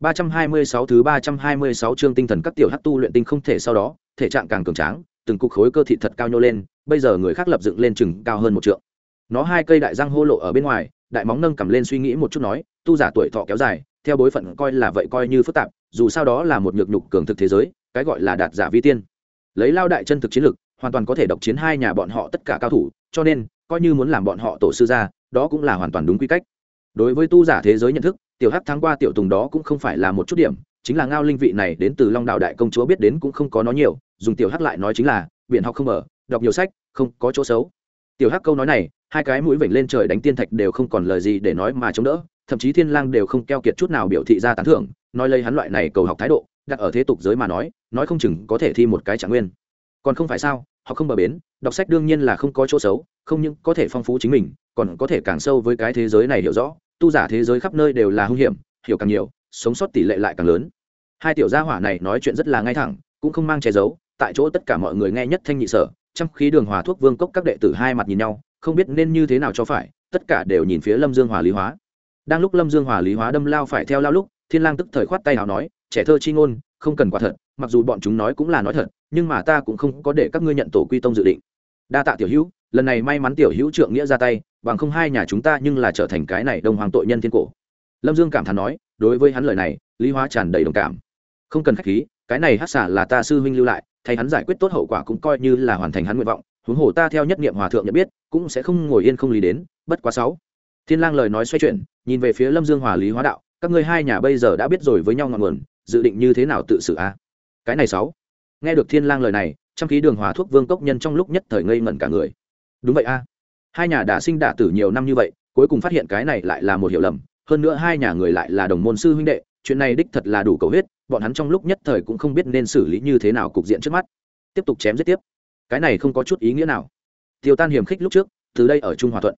326 thứ 326 chương tinh thần các tiểu hắc tu luyện tinh không thể sau đó, thể trạng càng cường tráng, từng cục khối cơ thịt thật cao nhô lên, bây giờ người khác lập dựng lên chừng cao hơn một trượng. Nó hai cây đại răng hô lộ ở bên ngoài, đại móng nâng cầm lên suy nghĩ một chút nói, tu giả tuổi thọ kéo dài, theo bối phận coi là vậy coi như phức tạp, dù sao đó là một nhược nhục cường thực thế giới, cái gọi là đạt giả vi tiên. Lấy lao đại chân thực chiến lực, hoàn toàn có thể độc chiến hai nhà bọn họ tất cả cao thủ, cho nên, coi như muốn làm bọn họ tổ sư ra, đó cũng là hoàn toàn đúng quy cách. Đối với tu giả thế giới nhận thức, tiểu hắc thắng qua tiểu tùng đó cũng không phải là một chút điểm chính là ngao linh vị này đến từ long đạo đại công chúa biết đến cũng không có nói nhiều dùng tiểu hắc lại nói chính là biện học không ở, đọc nhiều sách không có chỗ xấu. Tiểu hắc câu nói này hai cái mũi vểnh lên trời đánh tiên thạch đều không còn lời gì để nói mà chống đỡ thậm chí thiên lang đều không keo kiệt chút nào biểu thị ra tán thưởng nói lấy hắn loại này cầu học thái độ đặt ở thế tục giới mà nói nói không chừng có thể thi một cái trạng nguyên. Còn không phải sao họ không bờ bến đọc sách đương nhiên là không có chỗ xấu không những có thể phong phú chính mình còn có thể càng sâu với cái thế giới này hiểu rõ tu giả thế giới khắp nơi đều là hung hiểm, hiểu càng nhiều, sống sót tỷ lệ lại càng lớn. Hai tiểu gia hỏa này nói chuyện rất là ngay thẳng, cũng không mang che giấu, tại chỗ tất cả mọi người nghe nhất thanh nhị sở trong khí đường hòa thuốc vương cốc các đệ tử hai mặt nhìn nhau, không biết nên như thế nào cho phải, tất cả đều nhìn phía lâm dương hòa lý hóa. Đang lúc lâm dương hòa lý hóa đâm lao phải theo lao lúc, thiên lang tức thời khoát tay nào nói, trẻ thơ chi ngôn, không cần quả thật, mặc dù bọn chúng nói cũng là nói thật, nhưng mà ta cũng không có để các ngươi nhận tổ quy tông dự định đa tạ tiểu hữu, lần này may mắn tiểu hữu trượng nghĩa ra tay, bằng không hai nhà chúng ta nhưng là trở thành cái này đông hoàng tội nhân thiên cổ. Lâm dương cảm thán nói, đối với hắn lời này, lý hóa tràn đầy đồng cảm. Không cần k h á c h khí, cái này hát xả là ta sư huynh lưu lại, thay hắn giải quyết tốt hậu quả cũng coi như là hoàn thành hắn nguyện vọng, huống hồ ta theo nhất nghiệm hòa thượng nhận biết, cũng sẽ không ngồi yên không lý đến, bất quá sáu. Thiên lang lời nói xoay chuyển, nhìn về phía lâm dương hòa lý hóa đạo, các ngươi hai nhà bây giờ đã biết rồi với nhau ngọn nguồn, dự định như thế nào tự xử a? Cái này sáu. Nghe được thiên lang lời này trong khí đường hòa thuốc vương cốc nhân trong lúc nhất thời ngây ngẩn cả người. Đúng vậy a. Hai nhà đã sinh đả tử nhiều năm như vậy, cuối cùng phát hiện cái này lại là một hiểu lầm, hơn nữa hai nhà người lại là đồng môn sư huynh đệ, chuyện này đích thật là đủ cầu huyết, bọn hắn trong lúc nhất thời cũng không biết nên xử lý như thế nào cục diện trước mắt. Tiếp tục chém giết tiếp. Cái này không có chút ý nghĩa nào. Tiêu tan hiểm khích lúc trước, từ đây ở trung hòa thuận.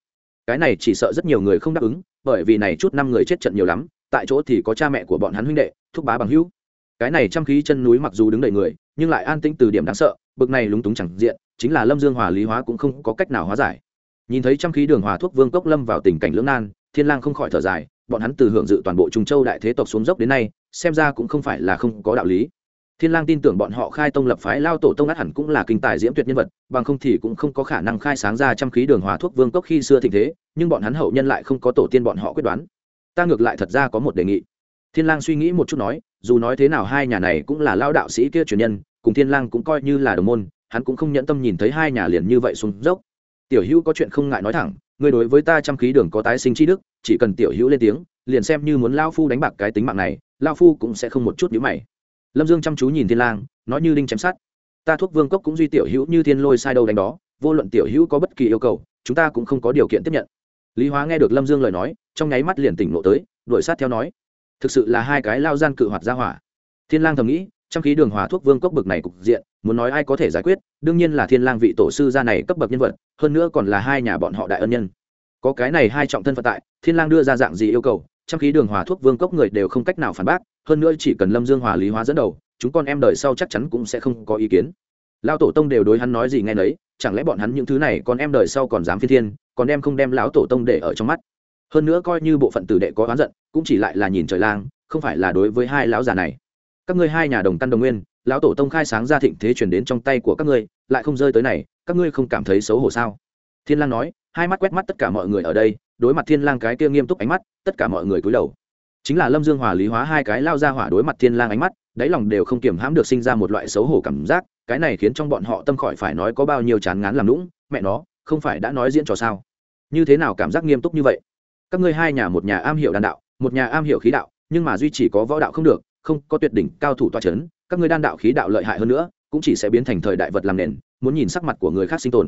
Cái này chỉ sợ rất nhiều người không đáp ứng, bởi vì này chút năm người chết trận nhiều lắm, tại chỗ thì có cha mẹ của bọn hắn huynh đệ, thúc bá bằng hữu. Cái này trăm khí chân núi mặc dù đứng đầy người, nhưng lại an tĩnh từ điểm đáng sợ bực này lúng túng chẳng diện, chính là lâm dương hòa lý hóa cũng không có cách nào hóa giải. Nhìn thấy trăm khí đường hòa thuốc vương cốc lâm vào tình cảnh lưỡng nan, thiên lang không khỏi thở dài, bọn hắn từ hưởng dự toàn bộ trung châu đại thế tộc xuống dốc đến nay, xem ra cũng không phải là không có đạo lý. Thiên lang tin tưởng bọn họ khai tông lập phái lao tổ tông át hẳn cũng là kinh tài diễm tuyệt nhân vật, bằng không thì cũng không có khả năng khai sáng ra trăm khí đường hòa thuốc vương cốc khi xưa thịnh thế, nhưng bọn hắn hậu nhân lại không có tổ tiên bọn họ quyết đoán. Ta ngược lại thật ra có một đề nghị. Thiên lang suy nghĩ một chút nói, dù nói thế nào hai nhà này cũng là lao đạo sĩ kia truyền nhân cùng thiên lang cũng coi như là đồng môn, hắn cũng không nhẫn tâm nhìn thấy hai nhà liền như vậy xuống dốc. Tiểu hữu có chuyện không ngại nói thẳng, ngươi đối với ta trăm khí đường có tái sinh chi đức, chỉ cần tiểu hữu lên tiếng, liền xem như muốn lao phu đánh bạc cái tính mạng này lao phu cũng sẽ không một chút nhíu mày. Lâm dương chăm chú nhìn thiên lang, nói như đinh chém sát ta thuốc vương cốc cũng duy tiểu hữu như thiên lôi sai đâu đánh đó, vô luận tiểu hữu có bất kỳ yêu cầu, chúng ta cũng không có điều kiện tiếp nhận. Lý hóa nghe được lâm dương lời nói, trong nháy mắt liền tỉnh lộ tới, đuổi sát theo nói. Thực sự là hai cái lao gian cự hoạt ra hỏa. Thiên lang thầm nghĩ trong khí đường hòa thuốc vương cốc bực này cục diện, muốn nói ai có thể giải quyết, đương nhiên là thiên lang vị tổ sư gia này cấp bậc nhân vật, hơn nữa còn là hai nhà bọn họ đại ân nhân. Có cái này hai trọng thân phận tại, thiên lang đưa ra dạng gì yêu cầu, trong khí đường hòa thuốc vương cốc người đều không cách nào phản bác, hơn nữa chỉ cần lâm dương hòa lý hóa dẫn đầu, chúng con em đời sau chắc chắn cũng sẽ không có ý kiến. Lão tổ tông đều đối hắn nói gì nghe nấy, chẳng lẽ bọn hắn những thứ này con em đời sau còn dám phi thiên, còn em không đem lão tổ tông để ở trong mắt. Hơn nữa coi như bộ phận tử đệ có oán giận, cũng chỉ lại là nhìn trời lang, không phải là đối với hai lão già này các ngươi hai nhà đồng căn đồng nguyên, lão tổ tông khai sáng ra thịnh thế chuyển đến trong tay của các ngươi, lại không rơi tới này, các ngươi không cảm thấy xấu hổ sao? Thiên lang nói, hai mắt quét mắt tất cả mọi người ở đây, đối mặt thiên lang cái kia nghiêm túc ánh mắt, tất cả mọi người cúi đầu. Chính là lâm dương hòa lý hóa hai cái lao ra hỏa đối mặt thiên lang ánh mắt, đáy lòng đều không kiềm hãm được sinh ra một loại xấu hổ cảm giác, cái này khiến trong bọn họ tâm khỏi phải nói có bao nhiêu chán ngán làm lũng mẹ nó, không phải đã nói diễn trò sao? Như thế nào cảm giác nghiêm túc như vậy? Các ngươi hai nhà một nhà am hiểu đan đạo, một nhà am hiểu khí đạo, nhưng mà duy chỉ có võ đạo không được không có tuyệt đỉnh cao thủ toa c h ấ n các ngươi đan đạo khí đạo lợi hại hơn nữa, cũng chỉ sẽ biến thành thời đại vật làm nền, muốn nhìn sắc mặt của người khác sinh tồn.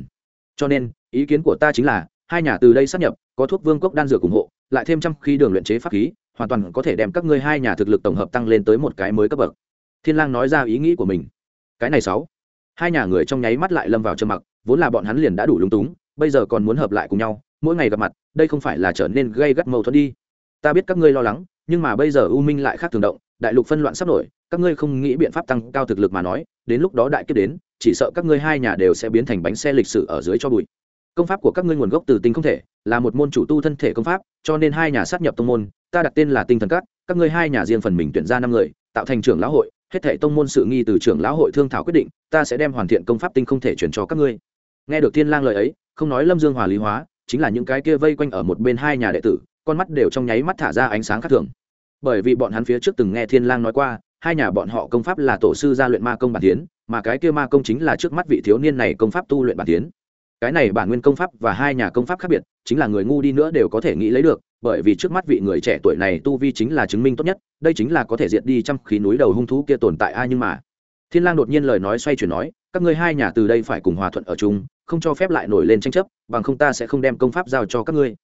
Cho nên, ý kiến của ta chính là, hai nhà từ đây sắp nhập, có thuốc vương cốc đan dược ủng hộ, lại thêm trăm khi đường luyện chế pháp khí, hoàn toàn có thể đem các ngươi hai nhà thực lực tổng hợp tăng lên tới một cái mới cấp bậc. Thiên lang nói ra ý nghĩ của mình. Cái này sáu. Hai nhà người trong nháy mắt lại lâm vào trầm mặc, vốn là bọn hắn liền đã đủ lúng túng, bây giờ còn muốn hợp lại cùng nhau, mỗi ngày gặp mặt, đây không phải là trở nên gây gắt mâu thuẫn đi. Ta biết các ngươi lo lắng, nhưng mà bây giờ u minh lại khác thường động đại lục phân loạn sắp nổi, các ngươi không nghĩ biện pháp tăng cao thực lực mà nói, đến lúc đó đại kiếp đến, chỉ sợ các ngươi hai nhà đều sẽ biến thành bánh xe lịch sử ở dưới cho bụi. Công pháp của các ngươi nguồn gốc từ tinh không thể, là một môn chủ tu thân thể công pháp, cho nên hai nhà sát nhập tông môn, ta đặt tên là tinh thần các các ngươi hai nhà riêng phần mình tuyển ra năm người, tạo thành trưởng lão hội, hết thể tông môn sự nghi từ trưởng lão hội thương thảo quyết định, ta sẽ đem hoàn thiện công pháp tinh không thể chuyển cho các ngươi. Nghe được thiên lang lời ấy, không nói lâm dương hòa lý hóa, chính là những cái kia vây quanh ở một bên hai nhà đệ tử, con mắt đều trong nháy mắt thả ra ánh sáng khác thường bởi vì bọn hắn phía trước từng nghe thiên lang nói qua, hai nhà bọn họ công pháp là tổ sư gia luyện ma công bản tiến, mà cái kia ma công chính là trước mắt vị thiếu niên này công pháp tu luyện bản tiến. Cái này bản nguyên công pháp và hai nhà công pháp khác biệt, chính là người ngu đi nữa đều có thể nghĩ lấy được, bởi vì trước mắt vị người trẻ tuổi này tu vi chính là chứng minh tốt nhất, đây chính là có thể diệt đi trăm khí núi đầu hung thú kia tồn tại ai nhưng mà. Thiên lang đột nhiên lời nói xoay chuyển nói, các ngươi hai nhà từ đây phải cùng hòa thuận ở chung, không cho phép lại nổi lên tranh chấp, bằng không ta sẽ không đem công pháp giao cho các ngươi.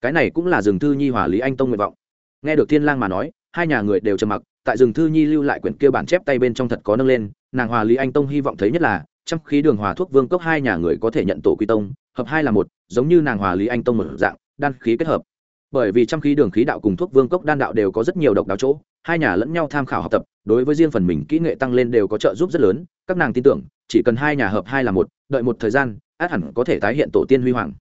Cái này cũng là dừng thư nhi hòa lý anh tông nguyện vọng nghe được thiên lang mà nói, hai nhà người đều trầm mặc, tại rừng thư nhi lưu lại quyển kia bản chép tay bên trong thật có nâng lên, nàng hòa lý anh tông hy vọng thấy nhất là, trăm khí đường hòa thuốc vương cốc hai nhà người có thể nhận tổ quy tông, hợp hai là một, giống như nàng hòa lý anh tông một dạng, đan khí kết hợp. Bởi vì trăm khí đường khí đạo cùng thuốc vương cốc đan đạo đều có rất nhiều độc đáo chỗ, hai nhà lẫn nhau tham khảo học tập, đối với riêng phần mình kỹ nghệ tăng lên đều có trợ giúp rất lớn, các nàng tin tưởng, chỉ cần hai nhà hợp hai là một, đợi một thời gian, át hẳn có thể tái hiện tổ tiên huy hoàng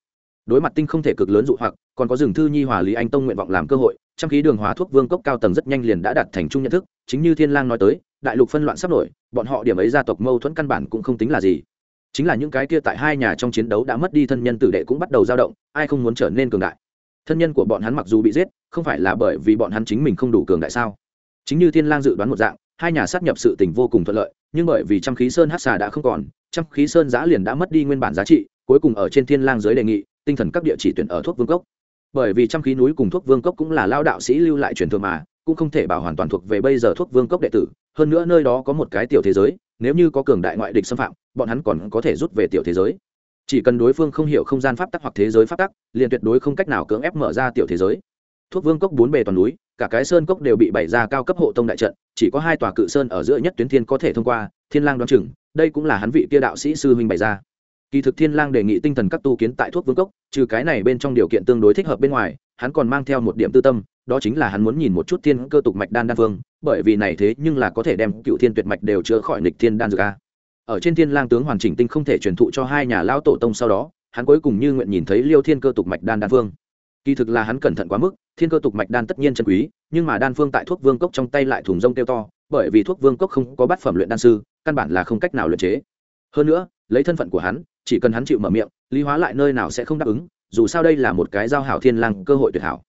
đối mặt tinh không thể cực lớn dụ hoặc, còn có rừng thư nhi hòa lý anh tông nguyện vọng làm cơ hội trong khí đường hòa thuốc vương cốc cao tầng rất nhanh liền đã đạt thành chung nhận thức, chính như thiên lang nói tới, đại lục phân loạn sắp nổi, bọn họ điểm ấy gia tộc mâu thuẫn căn bản cũng không tính là gì. Chính là những cái kia tại hai nhà trong chiến đấu đã mất đi thân nhân tử đệ cũng bắt đầu dao động, ai không muốn trở nên cường đại? Thân nhân của bọn hắn mặc dù bị giết, không phải là bởi vì bọn hắn chính mình không đủ cường đại sao? Chính như thiên lang dự đoán một dạng, hai nhà sát nhập sự tình vô cùng thuận lợi, nhưng bởi vì trăm khí sơn hắc xà đã không còn, trăm khí sơn giã liền đã mất đi nguyên bản giá trị, cuối cùng ở trên thiên lang giới đề nghị tinh thần các địa chỉ tuyển ở thuốc vương cốc. Bởi vì trăm khí núi cùng thuốc vương cốc cũng là lao đạo sĩ lưu lại truyền thừa mà, cũng không thể bảo hoàn toàn thuộc về bây giờ thuốc vương cốc đệ tử. Hơn nữa nơi đó có một cái tiểu thế giới, nếu như có cường đại ngoại địch xâm phạm, bọn hắn còn có thể rút về tiểu thế giới. Chỉ cần đối phương không hiểu không gian pháp tắc hoặc thế giới pháp tắc, liền tuyệt đối không cách nào cưỡng ép mở ra tiểu thế giới. Thuốc vương cốc bốn bề toàn núi, cả cái sơn cốc đều bị bày ra cao cấp hộ tông đại trận, chỉ có hai tòa cự sơn ở giữa nhất tuyến thiên có thể thông qua, thiên lang đoán chừng, đây cũng là hắn vị kia đạo sĩ sư huynh bày ra kỳ thực thiên lang đề nghị tinh thần các tu kiến tại thuốc vương cốc, trừ cái này bên trong điều kiện tương đối thích hợp bên ngoài, hắn còn mang theo một điểm tư tâm, đó chính là hắn muốn nhìn một chút thiên cơ tục mạch đan đan phương bởi vì này thế nhưng là có thể đem cựu thiên tuyệt mạch đều chữa khỏi nghịch thiên đan dược a. Ở trên thiên lang tướng hoàn chỉnh tinh không thể truyền thụ cho hai nhà lao tổ tông sau đó, hắn cuối cùng như nguyện nhìn thấy liêu thiên cơ tục mạch đan đan phương kỳ thực là hắn cẩn thận quá mức, thiên cơ tục mạch đan tất nhiên chân quý, nhưng mà đan phương tại thuốc vương cốc trong tay lại thùng rông tiêu to, bởi vì thuốc vương cốc không có bát phẩm luyện đan sư, căn bản là không cách nào luyện chế. Hơn nữa, lấy thân phận của hắn chỉ cần hắn chịu mở miệng, lý hóa lại nơi nào sẽ không đáp ứng, dù sao đây là một cái giao hảo thiên lang cơ hội tuyệt hảo.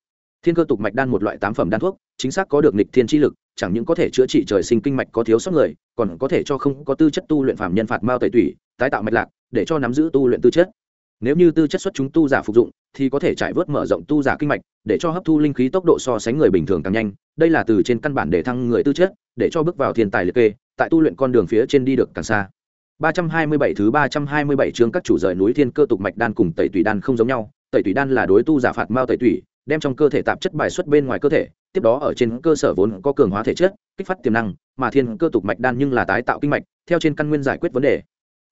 Thiên cơ tục mạch đan một loại tám phẩm đan thuốc, chính xác có được nịch thiên chi lực, chẳng những có thể chữa trị trời sinh kinh mạch có thiếu sót người, còn có thể cho không có tư chất tu luyện phạm nhân phạt mao tẩy tủy, tái tạo mạch lạc, để cho nắm giữ tu luyện tư chất. Nếu như tư chất xuất chúng tu giả phục dụng, thì có thể trải vớt mở rộng tu giả kinh mạch, để cho hấp thu linh khí tốc độ so sánh người bình thường càng nhanh. Đây là từ trên căn bản để thăng người tư chất, để cho bước vào thiên tài liệt kê, tại tu luyện con đường phía trên đi được càng xa. 327 thứ 327 chương các chủ rời núi thiên cơ tục mạch đan cùng tẩy tủy đan không giống nhau, tẩy tủy đan là đối tu giả phạt mao tẩy tủy, đem trong cơ thể tạp chất bài xuất bên ngoài cơ thể, tiếp đó ở trên cơ sở vốn có cường hóa thể chất, kích phát tiềm năng, mà thiên cơ tục mạch đan nhưng là tái tạo kinh mạch, theo trên căn nguyên giải quyết vấn đề.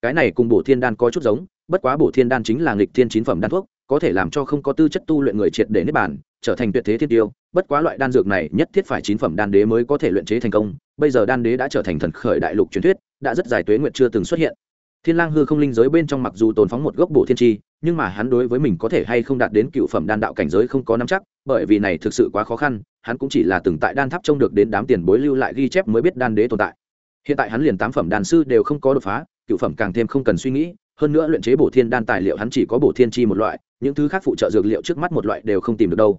Cái này cùng bổ thiên đan có chút giống, bất quá bổ thiên đan chính là nghịch thiên chín phẩm đan thuốc, có thể làm cho không có tư chất tu luyện người triệt để niết bàn, trở thành tuyệt thế thiên tiêu, bất quá loại đan dược này nhất thiết phải chín phẩm đan đế mới có thể luyện chế thành công, bây giờ đan đế đã trở thành thần khởi đại lục truyền thuyết, đã rất dài tuế nguyệt chưa từng xuất hiện. Thiên lang hư không linh giới bên trong mặc dù tồn phóng một gốc bổ thiên chi nhưng mà hắn đối với mình có thể hay không đạt đến cựu phẩm đan đạo cảnh giới không có nắm chắc bởi vì này thực sự quá khó khăn hắn cũng chỉ là từng tại đan tháp trông được đến đám tiền bối lưu lại ghi chép mới biết đan đế tồn tại. Hiện tại hắn liền tám phẩm đan sư đều không có đột phá cựu phẩm càng thêm không cần suy nghĩ hơn nữa luyện chế bổ thiên đan tài liệu hắn chỉ có bổ thiên chi một loại những thứ khác phụ trợ dược liệu trước mắt một loại đều không tìm được đâu.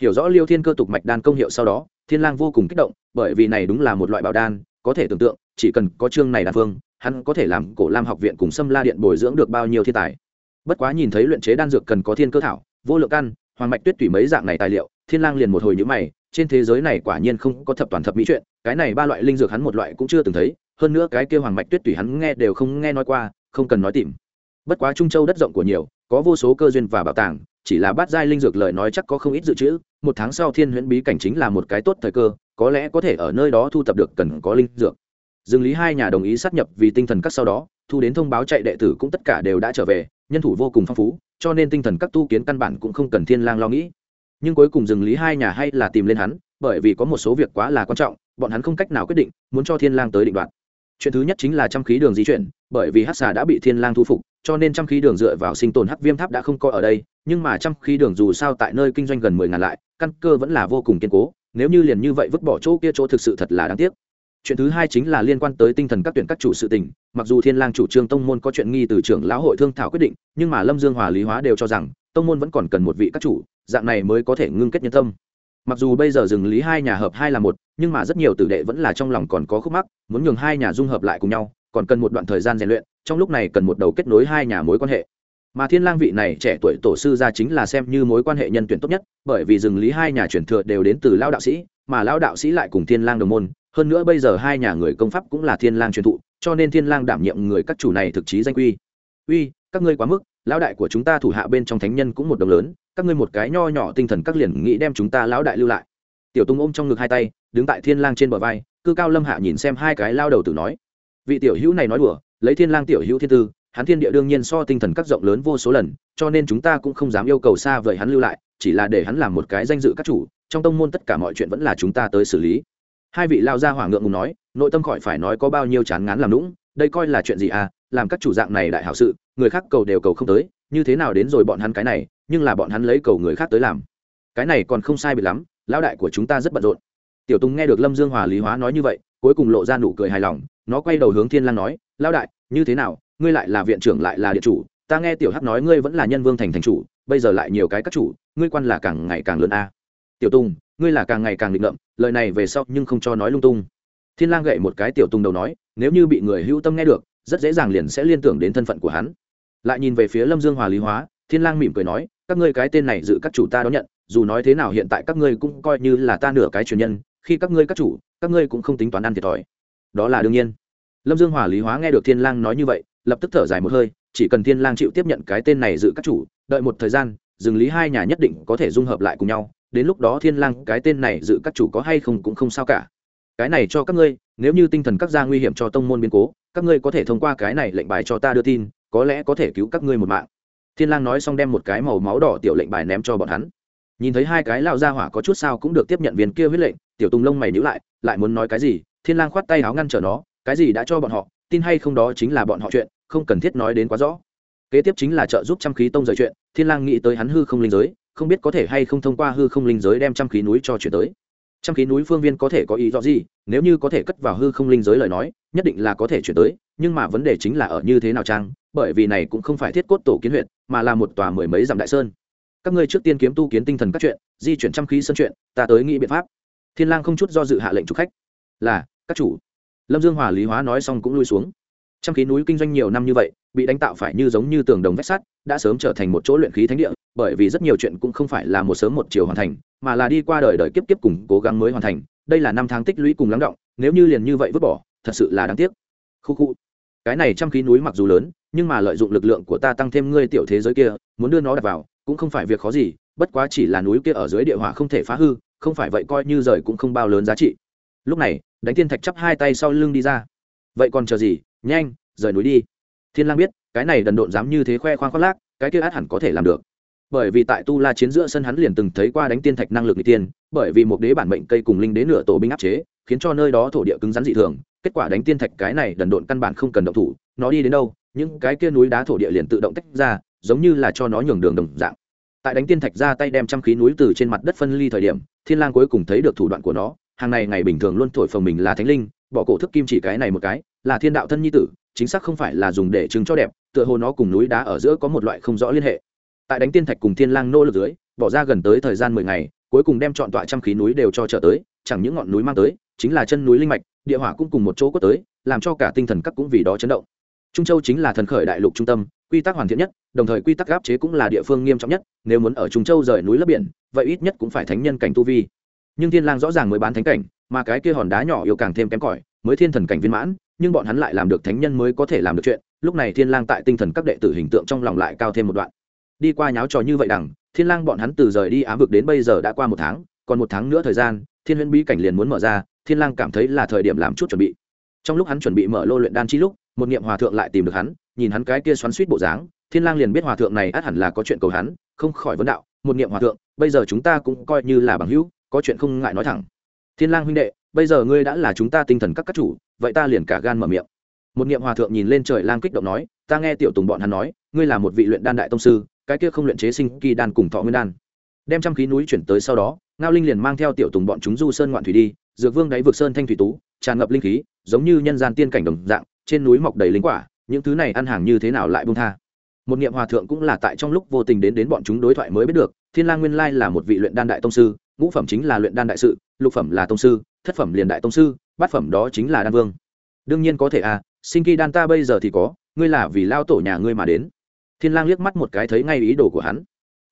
Hiểu rõ liêu thiên cơ tục mạch đan công hiệu sau đó thiên lang vô cùng kích động, bởi vì này đúng là một loại bảo đan, có thể tưởng tượng, chỉ cần có chương này đan phương, hắn có thể làm cổ lam học viện cùng sâm la điện bồi dưỡng được bao nhiêu thiên tài. Bất quá nhìn thấy luyện chế đan dược cần có thiên cơ thảo, vô lượng căn, hoàng mạch tuyết tủy mấy dạng này tài liệu, thiên lang liền một hồi nhíu mày, trên thế giới này quả nhiên không có thập toàn thập mỹ chuyện, cái này ba loại linh dược hắn một loại cũng chưa từng thấy, hơn nữa cái kia hoàng mạch tuyết tủy hắn nghe đều không nghe nói qua, không cần nói tìm. Bất quá trung châu đất rộng của nhiều, có vô số cơ duyên và bảo tàng chỉ là bát giai linh dược lời nói chắc có không ít dự trữ, một tháng sau thiên huyễn bí cảnh chính là một cái tốt thời cơ, có lẽ có thể ở nơi đó thu thập được cần có linh dược. Dương lý hai nhà đồng ý sát nhập vì tinh thần các sau đó, thu đến thông báo chạy đệ tử cũng tất cả đều đã trở về, nhân thủ vô cùng phong phú, cho nên tinh thần các tu kiến căn bản cũng không cần thiên lang lo nghĩ. Nhưng cuối cùng dương lý hai nhà hay là tìm lên hắn, bởi vì có một số việc quá là quan trọng, bọn hắn không cách nào quyết định, muốn cho thiên lang tới định đoạt. Chuyện thứ nhất chính là chăm khí đường di chuyển, bởi vì hắc xà đã bị thiên lang thu phục cho nên trăm khí đường dựa vào sinh tồn hắc viêm tháp đã không có ở đây, nhưng mà trăm khí đường dù sao tại nơi kinh doanh gần mười ngàn lại, căn cơ vẫn là vô cùng kiên cố, nếu như liền như vậy vứt bỏ chỗ kia chỗ thực sự thật là đáng tiếc. Chuyện thứ hai chính là liên quan tới tinh thần các tuyển các chủ sự tình, mặc dù thiên lang chủ trương tông môn có chuyện nghi từ trưởng lão hội thương thảo quyết định, nhưng mà lâm dương hòa lý hóa đều cho rằng, tông môn vẫn còn cần một vị các chủ, dạng này mới có thể ngưng kết nhân tâm. Mặc dù bây giờ dừng lý hai nhà hợp hai là một, nhưng mà rất nhiều tử đệ vẫn là trong lòng còn có khúc mắc, muốn nhường hai nhà dung hợp lại cùng nhau còn cần một đoạn thời gian rèn luyện, trong lúc này cần một đầu kết nối hai nhà mối quan hệ. Mà thiên lang vị này trẻ tuổi tổ sư ra chính là xem như mối quan hệ nhân tuyển tốt nhất, bởi vì dừng lý hai nhà truyền thừa đều đến từ lão đạo sĩ, mà lão đạo sĩ lại cùng thiên lang đồng môn, hơn nữa bây giờ hai nhà người công pháp cũng là thiên lang truyền thụ, cho nên thiên lang đảm nhiệm người các chủ này thực chí danh quy. Uy, các ngươi quá mức, lão đại của chúng ta thủ hạ bên trong thánh nhân cũng một đồng lớn, các ngươi một cái nho nhỏ tinh thần các liền nghĩ đem chúng ta lão đại lưu lại. Tiểu tung ôm trong ngực hai tay, đứng tại thiên lang trên bờ vai, cư cao lâm hạ nhìn xem hai cái lao đầu tử nói vị tiểu hữu này nói đùa, lấy thiên lang tiểu hữu thiên tư, hắn thiên địa đương nhiên so tinh thần các rộng lớn vô số lần, cho nên chúng ta cũng không dám yêu cầu xa vời hắn lưu lại, chỉ là để hắn làm một cái danh dự các chủ, trong tông môn tất cả mọi chuyện vẫn là chúng ta tới xử lý. Hai vị lao gia hỏa ngượng ngùng nói, nội tâm khỏi phải nói có bao nhiêu chán ngán làm lũng đây coi là chuyện gì à làm các chủ dạng này đại hảo sự, người khác cầu đều cầu không tới, như thế nào đến rồi bọn hắn cái này, nhưng là bọn hắn lấy cầu người khác tới làm. Cái này còn không sai bị lắm, lão đại của chúng ta rất bận rộn. Tiểu tùng nghe được lâm dương hòa lý hóa nói như vậy, cuối cùng lộ ra nụ cười hài lòng nó quay đầu hướng thiên lang nói, lão đại, như thế nào? Ngươi lại là viện trưởng lại là địa chủ, ta nghe tiểu hắc nói ngươi vẫn là nhân vương thành thành chủ, bây giờ lại nhiều cái các chủ, ngươi quan là càng ngày càng lớn a. Tiểu tùng, ngươi là càng ngày càng định ngậm lời này về sau nhưng không cho nói lung tung. Thiên lang gậy một cái tiểu tùng đầu nói, nếu như bị người hữu tâm nghe được, rất dễ dàng liền sẽ liên tưởng đến thân phận của hắn. Lại nhìn về phía lâm dương hòa lý hóa, thiên lang mỉm cười nói, các ngươi cái tên này dự các chủ ta đón nhận, dù nói thế nào hiện tại các ngươi cũng coi như là ta nửa cái truyền nhân, khi các ngươi các chủ, các ngươi cũng không tính toán ăn thiệt thòi đó là đương nhiên. Lâm dương hòa lý hóa nghe được thiên lang nói như vậy, lập tức thở dài một hơi, chỉ cần thiên lang chịu tiếp nhận cái tên này dự các chủ, đợi một thời gian, dừng lý hai nhà nhất định có thể dung hợp lại cùng nhau, đến lúc đó thiên lang cái tên này dự các chủ có hay không cũng không sao cả. Cái này cho các ngươi, nếu như tinh thần các gia nguy hiểm cho tông môn biến cố, các ngươi có thể thông qua cái này lệnh bài cho ta đưa tin, có lẽ có thể cứu các ngươi một mạng. Thiên lang nói xong đem một cái màu máu đỏ tiểu lệnh bài ném cho bọn hắn. Nhìn thấy hai cái lao ra hỏa có chút sao cũng được tiếp nhận viên kia huyết lệnh, tiểu tùng lông mày nhíu lại lại muốn nói cái gì thiên lang khoát tay áo ngăn trở nó, cái gì đã cho bọn họ, tin hay không đó chính là bọn họ chuyện, không cần thiết nói đến quá rõ. Kế tiếp chính là trợ giúp trăm khí tông rời chuyện, thiên lang nghĩ tới hắn hư không linh giới, không biết có thể hay không thông qua hư không linh giới đem trăm khí núi cho chuyển tới. Trăm khí núi phương viên có thể có ý rõ gì, nếu như có thể cất vào hư không linh giới lời nói, nhất định là có thể chuyển tới, nhưng mà vấn đề chính là ở như thế nào trang bởi vì này cũng không phải thiết cốt tổ kiến huyện mà là một tòa mười mấy dặm đại sơn. Các ngươi trước tiên kiếm tu kiến tinh thần các chuyện, di chuyển trăm khí sân chuyện, ta tới nghĩ biện pháp. Thiên lang không chút do dự hạ lệnh chủ khách. Là các chủ. Lâm dương hòa lý hóa nói xong cũng lui xuống. Trăm khí núi kinh doanh nhiều năm như vậy, bị đánh tạo phải như giống như tường đồng vách sắt, đã sớm trở thành một chỗ luyện khí thánh địa, bởi vì rất nhiều chuyện cũng không phải là một sớm một chiều hoàn thành, mà là đi qua đời đời kiếp kiếp cùng cố gắng mới hoàn thành. Đây là năm tháng tích lũy cùng lắng động, nếu như liền như vậy vứt bỏ, thật sự là đáng tiếc. Khu khu. Cái này trăm khí núi mặc dù lớn, nhưng mà lợi dụng lực lượng của ta tăng thêm ngươi tiểu thế giới kia, muốn đưa nó đặt vào, cũng không phải việc khó gì, bất quá chỉ là núi kia ở dưới địa hỏa không thể phá hư, không phải vậy coi như rời cũng không bao lớn giá trị. Lúc này đánh thiên thạch chắp hai tay sau lưng đi ra. Vậy còn chờ gì? Nhanh, rời núi đi. Thiên lang biết, cái này đần độn dám như thế khoe khoang khoác lác, cái kia át hẳn có thể làm được. Bởi vì tại tu la chiến giữa sân hắn liền từng thấy qua đánh tiên thạch năng lực n tiên bởi vì một đế bản mệnh cây cùng linh đế nửa tổ binh áp chế, khiến cho nơi đó thổ địa cứng rắn dị thường, kết quả đánh tiên thạch cái này đần độn căn bản không cần động thủ, nó đi đến đâu, những cái kia núi đá thổ địa liền tự động tách ra, giống như là cho nó nhường đường đồng dạng. Tại đánh tiên thạch ra tay đem trăm khí núi từ trên mặt đất phân ly thời điểm, thiên lang cuối cùng thấy được thủ đoạn của nó hàng này ngày bình thường luôn thổi phồng mình là thánh linh, bỏ cổ thức kim chỉ cái này một cái, là thiên đạo thân nhi tử, chính xác không phải là dùng để chứng cho đẹp, tựa hồ nó cùng núi đá ở giữa có một loại không rõ liên hệ. Tại đánh tiên thạch cùng thiên lang nô lực dưới, bỏ ra gần tới thời gian mười ngày, cuối cùng đem chọn tọa trăm khí núi đều cho trở tới, chẳng những ngọn núi mang tới, chính là chân núi linh mạch, địa hỏa cũng cùng một chỗ có tới, làm cho cả tinh thần các cũng vì đó chấn động. Trung châu chính là thần khởi đại lục trung tâm, quy tắc hoàn thiện nhất, đồng thời quy tắc áp chế cũng là địa phương nghiêm trọng nhất, nếu muốn ở trung châu rời núi lấp biển, vậy ít nhất cũng phải thánh nhân cảnh tu vi nhưng thiên lang rõ ràng mới bán thánh cảnh, mà cái kia hòn đá nhỏ yêu càng thêm kém cỏi, mới thiên thần cảnh viên mãn, nhưng bọn hắn lại làm được thánh nhân mới có thể làm được chuyện. Lúc này thiên lang tại tinh thần các đệ tử hình tượng trong lòng lại cao thêm một đoạn. Đi qua nháo trò như vậy đằng, thiên lang bọn hắn từ rời đi ám vực đến bây giờ đã qua một tháng, còn một tháng nữa thời gian, thiên huyễn bí cảnh liền muốn mở ra, thiên lang cảm thấy là thời điểm làm chút chuẩn bị. Trong lúc hắn chuẩn bị mở lô luyện đan chi lúc, một niệm hòa thượng lại tìm được hắn, nhìn hắn cái kia xoắn xuýt bộ dáng, thiên lang liền biết hòa thượng này át hẳn là có chuyện cầu hắn, không khỏi vấn đạo, một niệm hòa thượng, bây giờ chúng ta cũng coi như là bằng hữu có chuyện không ngại nói thẳng. Thiên lang huynh đệ, bây giờ ngươi đã là chúng ta tinh thần các các chủ, vậy ta liền cả gan mở miệng. Một niệm hòa thượng nhìn lên trời lang kích động nói, ta nghe tiểu tùng bọn hắn nói, ngươi là một vị luyện đan đại tông sư, cái kia không luyện chế sinh kỳ đan cùng thọ nguyên đan. Đem trăm khí núi chuyển tới sau đó, ngao linh liền mang theo tiểu tùng bọn chúng du sơn ngoạn thủy đi, dược vương đáy vực sơn thanh thủy tú, tràn ngập linh khí, giống như nhân gian tiên cảnh đồng dạng, trên núi mọc đầy linh quả, những thứ này ăn hàng như thế nào lại bung tha. Một niệm hòa thượng cũng là tại trong lúc vô tình đến đến bọn chúng đối thoại mới biết được, thiên lang nguyên lai là một vị luyện đan đại tông sư ngũ phẩm chính là luyện đan đại sự, lục phẩm là tông sư, thất phẩm liền đại tông sư, bát phẩm đó chính là đan vương. Đương nhiên có thể à sinh kỳ đan ta bây giờ thì có, ngươi là vì lao tổ nhà ngươi mà đến. Thiên lang liếc mắt một cái thấy ngay ý đồ của hắn.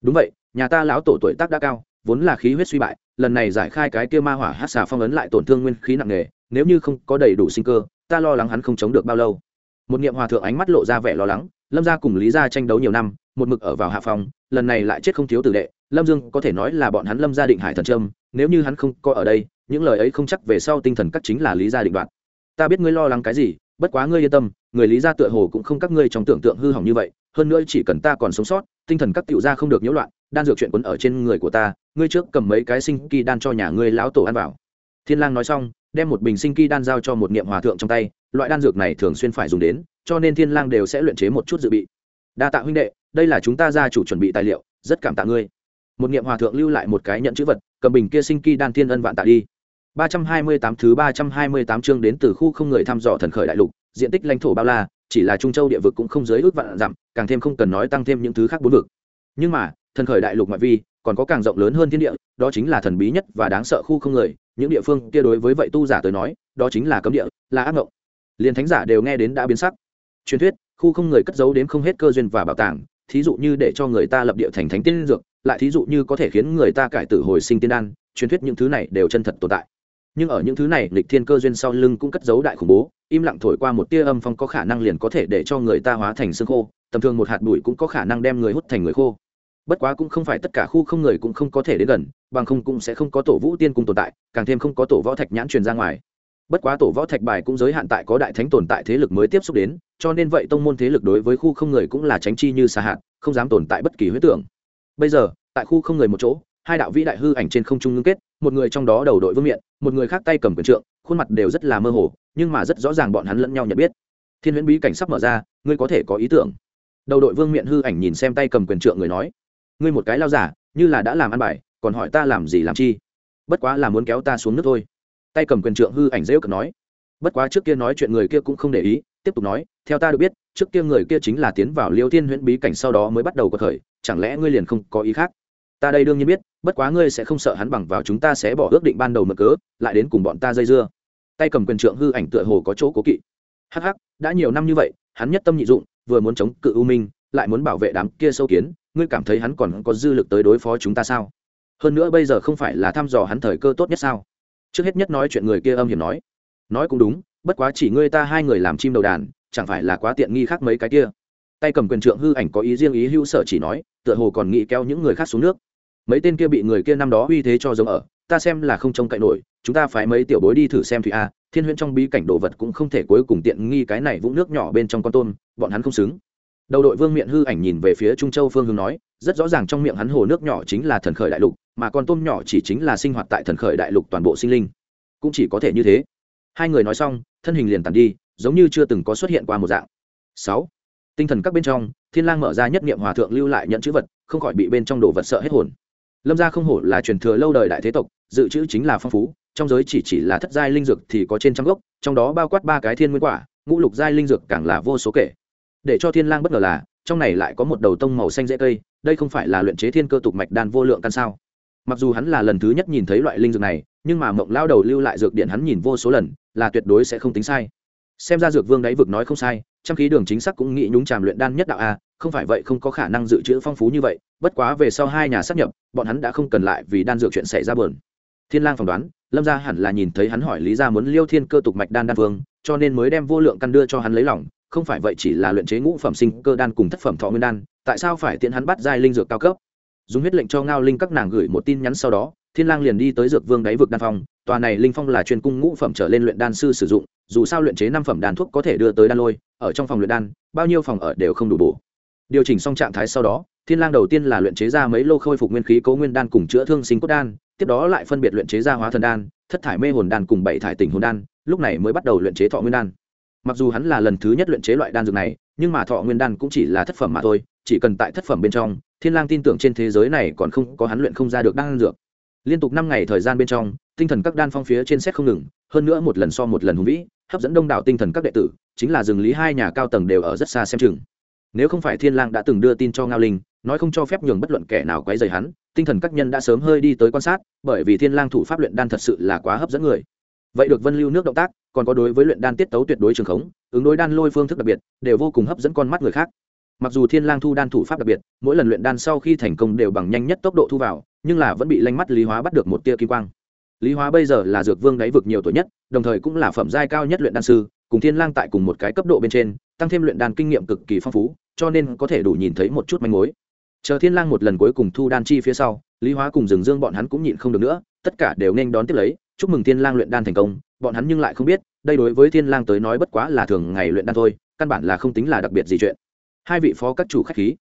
Đúng vậy, nhà ta lão tổ tuổi tác đã cao, vốn là khí huyết suy bại, lần này giải khai cái kia ma hỏa hát xà phong ấn lại tổn thương nguyên khí nặng nề, nếu như không có đầy đủ sinh cơ, ta lo lắng hắn không chống được bao lâu. Một niệm hòa thượng ánh mắt lộ ra vẻ lo lắng, lâm gia cùng lý gia tranh đấu nhiều năm một mực ở vào hạ phòng lần này lại chết không thiếu tử đệ, lâm dương có thể nói là bọn hắn lâm gia định hải thần trâm nếu như hắn không có ở đây, những lời ấy không chắc về sau tinh thần cắt chính là lý gia định đoạn ta biết ngươi lo lắng cái gì, bất quá ngươi yên tâm, người lý gia tựa hồ cũng không các ngươi trong tưởng tượng hư hỏng như vậy, hơn nữa chỉ cần ta còn sống sót, tinh thần các tiểu gia không được nhiễu loạn, đan dược chuyện quấn ở trên người của ta, ngươi trước cầm mấy cái sinh kỳ đan cho nhà ngươi lão tổ ăn vào. Thiên lang nói xong, đem một bình sinh kỳ đan giao cho một niệm hòa thượng trong tay, loại đan dược này thường xuyên phải dùng đến, cho nên thiên lang đều sẽ luyện chế một chút dự bị đa tạ huynh đệ, đây là chúng ta gia chủ chuẩn bị tài liệu, rất cảm tạ ngươi. Một niệm hòa thượng lưu lại một cái nhận chữ vật, cầm bình kia sinh kỳ đan thiên ân vạn tạ đi. 328 thứ 328 chương đến từ khu không người thăm dò thần khởi đại lục, diện tích lãnh thổ bao la, chỉ là trung châu địa vực cũng không dưới ước vạn dặm, càng thêm không cần nói tăng thêm những thứ khác bốn vực. Nhưng mà, thần khởi đại lục ngoại vi, còn có càng rộng lớn hơn thiên địa, đó chính là thần bí nhất và đáng sợ khu không người, những địa phương kia đối với vậy tu giả tới nói, đó chính là cấm địa, là ác ngộng. Liền thánh giả đều nghe đến đã biến sắc. Truyền thuyết khu không người cất giấu đến không hết cơ duyên và bảo tàng, thí dụ như để cho người ta lập địa thành thánh tiên dược, lại thí dụ như có thể khiến người ta cải tử hồi sinh tiên đan, truyền thuyết những thứ này đều chân thật tồn tại. Nhưng ở những thứ này lịch thiên cơ duyên sau lưng cũng cất giấu đại khủng bố, im lặng thổi qua một tia âm phong có khả năng liền có thể để cho người ta hóa thành xương khô, tầm thường một hạt bụi cũng có khả năng đem người hút thành người khô. Bất quá cũng không phải tất cả khu không người cũng không có thể đến gần, bằng không cũng sẽ không có tổ vũ tiên cung tồn tại, càng thêm không có tổ võ thạch nhãn truyền ra ngoài bất quá tổ võ thạch bài cũng giới hạn tại có đại thánh tồn tại thế lực mới tiếp xúc đến, cho nên vậy tông môn thế lực đối với khu không người cũng là tránh chi như xa hạn, không dám tồn tại bất kỳ huyết tưởng. Bây giờ, tại khu không người một chỗ, hai đạo vĩ đại hư ảnh trên không trung ngưng kết, một người trong đó đầu đội vương miện, một người khác tay cầm quyền trượng, khuôn mặt đều rất là mơ hồ, nhưng mà rất rõ ràng bọn hắn lẫn nhau nhận biết. Thiên huyễn bí cảnh sắp mở ra, ngươi có thể có ý tưởng. Đầu đội vương miện hư ảnh nhìn xem tay cầm quyền trượng người nói, ngươi một cái lao giả, như là đã làm ăn bài, còn hỏi ta làm gì làm chi? Bất quá là muốn kéo ta xuống nước thôi tay cầm quyền trượng hư ảnh rêu cực nói, bất quá trước kia nói chuyện người kia cũng không để ý, tiếp tục nói, theo ta được biết, trước kia người kia chính là tiến vào liêu thiên huyễn bí cảnh sau đó mới bắt đầu có thời, chẳng lẽ ngươi liền không có ý khác? Ta đây đương nhiên biết, bất quá ngươi sẽ không sợ hắn bằng vào chúng ta sẽ bỏ ước định ban đầu mở cớ, lại đến cùng bọn ta dây dưa. Tay cầm quyền trượng hư ảnh tựa hồ có chỗ cố kỵ. Hắc hắc, đã nhiều năm như vậy, hắn nhất tâm nhị dụng, vừa muốn chống cự u minh, lại muốn bảo vệ đám kia sâu kiến, ngươi cảm thấy hắn còn có dư lực tới đối phó chúng ta sao? Hơn nữa bây giờ không phải là thăm dò hắn thời cơ tốt nhất sao? Trước hết nhất nói chuyện người kia âm hiểm nói. Nói cũng đúng, bất quá chỉ ngươi ta hai người làm chim đầu đàn, chẳng phải là quá tiện nghi khác mấy cái kia. Tay cầm quyền trượng hư ảnh có ý riêng ý hữu sở chỉ nói, tựa hồ còn nghĩ kéo những người khác xuống nước. Mấy tên kia bị người kia năm đó uy thế cho giống ở, ta xem là không trông cậy nổi, chúng ta phải mấy tiểu bối đi thử xem thủy a, thiên huyễn trong bí cảnh đồ vật cũng không thể cuối cùng tiện nghi cái này vũng nước nhỏ bên trong con tôm, bọn hắn không xứng. Đầu đội vương miện hư ảnh nhìn về phía trung châu phương hướng nói rất rõ ràng trong miệng hắn hồ nước nhỏ chính là thần khởi đại lục, mà con tôm nhỏ chỉ chính là sinh hoạt tại thần khởi đại lục toàn bộ sinh linh. Cũng chỉ có thể như thế. Hai người nói xong, thân hình liền tàn đi, giống như chưa từng có xuất hiện qua một dạng. Sáu, tinh thần các bên trong, thiên lang mở ra nhất niệm hòa thượng lưu lại nhận chữ vật, không khỏi bị bên trong đồ vật sợ hết hồn. Lâm gia không hổ là truyền thừa lâu đời đại thế tộc, dự trữ chính là phong phú, trong giới chỉ chỉ là thất giai linh dược thì có trên trăm gốc, trong đó bao quát ba cái thiên nguyên quả, ngũ lục giai linh dược càng là vô số kể. Để cho thiên lang bất ngờ là, trong này lại có một đầu tông màu xanh dễ cây đây không phải là luyện chế thiên cơ tục mạch đan vô lượng căn sao. Mặc dù hắn là lần thứ nhất nhìn thấy loại linh dược này, nhưng mà mộng lao đầu lưu lại dược điện hắn nhìn vô số lần, là tuyệt đối sẽ không tính sai. Xem ra dược vương đáy vực nói không sai trong khí đường chính xác cũng nghĩ nhúng tràm luyện đan nhất đạo a, không phải vậy không có khả năng dự trữ phong phú như vậy, bất quá về sau hai nhà sắp nhập, bọn hắn đã không cần lại vì đan dược chuyện xảy ra bờn thiên lang phỏng đoán, lâm gia hẳn là nhìn thấy hắn hỏi lý gia muốn liêu thiên cơ tục mạch đan đan vương, cho nên mới đem vô lượng căn đưa cho hắn lấy lòng, không phải vậy chỉ là luyện chế ngũ phẩm sinh cơ đan cùng thất phẩm thọ nguyên đan tại sao phải tiện hắn bắt giai linh dược cao cấp? Dùng huyết lệnh cho ngao linh các nàng gửi một tin nhắn sau đó, thiên lang liền đi tới dược vương đáy vực đan phong. Tòa này linh phong là chuyên cung ngũ phẩm trở lên luyện đan sư sử dụng, dù sao luyện chế năm phẩm đan thuốc có thể đưa tới đan lôi, ở trong phòng luyện đan, bao nhiêu phòng ở đều không đủ bổ. Điều chỉnh xong trạng thái sau đó, thiên lang đầu tiên là luyện chế ra mấy lô khôi phục nguyên khí cố nguyên đan cùng chữa thương sinh cốt đan, tiếp đó lại phân biệt luyện chế ra hóa thần đan, thất thải mê hồn đan cùng bảy thải tình hồn đan, lúc này mới bắt đầu luyện chế thọ nguyên đan. Mặc dù hắn là lần thứ nhất luyện chế loại đan dược này, nhưng mà thọ nguyên đan cũng chỉ là thất phẩm mà thôi chỉ cần tại thất phẩm bên trong, thiên lang tin tưởng trên thế giới này còn không có hắn luyện không ra được đan dược. Liên tục năm ngày thời gian bên trong, tinh thần các đan phong phía trên xét không ngừng, hơn nữa một lần so một lần hùng vĩ, hấp dẫn đông đảo tinh thần các đệ tử, chính là rừng lý hai nhà cao tầng đều ở rất xa xem chừng. Nếu không phải thiên lang đã từng đưa tin cho ngao linh, nói không cho phép nhường bất luận kẻ nào quấy rầy hắn, tinh thần các nhân đã sớm hơi đi tới quan sát, bởi vì thiên lang thủ pháp luyện đan thật sự là quá hấp dẫn người. Vậy được vân lưu nước động tác, còn có đối với luyện đan tiết tấu tuyệt đối trường khống, ứng đối đan lôi phương thức đặc biệt, đều vô cùng hấp dẫn con mắt người khác mặc dù thiên lang thu đan thủ pháp đặc biệt, mỗi lần luyện đan sau khi thành công đều bằng nhanh nhất tốc độ thu vào, nhưng là vẫn bị lanh mắt lý hóa bắt được một tia kim quang. Lý hóa bây giờ là dược vương đáy vực nhiều tuổi nhất, đồng thời cũng là phẩm giai cao nhất luyện đan sư, cùng thiên lang tại cùng một cái cấp độ bên trên, tăng thêm luyện đan kinh nghiệm cực kỳ phong phú, cho nên có thể đủ nhìn thấy một chút manh mối. Chờ thiên lang một lần cuối cùng thu đan chi phía sau, lý hóa cùng rừng dương bọn hắn cũng nhịn không được nữa, tất cả đều nên đón tiếp lấy, chúc mừng thiên lang luyện đan thành công, bọn hắn nhưng lại không biết, đây đối với thiên lang tới nói bất quá là thường ngày luyện đan thôi, căn bản là không tính là đặc biệt gì chuyện hai vị phó các chủ khách khí.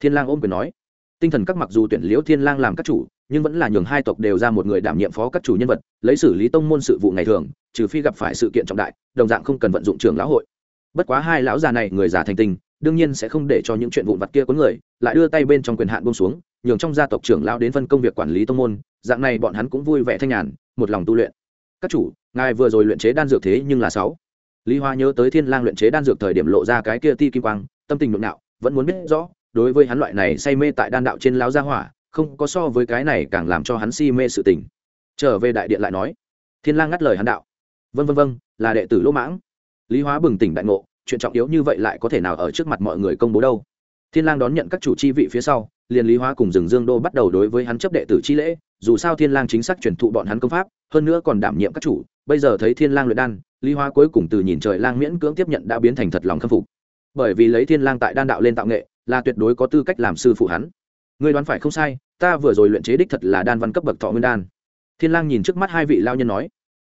Thiên lang ôm quyền nói. Tinh thần các mặc dù tuyển liễu thiên lang làm các chủ, nhưng vẫn là nhường hai tộc đều ra một người đảm nhiệm phó các chủ nhân vật, lấy xử lý tông môn sự vụ ngày thường, trừ phi gặp phải sự kiện trọng đại, đồng dạng không cần vận dụng trưởng lão hội. Bất quá hai lão già này, người già thành tình, đương nhiên sẽ không để cho những chuyện vụn vặt kia có người, lại đưa tay bên trong quyền hạn buông xuống, nhường trong gia tộc trưởng lão đến phân công việc quản lý tông môn, dạng này bọn hắn cũng vui vẻ thanh nhàn, một lòng tu luyện. Các chủ, ngài vừa rồi luyện chế đan dược thế nhưng là sáu. Lý hoa nhớ tới thiên lang luyện chế đan dược thời điểm lộ ra cái kia ti kim quang tâm tình nhộn nhạo vẫn muốn biết rõ đối với hắn loại này say mê tại đan đạo trên lão gia hỏa không có so với cái này càng làm cho hắn si mê sự tình. Trở về đại điện lại nói thiên lang ngắt lời hắn đạo vân vân vân là đệ tử lỗ mãng. Lý hóa bừng tỉnh đại ngộ chuyện trọng yếu như vậy lại có thể nào ở trước mặt mọi người công bố đâu. Thiên lang đón nhận các chủ chi vị phía sau liền lý hóa cùng rừng dương đô bắt đầu đối với hắn chấp đệ tử chi lễ dù sao thiên lang chính xác truyền thụ bọn hắn công pháp hơn nữa còn đảm nhiệm các chủ bây giờ thấy thiên lang luyện đan lý hóa cuối cùng từ nhìn trời lang miễn cưỡng tiếp nhận đã biến thành thật lòng khâm phục bởi vì lấy thiên lang tại đan đạo lên tạo nghệ, là tuyệt đối có tư cách làm sư phụ hắn. Ngươi đoán phải không sai, ta vừa rồi luyện chế đích thật là đan văn cấp bậc thọ nguyên đan. Thiên lang nhìn trước mắt hai vị lao nhân nói,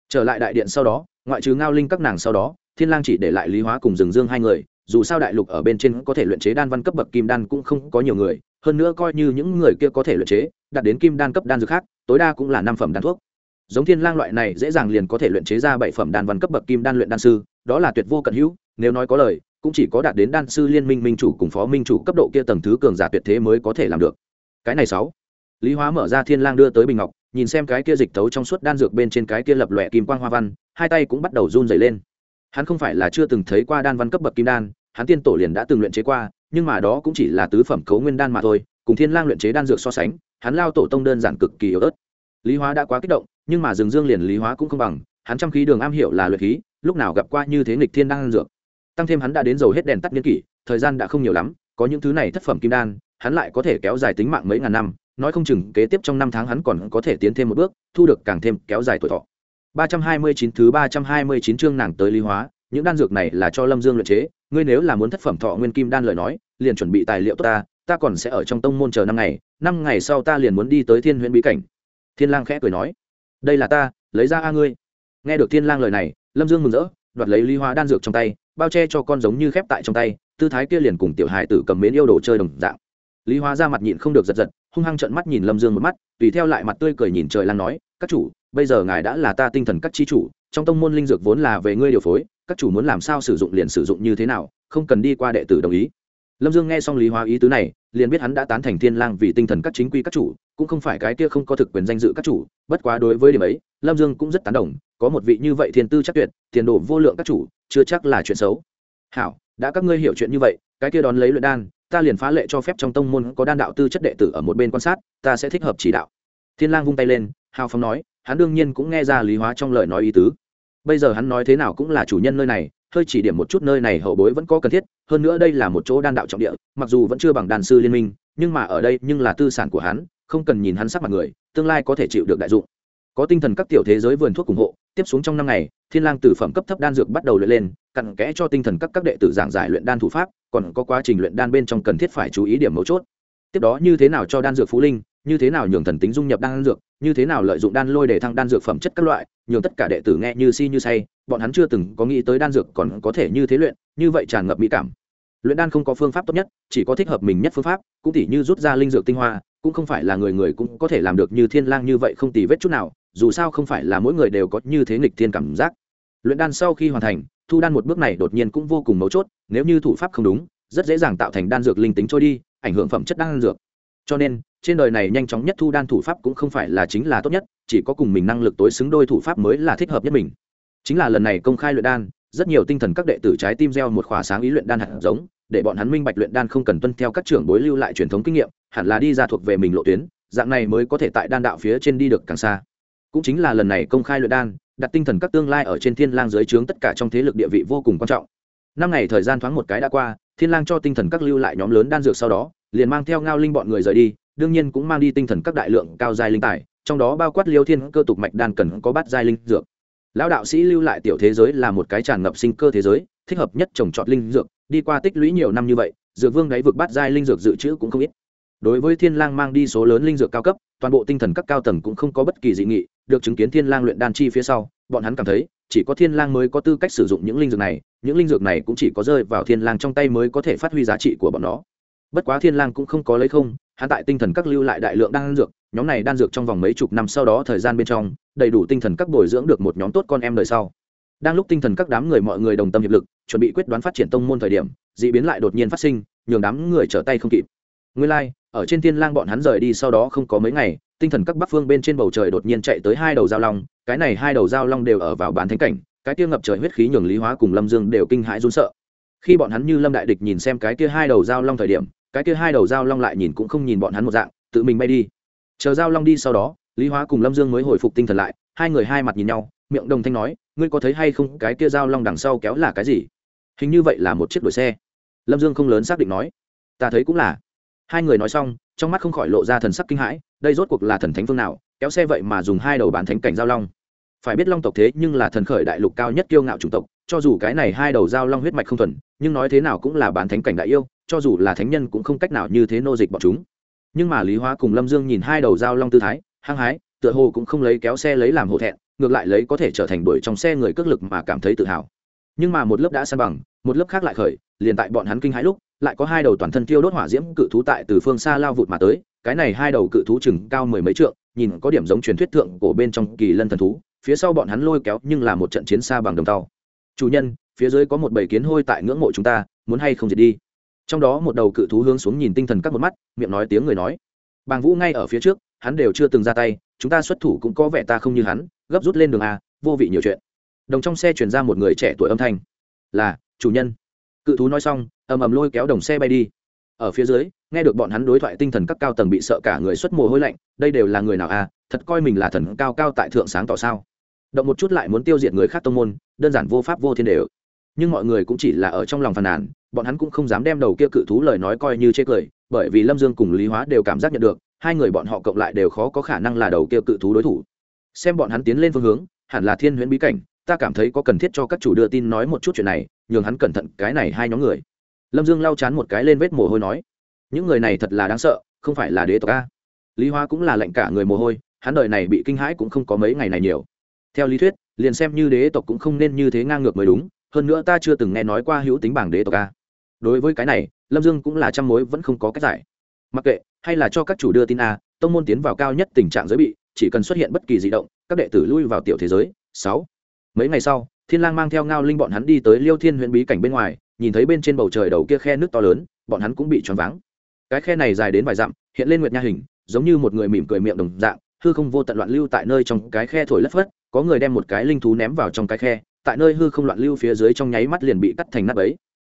trở lại đại điện sau đó, ngoại trừ ngao linh các nàng sau đó, thiên lang chỉ để lại lý hóa cùng rừng dương hai người, dù sao đại lục ở bên trên có thể luyện chế đan văn cấp bậc kim đan cũng không có nhiều người, hơn nữa coi như những người kia có thể luyện chế, đạt đến kim đan cấp đan dược khác, tối đa cũng là năm phẩm đan thuốc. Giống thiên lang loại này dễ dàng liền có thể luyện chế ra bảy phẩm đan văn cấp bậc kim đan luyện đan sư, đó là tuyệt vô cận hữu, nếu nói có lời cũng chỉ có đạt đến đan sư liên minh minh chủ cùng phó minh chủ cấp độ kia tầng thứ cường giả tuyệt thế mới có thể làm được. Cái này sáu. Lý hóa mở ra thiên lang đưa tới bình ngọc, nhìn xem cái kia dịch tấu trong suốt đan dược bên trên cái kia lập lòe kim quang hoa văn, hai tay cũng bắt đầu run rẩy lên. Hắn không phải là chưa từng thấy qua đan văn cấp bậc kim đan, hắn tiên tổ liền đã từng luyện chế qua, nhưng mà đó cũng chỉ là tứ phẩm cấu nguyên đan mà thôi, cùng thiên lang luyện chế đan dược so sánh, hắn lao tổ tông đơn giản cực kỳ yếu ớt. Lý hóa đã quá kích động, nhưng mà dương dương liền lý hóa cũng không bằng, hắn trăm khí đường am hiểu là luyện khí, lúc nào gặp qua như thế nghịch thiên đan dược tăng thêm hắn đã đến dầu hết đèn tắt niên kỷ, thời gian đã không nhiều lắm, có những thứ này thất phẩm kim đan, hắn lại có thể kéo dài tính mạng mấy ngàn năm, nói không chừng kế tiếp trong năm tháng hắn còn có thể tiến thêm một bước, thu được càng thêm kéo dài tuổi thọ. 329 thứ 329 chương nàng tới lý hóa, những đan dược này là cho lâm dương luyện chế, ngươi nếu là muốn thất phẩm thọ nguyên kim đan lời nói, liền chuẩn bị tài liệu tốt ta ta còn sẽ ở trong tông môn chờ năm ngày năm ngày sau ta liền muốn đi tới thiên huyện bí cảnh. Thiên lang khẽ cười nói, đây là ta, lấy ra a ngươi. Nghe được thiên lang lời này, lâm dương mừng rỡ, đoạt lấy lý hóa đan dược trong tay bao che cho con giống như khép tại trong tay, tư thái kia liền cùng tiểu hài tử cầm mến yêu đồ chơi đồng dạng. Lý hóa ra mặt nhịn không được giật giật, hung hăng trợn mắt nhìn lâm dương một mắt, tùy theo lại mặt tươi cười nhìn trời lang nói, các chủ, bây giờ ngài đã là ta tinh thần các chi chủ, trong tông môn linh dược vốn là về ngươi điều phối, các chủ muốn làm sao sử dụng liền sử dụng như thế nào, không cần đi qua đệ tử đồng ý. Lâm dương nghe xong lý hóa ý tứ này, liền biết hắn đã tán thành thiên lang vì tinh thần các chính quy các chủ, cũng không phải cái kia không có thực quyền danh dự các chủ, bất quá đối với điểm ấy, lâm dương cũng rất tán đồng có một vị như vậy thiên tư chắc tuyệt, tiền đồ vô lượng các chủ, chưa chắc là chuyện xấu. Hảo, đã các ngươi hiểu chuyện như vậy, cái kia đón lấy luyện đan, ta liền phá lệ cho phép trong tông môn có đan đạo tư chất đệ tử ở một bên quan sát, ta sẽ thích hợp chỉ đạo. Thiên lang vung tay lên, hào phong nói, hắn đương nhiên cũng nghe ra lý hóa trong lời nói ý tứ. Bây giờ hắn nói thế nào cũng là chủ nhân nơi này, hơi chỉ điểm một chút nơi này hậu bối vẫn có cần thiết, hơn nữa đây là một chỗ đan đạo trọng địa, mặc dù vẫn chưa bằng đàn sư liên minh, nhưng mà ở đây nhưng là tư sản của hắn, không cần nhìn hắn sắc mặt người, tương lai có thể chịu được đại dụng có tinh thần các tiểu thế giới vườn thuốc ủng hộ, tiếp xuống trong năm ngày, thiên lang từ phẩm cấp thấp đan dược bắt đầu luyện lên, cặn kẽ cho tinh thần các các đệ tử giảng giải luyện đan thủ pháp, còn có quá trình luyện đan bên trong cần thiết phải chú ý điểm mấu chốt. Tiếp đó như thế nào cho đan dược phú linh, như thế nào nhường thần tính dung nhập đan dược, như thế nào lợi dụng đan lôi để thăng đan dược phẩm chất các loại, nhường tất cả đệ tử nghe như si như say, bọn hắn chưa từng có nghĩ tới đan dược còn có thể như thế luyện, như vậy tràn ngập mỹ cảm. Luyện đan không có phương pháp tốt nhất, chỉ có thích hợp mình nhất phương pháp, cũng tỉ như rút ra linh dược tinh hoa, cũng không phải là người người cũng có thể làm được như thiên lang như vậy không tì vết chút nào dù sao không phải là mỗi người đều có như thế nghịch thiên cảm giác. Luyện đan sau khi hoàn thành, thu đan một bước này đột nhiên cũng vô cùng mấu chốt, nếu như thủ pháp không đúng, rất dễ dàng tạo thành đan dược linh tính trôi đi, ảnh hưởng phẩm chất đan dược. Cho nên, trên đời này nhanh chóng nhất thu đan thủ pháp cũng không phải là chính là tốt nhất, chỉ có cùng mình năng lực tối xứng đôi thủ pháp mới là thích hợp nhất mình. Chính là lần này công khai luyện đan, rất nhiều tinh thần các đệ tử trái tim gieo một khỏa sáng ý luyện đan hạt giống, để bọn hắn minh bạch luyện đan không cần tuân theo các trưởng bối lưu lại truyền thống kinh nghiệm, hẳn là đi ra thuộc về mình lộ tuyến, dạng này mới có thể tại đan đạo phía trên đi được càng xa cũng chính là lần này công khai luyện đan, đặt tinh thần các tương lai ở trên thiên lang dưới trướng tất cả trong thế lực địa vị vô cùng quan trọng. Năm ngày thời gian thoáng một cái đã qua, thiên lang cho tinh thần các lưu lại nhóm lớn đan dược sau đó, liền mang theo ngao linh bọn người rời đi, đương nhiên cũng mang đi tinh thần các đại lượng cao giai linh tài, trong đó bao quát liêu thiên cơ tục mạch đan cần có bát giai linh dược. Lão đạo sĩ lưu lại tiểu thế giới là một cái tràn ngập sinh cơ thế giới, thích hợp nhất trồng trọt linh dược, đi qua tích lũy nhiều năm như vậy, dược vương đáy vực bát giai linh dược dự trữ cũng không ít. Đối với thiên lang mang đi số lớn linh dược cao cấp, toàn bộ tinh thần các cao tầng cũng không có bất kỳ dị nghị được chứng kiến thiên lang luyện đan chi phía sau bọn hắn cảm thấy chỉ có thiên lang mới có tư cách sử dụng những linh dược này những linh dược này cũng chỉ có rơi vào thiên lang trong tay mới có thể phát huy giá trị của bọn nó. Bất quá thiên lang cũng không có lấy không hắn tại tinh thần các lưu lại đại lượng đan dược nhóm này đan dược trong vòng mấy chục năm sau đó thời gian bên trong đầy đủ tinh thần các bồi dưỡng được một nhóm tốt con em đời sau. Đang lúc tinh thần các đám người mọi người đồng tâm hiệp lực chuẩn bị quyết đoán phát triển tông môn thời điểm dị biến lại đột nhiên phát sinh nhường đám người trở tay không kịp. Nguyên lai like, ở trên thiên lang bọn hắn rời đi sau đó không có mấy ngày, tinh thần các bắc phương bên trên bầu trời đột nhiên chạy tới hai đầu giao long, cái này hai đầu giao long đều ở vào bán thánh cảnh, cái kia ngập trời huyết khí nhường lý hóa cùng lâm dương đều kinh hãi run sợ. Khi bọn hắn như lâm đại địch nhìn xem cái kia hai đầu giao long thời điểm, cái kia hai đầu giao long lại nhìn cũng không nhìn bọn hắn một dạng, tự mình bay đi. Chờ giao long đi sau đó, lý hóa cùng lâm dương mới hồi phục tinh thần lại, hai người hai mặt nhìn nhau, miệng đồng thanh nói, ngươi có thấy hay không, cái kia giao long đằng sau kéo là cái gì? Hình như vậy là một chiếc đuổi xe. Lâm dương không lớn xác định nói, ta thấy cũng là hai người nói xong, trong mắt không khỏi lộ ra thần sắc kinh hãi, đây rốt cuộc là thần thánh phương nào, kéo xe vậy mà dùng hai đầu bán thánh cảnh giao long. Phải biết long tộc thế nhưng là thần khởi đại lục cao nhất kiêu ngạo chủng tộc, cho dù cái này hai đầu giao long huyết mạch không thuần, nhưng nói thế nào cũng là bán thánh cảnh đại yêu, cho dù là thánh nhân cũng không cách nào như thế nô dịch bọn chúng. Nhưng mà lý hóa cùng lâm dương nhìn hai đầu giao long tư thái, hăng hái, tựa hồ cũng không lấy kéo xe lấy làm hổ thẹn, ngược lại lấy có thể trở thành đuổi trong xe người cước lực mà cảm thấy tự hào. Nhưng mà một lớp đã san bằng, một lớp khác lại khởi, liền tại bọn hắn kinh hãi lúc lại có hai đầu toàn thân tiêu đốt hỏa diễm cự thú tại từ phương xa lao vụt mà tới, cái này hai đầu cự thú chừng cao mười mấy trượng, nhìn có điểm giống truyền thuyết thượng cổ bên trong kỳ lân thần thú, phía sau bọn hắn lôi kéo nhưng là một trận chiến xa bằng đồng tàu. Chủ nhân, phía dưới có một bầy kiến hôi tại ngưỡng mộ chúng ta, muốn hay không diệt đi? Trong đó một đầu cự thú hướng xuống nhìn tinh thần các một mắt, miệng nói tiếng người nói. Bàng vũ ngay ở phía trước, hắn đều chưa từng ra tay, chúng ta xuất thủ cũng có vẻ ta không như hắn, gấp rút lên đường a, vô vị nhiều chuyện. Đồng trong xe chuyển ra một người trẻ tuổi âm thanh. Là, chủ nhân cự thú nói xong, ầm ầm lôi kéo đồng xe bay đi. Ở phía dưới, nghe được bọn hắn đối thoại tinh thần các cao tầng bị sợ cả người xuất mồ hôi lạnh, đây đều là người nào à thật coi mình là thần cao cao tại thượng sáng tỏ sao. Động một chút lại muốn tiêu diệt người khác tông môn, đơn giản vô pháp vô thiên đều. Nhưng mọi người cũng chỉ là ở trong lòng phàn nàn, bọn hắn cũng không dám đem đầu kia cự thú lời nói coi như chê cười, bởi vì lâm dương cùng lý hóa đều cảm giác nhận được, hai người bọn họ cộng lại đều khó có khả năng là đầu kia cự thú đối thủ. Xem bọn hắn tiến lên phương hướng, hẳn là thiên huyễn bí cảnh, ta cảm thấy có cần thiết cho các chủ đưa tin nói một chút chuyện này nhường hắn cẩn thận cái này hai nhóm người. Lâm dương lau chán một cái lên vết mồ hôi nói, những người này thật là đáng sợ, không phải là đế tộc a. Lý hoa cũng là lệnh cả người mồ hôi, hắn đời này bị kinh hãi cũng không có mấy ngày này nhiều. Theo lý thuyết, liền xem như đế tộc cũng không nên như thế ngang ngược mới đúng, hơn nữa ta chưa từng nghe nói qua hữu tính bảng đế tộc a. Đối với cái này, lâm dương cũng là trăm mối vẫn không có cách giải. Mặc kệ, hay là cho các chủ đưa tin a, tông môn tiến vào cao nhất tình trạng giới bị, chỉ cần xuất hiện bất kỳ di động, các đệ tử lui vào tiểu thế giới. Sáu. Mấy ngày sau thiên lang mang theo ngao linh bọn hắn đi tới liêu thiên huyện bí cảnh bên ngoài, nhìn thấy bên trên bầu trời đầu kia khe nước to lớn, bọn hắn cũng bị choáng váng. Cái khe này dài đến vài dặm, hiện lên nguyệt nha hình, giống như một người mỉm cười miệng đồng dạng, hư không vô tận loạn lưu tại nơi trong cái khe thổi lất phất, có người đem một cái linh thú ném vào trong cái khe, tại nơi hư không loạn lưu phía dưới trong nháy mắt liền bị cắt thành nát ấy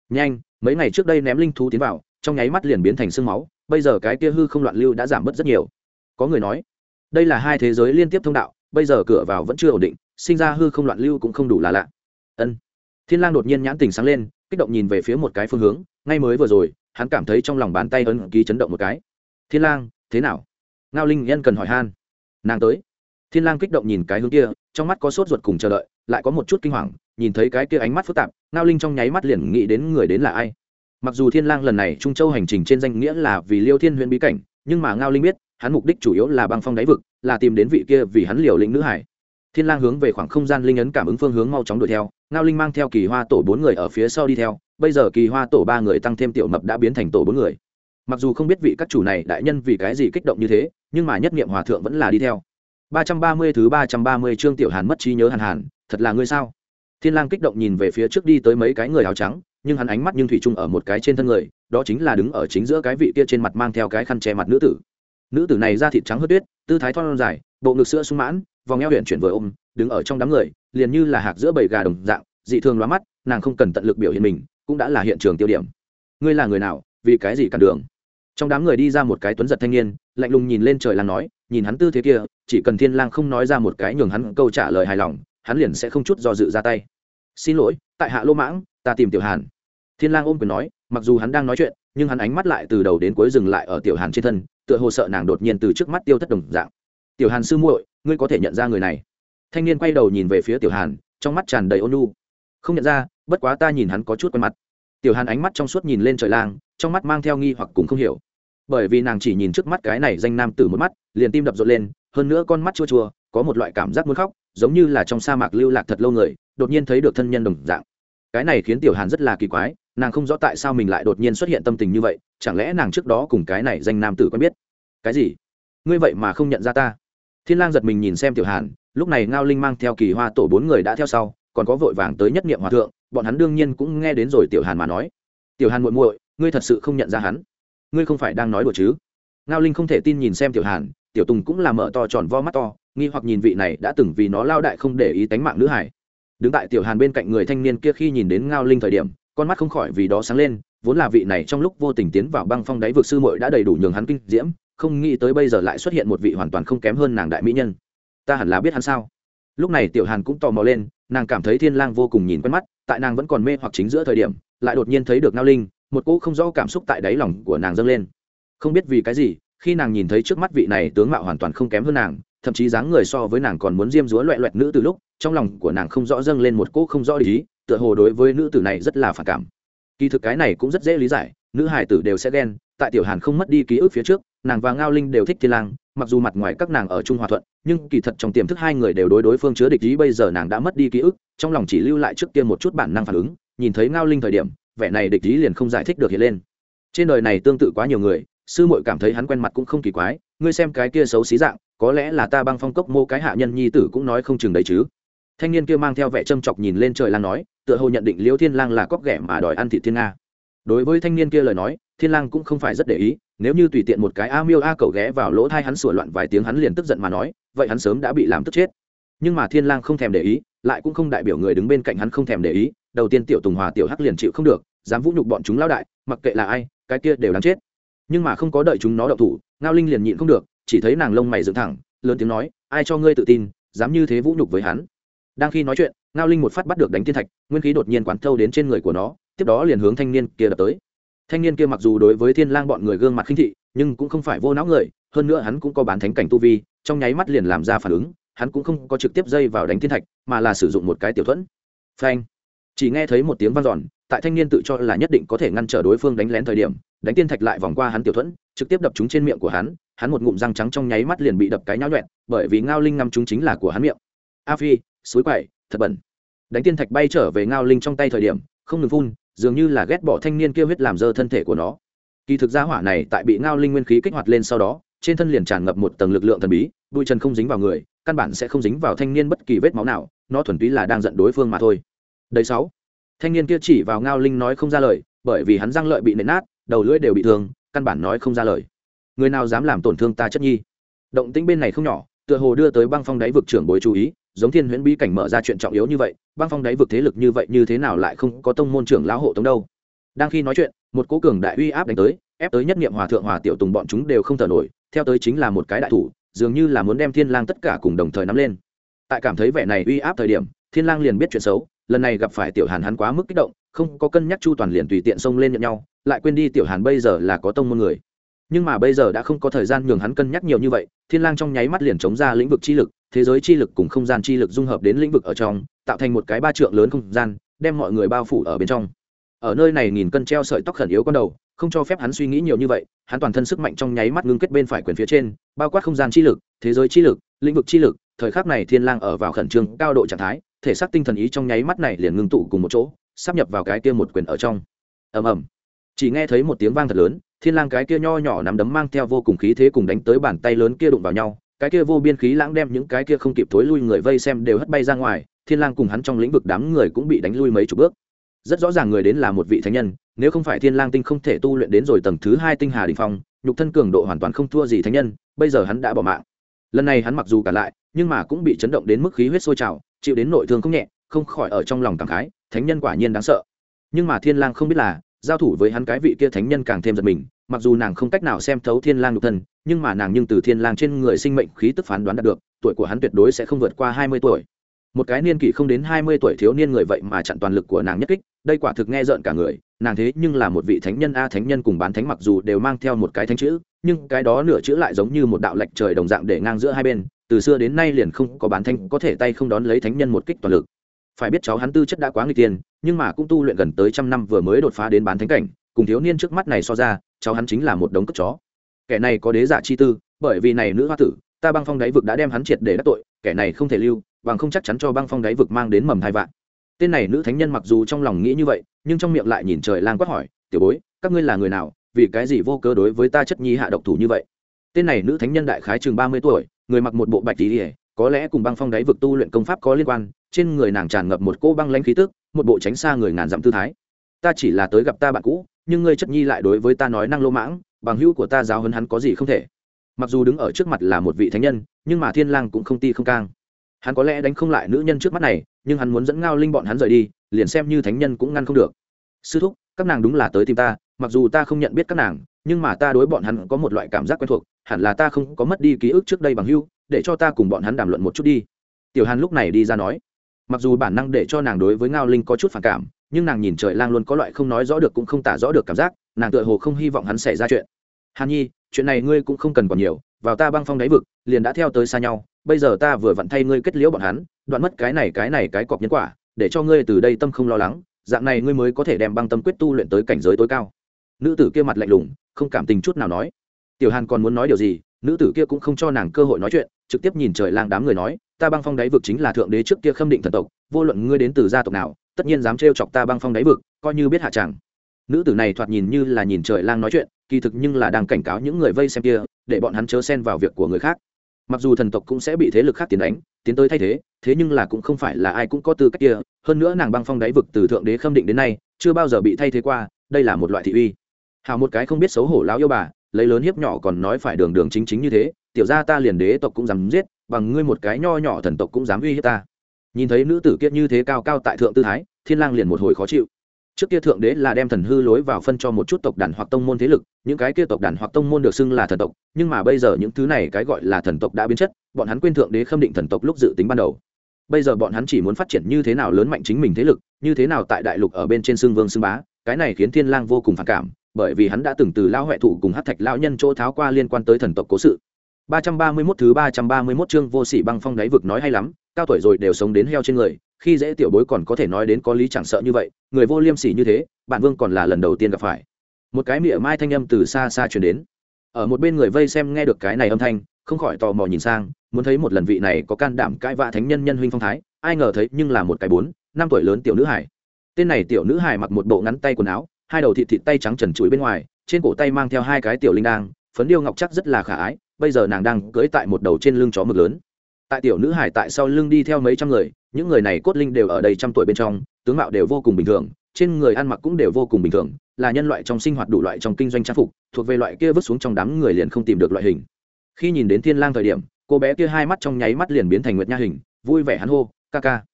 nhanh, mấy ngày trước đây ném linh thú tiến vào, trong nháy mắt liền biến thành sương máu, bây giờ cái kia hư không loạn lưu đã giảm bớt rất nhiều. Có người nói, đây là hai thế giới liên tiếp thông đạo bây giờ cửa vào vẫn chưa ổn định, sinh ra hư không loạn lưu cũng không đủ là lạ. Ân. Thiên lang đột nhiên nhãn tình sáng lên, kích động nhìn về phía một cái phương hướng, ngay mới vừa rồi, hắn cảm thấy trong lòng bàn tay ấn ký chấn động một cái. Thiên lang, thế nào? Ngao linh nhân cần hỏi han. Nàng tới. Thiên lang kích động nhìn cái hướng kia, trong mắt có sốt ruột cùng chờ đợi, lại có một chút kinh hoàng, nhìn thấy cái kia ánh mắt phức tạp, ngao linh trong nháy mắt liền nghĩ đến người đến là ai. Mặc dù thiên lang lần này trung châu hành trình trên danh nghĩa là vì liêu thiên huyện bí cảnh, nhưng mà ngao linh biết hắn mục đích chủ yếu là băng phong đáy vực, là tìm đến vị kia vì hắn liều lĩnh nữ hải. Thiên lang hướng về khoảng không gian linh ấn cảm ứng phương hướng mau chóng đuổi theo, ngao linh mang theo kỳ hoa tổ bốn người ở phía sau đi theo, bây giờ kỳ hoa tổ ba người tăng thêm tiểu mập đã biến thành tổ bốn người. Mặc dù không biết vị các chủ này đại nhân vì cái gì kích động như thế, nhưng mà nhất niệm hòa thượng vẫn là đi theo. ba trăm ba mươi thứ ba trăm ba mươi chương tiểu hàn mất trí nhớ hàn hàn, thật là ngươi sao? Thiên lang kích động nhìn về phía trước đi tới mấy cái người áo trắng, nhưng hắn ánh mắt nhưng thủy chung ở một cái trên thân người, đó chính là đứng ở chính giữa cái vị kia trên mặt mang theo cái khăn che mặt nữ tử nữ tử này da thịt trắng hớt tuyết, tư thái thon dài, bộ ngực sữa sung mãn, vòng eo huyện chuyển vừa ôm, đứng ở trong đám người, liền như là hạc giữa bầy gà đồng dạng, dị thường lóa mắt, nàng không cần tận lực biểu hiện mình, cũng đã là hiện trường tiêu điểm. Ngươi là người nào, vì cái gì cản đường? Trong đám người đi ra một cái tuấn giật thanh niên, lạnh lùng nhìn lên trời lang nói, nhìn hắn tư thế kia, chỉ cần thiên lang không nói ra một cái nhường hắn câu trả lời hài lòng, hắn liền sẽ không chút do dự ra tay. Xin lỗi, tại hạ lô mãng, ta tìm tiểu hàn. Thiên lang ôm quyền nói, mặc dù hắn đang nói chuyện, nhưng hắn ánh mắt lại từ đầu đến cuối dừng lại ở tiểu hàn trên thân tựa hồ sợ nàng đột nhiên từ trước mắt tiêu thất đồng dạng. Tiểu hàn sư muội, ngươi có thể nhận ra người này. Thanh niên quay đầu nhìn về phía tiểu hàn, trong mắt tràn đầy ôn nhu. Không nhận ra, bất quá ta nhìn hắn có chút quen mặt. Tiểu hàn ánh mắt trong suốt nhìn lên trời lang, trong mắt mang theo nghi hoặc cùng không hiểu. Bởi vì nàng chỉ nhìn trước mắt cái này danh nam tử một mắt, liền tim đập rộn lên, hơn nữa con mắt chua chua, có một loại cảm giác muốn khóc, giống như là trong sa mạc lưu lạc thật lâu người, đột nhiên thấy được thân nhân đồng dạng. Cái này khiến tiểu hàn rất là kỳ quái nàng không rõ tại sao mình lại đột nhiên xuất hiện tâm tình như vậy, chẳng lẽ nàng trước đó cùng cái này danh nam tử quen biết? Cái gì? Ngươi vậy mà không nhận ra ta. Thiên lang giật mình nhìn xem tiểu hàn, lúc này ngao linh mang theo kỳ hoa tổ bốn người đã theo sau, còn có vội vàng tới nhất niệm hòa thượng, bọn hắn đương nhiên cũng nghe đến rồi tiểu hàn mà nói. Tiểu hàn muội muội, ngươi thật sự không nhận ra hắn. Ngươi không phải đang nói đùa chứ? Ngao linh không thể tin nhìn xem tiểu hàn, tiểu tùng cũng là mở to tròn vo mắt to, nghi hoặc nhìn vị này đã từng vì nó lao đại không để ý tánh mạng nữ hải đứng tại tiểu hàn bên cạnh người thanh niên kia khi nhìn đến ngao linh thời điểm con mắt không khỏi vì đó sáng lên, vốn là vị này trong lúc vô tình tiến vào băng phong đáy vực sư muội đã đầy đủ nhường hắn kinh diễm, không nghĩ tới bây giờ lại xuất hiện một vị hoàn toàn không kém hơn nàng đại mỹ nhân. Ta hẳn là biết hắn sao? Lúc này tiểu hàn cũng tò mò lên, nàng cảm thấy thiên lang vô cùng nhìn quen mắt, tại nàng vẫn còn mê hoặc chính giữa thời điểm, lại đột nhiên thấy được ngao linh, một cỗ không rõ cảm xúc tại đáy lòng của nàng dâng lên. Không biết vì cái gì, khi nàng nhìn thấy trước mắt vị này tướng mạo hoàn toàn không kém hơn nàng, thậm chí dáng người so với nàng còn muốn diêm dúa loẹ loẹt nữ từ lúc, trong lòng của nàng không rõ dâng lên một cỗ không rõ lý tựa hồ đối với nữ tử này rất là phản cảm. Kỳ thực cái này cũng rất dễ lý giải, nữ hải tử đều sẽ ghen, tại tiểu hàn không mất đi ký ức phía trước, nàng và ngao linh đều thích thiên lang, mặc dù mặt ngoài các nàng ở trung hòa thuận, nhưng kỳ thật trong tiềm thức hai người đều đối đối phương chứa địch ý bây giờ nàng đã mất đi ký ức, trong lòng chỉ lưu lại trước kia một chút bản năng phản ứng, nhìn thấy ngao linh thời điểm, vẻ này địch ý liền không giải thích được hiện lên. Trên đời này tương tự quá nhiều người, sư muội cảm thấy hắn quen mặt cũng không kỳ quái, ngươi xem cái kia xấu xí dạng, có lẽ là ta băng phong cốc mô cái hạ nhân nhi tử cũng nói không chừng đấy chứ. Thanh niên kia mang theo vẻ châm chọc nhìn lên trời lang nói tựa hồ nhận định liễu thiên lang là cóc ghẻ mà đòi ăn thị thiên nga. Đối với thanh niên kia lời nói, thiên lang cũng không phải rất để ý, nếu như tùy tiện một cái a miêu a cầu ghé vào lỗ thai hắn sủa loạn vài tiếng hắn liền tức giận mà nói, vậy hắn sớm đã bị làm tức chết. Nhưng mà thiên lang không thèm để ý, lại cũng không đại biểu người đứng bên cạnh hắn không thèm để ý, đầu tiên tiểu tùng hòa tiểu hắc liền chịu không được, dám vũ nhục bọn chúng lao đại, mặc kệ là ai, cái kia đều đáng chết. Nhưng mà không có đợi chúng nó động thủ, ngao linh liền nhịn không được, chỉ thấy nàng lông mày dựng thẳng, lớn tiếng nói, ai cho ngươi tự tin, dám như thế vũ nhục với hắn? Đang khi nói chuyện, ngao linh một phát bắt được đánh thiên thạch, nguyên khí đột nhiên quán thâu đến trên người của nó, tiếp đó liền hướng thanh niên kia đập tới. Thanh niên kia mặc dù đối với thiên lang bọn người gương mặt khinh thị, nhưng cũng không phải vô não người, hơn nữa hắn cũng có bán thánh cảnh tu vi, trong nháy mắt liền làm ra phản ứng, hắn cũng không có trực tiếp dây vào đánh thiên thạch, mà là sử dụng một cái tiểu thuẫn. Phanh! Chỉ nghe thấy một tiếng vang dọn, tại thanh niên tự cho là nhất định có thể ngăn trở đối phương đánh lén thời điểm, đánh thiên thạch lại vòng qua hắn tiểu thuẫn, trực tiếp đập chúng trên miệng của hắn hắn một ngụm răng trắng trong nháy mắt liền bị đập cái nhão nhuẹn, bởi vì ngao linh ngâm chúng chính là của hắn miệng. A phi! Suối quậy thật bẩn. Đánh tiên thạch bay trở về ngao linh trong tay thời điểm, không ngừng phun, dường như là ghét bỏ thanh niên kia huyết làm dơ thân thể của nó. Kỳ thực gia hỏa này tại bị ngao linh nguyên khí kích hoạt lên sau đó, trên thân liền tràn ngập một tầng lực lượng thần bí, bụi trần không dính vào người, căn bản sẽ không dính vào thanh niên bất kỳ vết máu nào, nó thuần túy là đang giận đối phương mà thôi. Đấy sáu, thanh niên kia chỉ vào ngao linh nói không ra lời, bởi vì hắn răng lợi bị nện nát, đầu lưỡi đều bị thương, căn bản nói không ra lời. Người nào dám làm tổn thương ta chất nhi? Động tĩnh bên này không nhỏ, tựa hồ đưa tới băng phong đáy vực trưởng bối chú ý giống thiên huyễn bí cảnh mở ra chuyện trọng yếu như vậy, băng phong đáy vực thế lực như vậy như thế nào lại không có tông môn trưởng lão hộ tống đâu? Đang khi nói chuyện, một cố cường đại uy áp đánh tới, ép tới nhất niệm hòa thượng hòa tiểu tùng bọn chúng đều không thở nổi, theo tới chính là một cái đại thủ, dường như là muốn đem thiên lang tất cả cùng đồng thời nắm lên. Tại cảm thấy vẻ này uy áp thời điểm, thiên lang liền biết chuyện xấu, lần này gặp phải tiểu hàn hắn quá mức kích động, không có cân nhắc chu toàn liền tùy tiện xông lên nhận nhau, lại quên đi tiểu hàn bây giờ là có tông môn người. Nhưng mà bây giờ đã không có thời gian nhường hắn cân nhắc nhiều như vậy, thiên lang trong nháy mắt liền chống ra lĩnh vực chi lực thế giới chi lực cùng không gian chi lực dung hợp đến lĩnh vực ở trong, tạo thành một cái ba trượng lớn không gian, đem mọi người bao phủ ở bên trong. Ở nơi này nghìn cân treo sợi tóc khẩn yếu con đầu, không cho phép hắn suy nghĩ nhiều như vậy, hắn toàn thân sức mạnh trong nháy mắt ngưng kết bên phải quyền phía trên, bao quát không gian chi lực, thế giới chi lực, lĩnh vực chi lực, thời khắc này thiên lang ở vào khẩn trương cao độ trạng thái, thể xác tinh thần ý trong nháy mắt này liền ngưng tụ cùng một chỗ, sắp nhập vào cái kia một quyền ở trong. Ầm ầm. Chỉ nghe thấy một tiếng vang thật lớn, thiên lang cái kia nho nhỏ nắm đấm mang theo vô cùng khí thế cùng đánh tới bàn tay lớn kia đụng vào nhau cái kia vô biên khí lãng đem những cái kia không kịp thối lui người vây xem đều hất bay ra ngoài, thiên lang cùng hắn trong lĩnh vực đám người cũng bị đánh lui mấy chục bước. Rất rõ ràng người đến là một vị thánh nhân, nếu không phải thiên lang tinh không thể tu luyện đến rồi tầng thứ hai tinh hà đỉnh phong, nhục thân cường độ hoàn toàn không thua gì thánh nhân, bây giờ hắn đã bỏ mạng. Lần này hắn mặc dù cả lại, nhưng mà cũng bị chấn động đến mức khí huyết sôi trào, chịu đến nội thương không nhẹ, không khỏi ở trong lòng cảm khái, thánh nhân quả nhiên đáng sợ. Nhưng mà thiên lang không biết là, giao thủ với hắn cái vị kia thánh nhân càng thêm giật mình mặc dù nàng không cách nào xem thấu thiên lang nhục thân, nhưng mà nàng nhưng từ thiên lang trên người sinh mệnh khí tức phán đoán đạt được, tuổi của hắn tuyệt đối sẽ không vượt qua hai mươi tuổi. Một cái niên kỷ không đến hai mươi tuổi thiếu niên người vậy mà chặn toàn lực của nàng nhất kích, đây quả thực nghe rợn cả người, nàng thế nhưng là một vị thánh nhân a, thánh nhân cùng bán thánh mặc dù đều mang theo một cái thánh chữ, nhưng cái đó nửa chữ lại giống như một đạo lệch trời đồng dạng để ngang giữa hai bên, từ xưa đến nay liền không có bán thánh có thể tay không đón lấy thánh nhân một kích toàn lực. Phải biết cháu hắn tư chất đã quá người tiền nhưng mà cũng tu luyện gần tới trăm năm vừa mới đột phá đến bán thánh cảnh, cùng thiếu niên trước mắt này so ra cháu hắn chính là một đống cất chó. Kẻ này có đế giả chi tư, bởi vì này nữ hoa tử, ta băng phong đáy vực đã đem hắn triệt để đắc tội, kẻ này không thể lưu, bằng không chắc chắn cho băng phong đáy vực mang đến mầm hai vạn. Tên này nữ thánh nhân mặc dù trong lòng nghĩ như vậy, nhưng trong miệng lại nhìn trời lang quát hỏi, tiểu bối, các ngươi là người nào, vì cái gì vô cớ đối với ta chất nhi hạ độc thủ như vậy? Tên này nữ thánh nhân đại khái chừng ba mươi tuổi, người mặc một bộ bạch tí ỉa có lẽ cùng băng phong đáy vực tu luyện công pháp có liên quan, trên người nàng tràn ngập một cô băng lanh khí tức, một bộ tránh xa người ngàn dặm tư thái. Ta chỉ là tới gặp ta bạn cũ nhưng ngươi chất nhi lại đối với ta nói năng lô mãng, bằng hữu của ta giáo hơn hắn có gì không thể. Mặc dù đứng ở trước mặt là một vị thánh nhân, nhưng mà thiên lang cũng không ti không cang. Hắn có lẽ đánh không lại nữ nhân trước mắt này, nhưng hắn muốn dẫn ngao linh bọn hắn rời đi, liền xem như thánh nhân cũng ngăn không được. Sư thúc, các nàng đúng là tới tìm ta, mặc dù ta không nhận biết các nàng, nhưng mà ta đối bọn hắn có một loại cảm giác quen thuộc, hẳn là ta không có mất đi ký ức trước đây bằng hưu để cho ta cùng bọn hắn đàm luận một chút đi. Tiểu hàn lúc này đi ra nói, mặc dù bản năng để cho nàng đối với ngao linh có chút phản cảm nhưng nàng nhìn trời lang luôn có loại không nói rõ được cũng không tả rõ được cảm giác, nàng tựa hồ không hy vọng hắn xảy ra chuyện. Hàn nhi, chuyện này ngươi cũng không cần còn nhiều, vào ta băng phong đáy vực, liền đã theo tới xa nhau, bây giờ ta vừa vặn thay ngươi kết liễu bọn hắn, đoạn mất cái này cái này cái cọc nhân quả, để cho ngươi từ đây tâm không lo lắng, dạng này ngươi mới có thể đem băng tâm quyết tu luyện tới cảnh giới tối cao. Nữ tử kia mặt lạnh lùng, không cảm tình chút nào nói. Tiểu hàn còn muốn nói điều gì, nữ tử kia cũng không cho nàng cơ hội nói chuyện, trực tiếp nhìn trời lang đám người nói, ta băng phong đáy vực chính là thượng đế trước kia khâm định thần tộc, vô luận ngươi đến từ gia tộc nào tất nhiên dám trêu chọc ta băng phong đáy vực, coi như biết hạ chẳng. Nữ tử này thoạt nhìn như là nhìn trời lang nói chuyện, kỳ thực nhưng là đang cảnh cáo những người vây xem kia, để bọn hắn chớ xen vào việc của người khác. Mặc dù thần tộc cũng sẽ bị thế lực khác tiến đánh, tiến tới thay thế thế nhưng là cũng không phải là ai cũng có tư cách kia. Hơn nữa nàng băng phong đáy vực từ thượng đế khâm định đến nay, chưa bao giờ bị thay thế qua, đây là một loại thị uy. Hào một cái không biết xấu hổ lão yêu bà, lấy lớn hiếp nhỏ còn nói phải đường đường chính chính như thế, tiểu ra ta liền đế tộc cũng dám giết, bằng ngươi một cái nho nhỏ thần tộc cũng dám uy hiếp ta nhìn thấy nữ tử kia như thế cao cao tại thượng tư thái, thiên lang liền một hồi khó chịu. Trước kia thượng đế là đem thần hư lối vào phân cho một chút tộc đàn hoặc tông môn thế lực, những cái kia tộc đàn hoặc tông môn được xưng là thần tộc, nhưng mà bây giờ những thứ này cái gọi là thần tộc đã biến chất, bọn hắn quên thượng đế khâm định thần tộc lúc dự tính ban đầu. Bây giờ bọn hắn chỉ muốn phát triển như thế nào lớn mạnh chính mình thế lực, như thế nào tại đại lục ở bên trên xương vương xương bá, cái này khiến thiên lang vô cùng phản cảm, bởi vì hắn đã từng từ lao huệ thụ cùng hắc thạch lão nhân chỗ tháo qua liên quan tới thần tộc cố sự. 331 thứ 331 chương vô sỉ băng phong đáy vực nói hay lắm cao tuổi rồi đều sống đến heo trên người, khi dễ tiểu bối còn có thể nói đến có lý chẳng sợ như vậy, người vô liêm sỉ như thế, bạn vương còn là lần đầu tiên gặp phải. Một cái mỉa mai thanh âm từ xa xa truyền đến. Ở một bên người vây xem nghe được cái này âm thanh, không khỏi tò mò nhìn sang, muốn thấy một lần vị này có can đảm cãi vã thánh nhân nhân huynh phong thái, ai ngờ thấy nhưng là một cái bốn, năm tuổi lớn tiểu nữ hải tên này tiểu nữ hải mặc một bộ ngắn tay quần áo, hai đầu thịt thịt tay trắng trần chuối bên ngoài, trên cổ tay mang theo hai cái tiểu linh đang phấn điêu ngọc chắc rất là khả ái, bây giờ nàng đang cưỡi tại một đầu trên lưng chó mực lớn tại tiểu nữ hải tại sau lưng đi theo mấy trăm người, những người này cốt linh đều ở đây trăm tuổi bên trong, tướng mạo đều vô cùng bình thường, trên người ăn mặc cũng đều vô cùng bình thường, là nhân loại trong sinh hoạt đủ loại trong kinh doanh trang phục, thuộc về loại kia vứt xuống trong đám người liền không tìm được loại hình. Khi nhìn đến thiên lang thời điểm, cô bé kia hai mắt trong nháy mắt liền biến thành nguyệt nha hình, vui vẻ hắn hô, ca ca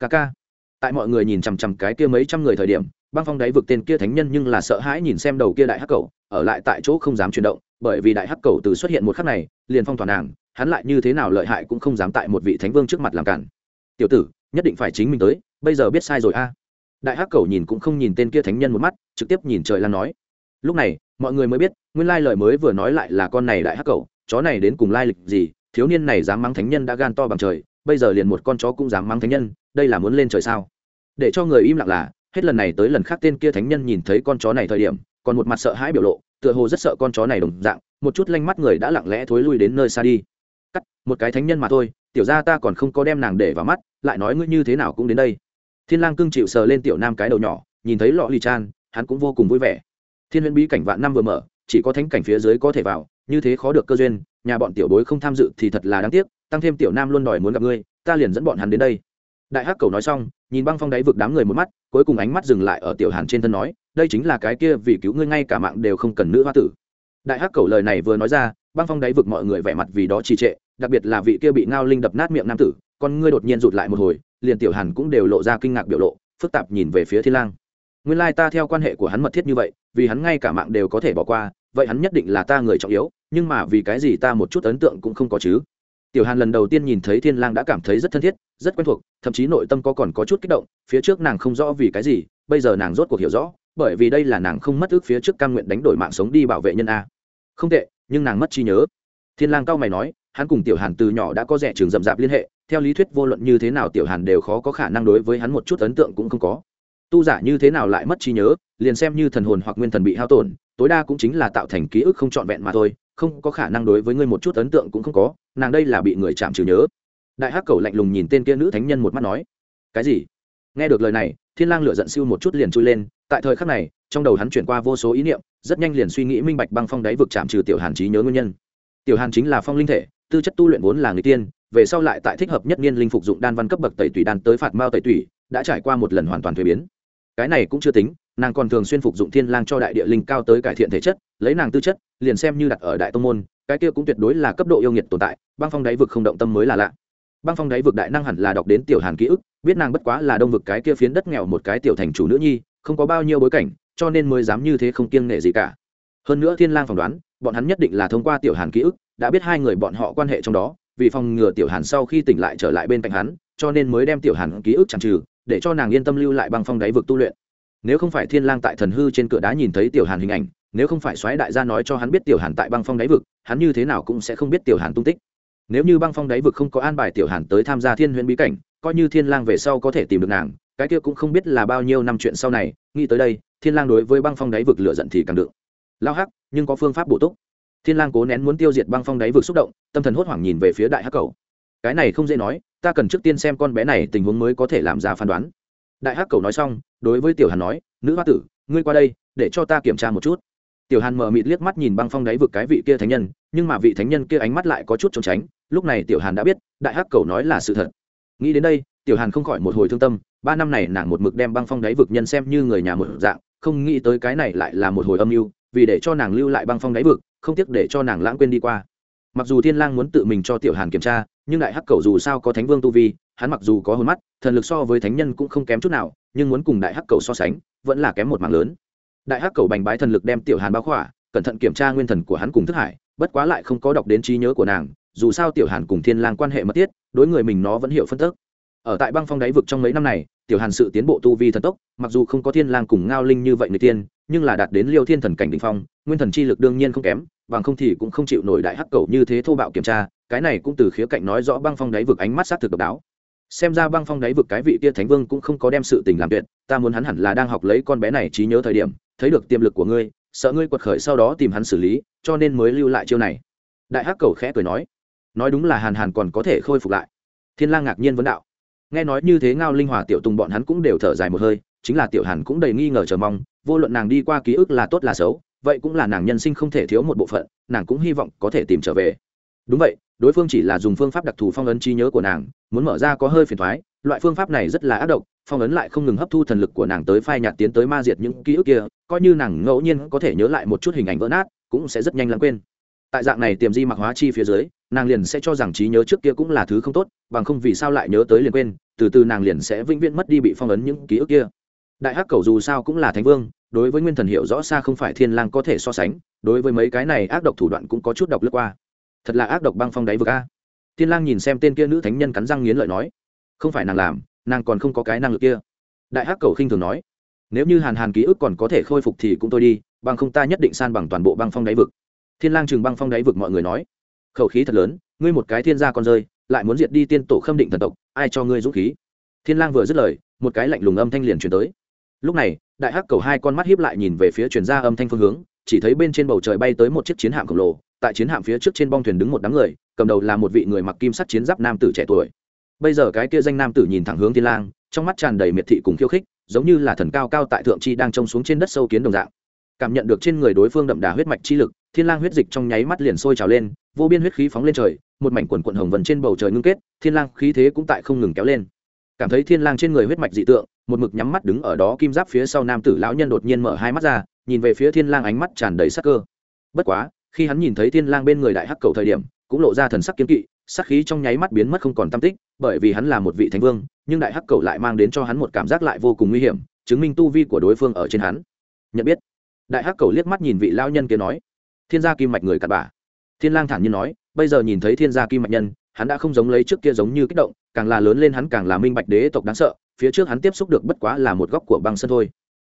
ca ca. Tại mọi người nhìn chằm chằm cái kia mấy trăm người thời điểm, băng phong đáy vực tên kia thánh nhân nhưng là sợ hãi nhìn xem đầu kia đại hắc cầu ở lại tại chỗ không dám chuyển động, bởi vì đại hắc cầu từ xuất hiện một khắc này, liền phong toàn nàng hắn lại như thế nào lợi hại cũng không dám tại một vị thánh vương trước mặt làm cản. Tiểu tử, nhất định phải chính mình tới, bây giờ biết sai rồi a. Đại hắc cầu nhìn cũng không nhìn tên kia thánh nhân một mắt, trực tiếp nhìn trời lan nói. Lúc này, mọi người mới biết, nguyên lai lời mới vừa nói lại là con này đại hắc cầu chó này đến cùng lai lịch gì, thiếu niên này dám mắng thánh nhân đã gan to bằng trời, bây giờ liền một con chó cũng dám mắng thánh nhân, đây là muốn lên trời sao? Để cho người im lặng là, hết lần này tới lần khác tên kia thánh nhân nhìn thấy con chó này thời điểm, còn một mặt sợ hãi biểu lộ, tựa hồ rất sợ con chó này đồng dạng, một chút lanh mắt người đã lặng lẽ thối lui đến nơi xa đi cắt, một cái thánh nhân mà thôi, tiểu ra ta còn không có đem nàng để vào mắt, lại nói ngươi như thế nào cũng đến đây. Thiên lang cưng chịu sờ lên tiểu nam cái đầu nhỏ, nhìn thấy lọ lì chan, hắn cũng vô cùng vui vẻ. Thiên huyễn bí cảnh vạn năm vừa mở, chỉ có thánh cảnh phía dưới có thể vào, như thế khó được cơ duyên, nhà bọn tiểu bối không tham dự thì thật là đáng tiếc, tăng thêm tiểu nam luôn đòi muốn gặp ngươi, ta liền dẫn bọn hắn đến đây. Đại hắc cầu nói xong, nhìn băng phong đáy vực đám người một mắt, cuối cùng ánh mắt dừng lại ở tiểu hàn trên thân nói, đây chính là cái kia vì cứu ngươi ngay cả mạng đều không cần nữ hoa tử. Đại hắc cầu lời này vừa nói ra băng phong đáy vực mọi người vẻ mặt vì đó trì trệ, đặc biệt là vị kia bị ngao linh đập nát miệng nam tử, con ngươi đột nhiên rụt lại một hồi, liền tiểu hàn cũng đều lộ ra kinh ngạc biểu lộ, phức tạp nhìn về phía thiên lang. Nguyên lai ta theo quan hệ của hắn mật thiết như vậy, vì hắn ngay cả mạng đều có thể bỏ qua, vậy hắn nhất định là ta người trọng yếu, nhưng mà vì cái gì ta một chút ấn tượng cũng không có chứ? Tiểu hàn lần đầu tiên nhìn thấy thiên lang đã cảm thấy rất thân thiết, rất quen thuộc, thậm chí nội tâm có còn có chút kích động, phía trước nàng không rõ vì cái gì, bây giờ nàng rốt cuộc hiểu rõ, bởi vì đây là nàng không mất ước phía trước cam nguyện đánh đổi mạng sống đi bảo vệ nhân a. Không tệ nhưng nàng mất trí nhớ. Thiên lang cao mày nói, hắn cùng tiểu hàn từ nhỏ đã có rẻ trường rậm rạp liên hệ, theo lý thuyết vô luận như thế nào tiểu hàn đều khó có khả năng đối với hắn một chút ấn tượng cũng không có. Tu giả như thế nào lại mất trí nhớ, liền xem như thần hồn hoặc nguyên thần bị hao tổn, tối đa cũng chính là tạo thành ký ức không trọn vẹn mà thôi, không có khả năng đối với ngươi một chút ấn tượng cũng không có, nàng đây là bị người chạm trừ nhớ. Đại hắc cầu lạnh lùng nhìn tên kia nữ thánh nhân một mắt nói, cái gì? Nghe được lời này, thiên lang lửa giận siêu một chút liền chui lên tại thời khắc này, trong đầu hắn chuyển qua vô số ý niệm, rất nhanh liền suy nghĩ minh bạch băng phong đáy vực chạm trừ tiểu hàn trí nhớ nguyên nhân. Tiểu hàn chính là phong linh thể, tư chất tu luyện vốn là người tiên, về sau lại tại thích hợp nhất niên linh phục dụng đan văn cấp bậc tẩy tủy đan tới phạt mao tẩy tủy, đã trải qua một lần hoàn toàn thuế biến. Cái này cũng chưa tính, nàng còn thường xuyên phục dụng thiên lang cho đại địa linh cao tới cải thiện thể chất, lấy nàng tư chất, liền xem như đặt ở đại tông môn, cái kia cũng tuyệt đối là cấp độ yêu nghiệt tồn tại, băng phong đáy vực không động tâm mới là lạ. Băng phong đáy vực đại năng hẳn là đọc đến tiểu hàn ký ức, biết nàng bất quá là đông vực cái kia phiến đất nghèo một cái tiểu thành chủ nữ nhi không có bao nhiêu bối cảnh, cho nên mới dám như thế không kiêng nể gì cả. Hơn nữa thiên lang phỏng đoán, bọn hắn nhất định là thông qua tiểu hàn ký ức, đã biết hai người bọn họ quan hệ trong đó, vì phòng ngừa tiểu hàn sau khi tỉnh lại trở lại bên cạnh hắn, cho nên mới đem tiểu hàn ký ức chẳng trừ, để cho nàng yên tâm lưu lại băng phong đáy vực tu luyện. Nếu không phải thiên lang tại thần hư trên cửa đá nhìn thấy tiểu hàn hình ảnh, nếu không phải Xoáy đại gia nói cho hắn biết tiểu hàn tại băng phong đáy vực, hắn như thế nào cũng sẽ không biết tiểu hàn tung tích. Nếu như băng phong đáy vực không có an bài tiểu hàn tới tham gia thiên huyễn bí cảnh, coi như thiên lang về sau có thể tìm được nàng cái kia cũng không biết là bao nhiêu năm chuyện sau này, nghĩ tới đây, thiên lang đối với băng phong đáy vực lửa giận thì càng đựng lao hắc, nhưng có phương pháp bổ túc. Thiên lang cố nén muốn tiêu diệt băng phong đáy vực xúc động, tâm thần hốt hoảng nhìn về phía đại hắc cầu. Cái này không dễ nói, ta cần trước tiên xem con bé này tình huống mới có thể làm ra phán đoán. Đại hắc cầu nói xong, đối với tiểu hàn nói, nữ hoa tử, ngươi qua đây, để cho ta kiểm tra một chút. Tiểu hàn mờ mịt liếc mắt nhìn băng phong đáy vực cái vị kia thánh nhân, nhưng mà vị thánh nhân kia ánh mắt lại có chút trốn tránh. Lúc này tiểu hàn đã biết, đại hắc cầu nói là sự thật. Nghĩ đến đây, tiểu hàn không khỏi một hồi thương tâm ba năm này nàng một mực đem băng phong đáy vực nhân xem như người nhà một dạng, không nghĩ tới cái này lại là một hồi âm mưu, vì để cho nàng lưu lại băng phong đáy vực, không tiếc để cho nàng lãng quên đi qua. Mặc dù thiên lang muốn tự mình cho tiểu hàn kiểm tra, nhưng đại hắc cầu dù sao có thánh vương tu vi, hắn mặc dù có hồn mắt, thần lực so với thánh nhân cũng không kém chút nào, nhưng muốn cùng đại hắc cầu so sánh, vẫn là kém một mảng lớn. Đại hắc cầu bành bái thần lực đem tiểu hàn bao khỏa, cẩn thận kiểm tra nguyên thần của hắn cùng thức hải, bất quá lại không có đọc đến trí nhớ của nàng, dù sao tiểu hàn cùng thiên lang quan hệ mật thiết, đối người mình nó vẫn hiểu phân tức ở tại băng phong đáy vực trong mấy năm này, tiểu hàn sự tiến bộ tu vi thần tốc, mặc dù không có thiên lang cùng ngao linh như vậy người tiên, nhưng là đạt đến liêu thiên thần cảnh đỉnh phong, nguyên thần chi lực đương nhiên không kém, bằng không thì cũng không chịu nổi đại hắc cầu như thế thô bạo kiểm tra, cái này cũng từ khía cạnh nói rõ băng phong đáy vực ánh mắt sát thực độc đáo. Xem ra băng phong đáy vực cái vị kia thánh vương cũng không có đem sự tình làm tuyệt, ta muốn hắn hẳn là đang học lấy con bé này trí nhớ thời điểm, thấy được tiềm lực của ngươi, sợ ngươi quật khởi sau đó tìm hắn xử lý, cho nên mới lưu lại chiêu này. Đại hắc cầu khẽ cười nói nói đúng là hàn hàn còn có thể khôi phục lại. Thiên lang ngạc nhiên vấn đạo nghe nói như thế ngao linh hòa tiểu tùng bọn hắn cũng đều thở dài một hơi, chính là tiểu hàn cũng đầy nghi ngờ chờ mong, vô luận nàng đi qua ký ức là tốt là xấu, vậy cũng là nàng nhân sinh không thể thiếu một bộ phận, nàng cũng hy vọng có thể tìm trở về. Đúng vậy, đối phương chỉ là dùng phương pháp đặc thù phong ấn trí nhớ của nàng, muốn mở ra có hơi phiền thoái, loại phương pháp này rất là ác độc, phong ấn lại không ngừng hấp thu thần lực của nàng tới phai nhạt tiến tới ma diệt những ký ức kia, coi như nàng ngẫu nhiên có thể nhớ lại một chút hình ảnh vỡ nát, cũng sẽ rất nhanh lãng quên. Tại dạng này tiềm di mặc hóa chi phía dưới nàng liền sẽ cho rằng trí nhớ trước kia cũng là thứ không tốt, bằng không vì sao lại nhớ tới liền quên, từ từ nàng liền sẽ vĩnh viễn mất đi bị phong ấn những ký ức kia. Đại hắc cầu dù sao cũng là thánh vương, đối với nguyên thần hiệu rõ xa không phải thiên lang có thể so sánh, đối với mấy cái này ác độc thủ đoạn cũng có chút độc lướt qua. Thật là ác độc băng phong đáy vực a. Thiên lang nhìn xem tên kia nữ thánh nhân cắn răng nghiến lợi nói, không phải nàng làm, nàng còn không có cái năng lực kia. Đại hắc cầu khinh thường nói, nếu như hàn hàn ký ức còn có thể khôi phục thì cũng tôi đi, bằng không ta nhất định san bằng toàn bộ băng phong đáy vực. Thiên lang chừng băng phong đáy vực mọi người nói khẩu khí thật lớn, ngươi một cái thiên gia con rơi, lại muốn diệt đi tiên tổ khâm định thần tộc, ai cho ngươi dũng khí? Thiên lang vừa dứt lời, một cái lạnh lùng âm thanh liền truyền tới. Lúc này, đại hắc cầu hai con mắt hiếp lại nhìn về phía truyền ra âm thanh phương hướng, chỉ thấy bên trên bầu trời bay tới một chiếc chiến hạm khổng lồ, tại chiến hạm phía trước trên bong thuyền đứng một đám người, cầm đầu là một vị người mặc kim sắt chiến giáp nam tử trẻ tuổi. Bây giờ cái kia danh nam tử nhìn thẳng hướng thiên lang, trong mắt tràn đầy miệt thị cùng khiêu khích, giống như là thần cao cao tại thượng chi đang trông xuống trên đất sâu kiến đồng dạng. Cảm nhận được trên người đối phương đậm đà huyết mạch chi lực thiên lang huyết dịch trong nháy mắt liền sôi trào lên, vô biên huyết khí phóng lên trời, một mảnh quần quần hồng vần trên bầu trời ngưng kết, thiên lang khí thế cũng tại không ngừng kéo lên. Cảm thấy thiên lang trên người huyết mạch dị tượng, một mực nhắm mắt đứng ở đó kim giáp phía sau nam tử lão nhân đột nhiên mở hai mắt ra, nhìn về phía thiên lang ánh mắt tràn đầy sắc cơ. Bất quá, khi hắn nhìn thấy thiên lang bên người đại hắc cầu thời điểm, cũng lộ ra thần sắc kiên kỵ, sắc khí trong nháy mắt biến mất không còn tâm tích, bởi vì hắn là một vị thánh vương, nhưng đại hắc cầu lại mang đến cho hắn một cảm giác lại vô cùng nguy hiểm, chứng minh tu vi của đối phương ở trên hắn. Nhận biết, đại hắc cầu liếc mắt nhìn vị lão nhân kia nói thiên gia kim mạch người cặn bà. thiên lang thản nhiên nói, bây giờ nhìn thấy thiên gia kim mạch nhân, hắn đã không giống lấy trước kia giống như kích động, càng là lớn lên hắn càng là minh bạch đế tộc đáng sợ, phía trước hắn tiếp xúc được bất quá là một góc của băng sân thôi.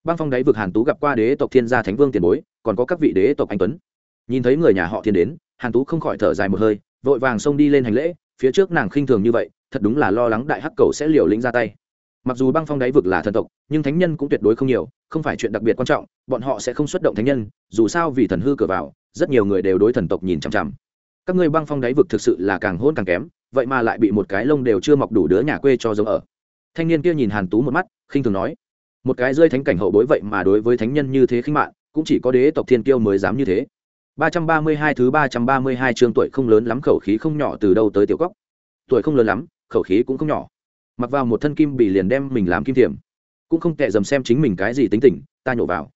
Băng phong đáy vực hàn tú gặp qua đế tộc thiên gia thánh vương tiền bối, còn có các vị đế tộc anh tuấn. Nhìn thấy người nhà họ thiên đến, hàn tú không khỏi thở dài một hơi, vội vàng xông đi lên hành lễ, phía trước nàng khinh thường như vậy, thật đúng là lo lắng đại hắc cầu sẽ liều lĩnh ra tay mặc dù băng phong đáy vực là thần tộc, nhưng thánh nhân cũng tuyệt đối không nhiều, không phải chuyện đặc biệt quan trọng, bọn họ sẽ không xuất động thánh nhân, dù sao vì thần hư cửa vào, rất nhiều người đều đối thần tộc nhìn chằm chằm. Các ngươi băng phong đáy vực thực sự là càng hôn càng kém, vậy mà lại bị một cái lông đều chưa mọc đủ đứa nhà quê cho giống ở. Thanh niên kia nhìn hàn tú một mắt, khinh thường nói, một cái rơi thánh cảnh hậu bối vậy mà đối với thánh nhân như thế khinh mạng cũng chỉ có đế tộc thiên kiêu mới dám như thế. Ba trăm ba mươi hai thứ ba trăm ba mươi hai chương tuổi không lớn lắm, khẩu khí không nhỏ từ đâu tới tiểu góc. tuổi không lớn lắm, khẩu khí cũng không nhỏ mặc vào một thân kim bị liền đem mình làm kim thiểm. Cũng không tệ dầm xem chính mình cái gì tính tình, ta nhổ vào.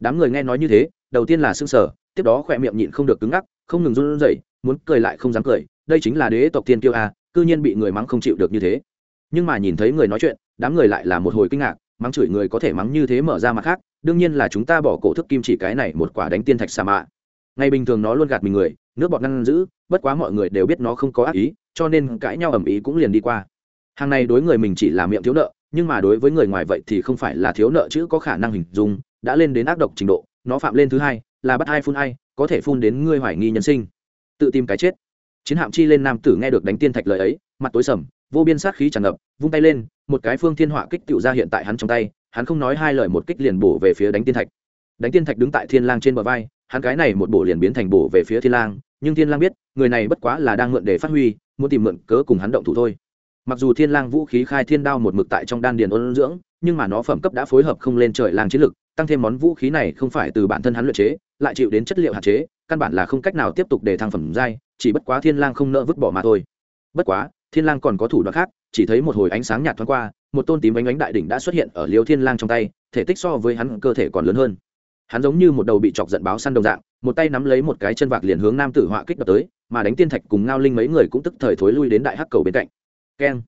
Đám người nghe nói như thế, đầu tiên là s ư n g sở tiếp đó khỏe miệng nhịn không được cứng ngắc, không ngừng run rẩy, muốn cười lại không dám cười, đây chính là đế tộc tiên kiêu a, cư nhiên bị người mắng không chịu được như thế. Nhưng mà nhìn thấy người nói chuyện, đám người lại là một hồi kinh ngạc, mắng chửi người có thể mắng như thế mở ra mặt khác, đương nhiên là chúng ta bỏ cổ thức kim chỉ cái này một quả đánh tiên thạch xà mạ. Ngày bình thường nó luôn gạt mình người, nước bọt ngăn giữ, bất quá mọi người đều biết nó không có ác ý, cho nên cãi nhau ầm ĩ cũng liền đi qua hàng này đối người mình chỉ là miệng thiếu nợ, nhưng mà đối với người ngoài vậy thì không phải là thiếu nợ chứ có khả năng hình dung, đã lên đến ác độc trình độ, nó phạm lên thứ hai, là bắt ai phun ai, có thể phun đến ngươi hoài nghi nhân sinh. Tự tìm cái chết. Chiến hạm chi lên nam tử nghe được đánh tiên thạch lời ấy, mặt tối sầm, vô biên sát khí tràn ngập, vung tay lên, một cái phương thiên họa kích tựu ra hiện tại hắn trong tay, hắn không nói hai lời một kích liền bổ về phía đánh tiên thạch. Đánh tiên thạch đứng tại thiên lang trên bờ vai, hắn cái này một bổ liền biến thành bổ về phía thiên lang, nhưng thiên lang biết, người này bất quá là đang mượn để phát huy, muốn tìm mượn cớ cùng hắn động thủ thôi mặc dù thiên lang vũ khí khai thiên đao một mực tại trong đan điền ôn dưỡng, nhưng mà nó phẩm cấp đã phối hợp không lên trời lang chiến lực, tăng thêm món vũ khí này không phải từ bản thân hắn luyện chế, lại chịu đến chất liệu hạn chế, căn bản là không cách nào tiếp tục để thăng phẩm giai, chỉ bất quá thiên lang không nỡ vứt bỏ mà thôi. Bất quá, thiên lang còn có thủ đoạn khác, chỉ thấy một hồi ánh sáng nhạt thoáng qua, một tôn tím ánh ánh đại đỉnh đã xuất hiện ở liêu thiên lang trong tay, thể tích so với hắn cơ thể còn lớn hơn. Hắn giống như một đầu bị chọc giận báo săn đồng dạng, một tay nắm lấy một cái chân vạc liền hướng nam tử họa kích đập tới, mà đánh tiên thạch cùng ngao linh mấy người cũng tức thời thối lui đến đại hắc cầu bên cạnh keng.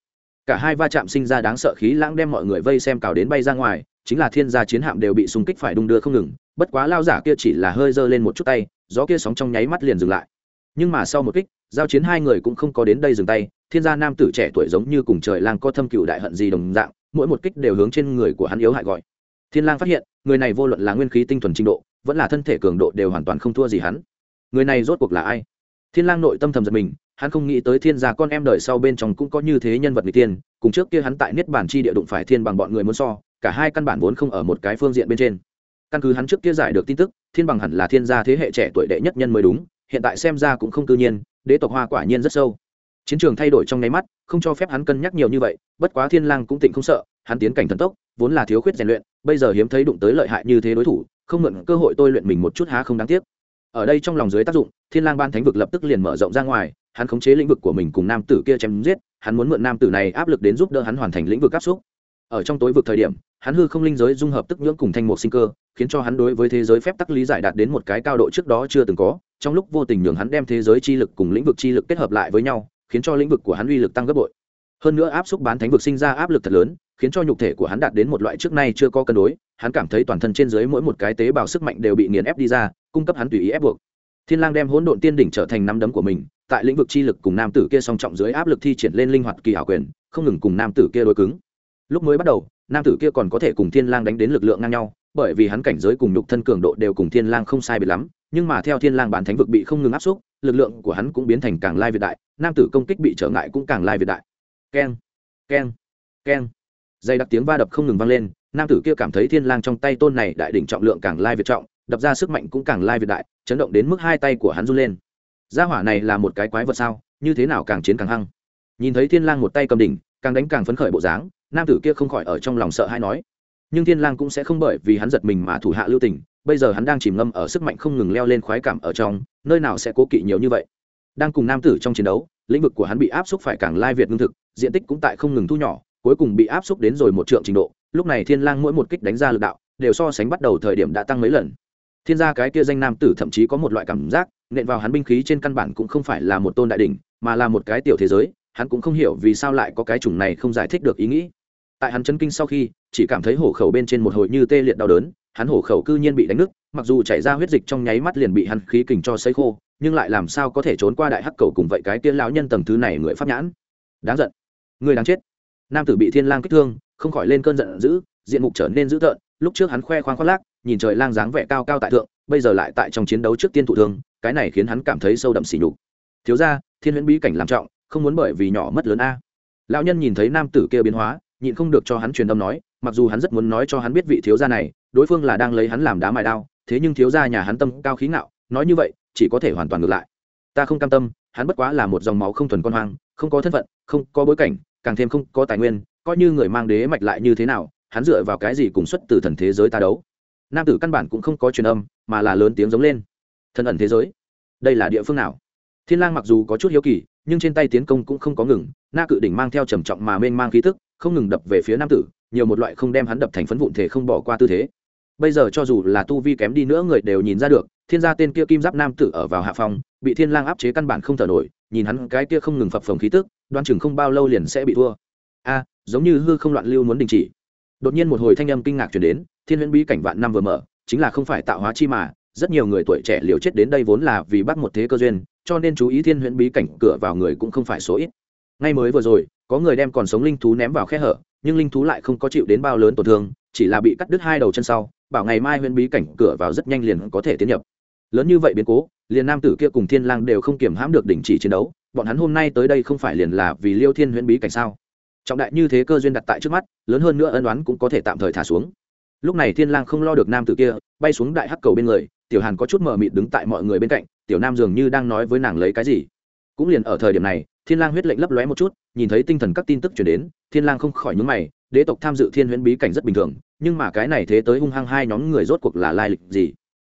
Cả hai va chạm sinh ra đáng sợ khí lãng đem mọi người vây xem cào đến bay ra ngoài, chính là thiên gia chiến hạm đều bị xung kích phải đung đưa không ngừng, bất quá lao giả kia chỉ là hơi giơ lên một chút tay, gió kia sóng trong nháy mắt liền dừng lại. Nhưng mà sau một kích, giao chiến hai người cũng không có đến đây dừng tay, thiên gia nam tử trẻ tuổi giống như cùng trời lang có thâm cựu đại hận gì đồng dạng, mỗi một kích đều hướng trên người của hắn yếu hại gọi. Thiên lang phát hiện, người này vô luận là nguyên khí tinh thuần trình độ, vẫn là thân thể cường độ đều hoàn toàn không thua gì hắn. Người này rốt cuộc là ai? Thiên lang nội tâm thầm giật mình hắn không nghĩ tới thiên gia con em đời sau bên trong cũng có như thế nhân vật người tiên, cùng trước kia hắn tại niết bản chi địa đụng phải thiên bằng bọn người muốn so, cả hai căn bản vốn không ở một cái phương diện bên trên. Căn cứ hắn trước kia giải được tin tức, thiên bằng hẳn là thiên gia thế hệ trẻ tuổi đệ nhất nhân mới đúng, hiện tại xem ra cũng không tự nhiên, đế tộc hoa quả nhiên rất sâu. Chiến trường thay đổi trong nháy mắt, không cho phép hắn cân nhắc nhiều như vậy, bất quá thiên lang cũng tỉnh không sợ, hắn tiến cảnh thần tốc, vốn là thiếu khuyết rèn luyện, bây giờ hiếm thấy đụng tới lợi hại như thế đối thủ, không mượn cơ hội tôi luyện mình một chút há không đáng tiếc. Ở đây trong lòng dưới tác dụng, thiên lang ban thánh vực lập tức liền mở rộng ra ngoài hắn khống chế lĩnh vực của mình cùng nam tử kia chém giết, hắn muốn mượn nam tử này áp lực đến giúp đỡ hắn hoàn thành lĩnh vực áp xúc. Ở trong tối vực thời điểm, hắn hư không linh giới dung hợp tức nhưỡng cùng thanh một sinh cơ, khiến cho hắn đối với thế giới phép tắc lý giải đạt đến một cái cao độ trước đó chưa từng có. Trong lúc vô tình nhường hắn đem thế giới chi lực cùng lĩnh vực chi lực kết hợp lại với nhau, khiến cho lĩnh vực của hắn uy lực tăng gấp bội. Hơn nữa áp xúc bán thánh vực sinh ra áp lực thật lớn, khiến cho nhục thể của hắn đạt đến một loại trước nay chưa có cân đối. Hắn cảm thấy toàn thân trên dưới mỗi một cái tế bào sức mạnh đều bị nghiền ép đi ra, cung cấp hắn tùy ý ép buộc thiên lang đem hỗn độn tiên đỉnh trở thành năm đấm của mình, tại lĩnh vực chi lực cùng nam tử kia song trọng dưới áp lực thi triển lên linh hoạt kỳ hảo quyền, không ngừng cùng nam tử kia đối cứng. Lúc mới bắt đầu, nam tử kia còn có thể cùng thiên lang đánh đến lực lượng ngang nhau, bởi vì hắn cảnh giới cùng nhục thân cường độ đều cùng thiên lang không sai biệt lắm, nhưng mà theo thiên lang bản thánh vực bị không ngừng áp xúc, lực lượng của hắn cũng biến thành càng lai việt đại, nam tử công kích bị trở ngại cũng càng lai việt đại. Keng keng keng. Dây đặc tiếng va đập không ngừng vang lên, nam tử kia cảm thấy thiên lang trong tay tôn này đại đỉnh trọng lượng càng lai việt trọng đập ra sức mạnh cũng càng lai việt đại, chấn động đến mức hai tay của hắn run lên. Gia hỏa này là một cái quái vật sao? Như thế nào càng chiến càng hăng? Nhìn thấy thiên lang một tay cầm đỉnh, càng đánh càng phấn khởi bộ dáng, nam tử kia không khỏi ở trong lòng sợ hãi nói. Nhưng thiên lang cũng sẽ không bởi vì hắn giật mình mà thủ hạ lưu tình, bây giờ hắn đang chìm ngâm ở sức mạnh không ngừng leo lên khoái cảm ở trong, nơi nào sẽ cố kỵ nhiều như vậy? Đang cùng nam tử trong chiến đấu, lĩnh vực của hắn bị áp xúc phải càng lai việt ngưng thực, diện tích cũng tại không ngừng thu nhỏ, cuối cùng bị áp xúc đến rồi một trượng trình độ. Lúc này thiên lang mỗi một kích đánh ra lực đạo, đều so sánh bắt đầu thời điểm đã tăng mấy lần thiên gia cái kia danh nam tử thậm chí có một loại cảm giác, nện vào hắn binh khí trên căn bản cũng không phải là một tôn đại đỉnh, mà là một cái tiểu thế giới, hắn cũng không hiểu vì sao lại có cái chủng này không giải thích được ý nghĩ. Tại hắn chấn kinh sau khi, chỉ cảm thấy hổ khẩu bên trên một hồi như tê liệt đau đớn, hắn hổ khẩu cư nhiên bị đánh nứt, mặc dù chảy ra huyết dịch trong nháy mắt liền bị hắn khí kình cho xấy khô, nhưng lại làm sao có thể trốn qua đại hắc cầu cùng vậy cái tiên lão nhân tầng thứ này người pháp nhãn. Đáng giận. Người đáng chết. Nam tử bị thiên lang kích thương, không khỏi lên cơn giận dữ, diện mục trở nên dữ tợn, lúc trước hắn khoe khoang khoác lác nhìn trời lang dáng vẻ cao cao tại thượng, bây giờ lại tại trong chiến đấu trước tiên thụ thương, cái này khiến hắn cảm thấy sâu đậm sỉ nhục. Thiếu ra thiên huyễn bí cảnh làm trọng, không muốn bởi vì nhỏ mất lớn a. Lão nhân nhìn thấy nam tử kia biến hóa, nhịn không được cho hắn truyền âm nói, mặc dù hắn rất muốn nói cho hắn biết vị thiếu gia này, đối phương là đang lấy hắn làm đá mài đao, thế nhưng thiếu gia nhà hắn tâm cao khí ngạo, nói như vậy, chỉ có thể hoàn toàn ngược lại. Ta không cam tâm, hắn bất quá là một dòng máu không thuần con hoang, không có thân phận, không có bối cảnh, càng thêm không có tài nguyên, coi như người mang đế mạch lại như thế nào, hắn dựa vào cái gì cùng xuất từ thần thế giới ta đấu? Nam tử căn bản cũng không có truyền âm, mà là lớn tiếng giống lên. Thân ẩn thế giới, đây là địa phương nào? Thiên lang mặc dù có chút hiếu kỳ, nhưng trên tay tiến công cũng không có ngừng, na cự đỉnh mang theo trầm trọng mà mênh mang khí tức, không ngừng đập về phía nam tử, nhiều một loại không đem hắn đập thành phấn vụn thể không bỏ qua tư thế. Bây giờ cho dù là tu vi kém đi nữa người đều nhìn ra được, thiên gia tên kia kim giáp nam tử ở vào hạ phòng bị thiên lang áp chế căn bản không thở nổi, nhìn hắn cái kia không ngừng phập phồng khí tức, đoan chừng không bao lâu liền sẽ bị thua. A, giống như hư không loạn lưu muốn đình chỉ đột nhiên một hồi thanh âm kinh ngạc truyền đến, thiên huyễn bí cảnh vạn năm vừa mở, chính là không phải tạo hóa chi mà, rất nhiều người tuổi trẻ liều chết đến đây vốn là vì bắt một thế cơ duyên, cho nên chú ý thiên huyễn bí cảnh cửa vào người cũng không phải số ít. Ngay mới vừa rồi, có người đem còn sống linh thú ném vào khe hở, nhưng linh thú lại không có chịu đến bao lớn tổn thương, chỉ là bị cắt đứt hai đầu chân sau, bảo ngày mai huyễn bí cảnh cửa vào rất nhanh liền có thể tiến nhập. Lớn như vậy biến cố, liền nam tử kia cùng thiên lang đều không kiềm hãm được đỉnh chỉ chiến đấu, bọn hắn hôm nay tới đây không phải liền là vì liêu thiên huyễn bí cảnh sao? Trọng đại như thế cơ duyên đặt tại trước mắt, lớn hơn nữa ân đoán cũng có thể tạm thời thả xuống. Lúc này thiên lang không lo được nam tử kia, bay xuống đại hắc cầu bên người, tiểu hàn có chút mờ mịt đứng tại mọi người bên cạnh, tiểu nam dường như đang nói với nàng lấy cái gì. Cũng liền ở thời điểm này, thiên lang huyết lệnh lấp lóe một chút, nhìn thấy tinh thần các tin tức truyền đến, thiên lang không khỏi nhướng mày, đế tộc tham dự thiên huyễn bí cảnh rất bình thường, nhưng mà cái này thế tới hung hăng hai nhóm người rốt cuộc là lai lịch gì?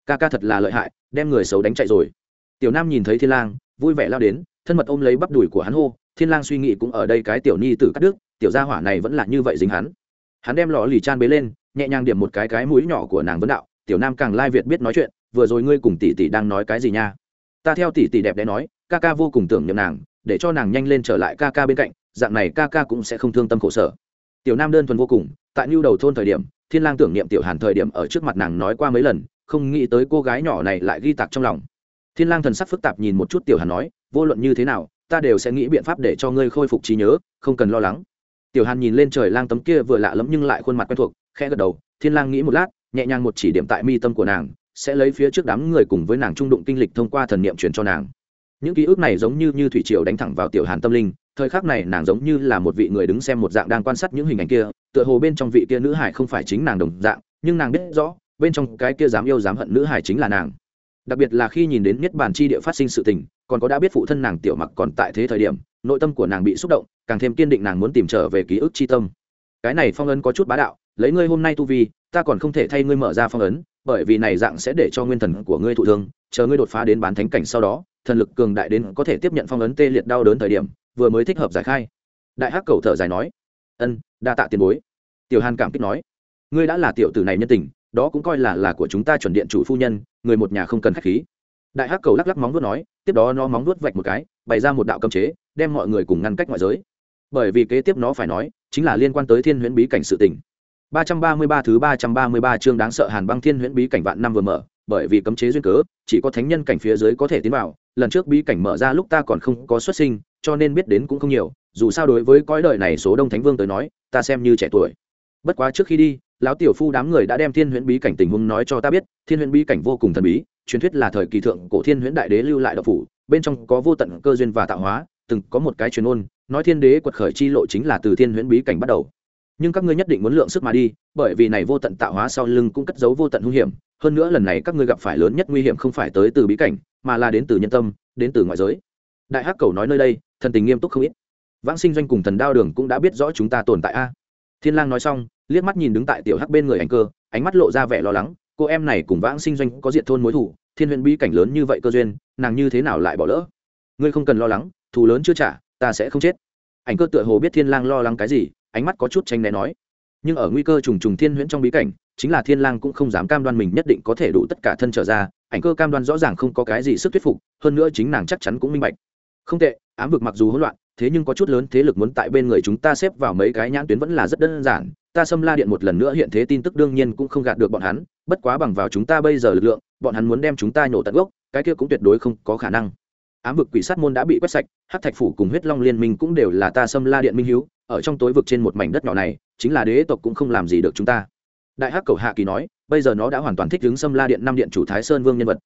Ca ca thật là lợi hại, đem người xấu đánh chạy rồi. Tiểu nam nhìn thấy thiên lang, vui vẻ lao đến, thân mật ôm lấy bắp đùi của hắn hô thiên lang suy nghĩ cũng ở đây cái tiểu nhi tử cắt đứt, tiểu gia hỏa này vẫn là như vậy dính hắn. Hắn đem lọ lì chan bế lên, nhẹ nhàng điểm một cái cái mũi nhỏ của nàng vấn đạo, tiểu nam càng lai việt biết nói chuyện, vừa rồi ngươi cùng tỷ tỷ đang nói cái gì nha? Ta theo tỷ tỷ đẹp đẽ nói, ca ca vô cùng tưởng nhầm nàng, để cho nàng nhanh lên trở lại ca ca bên cạnh, dạng này ca ca cũng sẽ không thương tâm khổ sở. Tiểu nam đơn thuần vô cùng, tại nhu đầu thôn thời điểm, thiên lang tưởng niệm tiểu hàn thời điểm ở trước mặt nàng nói qua mấy lần, không nghĩ tới cô gái nhỏ này lại ghi tạc trong lòng. Thiên lang thần sắc phức tạp nhìn một chút tiểu hàn nói, vô luận như thế nào ta đều sẽ nghĩ biện pháp để cho ngươi khôi phục trí nhớ, không cần lo lắng. Tiểu hàn nhìn lên trời lang tấm kia vừa lạ lẫm nhưng lại khuôn mặt quen thuộc, khẽ gật đầu, thiên lang nghĩ một lát, nhẹ nhàng một chỉ điểm tại mi tâm của nàng, sẽ lấy phía trước đám người cùng với nàng trung đụng kinh lịch thông qua thần niệm truyền cho nàng. Những ký ức này giống như như thủy triều đánh thẳng vào tiểu hàn tâm linh, thời khắc này nàng giống như là một vị người đứng xem một dạng đang quan sát những hình ảnh kia, tựa hồ bên trong vị kia nữ hải không phải chính nàng đồng dạng, nhưng nàng biết rõ, bên trong cái kia dám yêu dám hận nữ hải chính là nàng. Đặc biệt là khi nhìn đến niết bàn chi địa phát sinh sự tình còn có đã biết phụ thân nàng tiểu mặc còn tại thế thời điểm, nội tâm của nàng bị xúc động, càng thêm kiên định nàng muốn tìm trở về ký ức chi tâm. Cái này phong ấn có chút bá đạo, lấy ngươi hôm nay tu vi, ta còn không thể thay ngươi mở ra phong ấn, bởi vì này dạng sẽ để cho nguyên thần của ngươi thụ thương, chờ ngươi đột phá đến bán thánh cảnh sau đó, thần lực cường đại đến có thể tiếp nhận phong ấn tê liệt đau đớn thời điểm, vừa mới thích hợp giải khai. Đại hắc cầu thở dài nói, ân, đa tạ tiền bối. Tiểu hàn cảm kích nói, ngươi đã là tiểu tử này nhân tình, đó cũng coi là là của chúng ta chuẩn điện chủ phu nhân, người một nhà không cần khách khí đại hắc cầu lắc lắc móng vuốt nói tiếp đó nó móng vuốt vạch một cái bày ra một đạo cấm chế đem mọi người cùng ngăn cách ngoại giới bởi vì kế tiếp nó phải nói chính là liên quan tới thiên huyễn bí cảnh sự tình 333 thứ 333 chương đáng sợ Hàn Băng Thiên Huyễn bí cảnh vạn năm vừa mở, bởi vì cấm chế duyên cớ, chỉ có thánh nhân cảnh phía dưới có thể tiến vào, lần trước bí cảnh mở ra lúc ta còn không có xuất sinh, cho nên biết đến cũng không nhiều, dù sao đối với cõi đời này số đông thánh vương tới nói, ta xem như trẻ tuổi. Bất quá trước khi đi, lão tiểu phu đám người đã đem Thiên Huyễn bí cảnh tình huống nói cho ta biết, Thiên Huyễn bí cảnh vô cùng thần bí, truyền thuyết là thời kỳ thượng cổ Thiên Huyễn đại đế lưu lại đạo phủ, bên trong có vô tận cơ duyên và tạo hóa, từng có một cái truyền ngôn, nói Thiên đế quật khởi chi lộ chính là từ Thiên Huyễn bí cảnh bắt đầu. Nhưng các ngươi nhất định muốn lượng sức mà đi bởi vì này vô tận tạo hóa sau lưng cũng cất giấu vô tận hung hiểm hơn nữa lần này các ngươi gặp phải lớn nhất nguy hiểm không phải tới từ bí cảnh mà là đến từ nhân tâm đến từ ngoại giới. Đại hắc cầu nói nơi đây thần tình nghiêm túc không ít. Vãng sinh doanh cùng thần đao đường cũng đã biết rõ chúng ta tồn tại a. Thiên lang nói xong liếc mắt nhìn đứng tại tiểu hắc bên người ảnh cơ ánh mắt lộ ra vẻ lo lắng cô em này cùng vãng sinh doanh có diện thôn mối thủ, thiên huyền bí cảnh lớn như vậy cơ duyên, nàng như thế nào lại bỏ lỡ? Ngươi không cần lo lắng, thù lớn chưa trả, ta sẽ không chết. Ảnh cơ tựa hồ biết thiên lang lo lắng cái gì, ánh mắt có chút tranh né nói. Nhưng ở nguy cơ trùng trùng thiên huyễn trong bí cảnh, chính là thiên lang cũng không dám cam đoan mình nhất định có thể đủ tất cả thân trở ra, ảnh cơ cam đoan rõ ràng không có cái gì sức thuyết phục, hơn nữa chính nàng chắc chắn cũng minh bạch. Không tệ, ám vực mặc dù hỗn loạn thế nhưng có chút lớn thế lực muốn tại bên người chúng ta xếp vào mấy cái nhãn tuyến vẫn là rất đơn giản, ta xâm la điện một lần nữa hiện thế tin tức đương nhiên cũng không gạt được bọn hắn, bất quá bằng vào chúng ta bây giờ lực lượng, bọn hắn muốn đem chúng ta nhổ tận gốc, cái kia cũng tuyệt đối không có khả năng. Ám vực quỷ sát môn đã bị quét sạch hát thạch phủ cùng huyết long liên minh cũng đều là ta xâm la điện minh hiếu, ở trong tối vực trên một mảnh đất nhỏ này, chính là đế tộc cũng không làm gì được chúng ta. Đại hắc cầu hạ kỳ nói, bây giờ nó đã hoàn toàn thích ứng xâm la điện năm điện chủ thái sơn vương nhân vật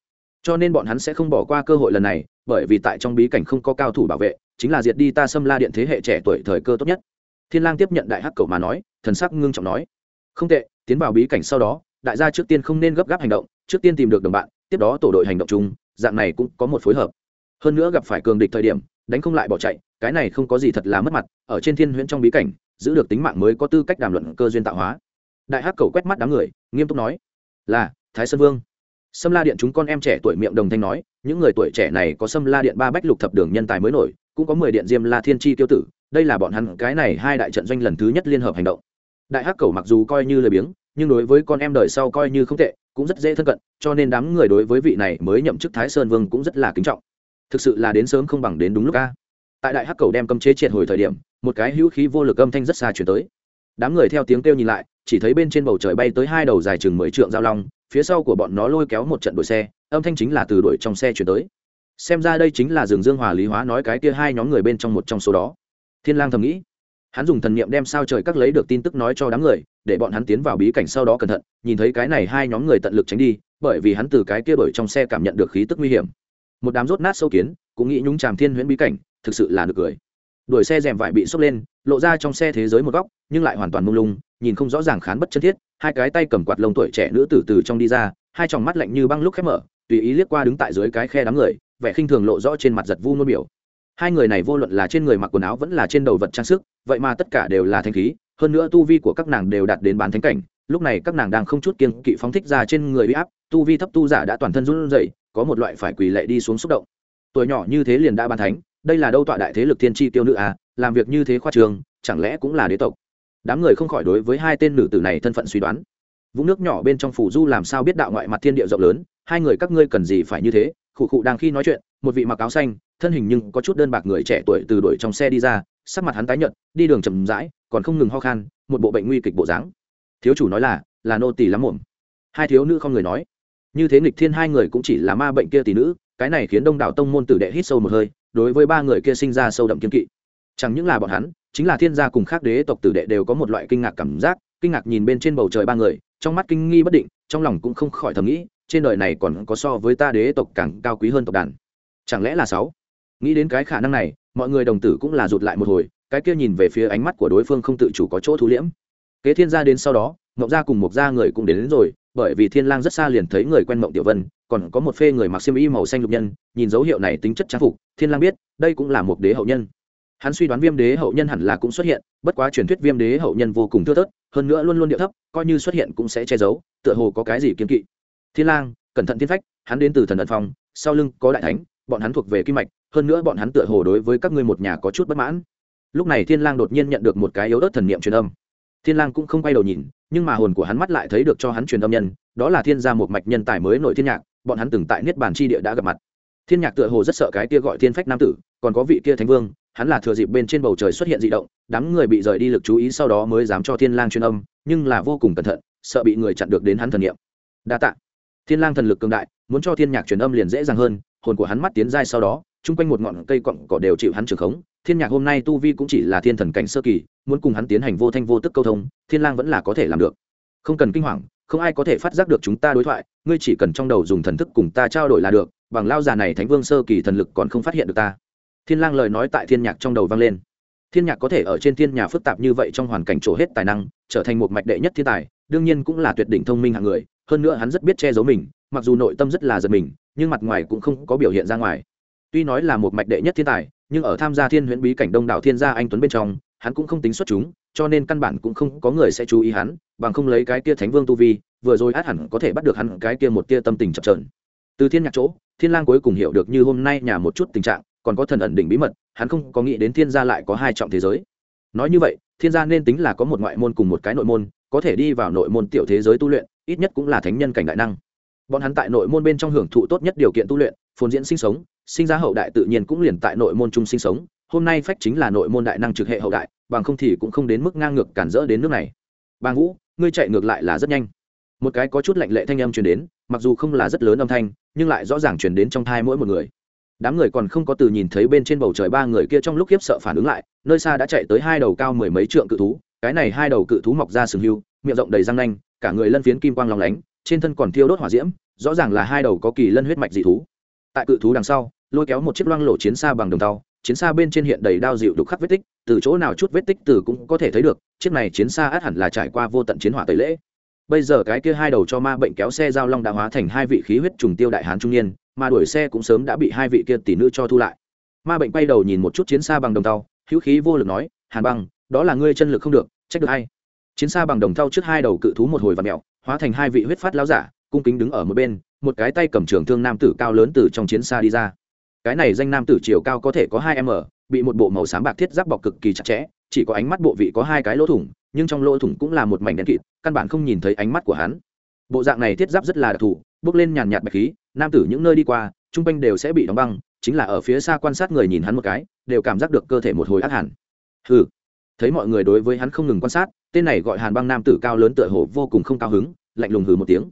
cho nên bọn hắn sẽ không bỏ qua cơ hội lần này, bởi vì tại trong bí cảnh không có cao thủ bảo vệ, chính là diệt đi ta xâm la điện thế hệ trẻ tuổi thời cơ tốt nhất. Thiên lang tiếp nhận đại hắc cầu mà nói, thần sắc ngưng trọng nói, không tệ, tiến vào bí cảnh sau đó, đại gia trước tiên không nên gấp gáp hành động, trước tiên tìm được đồng bạn, tiếp đó tổ đội hành động chung, dạng này cũng có một phối hợp. Hơn nữa gặp phải cường địch thời điểm, đánh không lại bỏ chạy, cái này không có gì thật là mất mặt, ở trên thiên huyễn trong bí cảnh, giữ được tính mạng mới có tư cách đàm luận cơ duyên tạo hóa. Đại hắc cầu quét mắt đám người, nghiêm túc nói, là, thái sơn vương sâm la điện chúng con em trẻ tuổi miệng đồng thanh nói, những người tuổi trẻ này có sâm la điện ba bách lục thập đường nhân tài mới nổi, cũng có mười điện diêm la thiên chi tiêu tử, đây là bọn hắn cái này hai đại trận doanh lần thứ nhất liên hợp hành động. Đại hắc cầu mặc dù coi như lời biếng, nhưng đối với con em đời sau coi như không tệ, cũng rất dễ thân cận, cho nên đám người đối với vị này mới nhậm chức thái sơn vương cũng rất là kính trọng. Thực sự là đến sớm không bằng đến đúng lúc a. tại đại hắc cầu đem cấm chế triệt hồi thời điểm, một cái hữu khí vô lực âm thanh rất xa truyền tới. Đám người theo tiếng kêu nhìn lại, chỉ thấy bên trên bầu trời bay tới hai đầu dài chừng mười trượng giao long phía sau của bọn nó lôi kéo một trận đuổi xe, âm thanh chính là từ đuổi trong xe chuyển tới. Xem ra đây chính là rừng dương hòa lý hóa nói cái kia hai nhóm người bên trong một trong số đó. Thiên lang thầm nghĩ. Hắn dùng thần niệm đem sao trời các lấy được tin tức nói cho đám người, để bọn hắn tiến vào bí cảnh sau đó cẩn thận, nhìn thấy cái này hai nhóm người tận lực tránh đi, bởi vì hắn từ cái kia đuổi trong xe cảm nhận được khí tức nguy hiểm. Một đám rốt nát sâu kiến, cũng nghĩ nhúng chàm thiên huyễn bí cảnh, thực sự là được cười. Đuổi xe rèm vải bị sốc lên, lộ ra trong xe thế giới một góc, nhưng lại hoàn toàn mông lung nhìn không rõ ràng khán bất chân thiết, hai cái tay cầm quạt lông tuổi trẻ nữ tử từ trong đi ra, hai tròng mắt lạnh như băng lúc khép mở, tùy ý liếc qua đứng tại dưới cái khe đám người, vẻ khinh thường lộ rõ trên mặt giật vu nôn biểu. Hai người này vô luận là trên người mặc quần áo vẫn là trên đầu vật trang sức, vậy mà tất cả đều là thanh khí, hơn nữa tu vi của các nàng đều đạt đến bán thánh cảnh, lúc này các nàng đang không chút kiên kỵ phóng thích ra trên người uy áp, tu vi thấp tu giả đã toàn thân run rẩy, có một loại phải quỳ lệ đi xuống xúc động. Tuổi nhỏ như thế liền đã bán thánh, đây là đâu tọa đại thế lực thiên tri tiêu nữ à làm việc như thế khoa trường, chẳng lẽ cũng là đế tộc? Đám người không khỏi đối với hai tên nữ tử này thân phận suy đoán. Vũng nước nhỏ bên trong phủ du làm sao biết đạo ngoại mặt thiên địa rộng lớn, hai người các ngươi cần gì phải như thế? Khụ khụ đang khi nói chuyện, một vị mặc áo xanh, thân hình nhưng có chút đơn bạc người trẻ tuổi từ đuổi trong xe đi ra, sắc mặt hắn tái nhợt, đi đường chậm rãi, còn không ngừng ho khan, một bộ bệnh nguy kịch bộ dáng. Thiếu chủ nói là là nô tỳ lắm muộn. Hai thiếu nữ không người nói. Như thế nghịch thiên hai người cũng chỉ là ma bệnh kia tỷ nữ, cái này khiến đông đảo tông môn tử đệ hít sâu một hơi, đối với ba người kia sinh ra sâu đậm kiên kỵ. Chẳng những là bọn hắn chính là thiên gia cùng khác đế tộc tử đệ đều có một loại kinh ngạc cảm giác kinh ngạc nhìn bên trên bầu trời ba người trong mắt kinh nghi bất định trong lòng cũng không khỏi thầm nghĩ trên đời này còn có so với ta đế tộc càng cao quý hơn tộc đàn. Chẳng lẽ là sáu? Nghĩ đến cái khả năng này mọi người đồng tử cũng là rụt lại một hồi cái kia nhìn về phía ánh mắt của đối phương không tự chủ có chỗ thu liễm. Kế thiên gia đến sau đó mộng gia cùng một gia người cũng đến, đến rồi bởi vì thiên lang rất xa liền thấy người quen mộng tiểu vân còn có một phê người mặc xiêm y màu xanh lục nhân nhìn dấu hiệu này tính chất trang phục thiên lang biết đây cũng là một đế hậu nhân hắn suy đoán viêm đế hậu nhân hẳn là cũng xuất hiện, bất quá truyền thuyết viêm đế hậu nhân vô cùng thưa thớt, hơn nữa luôn luôn điệu thấp, coi như xuất hiện cũng sẽ che giấu, tựa hồ có cái gì kiên kỵ. Thiên lang, cẩn thận thiên phách, hắn đến từ thần ẩn phong, sau lưng có đại thánh, bọn hắn thuộc về kim mạch, hơn nữa bọn hắn tựa hồ đối với các ngươi một nhà có chút bất mãn. Lúc này thiên lang đột nhiên nhận được một cái yếu ớt thần niệm truyền âm. Thiên lang cũng không quay đầu nhìn, nhưng mà hồn của hắn mắt lại thấy được cho hắn truyền âm nhân, đó là thiên gia một mạch nhân tài mới nội thiên nhạc, bọn hắn từng tại niết bàn chi địa đã gặp mặt. Thiên nhạc tựa hồ rất sợ cái kia gọi thiên phách nam tử, còn có vị kia thánh vương hắn là thừa dịp bên trên bầu trời xuất hiện dị động, đám người bị rời đi lực chú ý sau đó mới dám cho thiên lang truyền âm, nhưng là vô cùng cẩn thận, sợ bị người chặn được đến hắn thần niệm. Đa tạ. Thiên lang thần lực cường đại, muốn cho thiên nhạc truyền âm liền dễ dàng hơn, hồn của hắn mắt tiến giai sau đó, chung quanh một ngọn cây cọng cỏ đều chịu hắn trường khống. Thiên nhạc hôm nay tu vi cũng chỉ là thiên thần cảnh sơ kỳ, muốn cùng hắn tiến hành vô thanh vô tức câu thông, thiên lang vẫn là có thể làm được. Không cần kinh hoàng, không ai có thể phát giác được chúng ta đối thoại, ngươi chỉ cần trong đầu dùng thần thức cùng ta trao đổi là được, bằng lao già này thánh vương sơ kỳ thần lực còn không phát hiện được ta thiên lang lời nói tại thiên nhạc trong đầu vang lên. Thiên nhạc có thể ở trên thiên nhà phức tạp như vậy trong hoàn cảnh trổ hết tài năng, trở thành một mạch đệ nhất thiên tài, đương nhiên cũng là tuyệt đỉnh thông minh hạng người, hơn nữa hắn rất biết che giấu mình, mặc dù nội tâm rất là giật mình, nhưng mặt ngoài cũng không có biểu hiện ra ngoài. Tuy nói là một mạch đệ nhất thiên tài, nhưng ở tham gia thiên huyễn bí cảnh đông đảo thiên gia anh tuấn bên trong, hắn cũng không tính xuất chúng, cho nên căn bản cũng không có người sẽ chú ý hắn, bằng không lấy cái kia thánh vương tu vi, vừa rồi át hẳn có thể bắt được hắn cái kia một tia tâm tình chập trờn từ thiên nhạc chỗ, thiên lang cuối cùng hiểu được như hôm nay nhà một chút tình trạng còn có thần ẩn đỉnh bí mật, hắn không có nghĩ đến thiên gia lại có hai trọng thế giới. Nói như vậy, thiên gia nên tính là có một ngoại môn cùng một cái nội môn, có thể đi vào nội môn tiểu thế giới tu luyện, ít nhất cũng là thánh nhân cảnh đại năng. Bọn hắn tại nội môn bên trong hưởng thụ tốt nhất điều kiện tu luyện, phồn diễn sinh sống, sinh ra hậu đại tự nhiên cũng liền tại nội môn chung sinh sống, hôm nay phách chính là nội môn đại năng trực hệ hậu đại, bằng không thì cũng không đến mức ngang ngược cản rỡ đến nước này. Bàng vũ ngươi chạy ngược lại là rất nhanh. Một cái có chút lạnh lệ thanh âm truyền đến, mặc dù không là rất lớn âm thanh, nhưng lại rõ ràng truyền đến trong thai mỗi một người đám người còn không có từ nhìn thấy bên trên bầu trời ba người kia trong lúc khiếp sợ phản ứng lại, nơi xa đã chạy tới hai đầu cao mười mấy trượng cự thú, cái này hai đầu cự thú mọc ra sừng hưu, miệng rộng đầy răng nanh, cả người lân phiến kim quang lòng lánh, trên thân còn thiêu đốt hỏa diễm, rõ ràng là hai đầu có kỳ lân huyết mạch dị thú. Tại cự thú đằng sau, lôi kéo một chiếc loang lộ chiến xa bằng đồng tàu, chiến xa bên trên hiện đầy đao dịu đục khắc vết tích, từ chỗ nào chút vết tích từ cũng có thể thấy được, chiếc này chiến xa át hẳn là trải qua vô tận chiến hỏa tẩy lễ. Bây giờ cái kia hai đầu cho ma bệnh kéo xe giao long đã hóa thành hai vị khí huyết trùng tiêu đại hán trung niên mà đuổi xe cũng sớm đã bị hai vị kia tỷ nữ cho thu lại. Ma bệnh quay đầu nhìn một chút chiến xa bằng đồng tàu hữu khí vô lực nói, hàn băng, đó là ngươi chân lực không được, trách được hay chiến xa bằng đồng tàu trước hai đầu cự thú một hồi và mẹo, hóa thành hai vị huyết phát láo giả, cung kính đứng ở một bên, một cái tay cầm trường thương nam tử cao lớn từ trong chiến xa đi ra. Cái này danh nam tử chiều cao có thể có hai m bị một bộ màu xám bạc thiết giáp bọc cực kỳ chặt chẽ, chỉ có ánh mắt bộ vị có hai cái lỗ thủng, nhưng trong lỗ thủng cũng là một mảnh đen kịt, căn bản không nhìn thấy ánh mắt của hắn. Bộ dạng này thiết giáp rất là đặc thù bước lên nhàn nhạt bạch khí, nam tử những nơi đi qua, chung quanh đều sẽ bị đóng băng, chính là ở phía xa quan sát người nhìn hắn một cái, đều cảm giác được cơ thể một hồi ác hẳn. Hừ. Thấy mọi người đối với hắn không ngừng quan sát, tên này gọi hàn băng nam tử cao lớn tựa hồ vô cùng không cao hứng, lạnh lùng hừ một tiếng.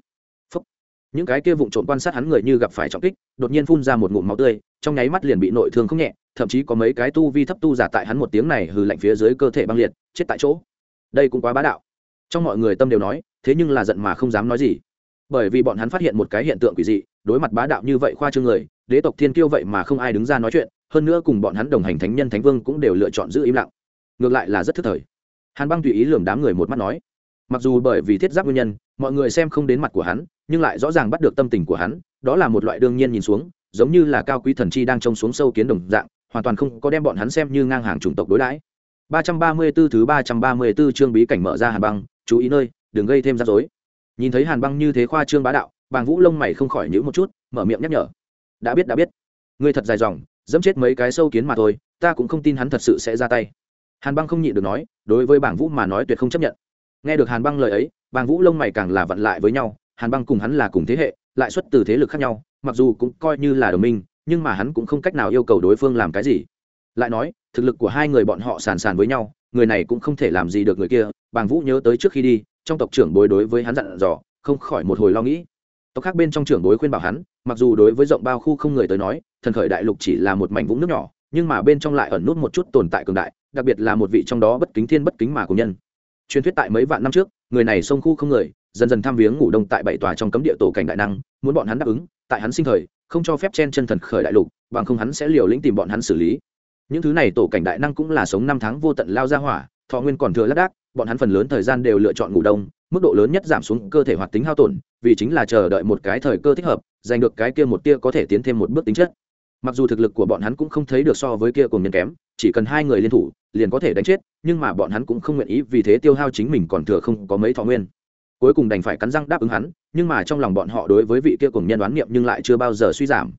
Phúc. những cái kia vụng trộm quan sát hắn người như gặp phải trọng kích, đột nhiên phun ra một ngụm máu tươi, trong nháy mắt liền bị nội thương không nhẹ, thậm chí có mấy cái tu vi thấp tu giả tại hắn một tiếng này hừ lạnh phía dưới cơ thể băng liệt, chết tại chỗ. Đây cũng quá bá đạo. Trong mọi người tâm đều nói, thế nhưng là giận mà không dám nói gì bởi vì bọn hắn phát hiện một cái hiện tượng quỷ dị đối mặt bá đạo như vậy khoa trương người đế tộc thiên kiêu vậy mà không ai đứng ra nói chuyện hơn nữa cùng bọn hắn đồng hành thánh nhân thánh vương cũng đều lựa chọn giữ im lặng. Ngược lại là rất thức thời. Hàn băng tùy ý lườm đám người một mắt nói mặc dù bởi vì thiết giáp nguyên nhân mọi người xem không đến mặt của hắn nhưng lại rõ ràng bắt được tâm tình của hắn đó là một loại đương nhiên nhìn xuống giống như là cao quý thần chi đang trông xuống sâu kiến đồng dạng hoàn toàn không có đem bọn hắn xem như ngang hàng chủng tộc đối đãi. 334 thứ 334 chương bí cảnh mở ra Hàn Băng, chú ý nơi, đừng gây thêm rắc rối. Nhìn thấy Hàn Băng như thế khoa trương bá đạo, Bàng Vũ lông mày không khỏi nhữ một chút, mở miệng nhắc nhở. Đã biết đã biết. Ngươi thật dài dòng, dẫm chết mấy cái sâu kiến mà thôi, ta cũng không tin hắn thật sự sẽ ra tay. Hàn Băng không nhịn được nói, đối với Bàng Vũ mà nói tuyệt không chấp nhận. Nghe được Hàn Băng lời ấy, Bàng Vũ lông mày càng là vặn lại với nhau, Hàn Băng cùng hắn là cùng thế hệ, lại xuất từ thế lực khác nhau, mặc dù cũng coi như là đồng minh, nhưng mà hắn cũng không cách nào yêu cầu đối phương làm cái gì. Lại nói, thực lực của hai người bọn họ sàn sàn với nhau, người này cũng không thể làm gì được người kia bàng vũ nhớ tới trước khi đi trong tộc trưởng bối đối với hắn dặn dò, không khỏi một hồi lo nghĩ. Tộc khác bên trong trưởng bối khuyên bảo hắn, mặc dù đối với rộng bao khu không người tới nói, thần khởi đại lục chỉ là một mảnh vũng nước nhỏ, nhưng mà bên trong lại ẩn nút một chút tồn tại cường đại, đặc biệt là một vị trong đó bất kính thiên bất kính mà của nhân. Truyền thuyết tại mấy vạn năm trước, người này sông khu không người, dần dần tham viếng ngủ đông tại bảy tòa trong cấm địa tổ cảnh đại năng, muốn bọn hắn đáp ứng, tại hắn sinh thời, không cho phép chen chân thần khởi đại lục, bằng không hắn sẽ liều lĩnh tìm bọn hắn xử lý. Những thứ này tổ cảnh đại năng cũng là sống năm tháng vô tận lao ra hỏa, thọ nguyên còn thừa lác đác bọn hắn phần lớn thời gian đều lựa chọn ngủ đông, mức độ lớn nhất giảm xuống cơ thể hoạt tính hao tổn, vì chính là chờ đợi một cái thời cơ thích hợp, giành được cái kia một tia có thể tiến thêm một bước tính chất. Mặc dù thực lực của bọn hắn cũng không thấy được so với kia cùng nhân kém, chỉ cần hai người liên thủ, liền có thể đánh chết, nhưng mà bọn hắn cũng không nguyện ý vì thế tiêu hao chính mình còn thừa không có mấy thọ nguyên. Cuối cùng đành phải cắn răng đáp ứng hắn, nhưng mà trong lòng bọn họ đối với vị kia cùng nhân đoán niệm nhưng lại chưa bao giờ suy giảm.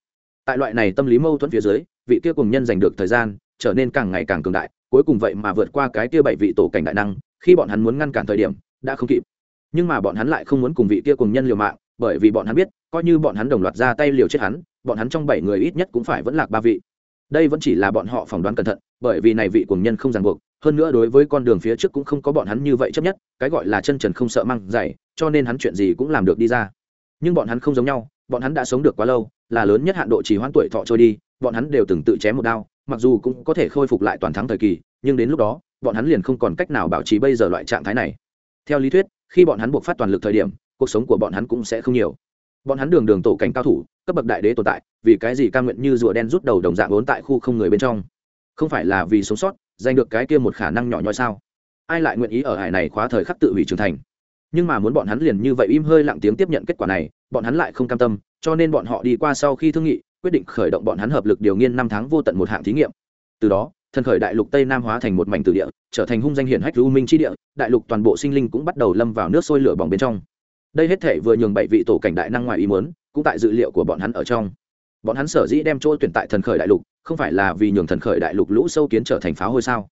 Tại loại này tâm lý mâu thuẫn phía dưới, vị kia cùng nhân giành được thời gian, trở nên càng ngày càng cường đại, cuối cùng vậy mà vượt qua cái kia bảy vị tổ cảnh đại năng khi bọn hắn muốn ngăn cản thời điểm, đã không kịp. Nhưng mà bọn hắn lại không muốn cùng vị kia cùng nhân liều mạng, bởi vì bọn hắn biết, coi như bọn hắn đồng loạt ra tay liều chết hắn, bọn hắn trong bảy người ít nhất cũng phải vẫn lạc ba vị. Đây vẫn chỉ là bọn họ phỏng đoán cẩn thận, bởi vì này vị cùng nhân không ràng buộc, hơn nữa đối với con đường phía trước cũng không có bọn hắn như vậy chấp nhất, cái gọi là chân trần không sợ măng dày, cho nên hắn chuyện gì cũng làm được đi ra. Nhưng bọn hắn không giống nhau, bọn hắn đã sống được quá lâu, là lớn nhất hạn độ chỉ hoãn tuổi thọ trôi đi, bọn hắn đều từng tự chém một đao, mặc dù cũng có thể khôi phục lại toàn thắng thời kỳ, nhưng đến lúc đó bọn hắn liền không còn cách nào bảo trì bây giờ loại trạng thái này. Theo lý thuyết, khi bọn hắn buộc phát toàn lực thời điểm, cuộc sống của bọn hắn cũng sẽ không nhiều. Bọn hắn đường đường tổ cảnh cao thủ, cấp bậc đại đế tồn tại, vì cái gì ca nguyện như rùa đen rút đầu đồng dạng vốn tại khu không người bên trong? Không phải là vì sống sót, giành được cái kia một khả năng nhỏ nhoi sao? Ai lại nguyện ý ở hải này khóa thời khắc tự hủy trưởng thành? Nhưng mà muốn bọn hắn liền như vậy im hơi lặng tiếng tiếp nhận kết quả này, bọn hắn lại không cam tâm, cho nên bọn họ đi qua sau khi thương nghị, quyết định khởi động bọn hắn hợp lực điều nghiên năm tháng vô tận một hạng thí nghiệm. Từ đó thần khởi đại lục tây nam hóa thành một mảnh tử địa, trở thành hung danh hiển hách lưu minh chi địa, đại lục toàn bộ sinh linh cũng bắt đầu lâm vào nước sôi lửa bỏng bên trong. Đây hết thể vừa nhường bảy vị tổ cảnh đại năng ngoài ý muốn, cũng tại dự liệu của bọn hắn ở trong. Bọn hắn sở dĩ đem chỗ tuyển tại thần khởi đại lục, không phải là vì nhường thần khởi đại lục lũ sâu kiến trở thành pháo hôi sao?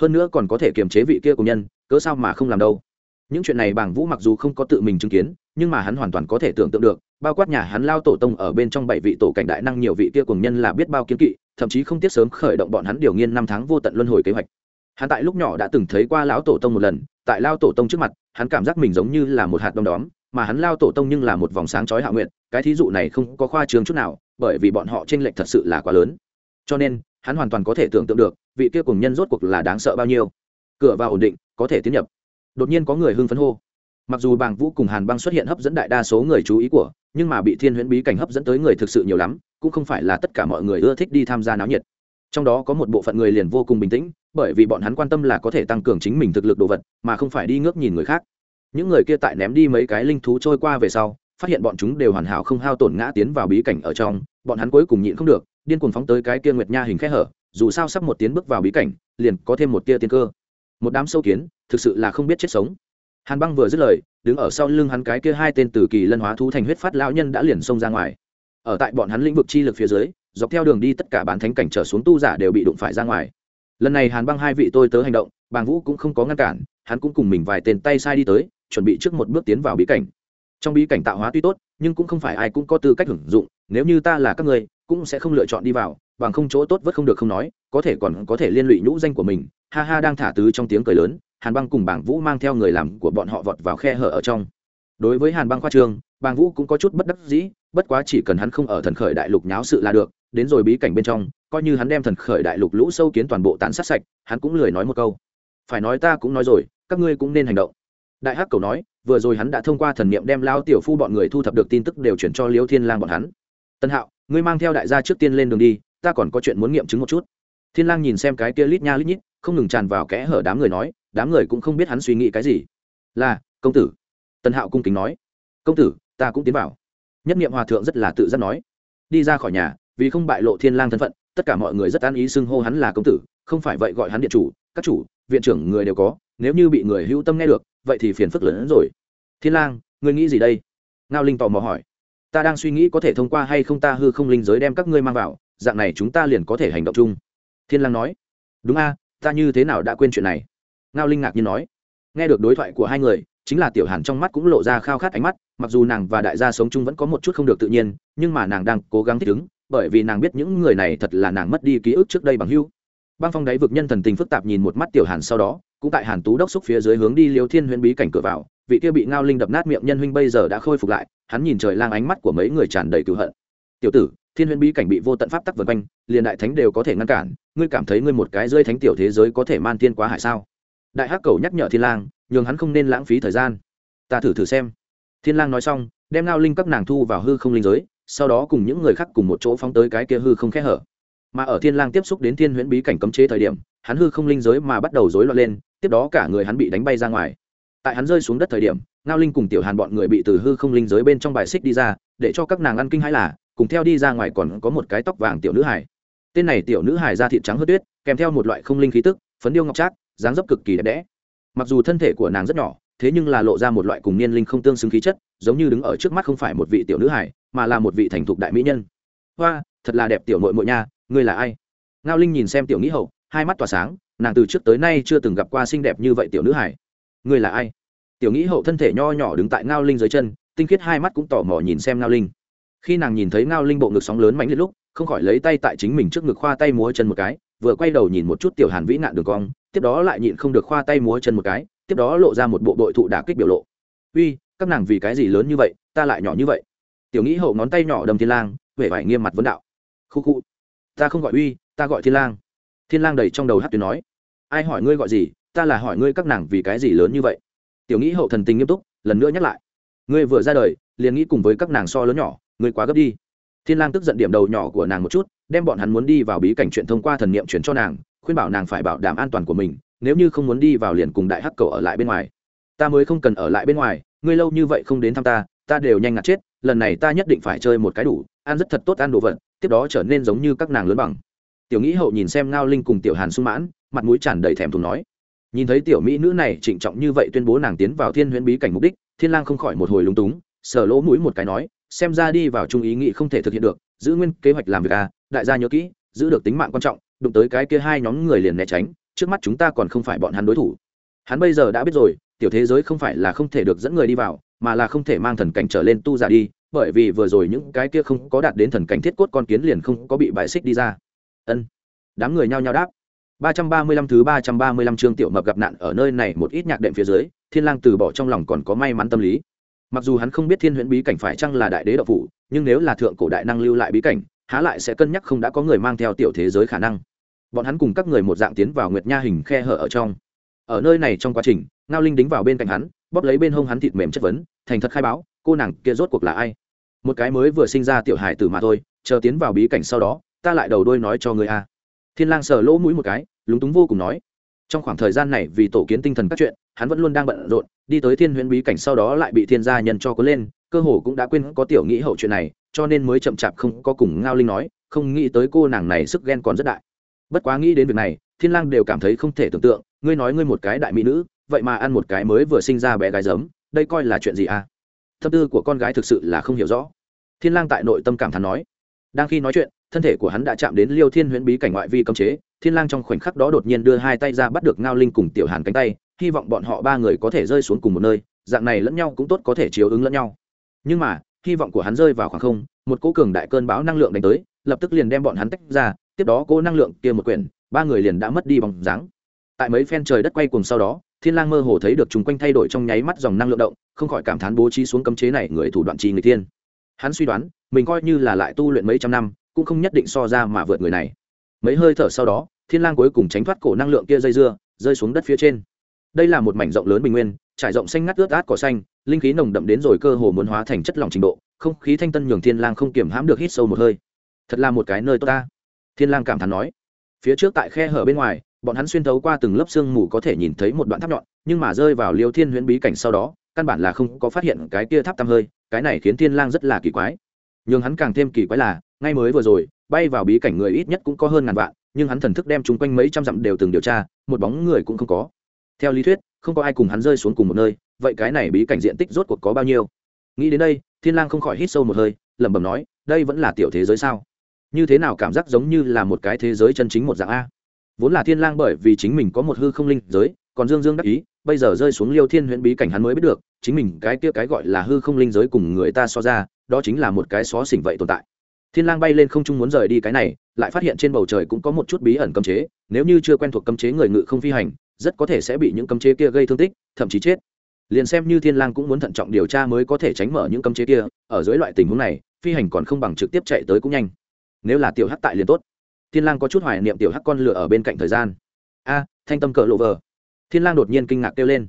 Hơn nữa còn có thể kiềm chế vị kia của nhân, cớ sao mà không làm đâu? Những chuyện này bảng vũ mặc dù không có tự mình chứng kiến, nhưng mà hắn hoàn toàn có thể tưởng tượng được, bao quát nhà hắn lao tổ tông ở bên trong bảy vị tổ cảnh đại năng nhiều vị kia cùng nhân là biết bao kiến kỵ thậm chí không tiếc sớm khởi động bọn hắn điều nghiên năm tháng vô tận luân hồi kế hoạch. Hắn tại lúc nhỏ đã từng thấy qua lão tổ tông một lần, tại lao tổ tông trước mặt, hắn cảm giác mình giống như là một hạt đông đóm, mà hắn lao tổ tông nhưng là một vòng sáng chói hạ nguyện cái thí dụ này không có khoa trường chút nào, bởi vì bọn họ tranh lệch thật sự là quá lớn. Cho nên, hắn hoàn toàn có thể tưởng tượng được, vị kia cùng nhân rốt cuộc là đáng sợ bao nhiêu. Cửa vào ổn định, có thể tiến nhập. Đột nhiên có người hưng phấn hô mặc dù bàng vũ cùng hàn băng xuất hiện hấp dẫn đại đa số người chú ý của, nhưng mà bị thiên huyễn bí cảnh hấp dẫn tới người thực sự nhiều lắm, cũng không phải là tất cả mọi người ưa thích đi tham gia náo nhiệt. Trong đó có một bộ phận người liền vô cùng bình tĩnh, bởi vì bọn hắn quan tâm là có thể tăng cường chính mình thực lực đồ vật, mà không phải đi ngước nhìn người khác. Những người kia tại ném đi mấy cái linh thú trôi qua về sau, phát hiện bọn chúng đều hoàn hảo không hao tổn ngã tiến vào bí cảnh ở trong, bọn hắn cuối cùng nhịn không được, điên cuồng phóng tới cái kia nguyệt nha hình khẽ hở, dù sao sắp một tiến bước vào bí cảnh, liền có thêm một tia tiên cơ. Một đám sâu kiến, thực sự là không biết chết sống hàn băng vừa dứt lời, đứng ở sau lưng hắn cái kia hai tên từ kỳ lân hóa thú thành huyết phát lão nhân đã liền xông ra ngoài. Ở tại bọn hắn lĩnh vực chi lực phía dưới, dọc theo đường đi tất cả bán thánh cảnh trở xuống tu giả đều bị đụng phải ra ngoài. Lần này hàn băng hai vị tôi tớ hành động, bàng vũ cũng không có ngăn cản, hắn cũng cùng mình vài tên tay sai đi tới, chuẩn bị trước một bước tiến vào bí cảnh. Trong bí cảnh tạo hóa tuy tốt, nhưng cũng không phải ai cũng có tư cách hưởng dụng, nếu như ta là các người cũng sẽ không lựa chọn đi vào, bằng không chỗ tốt vất không được không nói, có thể còn có thể liên lụy nhũ danh của mình, ha ha đang thả tứ trong tiếng cười lớn hàn băng cùng bảng vũ mang theo người làm của bọn họ vọt vào khe hở ở trong. Đối với hàn băng khoa trương bàng vũ cũng có chút bất đắc dĩ, bất quá chỉ cần hắn không ở thần khởi đại lục nháo sự là được, đến rồi bí cảnh bên trong, coi như hắn đem thần khởi đại lục lũ sâu kiến toàn bộ tán sát sạch, hắn cũng lười nói một câu. Phải nói ta cũng nói rồi, các ngươi cũng nên hành động. Đại hắc cầu nói, vừa rồi hắn đã thông qua thần niệm đem lao tiểu phu bọn người thu thập được tin tức đều chuyển cho liêu thiên lang bọn hắn. Tân hạo, ngươi mang theo đại gia trước tiên lên đường đi, ta còn có chuyện muốn nghiệm chứng một chút. Thiên lang nhìn xem cái kia lít nha lít nhít, không ngừng tràn vào kẽ hở đám người nói đám người cũng không biết hắn suy nghĩ cái gì. Là, công tử. Tần hạo cung kính nói. Công tử, ta cũng tiến vào. Nhất niệm hòa thượng rất là tự giác nói. Đi ra khỏi nhà, vì không bại lộ thiên lang thân phận, tất cả mọi người rất an ý xưng hô hắn là công tử, không phải vậy gọi hắn điện chủ, các chủ, viện trưởng người đều có, nếu như bị người hữu tâm nghe được, vậy thì phiền phức lớn hơn rồi. Thiên lang, ngươi nghĩ gì đây? Ngao linh tò mò hỏi. Ta đang suy nghĩ có thể thông qua hay không ta hư không linh giới đem các ngươi mang vào, dạng này chúng ta liền có thể hành động chung. Thiên lang nói. Đúng a, ta như thế nào đã quên chuyện này? Ngao linh ngạc nhiên nói. Nghe được đối thoại của hai người, chính là tiểu hàn trong mắt cũng lộ ra khao khát ánh mắt, mặc dù nàng và đại gia sống chung vẫn có một chút không được tự nhiên, nhưng mà nàng đang cố gắng thích ứng, bởi vì nàng biết những người này thật là nàng mất đi ký ức trước đây bằng hưu băng phong đáy vực nhân thần tình phức tạp nhìn một mắt tiểu hàn sau đó, cũng tại hàn tú đốc xúc phía dưới hướng đi liêu thiên huyễn bí cảnh cửa vào, vị kia bị ngao linh đập nát miệng nhân huynh bây giờ đã khôi phục lại, hắn nhìn trời lang ánh mắt của mấy người tràn đầy cựu hận. Tiểu tử, thiên huyễn bí cảnh bị vô tận pháp tắc vần quanh, liền đại thánh đều có thể ngăn cản, ngươi cảm thấy ngươi một cái rơi thánh tiểu thế giới có thể man thiên quá hại sao? Đại hắc cầu nhắc nhở thiên lang, nhường hắn không nên lãng phí thời gian. Ta thử thử xem. Thiên lang nói xong, đem ngao linh các nàng thu vào hư không linh giới, sau đó cùng những người khác cùng một chỗ phóng tới cái kia hư không khẽ hở. Mà ở thiên lang tiếp xúc đến thiên huyễn bí cảnh cấm chế thời điểm, hắn hư không linh giới mà bắt đầu rối loạn lên, tiếp đó cả người hắn bị đánh bay ra ngoài. Tại hắn rơi xuống đất thời điểm, ngao linh cùng tiểu hàn bọn người bị từ hư không linh giới bên trong bài xích đi ra, để cho các nàng ăn kinh hãi là, cùng theo đi ra ngoài còn có một cái tóc vàng tiểu nữ hải tên này tiểu nữ hải da thịt trắng hớt tuyết, kèm theo một loại không linh khí tức, phấn điêu ngọc trác dáng dấp cực kỳ đẹp đẽ. Mặc dù thân thể của nàng rất nhỏ, thế nhưng là lộ ra một loại cùng niên linh không tương xứng khí chất, giống như đứng ở trước mắt không phải một vị tiểu nữ hải mà là một vị thành thục đại mỹ nhân. Hoa, thật là đẹp tiểu nội mội nha, ngươi là ai? Ngao linh nhìn xem tiểu nghĩ hậu, hai mắt tỏa sáng, nàng từ trước tới nay chưa từng gặp qua xinh đẹp như vậy tiểu nữ hải ngươi là ai? Tiểu nghĩ hậu thân thể nho nhỏ đứng tại ngao linh dưới chân, tinh khiết hai mắt cũng tò mò nhìn xem ngao linh. Khi nàng nhìn thấy ngao linh bộ ngực sóng lớn mạnh liệt lúc, không khỏi lấy tay tại chính mình trước ngực khoa tay múa chân một cái, vừa quay đầu nhìn một chút tiểu hàn vĩ nạn đường cong tiếp đó lại nhịn không được khoa tay múa chân một cái, tiếp đó lộ ra một bộ đội thụ đả kích biểu lộ. Uy, các nàng vì cái gì lớn như vậy, ta lại nhỏ như vậy? Tiểu nghĩ hậu ngón tay nhỏ đầm thiên lang, vẻ vải nghiêm mặt vấn đạo. Khu khu, ta không gọi uy, ta gọi thiên lang. Thiên lang đầy trong đầu hát tuyến nói. Ai hỏi ngươi gọi gì, ta là hỏi ngươi các nàng vì cái gì lớn như vậy? Tiểu nghĩ hậu thần tình nghiêm túc, lần nữa nhắc lại. Ngươi vừa ra đời, liền nghĩ cùng với các nàng so lớn nhỏ, ngươi quá gấp đi. Thiên lang tức giận điểm đầu nhỏ của nàng một chút, đem bọn hắn muốn đi vào bí cảnh chuyện thông qua thần niệm chuyển cho nàng khuyên bảo nàng phải bảo đảm an toàn của mình, nếu như không muốn đi vào liền cùng đại hắc cầu ở lại bên ngoài. Ta mới không cần ở lại bên ngoài, ngươi lâu như vậy không đến thăm ta ta đều nhanh ngạt chết, lần này ta nhất định phải chơi một cái đủ, ăn rất thật tốt ăn đồ vật, tiếp đó trở nên giống như các nàng lớn bằng. Tiểu nghĩ hậu nhìn xem ngao linh cùng tiểu hàn sung mãn, mặt mũi tràn đầy thèm thùng nói. Nhìn thấy tiểu mỹ nữ này trịnh trọng như vậy tuyên bố nàng tiến vào thiên huyễn bí cảnh mục đích, thiên lang không khỏi một hồi lúng túng, sờ lỗ mũi một cái nói, xem ra đi vào trung ý nghĩ không thể thực hiện được, giữ nguyên kế hoạch làm việc à đại gia nhớ kỹ, giữ được tính mạng quan trọng đụng tới cái kia hai nhóm người liền né tránh, trước mắt chúng ta còn không phải bọn hắn đối thủ. Hắn bây giờ đã biết rồi, tiểu thế giới không phải là không thể được dẫn người đi vào, mà là không thể mang thần cảnh trở lên tu giả đi, bởi vì vừa rồi những cái kia không có đạt đến thần cảnh thiết cốt con kiến liền không có bị bại xích đi ra. Ân. Đám người nhao nhao đáp. Ba trăm ba mươi lăm thứ ba trăm ba mươi lăm chương tiểu mập gặp nạn ở nơi này một ít nhạc đệm phía dưới, thiên lang từ bỏ trong lòng còn có may mắn tâm lý. Mặc dù hắn không biết thiên huyễn bí cảnh phải chăng là đại đế đạo phụ nhưng nếu là thượng cổ đại năng lưu lại bí cảnh, há lại sẽ cân nhắc không đã có người mang theo tiểu thế giới khả năng bọn hắn cùng các người một dạng tiến vào nguyệt nha hình khe hở ở trong. Ở nơi này trong quá trình, ngao linh đính vào bên cạnh hắn, bóp lấy bên hông hắn thịt mềm chất vấn, thành thật khai báo, cô nàng kia rốt cuộc là ai? Một cái mới vừa sinh ra tiểu hải tử mà thôi, chờ tiến vào bí cảnh sau đó, ta lại đầu đôi nói cho người a. Thiên lang sờ lỗ mũi một cái, lúng túng vô cùng nói. Trong khoảng thời gian này vì tổ kiến tinh thần các chuyện, hắn vẫn luôn đang bận rộn, đi tới thiên huyễn bí cảnh sau đó lại bị thiên gia nhân cho có lên, cơ hồ cũng đã quên có tiểu nghĩ hậu chuyện này, cho nên mới chậm chạp không có cùng ngao linh nói, không nghĩ tới cô nàng này sức ghen còn rất đại bất quá nghĩ đến việc này, thiên lang đều cảm thấy không thể tưởng tượng, ngươi nói ngươi một cái đại mỹ nữ, vậy mà ăn một cái mới vừa sinh ra bé gái giấm, đây coi là chuyện gì à? Tâm tư của con gái thực sự là không hiểu rõ. Thiên lang tại nội tâm cảm thán nói. Đang khi nói chuyện, thân thể của hắn đã chạm đến liêu thiên huyễn bí cảnh ngoại vi cấm chế, thiên lang trong khoảnh khắc đó đột nhiên đưa hai tay ra bắt được ngao linh cùng tiểu hàn cánh tay, hy vọng bọn họ ba người có thể rơi xuống cùng một nơi, dạng này lẫn nhau cũng tốt có thể chiếu ứng lẫn nhau. Nhưng mà, hy vọng của hắn rơi vào khoảng không, một cỗ cường đại cơn bão năng lượng đánh tới, lập tức liền đem bọn hắn tách ra tiếp đó cô năng lượng kia một quyển, ba người liền đã mất đi bóng dáng. Tại mấy phen trời đất quay cùng sau đó, thiên lang mơ hồ thấy được chúng quanh thay đổi trong nháy mắt dòng năng lượng động, không khỏi cảm thán bố trí xuống cấm chế này người thủ đoạn trì người thiên hắn suy đoán, mình coi như là lại tu luyện mấy trăm năm, cũng không nhất định so ra mà vượt người này. Mấy hơi thở sau đó, thiên lang cuối cùng tránh thoát cổ năng lượng kia dây dưa, rơi xuống đất phía trên. Đây là một mảnh rộng lớn bình nguyên, trải rộng xanh ngắt ướt át cỏ xanh, linh khí nồng đậm đến rồi cơ hồ muốn hóa thành chất lỏng trình độ, không khí thanh tân nhường thiên lang không kiểm hãm được hít sâu một hơi. Thật là một cái nơi tốt ta thiên lang cảm thán nói. Phía trước tại khe hở bên ngoài, bọn hắn xuyên thấu qua từng lớp xương mù có thể nhìn thấy một đoạn tháp nhọn, nhưng mà rơi vào liêu thiên huyễn bí cảnh sau đó, căn bản là không có phát hiện cái kia tháp tăm hơi, cái này khiến thiên lang rất là kỳ quái. Nhưng hắn càng thêm kỳ quái là, ngay mới vừa rồi, bay vào bí cảnh người ít nhất cũng có hơn ngàn vạn, nhưng hắn thần thức đem chúng quanh mấy trăm dặm đều từng điều tra, một bóng người cũng không có. Theo lý thuyết, không có ai cùng hắn rơi xuống cùng một nơi, vậy cái này bí cảnh diện tích rốt cuộc có bao nhiêu? Nghĩ đến đây, thiên lang không khỏi hít sâu một hơi, lẩm bẩm nói, đây vẫn là tiểu thế giới sao? Như thế nào cảm giác giống như là một cái thế giới chân chính một dạng a? Vốn là thiên lang bởi vì chính mình có một hư không linh giới, còn dương dương đắc ý, bây giờ rơi xuống liêu thiên huyễn bí cảnh hắn mới biết được, chính mình cái kia cái gọi là hư không linh giới cùng người ta so ra, đó chính là một cái xó xỉnh vậy tồn tại. Thiên lang bay lên không trung muốn rời đi cái này, lại phát hiện trên bầu trời cũng có một chút bí ẩn cấm chế, nếu như chưa quen thuộc cấm chế người ngự không phi hành, rất có thể sẽ bị những cấm chế kia gây thương tích, thậm chí chết. Liền xem như thiên lang cũng muốn thận trọng điều tra mới có thể tránh mở những cấm chế kia, ở dưới loại tình huống này, phi hành còn không bằng trực tiếp chạy tới cũng nhanh nếu là tiểu hắc tại liền tốt. Thiên lang có chút hoài niệm tiểu hắc con lửa ở bên cạnh thời gian. A, thanh tâm cờ lộ vờ. Thiên lang đột nhiên kinh ngạc kêu lên.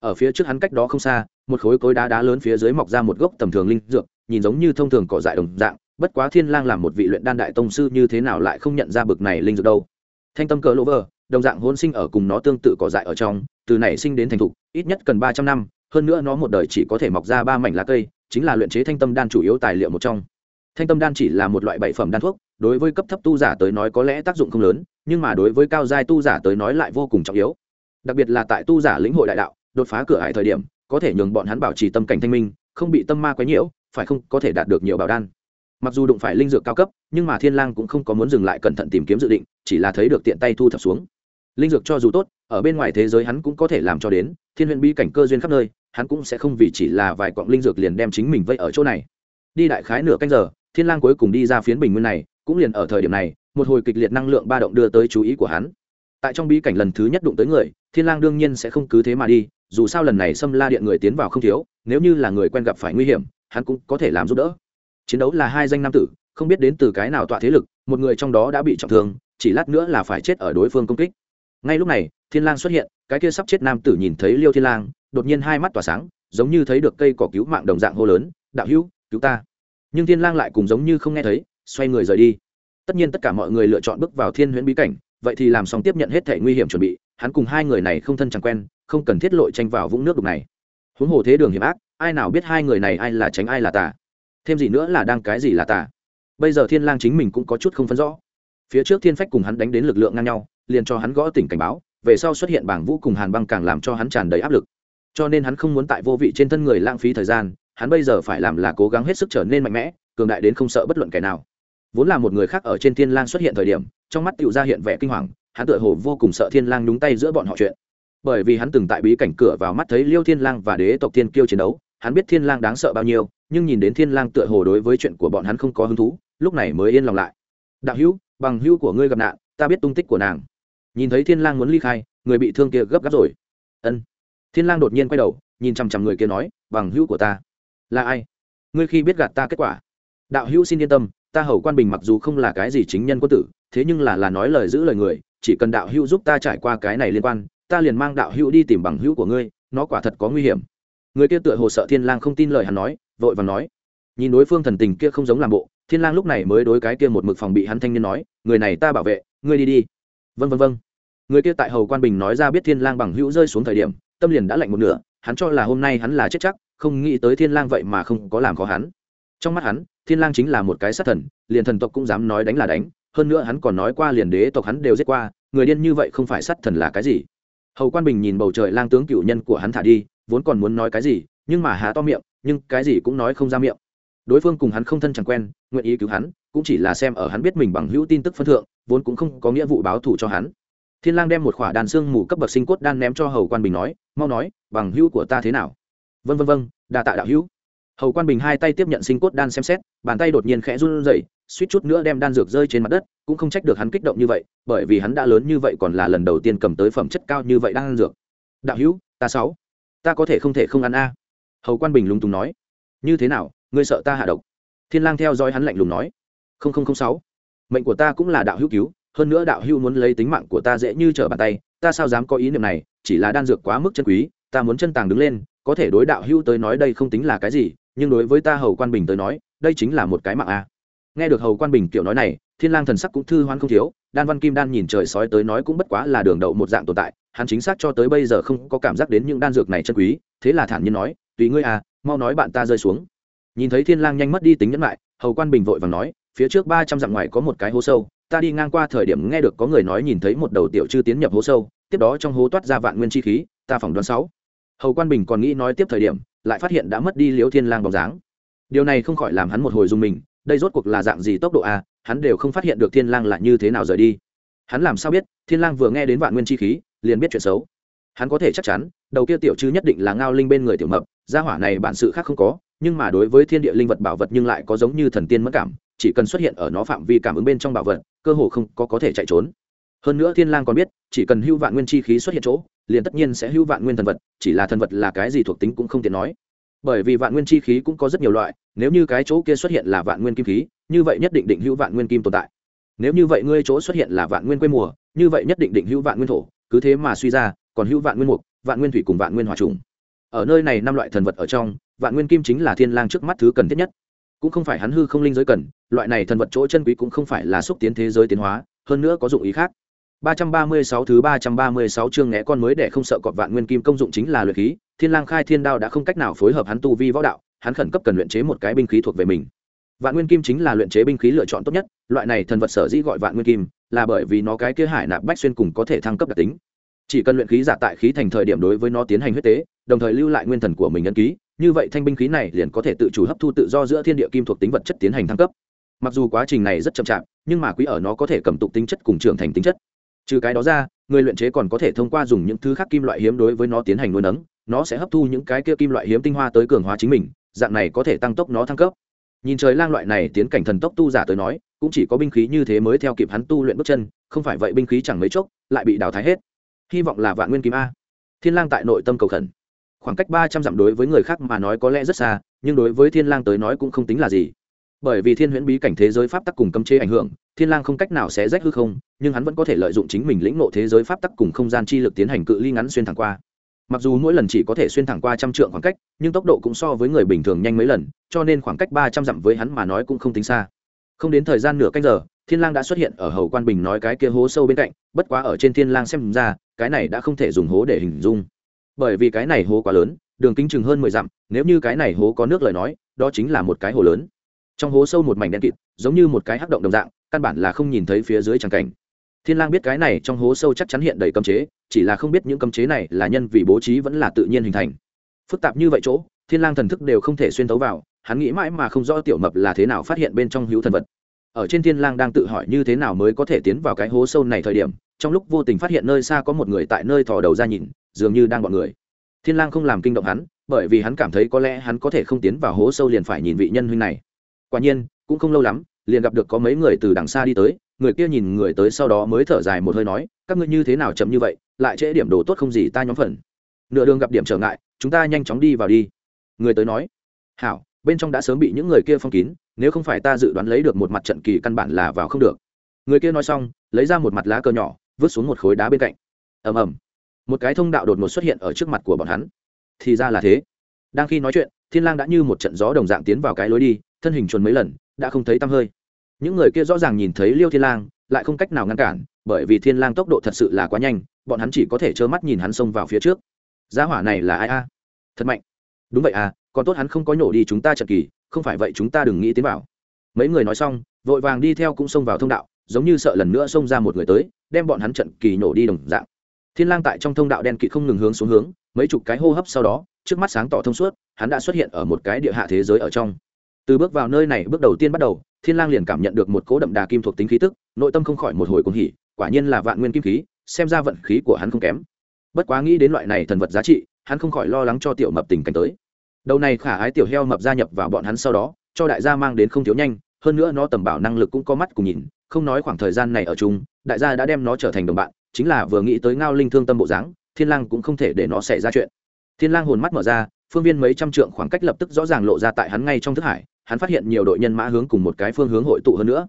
Ở phía trước hắn cách đó không xa, một khối cối đá đá lớn phía dưới mọc ra một gốc tầm thường linh dược, nhìn giống như thông thường cỏ dại đồng dạng, bất quá thiên lang làm một vị luyện đan đại tông sư như thế nào lại không nhận ra bực này linh dược đâu. Thanh tâm cờ lộ vờ, đồng dạng hôn sinh ở cùng nó tương tự cỏ dại ở trong, từ nảy sinh đến thành thục, ít nhất cần ba trăm năm, hơn nữa nó một đời chỉ có thể mọc ra ba mảnh lá cây, chính là luyện chế thanh tâm đan chủ yếu tài liệu một trong thanh tâm đan chỉ là một loại bảy phẩm đan thuốc, đối với cấp thấp tu giả tới nói có lẽ tác dụng không lớn, nhưng mà đối với cao giai tu giả tới nói lại vô cùng trọng yếu. Đặc biệt là tại tu giả lĩnh hội đại đạo, đột phá cửa hải thời điểm, có thể nhường bọn hắn bảo trì tâm cảnh thanh minh, không bị tâm ma quấy nhiễu, phải không, có thể đạt được nhiều bảo đan. Mặc dù đụng phải linh dược cao cấp, nhưng mà thiên lang cũng không có muốn dừng lại cẩn thận tìm kiếm dự định, chỉ là thấy được tiện tay thu thập xuống. Linh dược cho dù tốt, ở bên ngoài thế giới hắn cũng có thể làm cho đến, thiên huyền bi cảnh cơ duyên khắp nơi, hắn cũng sẽ không vì chỉ là vài quặng linh dược liền đem chính mình vây ở chỗ này. Đi đại khái nửa canh giờ thiên lang cuối cùng đi ra phiến bình nguyên này, cũng liền ở thời điểm này, một hồi kịch liệt năng lượng ba động đưa tới chú ý của hắn. Tại trong bí cảnh lần thứ nhất đụng tới người, thiên lang đương nhiên sẽ không cứ thế mà đi, dù sao lần này xâm la điện người tiến vào không thiếu, nếu như là người quen gặp phải nguy hiểm, hắn cũng có thể làm giúp đỡ. Chiến đấu là hai danh nam tử, không biết đến từ cái nào tọa thế lực, một người trong đó đã bị trọng thương, chỉ lát nữa là phải chết ở đối phương công kích. Ngay lúc này, thiên lang xuất hiện, cái kia sắp chết nam tử nhìn thấy liêu thiên lang, đột nhiên hai mắt tỏa sáng, giống như thấy được cây cỏ cứu mạng đồng dạng hô lớn, đạo hữu, cứu ta! Nhưng thiên lang lại cùng giống như không nghe thấy, xoay người rời đi. Tất nhiên tất cả mọi người lựa chọn bước vào thiên huyễn bí cảnh, vậy thì làm xong tiếp nhận hết thể nguy hiểm chuẩn bị, hắn cùng hai người này không thân chẳng quen, không cần thiết lội tranh vào vũng nước đục này. Huống hồ thế đường hiểm ác, ai nào biết hai người này ai là tránh ai là tà. Thêm gì nữa là đang cái gì là tà. Bây giờ thiên lang chính mình cũng có chút không phân rõ. Phía trước thiên phách cùng hắn đánh đến lực lượng ngang nhau, liền cho hắn gõ tỉnh cảnh báo, về sau xuất hiện bảng vũ cùng hàn băng càng làm cho hắn tràn đầy áp lực. Cho nên hắn không muốn tại vô vị trên thân người lãng phí thời gian hắn bây giờ phải làm là cố gắng hết sức trở nên mạnh mẽ, cường đại đến không sợ bất luận kẻ nào. Vốn là một người khác ở trên thiên lang xuất hiện thời điểm, trong mắt tựu ra hiện vẻ kinh hoàng, hắn tựa hồ vô cùng sợ thiên lang nhúng tay giữa bọn họ chuyện. Bởi vì hắn từng tại bí cảnh cửa vào mắt thấy liêu thiên lang và đế tộc thiên kiêu chiến đấu, hắn biết thiên lang đáng sợ bao nhiêu, nhưng nhìn đến thiên lang tựa hồ đối với chuyện của bọn hắn không có hứng thú, lúc này mới yên lòng lại. Đạo hữu, bằng hữu của ngươi gặp nạn, ta biết tung tích của nàng. Nhìn thấy thiên lang muốn ly khai, người bị thương kia gấp gáp rồi. Ân. Thiên lang đột nhiên quay đầu, nhìn chăm chăm người kia nói, bằng hữu của ta là ai? Ngươi khi biết gạt ta kết quả. Đạo hữu xin yên tâm, ta hầu quan bình mặc dù không là cái gì chính nhân quân tử, thế nhưng là là nói lời giữ lời người, chỉ cần đạo hữu giúp ta trải qua cái này liên quan, ta liền mang đạo hữu đi tìm bằng hữu của ngươi, nó quả thật có nguy hiểm. Người kia tựa hồ sợ thiên lang không tin lời hắn nói, vội vàng nói. Nhìn đối phương thần tình kia không giống làm bộ, thiên lang lúc này mới đối cái kia một mực phòng bị hắn thanh niên nói, người này ta bảo vệ, ngươi đi đi. Vân vân vân người kia tại hầu quan bình nói ra biết thiên lang bằng hữu rơi xuống thời điểm, tâm liền đã lạnh một nửa, hắn cho là hôm nay hắn là chết chắc không nghĩ tới thiên lang vậy mà không có làm khó hắn. Trong mắt hắn, thiên lang chính là một cái sát thần, liền thần tộc cũng dám nói đánh là đánh, hơn nữa hắn còn nói qua liền đế tộc hắn đều giết qua, người điên như vậy không phải sát thần là cái gì? Hầu quan bình nhìn bầu trời lang tướng cựu nhân của hắn thả đi, vốn còn muốn nói cái gì, nhưng mà há to miệng, nhưng cái gì cũng nói không ra miệng. Đối phương cùng hắn không thân chẳng quen, nguyện ý cứu hắn, cũng chỉ là xem ở hắn biết mình bằng hữu tin tức phân thượng, vốn cũng không có nghĩa vụ báo thù cho hắn. Thiên lang đem một khỏa đàn xương mù cấp bậc sinh cốt đan ném cho hầu quan bình nói, mau nói, bằng hữu của ta thế nào? Vân vân vân đa tạ đạo hữu. Hầu quan bình hai tay tiếp nhận sinh cốt đan xem xét, bàn tay đột nhiên khẽ run rẩy, suýt chút nữa đem đan dược rơi trên mặt đất, cũng không trách được hắn kích động như vậy, bởi vì hắn đã lớn như vậy còn là lần đầu tiên cầm tới phẩm chất cao như vậy đan dược. Đạo hữu, ta sáu, ta có thể không thể không ăn a? Hầu quan bình lúng túng nói. Như thế nào, ngươi sợ ta hạ độc? Thiên lang theo dõi hắn lạnh lùng nói. Không không không sáu. Mệnh của ta cũng là đạo hữu cứu, hơn nữa đạo hữu muốn lấy tính mạng của ta dễ như trở bàn tay, ta sao dám có ý niệm này, chỉ là đan dược quá mức chân quý, ta muốn chân tàng đứng lên có thể đối đạo hữu tới nói đây không tính là cái gì, nhưng đối với ta hầu quan bình tới nói, đây chính là một cái mạng a. Nghe được hầu quan bình kiểu nói này, thiên lang thần sắc cũng thư hoan không thiếu, đan văn kim đan nhìn trời sói tới nói cũng bất quá là đường đậu một dạng tồn tại, hắn chính xác cho tới bây giờ không có cảm giác đến những đan dược này chân quý, thế là thản nhiên nói, tùy ngươi à mau nói bạn ta rơi xuống. Nhìn thấy thiên lang nhanh mất đi tính nhẫn lại, hầu quan bình vội vàng nói, phía trước ba trăm dặm ngoài có một cái hố sâu, ta đi ngang qua thời điểm nghe được có người nói nhìn thấy một đầu tiểu chư tiến nhập hố sâu, tiếp đó trong hố toát ra vạn nguyên chi khí, ta phỏng đoán sáu hầu quan bình còn nghĩ nói tiếp thời điểm, lại phát hiện đã mất đi liễu thiên lang bóng dáng. Điều này không khỏi làm hắn một hồi dùng mình, đây rốt cuộc là dạng gì tốc độ a, hắn đều không phát hiện được thiên lang là như thế nào rời đi. Hắn làm sao biết, thiên lang vừa nghe đến vạn nguyên chi khí, liền biết chuyện xấu. Hắn có thể chắc chắn, đầu kia tiểu chư nhất định là ngao linh bên người tiểu mập, gia hỏa này bản sự khác không có, nhưng mà đối với thiên địa linh vật bảo vật nhưng lại có giống như thần tiên mất cảm, chỉ cần xuất hiện ở nó phạm vi cảm ứng bên trong bảo vật, cơ hồ không có có thể chạy trốn hơn nữa thiên lang còn biết chỉ cần hưu vạn nguyên chi khí xuất hiện chỗ liền tất nhiên sẽ hưu vạn nguyên thần vật chỉ là thần vật là cái gì thuộc tính cũng không tiện nói bởi vì vạn nguyên chi khí cũng có rất nhiều loại nếu như cái chỗ kia xuất hiện là vạn nguyên kim khí như vậy nhất định định hữu vạn nguyên kim tồn tại nếu như vậy ngươi chỗ xuất hiện là vạn nguyên quê mùa như vậy nhất định định hữu vạn nguyên thổ cứ thế mà suy ra còn hữu vạn nguyên mục vạn nguyên thủy cùng vạn nguyên hòa trùng ở nơi này năm loại thần vật ở trong vạn nguyên kim chính là thiên lang trước mắt thứ cần thiết nhất cũng không phải hắn hư không linh giới cần loại này thần vật chỗ chân quý cũng không phải là xúc tiến thế giới tiến hóa hơn nữa có dụng ý khác 336 thứ 336 chương ngẽ con mới để không sợ cọp vạn nguyên kim công dụng chính là luyện khí, Thiên Lang Khai Thiên Đao đã không cách nào phối hợp hắn tu vi võ đạo, hắn khẩn cấp cần luyện chế một cái binh khí thuộc về mình. Vạn nguyên kim chính là luyện chế binh khí lựa chọn tốt nhất, loại này thần vật sở dĩ gọi vạn nguyên kim, là bởi vì nó cái kia hải nạp bách xuyên cùng có thể thăng cấp đặc tính. Chỉ cần luyện khí giả tại khí thành thời điểm đối với nó tiến hành huyết tế, đồng thời lưu lại nguyên thần của mình ấn ký, như vậy thanh binh khí này liền có thể tự chủ hấp thu tự do giữa thiên địa kim thuộc tính vật chất tiến hành thăng cấp. Mặc dù quá trình này rất chậm chạp, nhưng mà quý ở nó có thể cầm tục tính chất cùng trưởng thành tính chất trừ cái đó ra, người luyện chế còn có thể thông qua dùng những thứ khác kim loại hiếm đối với nó tiến hành nuôi nấng, nó sẽ hấp thu những cái kia kim loại hiếm tinh hoa tới cường hóa chính mình, dạng này có thể tăng tốc nó thăng cấp. Nhìn trời lang loại này tiến cảnh thần tốc tu giả tới nói, cũng chỉ có binh khí như thế mới theo kịp hắn tu luyện bước chân, không phải vậy binh khí chẳng mấy chốc lại bị đào thái hết. Hy vọng là vạn nguyên kim a. Thiên lang tại nội tâm cầu khẩn. Khoảng cách ba trăm dặm đối với người khác mà nói có lẽ rất xa, nhưng đối với thiên lang tới nói cũng không tính là gì bởi vì thiên huyễn bí cảnh thế giới pháp tắc cùng cấm chế ảnh hưởng, thiên lang không cách nào sẽ rách hư không, nhưng hắn vẫn có thể lợi dụng chính mình lĩnh ngộ thế giới pháp tắc cùng không gian chi lực tiến hành cự ly ngắn xuyên thẳng qua. Mặc dù mỗi lần chỉ có thể xuyên thẳng qua trăm trượng khoảng cách, nhưng tốc độ cũng so với người bình thường nhanh mấy lần, cho nên khoảng cách ba trăm dặm với hắn mà nói cũng không tính xa. Không đến thời gian nửa canh giờ, thiên lang đã xuất hiện ở hầu quan bình nói cái kia hố sâu bên cạnh, bất quá ở trên thiên lang xem ra, cái này đã không thể dùng hố để hình dung. Bởi vì cái này hố quá lớn, đường kính chừng hơn mười dặm, nếu như cái này hố có nước lời nói, đó chính là một cái hồ lớn trong hố sâu một mảnh đen kịt, giống như một cái hắc động đồng dạng, căn bản là không nhìn thấy phía dưới tràng cảnh. Thiên lang biết cái này trong hố sâu chắc chắn hiện đầy cấm chế, chỉ là không biết những cấm chế này là nhân vì bố trí vẫn là tự nhiên hình thành. Phức tạp như vậy chỗ, thiên lang thần thức đều không thể xuyên thấu vào, hắn nghĩ mãi mà không rõ tiểu mập là thế nào phát hiện bên trong hữu thần vật. Ở trên thiên lang đang tự hỏi như thế nào mới có thể tiến vào cái hố sâu này thời điểm, trong lúc vô tình phát hiện nơi xa có một người tại nơi thò đầu ra nhìn, dường như đang bọn người. Thiên lang không làm kinh động hắn, bởi vì hắn cảm thấy có lẽ hắn có thể không tiến vào hố sâu liền phải nhìn vị nhân huynh này quả nhiên, cũng không lâu lắm, liền gặp được có mấy người từ đằng xa đi tới, người kia nhìn người tới sau đó mới thở dài một hơi nói, các ngươi như thế nào chậm như vậy, lại trễ điểm đồ tốt không gì ta nhóm phần. Nửa đường gặp điểm trở ngại, chúng ta nhanh chóng đi vào đi. Người tới nói, hảo, bên trong đã sớm bị những người kia phong kín, nếu không phải ta dự đoán lấy được một mặt trận kỳ căn bản là vào không được. Người kia nói xong, lấy ra một mặt lá cờ nhỏ, vứt xuống một khối đá bên cạnh. Ầm ầm. Một cái thông đạo đột ngột xuất hiện ở trước mặt của bọn hắn. Thì ra là thế. Đang khi nói chuyện, thiên lang đã như một trận gió đồng dạng tiến vào cái lối đi thân hình chuồn mấy lần, đã không thấy tăm hơi. Những người kia rõ ràng nhìn thấy liêu thiên lang, lại không cách nào ngăn cản, bởi vì thiên lang tốc độ thật sự là quá nhanh, bọn hắn chỉ có thể trơ mắt nhìn hắn xông vào phía trước. Giá hỏa này là ai a? Thật mạnh. Đúng vậy à còn tốt hắn không có nhổ đi chúng ta trận kỳ, không phải vậy chúng ta đừng nghĩ tiến vào. Mấy người nói xong, vội vàng đi theo cũng xông vào thông đạo, giống như sợ lần nữa xông ra một người tới, đem bọn hắn trận kỳ nổ đi đồng dạng. Thiên lang tại trong thông đạo đen kịt không ngừng hướng xuống hướng, mấy chục cái hô hấp sau đó, trước mắt sáng tỏ thông suốt, hắn đã xuất hiện ở một cái địa hạ thế giới ở trong từ bước vào nơi này, bước đầu tiên bắt đầu, thiên lang liền cảm nhận được một cỗ đậm đà kim thuộc tính khí tức, nội tâm không khỏi một hồi cuồng hỉ, quả nhiên là vạn nguyên kim khí, xem ra vận khí của hắn không kém. Bất quá nghĩ đến loại này thần vật giá trị, hắn không khỏi lo lắng cho tiểu mập tình cảnh tới. Đầu này khả ái tiểu heo mập gia nhập vào bọn hắn sau đó, cho đại gia mang đến không thiếu nhanh, hơn nữa nó tầm bảo năng lực cũng có mắt cùng nhìn, không nói khoảng thời gian này ở chung, đại gia đã đem nó trở thành đồng bạn, chính là vừa nghĩ tới ngao linh thương tâm bộ dáng, thiên lang cũng không thể để nó xảy ra chuyện. Thiên lang hồn mắt mở ra, phương viên mấy trăm trượng khoảng cách lập tức rõ ràng lộ ra tại hắn ngay trong thức hải hắn phát hiện nhiều đội nhân mã hướng cùng một cái phương hướng hội tụ hơn nữa.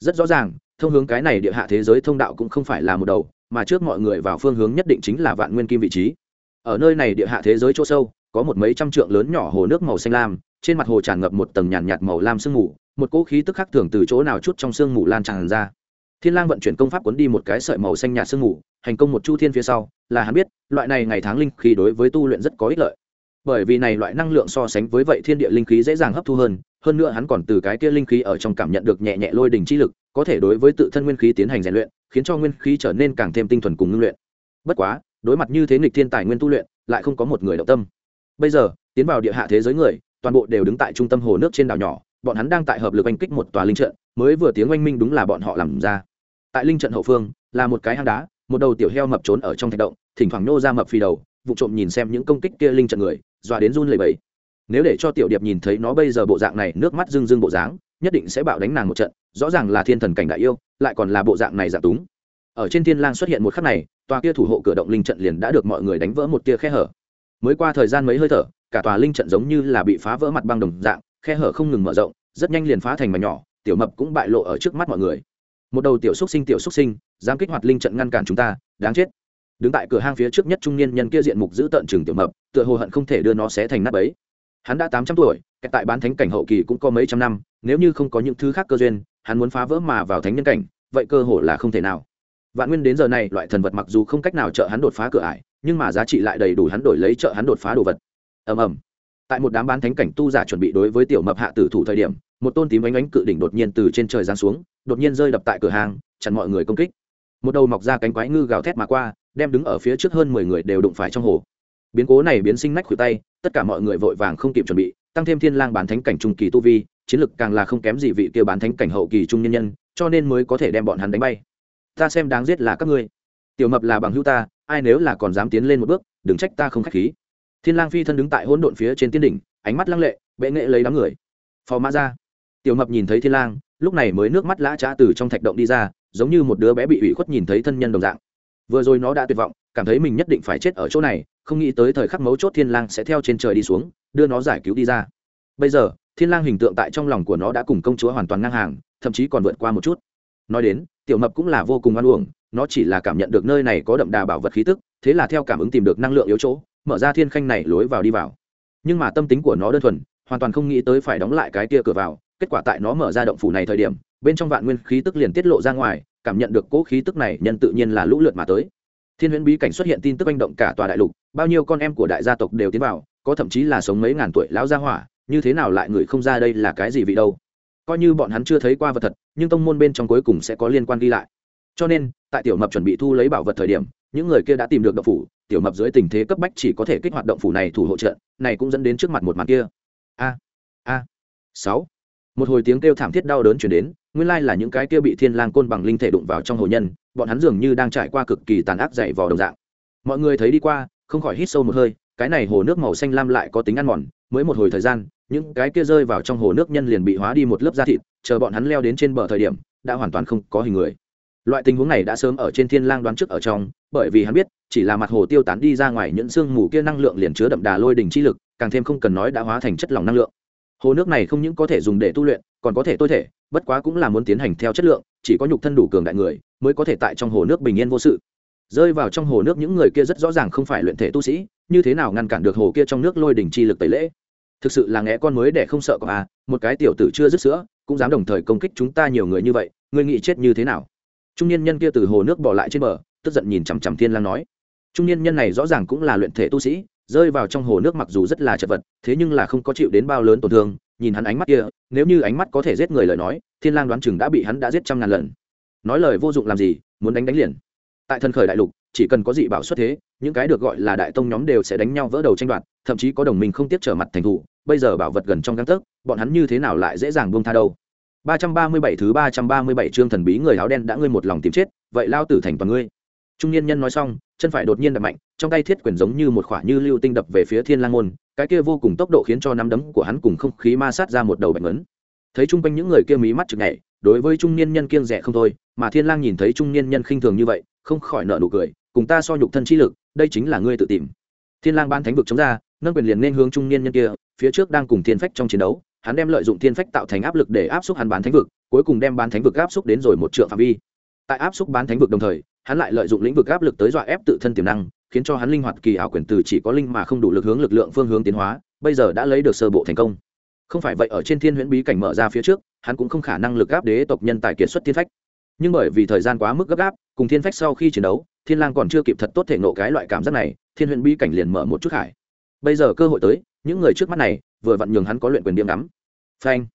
Rất rõ ràng thông hướng cái này địa hạ thế giới thông đạo cũng không phải là một đầu mà trước mọi người vào phương hướng nhất định chính là vạn nguyên kim vị trí. Ở nơi này địa hạ thế giới chỗ sâu có một mấy trăm trượng lớn nhỏ hồ nước màu xanh lam trên mặt hồ tràn ngập một tầng nhàn nhạt, màu lam sương mù một cỗ khí tức khác thường từ chỗ nào chút trong sương mù lan tràn ra. Thiên lang vận chuyển công pháp cuốn đi một cái sợi màu xanh nhạt sương mù hành công một chu thiên phía sau là hắn biết loại này ngày tháng linh khí đối với tu luyện rất có ích lợi. Bởi vì này loại năng lượng so sánh với vậy thiên địa linh khí dễ dàng hấp thu hơn hơn nữa hắn còn từ cái kia linh khí ở trong cảm nhận được nhẹ nhẹ lôi đỉnh chi lực, có thể đối với tự thân nguyên khí tiến hành rèn luyện, khiến cho nguyên khí trở nên càng thêm tinh thuần cùng ngưng luyện. Bất quá, đối mặt như thế nghịch thiên tài nguyên tu luyện, lại không có một người động tâm. Bây giờ, tiến vào địa hạ thế giới người, toàn bộ đều đứng tại trung tâm hồ nước trên đảo nhỏ, bọn hắn đang tại hợp lực oanh kích một tòa linh trận, mới vừa tiếng oanh minh đúng là bọn họ làm ra. Tại linh trận hậu phương, là một cái hang đá, một đầu tiểu heo mập trốn ở trong thạch động, thỉnh thoảng nô ra mập phi đầu, vụ trộm nhìn xem những công kích kia linh trận người, dọa đến run lẩy bẩy nếu để cho tiểu điệp nhìn thấy nó bây giờ bộ dạng này, nước mắt rưng rưng bộ dáng, nhất định sẽ bạo đánh nàng một trận, rõ ràng là thiên thần cảnh đại yêu, lại còn là bộ dạng này dạng túng. Ở trên thiên lang xuất hiện một khắc này, tòa kia thủ hộ cửa động linh trận liền đã được mọi người đánh vỡ một tia khe hở. Mới qua thời gian mấy hơi thở, cả tòa linh trận giống như là bị phá vỡ mặt băng đồng dạng, khe hở không ngừng mở rộng, rất nhanh liền phá thành mảnh nhỏ, tiểu mập cũng bại lộ ở trước mắt mọi người. Một đầu tiểu xúc sinh, tiểu xúc sinh, dám kích hoạt linh trận ngăn cản chúng ta, đáng chết. Đứng tại cửa hang phía trước nhất trung niên nhân kia diện mục giữ tận chừng tiểu mập, tựa hồ hận không thể đưa nó xé thành nát bấy hắn đã tám trăm tuổi kẹt tại bán thánh cảnh hậu kỳ cũng có mấy trăm năm, nếu như không có những thứ khác cơ duyên, hắn muốn phá vỡ mà vào thánh nhân cảnh, vậy cơ hội là không thể nào. Vạn nguyên đến giờ này, loại thần vật mặc dù không cách nào trợ hắn đột phá cửa ải, nhưng mà giá trị lại đầy đủ hắn đổi lấy trợ hắn đột phá đồ vật. Ầm ầm. Tại một đám bán thánh cảnh tu giả chuẩn bị đối với tiểu mập hạ tử thủ thời điểm, một tôn tím ánh ánh cự đỉnh đột nhiên từ trên trời giáng xuống, đột nhiên rơi đập tại cửa hàng, chặn mọi người công kích. Một đầu mọc ra cánh quái ngư gào thét mà qua, đem đứng ở phía trước hơn mười người đều đụng phải trong hồ. Biến cố này biến sinh nách khuỷu tay tất cả mọi người vội vàng không kịp chuẩn bị, tăng thêm thiên lang bán thánh cảnh trung kỳ tu vi, chiến lực càng là không kém gì vị kia bán thánh cảnh hậu kỳ trung nhân nhân, cho nên mới có thể đem bọn hắn đánh bay. Ta xem đáng giết là các ngươi. Tiểu mập là bằng hữu ta, ai nếu là còn dám tiến lên một bước, đừng trách ta không khách khí. Thiên lang phi thân đứng tại hỗn độn phía trên tiên đỉnh, ánh mắt lăng lệ, bệ nghệ lấy đám người. Phò mã ra. Tiểu mập nhìn thấy thiên lang, lúc này mới nước mắt lã trá từ trong thạch động đi ra, giống như một đứa bé bị ủy khuất nhìn thấy thân nhân đồng dạng. Vừa rồi nó đã tuyệt vọng, cảm thấy mình nhất định phải chết ở chỗ này không nghĩ tới thời khắc mấu chốt thiên lang sẽ theo trên trời đi xuống, đưa nó giải cứu đi ra. Bây giờ, thiên lang hình tượng tại trong lòng của nó đã cùng công chúa hoàn toàn ngang hàng, thậm chí còn vượt qua một chút. Nói đến, tiểu mập cũng là vô cùng ngoan uổng, nó chỉ là cảm nhận được nơi này có đậm đà bảo vật khí tức, thế là theo cảm ứng tìm được năng lượng yếu chỗ, mở ra thiên khanh này lối vào đi vào. Nhưng mà tâm tính của nó đơn thuần, hoàn toàn không nghĩ tới phải đóng lại cái kia cửa vào, kết quả tại nó mở ra động phủ này thời điểm, bên trong vạn nguyên khí tức liền tiết lộ ra ngoài, cảm nhận được cỗ khí tức này nhân tự nhiên là lũ lượt mà tới. Thiên huyễn bí cảnh xuất hiện tin tức manh động cả tòa đại lục bao nhiêu con em của đại gia tộc đều tiến vào có thậm chí là sống mấy ngàn tuổi lão gia hỏa như thế nào lại người không ra đây là cái gì vị đâu? Coi như bọn hắn chưa thấy qua vật thật nhưng tông môn bên trong cuối cùng sẽ có liên quan ghi lại. Cho nên tại tiểu mập chuẩn bị thu lấy bảo vật thời điểm những người kia đã tìm được động phủ tiểu mập dưới tình thế cấp bách chỉ có thể kích hoạt động phủ này thủ hộ trợ, này cũng dẫn đến trước mặt một màn kia. A a sáu. Một hồi tiếng kêu thảm thiết đau đớn chuyển đến nguyên lai là những cái kia bị thiên lang côn bằng linh thể đụng vào trong hồ nhân bọn hắn dường như đang trải qua cực kỳ tàn ác dày vò đồng dạng. Mọi người thấy đi qua không khỏi hít sâu một hơi, cái này hồ nước màu xanh lam lại có tính ăn mòn, mới một hồi thời gian, những cái kia rơi vào trong hồ nước nhân liền bị hóa đi một lớp da thịt, chờ bọn hắn leo đến trên bờ thời điểm, đã hoàn toàn không có hình người. Loại tình huống này đã sớm ở trên thiên lang đoán trước ở trong, bởi vì hắn biết, chỉ là mặt hồ tiêu tán đi ra ngoài những xương mù kia năng lượng liền chứa đậm đà lôi đỉnh chi lực, càng thêm không cần nói đã hóa thành chất lỏng năng lượng. Hồ nước này không những có thể dùng để tu luyện, còn có thể tôi thể, bất quá cũng là muốn tiến hành theo chất lượng, chỉ có nhục thân đủ cường đại người, mới có thể tại trong hồ nước bình yên vô sự rơi vào trong hồ nước những người kia rất rõ ràng không phải luyện thể tu sĩ, như thế nào ngăn cản được hồ kia trong nước lôi đình chi lực tẩy lễ? Thực sự là nghe con mới để không sợ có à một cái tiểu tử chưa dứt sữa, cũng dám đồng thời công kích chúng ta nhiều người như vậy, ngươi nghĩ chết như thế nào? Trung niên nhân kia từ hồ nước bỏ lại trên bờ, tức giận nhìn chằm chằm thiên lang nói. Trung niên nhân này rõ ràng cũng là luyện thể tu sĩ, rơi vào trong hồ nước mặc dù rất là chật vật, thế nhưng là không có chịu đến bao lớn tổn thương, nhìn hắn ánh mắt kia, nếu như ánh mắt có thể giết người lời nói, thiên lang đoán chừng đã bị hắn đã giết trăm ngàn lần. Nói lời vô dụng làm gì, muốn đánh đánh liền tại thần khởi đại lục, chỉ cần có dị bảo xuất thế, những cái được gọi là đại tông nhóm đều sẽ đánh nhau vỡ đầu tranh đoạt, thậm chí có đồng minh không tiếp trở mặt thành thủ. Bây giờ bảo vật gần trong găng tấc, bọn hắn như thế nào lại dễ dàng buông tha đâu? 337 thứ 337 chương thần bí người áo đen đã ngươi một lòng tìm chết, vậy lao tử thành toàn ngươi. Trung niên nhân nói xong, chân phải đột nhiên đập mạnh, trong tay thiết quyền giống như một quả như lưu tinh đập về phía thiên lang môn, cái kia vô cùng tốc độ khiến cho nắm đấm của hắn cùng không khí ma sát ra một đầu bệnh ấn thấy chung quanh những người kia mí mắt chực nhảy, đối với trung niên nhân kiêng dè không thôi, mà thiên lang nhìn thấy trung niên nhân khinh thường như vậy không khỏi nợ nụ cười, cùng ta so nhục thân chi lực, đây chính là ngươi tự tìm. Thiên lang ban thánh vực chống ra, nâng quyền liền nên hướng trung niên nhân kia, phía trước đang cùng thiên phách trong chiến đấu, hắn đem lợi dụng thiên phách tạo thành áp lực để áp xúc hắn bán thánh vực, cuối cùng đem bán thánh vực áp xúc đến rồi một trượng phạm vi. Tại áp xúc bán thánh vực đồng thời, hắn lại lợi dụng lĩnh vực áp lực tới dọa ép tự thân tiềm năng, khiến cho hắn linh hoạt kỳ ảo quyền từ chỉ có linh mà không đủ lực hướng lực lượng phương hướng tiến hóa, bây giờ đã lấy được sơ bộ thành công. Không phải vậy ở trên thiên huyễn bí cảnh mở ra phía trước, hắn cũng không khả năng lực áp đế tộc nhân tài kiệt xuất thiên phách nhưng bởi vì thời gian quá mức gấp gáp cùng thiên phách sau khi chiến đấu thiên lang còn chưa kịp thật tốt thể nộ cái loại cảm giác này thiên huyện bi cảnh liền mở một chút hải bây giờ cơ hội tới những người trước mắt này vừa vặn nhường hắn có luyện quyền điểm đắm phanh.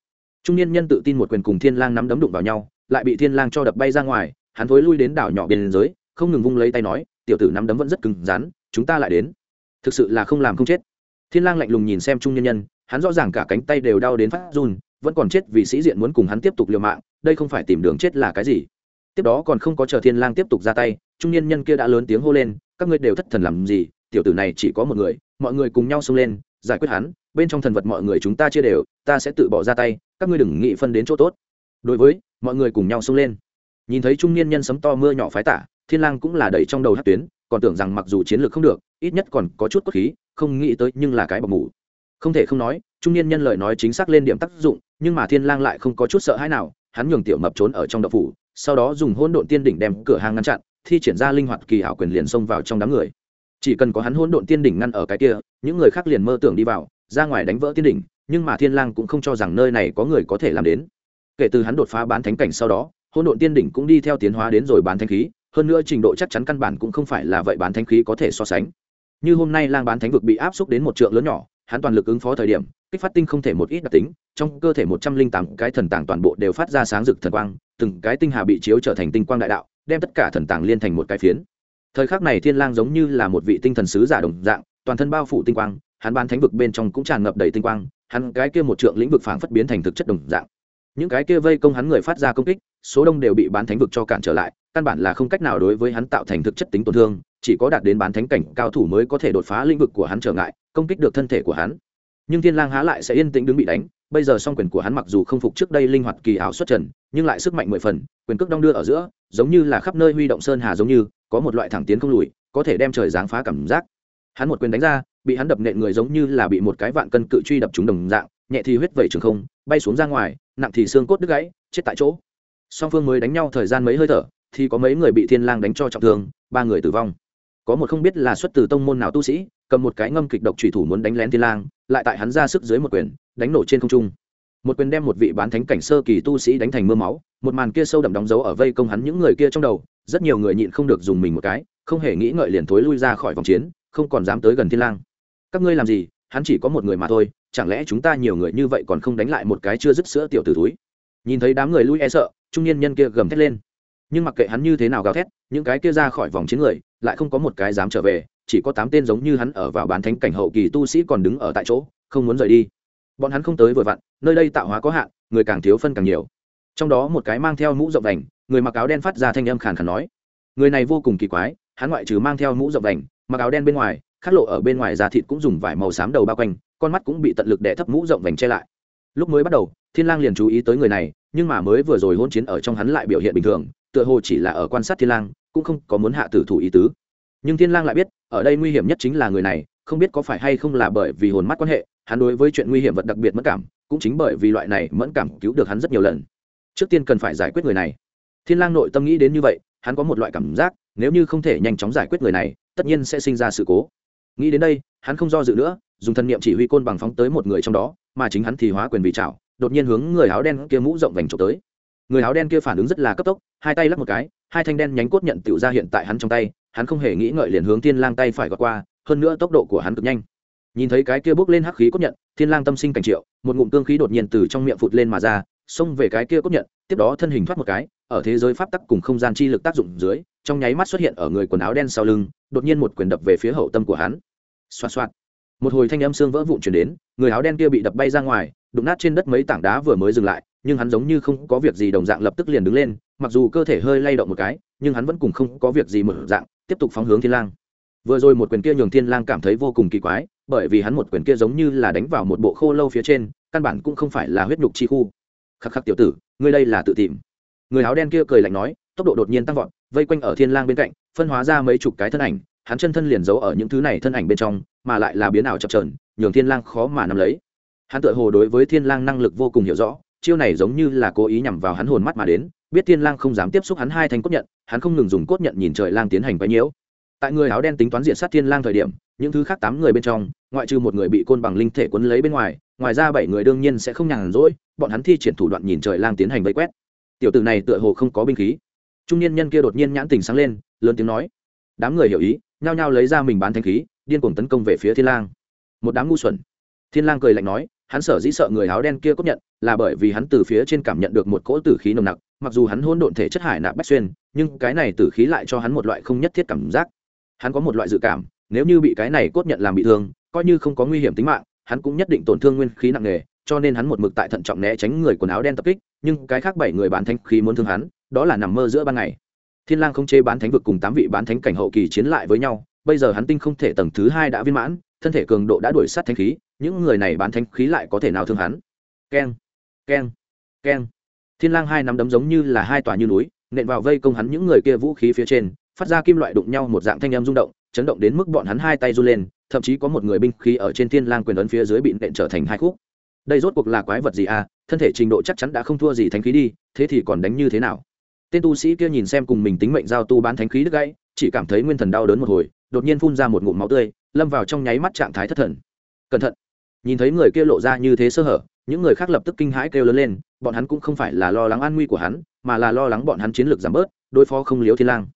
Trung niên nhân tự tin một quyền cùng thiên lang nắm đấm đụng vào nhau lại bị thiên lang cho đập bay ra ngoài hắn thối lui đến đảo nhỏ bên dưới, không ngừng vung lấy tay nói tiểu tử nắm đấm vẫn rất cứng rắn chúng ta lại đến. Thực sự là không làm không chết. Thiên lang lạnh lùng nhìn xem trung nhân nhân hắn rõ ràng cả cánh tay đều đau đến phát run vẫn còn chết vì sĩ diện muốn cùng hắn tiếp tục liều mạng đây không phải tìm đường chết là cái gì. Tiếp đó còn không có chờ thiên lang tiếp tục ra tay, trung niên nhân kia đã lớn tiếng hô lên, các ngươi đều thất thần làm gì, tiểu tử này chỉ có một người, mọi người cùng nhau xông lên, giải quyết hắn, bên trong thần vật mọi người chúng ta chia đều, ta sẽ tự bỏ ra tay, các ngươi đừng nghĩ phân đến chỗ tốt. Đối với, mọi người cùng nhau xông lên. Nhìn thấy trung niên nhân sấm to mưa nhỏ phái tả, thiên lang cũng là đẩy trong đầu hất tuyến, còn tưởng rằng mặc dù chiến lược không được, ít nhất còn có chút cốt khí, không nghĩ tới nhưng là cái bọc ngủ không thể không nói, trung niên nhân lời nói chính xác lên điểm tác dụng, nhưng mà thiên lang lại không có chút sợ hãi nào hắn nhường tiểu mập trốn ở trong đậu phủ, sau đó dùng hỗn độn tiên đỉnh đem cửa hàng ngăn chặn, thi triển ra linh hoạt kỳ hảo quyền liền xông vào trong đám người. Chỉ cần có hắn hỗn độn tiên đỉnh ngăn ở cái kia, những người khác liền mơ tưởng đi vào, ra ngoài đánh vỡ tiên đỉnh, nhưng mà thiên lang cũng không cho rằng nơi này có người có thể làm đến. Kể từ hắn đột phá bán thánh cảnh sau đó, hỗn độn tiên đỉnh cũng đi theo tiến hóa đến rồi bán thánh khí, hơn nữa trình độ chắc chắn căn bản cũng không phải là vậy bán thánh khí có thể so sánh. Như hôm nay lang bán thánh vực bị áp xúc đến một trượng lớn nhỏ, hắn toàn lực ứng phó thời điểm, kích phát tinh không thể một ít đặc tính trong cơ thể một trăm linh tám cái thần tàng toàn bộ đều phát ra sáng rực thần quang, từng cái tinh hà bị chiếu trở thành tinh quang đại đạo, đem tất cả thần tàng liên thành một cái phiến. Thời khắc này thiên lang giống như là một vị tinh thần sứ giả đồng dạng, toàn thân bao phủ tinh quang, hắn bán thánh vực bên trong cũng tràn ngập đầy tinh quang, hắn cái kia một trượng lĩnh vực phảng phất biến thành thực chất đồng dạng. Những cái kia vây công hắn người phát ra công kích, số đông đều bị bán thánh vực cho cản trở lại, căn bản là không cách nào đối với hắn tạo thành thực chất tính tổn thương, chỉ có đạt đến bán thánh cảnh cao thủ mới có thể đột phá lĩnh vực của hắn trở ngại, công kích được thân thể của hắn. Nhưng thiên lang há lại sẽ yên tĩnh đứng bị đánh bây giờ song quyền của hắn mặc dù không phục trước đây linh hoạt kỳ ảo xuất trần, nhưng lại sức mạnh mười phần, quyền cước đong đưa ở giữa, giống như là khắp nơi huy động sơn hà giống như, có một loại thẳng tiến không lùi, có thể đem trời giáng phá cảm giác. Hắn một quyền đánh ra, bị hắn đập nện người giống như là bị một cái vạn cân cự truy đập trúng đồng dạng, nhẹ thì huyết vẩy trường không, bay xuống ra ngoài, nặng thì xương cốt đứt gãy, chết tại chỗ. Song phương mới đánh nhau thời gian mấy hơi thở, thì có mấy người bị thiên lang đánh cho trọng thương, ba người tử vong. Có một không biết là xuất từ tông môn nào tu sĩ, cầm một cái ngâm kịch độc trùy thủ muốn đánh lén thiên lang, lại tại hắn ra sức dưới một quyền đánh nổ trên không trung. Một quyền đem một vị bán thánh cảnh sơ kỳ tu sĩ đánh thành mưa máu, một màn kia sâu đậm đóng dấu ở vây công hắn những người kia trong đầu, rất nhiều người nhịn không được dùng mình một cái, không hề nghĩ ngợi liền thối lui ra khỏi vòng chiến, không còn dám tới gần thiên lang. Các ngươi làm gì? Hắn chỉ có một người mà thôi, chẳng lẽ chúng ta nhiều người như vậy còn không đánh lại một cái chưa dứt sữa tiểu tử túi nhìn thấy đám người lui e sợ, trung niên nhân kia gầm thét lên. Nhưng mặc kệ hắn như thế nào gào thét, những cái kia ra khỏi vòng chiến người lại không có một cái dám trở về, chỉ có tám tên giống như hắn ở vào bán thánh cảnh hậu kỳ tu sĩ còn đứng ở tại chỗ, không muốn rời đi bọn hắn không tới vừa vặn, nơi đây tạo hóa có hạn, người càng thiếu phân càng nhiều. Trong đó một cái mang theo mũ rộng đành người mặc áo đen phát ra thanh âm khàn khàn nói. Người này vô cùng kỳ quái, hắn ngoại trừ mang theo mũ rộng đành mặc áo đen bên ngoài, khắc lộ ở bên ngoài da thịt cũng dùng vải màu xám đầu bao quanh, con mắt cũng bị tận lực đẻ thấp mũ rộng vành che lại. Lúc mới bắt đầu, thiên lang liền chú ý tới người này, nhưng mà mới vừa rồi hôn chiến ở trong hắn lại biểu hiện bình thường, tựa hồ chỉ là ở quan sát thiên lang, cũng không có muốn hạ tử thủ ý tứ. Nhưng thiên lang lại biết, ở đây nguy hiểm nhất chính là người này, không biết có phải hay không là bởi vì hồn mắt quan hệ hắn đối với chuyện nguy hiểm vật đặc biệt mất cảm, cũng chính bởi vì loại này mẫn cảm cứu được hắn rất nhiều lần. Trước tiên cần phải giải quyết người này. Thiên lang nội tâm nghĩ đến như vậy, hắn có một loại cảm giác, nếu như không thể nhanh chóng giải quyết người này, tất nhiên sẽ sinh ra sự cố. Nghĩ đến đây, hắn không do dự nữa, dùng thân niệm chỉ huy côn bằng phóng tới một người trong đó, mà chính hắn thì hóa quyền vì chảo đột nhiên hướng người áo đen kia mũ rộng vành trộm tới. Người áo đen kia phản ứng rất là cấp tốc, hai tay lắc một cái, hai thanh đen nhánh cốt nhận tiểu ra hiện tại hắn trong tay, hắn không hề nghĩ ngợi liền hướng thiên lang tay phải gọt qua, hơn nữa tốc độ của hắn cực nhanh nhìn thấy cái kia bốc lên hắc khí cốt nhận, thiên lang tâm sinh cảnh triệu, một ngụm cương khí đột nhiên từ trong miệng phụt lên mà ra, xông về cái kia cốt nhận, tiếp đó thân hình thoát một cái, ở thế giới pháp tắc cùng không gian chi lực tác dụng dưới, trong nháy mắt xuất hiện ở người quần áo đen sau lưng, đột nhiên một quyền đập về phía hậu tâm của hắn. Xoa xoa một hồi thanh âm xương vỡ vụn chuyển đến, người áo đen kia bị đập bay ra ngoài, đụng nát trên đất mấy tảng đá vừa mới dừng lại, nhưng hắn giống như không có việc gì đồng dạng lập tức liền đứng lên, mặc dù cơ thể hơi lay động một cái, nhưng hắn vẫn cùng không có việc gì mở dạng, tiếp tục phóng hướng thiên lang. Vừa rồi một quyền kia nhường thiên lang cảm thấy vô cùng kỳ quái bởi vì hắn một quyền kia giống như là đánh vào một bộ khô lâu phía trên, căn bản cũng không phải là huyết nhục chi khu. Khắc khắc tiểu tử, ngươi đây là tự tìm. Người áo đen kia cười lạnh nói, tốc độ đột nhiên tăng vọt, vây quanh ở thiên lang bên cạnh, phân hóa ra mấy chục cái thân ảnh, hắn chân thân liền giấu ở những thứ này thân ảnh bên trong, mà lại là biến ảo chập chờn, nhường thiên lang khó mà nắm lấy. Hắn tựa hồ đối với thiên lang năng lực vô cùng hiểu rõ, chiêu này giống như là cố ý nhằm vào hắn hồn mắt mà đến, biết thiên lang không dám tiếp xúc hắn hai thanh cốt nhận, hắn không ngừng dùng cốt nhận nhìn trời lang tiến hành quấy nhiễu. Tại người áo đen tính toán diện sát thiên lang thời điểm những thứ khác tám người bên trong, ngoại trừ một người bị côn bằng linh thể quấn lấy bên ngoài ngoài ra bảy người đương nhiên sẽ không nhàn rỗi, bọn hắn thi triển thủ đoạn nhìn trời lang tiến hành vây quét. Tiểu tử này tựa hồ không có binh khí. Trung niên nhân kia đột nhiên nhãn tình sáng lên, lớn tiếng nói. Đám người hiểu ý, nhao nhao lấy ra mình bán thanh khí, điên cuồng tấn công về phía thiên lang. Một đám ngu xuẩn. Thiên lang cười lạnh nói, hắn sở dĩ sợ người áo đen kia cốt nhận, là bởi vì hắn từ phía trên cảm nhận được một cỗ tử khí nồng nặc, mặc dù hắn hỗn độn thể chất hải nạp bách xuyên, nhưng cái này tử khí lại cho hắn một loại không nhất thiết cảm giác. Hắn có một loại dự cảm nếu như bị cái này cốt nhận làm bị thương, coi như không có nguy hiểm tính mạng, hắn cũng nhất định tổn thương nguyên khí nặng nề, cho nên hắn một mực tại thận trọng né tránh người quần áo đen tập kích, nhưng cái khác bảy người bán thánh khí muốn thương hắn, đó là nằm mơ giữa ban ngày. Thiên lang không chế bán thánh vực cùng tám vị bán thánh cảnh hậu kỳ chiến lại với nhau, bây giờ hắn tinh không thể tầng thứ hai đã viên mãn, thân thể cường độ đã đuổi sát thánh khí, những người này bán thánh khí lại có thể nào thương hắn? Keng keng keng. Thiên lang hai nắm đấm giống như là hai tòa như núi, nện vào vây công hắn những người kia vũ khí phía trên phát ra kim loại đụng nhau một dạng thanh âm rung động, chấn động đến mức bọn hắn hai tay run lên, thậm chí có một người binh khí ở trên thiên lang quyền ấn phía dưới bị nện trở thành hai khúc. Đây rốt cuộc là quái vật gì à? Thân thể trình độ chắc chắn đã không thua gì thánh khí đi, thế thì còn đánh như thế nào? Tên tu sĩ kia nhìn xem cùng mình tính mệnh giao tu bán thánh khí đứt gãy, chỉ cảm thấy nguyên thần đau đớn một hồi, đột nhiên phun ra một ngụm máu tươi, lâm vào trong nháy mắt trạng thái thất thần. Cẩn thận! Nhìn thấy người kia lộ ra như thế sơ hở, những người khác lập tức kinh hãi kêu lớn lên, bọn hắn cũng không phải là lo lắng an nguy của hắn, mà là lo lắng bọn hắn chiến lược giảm bớt, đối phó không liếu thiên lang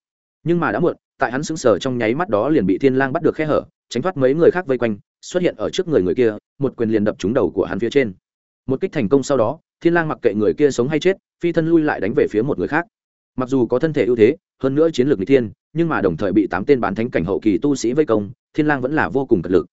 nhưng mà đã muộn, tại hắn sững sờ trong nháy mắt đó liền bị thiên lang bắt được khe hở, tránh thoát mấy người khác vây quanh, xuất hiện ở trước người người kia, một quyền liền đập trúng đầu của hắn phía trên. Một kích thành công sau đó, thiên lang mặc kệ người kia sống hay chết, phi thân lui lại đánh về phía một người khác. Mặc dù có thân thể ưu thế, hơn nữa chiến lược n thiên, nhưng mà đồng thời bị tám tên bán thánh cảnh hậu kỳ tu sĩ vây công, thiên lang vẫn là vô cùng cật lực.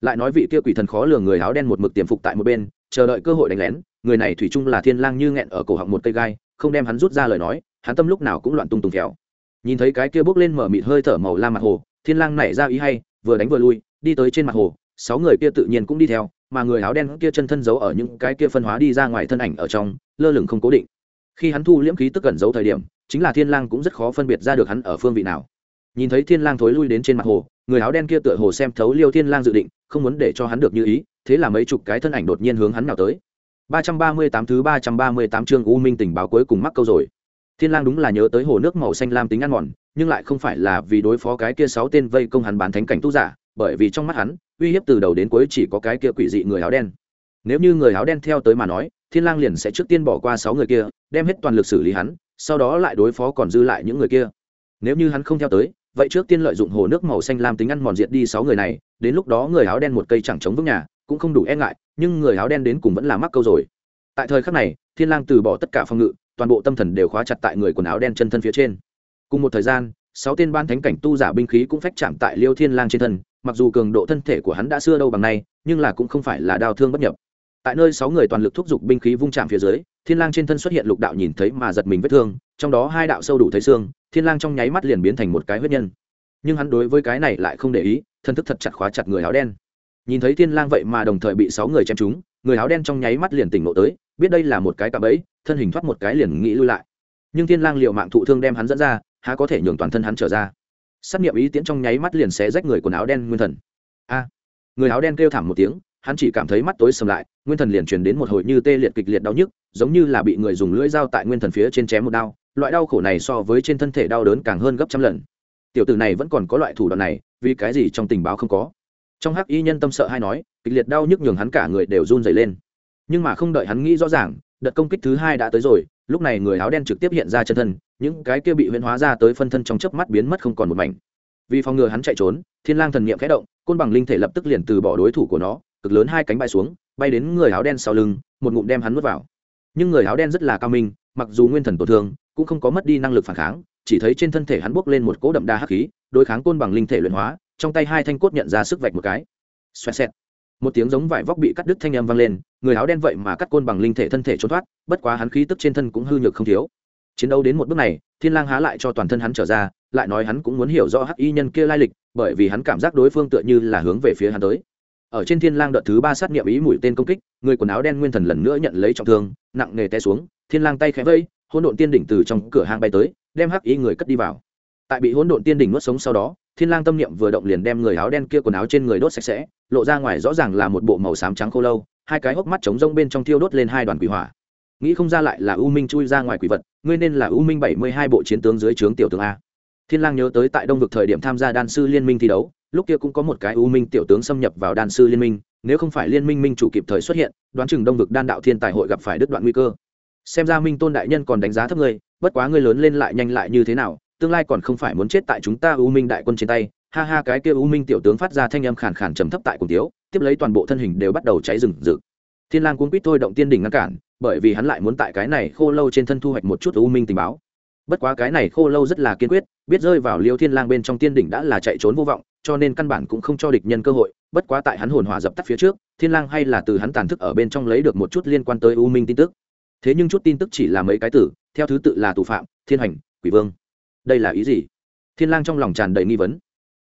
Lại nói vị kia quỷ thần khó lường người áo đen một mực tiềm phục tại một bên, chờ đợi cơ hội đánh lén, người này thủy chung là thiên lang như nghẹn ở cổ họng một cây gai, không đem hắn rút ra lời nói, hắn tâm lúc nào cũng loạn tung tung kéo nhìn thấy cái kia bốc lên mở mịt hơi thở màu lam mặt hồ, thiên lang nảy ra ý hay, vừa đánh vừa lui, đi tới trên mặt hồ, sáu người kia tự nhiên cũng đi theo, mà người áo đen kia chân thân giấu ở những cái kia phân hóa đi ra ngoài thân ảnh ở trong, lơ lửng không cố định. Khi hắn thu liễm khí tức cẩn giấu thời điểm, chính là thiên lang cũng rất khó phân biệt ra được hắn ở phương vị nào. Nhìn thấy thiên lang thối lui đến trên mặt hồ, người áo đen kia tựa hồ xem thấu liêu thiên lang dự định, không muốn để cho hắn được như ý, thế là mấy chục cái thân ảnh đột nhiên hướng hắn nào tới. 338 thứ 338 chương U Minh tình báo cuối cùng mắc câu rồi. Thiên Lang đúng là nhớ tới hồ nước màu xanh lam tính ăn mòn, nhưng lại không phải là vì đối phó cái kia sáu tên vây công hắn bán thánh cảnh tu giả, bởi vì trong mắt hắn, uy hiếp từ đầu đến cuối chỉ có cái kia quỷ dị người áo đen. Nếu như người áo đen theo tới mà nói, Thiên Lang liền sẽ trước tiên bỏ qua sáu người kia, đem hết toàn lực xử lý hắn, sau đó lại đối phó còn dư lại những người kia nếu như hắn không theo tới vậy trước tiên lợi dụng hồ nước màu xanh lam tính ăn mòn diệt đi sáu người này đến lúc đó người áo đen một cây chẳng chống vững nhà cũng không đủ e ngại nhưng người áo đen đến cùng vẫn là mắc câu rồi tại thời khắc này thiên lang từ bỏ tất cả phòng ngự toàn bộ tâm thần đều khóa chặt tại người quần áo đen chân thân phía trên. Cùng một thời gian, sáu tên ban thánh cảnh tu giả binh khí cũng phách chạm tại liêu thiên lang trên thân, mặc dù cường độ thân thể của hắn đã xưa đâu bằng nay, nhưng là cũng không phải là đau thương bất nhập. Tại nơi sáu người toàn lực thúc giục binh khí vung chạm phía dưới, thiên lang trên thân xuất hiện lục đạo nhìn thấy mà giật mình vết thương, trong đó hai đạo sâu đủ thấy xương, thiên lang trong nháy mắt liền biến thành một cái huyết nhân. Nhưng hắn đối với cái này lại không để ý, thân thức thật chặt khóa chặt người áo đen. Nhìn thấy thiên lang vậy mà đồng thời bị sáu người chém trúng, người áo đen trong nháy mắt liền tỉnh ngộ tới, biết đây là một cái cạm bẫy thân hình thoát một cái liền nghĩ lui lại. Nhưng thiên lang liều mạng thụ thương đem hắn dẫn ra, há có thể nhường toàn thân hắn trở ra. Sát niệm ý tiễn trong nháy mắt liền xé rách người quần áo đen nguyên thần. A! Người áo đen kêu thảm một tiếng, hắn chỉ cảm thấy mắt tối sầm lại, nguyên thần liền truyền đến một hồi như tê liệt kịch liệt đau nhức, giống như là bị người dùng lưỡi dao tại nguyên thần phía trên chém một đao, loại đau khổ này so với trên thân thể đau đớn càng hơn gấp trăm lần. Tiểu tử này vẫn còn có loại thủ đoạn này, vì cái gì trong tình báo không có? Trong hắc y nhân tâm sợ hay nói, kịch liệt đau nhức nhường hắn cả người đều run dày lên. Nhưng mà không đợi hắn nghĩ rõ ràng đợt công kích thứ hai đã tới rồi, lúc này người áo đen trực tiếp hiện ra chân thân, những cái kia bị huyễn hóa ra tới phân thân trong chớp mắt biến mất không còn một mảnh. Vì phòng ngừa hắn chạy trốn, thiên lang thần niệm khẽ động, côn bằng linh thể lập tức liền từ bỏ đối thủ của nó, cực lớn hai cánh bay xuống, bay đến người áo đen sau lưng, một ngụm đem hắn nuốt vào. Nhưng người áo đen rất là cao minh, mặc dù nguyên thần tổn thương, cũng không có mất đi năng lực phản kháng, chỉ thấy trên thân thể hắn bốc lên một cỗ đậm đa hắc khí, đối kháng côn bằng linh thể luyện hóa, trong tay hai thanh cốt nhận ra sức vạch một cái. Xoẹt xẹt một tiếng giống vải vóc bị cắt đứt thanh âm vang lên, người áo đen vậy mà cắt côn bằng linh thể thân thể trốn thoát, bất quá hắn khí tức trên thân cũng hư nhược không thiếu. Chiến đấu đến một bước này, thiên lang há lại cho toàn thân hắn trở ra, lại nói hắn cũng muốn hiểu rõ hắc y nhân kia lai lịch, bởi vì hắn cảm giác đối phương tựa như là hướng về phía hắn tới. Ở trên thiên lang đợt thứ ba sát nghiệm ý mũi tên công kích, người quần áo đen nguyên thần lần nữa nhận lấy trọng thương, nặng nề té xuống, thiên lang tay khẽ vẫy hỗn độn tiên đỉnh từ trong cửa hang bay tới, đem hắc y người cất đi vào. Tại bị hỗn độn tiên đỉnh nuốt sống sau đó, thiên lang tâm niệm vừa động liền đem người áo đen kia quần áo trên người đốt sạch sẽ lộ ra ngoài rõ ràng là một bộ màu xám trắng khô lâu, hai cái hốc mắt trống rông bên trong thiêu đốt lên hai đoàn quỷ hỏa. Nghĩ không ra lại là u minh chui ra ngoài quỷ vật, ngươi nên là u minh bảy mươi hai bộ chiến tướng dưới trướng tiểu tướng a. Thiên lang nhớ tới tại đông vực thời điểm tham gia đan sư liên minh thi đấu, lúc kia cũng có một cái u minh tiểu tướng xâm nhập vào đan sư liên minh, nếu không phải liên minh minh chủ kịp thời xuất hiện, đoán chừng đông vực đan đạo thiên tài hội gặp phải đứt đoạn nguy cơ. Xem ra minh tôn đại nhân còn đánh giá thấp ngươi, bất quá ngươi lớn lên lại nhanh lại như thế nào, tương lai còn không phải muốn chết tại chúng ta u minh đại quân trên tay ha ha, cái kia u minh tiểu tướng phát ra thanh âm khàn khàn trầm thấp tại cùng tiếu, tiếp lấy toàn bộ thân hình đều bắt đầu cháy rừng rực. Thiên lang cuốn quýt thôi động tiên đỉnh ngăn cản, bởi vì hắn lại muốn tại cái này khô lâu trên thân thu hoạch một chút u minh tình báo. Bất quá cái này khô lâu rất là kiên quyết, biết rơi vào liêu thiên lang bên trong tiên đỉnh đã là chạy trốn vô vọng, cho nên căn bản cũng không cho địch nhân cơ hội, bất quá tại hắn hồn hỏa dập tắt phía trước, thiên lang hay là từ hắn tàn thức ở bên trong lấy được một chút liên quan tới u minh tin tức. Thế nhưng chút tin tức chỉ là mấy cái tử theo thứ tự là tù phạm, thiên hành, quỷ vương. Đây là ý gì? Thiên lang trong lòng tràn đầy nghi vấn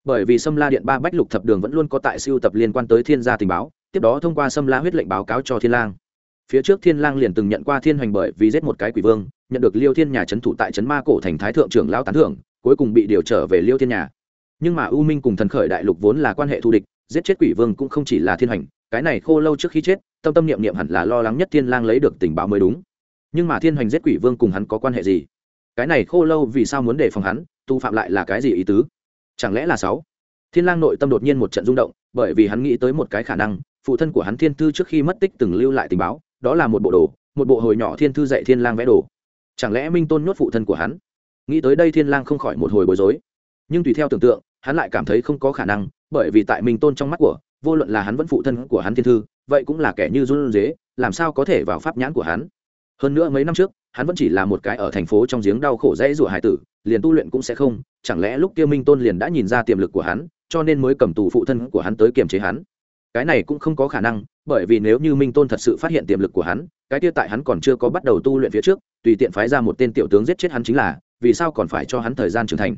bởi vì sâm la điện ba bách lục thập đường vẫn luôn có tại siêu tập liên quan tới thiên gia tình báo, tiếp đó thông qua sâm la huyết lệnh báo cáo cho thiên lang. Phía trước thiên lang liền từng nhận qua thiên hoành bởi vì giết một cái quỷ vương, nhận được liêu thiên nhà trấn thủ tại trấn ma cổ thành thái thượng trưởng lão tán thưởng, cuối cùng bị điều trở về liêu thiên nhà. Nhưng mà u minh cùng thần khởi đại lục vốn là quan hệ thù địch, giết chết quỷ vương cũng không chỉ là thiên hoành cái này khô lâu trước khi chết, tâm tâm niệm niệm hẳn là lo lắng nhất thiên lang lấy được tình báo mới đúng. Nhưng mà thiên hoành giết quỷ vương cùng hắn có quan hệ gì? Cái này khô lâu vì sao muốn đề phòng hắn, tu phạm lại là cái gì ý tứ? Chẳng lẽ là sáu? Thiên lang nội tâm đột nhiên một trận rung động, bởi vì hắn nghĩ tới một cái khả năng, phụ thân của hắn thiên thư trước khi mất tích từng lưu lại tình báo, đó là một bộ đồ, một bộ hồi nhỏ thiên thư dạy thiên lang vẽ đồ. Chẳng lẽ minh tôn nhốt phụ thân của hắn? Nghĩ tới đây thiên lang không khỏi một hồi bối rối. Nhưng tùy theo tưởng tượng, hắn lại cảm thấy không có khả năng, bởi vì tại minh tôn trong mắt của, vô luận là hắn vẫn phụ thân của hắn thiên thư, vậy cũng là kẻ như run dế, làm sao có thể vào pháp nhãn của hắn? Hơn nữa mấy năm trước, hắn vẫn chỉ là một cái ở thành phố trong giếng đau khổ dễ rủa hải tử liền tu luyện cũng sẽ không, chẳng lẽ lúc kia minh tôn liền đã nhìn ra tiềm lực của hắn, cho nên mới cầm tù phụ thân của hắn tới kiềm chế hắn? Cái này cũng không có khả năng, bởi vì nếu như minh tôn thật sự phát hiện tiềm lực của hắn, cái kia tại hắn còn chưa có bắt đầu tu luyện phía trước, tùy tiện phái ra một tên tiểu tướng giết chết hắn chính là, vì sao còn phải cho hắn thời gian trưởng thành?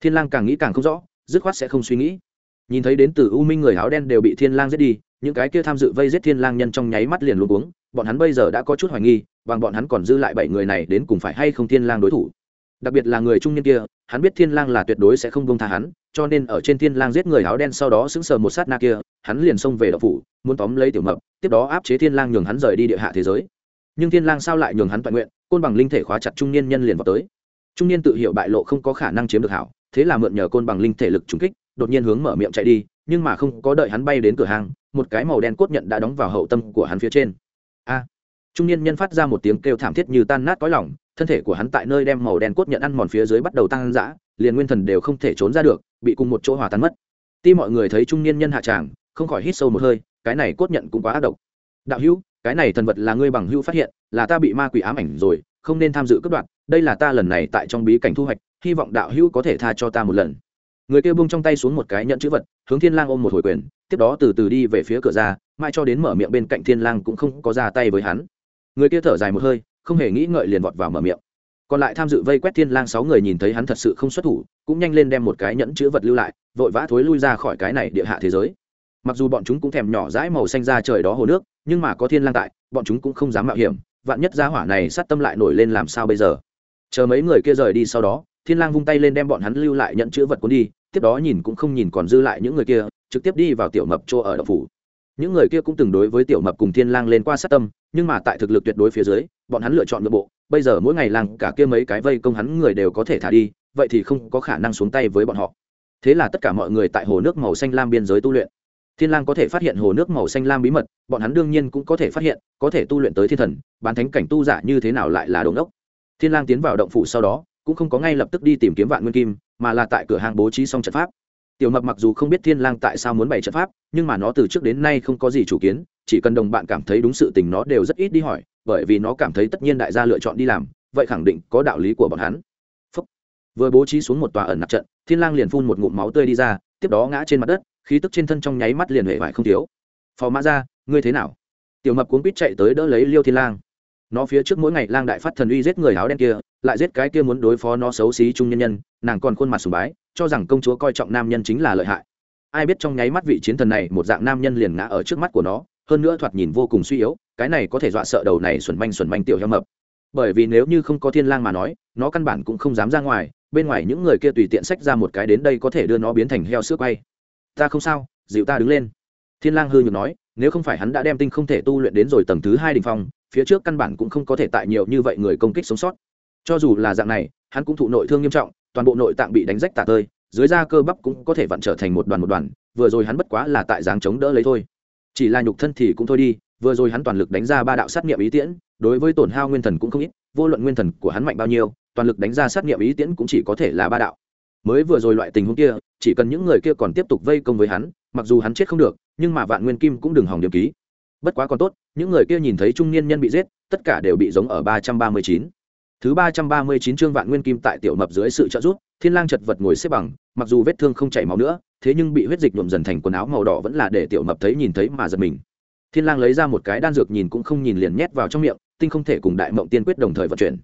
Thiên lang càng nghĩ càng không rõ, dứt khoát sẽ không suy nghĩ. Nhìn thấy đến từ u minh người áo đen đều bị thiên lang giết đi, những cái kia tham dự vây giết thiên lang nhân trong nháy mắt liền luống cuống, bọn hắn bây giờ đã có chút hoài nghi, bằng bọn hắn còn dư lại bảy người này đến cùng phải hay không thiên lang đối thủ đặc biệt là người trung niên kia, hắn biết thiên lang là tuyệt đối sẽ không buông tha hắn, cho nên ở trên thiên lang giết người áo đen sau đó sững sờ một sát na kia, hắn liền xông về đậu phủ, muốn tóm lấy tiểu mập, tiếp đó áp chế thiên lang nhường hắn rời đi địa hạ thế giới. Nhưng thiên lang sao lại nhường hắn toàn nguyện, côn bằng linh thể khóa chặt trung niên nhân liền vào tới. Trung niên tự hiểu bại lộ không có khả năng chiếm được hảo, thế là mượn nhờ côn bằng linh thể lực trúng kích, đột nhiên hướng mở miệng chạy đi, nhưng mà không có đợi hắn bay đến cửa hàng một cái màu đen cốt nhận đã đóng vào hậu tâm của hắn phía trên. A! Trung niên nhân phát ra một tiếng kêu thảm thiết như tan nát cõi lòng thân thể của hắn tại nơi đem màu đen cốt nhận ăn mòn phía dưới bắt đầu tăng dã, liền nguyên thần đều không thể trốn ra được, bị cùng một chỗ hòa tan mất. Ti mọi người thấy trung niên nhân hạ tràng, không khỏi hít sâu một hơi, cái này cốt nhận cũng quá ác độc. Đạo hữu, cái này thần vật là ngươi bằng hữu phát hiện, là ta bị ma quỷ ám ảnh rồi, không nên tham dự cướp đoạt, đây là ta lần này tại trong bí cảnh thu hoạch, hy vọng đạo hữu có thể tha cho ta một lần. Người kia bung trong tay xuống một cái nhận chữ vật, hướng thiên lang ôm một hồi quyền, tiếp đó từ từ đi về phía cửa ra mai cho đến mở miệng bên cạnh thiên lang cũng không có ra tay với hắn. Người kia thở dài một hơi không hề nghĩ ngợi liền vọt vào mở miệng. Còn lại tham dự vây quét thiên lang sáu người nhìn thấy hắn thật sự không xuất thủ, cũng nhanh lên đem một cái nhẫn chứa vật lưu lại, vội vã thối lui ra khỏi cái này địa hạ thế giới. Mặc dù bọn chúng cũng thèm nhỏ dãi màu xanh ra trời đó hồ nước, nhưng mà có thiên lang tại, bọn chúng cũng không dám mạo hiểm, vạn nhất gia hỏa này sát tâm lại nổi lên làm sao bây giờ? Chờ mấy người kia rời đi sau đó, thiên lang vung tay lên đem bọn hắn lưu lại nhận chữ vật cuốn đi, tiếp đó nhìn cũng không nhìn còn dư lại những người kia, trực tiếp đi vào tiểu mập chỗ ở đậu phủ những người kia cũng từng đối với tiểu mập cùng thiên lang lên qua sát tâm, nhưng mà tại thực lực tuyệt đối phía dưới, bọn hắn lựa chọn nội bộ. Bây giờ mỗi ngày lang cả kia mấy cái vây công hắn người đều có thể thả đi, vậy thì không có khả năng xuống tay với bọn họ. Thế là tất cả mọi người tại hồ nước màu xanh lam biên giới tu luyện. Thiên lang có thể phát hiện hồ nước màu xanh lam bí mật, bọn hắn đương nhiên cũng có thể phát hiện, có thể tu luyện tới thiên thần, bán thánh cảnh tu giả như thế nào lại là đống ngốc. thiên lang tiến vào động phủ sau đó, cũng không có ngay lập tức đi tìm kiếm vạn nguyên kim, mà là tại cửa hàng bố trí xong trận pháp tiểu mập mặc dù không biết thiên lang tại sao muốn bày trận pháp, nhưng mà nó từ trước đến nay không có gì chủ kiến, chỉ cần đồng bạn cảm thấy đúng sự tình nó đều rất ít đi hỏi, bởi vì nó cảm thấy tất nhiên đại gia lựa chọn đi làm, vậy khẳng định có đạo lý của bọn hắn. Phúc. vừa bố trí xuống một tòa ẩn nặc trận, thiên lang liền phun một ngụm máu tươi đi ra, tiếp đó ngã trên mặt đất, khí tức trên thân trong nháy mắt liền hề vải không thiếu. Phò mã ra ngươi thế nào? Tiểu mập cuốn quýt chạy tới đỡ lấy liêu thiên lang nó phía trước mỗi ngày lang đại phát thần uy giết người áo đen kia, lại giết cái kia muốn đối phó nó xấu xí trung nhân nhân, nàng còn khuôn mặt sùng bái, cho rằng công chúa coi trọng nam nhân chính là lợi hại. Ai biết trong nháy mắt vị chiến thần này một dạng nam nhân liền ngã ở trước mắt của nó, hơn nữa thoạt nhìn vô cùng suy yếu, cái này có thể dọa sợ đầu này xuẩn manh xuẩn manh tiểu heo mập. Bởi vì nếu như không có thiên lang mà nói, nó căn bản cũng không dám ra ngoài, bên ngoài những người kia tùy tiện xách ra một cái đến đây có thể đưa nó biến thành heo sữa quay. Ta không sao, dịu ta đứng lên. Thiên lang hư nhược nói, nếu không phải hắn đã đem tinh không thể tu luyện đến rồi tầng thứ hai đỉnh phong phía trước căn bản cũng không có thể tại nhiều như vậy người công kích sống sót. Cho dù là dạng này, hắn cũng thụ nội thương nghiêm trọng, toàn bộ nội tạng bị đánh rách tả tơi, dưới da cơ bắp cũng có thể vặn trở thành một đoàn một đoàn, vừa rồi hắn bất quá là tại dáng chống đỡ lấy thôi. Chỉ là nhục thân thì cũng thôi đi, vừa rồi hắn toàn lực đánh ra ba đạo sát nghiệm ý tiễn, đối với tổn hao nguyên thần cũng không ít, vô luận nguyên thần của hắn mạnh bao nhiêu, toàn lực đánh ra sát nghiệm ý tiễn cũng chỉ có thể là ba đạo. Mới vừa rồi loại tình huống kia, chỉ cần những người kia còn tiếp tục vây công với hắn, mặc dù hắn chết không được, nhưng mà vạn nguyên kim cũng đừng hỏng điểm ký bất quá còn tốt, những người kia nhìn thấy trung niên nhân bị giết, tất cả đều bị giống ở ba trăm ba mươi chín. Thứ ba trăm ba mươi chín trương vạn nguyên kim tại tiểu mập dưới sự trợ giúp, thiên lang chật vật ngồi xếp bằng, mặc dù vết thương không chảy máu nữa, thế nhưng bị huyết dịch nhuộm dần thành quần áo màu đỏ vẫn là để tiểu mập thấy nhìn thấy mà giật mình. Thiên lang lấy ra một cái đan dược nhìn cũng không nhìn liền nhét vào trong miệng, tinh không thể cùng đại mộng tiên quyết đồng thời vận chuyển.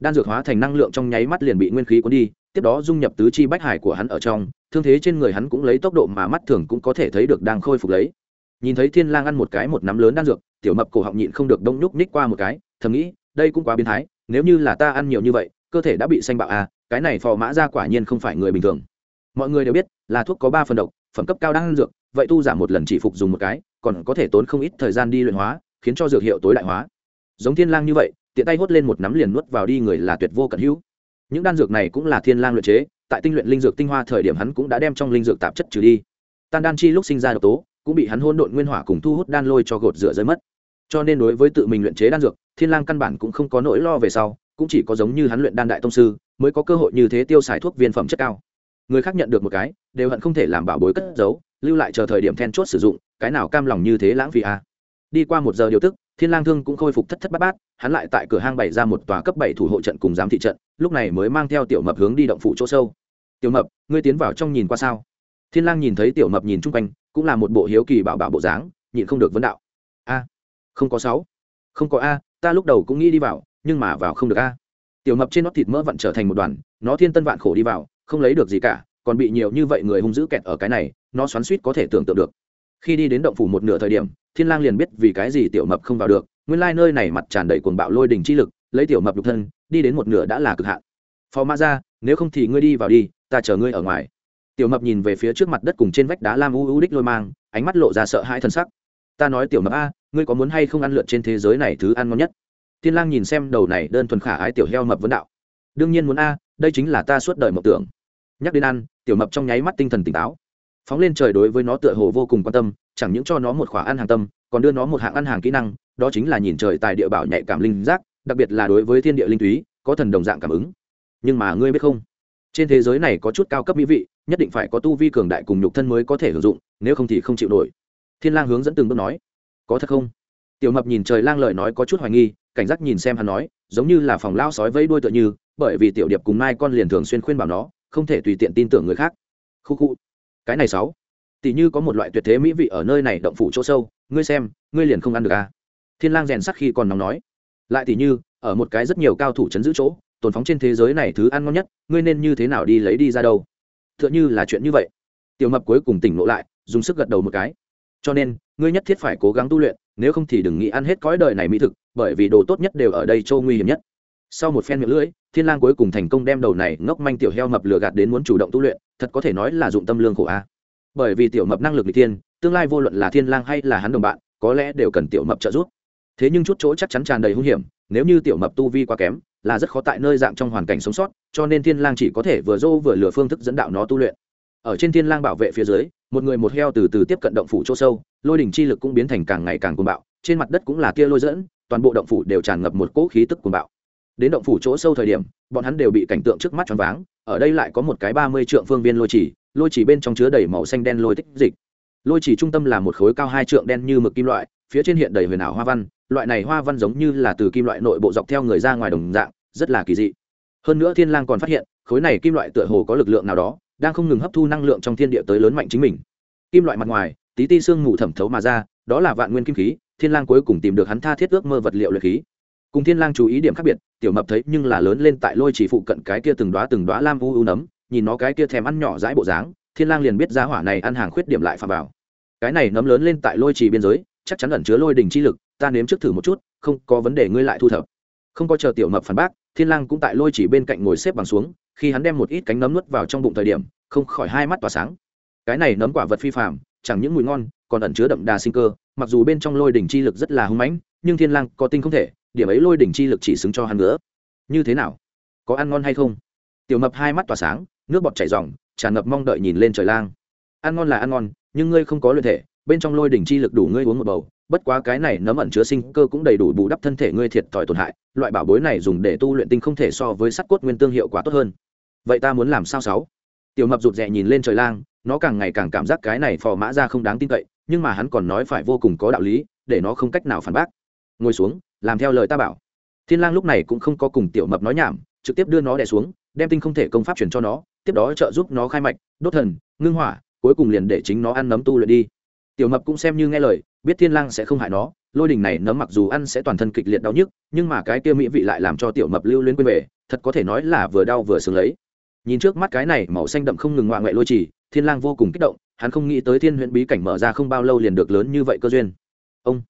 Đan dược hóa thành năng lượng trong nháy mắt liền bị nguyên khí cuốn đi, tiếp đó dung nhập tứ chi bách hải của hắn ở trong, thương thế trên người hắn cũng lấy tốc độ mà mắt thường cũng có thể thấy được đang khôi phục lấy nhìn thấy thiên lang ăn một cái một nắm lớn đan dược, tiểu mập cổ họng nhịn không được đông nhúc ních qua một cái, thầm nghĩ, đây cũng quá biến thái, nếu như là ta ăn nhiều như vậy, cơ thể đã bị xanh bạo à cái này phò mã ra quả nhiên không phải người bình thường. Mọi người đều biết, là thuốc có ba phần độc, phẩm cấp cao đang ăn dược, vậy tu giảm một lần chỉ phục dùng một cái, còn có thể tốn không ít thời gian đi luyện hóa, khiến cho dược hiệu tối đại hóa. Giống thiên lang như vậy, tiện tay hốt lên một nắm liền nuốt vào đi người là tuyệt vô cẩn hữu. Những đan dược này cũng là thiên lang luyện chế, tại tinh luyện linh dược tinh hoa thời điểm hắn cũng đã đem trong linh dược tạp chất trừ đi. Tan đan chi lúc sinh ra độc tố cũng bị hắn hôn độn nguyên hỏa cùng thu hút đan lôi cho gột rửa rơi mất. Cho nên đối với tự mình luyện chế đan dược, thiên lang căn bản cũng không có nỗi lo về sau, cũng chỉ có giống như hắn luyện đan đại tông sư, mới có cơ hội như thế tiêu xài thuốc viên phẩm chất cao. Người khác nhận được một cái, đều hận không thể làm bảo bối cất giấu, lưu lại chờ thời điểm then chốt sử dụng, cái nào cam lòng như thế lãng phí à. đi qua một giờ điều tức, thiên lang thương cũng khôi phục thất thất bát bát, hắn lại tại cửa hang bày ra một tòa cấp bảy thủ hộ trận cùng giám thị trận, lúc này mới mang theo tiểu mập hướng đi động phủ chỗ sâu. Tiểu mập, ngươi tiến vào trong nhìn qua sao? Thiên lang nhìn thấy tiểu mập nhìn chung quanh, cũng là một bộ hiếu kỳ bảo bảo bộ dáng, nhịn không được vấn đạo. A, không có sáu. Không có a, ta lúc đầu cũng nghĩ đi vào, nhưng mà vào không được a. Tiểu mập trên nó thịt mỡ vặn trở thành một đoàn, nó thiên tân vạn khổ đi vào, không lấy được gì cả, còn bị nhiều như vậy người hung dữ kẹt ở cái này, nó xoắn suýt có thể tưởng tượng được. Khi đi đến động phủ một nửa thời điểm, thiên lang liền biết vì cái gì tiểu mập không vào được, nguyên lai nơi này mặt tràn đầy cuồng bạo lôi đỉnh chi lực, lấy tiểu mập lục thân, đi đến một nửa đã là cực hạn. Phó ma ra, nếu không thì ngươi đi vào đi, ta chờ ngươi ở ngoài tiểu mập nhìn về phía trước mặt đất cùng trên vách đá lam u u đích lôi mang, ánh mắt lộ ra sợ hãi thân sắc. Ta nói tiểu mập a, ngươi có muốn hay không ăn lượn trên thế giới này thứ ăn ngon nhất? Thiên lang nhìn xem đầu này đơn thuần khả ái tiểu heo mập vấn đạo. Đương nhiên muốn a, đây chính là ta suốt đời mộng tưởng. Nhắc đến ăn, tiểu mập trong nháy mắt tinh thần tỉnh táo. Phóng lên trời đối với nó tựa hồ vô cùng quan tâm, chẳng những cho nó một khỏa ăn hàng tâm, còn đưa nó một hạng ăn hàng kỹ năng, đó chính là nhìn trời tài địa bảo nhạy cảm linh giác, đặc biệt là đối với thiên địa linh túy, có thần đồng dạng cảm ứng. Nhưng mà ngươi biết không? Trên thế giới này có chút cao cấp mỹ vị, nhất định phải có tu vi cường đại cùng nhục thân mới có thể hưởng dụng, nếu không thì không chịu nổi. Thiên lang hướng dẫn từng bước nói. Có thật không? Tiểu mập nhìn trời lang lời nói có chút hoài nghi, cảnh giác nhìn xem hắn nói, giống như là phòng lao sói vẫy đuôi tựa như, bởi vì tiểu điệp cùng mai con liền thường xuyên khuyên bảo nó, không thể tùy tiện tin tưởng người khác. Khu khu. Cái này sáu. Tỷ như có một loại tuyệt thế mỹ vị ở nơi này động phủ chỗ sâu, ngươi xem, ngươi liền không ăn được à? Thiên lang rèn sắc khi còn nóng nói. Lại tỷ như, ở một cái rất nhiều cao thủ chấn giữ chỗ tồn phóng trên thế giới này thứ ăn ngon nhất, ngươi nên như thế nào đi lấy đi ra đâu? Tựa như là chuyện như vậy. Tiểu mập cuối cùng tỉnh ngộ lại, dùng sức gật đầu một cái. Cho nên, ngươi nhất thiết phải cố gắng tu luyện, nếu không thì đừng nghĩ ăn hết cõi đời này mỹ thực, bởi vì đồ tốt nhất đều ở đây châu nguy hiểm nhất. Sau một phen miệng lưỡi, thiên lang cuối cùng thành công đem đầu này ngốc manh tiểu heo mập lừa gạt đến muốn chủ động tu luyện, thật có thể nói là dụng tâm lương khổ a. Bởi vì tiểu mập năng lực n thiên, tương lai vô luận là thiên lang hay là hắn đồng bạn, có lẽ đều cần tiểu mập trợ giúp thế nhưng chút chỗ chắc chắn tràn đầy hung hiểm, nếu như tiểu mập tu vi quá kém, là rất khó tại nơi dạng trong hoàn cảnh sống sót, cho nên thiên lang chỉ có thể vừa dô vừa lừa phương thức dẫn đạo nó tu luyện. Ở trên thiên lang bảo vệ phía dưới, một người một heo từ từ tiếp cận động phủ chỗ sâu, lôi đỉnh chi lực cũng biến thành càng ngày càng cuồng bạo, trên mặt đất cũng là kia lôi dẫn, toàn bộ động phủ đều tràn ngập một cỗ khí tức cuồng bạo. Đến động phủ chỗ sâu thời điểm, bọn hắn đều bị cảnh tượng trước mắt choáng váng, ở đây lại có một cái ba mươi trượng phương viên lôi chỉ lôi chỉ bên trong chứa đầy màu xanh đen lôi tích dịch. Lôi chỉ trung tâm là một khối cao hai trượng đen như mực kim loại phía trên hiện đầy huyền ảo hoa văn, loại này hoa văn giống như là từ kim loại nội bộ dọc theo người ra ngoài đồng dạng, rất là kỳ dị. Hơn nữa thiên lang còn phát hiện, khối này kim loại tựa hồ có lực lượng nào đó, đang không ngừng hấp thu năng lượng trong thiên địa tới lớn mạnh chính mình. Kim loại mặt ngoài, tí ti xương mù thẩm thấu mà ra, đó là vạn nguyên kim khí, thiên lang cuối cùng tìm được hắn tha thiết ước mơ vật liệu luyện khí. Cùng thiên lang chú ý điểm khác biệt, tiểu mập thấy nhưng là lớn lên tại lôi chỉ phụ cận cái kia từng đóa từng đóa lam u u nấm, nhìn nó cái kia thèm ăn nhỏ dãi bộ dáng, thiên lang liền biết giá hỏa này ăn hàng khuyết điểm lại phạm vào cái này nấm lớn lên tại lôi chỉ biên giới chắc chắn ẩn chứa lôi đỉnh chi lực, ta nếm trước thử một chút, không có vấn đề, ngươi lại thu thập. Không có chờ tiểu mập phản bác, thiên lang cũng tại lôi chỉ bên cạnh ngồi xếp bằng xuống, khi hắn đem một ít cánh nấm nuốt vào trong bụng thời điểm, không khỏi hai mắt tỏa sáng. Cái này nấm quả vật phi phàm, chẳng những mùi ngon, còn ẩn chứa đậm đà sinh cơ, mặc dù bên trong lôi đỉnh chi lực rất là hung mãnh, nhưng thiên lang có tinh không thể, điểm ấy lôi đỉnh chi lực chỉ xứng cho hắn nữa. Như thế nào? Có ăn ngon hay không? Tiểu mập hai mắt tỏa sáng, nước bọt chảy ròng, tràn ngập mong đợi nhìn lên trời lang. Ăn ngon là ăn ngon, nhưng ngươi không có luyện thể bên trong lôi đỉnh chi lực đủ ngươi uống một bầu, bất quá cái này nấm ẩn chứa sinh cơ cũng đầy đủ bù đắp thân thể ngươi thiệt thòi tổn hại, loại bảo bối này dùng để tu luyện tinh không thể so với sắt cốt nguyên tương hiệu quả tốt hơn. Vậy ta muốn làm sao sáu? Tiểu mập rụt rè nhìn lên trời lang, nó càng ngày càng cảm giác cái này phò mã ra không đáng tin cậy, nhưng mà hắn còn nói phải vô cùng có đạo lý, để nó không cách nào phản bác. Ngồi xuống, làm theo lời ta bảo. Thiên lang lúc này cũng không có cùng tiểu mập nói nhảm, trực tiếp đưa nó đè xuống, đem tinh không thể công pháp truyền cho nó, tiếp đó trợ giúp nó khai mạch, đốt thần, ngưng hỏa, cuối cùng liền để chính nó ăn nấm tu luyện đi tiểu mập cũng xem như nghe lời, biết thiên lang sẽ không hại nó, lôi đình này nấm mặc dù ăn sẽ toàn thân kịch liệt đau nhức, nhưng mà cái kia mỹ vị lại làm cho tiểu mập lưu luyến quên về, thật có thể nói là vừa đau vừa sướng lấy. Nhìn trước mắt cái này màu xanh đậm không ngừng ngoạ ngoại lôi trì, thiên lang vô cùng kích động, hắn không nghĩ tới thiên huyễn bí cảnh mở ra không bao lâu liền được lớn như vậy cơ duyên. Ông,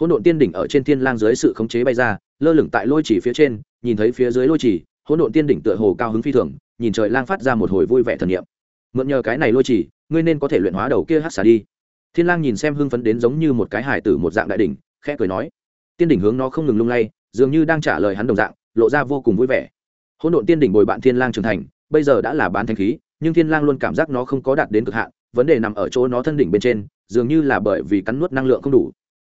hỗn độn tiên đỉnh ở trên thiên lang dưới sự khống chế bay ra, lơ lửng tại lôi chỉ phía trên, nhìn thấy phía dưới lôi chỉ hỗn độn tiên đỉnh tựa hồ cao hứng phi thường, nhìn trời lang phát ra một hồi vui vẻ thần niệm. Mượn nhờ cái này lôi chỉ ngươi nên có thể luyện hóa đầu kia hắc xà đi thiên lang nhìn xem hưng phấn đến giống như một cái hải tử một dạng đại đỉnh, khẽ cười nói, tiên đỉnh hướng nó không ngừng lung lay, dường như đang trả lời hắn đồng dạng, lộ ra vô cùng vui vẻ. Hỗn độn tiên đỉnh bồi bạn thiên lang trưởng thành, bây giờ đã là bán thanh khí, nhưng thiên lang luôn cảm giác nó không có đạt đến cực hạn, vấn đề nằm ở chỗ nó thân đỉnh bên trên, dường như là bởi vì cắn nuốt năng lượng không đủ.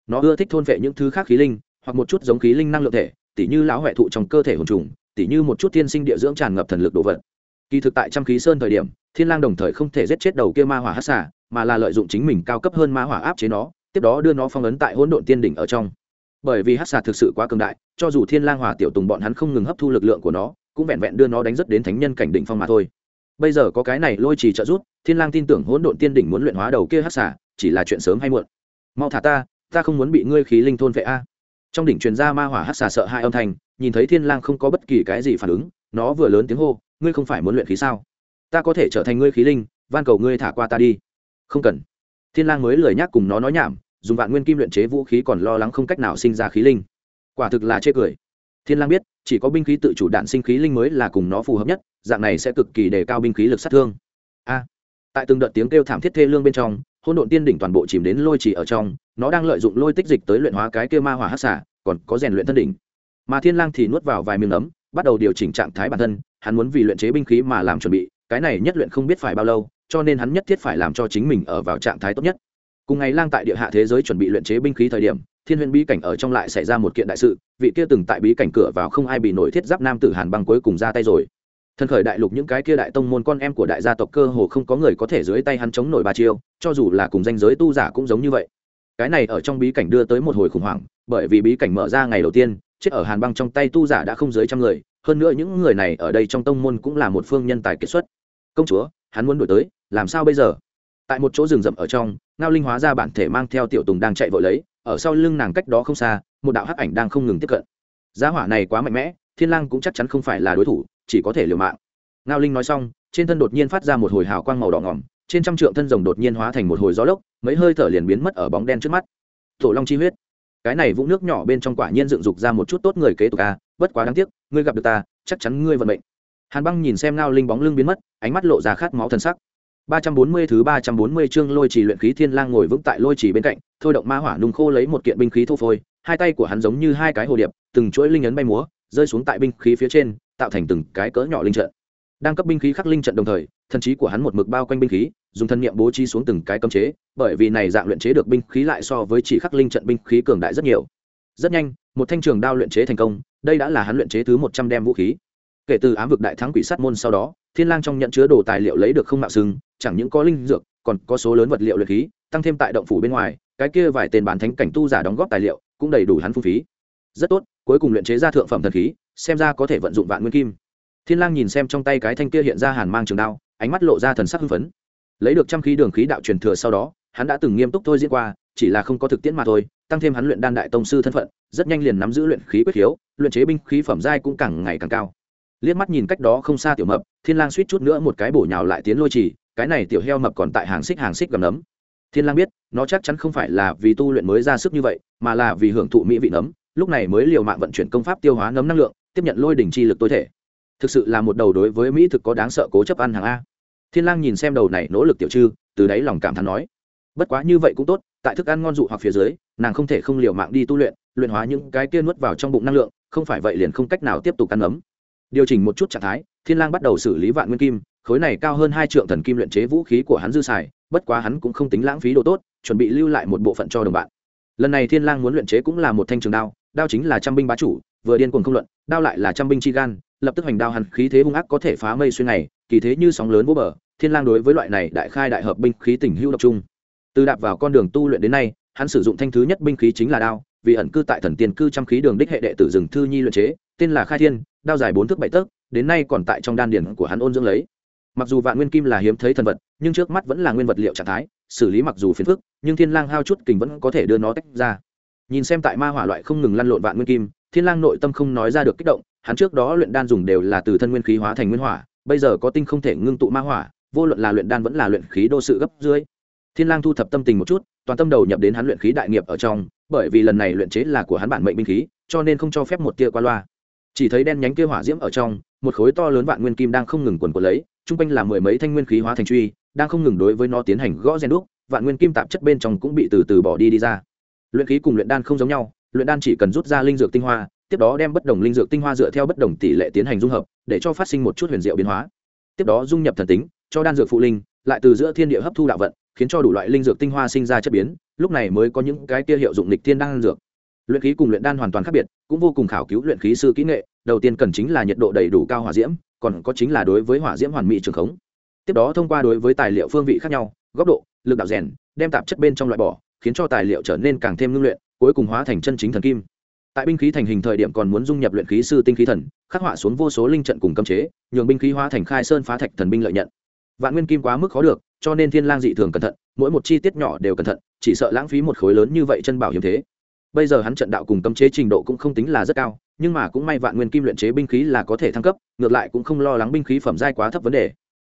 Nó ưa thích thôn vệ những thứ khác khí linh, hoặc một chút giống khí linh năng lượng thể, tỉ như lão huệ thụ trong cơ thể hồn trùng, tỉ như một chút thiên sinh địa dưỡng tràn ngập thần lực đồ vật. Kỳ thực tại trăm khí sơn thời điểm, thiên lang đồng thời không thể giết chết đầu kia ma hỏa hắc xà mà là lợi dụng chính mình cao cấp hơn ma hỏa áp chế nó, tiếp đó đưa nó phong ấn tại hỗn độn tiên đỉnh ở trong. Bởi vì hắc xà thực sự quá cường đại, cho dù thiên lang hỏa tiểu tùng bọn hắn không ngừng hấp thu lực lượng của nó, cũng vẹn vẹn đưa nó đánh rất đến thánh nhân cảnh đỉnh phong mà thôi. Bây giờ có cái này lôi trì trợ giúp, thiên lang tin tưởng hỗn độn tiên đỉnh muốn luyện hóa đầu kia hắc xà, chỉ là chuyện sớm hay muộn. Mau thả ta ta không muốn bị ngươi khí linh thôn vệ a. Trong đỉnh truyền ra ma hỏa hắc xà sợ hai âm thanh, nhìn thấy thiên lang không có bất kỳ cái gì phản ứng, nó vừa lớn tiếng hô, ngươi không phải muốn luyện khí sao? Ta có thể trở thành ngươi khí linh, van cầu ngươi thả qua ta đi không cần. Thiên lang mới lười nhắc cùng nó nói nhảm, dùng vạn nguyên kim luyện chế vũ khí còn lo lắng không cách nào sinh ra khí linh. Quả thực là chê cười. Thiên lang biết, chỉ có binh khí tự chủ đạn sinh khí linh mới là cùng nó phù hợp nhất, dạng này sẽ cực kỳ đề cao binh khí lực sát thương. A. Tại từng đợt tiếng kêu thảm thiết thê lương bên trong, hỗn độn tiên đỉnh toàn bộ chìm đến lôi chỉ ở trong, nó đang lợi dụng lôi tích dịch tới luyện hóa cái kia ma hỏa hắc xả còn có rèn luyện thân đỉnh. Mà thiên lang thì nuốt vào vài miếng ấm, bắt đầu điều chỉnh trạng thái bản thân, hắn muốn vì luyện chế binh khí mà làm chuẩn bị, cái này nhất luyện không biết phải bao lâu cho nên hắn nhất thiết phải làm cho chính mình ở vào trạng thái tốt nhất. Cùng ngày lang tại địa hạ thế giới chuẩn bị luyện chế binh khí thời điểm, thiên huyền bí cảnh ở trong lại xảy ra một kiện đại sự, vị kia từng tại bí cảnh cửa vào không ai bị nổi thiết giáp nam tử hàn băng cuối cùng ra tay rồi. Thân khởi đại lục những cái kia đại tông môn con em của đại gia tộc cơ hồ không có người có thể dưới tay hắn chống nổi ba chiêu, cho dù là cùng danh giới tu giả cũng giống như vậy. Cái này ở trong bí cảnh đưa tới một hồi khủng hoảng, bởi vì bí cảnh mở ra ngày đầu tiên, chết ở hàn băng trong tay tu giả đã không dưới trăm người, hơn nữa những người này ở đây trong tông môn cũng là một phương nhân tài kiệt xuất. Công chúa, hắn muốn đổi tới làm sao bây giờ? Tại một chỗ rừng rậm ở trong, ngao linh hóa ra bản thể mang theo tiểu tùng đang chạy vội lấy, ở sau lưng nàng cách đó không xa, một đạo hắc ảnh đang không ngừng tiếp cận. Giá hỏa này quá mạnh mẽ, thiên lang cũng chắc chắn không phải là đối thủ, chỉ có thể liều mạng. Ngao linh nói xong, trên thân đột nhiên phát ra một hồi hào quang màu đỏ ngỏm, trên trăm trượng thân rồng đột nhiên hóa thành một hồi gió lốc, mấy hơi thở liền biến mất ở bóng đen trước mắt. Tổ long chi huyết. Cái này vũng nước nhỏ bên trong quả nhiên dựng dục ra một chút tốt người kế tục a, bất quá đáng tiếc, ngươi gặp được ta, chắc chắn ngươi vận mệnh. Hàn băng nhìn xem ngao linh bóng lưng biến mất, ánh mắt lộ ra khát máu thân sắc ba trăm bốn mươi thứ ba trăm bốn mươi chương lôi trì luyện khí thiên lang ngồi vững tại lôi trì bên cạnh, thôi động ma hỏa nung khô lấy một kiện binh khí thô phôi, hai tay của hắn giống như hai cái hồ điệp, từng chuỗi linh ấn bay múa, rơi xuống tại binh khí phía trên, tạo thành từng cái cỡ nhỏ linh trận. Đang cấp binh khí khắc linh trận đồng thời, thần trí của hắn một mực bao quanh binh khí, dùng thân niệm bố trí xuống từng cái cấm chế, bởi vì này dạng luyện chế được binh khí lại so với chỉ khắc linh trận binh khí cường đại rất nhiều. Rất nhanh, một thanh trường đao luyện chế thành công, đây đã là hắn luyện chế thứ một trăm đem vũ khí. Kể từ ám vực đại thắng quỷ sát môn sau đó thiên lang trong nhận chứa đồ tài liệu lấy được không mạo sừng chẳng những có linh dược, còn có số lớn vật liệu luyện khí, tăng thêm tại động phủ bên ngoài, cái kia vài tên bán thánh cảnh tu giả đóng góp tài liệu, cũng đầy đủ hắn phung phí. Rất tốt, cuối cùng luyện chế ra thượng phẩm thần khí, xem ra có thể vận dụng vạn nguyên kim. Thiên lang nhìn xem trong tay cái thanh kia hiện ra hàn mang trường đao, ánh mắt lộ ra thần sắc hưng phấn. Lấy được trăm khí đường khí đạo truyền thừa sau đó, hắn đã từng nghiêm túc thôi diễn qua, chỉ là không có thực tiễn mà thôi, tăng thêm hắn luyện đan đại tông sư thân phận, rất nhanh liền nắm giữ luyện khí quyết khiếu luyện chế binh khí phẩm giai cũng càng ngày càng cao liếc mắt nhìn cách đó không xa tiểu mập, thiên lang suýt chút nữa một cái bổ nhào lại tiến lôi trì, cái này tiểu heo mập còn tại hàng xích hàng xích gầm nấm. Thiên lang biết, nó chắc chắn không phải là vì tu luyện mới ra sức như vậy, mà là vì hưởng thụ mỹ vị nấm, lúc này mới liều mạng vận chuyển công pháp tiêu hóa nấm năng lượng, tiếp nhận lôi đỉnh chi lực tối thể. Thực sự là một đầu đối với mỹ thực có đáng sợ cố chấp ăn hàng a. Thiên lang nhìn xem đầu này nỗ lực tiểu trư, từ đấy lòng cảm thán nói, bất quá như vậy cũng tốt, tại thức ăn ngon dụ hoặc phía dưới, nàng không thể không liều mạng đi tu luyện luyện hóa những cái kia nuốt vào trong bụng năng lượng, không phải vậy liền không cách nào tiếp tục ăn ấm điều chỉnh một chút trạng thái, thiên lang bắt đầu xử lý vạn nguyên kim, khối này cao hơn hai trượng thần kim luyện chế vũ khí của hắn dư xài, bất quá hắn cũng không tính lãng phí đồ tốt, chuẩn bị lưu lại một bộ phận cho đồng bạn. Lần này thiên lang muốn luyện chế cũng là một thanh trường đao đao chính là trăm binh bá chủ, vừa điên cuồng không luận, đao lại là trăm binh chi gan, lập tức hành đao hắn khí thế hung ác có thể phá mây xuyên này kỳ thế như sóng lớn vô bờ, thiên lang đối với loại này đại khai đại hợp binh khí tình hữu độc trung từ đạp vào con đường tu luyện đến nay, hắn sử dụng thanh thứ nhất binh khí chính là đao, vì ẩn cư tại thần tiên cư trăm khí đường đích hệ đệ tử rừng thư nhi luyện chế, tên là khai thiên đao dài bốn thước bảy tấc, đến nay còn tại trong đan điển của hắn ôn dưỡng lấy. Mặc dù vạn nguyên kim là hiếm thấy thần vật, nhưng trước mắt vẫn là nguyên vật liệu trạng thái, xử lý mặc dù phiền phức, nhưng thiên lang hao chút kình vẫn có thể đưa nó tách ra. Nhìn xem tại ma hỏa loại không ngừng lăn lộn vạn nguyên kim, thiên lang nội tâm không nói ra được kích động, hắn trước đó luyện đan dùng đều là từ thân nguyên khí hóa thành nguyên hỏa, bây giờ có tinh không thể ngưng tụ ma hỏa, vô luận là luyện đan vẫn là luyện khí đô sự gấp dưới. Thiên lang thu thập tâm tình một chút, toàn tâm đầu nhập đến hắn luyện khí đại nghiệp ở trong, bởi vì lần này luyện chế là của hắn bản mệnh binh khí, cho nên không cho phép một tia qua loa chỉ thấy đen nhánh kia hỏa diễm ở trong, một khối to lớn vạn nguyên kim đang không ngừng quần quần lấy trung quanh là mười mấy thanh nguyên khí hóa thành truy, đang không ngừng đối với nó tiến hành gõ rèn đúc, vạn nguyên kim tạp chất bên trong cũng bị từ từ bỏ đi đi ra. Luyện khí cùng luyện đan không giống nhau, luyện đan chỉ cần rút ra linh dược tinh hoa, tiếp đó đem bất đồng linh dược tinh hoa dựa theo bất đồng tỷ lệ tiến hành dung hợp, để cho phát sinh một chút huyền diệu biến hóa. Tiếp đó dung nhập thần tính, cho đan dược phụ linh, lại từ giữa thiên địa hấp thu đạo vận, khiến cho đủ loại linh dược tinh hoa sinh ra chất biến, lúc này mới có những cái kia hiệu dụng lịch thiên đan dược luyện khí cùng luyện đan hoàn toàn khác biệt, cũng vô cùng khảo cứu luyện khí sư kỹ nghệ, đầu tiên cần chính là nhiệt độ đầy đủ cao hỏa diễm, còn có chính là đối với hỏa diễm hoàn mỹ trường khống. Tiếp đó thông qua đối với tài liệu phương vị khác nhau, góc độ, lực đạo rèn, đem tạp chất bên trong loại bỏ, khiến cho tài liệu trở nên càng thêm ngưng luyện, cuối cùng hóa thành chân chính thần kim. Tại binh khí thành hình thời điểm còn muốn dung nhập luyện khí sư tinh khí thần, khắc họa xuống vô số linh trận cùng cấm chế, nhường binh khí hóa thành khai sơn phá thạch thần binh lợi nhận. Vạn nguyên kim quá mức khó được, cho nên thiên lang dị thường cẩn thận, mỗi một chi tiết nhỏ đều cẩn thận, chỉ sợ lãng phí một khối lớn như vậy chân bảo hiếm thế bây giờ hắn trận đạo cùng cấm chế trình độ cũng không tính là rất cao, nhưng mà cũng may vạn nguyên kim luyện chế binh khí là có thể thăng cấp, ngược lại cũng không lo lắng binh khí phẩm giai quá thấp vấn đề.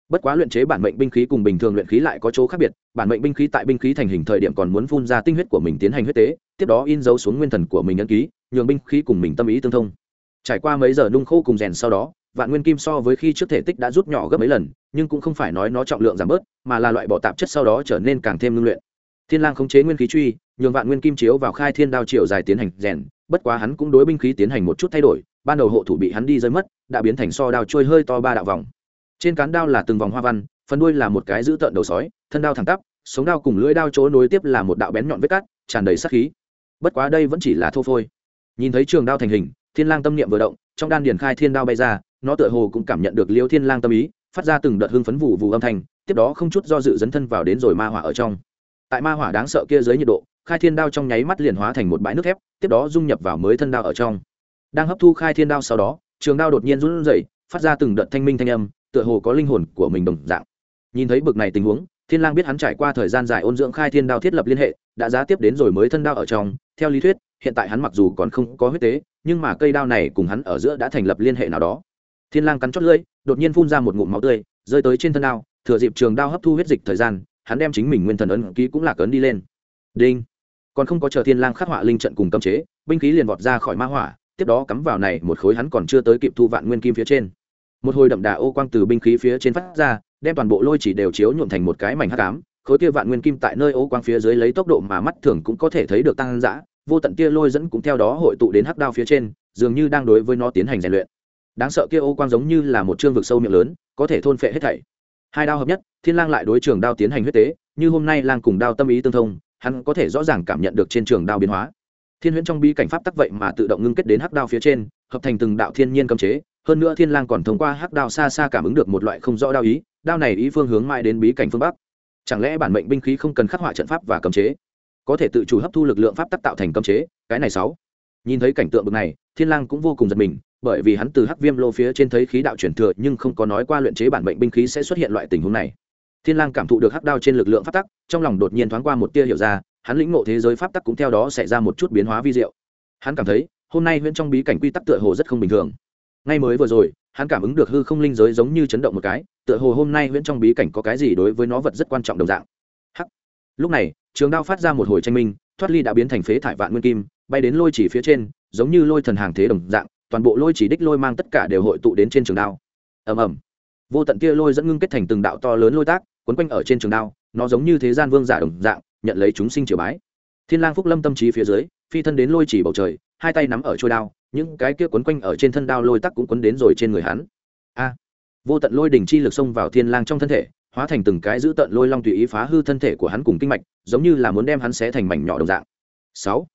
Bất quá luyện chế bản mệnh binh khí cùng bình thường luyện khí lại có chỗ khác biệt, bản mệnh binh khí tại binh khí thành hình thời điểm còn muốn phun ra tinh huyết của mình tiến hành huyết tế, tiếp đó in dấu xuống nguyên thần của mình ấn ký, nhường binh khí cùng mình tâm ý tương thông. Trải qua mấy giờ nung khô cùng rèn sau đó, vạn nguyên kim so với khi trước thể tích đã rút nhỏ gấp mấy lần, nhưng cũng không phải nói nó trọng lượng giảm bớt, mà là loại bỏ tạp chất sau đó trở nên càng thêm ngưng luyện thiên lang khống chế nguyên khí truy, nhường vạn nguyên kim chiếu vào khai thiên đao chiều dài tiến hành rèn, bất quá hắn cũng đối binh khí tiến hành một chút thay đổi, ban đầu hộ thủ bị hắn đi rơi mất, đã biến thành so đao trôi hơi to ba đạo vòng. Trên cán đao là từng vòng hoa văn, phần đuôi là một cái giữ tợn đầu sói, thân đao thẳng tắp, sống đao cùng lưỡi đao chỗ nối tiếp là một đạo bén nhọn vết cắt, tràn đầy sát khí. Bất quá đây vẫn chỉ là thô phôi. Nhìn thấy trường đao thành hình, thiên lang tâm niệm vừa động, trong đan điển khai thiên đao bay ra, nó tựa hồ cũng cảm nhận được liêu thiên lang tâm ý, phát ra từng đợt hưng phấn vụ vụ âm thanh, tiếp đó không chút do dự dấn thân vào đến rồi ma hỏa ở trong tại ma hỏa đáng sợ kia dưới nhiệt độ, khai thiên đao trong nháy mắt liền hóa thành một bãi nước thép, tiếp đó dung nhập vào mới thân đao ở trong. Đang hấp thu khai thiên đao sau đó, trường đao đột nhiên run rẩy, phát ra từng đợt thanh minh thanh âm, tựa hồ có linh hồn của mình đồng dạng. Nhìn thấy bực này tình huống, thiên lang biết hắn trải qua thời gian dài ôn dưỡng khai thiên đao thiết lập liên hệ, đã giá tiếp đến rồi mới thân đao ở trong. Theo lý thuyết, hiện tại hắn mặc dù còn không có huyết tế, nhưng mà cây đao này cùng hắn ở giữa đã thành lập liên hệ nào đó. Thiên lang cắn chót lưỡi, đột nhiên phun ra một ngụm máu tươi, rơi tới trên thân đao, thừa dịp trường đao hấp thu huyết dịch thời gian hắn đem chính mình nguyên thần ấn ký cũng là cấn đi lên. Đinh. Còn không có chờ thiên lang khắc họa linh trận cùng cấm chế, binh khí liền vọt ra khỏi ma hỏa, tiếp đó cắm vào này một khối hắn còn chưa tới kịp thu vạn nguyên kim phía trên. Một hồi đậm đà ô quang từ binh khí phía trên phát ra, đem toàn bộ lôi chỉ đều chiếu nhuộm thành một cái mảnh hắc ám, khối kia vạn nguyên kim tại nơi ô quang phía dưới lấy tốc độ mà mắt thường cũng có thể thấy được tăng dã, vô tận kia lôi dẫn cũng theo đó hội tụ đến hắc đao phía trên, dường như đang đối với nó tiến hành rèn luyện. Đáng sợ kia ô quang giống như là một chương vực sâu miệng lớn, có thể thôn phệ hết thảy hai đao hợp nhất, thiên lang lại đối trường đao tiến hành huyết tế, như hôm nay lang cùng đao tâm ý tương thông, hắn có thể rõ ràng cảm nhận được trên trường đao biến hóa. Thiên huyễn trong bi cảnh pháp tắc vậy mà tự động ngưng kết đến hắc đao phía trên, hợp thành từng đạo thiên nhiên cấm chế, hơn nữa thiên lang còn thông qua hắc đao xa xa cảm ứng được một loại không rõ đao ý, đao này ý phương hướng mãi đến bí cảnh phương bắc. Chẳng lẽ bản mệnh binh khí không cần khắc họa trận pháp và cấm chế? Có thể tự chủ hấp thu lực lượng pháp tắc tạo thành cấm chế, cái này sáu. Nhìn thấy cảnh tượng bực này, thiên lang cũng vô cùng giật mình bởi vì hắn từ hắc viêm lô phía trên thấy khí đạo chuyển thừa, nhưng không có nói qua luyện chế bản mệnh binh khí sẽ xuất hiện loại tình huống này. Thiên lang cảm thụ được hắc đao trên lực lượng pháp tắc, trong lòng đột nhiên thoáng qua một tia hiểu ra, hắn lĩnh ngộ thế giới pháp tắc cũng theo đó xảy ra một chút biến hóa vi diệu. Hắn cảm thấy, hôm nay huyễn trong bí cảnh quy tắc tựa hồ rất không bình thường. Ngay mới vừa rồi, hắn cảm ứng được hư không linh giới giống như chấn động một cái, tựa hồ hôm nay huyễn trong bí cảnh có cái gì đối với nó vật rất quan trọng đồng dạng. Hắc. Lúc này, trường đao phát ra một hồi tranh minh, thoát ly đã biến thành phế thải vạn nguyên kim, bay đến lôi chỉ phía trên, giống như lôi thần hàng thế đồng dạng toàn bộ lôi chỉ đích lôi mang tất cả đều hội tụ đến trên trường đao. Ầm ầm. Vô tận kia lôi dẫn ngưng kết thành từng đạo to lớn lôi tác, quấn quanh ở trên trường đao, nó giống như thế gian vương giả đồng dạng, nhận lấy chúng sinh triều bái. Thiên lang phúc lâm tâm trí phía dưới, phi thân đến lôi chỉ bầu trời, hai tay nắm ở trôi đao, những cái kia quấn quanh ở trên thân đao lôi tắc cũng quấn đến rồi trên người hắn. A. Vô tận lôi đỉnh chi lực xông vào thiên lang trong thân thể, hóa thành từng cái giữ tận lôi long tùy ý phá hư thân thể của hắn cùng kinh mạch, giống như là muốn đem hắn xé thành mảnh nhỏ đồng dạng. Sáu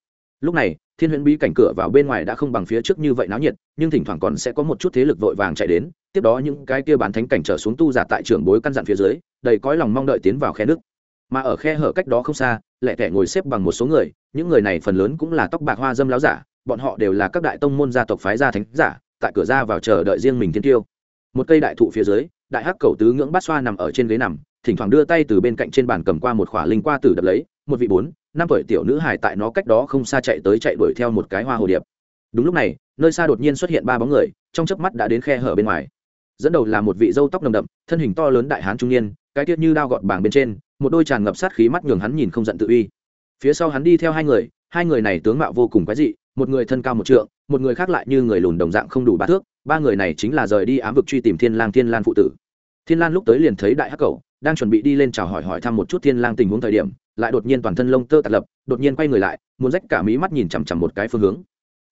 lúc này, thiên huyễn bí cảnh cửa vào bên ngoài đã không bằng phía trước như vậy náo nhiệt, nhưng thỉnh thoảng còn sẽ có một chút thế lực vội vàng chạy đến, tiếp đó những cái kia bán thánh cảnh trở xuống tu giả tại trường bối căn dặn phía dưới, đầy cõi lòng mong đợi tiến vào khe nước. Mà ở khe hở cách đó không xa lẹ tẻ ngồi xếp bằng một số người, những người này phần lớn cũng là tóc bạc hoa dâm láo giả, bọn họ đều là các đại tông môn gia tộc phái gia thánh giả, tại cửa ra vào chờ đợi riêng mình thiên tiêu. Một cây đại thụ phía dưới, đại hắc cầu tứ ngưỡng bát xoa nằm ở trên ghế nằm, thỉnh thoảng đưa tay từ bên cạnh trên bàn cầm qua một khỏa linh qua tử đập lấy một vị bốn, năm tuổi tiểu nữ hài tại nó cách đó không xa chạy tới chạy đuổi theo một cái hoa hồ điệp. Đúng lúc này, nơi xa đột nhiên xuất hiện ba bóng người, trong chớp mắt đã đến khe hở bên ngoài. Dẫn đầu là một vị dâu tóc nồng đậm, thân hình to lớn đại hán trung niên, cái tiết như đao gọt bảng bên trên, một đôi tràn ngập sát khí mắt nhường hắn nhìn không giận tự uy. Phía sau hắn đi theo hai người hai người này tướng mạo vô cùng quái dị, một người thân cao một trượng, một người khác lại như người lùn đồng dạng không đủ ba thước, ba người này chính là rời đi ám vực truy tìm thiên lang thiên lan phụ tử. Thiên lan lúc tới liền thấy đại hắc cầu đang chuẩn bị đi lên chào hỏi hỏi thăm một chút thiên lang tình huống thời điểm lại đột nhiên toàn thân lông tơ tạt lập, đột nhiên quay người lại, muốn rách cả mí mắt nhìn chằm chằm một cái phương hướng.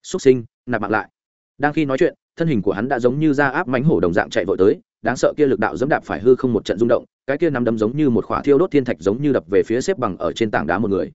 Xuất sinh, nạp mạng lại. Đang khi nói chuyện, thân hình của hắn đã giống như da áp mánh hổ đồng dạng chạy vội tới, đáng sợ kia lực đạo dẫm đạp phải hư không một trận rung động, cái kia nằm đấm giống như một khỏa thiêu đốt thiên thạch giống như đập về phía xếp bằng ở trên tảng đá một người.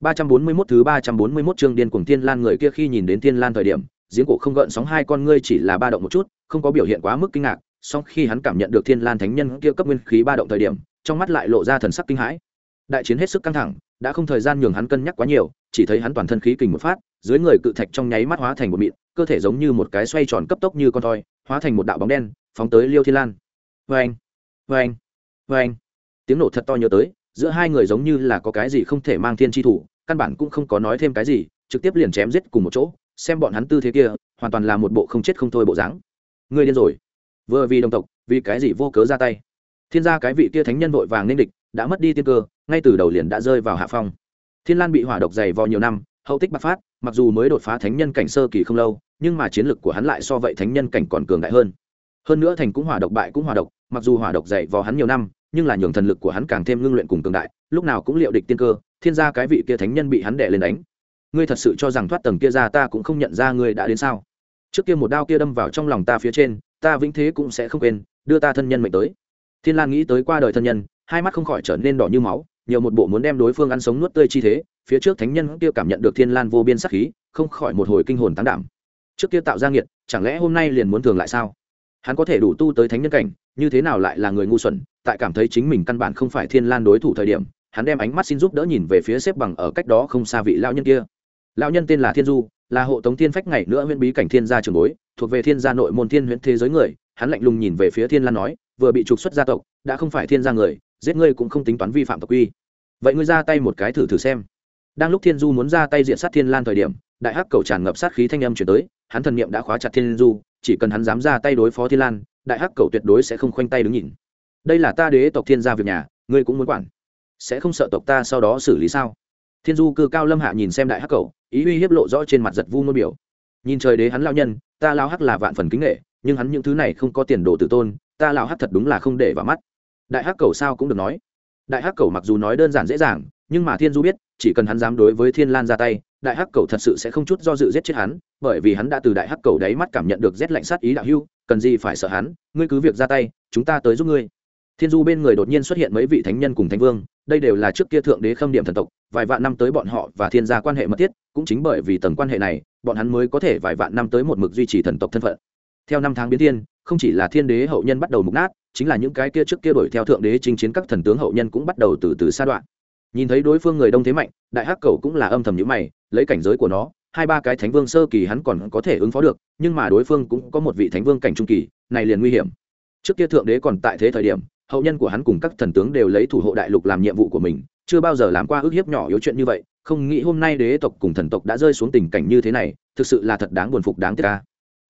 341 thứ 341 chương điên cuồng thiên lan người kia khi nhìn đến thiên lan thời điểm, giếng cổ không gợn sóng hai con ngươi chỉ là ba động một chút, không có biểu hiện quá mức kinh ngạc, song khi hắn cảm nhận được thiên lan thánh nhân kia cấp nguyên khí ba động thời điểm, trong mắt lại lộ ra thần sắc kinh hãi đại chiến hết sức căng thẳng, đã không thời gian nhường hắn cân nhắc quá nhiều, chỉ thấy hắn toàn thân khí kình một phát, dưới người cự thạch trong nháy mắt hóa thành một mịn, cơ thể giống như một cái xoay tròn cấp tốc như con thoi, hóa thành một đạo bóng đen, phóng tới liêu thiên lan. Vê anh vê anh vê anh tiếng nổ thật to nhớ tới, giữa hai người giống như là có cái gì không thể mang thiên tri thủ, căn bản cũng không có nói thêm cái gì, trực tiếp liền chém giết cùng một chỗ, xem bọn hắn tư thế kia, hoàn toàn là một bộ không chết không thôi bộ dáng. Người điên rồi. Vừa vì đồng tộc, vì cái gì vô cớ ra tay? Thiên gia cái vị kia thánh nhân vội vàng nên địch đã mất đi tiên cơ, ngay từ đầu liền đã rơi vào hạ phong. Thiên lan bị hỏa độc dày vò nhiều năm, hậu tích bạc phát, mặc dù mới đột phá thánh nhân cảnh sơ kỳ không lâu, nhưng mà chiến lực của hắn lại so vậy thánh nhân cảnh còn cường đại hơn. Hơn nữa thành cũng hỏa độc, bại cũng hỏa độc, mặc dù hỏa độc dày vò hắn nhiều năm, nhưng là nhường thần lực của hắn càng thêm ngưng luyện cùng cường đại, lúc nào cũng liệu địch tiên cơ, thiên gia cái vị kia thánh nhân bị hắn đè lên đánh. Ngươi thật sự cho rằng thoát tầng kia ra ta cũng không nhận ra ngươi đã đến sao? Trước kia một đao kia đâm vào trong lòng ta phía trên, ta vĩnh thế cũng sẽ không quên, đưa ta thân nhân mệnh tới. Thiên lan nghĩ tới qua đời thân nhân hai mắt không khỏi trở nên đỏ như máu, nhiều một bộ muốn đem đối phương ăn sống nuốt tươi chi thế, phía trước thánh nhân kia cảm nhận được thiên lan vô biên sắc khí, không khỏi một hồi kinh hồn tán đảm. Trước kia tạo ra nghiệt, chẳng lẽ hôm nay liền muốn thường lại sao? Hắn có thể đủ tu tới thánh nhân cảnh, như thế nào lại là người ngu xuẩn, tại cảm thấy chính mình căn bản không phải thiên lan đối thủ thời điểm, hắn đem ánh mắt xin giúp đỡ nhìn về phía xếp bằng ở cách đó không xa vị lão nhân kia. Lão nhân tên là thiên du, là hộ tống thiên phách ngày nữa huyễn bí cảnh thiên gia trường bối, thuộc về thiên gia nội môn thiên huyễn thế giới người. Hắn lạnh lùng nhìn về phía thiên lan nói, vừa bị trục xuất gia tộc, đã không phải thiên gia người giết ngươi cũng không tính toán vi phạm tộc quy. Vậy ngươi ra tay một cái thử thử xem. Đang lúc thiên du muốn ra tay diện sát thiên lan thời điểm, đại hắc cầu tràn ngập sát khí thanh âm chuyển tới, hắn thần niệm đã khóa chặt thiên du, chỉ cần hắn dám ra tay đối phó thiên lan, đại hắc cầu tuyệt đối sẽ không khoanh tay đứng nhìn. Đây là ta đế tộc thiên gia việc nhà, ngươi cũng muốn quản. Sẽ không sợ tộc ta sau đó xử lý sao? Thiên du cơ cao lâm hạ nhìn xem đại hắc cầu, ý uy hiếp lộ rõ trên mặt giật vu ngôn biểu. Nhìn trời đế hắn lao nhân, ta lao hắc là vạn phần kính nghệ nhưng hắn những thứ này không có tiền đồ tự tôn, ta lao hắc thật đúng là không để vào mắt đại hắc cầu sao cũng được nói. Đại hắc cầu mặc dù nói đơn giản dễ dàng, nhưng mà thiên du biết, chỉ cần hắn dám đối với thiên lan ra tay, đại hắc cầu thật sự sẽ không chút do dự giết chết hắn, bởi vì hắn đã từ đại hắc cầu đáy mắt cảm nhận được rét lạnh sát ý đạo hưu, cần gì phải sợ hắn, ngươi cứ việc ra tay, chúng ta tới giúp ngươi. Thiên du bên người đột nhiên xuất hiện mấy vị thánh nhân cùng thánh vương, đây đều là trước kia thượng đế khâm điểm thần tộc, vài vạn năm tới bọn họ và thiên gia quan hệ mật thiết, cũng chính bởi vì tầng quan hệ này, bọn hắn mới có thể vài vạn năm tới một mực duy trì thần tộc thân phận. Theo năm tháng biến thiên, không chỉ là thiên đế hậu nhân bắt đầu mục nát chính là những cái kia trước kia đổi theo thượng đế chinh chiến các thần tướng hậu nhân cũng bắt đầu từ từ sa đoạn. Nhìn thấy đối phương người đông thế mạnh, đại hắc cầu cũng là âm thầm nhữ mày, lấy cảnh giới của nó, hai ba cái thánh vương sơ kỳ hắn còn có thể ứng phó được, nhưng mà đối phương cũng có một vị thánh vương cảnh trung kỳ, này liền nguy hiểm. Trước kia thượng đế còn tại thế thời điểm, hậu nhân của hắn cùng các thần tướng đều lấy thủ hộ đại lục làm nhiệm vụ của mình, chưa bao giờ làm qua ước hiếp nhỏ yếu chuyện như vậy, không nghĩ hôm nay đế tộc cùng thần tộc đã rơi xuống tình cảnh như thế này, thực sự là thật đáng buồn phục đáng tiếc ca.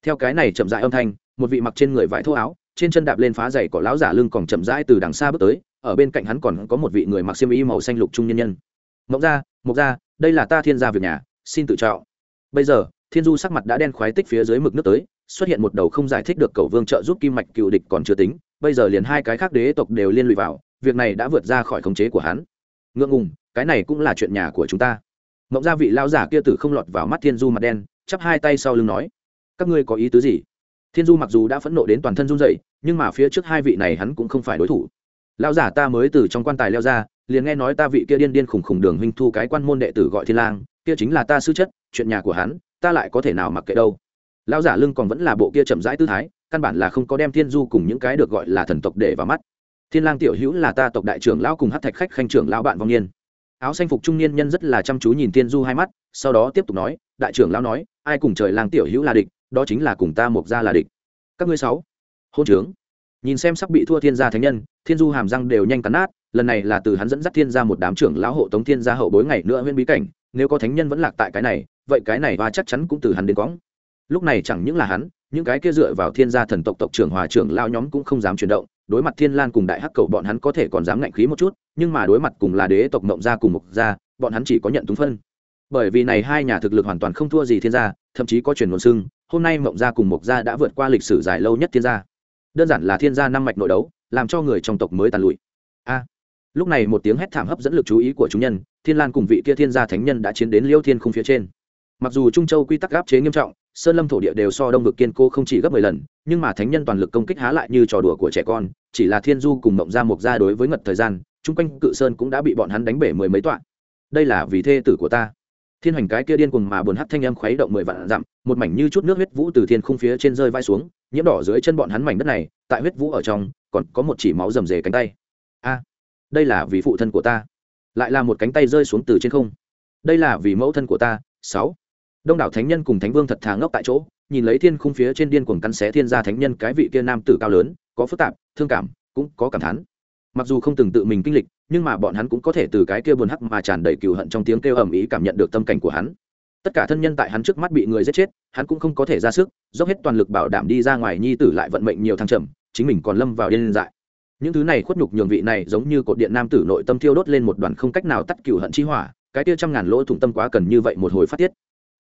Theo cái này chậm rãi âm thanh, một vị mặc trên người vải thô áo trên chân đạp lên phá giày cỏ lão giả lưng còn chậm rãi từ đằng xa bước tới, ở bên cạnh hắn còn có một vị người mặc xiêm y màu xanh lục trung nhân nhân. Mộng ra mộc ra đây là ta thiên gia việc nhà, xin tự trọng. Bây giờ, thiên du sắc mặt đã đen khoái tích phía dưới mực nước tới, xuất hiện một đầu không giải thích được cầu vương trợ giúp kim mạch cựu địch còn chưa tính, bây giờ liền hai cái khác đế tộc đều liên lụy vào, việc này đã vượt ra khỏi khống chế của hắn. Ngượng ngùng, cái này cũng là chuyện nhà của chúng ta. Mộng gia vị lao giả kia tử không lọt vào mắt thiên du mặt đen, chắp hai tay sau lưng nói, các ngươi có ý tứ gì? Thiên du mặc dù đã phẫn nộ đến toàn thân run dậy nhưng mà phía trước hai vị này hắn cũng không phải đối thủ. Lão giả ta mới từ trong quan tài leo ra, liền nghe nói ta vị kia điên điên khủng khủng đường huynh thu cái quan môn đệ tử gọi thiên lang, kia chính là ta sư chất, chuyện nhà của hắn, ta lại có thể nào mặc kệ đâu. Lão giả lưng còn vẫn là bộ kia chậm rãi tư thái, căn bản là không có đem thiên du cùng những cái được gọi là thần tộc để vào mắt. Thiên lang tiểu hữu là ta tộc đại trưởng lão cùng hát thạch khách khanh trưởng lão bạn vong niên. Áo xanh phục trung niên nhân rất là chăm chú nhìn thiên du hai mắt, sau đó tiếp tục nói, đại trưởng lão nói, ai cùng trời lang tiểu hữu là địch đó chính là cùng ta mộc gia là địch. Các ngươi sáu, hôn trướng. Nhìn xem sắp bị thua thiên gia thánh nhân, thiên du hàm răng đều nhanh cắn nát, lần này là từ hắn dẫn dắt thiên gia một đám trưởng lão hộ tống thiên gia hậu bối ngày nữa nguyên bí cảnh, nếu có thánh nhân vẫn lạc tại cái này, vậy cái này và chắc chắn cũng từ hắn đến quõng. Lúc này chẳng những là hắn, những cái kia dựa vào thiên gia thần tộc tộc trưởng hòa trưởng lao nhóm cũng không dám chuyển động, đối mặt thiên lan cùng đại hắc cầu bọn hắn có thể còn dám ngạnh khí một chút, nhưng mà đối mặt cùng là đế tộc mộng gia cùng mục gia, bọn hắn chỉ có nhận túng phân. Bởi vì này hai nhà thực lực hoàn toàn không thua gì thiên gia, thậm chí có truyền nguồn xưng hôm nay mộng gia cùng mục gia đã vượt qua lịch sử dài lâu nhất thiên gia. Đơn giản là thiên gia năm mạch nội đấu, làm cho người trong tộc mới tàn lụi. A. Lúc này một tiếng hét thảm hấp dẫn lực chú ý của chúng nhân, thiên lan cùng vị kia thiên gia thánh nhân đã chiến đến liêu thiên không phía trên. Mặc dù trung châu quy tắc áp chế nghiêm trọng, sơn lâm thổ địa đều so đông vực kiên cố không chỉ gấp mười lần, nhưng mà thánh nhân toàn lực công kích há lại như trò đùa của trẻ con, chỉ là thiên du cùng mộng gia, mộc gia đối với ngật thời gian, chung quanh cự sơn cũng đã bị bọn hắn đánh bể mười mấy tọa đây là vì thê tử của ta thiên hoành cái kia điên cuồng mà buồn hắt thanh âm khuấy động mười vạn dặm, một mảnh như chút nước huyết vũ từ thiên khung phía trên rơi vai xuống, nhiễm đỏ dưới chân bọn hắn mảnh đất này, tại huyết vũ ở trong, còn có một chỉ máu rầm rề cánh tay. A, đây là vì phụ thân của ta. Lại là một cánh tay rơi xuống từ trên không. Đây là vì mẫu thân của ta. Sáu, đông đảo thánh nhân cùng thánh vương thật thà ngốc tại chỗ, nhìn lấy thiên khung phía trên điên cuồng cắn xé thiên gia thánh nhân cái vị kia nam tử cao lớn, có phức tạp, thương cảm, cũng có cảm thán. Mặc dù không từng tự mình kinh lịch nhưng mà bọn hắn cũng có thể từ cái kia buồn hắc mà tràn đầy cừu hận trong tiếng kêu ầm ĩ cảm nhận được tâm cảnh của hắn. Tất cả thân nhân tại hắn trước mắt bị người giết chết, hắn cũng không có thể ra sức, dốc hết toàn lực bảo đảm đi ra ngoài nhi tử lại vận mệnh nhiều thăng trầm, chính mình còn lâm vào điên dại. Những thứ này khuất nhục nhường vị này giống như cột điện nam tử nội tâm thiêu đốt lên một đoàn không cách nào tắt cừu hận chi hỏa, cái kia trăm ngàn lỗ thủng tâm quá cần như vậy một hồi phát tiết.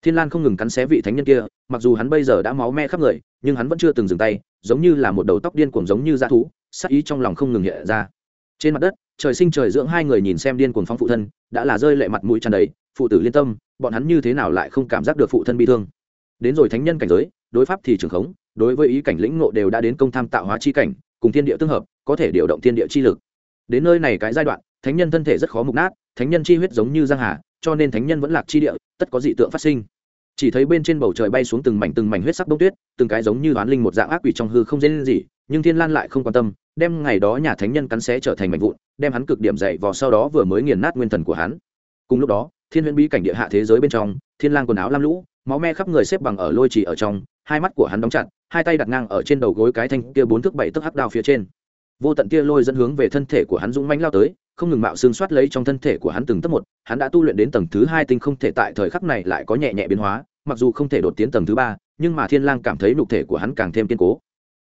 Thiên lan không ngừng cắn xé vị thánh nhân kia, mặc dù hắn bây giờ đã máu me khắp người, nhưng hắn vẫn chưa từng dừng tay, giống như là một đầu tóc điên cuồng giống như dã thú, sát ý trong lòng không ngừng hiện ra. Trên mặt đất trời sinh trời dưỡng hai người nhìn xem điên cuồng phóng phụ thân, đã là rơi lệ mặt mũi tràn đầy, phụ tử liên tâm, bọn hắn như thế nào lại không cảm giác được phụ thân bi thương. Đến rồi thánh nhân cảnh giới, đối pháp thì trường khống, đối với ý cảnh lĩnh ngộ đều đã đến công tham tạo hóa chi cảnh, cùng thiên địa tương hợp, có thể điều động thiên địa chi lực. Đến nơi này cái giai đoạn, thánh nhân thân thể rất khó mục nát, thánh nhân chi huyết giống như giang hà, cho nên thánh nhân vẫn lạc chi địa, tất có dị tượng phát sinh. Chỉ thấy bên trên bầu trời bay xuống từng mảnh từng mảnh huyết sắc bông tuyết, từng cái giống như đoán linh một dạng ác quỷ trong hư không dễ lên gì nhưng thiên lan lại không quan tâm, đem ngày đó nhà thánh nhân cắn xé trở thành mảnh vụn, đem hắn cực điểm dậy vào sau đó vừa mới nghiền nát nguyên thần của hắn. Cùng lúc đó, thiên huyễn bí cảnh địa hạ thế giới bên trong, thiên lang quần áo lam lũ, máu me khắp người xếp bằng ở lôi trì ở trong, hai mắt của hắn đóng chặt, hai tay đặt ngang ở trên đầu gối cái thanh kia bốn thước bảy thước hắc đao phía trên. Vô tận tia lôi dẫn hướng về thân thể của hắn dũng mãnh lao tới, không ngừng mạo xương soát lấy trong thân thể của hắn từng tấc một, hắn đã tu luyện đến tầng thứ hai tinh không thể tại thời khắc này lại có nhẹ nhẹ biến hóa, mặc dù không thể đột tiến tầng thứ ba, nhưng mà thiên lang cảm thấy nhục thể của hắn càng thêm kiên cố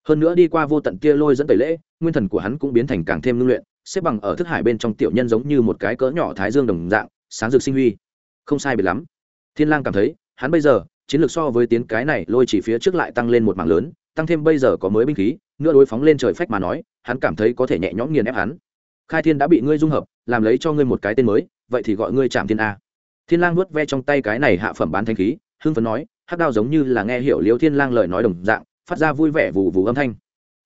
hơn nữa đi qua vô tận kia lôi dẫn tẩy lễ, nguyên thần của hắn cũng biến thành càng thêm ngưng luyện, xếp bằng ở thức hải bên trong tiểu nhân giống như một cái cỡ nhỏ thái dương đồng dạng, sáng rực sinh huy. Không sai biệt lắm. Thiên lang cảm thấy, hắn bây giờ, chiến lược so với tiến cái này lôi chỉ phía trước lại tăng lên một mảng lớn, tăng thêm bây giờ có mới binh khí, nữa đối phóng lên trời phách mà nói, hắn cảm thấy có thể nhẹ nhõm nghiền ép hắn. Khai thiên đã bị ngươi dung hợp, làm lấy cho ngươi một cái tên mới, vậy thì gọi ngươi chạm thiên a. Thiên lang nuốt ve trong tay cái này hạ phẩm bán thanh khí, hưng phấn nói, hắc đao giống như là nghe hiểu liêu thiên lang lời nói đồng dạng phát ra vui vẻ vù vù âm thanh.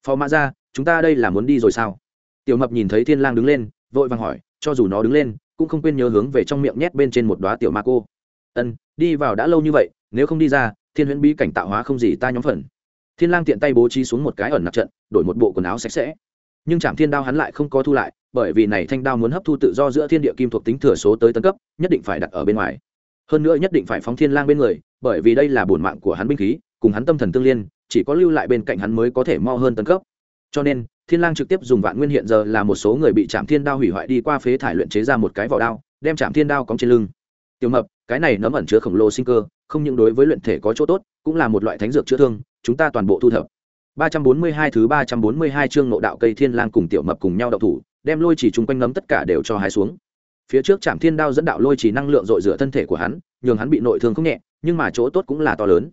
Phò mã ra chúng ta đây là muốn đi rồi sao? Tiểu mập nhìn thấy thiên lang đứng lên, vội vàng hỏi, cho dù nó đứng lên, cũng không quên nhớ hướng về trong miệng nhét bên trên một đóa tiểu ma cô. Ân, đi vào đã lâu như vậy, nếu không đi ra, thiên huyễn bí cảnh tạo hóa không gì ta nhóm phần. Thiên lang tiện tay bố trí xuống một cái ẩn nặc trận, đổi một bộ quần áo sạch sẽ. Nhưng chạm thiên đao hắn lại không có thu lại, bởi vì này thanh đao muốn hấp thu tự do giữa thiên địa kim thuộc tính thừa số tới tân cấp, nhất định phải đặt ở bên ngoài. Hơn nữa nhất định phải phóng thiên lang bên người, bởi vì đây là bổn mạng của hắn binh khí, cùng hắn tâm thần tương liên chỉ có lưu lại bên cạnh hắn mới có thể mau hơn tân cấp. Cho nên, thiên lang trực tiếp dùng vạn nguyên hiện giờ là một số người bị chạm thiên đao hủy hoại đi qua phế thải luyện chế ra một cái vỏ đao, đem chạm thiên đao cóng trên lưng. Tiểu mập, cái này nấm ẩn chứa khổng lồ sinh cơ, không những đối với luyện thể có chỗ tốt, cũng là một loại thánh dược chữa thương, chúng ta toàn bộ thu thập. 342 thứ 342 chương nội đạo cây thiên lang cùng tiểu mập cùng nhau đậu thủ, đem lôi chỉ chung quanh nấm tất cả đều cho hái xuống. Phía trước chạm thiên đao dẫn đạo lôi chỉ năng lượng dội rửa thân thể của hắn, nhường hắn bị nội thương không nhẹ, nhưng mà chỗ tốt cũng là to lớn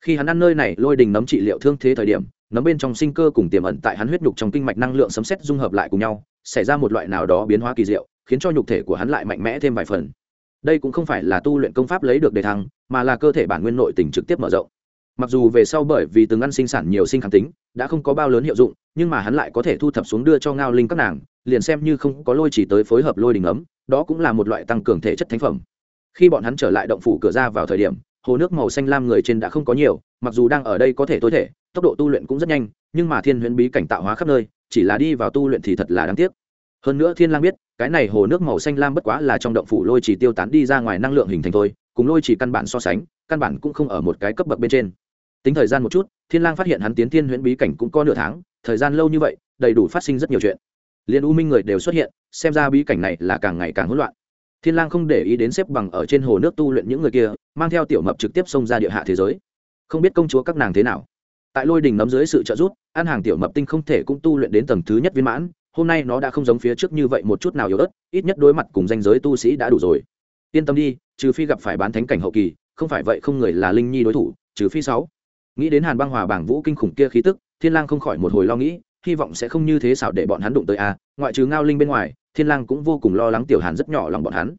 khi hắn ăn nơi này, lôi đình nấm trị liệu thương thế thời điểm, nấm bên trong sinh cơ cùng tiềm ẩn tại hắn huyết nhục trong kinh mạch năng lượng sấm xét dung hợp lại cùng nhau, xảy ra một loại nào đó biến hóa kỳ diệu, khiến cho nhục thể của hắn lại mạnh mẽ thêm vài phần. Đây cũng không phải là tu luyện công pháp lấy được đề thăng, mà là cơ thể bản nguyên nội tình trực tiếp mở rộng. Mặc dù về sau bởi vì từng ăn sinh sản nhiều sinh kháng tính, đã không có bao lớn hiệu dụng, nhưng mà hắn lại có thể thu thập xuống đưa cho ngao linh các nàng, liền xem như không có lôi chỉ tới phối hợp lôi đình ấm đó cũng là một loại tăng cường thể chất thánh phẩm. Khi bọn hắn trở lại động phủ cửa ra vào thời điểm hồ nước màu xanh lam người trên đã không có nhiều, mặc dù đang ở đây có thể tối thể, tốc độ tu luyện cũng rất nhanh, nhưng mà thiên huyễn bí cảnh tạo hóa khắp nơi, chỉ là đi vào tu luyện thì thật là đáng tiếc. Hơn nữa thiên lang biết, cái này hồ nước màu xanh lam bất quá là trong động phủ lôi chỉ tiêu tán đi ra ngoài năng lượng hình thành thôi, cùng lôi chỉ căn bản so sánh, căn bản cũng không ở một cái cấp bậc bên trên. Tính thời gian một chút, thiên lang phát hiện hắn tiến thiên huyễn bí cảnh cũng có nửa tháng, thời gian lâu như vậy, đầy đủ phát sinh rất nhiều chuyện. Liên u minh người đều xuất hiện, xem ra bí cảnh này là càng ngày càng hỗn loạn thiên lang không để ý đến xếp bằng ở trên hồ nước tu luyện những người kia, mang theo tiểu mập trực tiếp xông ra địa hạ thế giới. Không biết công chúa các nàng thế nào. Tại lôi đình nắm dưới sự trợ giúp, an hàng tiểu mập tinh không thể cũng tu luyện đến tầng thứ nhất viên mãn, hôm nay nó đã không giống phía trước như vậy một chút nào yếu ớt, ít nhất đối mặt cùng danh giới tu sĩ đã đủ rồi. Yên tâm đi, trừ phi gặp phải bán thánh cảnh hậu kỳ, không phải vậy không người là linh nhi đối thủ, trừ phi sáu. Nghĩ đến hàn băng hòa bảng vũ kinh khủng kia khí tức, thiên lang không khỏi một hồi lo nghĩ, hy vọng sẽ không như thế xảo để bọn hắn đụng tới a, ngoại trừ ngao linh bên ngoài thiên lang cũng vô cùng lo lắng tiểu hàn rất nhỏ lòng bọn hắn.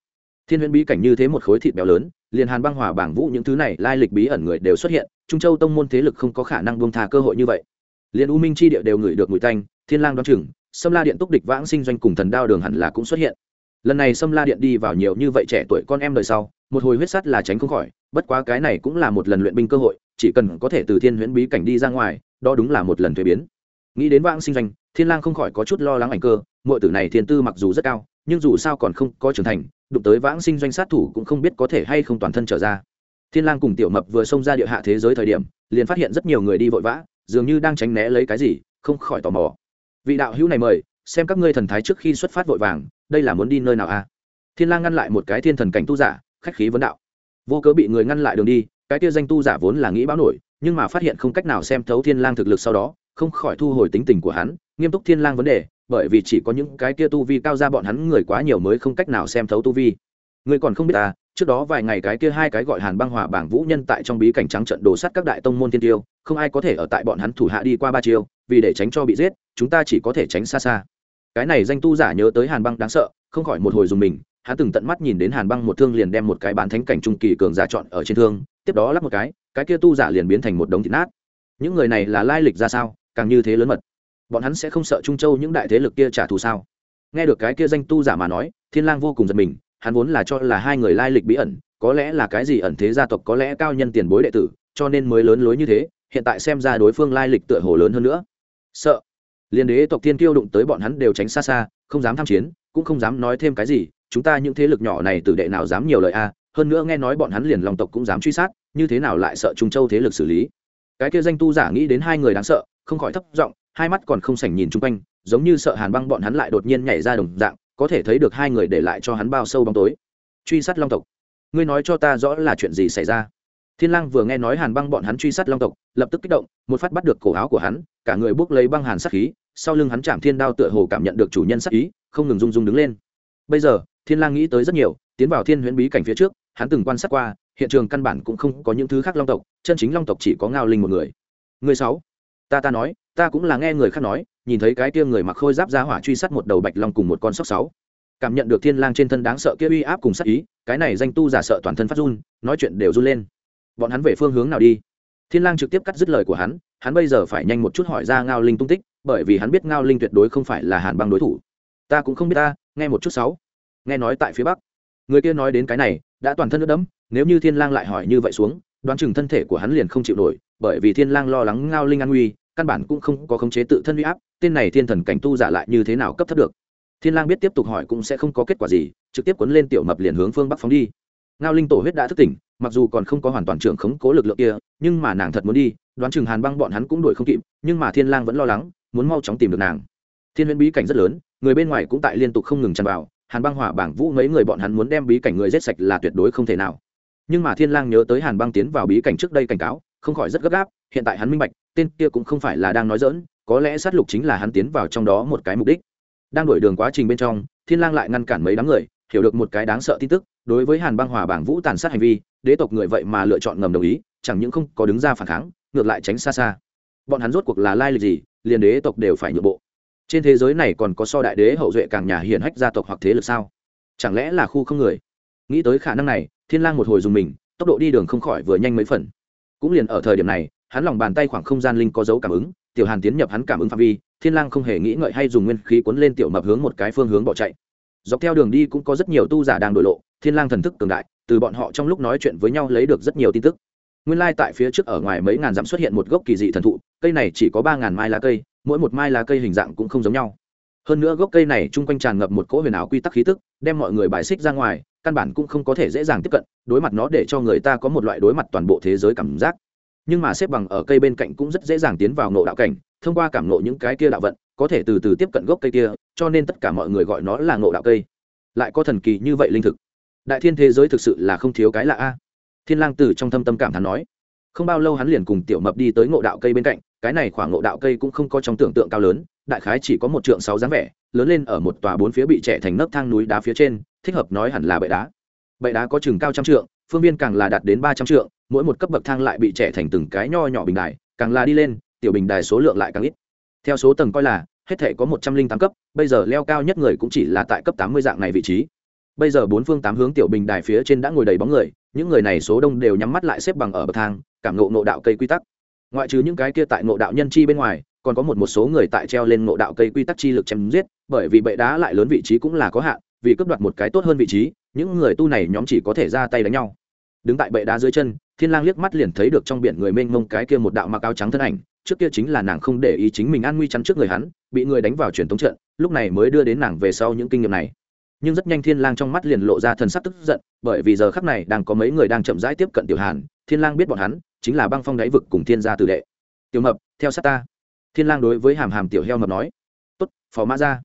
Thiên huyễn bí cảnh như thế một khối thịt béo lớn, liền hàn băng hòa bảng vũ những thứ này lai lịch bí ẩn người đều xuất hiện, trung châu tông môn thế lực không có khả năng buông tha cơ hội như vậy. Liền u minh chi địa đều ngửi được mùi tanh, thiên lang đoán chừng, sâm la điện túc địch vãng sinh doanh cùng thần đao đường hẳn là cũng xuất hiện. Lần này sâm la điện đi vào nhiều như vậy trẻ tuổi con em đời sau, một hồi huyết sắt là tránh không khỏi, bất quá cái này cũng là một lần luyện binh cơ hội, chỉ cần có thể từ thiên huyễn bí cảnh đi ra ngoài, đó đúng là một lần thuế biến. Nghĩ đến vãng sinh doanh thiên lang không khỏi có chút lo lắng ảnh cơ, muội tử này thiên tư mặc dù rất cao, nhưng dù sao còn không có trưởng thành, đụng tới vãng sinh doanh sát thủ cũng không biết có thể hay không toàn thân trở ra. Thiên lang cùng tiểu mập vừa xông ra địa hạ thế giới thời điểm, liền phát hiện rất nhiều người đi vội vã, dường như đang tránh né lấy cái gì, không khỏi tò mò. Vị đạo hữu này mời, xem các ngươi thần thái trước khi xuất phát vội vàng, đây là muốn đi nơi nào a à? thiên lang ngăn lại một cái thiên thần cảnh tu giả, khách khí vấn đạo. Vô cớ bị người ngăn lại đường đi, cái kia danh tu giả vốn là nghĩ báo nổi, nhưng mà phát hiện không cách nào xem thấu thiên lang thực lực sau đó, không khỏi thu hồi tính tình của hắn nghiêm túc thiên lang vấn đề, bởi vì chỉ có những cái kia tu vi cao ra bọn hắn người quá nhiều mới không cách nào xem thấu tu vi. Ngươi còn không biết à? trước đó vài ngày cái kia hai cái gọi hàn băng hỏa bảng vũ nhân tại trong bí cảnh trắng trận đổ sắt các đại tông môn tiên tiêu, không ai có thể ở tại bọn hắn thủ hạ đi qua ba chiêu, vì để tránh cho bị giết, chúng ta chỉ có thể tránh xa xa. Cái này danh tu giả nhớ tới hàn băng đáng sợ, không khỏi một hồi dùng mình, hắn từng tận mắt nhìn đến hàn băng một thương liền đem một cái bán thánh cảnh trung kỳ cường giả chọn ở trên thương, tiếp đó lắp một cái cái kia tu giả liền biến thành một đống thịt nát. Những người này là lai lịch ra sao, càng như thế lớn mật bọn hắn sẽ không sợ trung châu những đại thế lực kia trả thù sao? Nghe được cái kia danh tu giả mà nói, thiên lang vô cùng giật mình, hắn vốn là cho là hai người lai lịch bí ẩn, có lẽ là cái gì ẩn thế gia tộc, có lẽ cao nhân tiền bối đệ tử, cho nên mới lớn lối như thế, hiện tại xem ra đối phương lai lịch tựa hồ lớn hơn nữa. Sợ. Liên đế tộc thiên kiêu đụng tới bọn hắn đều tránh xa xa, không dám tham chiến, cũng không dám nói thêm cái gì, chúng ta những thế lực nhỏ này tử đệ nào dám nhiều lời a? Hơn nữa nghe nói bọn hắn liền lòng tộc cũng dám truy sát, như thế nào lại sợ trung châu thế lực xử lý? Cái kia danh tu giả nghĩ đến hai người đáng sợ, không khỏi thấp giọng hai mắt còn không sảnh nhìn chung quanh, giống như sợ hàn băng bọn hắn lại đột nhiên nhảy ra đồng dạng, có thể thấy được hai người để lại cho hắn bao sâu bóng tối. Truy sát long tộc. Ngươi nói cho ta rõ là chuyện gì xảy ra? Thiên lang vừa nghe nói hàn băng bọn hắn truy sát long tộc, lập tức kích động, một phát bắt được cổ áo của hắn, cả người buốt lấy băng hàn sát khí, sau lưng hắn chạm thiên đao tựa hồ cảm nhận được chủ nhân sát ý, không ngừng rung rung đứng lên. Bây giờ, thiên lang nghĩ tới rất nhiều, tiến vào thiên huyễn bí cảnh phía trước, hắn từng quan sát qua, hiện trường căn bản cũng không có những thứ khác long tộc, chân chính long tộc chỉ có ngao linh một người. Người sáu ta ta nói, ta cũng là nghe người khác nói, nhìn thấy cái kia người mặc khôi giáp ra hỏa truy sát một đầu bạch long cùng một con sóc sáu. Cảm nhận được thiên lang trên thân đáng sợ kia uy áp cùng sát ý, cái này danh tu giả sợ toàn thân phát run, nói chuyện đều run lên. Bọn hắn về phương hướng nào đi? Thiên lang trực tiếp cắt dứt lời của hắn hắn bây giờ phải nhanh một chút hỏi ra ngao linh tung tích, bởi vì hắn biết ngao linh tuyệt đối không phải là hàn băng đối thủ. Ta cũng không biết ta, nghe một chút sáu. Nghe nói tại phía bắc. Người kia nói đến cái này, đã toàn thân nước đẫm, nếu như thiên lang lại hỏi như vậy xuống đoán chừng thân thể của hắn liền không chịu nổi, bởi vì thiên lang lo lắng ngao linh an nguy, căn bản cũng không có khống chế tự thân uy áp, tên này thiên thần cảnh tu giả lại như thế nào cấp thấp được? Thiên lang biết tiếp tục hỏi cũng sẽ không có kết quả gì, trực tiếp cuốn lên tiểu mập liền hướng phương bắc phóng đi. Ngao linh tổ huyết đã thức tỉnh, mặc dù còn không có hoàn toàn trưởng khống cố lực lượng kia, nhưng mà nàng thật muốn đi, đoán chừng hàn băng bọn hắn cũng đuổi không kịp, nhưng mà thiên lang vẫn lo lắng, muốn mau chóng tìm được nàng. Thiên huyễn bí cảnh rất lớn, người bên ngoài cũng tại liên tục không ngừng tràn vào, hàn băng hỏa bảng vũ mấy người bọn hắn muốn đem bí cảnh người giết sạch là tuyệt đối không thể nào nhưng mà thiên lang nhớ tới hàn băng tiến vào bí cảnh trước đây cảnh cáo, không khỏi rất gấp gáp, hiện tại hắn minh bạch, tên kia cũng không phải là đang nói dỡn có lẽ sát lục chính là hắn tiến vào trong đó một cái mục đích. Đang đổi đường quá trình bên trong, thiên lang lại ngăn cản mấy đám người, hiểu được một cái đáng sợ tin tức, đối với hàn băng hòa bảng vũ tàn sát hành vi, đế tộc người vậy mà lựa chọn ngầm đồng ý, chẳng những không có đứng ra phản kháng, ngược lại tránh xa xa. Bọn hắn rốt cuộc là lai lịch gì, liền đế tộc đều phải nhượng bộ. Trên thế giới này còn có so đại đế hậu duệ càng nhà hiển hách gia tộc hoặc thế lực sao? Chẳng lẽ là khu không người? Nghĩ tới khả năng này, thiên lang một hồi dùng mình, tốc độ đi đường không khỏi vừa nhanh mấy phần. Cũng liền ở thời điểm này, hắn lòng bàn tay khoảng không gian linh có dấu cảm ứng, tiểu hàn tiến nhập hắn cảm ứng phạm vi, thiên lang không hề nghĩ ngợi hay dùng nguyên khí cuốn lên tiểu mập hướng một cái phương hướng bỏ chạy. Dọc theo đường đi cũng có rất nhiều tu giả đang đổi lộ, thiên lang thần thức cường đại, từ bọn họ trong lúc nói chuyện với nhau lấy được rất nhiều tin tức. Nguyên lai tại phía trước ở ngoài mấy ngàn dặm xuất hiện một gốc kỳ dị thần thụ, cây này chỉ có ba ngàn mai lá cây, mỗi một mai lá cây hình dạng cũng không giống nhau. Hơn nữa gốc cây này chung quanh tràn ngập một cỗ huyền ảo quy tắc khí tức, đem mọi người bài xích ra ngoài căn bản cũng không có thể dễ dàng tiếp cận, đối mặt nó để cho người ta có một loại đối mặt toàn bộ thế giới cảm giác. Nhưng mà xếp bằng ở cây bên cạnh cũng rất dễ dàng tiến vào ngộ đạo cảnh, thông qua cảm ngộ những cái kia đạo vận, có thể từ từ tiếp cận gốc cây kia, cho nên tất cả mọi người gọi nó là ngộ đạo cây. Lại có thần kỳ như vậy linh thực. Đại thiên thế giới thực sự là không thiếu cái lạ a. Thiên lang từ trong thâm tâm cảm thán nói. Không bao lâu hắn liền cùng tiểu mập đi tới ngộ đạo cây bên cạnh, cái này khoảng ngộ đạo cây cũng không có trong tưởng tượng cao lớn, đại khái chỉ có một trượng sáu dáng vẻ, lớn lên ở một tòa bốn phía bị trẻ thành nấc thang núi đá phía trên thích hợp nói hẳn là bệ đá. Bệ đá có chừng cao trăm trượng, phương viên càng là đạt đến ba trăm trượng, mỗi một cấp bậc thang lại bị trẻ thành từng cái nho nhỏ bình đài, càng là đi lên, tiểu bình đài số lượng lại càng ít. Theo số tầng coi là, hết thể có một trăm linh tám cấp, bây giờ leo cao nhất người cũng chỉ là tại cấp tám mươi dạng này vị trí. Bây giờ bốn phương tám hướng tiểu bình đài phía trên đã ngồi đầy bóng người, những người này số đông đều nhắm mắt lại xếp bằng ở bậc thang, cảm ngộ ngộ đạo cây quy tắc. Ngoại trừ những cái kia tại ngộ đạo nhân chi bên ngoài, còn có một một số người tại treo lên ngộ đạo cây quy tắc chi lực chém giết, bởi vì bệ đá lại lớn vị trí cũng là có hạn vì cướp đoạt một cái tốt hơn vị trí, những người tu này nhóm chỉ có thể ra tay đánh nhau. Đứng tại bệ đá dưới chân, thiên lang liếc mắt liền thấy được trong biển người mênh mông cái kia một đạo mặc áo trắng thân ảnh, trước kia chính là nàng không để ý chính mình an nguy chắn trước người hắn, bị người đánh vào truyền thống trận, lúc này mới đưa đến nàng về sau những kinh nghiệm này. Nhưng rất nhanh thiên lang trong mắt liền lộ ra thần sắc tức giận, bởi vì giờ khắc này đang có mấy người đang chậm rãi tiếp cận tiểu hàn, thiên lang biết bọn hắn chính là băng phong đáy vực cùng thiên gia tử đệ. Tiểu mập, theo sát ta. Thiên lang đối với hàm hàm tiểu heo mập nói. Tốt phó mã ra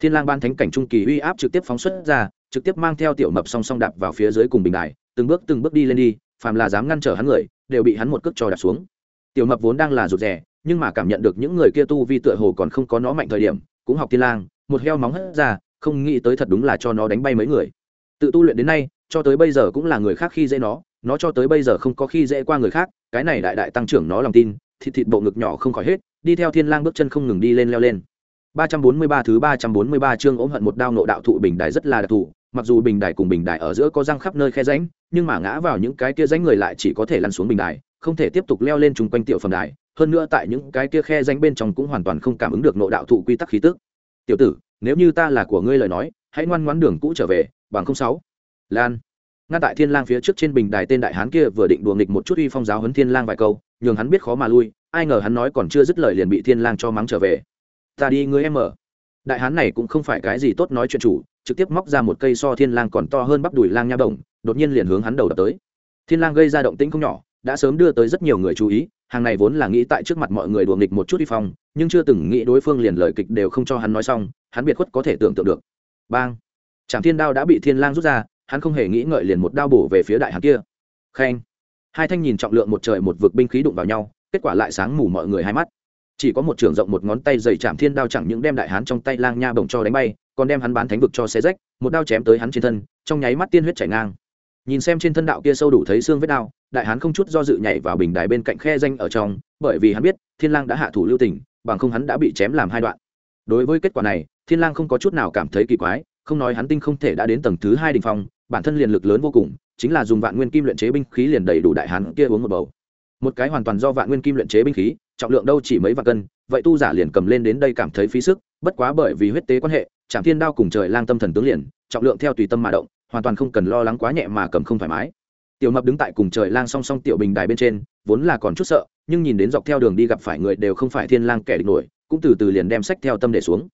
thiên lang ban thánh cảnh trung kỳ uy áp trực tiếp phóng xuất ra, trực tiếp mang theo tiểu mập song song đạp vào phía dưới cùng bình đài, từng bước từng bước đi lên đi, phàm là dám ngăn trở hắn người, đều bị hắn một cước trò đạp xuống. Tiểu mập vốn đang là rụt rè, nhưng mà cảm nhận được những người kia tu vi tựa hồ còn không có nó mạnh thời điểm, cũng học thiên lang, một heo móng hất ra, không nghĩ tới thật đúng là cho nó đánh bay mấy người. Tự tu luyện đến nay, cho tới bây giờ cũng là người khác khi dễ nó nó cho tới bây giờ không có khi dễ qua người khác, cái này đại đại tăng trưởng nó lòng tin, thịt thịt bộ ngực nhỏ không khỏi hết, đi theo thiên lang bước chân không ngừng đi lên leo lên. 343 thứ 343 chương ốm hận một đao nộ đạo thụ bình đài rất là đặc thù. Mặc dù bình đài cùng bình đài ở giữa có răng khắp nơi khe rãnh, nhưng mà ngã vào những cái kia rãnh người lại chỉ có thể lăn xuống bình đài, không thể tiếp tục leo lên trùng quanh tiểu phẩm đài. Hơn nữa tại những cái kia khe rãnh bên trong cũng hoàn toàn không cảm ứng được nộ đạo thụ quy tắc khí tức. Tiểu tử, nếu như ta là của ngươi lời nói, hãy ngoan ngoãn đường cũ trở về, bằng không sáu. Lan. Ngay tại thiên lang phía trước trên bình đài tên đại hán kia vừa định đùa nghịch một chút uy phong giáo huấn thiên lang vài câu, nhường hắn biết khó mà lui, ai ngờ hắn nói còn chưa dứt lời liền bị thiên lang cho mắng trở về ta đi ngươi em ở. Đại hán này cũng không phải cái gì tốt nói chuyện chủ, trực tiếp móc ra một cây so thiên lang còn to hơn bắp đùi lang nha đồng, đột nhiên liền hướng hắn đầu đập tới. Thiên lang gây ra động tĩnh không nhỏ, đã sớm đưa tới rất nhiều người chú ý, hàng này vốn là nghĩ tại trước mặt mọi người đùa nghịch một chút đi phong, nhưng chưa từng nghĩ đối phương liền lời kịch đều không cho hắn nói xong, hắn biệt khuất có thể tưởng tượng được. Bang! Trạm thiên đao đã bị thiên lang rút ra, hắn không hề nghĩ ngợi liền một đao bổ về phía đại hán kia. Khen hai thanh nhìn trọng lượng một trời một vực binh khí đụng vào nhau, kết quả lại sáng mù mọi người hai mắt chỉ có một trường rộng một ngón tay dày chạm thiên đao chẳng những đem đại hán trong tay lang nha bồng cho đánh bay, còn đem hắn bán thánh vực cho xé rách, một đao chém tới hắn trên thân, trong nháy mắt tiên huyết chảy ngang. Nhìn xem trên thân đạo kia sâu đủ thấy xương vết đao, đại hán không chút do dự nhảy vào bình đài bên cạnh khe danh ở trong, bởi vì hắn biết, thiên lang đã hạ thủ lưu tình, bằng không hắn đã bị chém làm hai đoạn. Đối với kết quả này, thiên lang không có chút nào cảm thấy kỳ quái, không nói hắn tinh không thể đã đến tầng thứ hai đỉnh phong, bản thân liền lực lớn vô cùng, chính là dùng vạn nguyên kim luyện chế binh khí liền đầy đủ đại hán kia uống một bầu. Một cái hoàn toàn do vạn nguyên kim luyện chế binh khí trọng lượng đâu chỉ mấy vạn cân, vậy tu giả liền cầm lên đến đây cảm thấy phí sức, bất quá bởi vì huyết tế quan hệ trạm thiên đao cùng trời lang tâm thần tướng liền, trọng lượng theo tùy tâm mà động, hoàn toàn không cần lo lắng quá nhẹ mà cầm không thoải mái. Tiểu mập đứng tại cùng trời lang song song tiểu bình đài bên trên, vốn là còn chút sợ, nhưng nhìn đến dọc theo đường đi gặp phải người đều không phải thiên lang kẻ địch nổi, cũng từ từ liền đem sách theo tâm để xuống.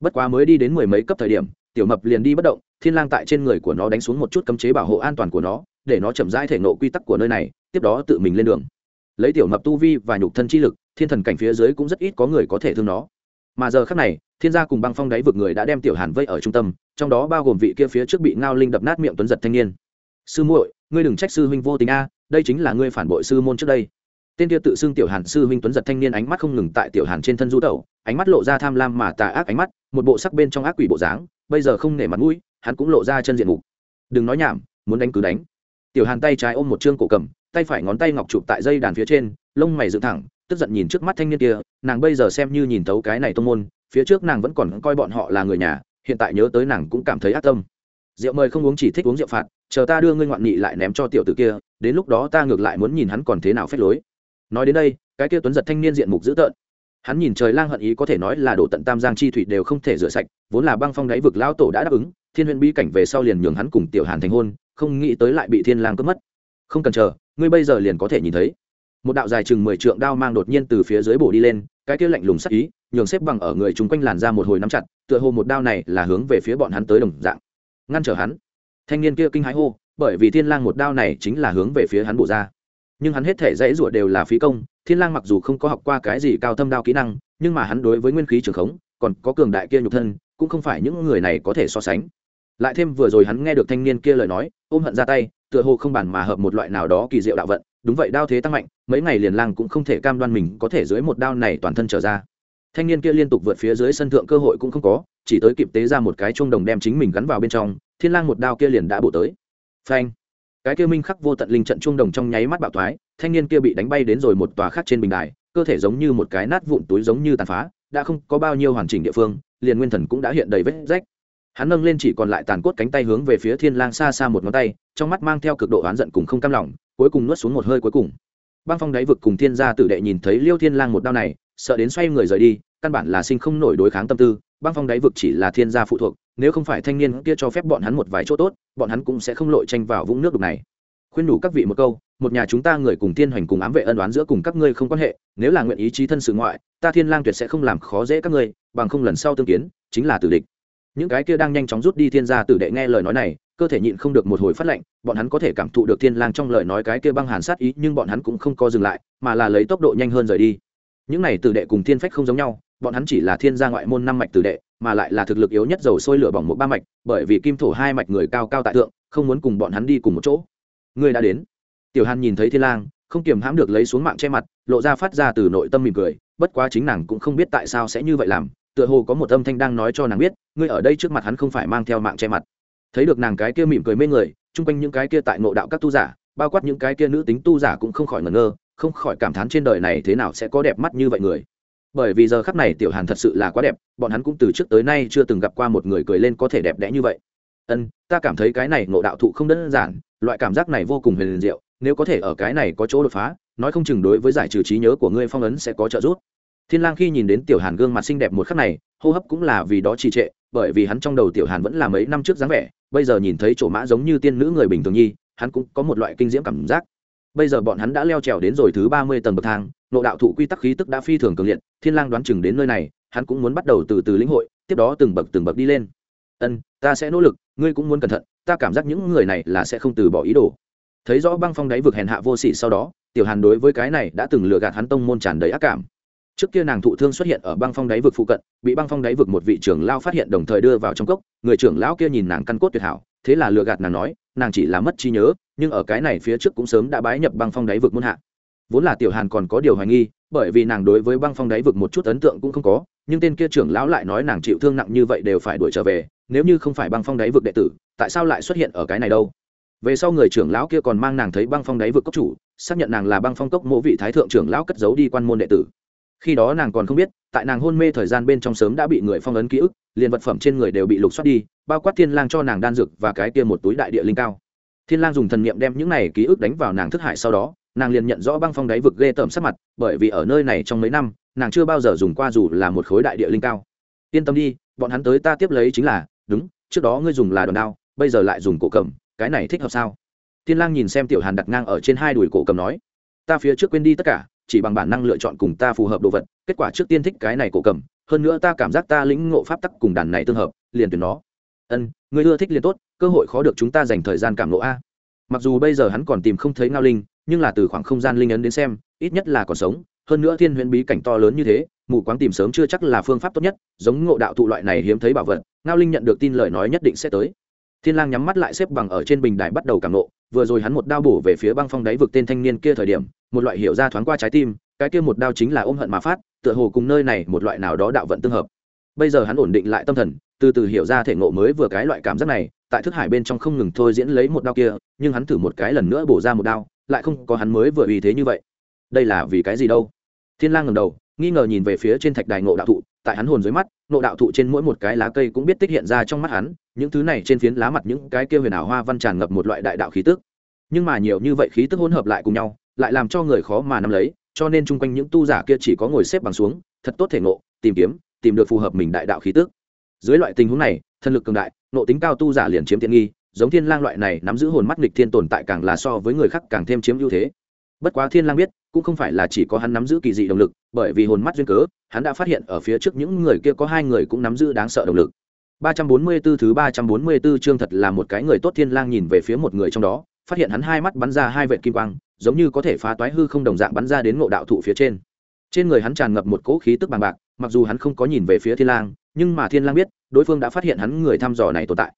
Bất quá mới đi đến mười mấy cấp thời điểm, tiểu mập liền đi bất động, thiên lang tại trên người của nó đánh xuống một chút cấm chế bảo hộ an toàn của nó, để nó chậm rãi thể nộ quy tắc của nơi này, tiếp đó tự mình lên đường lấy tiểu mập tu vi và nhục thân chi lực, thiên thần cảnh phía dưới cũng rất ít có người có thể thương nó. Mà giờ khắc này, thiên gia cùng băng phong đáy vực người đã đem tiểu hàn vây ở trung tâm, trong đó bao gồm vị kia phía trước bị ngao linh đập nát miệng tuấn giật thanh niên. Sư muội, ngươi đừng trách sư huynh vô tình a, đây chính là ngươi phản bội sư môn trước đây. Tên kia tự xưng tiểu hàn sư huynh tuấn giật thanh niên ánh mắt không ngừng tại tiểu hàn trên thân du tẩu, ánh mắt lộ ra tham lam mà tà ác ánh mắt, một bộ sắc bên trong ác quỷ bộ dáng, bây giờ không nể mặt mũi, hắn cũng lộ ra chân diện mục. Đừng nói nhảm, muốn đánh cứ đánh. Tiểu hàn tay trái ôm một chương cổ cầm tay phải ngón tay ngọc chụp tại dây đàn phía trên, lông mày dựng thẳng, tức giận nhìn trước mắt thanh niên kia, nàng bây giờ xem như nhìn thấu cái này tô môn, phía trước nàng vẫn còn coi bọn họ là người nhà, hiện tại nhớ tới nàng cũng cảm thấy ác tâm. Rượu mời không uống chỉ thích uống rượu phạt, chờ ta đưa ngươi ngoạn nghị lại ném cho tiểu tử kia, đến lúc đó ta ngược lại muốn nhìn hắn còn thế nào phép lối. Nói đến đây, cái kia tuấn giật thanh niên diện mục dữ tợn. Hắn nhìn trời lang hận ý có thể nói là đổ tận tam giang chi thủy đều không thể rửa sạch, vốn là băng phong đáy vực lao tổ đã đáp ứng, thiên huyện bi cảnh về sau liền nhường hắn cùng tiểu hàn thành hôn, không nghĩ tới lại bị thiên lang cướp mất. Không cần chờ ngươi bây giờ liền có thể nhìn thấy. Một đạo dài chừng mười trượng đao mang đột nhiên từ phía dưới bổ đi lên, cái kia lạnh lùng sắc ý, nhường xếp bằng ở người chúng quanh làn ra một hồi nắm chặt, tựa hồ một đao này là hướng về phía bọn hắn tới đồng dạng. Ngăn trở hắn. Thanh niên kia kinh hãi hô, bởi vì thiên lang một đao này chính là hướng về phía hắn bổ ra. Nhưng hắn hết thể dãy rủa đều là phí công, thiên lang mặc dù không có học qua cái gì cao thâm đao kỹ năng, nhưng mà hắn đối với nguyên khí trường khống, còn có cường đại kia nhục thân, cũng không phải những người này có thể so sánh lại thêm vừa rồi hắn nghe được thanh niên kia lời nói, ôm hận ra tay, tựa hồ không bản mà hợp một loại nào đó kỳ diệu đạo vận, đúng vậy đao thế tăng mạnh, mấy ngày liền lang cũng không thể cam đoan mình có thể dưới một đao này toàn thân trở ra. Thanh niên kia liên tục vượt phía dưới sân thượng cơ hội cũng không có, chỉ tới kịp tế ra một cái chuông đồng đem chính mình gắn vào bên trong, thiên lang một đao kia liền đã bổ tới. Phanh! Cái kia minh khắc vô tận linh trận chuông đồng trong nháy mắt bạo thoái, thanh niên kia bị đánh bay đến rồi một tòa khác trên bình đài, cơ thể giống như một cái nát vụn túi giống như tàn phá, đã không có bao nhiêu hoàn chỉnh địa phương, liền nguyên thần cũng đã hiện đầy vết rách hắn nâng lên chỉ còn lại tàn cốt cánh tay hướng về phía thiên lang xa xa một ngón tay, trong mắt mang theo cực độ oán giận cùng không cam lòng, cuối cùng nuốt xuống một hơi cuối cùng. Băng phong đáy vực cùng thiên gia tử đệ nhìn thấy liêu thiên lang một đao này, sợ đến xoay người rời đi, căn bản là sinh không nổi đối kháng tâm tư. Băng phong đáy vực chỉ là thiên gia phụ thuộc, nếu không phải thanh niên kia cho phép bọn hắn một vài chỗ tốt, bọn hắn cũng sẽ không lội tranh vào vũng nước đục này. Khuyên đủ các vị một câu, một nhà chúng ta người cùng thiên hoành cùng ám vệ ân đoán giữa cùng các ngươi không quan hệ, nếu là nguyện ý chí thân sự ngoại, ta thiên lang tuyệt sẽ không làm khó dễ các ngươi, bằng không lần sau tương kiến, chính là tử địch những cái kia đang nhanh chóng rút đi thiên gia tử đệ nghe lời nói này, cơ thể nhịn không được một hồi phát lệnh bọn hắn có thể cảm thụ được thiên lang trong lời nói cái kia băng hàn sát ý, nhưng bọn hắn cũng không co dừng lại, mà là lấy tốc độ nhanh hơn rời đi. Những này tử đệ cùng thiên phách không giống nhau, bọn hắn chỉ là thiên gia ngoại môn năm mạch tử đệ, mà lại là thực lực yếu nhất dầu sôi lửa bỏng một ba mạch, bởi vì kim thổ hai mạch người cao cao tại thượng, không muốn cùng bọn hắn đi cùng một chỗ. Người đã đến. Tiểu hàn nhìn thấy thiên lang, không kiềm hãm được lấy xuống mạng che mặt, lộ ra phát ra từ nội tâm mỉm cười, bất quá chính nàng cũng không biết tại sao sẽ như vậy làm tựa hồ có một âm thanh đang nói cho nàng biết, ngươi ở đây trước mặt hắn không phải mang theo mạng che mặt. Thấy được nàng cái kia mỉm cười mê người, chung quanh những cái kia tại ngộ đạo các tu giả, bao quát những cái kia nữ tính tu giả cũng không khỏi ngẩn ngơ, không khỏi cảm thán trên đời này thế nào sẽ có đẹp mắt như vậy người. Bởi vì giờ khắp này tiểu hàn thật sự là quá đẹp, bọn hắn cũng từ trước tới nay chưa từng gặp qua một người cười lên có thể đẹp đẽ như vậy. Ân, ta cảm thấy cái này ngộ đạo thụ không đơn giản, loại cảm giác này vô cùng huyền diệu, nếu có thể ở cái này có chỗ đột phá, nói không chừng đối với giải trừ trí nhớ của ngươi phong ấn sẽ có trợ giúp thiên lang khi nhìn đến tiểu hàn gương mặt xinh đẹp một khắc này, hô hấp cũng là vì đó trì trệ, bởi vì hắn trong đầu tiểu hàn vẫn là mấy năm trước dáng vẻ, bây giờ nhìn thấy chỗ mã giống như tiên nữ người bình thường nhi, hắn cũng có một loại kinh diễm cảm giác. Bây giờ bọn hắn đã leo trèo đến rồi thứ ba mươi tầng bậc thang nộ đạo thụ quy tắc khí tức đã phi thường cường liệt, thiên lang đoán chừng đến nơi này, hắn cũng muốn bắt đầu từ từ lĩnh hội, tiếp đó từng bậc từng bậc đi lên. Ân, ta sẽ nỗ lực, ngươi cũng muốn cẩn thận, ta cảm giác những người này là sẽ không từ bỏ ý đồ. Thấy rõ băng phong đáy vực hèn hạ vô sỉ sau đó, tiểu hàn đối với cái này đã từng lừa gạt hắn tông môn tràn đầy ác cảm trước kia nàng thụ thương xuất hiện ở băng phong đáy vực phụ cận, bị băng phong đáy vực một vị trưởng lao phát hiện đồng thời đưa vào trong cốc. Người trưởng lão kia nhìn nàng căn cốt tuyệt hảo, thế là lừa gạt nàng nói, nàng chỉ là mất trí nhớ, nhưng ở cái này phía trước cũng sớm đã bái nhập băng phong đáy vực muôn hạ. Vốn là tiểu hàn còn có điều hoài nghi, bởi vì nàng đối với băng phong đáy vực một chút ấn tượng cũng không có, nhưng tên kia trưởng lão lại nói nàng chịu thương nặng như vậy đều phải đuổi trở về, nếu như không phải băng phong đáy vực đệ tử, tại sao lại xuất hiện ở cái này đâu? Về sau người trưởng lão kia còn mang nàng thấy băng phong đáy vực cốc chủ, xác nhận nàng là băng phong cốc mộ vị thái thượng trưởng lão cất giấu đi quan môn đệ tử khi đó nàng còn không biết, tại nàng hôn mê thời gian bên trong sớm đã bị người phong ấn ký ức, liền vật phẩm trên người đều bị lục soát đi, bao quát thiên lang cho nàng đan dược và cái kia một túi đại địa linh cao. Thiên lang dùng thần niệm đem những này ký ức đánh vào nàng thức hải sau đó, nàng liền nhận rõ băng phong đáy vực ghê tởm sắc mặt, bởi vì ở nơi này trong mấy năm, nàng chưa bao giờ dùng qua dù là một khối đại địa linh cao. Yên tâm đi, bọn hắn tới ta tiếp lấy chính là, đúng, trước đó ngươi dùng là đòn đao, bây giờ lại dùng cổ cầm, cái này thích hợp sao? Thiên lang nhìn xem tiểu hàn đặt ngang ở trên hai đùi cổ cầm nói, ta phía trước quên đi tất cả chỉ bằng bản năng lựa chọn cùng ta phù hợp đồ vật, kết quả trước tiên thích cái này cổ cầm, hơn nữa ta cảm giác ta lĩnh ngộ pháp tắc cùng đàn này tương hợp, liền tuyển nó. Ân, người ưa thích liền tốt, cơ hội khó được chúng ta dành thời gian cảm ngộ a. Mặc dù bây giờ hắn còn tìm không thấy ngao linh, nhưng là từ khoảng không gian linh ấn đến xem, ít nhất là còn sống, hơn nữa thiên huyễn bí cảnh to lớn như thế, mù quáng tìm sớm chưa chắc là phương pháp tốt nhất, giống ngộ đạo thụ loại này hiếm thấy bảo vật, ngao linh nhận được tin lời nói nhất định sẽ tới thiên lang nhắm mắt lại xếp bằng ở trên bình đài bắt đầu cảm nộ vừa rồi hắn một đao bổ về phía băng phong đáy vực tên thanh niên kia thời điểm, một loại hiểu ra thoáng qua trái tim, cái kia một đao chính là ôm hận mà phát, tựa hồ cùng nơi này một loại nào đó đạo vận tương hợp. Bây giờ hắn ổn định lại tâm thần, từ từ hiểu ra thể ngộ mới vừa cái loại cảm giác này, tại thức hải bên trong không ngừng thôi diễn lấy một đao kia, nhưng hắn thử một cái lần nữa bổ ra một đao, lại không có hắn mới vừa vì thế như vậy. Đây là vì cái gì đâu? Thiên lang ngẩng đầu, nghi ngờ nhìn về phía trên thạch đài ngộ đạo thụ tại hắn hồn dưới mắt, nộ đạo thụ trên mỗi một cái lá cây cũng biết tích hiện ra trong mắt hắn, những thứ này trên phiến lá mặt những cái kia huyền ảo hoa văn tràn ngập một loại đại đạo khí tức. Nhưng mà nhiều như vậy khí tức hỗn hợp lại cùng nhau, lại làm cho người khó mà nắm lấy, cho nên chung quanh những tu giả kia chỉ có ngồi xếp bằng xuống, thật tốt thể ngộ, tìm kiếm, tìm được phù hợp mình đại đạo khí tức. Dưới loại tình huống này, thân lực cường đại, nộ tính cao tu giả liền chiếm tiện nghi, giống thiên lang loại này nắm giữ hồn mắt nghịch thiên tồn tại càng là so với người khác càng thêm chiếm ưu thế. Bất quá thiên lang biết cũng không phải là chỉ có hắn nắm giữ kỳ dị động lực, bởi vì hồn mắt duyên cớ, hắn đã phát hiện ở phía trước những người kia có hai người cũng nắm giữ đáng sợ động lực. 344 thứ 344 chương thật là một cái người tốt thiên lang nhìn về phía một người trong đó, phát hiện hắn hai mắt bắn ra hai vệt kim quang, giống như có thể phá toái hư không đồng dạng bắn ra đến ngộ đạo thụ phía trên. Trên người hắn tràn ngập một cỗ khí tức bằng bạc, mặc dù hắn không có nhìn về phía thiên lang, nhưng mà thiên lang biết, đối phương đã phát hiện hắn người thăm dò này tồn tại.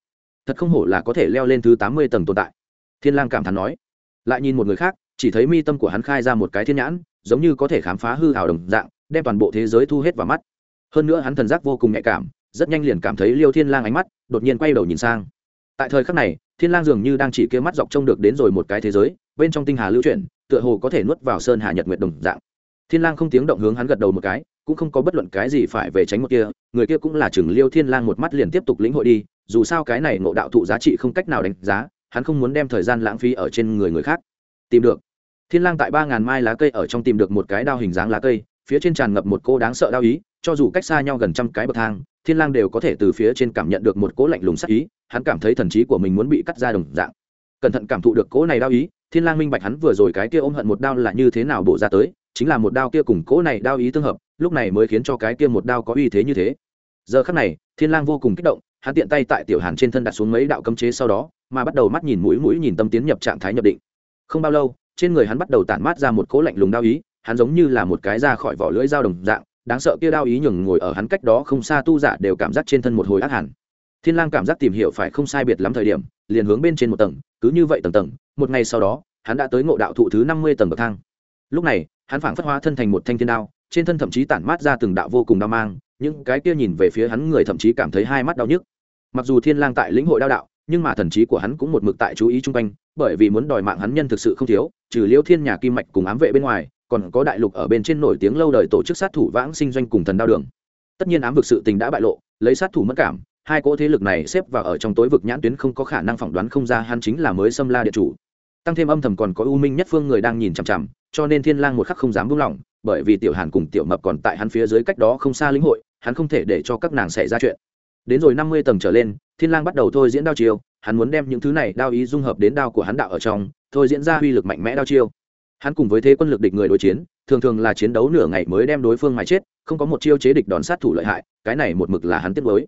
Thật không hổ là có thể leo lên thứ 80 tầng tồn tại. Thiên lang cảm thán nói. Lại nhìn một người khác chỉ thấy mi tâm của hắn khai ra một cái thiên nhãn, giống như có thể khám phá hư hào đồng dạng, đem toàn bộ thế giới thu hết vào mắt. Hơn nữa hắn thần giác vô cùng nhạy cảm, rất nhanh liền cảm thấy liêu thiên lang ánh mắt đột nhiên quay đầu nhìn sang. Tại thời khắc này, thiên lang dường như đang chỉ kia mắt dọc trông được đến rồi một cái thế giới, bên trong tinh hà lưu chuyển, tựa hồ có thể nuốt vào sơn hà nhật nguyệt đồng dạng. Thiên lang không tiếng động hướng hắn gật đầu một cái, cũng không có bất luận cái gì phải về tránh một kia, người kia cũng là chừng liêu thiên lang một mắt liền tiếp tục lĩnh hội đi, dù sao cái này ngộ đạo thụ giá trị không cách nào đánh giá, hắn không muốn đem thời gian lãng phí ở trên người người khác. Tìm được thiên lang tại ba ngàn mai lá cây ở trong tìm được một cái đao hình dáng lá cây, phía trên tràn ngập một cô đáng sợ đao ý, cho dù cách xa nhau gần trăm cái bậc thang, thiên lang đều có thể từ phía trên cảm nhận được một cỗ lạnh lùng sắc ý, hắn cảm thấy thần trí của mình muốn bị cắt ra đồng dạng. Cẩn thận cảm thụ được cỗ này đao ý, thiên lang minh bạch hắn vừa rồi cái kia ôm hận một đao là như thế nào bổ ra tới, chính là một đao kia cùng cỗ này đao ý tương hợp, lúc này mới khiến cho cái kia một đao có uy thế như thế. Giờ khắc này, thiên lang vô cùng kích động, hắn tiện tay tại tiểu hàn trên thân đặt xuống mấy đạo cấm chế sau đó, mà bắt đầu mắt nhìn mũi mũi nhìn tâm tiến nhập trạng thái nhập định. Không bao lâu trên người hắn bắt đầu tản mát ra một cỗ lạnh lùng đao ý, hắn giống như là một cái ra khỏi vỏ lưỡi dao đồng dạng, đáng sợ kia đao ý nhường ngồi ở hắn cách đó không xa tu giả đều cảm giác trên thân một hồi ác hẳn. Thiên lang cảm giác tìm hiểu phải không sai biệt lắm thời điểm, liền hướng bên trên một tầng, cứ như vậy tầng tầng, một ngày sau đó, hắn đã tới ngộ đạo thụ thứ năm mươi tầng bậc thang. Lúc này, hắn phảng phất hóa thân thành một thanh thiên đao, trên thân thậm chí tản mát ra từng đạo vô cùng đao mang, những cái kia nhìn về phía hắn người thậm chí cảm thấy hai mắt đau nhức. Mặc dù thiên lang tại lĩnh hội đao đạo nhưng mà thần trí của hắn cũng một mực tại chú ý chung quanh, bởi vì muốn đòi mạng hắn nhân thực sự không thiếu, trừ liêu thiên nhà kim mạch cùng ám vệ bên ngoài, còn có đại lục ở bên trên nổi tiếng lâu đời tổ chức sát thủ vãng sinh doanh cùng thần đao đường. Tất nhiên ám vực sự tình đã bại lộ, lấy sát thủ mất cảm, hai cỗ thế lực này xếp vào ở trong tối vực nhãn tuyến không có khả năng phỏng đoán không ra hắn chính là mới xâm la địa chủ. Tăng thêm âm thầm còn có u minh nhất phương người đang nhìn chằm chằm, cho nên thiên lang một khắc không dám buông lỏng, bởi vì tiểu hàn cùng tiểu mập còn tại hắn phía dưới cách đó không xa lĩnh hội, hắn không thể để cho các nàng xảy ra chuyện đến rồi năm mươi tầng trở lên, thiên lang bắt đầu thôi diễn đao chiêu. Hắn muốn đem những thứ này đao ý dung hợp đến đao của hắn đạo ở trong, thôi diễn ra uy lực mạnh mẽ đao chiêu. Hắn cùng với thế quân lực địch người đối chiến, thường thường là chiến đấu nửa ngày mới đem đối phương mà chết, không có một chiêu chế địch đòn sát thủ lợi hại, cái này một mực là hắn tiếp với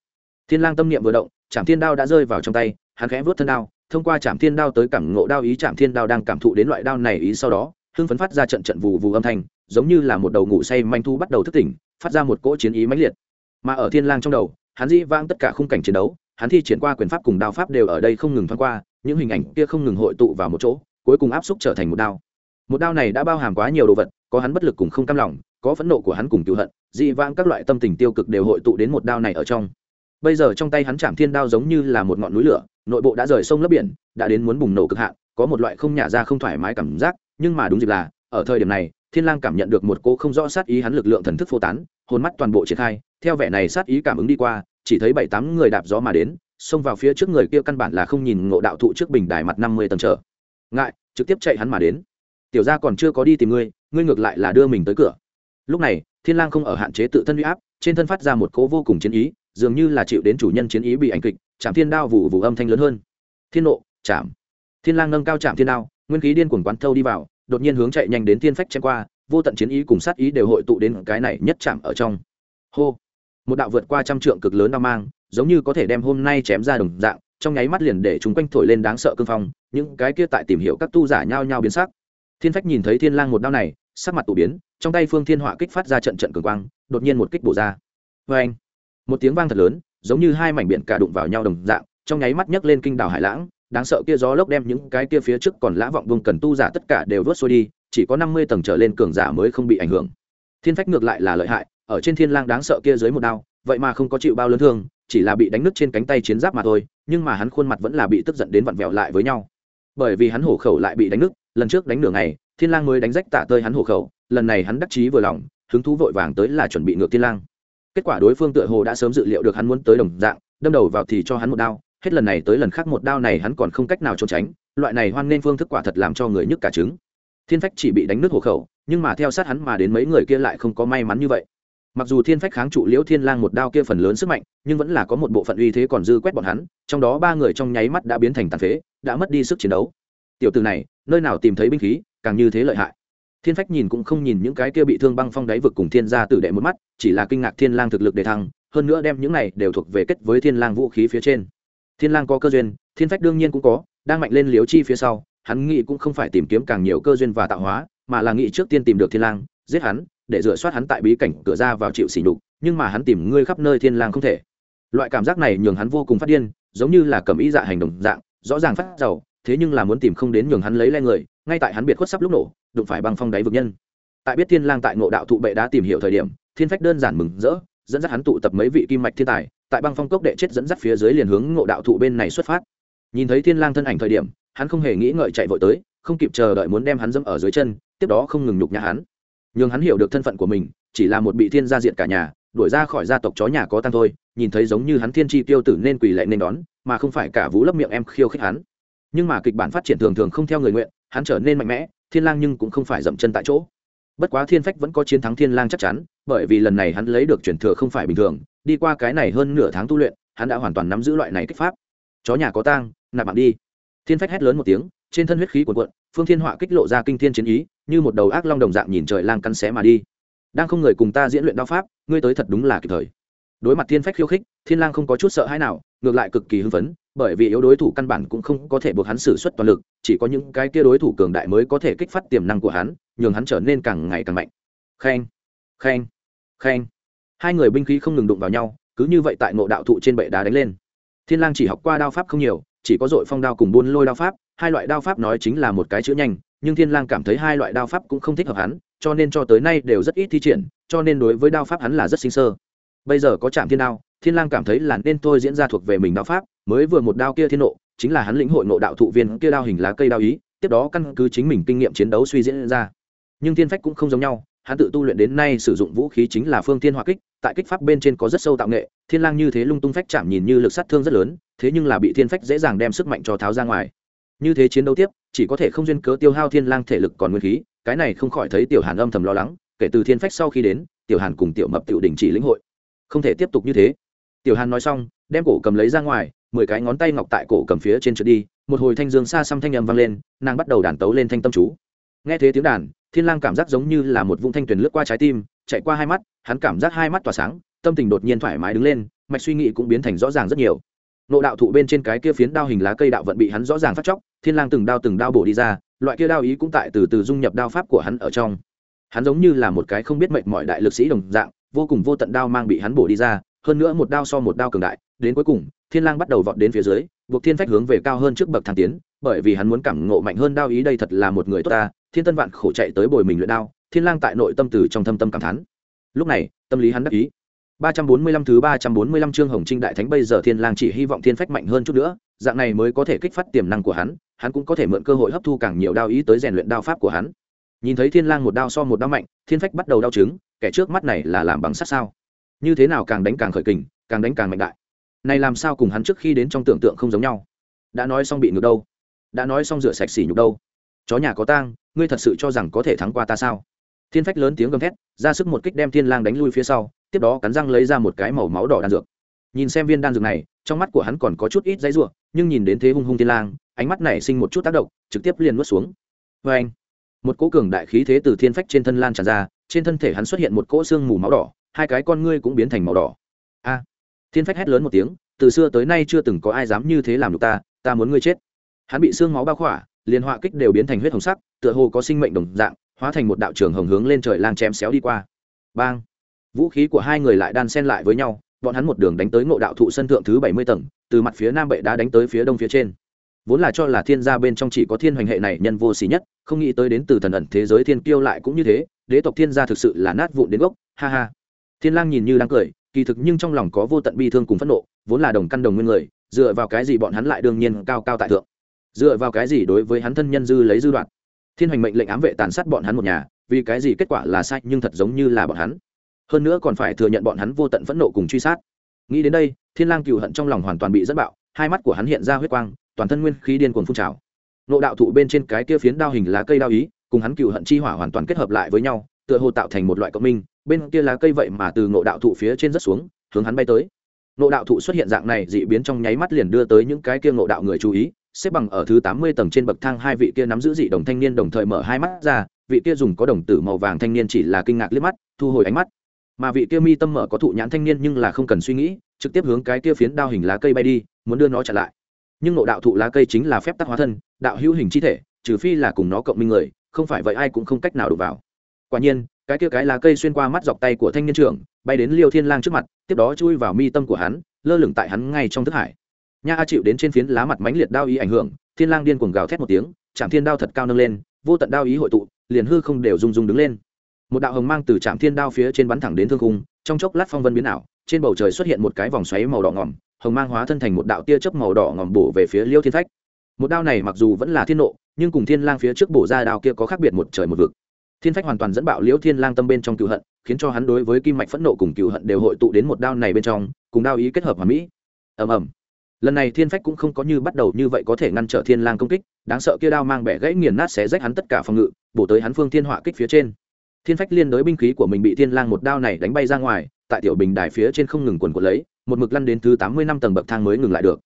thiên lang tâm niệm vừa động chạm thiên đao đã rơi vào trong tay, hắn khẽ vớt thân đao, thông qua chạm thiên đao tới cảm ngộ đao ý chạm thiên đao đang cảm thụ đến loại đao này ý sau đó, hưng phấn phát ra trận trận vù vù âm thanh, giống như là một đầu ngủ say manh thu bắt đầu thức tỉnh, phát ra một cỗ chiến ý mãnh liệt. Mà ở thiên lang trong đầu hắn dĩ vang tất cả khung cảnh chiến đấu, hắn thi triển qua quyền pháp cùng đao pháp đều ở đây không ngừng thoáng qua, những hình ảnh kia không ngừng hội tụ vào một chỗ, cuối cùng áp xúc trở thành một đao. Một đao này đã bao hàm quá nhiều đồ vật, có hắn bất lực cùng không cam lòng, có phẫn nộ của hắn cùng cựu hận dị vãng các loại tâm tình tiêu cực đều hội tụ đến một đao này ở trong. Bây giờ trong tay hắn chạm thiên đao giống như là một ngọn núi lửa, nội bộ đã rời sông lấp biển, đã đến muốn bùng nổ cực hạn, có một loại không nhả ra không thoải mái cảm giác, nhưng mà đúng dịp là, ở thời điểm này thiên lang cảm nhận được một cô không rõ sát ý hắn lực lượng thần thức phô tán, hồn mắt toàn bộ triển khai, theo vẻ này sát ý cảm ứng đi qua, chỉ thấy bảy tám người đạp gió mà đến, xông vào phía trước người kia căn bản là không nhìn ngộ đạo thụ trước bình đài mặt năm mươi tầng trở. Ngại, trực tiếp chạy hắn mà đến. Tiểu gia còn chưa có đi tìm ngươi ngươi ngược lại là đưa mình tới cửa. Lúc này, thiên lang không ở hạn chế tự thân uy áp, trên thân phát ra một cố vô cùng chiến ý, dường như là chịu đến chủ nhân chiến ý bị ảnh kịch chạm thiên đao vụ vụ âm thanh lớn hơn. Thiên nộ chạm thiên lang nâng cao chạm thiên đao, nguyên khí điên cuồng quán thâu đi vào đột nhiên hướng chạy nhanh đến thiên phách chém qua, vô tận chiến ý cùng sát ý đều hội tụ đến cái này nhất chạm ở trong. Hô! Một đạo vượt qua trăm trượng cực lớn đao mang, giống như có thể đem hôm nay chém ra đồng dạng, trong nháy mắt liền để chúng quanh thổi lên đáng sợ cương phong, những cái kia tại tìm hiểu các tu giả nhao nhao biến sắc. Thiên phách nhìn thấy thiên lang một đao này, sắc mặt tụ biến, trong tay phương thiên họa kích phát ra trận trận cường quang, đột nhiên một kích bổ ra. Vê anh một tiếng vang thật lớn, giống như hai mảnh biển cả đụng vào nhau đồng dạng, trong nháy mắt nhấc lên kinh đảo hải lãng đáng sợ kia gió lốc đem những cái kia phía trước còn lã vọng vùng cần tu giả tất cả đều vớt xuôi đi, chỉ có năm mươi tầng trở lên cường giả mới không bị ảnh hưởng. Thiên phách ngược lại là lợi hại, ở trên thiên lang đáng sợ kia dưới một đao, vậy mà không có chịu bao lớn thương, chỉ là bị đánh nứt trên cánh tay chiến giáp mà thôi, nhưng mà hắn khuôn mặt vẫn là bị tức giận đến vặn vẹo lại với nhau. Bởi vì hắn hổ khẩu lại bị đánh nứt, lần trước đánh nửa ngày, thiên lang mới đánh rách tạ tơi hắn hổ khẩu, lần này hắn đắc chí vừa lòng, hứng thú vội vàng tới là chuẩn bị ngược thiên lang. Kết quả đối phương tựa hồ đã sớm dự liệu được hắn muốn tới đồng dạng, đâm đầu vào thì cho hắn một đao hết lần này tới lần khác một đao này hắn còn không cách nào trốn tránh, loại này hoan nên phương thức quả thật làm cho người nhức cả trứng. Thiên phách chỉ bị đánh nứt hổ khẩu, nhưng mà theo sát hắn mà đến mấy người kia lại không có may mắn như vậy. Mặc dù thiên phách kháng trụ liễu thiên lang một đao kia phần lớn sức mạnh, nhưng vẫn là có một bộ phận uy thế còn dư quét bọn hắn, trong đó ba người trong nháy mắt đã biến thành tàn phế, đã mất đi sức chiến đấu. Tiểu từ này, nơi nào tìm thấy binh khí, càng như thế lợi hại. Thiên phách nhìn cũng không nhìn những cái kia bị thương băng phong đáy vực cùng thiên gia tử đệ một mắt, chỉ là kinh ngạc thiên lang thực lực để thăng, hơn nữa đem những này đều thuộc về kết với thiên lang vũ khí phía trên thiên lang có cơ duyên, thiên phách đương nhiên cũng có, đang mạnh lên liếu chi phía sau, hắn nghĩ cũng không phải tìm kiếm càng nhiều cơ duyên và tạo hóa, mà là nghĩ trước tiên tìm được thiên lang, giết hắn, để rửa soát hắn tại bí cảnh cửa ra vào chịu sỉ nhục, nhưng mà hắn tìm ngươi khắp nơi thiên lang không thể. Loại cảm giác này nhường hắn vô cùng phát điên, giống như là cầm ý dạ hành động dạng, rõ ràng phát giàu, thế nhưng là muốn tìm không đến nhường hắn lấy lên người, ngay tại hắn biệt khuất sắp lúc nổ, đụng phải băng phong đáy vực nhân. Tại biết thiên lang tại ngộ đạo thụ bệ đã tìm hiểu thời điểm, thiên phách đơn giản mừng rỡ, dẫn dắt hắn tụ tập mấy vị kim mạch thiên tài tại băng phong cốc đệ chết dẫn dắt phía dưới liền hướng ngộ đạo thụ bên này xuất phát. Nhìn thấy thiên lang thân ảnh thời điểm, hắn không hề nghĩ ngợi chạy vội tới, không kịp chờ đợi muốn đem hắn dẫm ở dưới chân, tiếp đó không ngừng nhục nhã hắn. Nhưng hắn hiểu được thân phận của mình, chỉ là một bị thiên gia diện cả nhà, đuổi ra khỏi gia tộc chó nhà có tăng thôi, nhìn thấy giống như hắn thiên chi tiêu tử nên quỳ lệ nên đón, mà không phải cả vũ lấp miệng em khiêu khích hắn. Nhưng mà kịch bản phát triển thường thường không theo người nguyện, hắn trở nên mạnh mẽ, thiên lang nhưng cũng không phải dậm chân tại chỗ. Bất quá thiên phách vẫn có chiến thắng thiên lang chắc chắn bởi vì lần này hắn lấy được truyền thừa không phải bình thường, đi qua cái này hơn nửa tháng tu luyện, hắn đã hoàn toàn nắm giữ loại này kích pháp. Chó nhà có tang, nạp mạng đi. Thiên phách hét lớn một tiếng, trên thân huyết khí cuộn cuộn, phương thiên họa kích lộ ra kinh thiên chiến ý, như một đầu ác long đồng dạng nhìn trời lang cắn xé mà đi. Đang không người cùng ta diễn luyện đao pháp, ngươi tới thật đúng là kịp thời. Đối mặt thiên phách khiêu khích, thiên lang không có chút sợ hãi nào, ngược lại cực kỳ hưng phấn, bởi vì yếu đối thủ căn bản cũng không có thể buộc hắn sử xuất toàn lực, chỉ có những cái kia đối thủ cường đại mới có thể kích phát tiềm năng của hắn, nhường hắn trở nên càng ngày càng mạnh. Khen khen khen hai người binh khí không ngừng đụng vào nhau, cứ như vậy tại ngộ đạo thụ trên bệ đá đánh lên. Thiên lang chỉ học qua đao pháp không nhiều, chỉ có dội phong đao cùng buôn lôi đao pháp, hai loại đao pháp nói chính là một cái chữ nhanh, nhưng thiên lang cảm thấy hai loại đao pháp cũng không thích hợp hắn, cho nên cho tới nay đều rất ít thi triển, cho nên đối với đao pháp hắn là rất sinh sơ. Bây giờ có chạm thiên đao, thiên lang cảm thấy là nên tôi diễn ra thuộc về mình đao pháp, mới vừa một đao kia thiên nộ, chính là hắn lĩnh hội nộ đạo thụ viên kia đao hình lá cây đao ý, tiếp đó căn cứ chính mình kinh nghiệm chiến đấu suy diễn ra. Nhưng thiên phách cũng không giống nhau hắn tự tu luyện đến nay sử dụng vũ khí chính là phương thiên hỏa kích, tại kích pháp bên trên có rất sâu tạo nghệ, thiên lang như thế lung tung phách chạm nhìn như lực sát thương rất lớn, thế nhưng là bị thiên phách dễ dàng đem sức mạnh cho tháo ra ngoài. Như thế chiến đấu tiếp, chỉ có thể không duyên cớ tiêu hao thiên lang thể lực còn nguyên khí, cái này không khỏi thấy tiểu hàn âm thầm lo lắng, kể từ thiên phách sau khi đến, tiểu hàn cùng tiểu mập tiểu đình chỉ lĩnh hội. Không thể tiếp tục như thế. Tiểu hàn nói xong, đem cổ cầm lấy ra ngoài, mười cái ngón tay ngọc tại cổ cầm phía trên trượt đi, một hồi thanh dương xa xăm thanh âm vang lên, nàng bắt đầu đàn tấu lên thanh tâm chú nghe thế tiếng đàn, thiên lang cảm giác giống như là một vũng thanh tuyền lướt qua trái tim, chạy qua hai mắt, hắn cảm giác hai mắt tỏa sáng, tâm tình đột nhiên thoải mái đứng lên, mạch suy nghĩ cũng biến thành rõ ràng rất nhiều. Nộ đạo thụ bên trên cái kia phiến đao hình lá cây đạo vận bị hắn rõ ràng phát chóc thiên lang từng đao từng đao bổ đi ra, loại kia đao ý cũng tại từ từ dung nhập đao pháp của hắn ở trong. Hắn giống như là một cái không biết mệnh mọi đại lực sĩ đồng dạng, vô cùng vô tận đao mang bị hắn bổ đi ra, hơn nữa một đao so một đao cường đại đến cuối cùng thiên lang bắt đầu vọt đến phía dưới buộc thiên phách hướng về cao hơn trước bậc thang tiến bởi vì hắn muốn cảm ngộ mạnh hơn đao ý đây thật là một người tốt ta thiên tân vạn khổ chạy tới bồi mình luyện đao thiên lang tại nội tâm từ trong thâm tâm cảm thán lúc này tâm lý hắn đắc ý 345 thứ 345 chương Hồng Trinh Đại Thánh bây giờ Thiên Lang chỉ hy vọng Thiên Phách mạnh hơn chút nữa, dạng này mới có thể kích phát tiềm năng của hắn, hắn cũng có thể mượn cơ hội hấp thu càng nhiều đao ý tới rèn luyện đao pháp của hắn. Nhìn thấy Thiên Lang một đao so một đao mạnh, Thiên Phách bắt đầu đau chứng, kẻ trước mắt này là làm bằng sắt sao? Như thế nào càng đánh càng khởi kình, càng đánh càng mạnh đại. Này làm sao cùng hắn trước khi đến trong tưởng tượng không giống nhau? Đã nói xong bị ngược đâu? Đã nói xong rửa sạch xỉ nhục đâu? Chó nhà có tang, ngươi thật sự cho rằng có thể thắng qua ta sao? Thiên Phách lớn tiếng gầm thét, ra sức một kích đem Thiên Lang đánh lui phía sau, tiếp đó cắn răng lấy ra một cái màu máu đỏ đan dược nhìn xem viên đan dược này trong mắt của hắn còn có chút ít dãy ruộng nhưng nhìn đến thế hung hung thiên lang ánh mắt này sinh một chút tác động trực tiếp liền nuốt xuống vê anh một cỗ cường đại khí thế từ thiên phách trên thân lan tràn ra trên thân thể hắn xuất hiện một cỗ xương mù máu đỏ hai cái con ngươi cũng biến thành màu đỏ a thiên phách hét lớn một tiếng, từ xưa tới nay chưa từng có ai dám như thế làm được ta ta muốn ngươi chết. Hắn bị xương máu bao khỏa, liền họa kích đều biến thành huyết hồng sắc, tựa hồ có sinh mệnh đồng dạng, hóa thành một đạo trường hồng hướng lên trời lang chém xéo đi qua. Bang! Vũ khí của hai người lại đan xen lại với nhau, bọn hắn một đường đánh tới ngộ đạo thụ sân thượng thứ bảy mươi tầng, từ mặt phía nam bệ đá đánh tới phía đông phía trên. Vốn là cho là thiên gia bên trong chỉ có thiên hoành hệ này nhân vô xỉ nhất, không nghĩ tới đến từ thần ẩn thế giới thiên kiêu lại cũng như thế, đế tộc thiên gia thực sự là nát vụn đến gốc, ha ha. Thiên lang nhìn như đang cười kỳ thực nhưng trong lòng có vô tận bi thương cùng phẫn nộ, vốn là đồng căn đồng nguyên người, dựa vào cái gì bọn hắn lại đương nhiên cao cao tại thượng? Dựa vào cái gì đối với hắn thân nhân dư lấy dư đoạn thiên hoành mệnh lệnh ám vệ tàn sát bọn hắn một nhà, vì cái gì kết quả là sai nhưng thật giống như là bọn hắn? Hơn nữa còn phải thừa nhận bọn hắn vô tận phẫn nộ cùng truy sát. Nghĩ đến đây, thiên lang cừu hận trong lòng hoàn toàn bị dẫn bạo, hai mắt của hắn hiện ra huyết quang, toàn thân nguyên khí điên cuồng phun trào. Nộ đạo thụ bên trên cái kia phiến đao hình lá cây đao ý, cùng hắn cừu hận chi hỏa hoàn toàn kết hợp lại với nhau, tựa hồ tạo thành một loại cộng minh bên kia lá cây vậy mà từ ngộ đạo thụ phía trên rất xuống, hướng hắn bay tới. Ngộ đạo thụ xuất hiện dạng này dị biến trong nháy mắt liền đưa tới những cái kia ngộ đạo người chú ý, xếp bằng ở thứ tám mươi tầng trên bậc thang hai vị kia nắm giữ dị đồng thanh niên đồng thời mở hai mắt ra, vị kia dùng có đồng tử màu vàng thanh niên chỉ là kinh ngạc liếc mắt, thu hồi ánh mắt. Mà vị kia mi tâm mở có thụ nhãn thanh niên nhưng là không cần suy nghĩ, trực tiếp hướng cái kia phiến đao hình lá cây bay đi, muốn đưa nó trả lại. Nhưng nộ đạo thụ lá cây chính là phép tắc hóa thân, đạo hữu hình chi thể, trừ phi là cùng nó cộng minh người, không phải vậy ai cũng không cách nào đổ vào. Quả nhiên cái kia cái lá cây xuyên qua mắt dọc tay của thanh niên trưởng, bay đến liêu thiên lang trước mặt, tiếp đó chui vào mi tâm của hắn, lơ lửng tại hắn ngay trong thức hải. Nha a chịu đến trên phiến lá mặt mánh liệt đao ý ảnh hưởng, thiên lang điên cuồng gào thét một tiếng chạm thiên đao thật cao nâng lên, vô tận đao ý hội tụ, liền hư không đều rung rung đứng lên. Một đạo hồng mang từ trạm thiên đao phía trên bắn thẳng đến thương khung, trong chốc lát phong vân biến ảo, trên bầu trời xuất hiện một cái vòng xoáy màu đỏ ngỏm hồng mang hóa thân thành một đạo tia chớp màu đỏ ngỏm bổ về phía liêu thiên phách. Một đao này mặc dù vẫn là thiên nộ, nhưng cùng thiên lang phía trước bổ ra đao kia có khác biệt một trời một vực thiên phách hoàn toàn dẫn bạo Liễu thiên lang tâm bên trong cựu hận, khiến cho hắn đối với kim mạch phẫn nộ cùng cựu hận đều hội tụ đến một đao này bên trong, cùng đao ý kết hợp hòa mỹ. Ầm ầm. Lần này thiên phách cũng không có như bắt đầu như vậy có thể ngăn trở thiên lang công kích, đáng sợ kia đao mang bẻ gãy nghiền nát xé rách hắn tất cả phòng ngự, bổ tới hắn phương thiên họa kích phía trên. Thiên phách liên đối binh khí của mình bị thiên lang một đao này đánh bay ra ngoài, tại tiểu bình đài phía trên không ngừng quần quật lấy, một mực lăn đến thứ tám mươi năm tầng bậc thang mới ngừng lại được.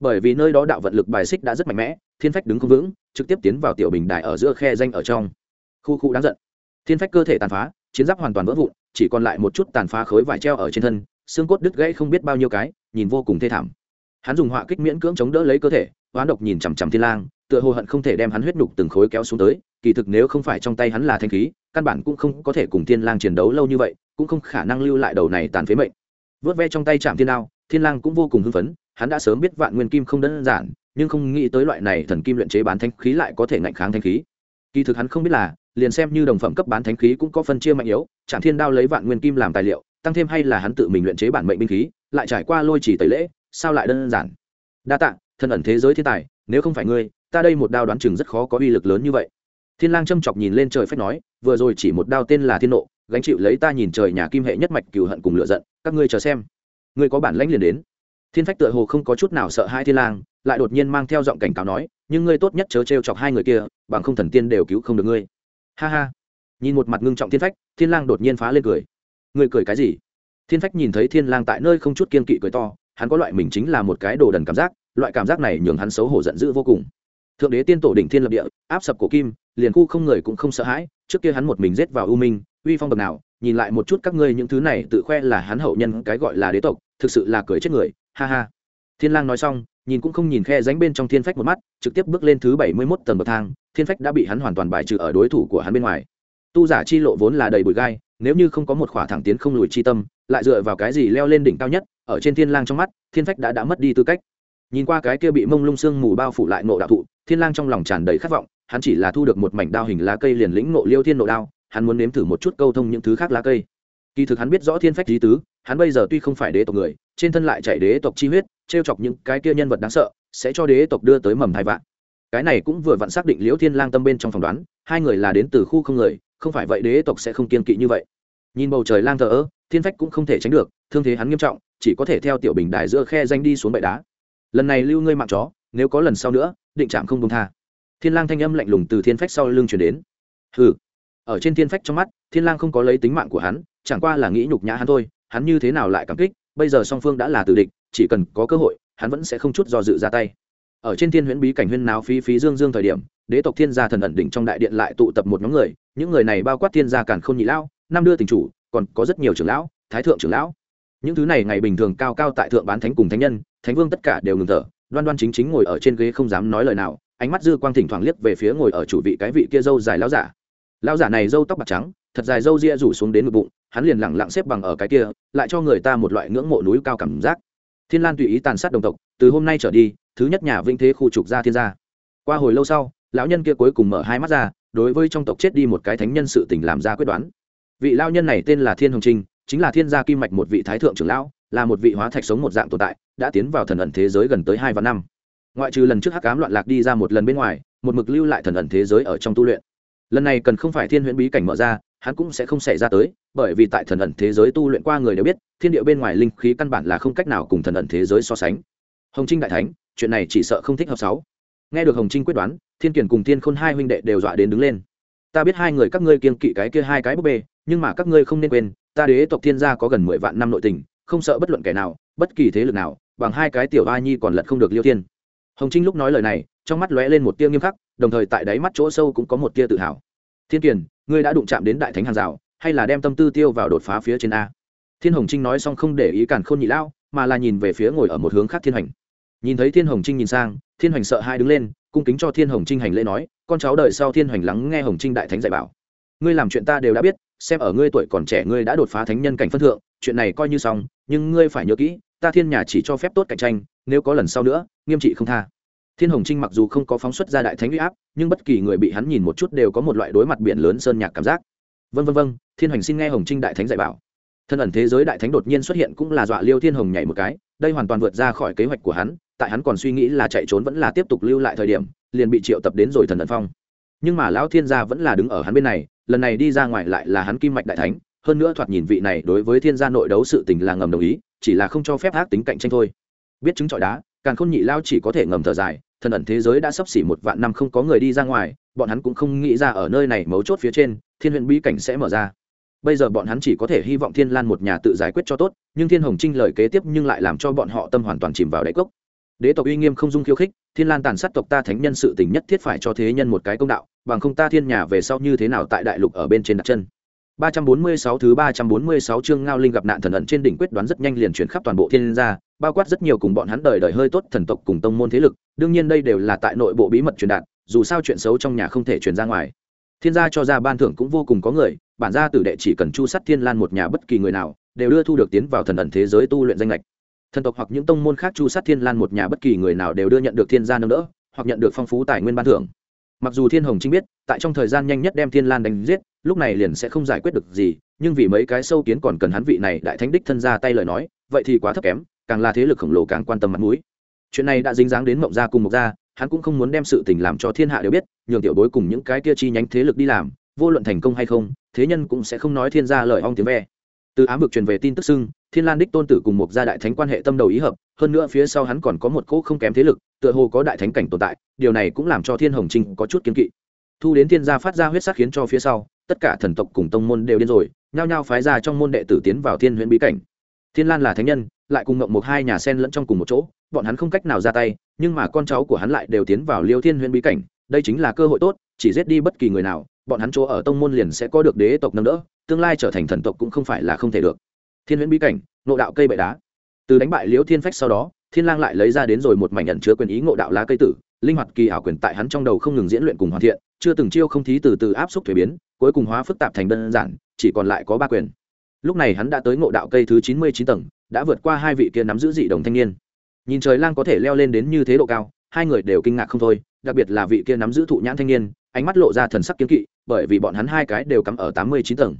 Bởi vì nơi đó đạo vận lực bài xích đã rất mạnh mẽ, thiên phách đứng không vững, trực tiếp tiến vào tiểu bình đài ở giữa khe danh ở trong khu khu đáng giận. Thiên phách cơ thể tàn phá, chiến giáp hoàn toàn vỡ vụn, chỉ còn lại một chút tàn phá khối vải treo ở trên thân, xương cốt đứt gãy không biết bao nhiêu cái, nhìn vô cùng thê thảm. Hắn dùng họa kích miễn cưỡng chống đỡ lấy cơ thể, hoán độc nhìn chằm chằm thiên lang, tựa hồ hận không thể đem hắn huyết nhục từng khối kéo xuống tới, kỳ thực nếu không phải trong tay hắn là thanh khí, căn bản cũng không có thể cùng thiên lang chiến đấu lâu như vậy, cũng không khả năng lưu lại đầu này tàn phế mệnh. Vớt ve trong tay chạm thiên đao, thiên lang cũng vô cùng hưng phấn, hắn đã sớm biết vạn nguyên kim không đơn giản, nhưng không nghĩ tới loại này thần kim luyện chế bán thanh khí lại có thể ngạnh kháng thanh khí. Kỳ thực hắn không biết là liền xem như đồng phẩm cấp bán thánh khí cũng có phân chia mạnh yếu chạm thiên đao lấy vạn nguyên kim làm tài liệu, tăng thêm hay là hắn tự mình luyện chế bản mệnh binh khí, lại trải qua lôi chỉ tẩy lễ, sao lại đơn giản? Đa tạ thân ẩn thế giới thiên tài, nếu không phải ngươi, ta đây một đao đoán chừng rất khó có uy lực lớn như vậy. Thiên lang châm chọc nhìn lên trời phách nói, vừa rồi chỉ một đao tên là thiên nộ, gánh chịu lấy ta nhìn trời nhà kim hệ nhất mạch cừu hận cùng lửa giận, các ngươi chờ xem. Ngươi có bản lãnh liền đến. Thiên phách tựa hồ không có chút nào sợ hai thiên lang, lại đột nhiên mang theo giọng cảnh cáo nói, nhưng ngươi tốt nhất chớ trêu chọc hai người kia, bằng không thần tiên đều cứu không được ngươi ha ha. Nhìn một mặt ngưng trọng thiên phách, thiên lang đột nhiên phá lên cười. Ngươi cười cái gì? Thiên phách nhìn thấy thiên lang tại nơi không chút kiên kỵ cười to, hắn có loại mình chính là một cái đồ đần cảm giác, loại cảm giác này nhường hắn xấu hổ giận dữ vô cùng. Thượng đế tiên tổ đỉnh thiên lập địa, áp sập cổ kim, liền khu không người cũng không sợ hãi, trước kia hắn một mình giết vào u minh, uy phong bậc nào, nhìn lại một chút các ngươi những thứ này tự khoe là hắn hậu nhân cái gọi là đế tộc, thực sự là cười chết người, ha ha. Thiên lang nói xong nhìn cũng không nhìn khe ránh bên trong thiên phách một mắt, trực tiếp bước lên thứ bảy mươi mốt tầng bậc thang, thiên phách đã bị hắn hoàn toàn bài trừ ở đối thủ của hắn bên ngoài. Tu giả chi lộ vốn là đầy bụi gai, nếu như không có một khỏa thẳng tiến không lùi chi tâm, lại dựa vào cái gì leo lên đỉnh cao nhất, ở trên thiên lang trong mắt, thiên phách đã đã mất đi tư cách. Nhìn qua cái kia bị mông lung sương mù bao phủ lại nộ đạo thụ, thiên lang trong lòng tràn đầy khát vọng, hắn chỉ là thu được một mảnh đao hình lá cây liền lĩnh nộ liêu thiên nộ đao, hắn muốn nếm thử một chút câu thông những thứ khác lá cây kỳ thực hắn biết rõ thiên phách lý tứ, hắn bây giờ tuy không phải đế tộc người, trên thân lại chạy đế tộc chi huyết, trêu chọc những cái kia nhân vật đáng sợ, sẽ cho đế tộc đưa tới mầm thai vạn. Cái này cũng vừa vặn xác định liễu thiên lang tâm bên trong phỏng đoán, hai người là đến từ khu không người, không phải vậy đế tộc sẽ không kiên kỵ như vậy. Nhìn bầu trời lang thờ ơ, thiên phách cũng không thể tránh được, thương thế hắn nghiêm trọng, chỉ có thể theo tiểu bình đài giữa khe danh đi xuống bệ đá. Lần này lưu ngươi mạng chó, nếu có lần sau nữa, định chạm không công tha. Thiên lang thanh âm lạnh lùng từ thiên phách sau lưng truyền đến. Hừ. Ở trên thiên phách trong mắt, thiên lang không có lấy tính mạng của hắn chẳng qua là nghĩ nhục nhã hắn thôi, hắn như thế nào lại cảm kích, bây giờ song phương đã là tử địch, chỉ cần có cơ hội, hắn vẫn sẽ không chút do dự ra tay. Ở trên thiên huyễn bí cảnh huyên náo phí phí dương dương thời điểm, đế tộc thiên gia thần ẩn đỉnh trong đại điện lại tụ tập một nhóm người, những người này bao quát thiên gia càn không nhị lão, năm đưa tình chủ, còn có rất nhiều trưởng lão, thái thượng trưởng lão. Những thứ này ngày bình thường cao cao tại thượng bán thánh cùng thánh nhân, thánh vương tất cả đều ngừng thở, đoan đoan chính chính ngồi ở trên ghế không dám nói lời nào, ánh mắt dư quang thỉnh thoảng liếc về phía ngồi ở chủ vị cái vị kia dâu dài lão giả. Lão giả này dâu tóc bạc trắng, thật dài dâu ria rủ xuống đến ngực bụng hắn liền lẳng lặng xếp bằng ở cái kia, lại cho người ta một loại ngưỡng mộ núi cao cảm giác. Thiên lan tùy ý tàn sát đồng tộc, từ hôm nay trở đi, thứ nhất nhà vinh thế khu trục ra thiên gia. Qua hồi lâu sau, lão nhân kia cuối cùng mở hai mắt ra, đối với trong tộc chết đi một cái thánh nhân sự tình làm ra quyết đoán. Vị lao nhân này tên là thiên hồng trinh, chính là thiên gia kim mạch một vị thái thượng trưởng lão, là một vị hóa thạch sống một dạng tồn tại, đã tiến vào thần ẩn thế giới gần tới hai và năm. Ngoại trừ lần trước hắc cám loạn lạc đi ra một lần bên ngoài, một mực lưu lại thần ẩn thế giới ở trong tu luyện. Lần này cần không phải thiên huyễn bí cảnh mở ra, hắn cũng sẽ không xảy ra tới bởi vì tại thần ẩn thế giới tu luyện qua người đều biết, thiên địa bên ngoài linh khí căn bản là không cách nào cùng thần ẩn thế giới so sánh. Hồng trinh đại thánh, chuyện này chỉ sợ không thích hợp sáu. Nghe được hồng trinh quyết đoán, thiên kiển cùng thiên khôn hai huynh đệ đều dọa đến đứng lên. Ta biết hai người các ngươi kiên kỵ cái kia hai cái búp bê, nhưng mà các ngươi không nên quên, ta đế tộc thiên gia có gần mười vạn năm nội tình, không sợ bất luận kẻ nào, bất kỳ thế lực nào, bằng hai cái tiểu a nhi còn lật không được liêu thiên. Hồng trinh lúc nói lời này, trong mắt lóe lên một tia nghiêm khắc, đồng thời tại đáy mắt chỗ sâu cũng có một tia tự hào. Thiên kiền, ngươi đã đụng chạm đến đại thánh hàng rào hay là đem tâm tư tiêu vào đột phá phía trên a? Thiên hồng trinh nói xong không để ý cản khôn nhị lão, mà là nhìn về phía ngồi ở một hướng khác thiên hành nhìn thấy thiên hồng trinh nhìn sang thiên Hành sợ hai đứng lên cung kính cho thiên hồng trinh hành lễ nói con cháu đợi sau thiên Hành lắng nghe hồng trinh đại thánh dạy bảo. Ngươi làm chuyện ta đều đã biết xem ở ngươi tuổi còn trẻ ngươi đã đột phá thánh nhân cảnh phân thượng chuyện này coi như xong nhưng ngươi phải nhớ kỹ ta thiên nhà chỉ cho phép tốt cạnh tranh nếu có lần sau nữa nghiêm trị không tha. Thiên hồng trinh mặc dù không có phóng xuất ra đại thánh uy áp nhưng bất kỳ người bị hắn nhìn một chút đều có một loại đối mặt biển lớn sơn nhạc cảm giác. Vân vân vân thiên hoành xin nghe hồng trinh đại thánh dạy bảo. Thân ẩn thế giới đại thánh đột nhiên xuất hiện cũng là dọa liêu thiên hồng nhảy một cái, đây hoàn toàn vượt ra khỏi kế hoạch của hắn, tại hắn còn suy nghĩ là chạy trốn vẫn là tiếp tục lưu lại thời điểm, liền bị triệu tập đến rồi thần ẩn phong. Nhưng mà lão thiên gia vẫn là đứng ở hắn bên này, lần này đi ra ngoài lại là hắn kim mạch đại thánh, hơn nữa thoạt nhìn vị này đối với thiên gia nội đấu sự tình là ngầm đồng ý, chỉ là không cho phép ác tính cạnh tranh thôi. Biết chứng trọi đá càng khôn nhị lao chỉ có thể ngầm thở dài, thần ẩn thế giới đã sắp xỉ một vạn năm không có người đi ra ngoài, bọn hắn cũng không nghĩ ra ở nơi này mấu chốt phía trên, thiên huyện bí cảnh sẽ mở ra bây giờ bọn hắn chỉ có thể hy vọng thiên lan một nhà tự giải quyết cho tốt nhưng thiên hồng trinh lời kế tiếp nhưng lại làm cho bọn họ tâm hoàn toàn chìm vào đáy cốc đế tộc uy nghiêm không dung khiêu khích thiên lan tàn sát tộc ta thánh nhân sự tình nhất thiết phải cho thế nhân một cái công đạo bằng không ta thiên nhà về sau như thế nào tại đại lục ở bên trên đặt chân 346 thứ 346 chương Ngao Linh gặp nạn thần ẩn trên đỉnh quyết đoán rất nhanh liền chuyển khắp toàn bộ thiên gia, bao quát rất nhiều cùng bọn hắn đời đời hơi tốt thần tộc cùng tông môn thế lực, đương nhiên đây đều là tại nội bộ bí mật truyền đạt, dù sao chuyện xấu trong nhà không thể truyền ra ngoài. Thiên gia cho ra ban thưởng cũng vô cùng có người, bản gia tử đệ chỉ cần chu sát Thiên Lan một nhà bất kỳ người nào, đều đưa thu được tiến vào thần ẩn thế giới tu luyện danh lệch. Thần tộc hoặc những tông môn khác chu sát Thiên Lan một nhà bất kỳ người nào đều đưa nhận được thiên gia nâng đỡ, hoặc nhận được phong phú tài nguyên ban thưởng mặc dù thiên hồng trinh biết tại trong thời gian nhanh nhất đem thiên lan đánh giết lúc này liền sẽ không giải quyết được gì nhưng vì mấy cái sâu kiến còn cần hắn vị này đại thánh đích thân ra tay lời nói vậy thì quá thấp kém càng là thế lực khổng lồ càng quan tâm mặt mũi chuyện này đã dính dáng đến mộng gia cùng mộc gia hắn cũng không muốn đem sự tình làm cho thiên hạ đều biết, nhường tiểu bối cùng những cái kia chi nhánh thế lực đi làm, vô luận thành công hay không, thế nhân cũng sẽ không nói thiên gia lời ong tiếng ve. Từ ám vực truyền về tin tức xưng, thiên lan đích tôn tử cùng một gia đại thánh quan hệ tâm đầu ý hợp, hơn nữa phía sau hắn còn có một cỗ không kém thế lực, tựa hồ có đại thánh cảnh tồn tại, điều này cũng làm cho thiên hồng trinh có chút kiến kỵ. Thu đến thiên gia phát ra huyết sắc khiến cho phía sau, tất cả thần tộc cùng tông môn đều điên rồi, nhao nhao phái ra trong môn đệ tử tiến vào thiên huyện bí cảnh. Thiên lan là thánh nhân, lại cùng ngậm một hai nhà sen lẫn trong cùng một chỗ bọn hắn không cách nào ra tay, nhưng mà con cháu của hắn lại đều tiến vào liêu thiên huyện bí cảnh, đây chính là cơ hội tốt, chỉ giết đi bất kỳ người nào, bọn hắn chỗ ở tông môn liền sẽ có được đế tộc nâng đỡ, tương lai trở thành thần tộc cũng không phải là không thể được. Thiên huyễn bí cảnh nộ đạo cây bệ đá. Từ đánh bại liễu thiên phách sau đó, thiên lang lại lấy ra đến rồi một mảnh nhận chứa quyền ý ngộ đạo lá cây tử, linh hoạt kỳ ảo quyền tại hắn trong đầu không ngừng diễn luyện cùng hoàn thiện, chưa từng chiêu không thí từ từ áp xúc thuế biến, cuối cùng hóa phức tạp thành đơn giản, chỉ còn lại có ba quyền. Lúc này hắn đã tới ngộ đạo cây thứ chín mươi chín tầng, đã vượt qua hai vị kia nắm giữ dị đồng thanh niên nhìn trời lang có thể leo lên đến như thế độ cao, hai người đều kinh ngạc không thôi, đặc biệt là vị kia nắm giữ thụ nhãn thanh niên, ánh mắt lộ ra thần sắc kiếm kỵ, bởi vì bọn hắn hai cái đều cắm ở tám mươi chín tầng.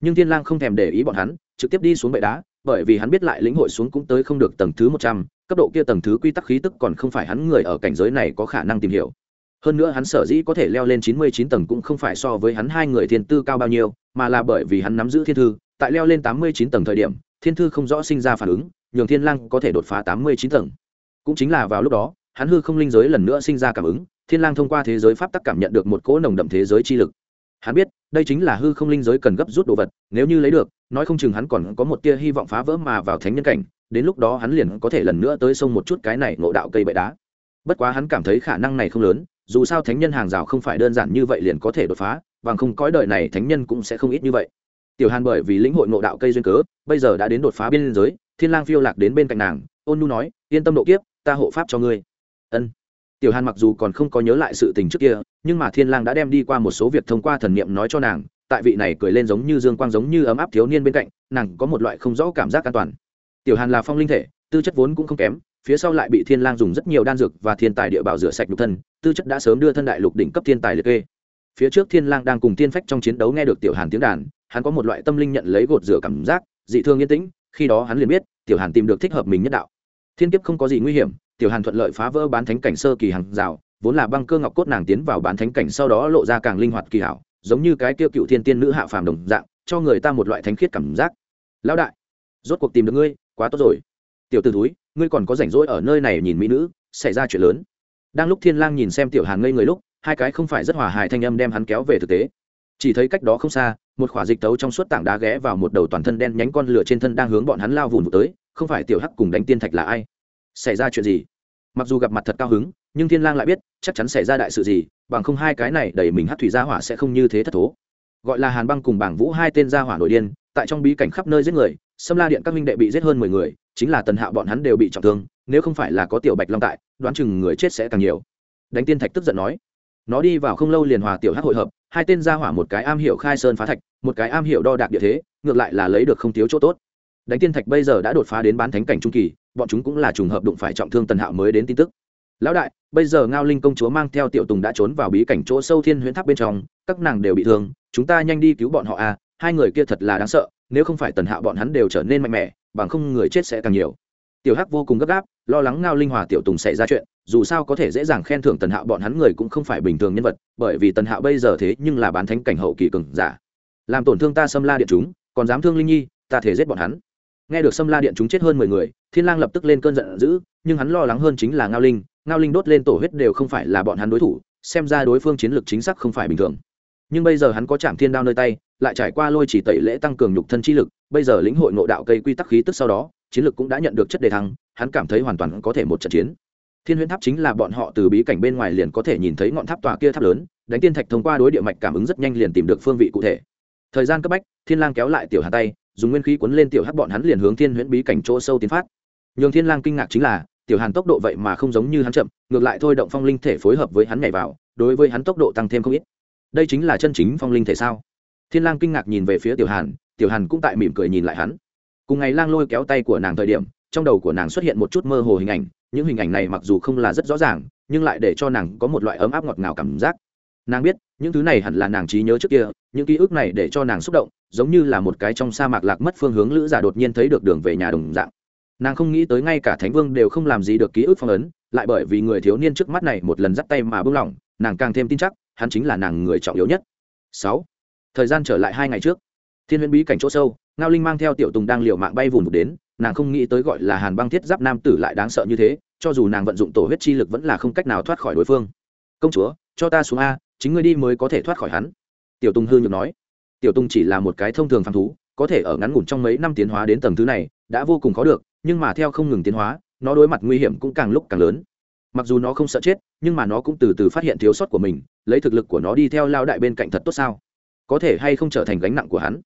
Nhưng thiên lang không thèm để ý bọn hắn, trực tiếp đi xuống bệ đá, bởi vì hắn biết lại lĩnh hội xuống cũng tới không được tầng thứ một trăm, cấp độ kia tầng thứ quy tắc khí tức còn không phải hắn người ở cảnh giới này có khả năng tìm hiểu. Hơn nữa hắn sở dĩ có thể leo lên chín mươi chín tầng cũng không phải so với hắn hai người thiên tư cao bao nhiêu, mà là bởi vì hắn nắm giữ thiên thư, tại leo lên tám mươi chín tầng thời điểm, thiên thư không rõ sinh ra phản ứng nhường thiên lang có thể đột phá tám mươi chín tầng. Cũng chính là vào lúc đó, hắn hư không linh giới lần nữa sinh ra cảm ứng, thiên lang thông qua thế giới pháp tắc cảm nhận được một cỗ nồng đậm thế giới chi lực. Hắn biết, đây chính là hư không linh giới cần gấp rút đồ vật, nếu như lấy được, nói không chừng hắn còn có một tia hy vọng phá vỡ mà vào thánh nhân cảnh, đến lúc đó hắn liền có thể lần nữa tới sông một chút cái này ngộ đạo cây bệ đá. Bất quá hắn cảm thấy khả năng này không lớn, dù sao thánh nhân hàng rào không phải đơn giản như vậy liền có thể đột phá, bằng không cõi đời này thánh nhân cũng sẽ không ít như vậy. Tiểu hàn bởi vì lĩnh hội ngộ đạo cây duyên cớ, bây giờ đã đến đột phá biên giới thiên lang phiêu lạc đến bên cạnh nàng, ôn nu nói, yên tâm độ kiếp, ta hộ pháp cho ngươi. Ân. Tiểu hàn mặc dù còn không có nhớ lại sự tình trước kia, nhưng mà thiên lang đã đem đi qua một số việc thông qua thần niệm nói cho nàng, tại vị này cười lên giống như dương quang giống như ấm áp thiếu niên bên cạnh, nàng có một loại không rõ cảm giác an toàn. Tiểu hàn là phong linh thể, tư chất vốn cũng không kém, phía sau lại bị thiên lang dùng rất nhiều đan dược và thiên tài địa bảo rửa sạch nhục thân, tư chất đã sớm đưa thân đại lục đỉnh cấp thiên tài liệt kê. Phía trước thiên lang đang cùng tiên phách trong chiến đấu nghe được tiểu hàn tiếng đàn, hắn có một loại tâm linh nhận lấy gột rửa cảm giác, dị thương yên tĩnh khi đó hắn liền biết, tiểu hàn tìm được thích hợp mình nhất đạo. Thiên kiếp không có gì nguy hiểm, tiểu hàn thuận lợi phá vỡ bán thánh cảnh sơ kỳ hàng rào, vốn là băng cơ ngọc cốt nàng tiến vào bán thánh cảnh sau đó lộ ra càng linh hoạt kỳ hảo, giống như cái tiêu cựu thiên tiên nữ hạ phàm đồng dạng, cho người ta một loại thánh khiết cảm giác. Lão đại, rốt cuộc tìm được ngươi, quá tốt rồi. Tiểu t ử túi ngươi còn có rảnh rỗi ở nơi này nhìn mỹ nữ, xảy ra chuyện lớn. Đang lúc thiên lang nhìn xem tiểu hàn ngây người lúc, hai cái không phải rất hòa hài thanh âm đem hắn kéo về thực tế chỉ thấy cách đó không xa, một khỏa dịch tấu trong suốt tảng đá ghé vào một đầu toàn thân đen nhánh con lửa trên thân đang hướng bọn hắn lao vùn vụt tới, không phải tiểu hắc cùng đánh tiên thạch là ai? Xảy ra chuyện gì? Mặc dù gặp mặt thật cao hứng, nhưng thiên lang lại biết, chắc chắn xảy ra đại sự gì, bằng không hai cái này đẩy mình hắc thủy gia hỏa sẽ không như thế thất thố. Gọi là hàn băng cùng bảng vũ hai tên gia hỏa nổi điên, tại trong bí cảnh khắp nơi giết người xâm la điện các minh đệ bị giết hơn mười người, chính là tần hạo bọn hắn đều bị trọng thương, nếu không phải là có tiểu bạch long tại, đoán chừng người chết sẽ càng nhiều. Đánh tiên thạch tức giận nói nó đi vào không lâu liền hòa tiểu hắc hội hợp, hai tên gia hỏa một cái am hiểu khai sơn phá thạch, một cái am hiểu đo đạc địa thế, ngược lại là lấy được không thiếu chỗ tốt. Đánh tiên thạch bây giờ đã đột phá đến bán thánh cảnh trung kỳ, bọn chúng cũng là trùng hợp đụng phải trọng thương tần hạo mới đến tin tức. Lão đại, bây giờ ngao linh công chúa mang theo tiểu tùng đã trốn vào bí cảnh chỗ sâu thiên huyễn tháp bên trong, các nàng đều bị thương, chúng ta nhanh đi cứu bọn họ à hai người kia thật là đáng sợ, nếu không phải tần hạo bọn hắn đều trở nên mạnh mẽ, bằng không người chết sẽ càng nhiều. Tiểu hắc vô cùng gấp gáp, lo lắng ngao linh hòa tiểu tùng xảy ra chuyện dù sao có thể dễ dàng khen thưởng tần hạo bọn hắn người cũng không phải bình thường nhân vật, bởi vì tần hạo bây giờ thế nhưng là bán thánh cảnh hậu kỳ cường giả. Làm tổn thương ta xâm la điện chúng, còn dám thương linh nhi, ta thể giết bọn hắn. Nghe được xâm la điện chúng chết hơn mười người, thiên lang lập tức lên cơn giận dữ, nhưng hắn lo lắng hơn chính là ngao linh ngao linh đốt lên tổ huyết đều không phải là bọn hắn đối thủ, xem ra đối phương chiến lược chính xác không phải bình thường. Nhưng bây giờ hắn có chạm thiên đao nơi tay, lại trải qua lôi chỉ tẩy lễ tăng cường nhục thân chi lực, bây giờ lĩnh hội ngộ đạo cây quy tắc khí tức sau đó, chiến lược cũng đã nhận được chất đề thăng, hắn cảm thấy hoàn toàn có thể một trận chiến thiên huyễn tháp chính là bọn họ từ bí cảnh bên ngoài liền có thể nhìn thấy ngọn tháp tòa kia tháp lớn, đánh tiên thạch thông qua đối địa mạch cảm ứng rất nhanh liền tìm được phương vị cụ thể. Thời gian cấp bách, thiên lang kéo lại tiểu hà tay, dùng nguyên khí cuốn lên tiểu hắc bọn hắn liền hướng thiên huyễn bí cảnh chỗ sâu tiến phát. Nhường thiên lang kinh ngạc chính là, tiểu hàn tốc độ vậy mà không giống như hắn chậm, ngược lại thôi động phong linh thể phối hợp với hắn nhảy vào, đối với hắn tốc độ tăng thêm không ít. Đây chính là chân chính phong linh thể sao? Thiên lang kinh ngạc nhìn về phía tiểu hàn tiểu hàn cũng tại mỉm cười nhìn lại hắn. Cùng ngày lang lôi kéo tay của nàng thời điểm, trong đầu của nàng xuất hiện một chút mơ hồ hình ảnh những hình ảnh này mặc dù không là rất rõ ràng, nhưng lại để cho nàng có một loại ấm áp ngọt ngào cảm giác. Nàng biết, những thứ này hẳn là nàng trí nhớ trước kia, những ký ức này để cho nàng xúc động, giống như là một cái trong sa mạc lạc mất phương hướng lữ giả đột nhiên thấy được đường về nhà đồng dạng. Nàng không nghĩ tới ngay cả thánh vương đều không làm gì được ký ức phong ấn, lại bởi vì người thiếu niên trước mắt này một lần dắt tay mà buông lỏng, nàng càng thêm tin chắc, hắn chính là nàng người trọng yếu nhất. Sáu, thời gian trở lại hai ngày trước. Thiên huyễn bí cảnh chỗ sâu, ngao linh mang theo tiểu tùng đang liều mạng bay vùng đến, nàng không nghĩ tới gọi là hàn băng thiết giáp nam tử lại đáng sợ như thế cho dù nàng vận dụng tổ huyết chi lực vẫn là không cách nào thoát khỏi đối phương. Công chúa, cho ta xuống a, chính ngươi đi mới có thể thoát khỏi hắn. Tiểu tùng hư nhược nói. Tiểu tùng chỉ là một cái thông thường phản thú, có thể ở ngắn ngủn trong mấy năm tiến hóa đến tầng thứ này, đã vô cùng khó được, nhưng mà theo không ngừng tiến hóa, nó đối mặt nguy hiểm cũng càng lúc càng lớn. Mặc dù nó không sợ chết, nhưng mà nó cũng từ từ phát hiện thiếu sót của mình, lấy thực lực của nó đi theo lao đại bên cạnh thật tốt sao? Có thể hay không trở thành gánh nặng của hắn?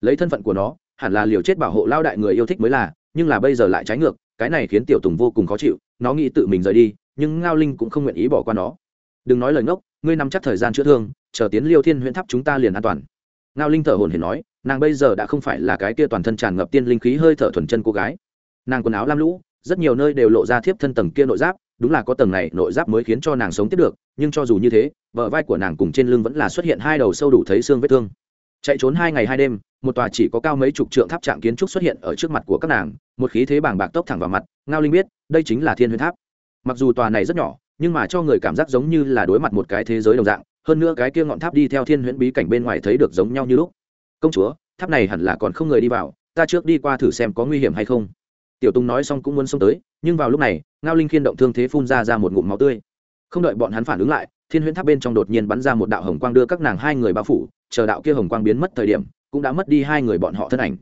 Lấy thân phận của nó, hẳn là liều chết bảo hộ lao đại người yêu thích mới là, nhưng là bây giờ lại trái ngược, cái này khiến tiểu tùng vô cùng khó chịu nó nghĩ tự mình rời đi, nhưng ngao linh cũng không nguyện ý bỏ qua nó. Đừng nói lời ngốc, ngươi nắm chắc thời gian chữa thương, chờ tiến liêu thiên huyễn tháp chúng ta liền an toàn. Ngao linh thở hồn hển nói, nàng bây giờ đã không phải là cái kia toàn thân tràn ngập tiên linh khí hơi thở thuần chân cô gái. Nàng quần áo lam lũ, rất nhiều nơi đều lộ ra thiếp thân tầng kia nội giáp, đúng là có tầng này nội giáp mới khiến cho nàng sống tiếp được, nhưng cho dù như thế, bờ vai của nàng cùng trên lưng vẫn là xuất hiện hai đầu sâu đủ thấy xương vết thương chạy trốn hai ngày hai đêm, một tòa chỉ có cao mấy chục trượng tháp trạng kiến trúc xuất hiện ở trước mặt của các nàng, một khí thế bảng bạc tốc thẳng vào mặt, ngao linh biết, đây chính là thiên huyền tháp. Mặc dù tòa này rất nhỏ, nhưng mà cho người cảm giác giống như là đối mặt một cái thế giới đồng dạng, hơn nữa cái kia ngọn tháp đi theo thiên huyễn bí cảnh bên ngoài thấy được giống nhau như lúc. Công chúa, tháp này hẳn là còn không người đi vào, ta trước đi qua thử xem có nguy hiểm hay không. Tiểu tùng nói xong cũng muốn xông tới, nhưng vào lúc này, ngao linh khiên động thương thế phun ra ra một ngụm máu tươi. Không đợi bọn hắn phản ứng lại, thiên huyễn tháp bên trong đột nhiên bắn ra một đạo hồng quang đưa các nàng hai người bao phủ chờ đạo kia hồng quang biến mất thời điểm, cũng đã mất đi hai người bọn họ thân ảnh.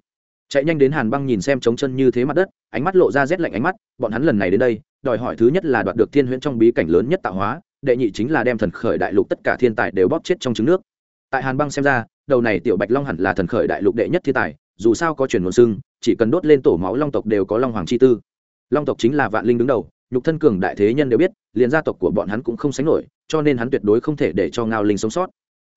Chạy nhanh đến hàn băng nhìn xem trống chân như thế mặt đất, ánh mắt lộ ra rét lạnh ánh mắt, bọn hắn lần này đến đây, đòi hỏi thứ nhất là đoạt được thiên huyễn trong bí cảnh lớn nhất tạo hóa, đệ nhị chính là đem thần khởi đại lục tất cả thiên tài đều bóp chết trong trứng nước. Tại hàn băng xem ra, đầu này tiểu bạch long hẳn là thần khởi đại lục đệ nhất thiên tài, dù sao có truyền nguồn xưng, chỉ cần đốt lên tổ máu long tộc đều có long hoàng chi tư. Long tộc chính là vạn linh đứng đầu, nhục thân cường đại thế nhân đều biết, liền gia tộc của bọn hắn cũng không sánh nổi, cho nên hắn tuyệt đối không thể để cho ngao linh sống sót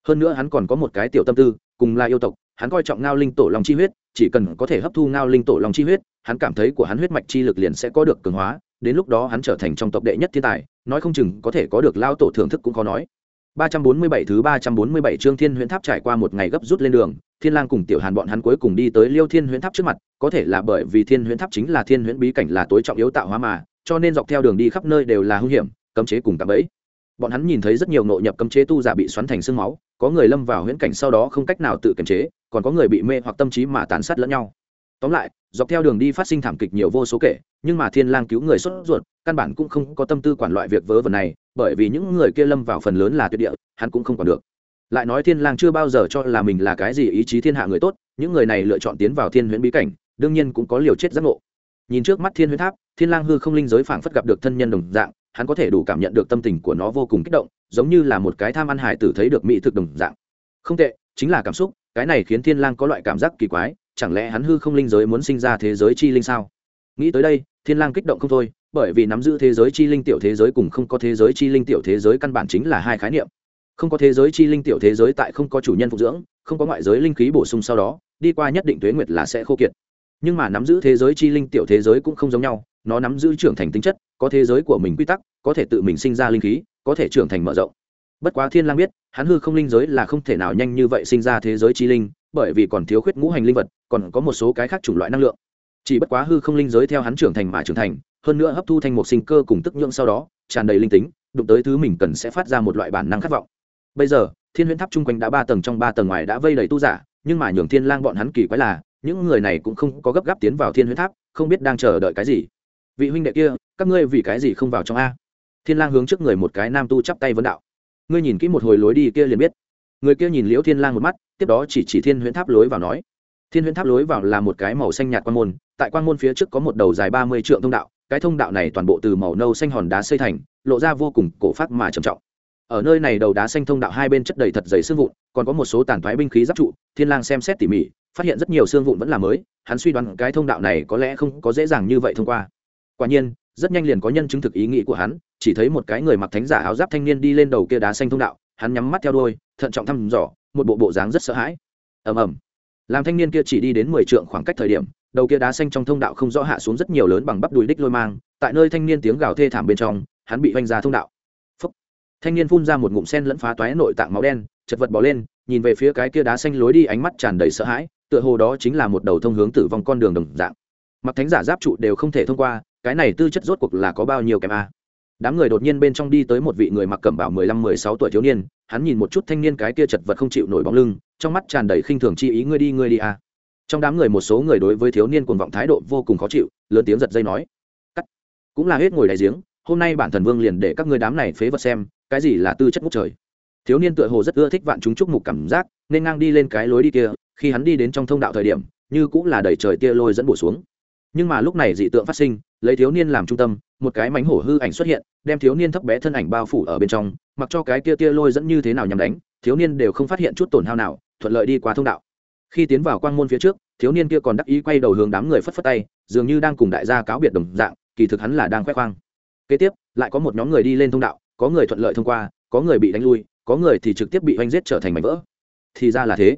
hơn nữa hắn còn có một cái tiểu tâm tư cùng là yêu tộc hắn coi trọng ngao linh tổ long chi huyết chỉ cần có thể hấp thu ngao linh tổ long chi huyết hắn cảm thấy của hắn huyết mạch chi lực liền sẽ có được cường hóa đến lúc đó hắn trở thành trong tộc đệ nhất thiên tài nói không chừng có thể có được lao tổ thưởng thức cũng khó nói 347 thứ 347 chương Thiên Huyễn Tháp trải qua một ngày gấp rút lên đường, Thiên Lang cùng Tiểu Hàn bọn hắn cuối cùng đi tới Liêu Thiên Huyễn Tháp trước mặt, có thể là bởi vì Thiên Huyễn Tháp chính là Thiên Huyễn bí cảnh là tối trọng yếu tạo hóa mà, cho nên dọc theo đường đi khắp nơi đều là hung hiểm, cấm chế cùng tạm bẫy. Bọn hắn nhìn thấy rất nhiều nội nhập cấm chế tu giả bị xoắn thành xương máu, có người lâm vào huyễn cảnh sau đó không cách nào tự kiềm chế, còn có người bị mê hoặc tâm trí mà tàn sát lẫn nhau. Tóm lại, dọc theo đường đi phát sinh thảm kịch nhiều vô số kể, nhưng mà Thiên Lang cứu người xuất ruột, căn bản cũng không có tâm tư quản loại việc vớ vẩn này, bởi vì những người kia lâm vào phần lớn là tuyệt địa hắn cũng không còn được lại nói thiên lang chưa bao giờ cho là mình là cái gì ý chí thiên hạ người tốt những người này lựa chọn tiến vào thiên huyễn bí cảnh đương nhiên cũng có liều chết giác ngộ nhìn trước mắt thiên huyễn tháp thiên lang hư không linh giới phảng phất gặp được thân nhân đồng dạng hắn có thể đủ cảm nhận được tâm tình của nó vô cùng kích động, giống như là một cái tham ăn hải tử thấy được mỹ thực đồng dạng. Không tệ, chính là cảm xúc, cái này khiến thiên lang có loại cảm giác kỳ quái, chẳng lẽ hắn hư không linh giới muốn sinh ra thế giới chi linh sao? Nghĩ tới đây, thiên lang kích động không thôi, bởi vì nắm giữ thế giới chi linh tiểu thế giới cùng không có thế giới chi linh tiểu thế giới căn bản chính là hai khái niệm. Không có thế giới chi linh tiểu thế giới tại không có chủ nhân phục dưỡng, không có ngoại giới linh khí bổ sung sau đó, đi qua nhất định tuế nguyệt là sẽ khô kiệt. Nhưng mà nắm giữ thế giới chi linh tiểu thế giới cũng không giống nhau nó nắm giữ trưởng thành tính chất, có thế giới của mình quy tắc, có thể tự mình sinh ra linh khí, có thể trưởng thành mở rộng. Bất quá thiên lang biết, hắn hư không linh giới là không thể nào nhanh như vậy sinh ra thế giới chi linh, bởi vì còn thiếu khuyết ngũ hành linh vật, còn có một số cái khác chủng loại năng lượng. Chỉ bất quá hư không linh giới theo hắn trưởng thành mà trưởng thành, hơn nữa hấp thu thành một sinh cơ cùng tức nhượng sau đó, tràn đầy linh tính, đụng tới thứ mình cần sẽ phát ra một loại bản năng khát vọng. Bây giờ, thiên huyễn tháp chung quanh đã ba tầng trong ba tầng ngoài đã vây đầy tu giả, nhưng mà nhường thiên lang bọn hắn kỳ quái là, những người này cũng không có gấp gáp tiến vào thiên huyễn tháp, không biết đang chờ đợi cái gì vị huynh đệ kia, các ngươi vì cái gì không vào trong a? Thiên lang hướng trước người một cái nam tu chắp tay vấn đạo. Ngươi nhìn kỹ một hồi lối đi kia liền biết. Người kia nhìn liễu thiên lang một mắt, tiếp đó chỉ chỉ thiên huyễn tháp lối vào nói. Thiên huyễn tháp lối vào là một cái màu xanh nhạt quan môn, tại quan môn phía trước có một đầu dài ba mươi trượng thông đạo, cái thông đạo này toàn bộ từ màu nâu xanh hòn đá xây thành, lộ ra vô cùng cổ phát mà trầm trọng. Ở nơi này đầu đá xanh thông đạo hai bên chất đầy thật dày xương vụn, còn có một số tàn thoái binh khí giáp trụ, thiên lang xem xét tỉ mỉ, phát hiện rất nhiều xương vụn vẫn là mới, hắn suy đoán cái thông đạo này có lẽ không có dễ dàng như vậy thông qua quả nhiên, rất nhanh liền có nhân chứng thực ý nghĩ của hắn, chỉ thấy một cái người mặc thánh giả áo giáp thanh niên đi lên đầu kia đá xanh thông đạo, hắn nhắm mắt theo đuôi, thận trọng thăm dò, một bộ bộ dáng rất sợ hãi. Ầm ầm. Làm thanh niên kia chỉ đi đến mười trượng khoảng cách thời điểm, đầu kia đá xanh trong thông đạo không rõ hạ xuống rất nhiều lớn bằng bắp đùi đích lôi mang, tại nơi thanh niên tiếng gào thê thảm bên trong, hắn bị vanh ra thông đạo. Phúc. thanh niên phun ra một ngụm sen lẫn phá toái nội tạng máu đen, chật vật bỏ lên, nhìn về phía cái kia đá xanh lối đi ánh mắt tràn đầy sợ hãi, tựa hồ đó chính là một đầu thông hướng tử vong con đường đồng dạng. Mặc thánh giả giáp trụ đều không thể thông qua cái này tư chất rốt cuộc là có bao nhiêu kém a? Đám người đột nhiên bên trong đi tới một vị người mặc cẩm bảo mười lăm, mười sáu tuổi thiếu niên, hắn nhìn một chút thanh niên cái kia chật vật không chịu nổi bóng lưng, trong mắt tràn đầy khinh thường chi ý, ngươi đi ngươi đi a. Trong đám người một số người đối với thiếu niên cuồng vọng thái độ vô cùng khó chịu, lớn tiếng giật dây nói, cắt. Cũng là hết ngồi đại giếng, hôm nay bản thần vương liền để các ngươi đám này phế vật xem, cái gì là tư chất ngốc trời. Thiếu niên tựa hồ rất ưa thích vạn chúng chúc mục cảm giác, nên ngang đi lên cái lối đi kia, khi hắn đi đến trong thông đạo thời điểm, như cũng là đẩy trời tia lôi dẫn bổ xuống nhưng mà lúc này dị tượng phát sinh, lấy thiếu niên làm trung tâm, một cái mánh hổ hư ảnh xuất hiện, đem thiếu niên thấp bé thân ảnh bao phủ ở bên trong, mặc cho cái tia tia lôi dẫn như thế nào nhằm đánh, thiếu niên đều không phát hiện chút tổn hao nào, thuận lợi đi qua thông đạo. Khi tiến vào quang môn phía trước, thiếu niên kia còn đắc ý quay đầu hướng đám người phất phất tay, dường như đang cùng đại gia cáo biệt đồng dạng, kỳ thực hắn là đang khoe khoang. Kế tiếp, lại có một nhóm người đi lên thông đạo, có người thuận lợi thông qua, có người bị đánh lui, có người thì trực tiếp bị oanh giết trở thành mảnh vỡ. Thì ra là thế.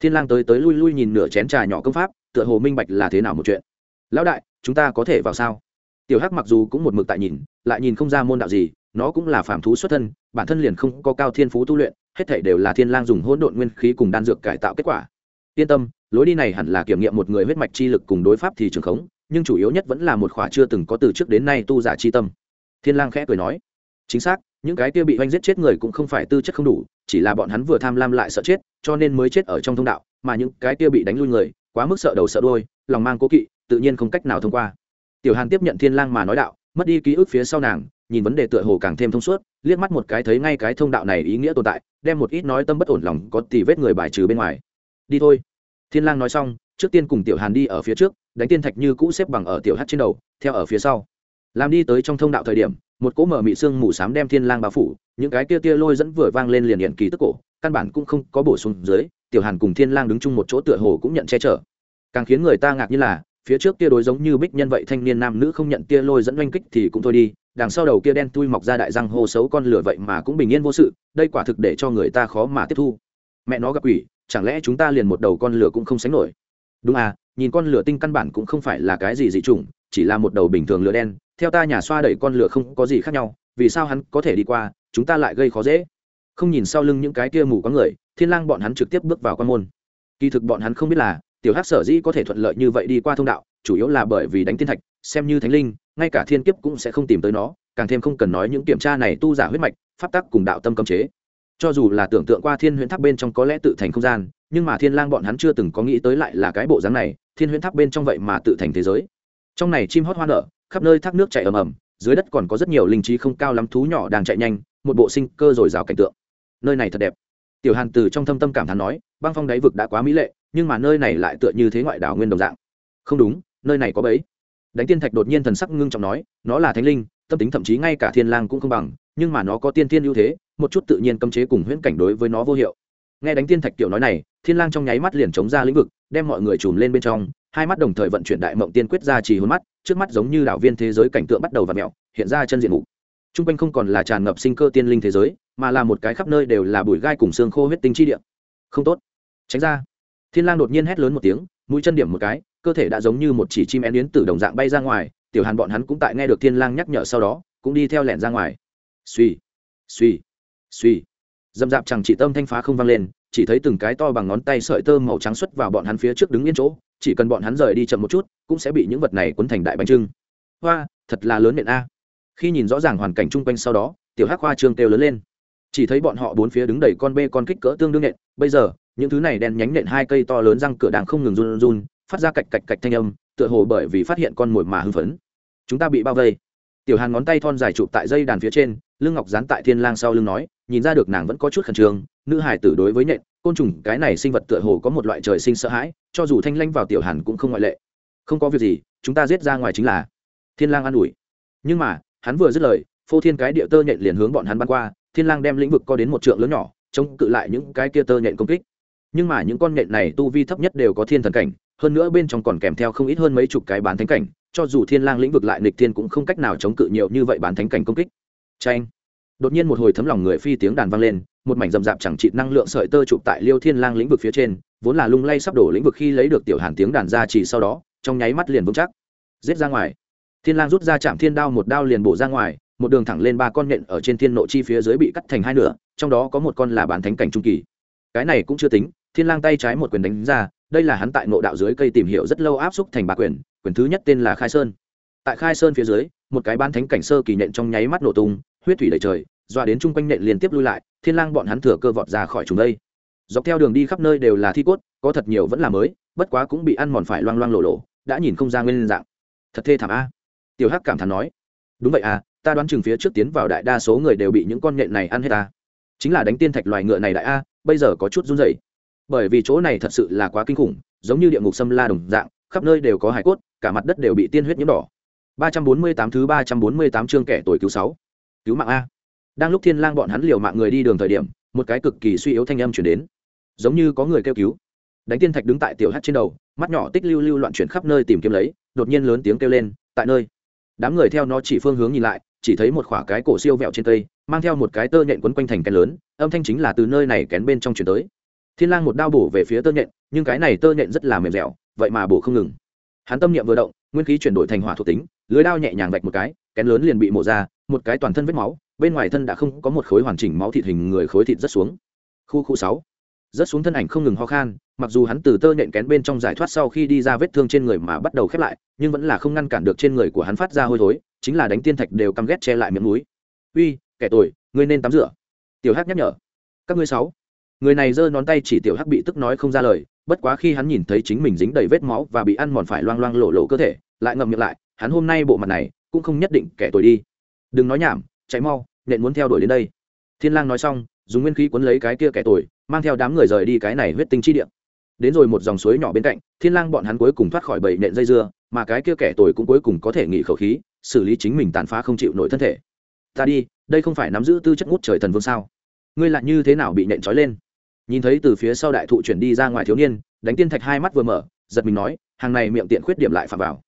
Thiên lang tới tới lui lui nhìn nửa chén trà nhỏ công pháp, tựa hồ minh bạch là thế nào một chuyện lão đại chúng ta có thể vào sao? Tiểu hắc mặc dù cũng một mực tại nhìn lại nhìn không ra môn đạo gì nó cũng là phàm thú xuất thân bản thân liền không có cao thiên phú tu luyện hết thảy đều là thiên lang dùng hỗn độn nguyên khí cùng đan dược cải tạo kết quả. Yên tâm lối đi này hẳn là kiểm nghiệm một người huyết mạch chi lực cùng đối pháp thì trường khống nhưng chủ yếu nhất vẫn là một khỏa chưa từng có từ trước đến nay tu giả chi tâm. Thiên lang khẽ cười nói chính xác những cái kia bị oanh giết chết người cũng không phải tư chất không đủ chỉ là bọn hắn vừa tham lam lại sợ chết cho nên mới chết ở trong thông đạo mà những cái kia bị đánh lui người quá mức sợ đầu sợ đuôi, lòng mang cố kỵ tự nhiên không cách nào thông qua. Tiểu hàn tiếp nhận thiên lang mà nói đạo, mất đi ký ức phía sau nàng, nhìn vấn đề tựa hồ càng thêm thông suốt, liếc mắt một cái thấy ngay cái thông đạo này ý nghĩa tồn tại, đem một ít nói tâm bất ổn lòng có tì vết người bài trừ bên ngoài. Đi thôi. Thiên lang nói xong, trước tiên cùng tiểu hàn đi ở phía trước, đánh tiên thạch như cũ xếp bằng ở tiểu hắt trên đầu, theo ở phía sau. Làm đi tới trong thông đạo thời điểm, một cỗ mở mị xương mù xám đem thiên lang bao phủ, những cái kia tia lôi dẫn vừa vang lên liền hiện kỳ tức cổ, căn bản cũng không có bổ sung dưới, tiểu hàn cùng thiên lang đứng chung một chỗ tựa hồ cũng nhận che chở. Càng khiến người ta ngạc như là phía trước kia đối giống như bích nhân vậy thanh niên nam nữ không nhận tia lôi dẫn oanh kích thì cũng thôi đi, đằng sau đầu kia đen tui mọc ra đại răng hô xấu con lửa vậy mà cũng bình yên vô sự, đây quả thực để cho người ta khó mà tiếp thu. Mẹ nó gặp quỷ, chẳng lẽ chúng ta liền một đầu con lửa cũng không sánh nổi? Đúng à nhìn con lửa tinh căn bản cũng không phải là cái gì dị chủng, chỉ là một đầu bình thường lửa đen, theo ta nhà xoa đẩy con lửa không có gì khác nhau, vì sao hắn có thể đi qua, chúng ta lại gây khó dễ. Không nhìn sau lưng những cái kia mù có người, thiên lang bọn hắn trực tiếp bước vào quan môn. Kỳ thực bọn hắn không biết là tiểu hắc sở dĩ có thể thuận lợi như vậy đi qua thông đạo, chủ yếu là bởi vì đánh tiên thạch, xem như thánh linh, ngay cả thiên kiếp cũng sẽ không tìm tới nó, càng thêm không cần nói những kiểm tra này tu giả huyết mạch, pháp tắc cùng đạo tâm cấm chế. Cho dù là tưởng tượng qua thiên huyễn tháp bên trong có lẽ tự thành không gian, nhưng mà thiên lang bọn hắn chưa từng có nghĩ tới lại là cái bộ dáng này, thiên huyễn tháp bên trong vậy mà tự thành thế giới. Trong này chim hót hoa nở, khắp nơi thác nước chảy ầm ầm, dưới đất còn có rất nhiều linh trí không cao lắm thú nhỏ đang chạy nhanh, một bộ sinh cơ rồi rào cảnh tượng. Nơi này thật đẹp. Tiểu hàn từ trong thâm tâm cảm thán nói, băng phong đáy vực đã quá mỹ lệ nhưng mà nơi này lại tựa như thế ngoại đảo nguyên đồng dạng. Không đúng nơi này có bẫy. Đánh tiên thạch đột nhiên thần sắc ngưng trọng nói nó là thánh linh tâm tính thậm chí ngay cả thiên lang cũng không bằng nhưng mà nó có tiên thiên ưu thế một chút tự nhiên cấm chế cùng huyễn cảnh đối với nó vô hiệu. Nghe đánh tiên thạch tiểu nói này thiên lang trong nháy mắt liền chống ra lĩnh vực đem mọi người chùm lên bên trong hai mắt đồng thời vận chuyển đại mộng tiên quyết ra trì hồn mắt trước mắt giống như đảo viên thế giới cảnh tượng bắt đầu vặn mèo, hiện ra chân diện mục. Trung quanh không còn là tràn ngập sinh cơ tiên linh thế giới mà là một cái khắp nơi đều là bụi gai cùng xương khô huyết tinh chi địa. Không tốt. Tránh ra thiên lang đột nhiên hét lớn một tiếng, mũi chân điểm một cái, cơ thể đã giống như một chỉ chim én yến từ đồng dạng bay ra ngoài, tiểu hàn bọn hắn cũng tại nghe được thiên lang nhắc nhở sau đó, cũng đi theo lẻn ra ngoài. Suy suy suy dầm dạp chẳng chỉ tâm thanh phá không vang lên, chỉ thấy từng cái to bằng ngón tay sợi tơ màu trắng xuất vào bọn hắn phía trước đứng yên chỗ, chỉ cần bọn hắn rời đi chậm một chút, cũng sẽ bị những vật này cuốn thành đại bánh trưng. Hoa, thật là lớn nện a. Khi nhìn rõ ràng hoàn cảnh chung quanh sau đó, tiểu hắc hoa trương kêu lớn lên. Chỉ thấy bọn họ bốn phía đứng đầy con bê con kích cỡ tương đương nện, bây giờ những thứ này đen nhánh nện hai cây to lớn răng cửa đang không ngừng run run, phát ra cạch cạch cạch thanh âm, tựa hồ bởi vì phát hiện con mồi mà hưng phấn. Chúng ta bị bao vây. Tiểu hàn ngón tay thon dài chụp tại dây đàn phía trên, lưng ngọc dán tại thiên lang sau lưng nói, nhìn ra được nàng vẫn có chút khẩn trương, nữ hải tử đối với nện, côn trùng, cái này sinh vật tựa hồ có một loại trời sinh sợ hãi, cho dù thanh lanh vào tiểu hàn cũng không ngoại lệ. Không có việc gì, chúng ta giết ra ngoài chính là. Thiên lang an ủi. Nhưng mà, hắn vừa dứt lời, phô thiên cái địa tơ nhện liền hướng bọn hắn bắn qua, thiên lang đem lĩnh vực co đến một trượng lớn nhỏ, chống cự lại những cái kia tơ nhện công kích nhưng mà những con nhện này tu vi thấp nhất đều có thiên thần cảnh, hơn nữa bên trong còn kèm theo không ít hơn mấy chục cái bán thánh cảnh, cho dù thiên lang lĩnh vực lại nghịch thiên cũng không cách nào chống cự nhiều như vậy bán thánh cảnh công kích. Tranh đột nhiên một hồi thấm lòng người phi tiếng đàn vang lên, một mảnh rầm rạp chẳng trị năng lượng sợi tơ chụp tại liêu thiên lang lĩnh vực phía trên, vốn là lung lay sắp đổ lĩnh vực khi lấy được tiểu hàn tiếng đàn ra chỉ sau đó, trong nháy mắt liền vững chắc. Giết ra ngoài. Thiên lang rút ra chạm thiên đao một đao liền bổ ra ngoài, một đường thẳng lên ba con nhện ở trên thiên nộ chi phía dưới bị cắt thành hai nửa, trong đó có một con là bán thánh cảnh trung kỳ. Cái này cũng chưa tính thiên lang tay trái một quyền đánh ra, đây là hắn tại ngộ đạo dưới cây tìm hiểu rất lâu áp xúc thành ba quyền quyền thứ nhất tên là khai sơn. Tại khai sơn phía dưới, một cái bán thánh cảnh sơ kỳ nện trong nháy mắt nổ tung, huyết thủy đầy trời doa đến chung quanh nện liên tiếp lui lại, thiên lang bọn hắn thừa cơ vọt ra khỏi chúng đây. Dọc theo đường đi khắp nơi đều là thi cốt, có thật nhiều vẫn là mới, bất quá cũng bị ăn mòn phải loang loang lộ lộ, đã nhìn không ra nguyên dạng. Thật thê thảm a. Tiểu hắc cảm thán nói, đúng vậy à ta đoán chừng phía trước tiến vào đại đa số người đều bị những con nhện này ăn hết ta chính là đánh tiên thạch loài ngựa này đại a, bây giờ có chút run rẩy bởi vì chỗ này thật sự là quá kinh khủng, giống như địa ngục xâm la đồng dạng, khắp nơi đều có hải cốt, cả mặt đất đều bị tiên huyết nhiễm đỏ. 348 thứ 348 chương kẻ tuổi cứu 6. Cứu mạng a. Đang lúc thiên lang bọn hắn liều mạng người đi đường thời điểm, một cái cực kỳ suy yếu thanh âm chuyển đến. Giống như có người kêu cứu. Đánh tiên thạch đứng tại tiểu hát trên đầu, mắt nhỏ tích lưu lưu loạn chuyển khắp nơi tìm kiếm lấy, đột nhiên lớn tiếng kêu lên, tại nơi. Đám người theo nó chỉ phương hướng nhìn lại, chỉ thấy một khoả cái cổ siêu vẹo trên cây, mang theo một cái tơ nhện quấn quanh thành kén lớn, âm thanh chính là từ nơi này kén bên trong chuyển tới thiên lang một đao bổ về phía tơ nhện, nhưng cái này tơ nhện rất là mềm dẻo, vậy mà bổ không ngừng. Hắn tâm niệm vừa động, nguyên khí chuyển đổi thành hỏa thuộc tính, lưới đao nhẹ nhàng vạch một cái, kén lớn liền bị mổ ra, một cái toàn thân vết máu, bên ngoài thân đã không có một khối hoàn chỉnh máu thịt hình người khối thịt rất xuống. Khu khu sáu. Rất xuống thân ảnh không ngừng ho khan, mặc dù hắn từ tơ nhện kén bên trong giải thoát sau khi đi ra vết thương trên người mà bắt đầu khép lại, nhưng vẫn là không ngăn cản được trên người của hắn phát ra hôi thối, chính là đánh tiên thạch đều căm ghét che lại miệng núi. Uy, kẻ tội ngươi nên tắm rửa. Tiểu hắc nhắc nhở. Các ngươi sáu người này giơ ngón tay chỉ tiểu hắc bị tức nói không ra lời, bất quá khi hắn nhìn thấy chính mình dính đầy vết máu và bị ăn mòn phải loang loang lộ lộ cơ thể, lại ngậm miệng lại, hắn hôm nay bộ mặt này cũng không nhất định kẻ tuổi đi. Đừng nói nhảm, chạy mau, nện muốn theo đuổi đến đây. Thiên lang nói xong, dùng nguyên khí cuốn lấy cái kia kẻ tuổi mang theo đám người rời đi cái này huyết tinh chi địa. Đến rồi một dòng suối nhỏ bên cạnh, thiên lang bọn hắn cuối cùng thoát khỏi bầy nện dây dưa, mà cái kia kẻ tuổi cũng cuối cùng có thể nghỉ khẩu khí, xử lý chính mình tàn phá không chịu nổi thân thể. Ta đi, đây không phải nắm giữ tư chất ngút trời thần vương sao? Ngươi lại như thế nào bị nện trói lên? Nhìn thấy từ phía sau đại thụ chuyển đi ra ngoài thiếu niên, đánh tiên thạch hai mắt vừa mở, giật mình nói, hàng này miệng tiện khuyết điểm lại phạm vào.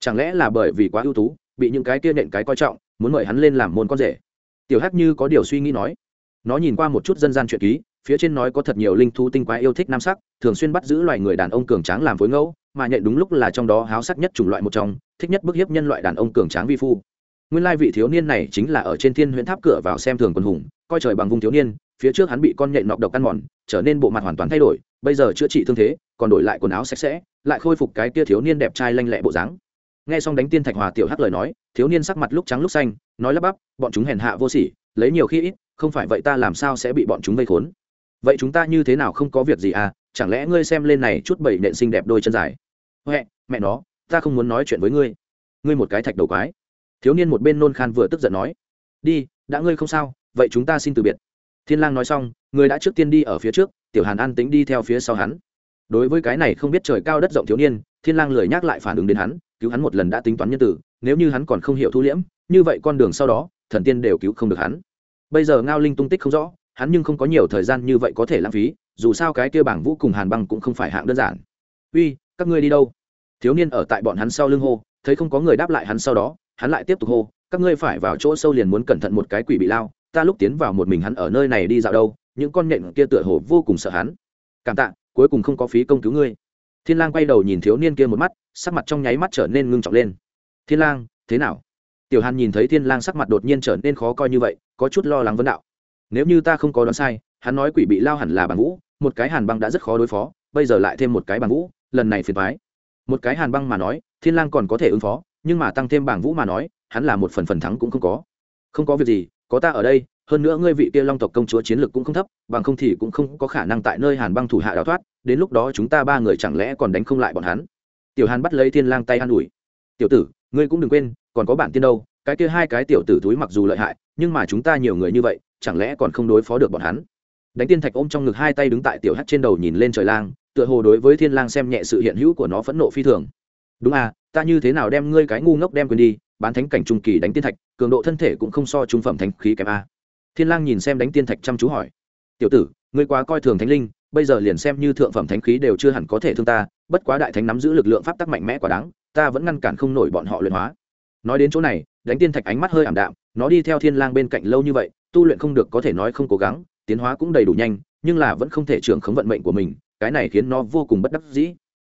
Chẳng lẽ là bởi vì quá ưu tú, bị những cái kia nện cái coi trọng, muốn mời hắn lên làm môn con rể? Tiểu hắc như có điều suy nghĩ nói. Nó nhìn qua một chút dân gian truyện ký, phía trên nói có thật nhiều linh thú tinh quái yêu thích nam sắc, thường xuyên bắt giữ loài người đàn ông cường tráng làm phối ngẫu, mà nhện đúng lúc là trong đó háo sắc nhất chủng loại một trong, thích nhất bức hiếp nhân loại đàn ông cường tráng vi phu. Nguyên lai vị thiếu niên này chính là ở trên thiên huyễn tháp cửa vào xem thường quân hùng, coi trời bằng vùng thiếu niên phía trước hắn bị con nhện nọc độc ăn mòn, trở nên bộ mặt hoàn toàn thay đổi, bây giờ chữa trị thương thế, còn đổi lại quần áo sạch sẽ, lại khôi phục cái kia thiếu niên đẹp trai lanh lẹ bộ dáng. Nghe xong đánh tiên thạch hòa tiểu hắc lời nói, thiếu niên sắc mặt lúc trắng lúc xanh, nói lắp bắp, bọn chúng hèn hạ vô sỉ, lấy nhiều khi ít, không phải vậy ta làm sao sẽ bị bọn chúng vây khốn? Vậy chúng ta như thế nào không có việc gì à? Chẳng lẽ ngươi xem lên này chút bảy nện xinh đẹp đôi chân dài? Huệ mẹ nó, ta không muốn nói chuyện với ngươi. Ngươi một cái thạch đầu quái. Thiếu niên một bên nôn khan vừa tức giận nói, đi, đã ngươi không sao, vậy chúng ta xin từ biệt thiên lang nói xong, người đã trước tiên đi ở phía trước, tiểu hàn an tính đi theo phía sau hắn. Đối với cái này không biết trời cao đất rộng thiếu niên, thiên lang lười nhắc lại phản ứng đến hắn, cứu hắn một lần đã tính toán nhân tử, nếu như hắn còn không hiểu thu liễm, như vậy con đường sau đó, thần tiên đều cứu không được hắn. Bây giờ ngao linh tung tích không rõ, hắn nhưng không có nhiều thời gian như vậy có thể lãng phí, dù sao cái kia bảng vũ cùng hàn băng cũng không phải hạng đơn giản. Uy, các ngươi đi đâu? Thiếu niên ở tại bọn hắn sau lưng hô, thấy không có người đáp lại hắn sau đó, hắn lại tiếp tục hô, các ngươi phải vào chỗ sâu liền muốn cẩn thận một cái quỷ bị lao ta lúc tiến vào một mình hắn ở nơi này đi dạo đâu, những con nhện kia tựa hồ vô cùng sợ hắn. Cảm tạ, cuối cùng không có phí công cứu ngươi. Thiên lang quay đầu nhìn thiếu niên kia một mắt, sắc mặt trong nháy mắt trở nên ngưng trọng lên. Thiên lang, thế nào? Tiểu hàn nhìn thấy thiên lang sắc mặt đột nhiên trở nên khó coi như vậy, có chút lo lắng vấn đạo. Nếu như ta không có đoán sai, hắn nói quỷ bị lao hẳn là bằng vũ, một cái hàn băng đã rất khó đối phó, bây giờ lại thêm một cái bằng vũ, lần này phiền toái. Một cái hàn băng mà nói, thiên lang còn có thể ứng phó, nhưng mà tăng thêm bảng vũ mà nói, hắn là một phần phần thắng cũng không có. Không có việc gì có ta ở đây, hơn nữa ngươi vị kia long tộc công chúa chiến lược cũng không thấp, bằng không thì cũng không có khả năng tại nơi hàn băng thủ hạ đào thoát, đến lúc đó chúng ta ba người chẳng lẽ còn đánh không lại bọn hắn? Tiểu hàn bắt lấy thiên lang tay an ủi. Tiểu tử, ngươi cũng đừng quên, còn có bản tiên đâu, cái kia hai cái tiểu tử túi mặc dù lợi hại, nhưng mà chúng ta nhiều người như vậy, chẳng lẽ còn không đối phó được bọn hắn? Đánh tiên thạch ôm trong ngực hai tay đứng tại tiểu hắt trên đầu nhìn lên trời lang, tựa hồ đối với thiên lang xem nhẹ sự hiện hữu của nó phẫn nộ phi thường. Đúng à ta như thế nào đem ngươi cái ngu ngốc đem quên đi bán thánh cảnh trung kỳ đánh tiên thạch, cường độ thân thể cũng không so trung phẩm thánh khí kém a. Thiên lang nhìn xem đánh tiên thạch chăm chú hỏi, tiểu tử, ngươi quá coi thường thánh linh, bây giờ liền xem như thượng phẩm thánh khí đều chưa hẳn có thể thương ta, bất quá đại thánh nắm giữ lực lượng pháp tắc mạnh mẽ quá đáng, ta vẫn ngăn cản không nổi bọn họ luyện hóa. Nói đến chỗ này, đánh tiên thạch ánh mắt hơi ảm đạm, nó đi theo thiên lang bên cạnh lâu như vậy, tu luyện không được có thể nói không cố gắng, tiến hóa cũng đầy đủ nhanh, nhưng là vẫn không thể trưởng khống vận mệnh của mình, cái này khiến nó vô cùng bất đắc dĩ.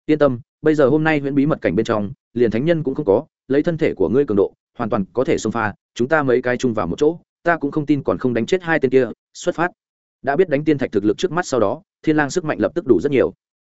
Yên tâm, bây giờ hôm nay huyễn bí mật cảnh bên trong, liền thánh nhân cũng không có lấy thân thể của ngươi cường độ, hoàn toàn có thể xông pha, chúng ta mấy cái chung vào một chỗ, ta cũng không tin còn không đánh chết hai tên kia, xuất phát. Đã biết đánh tiên thạch thực lực trước mắt sau đó, thiên lang sức mạnh lập tức đủ rất nhiều.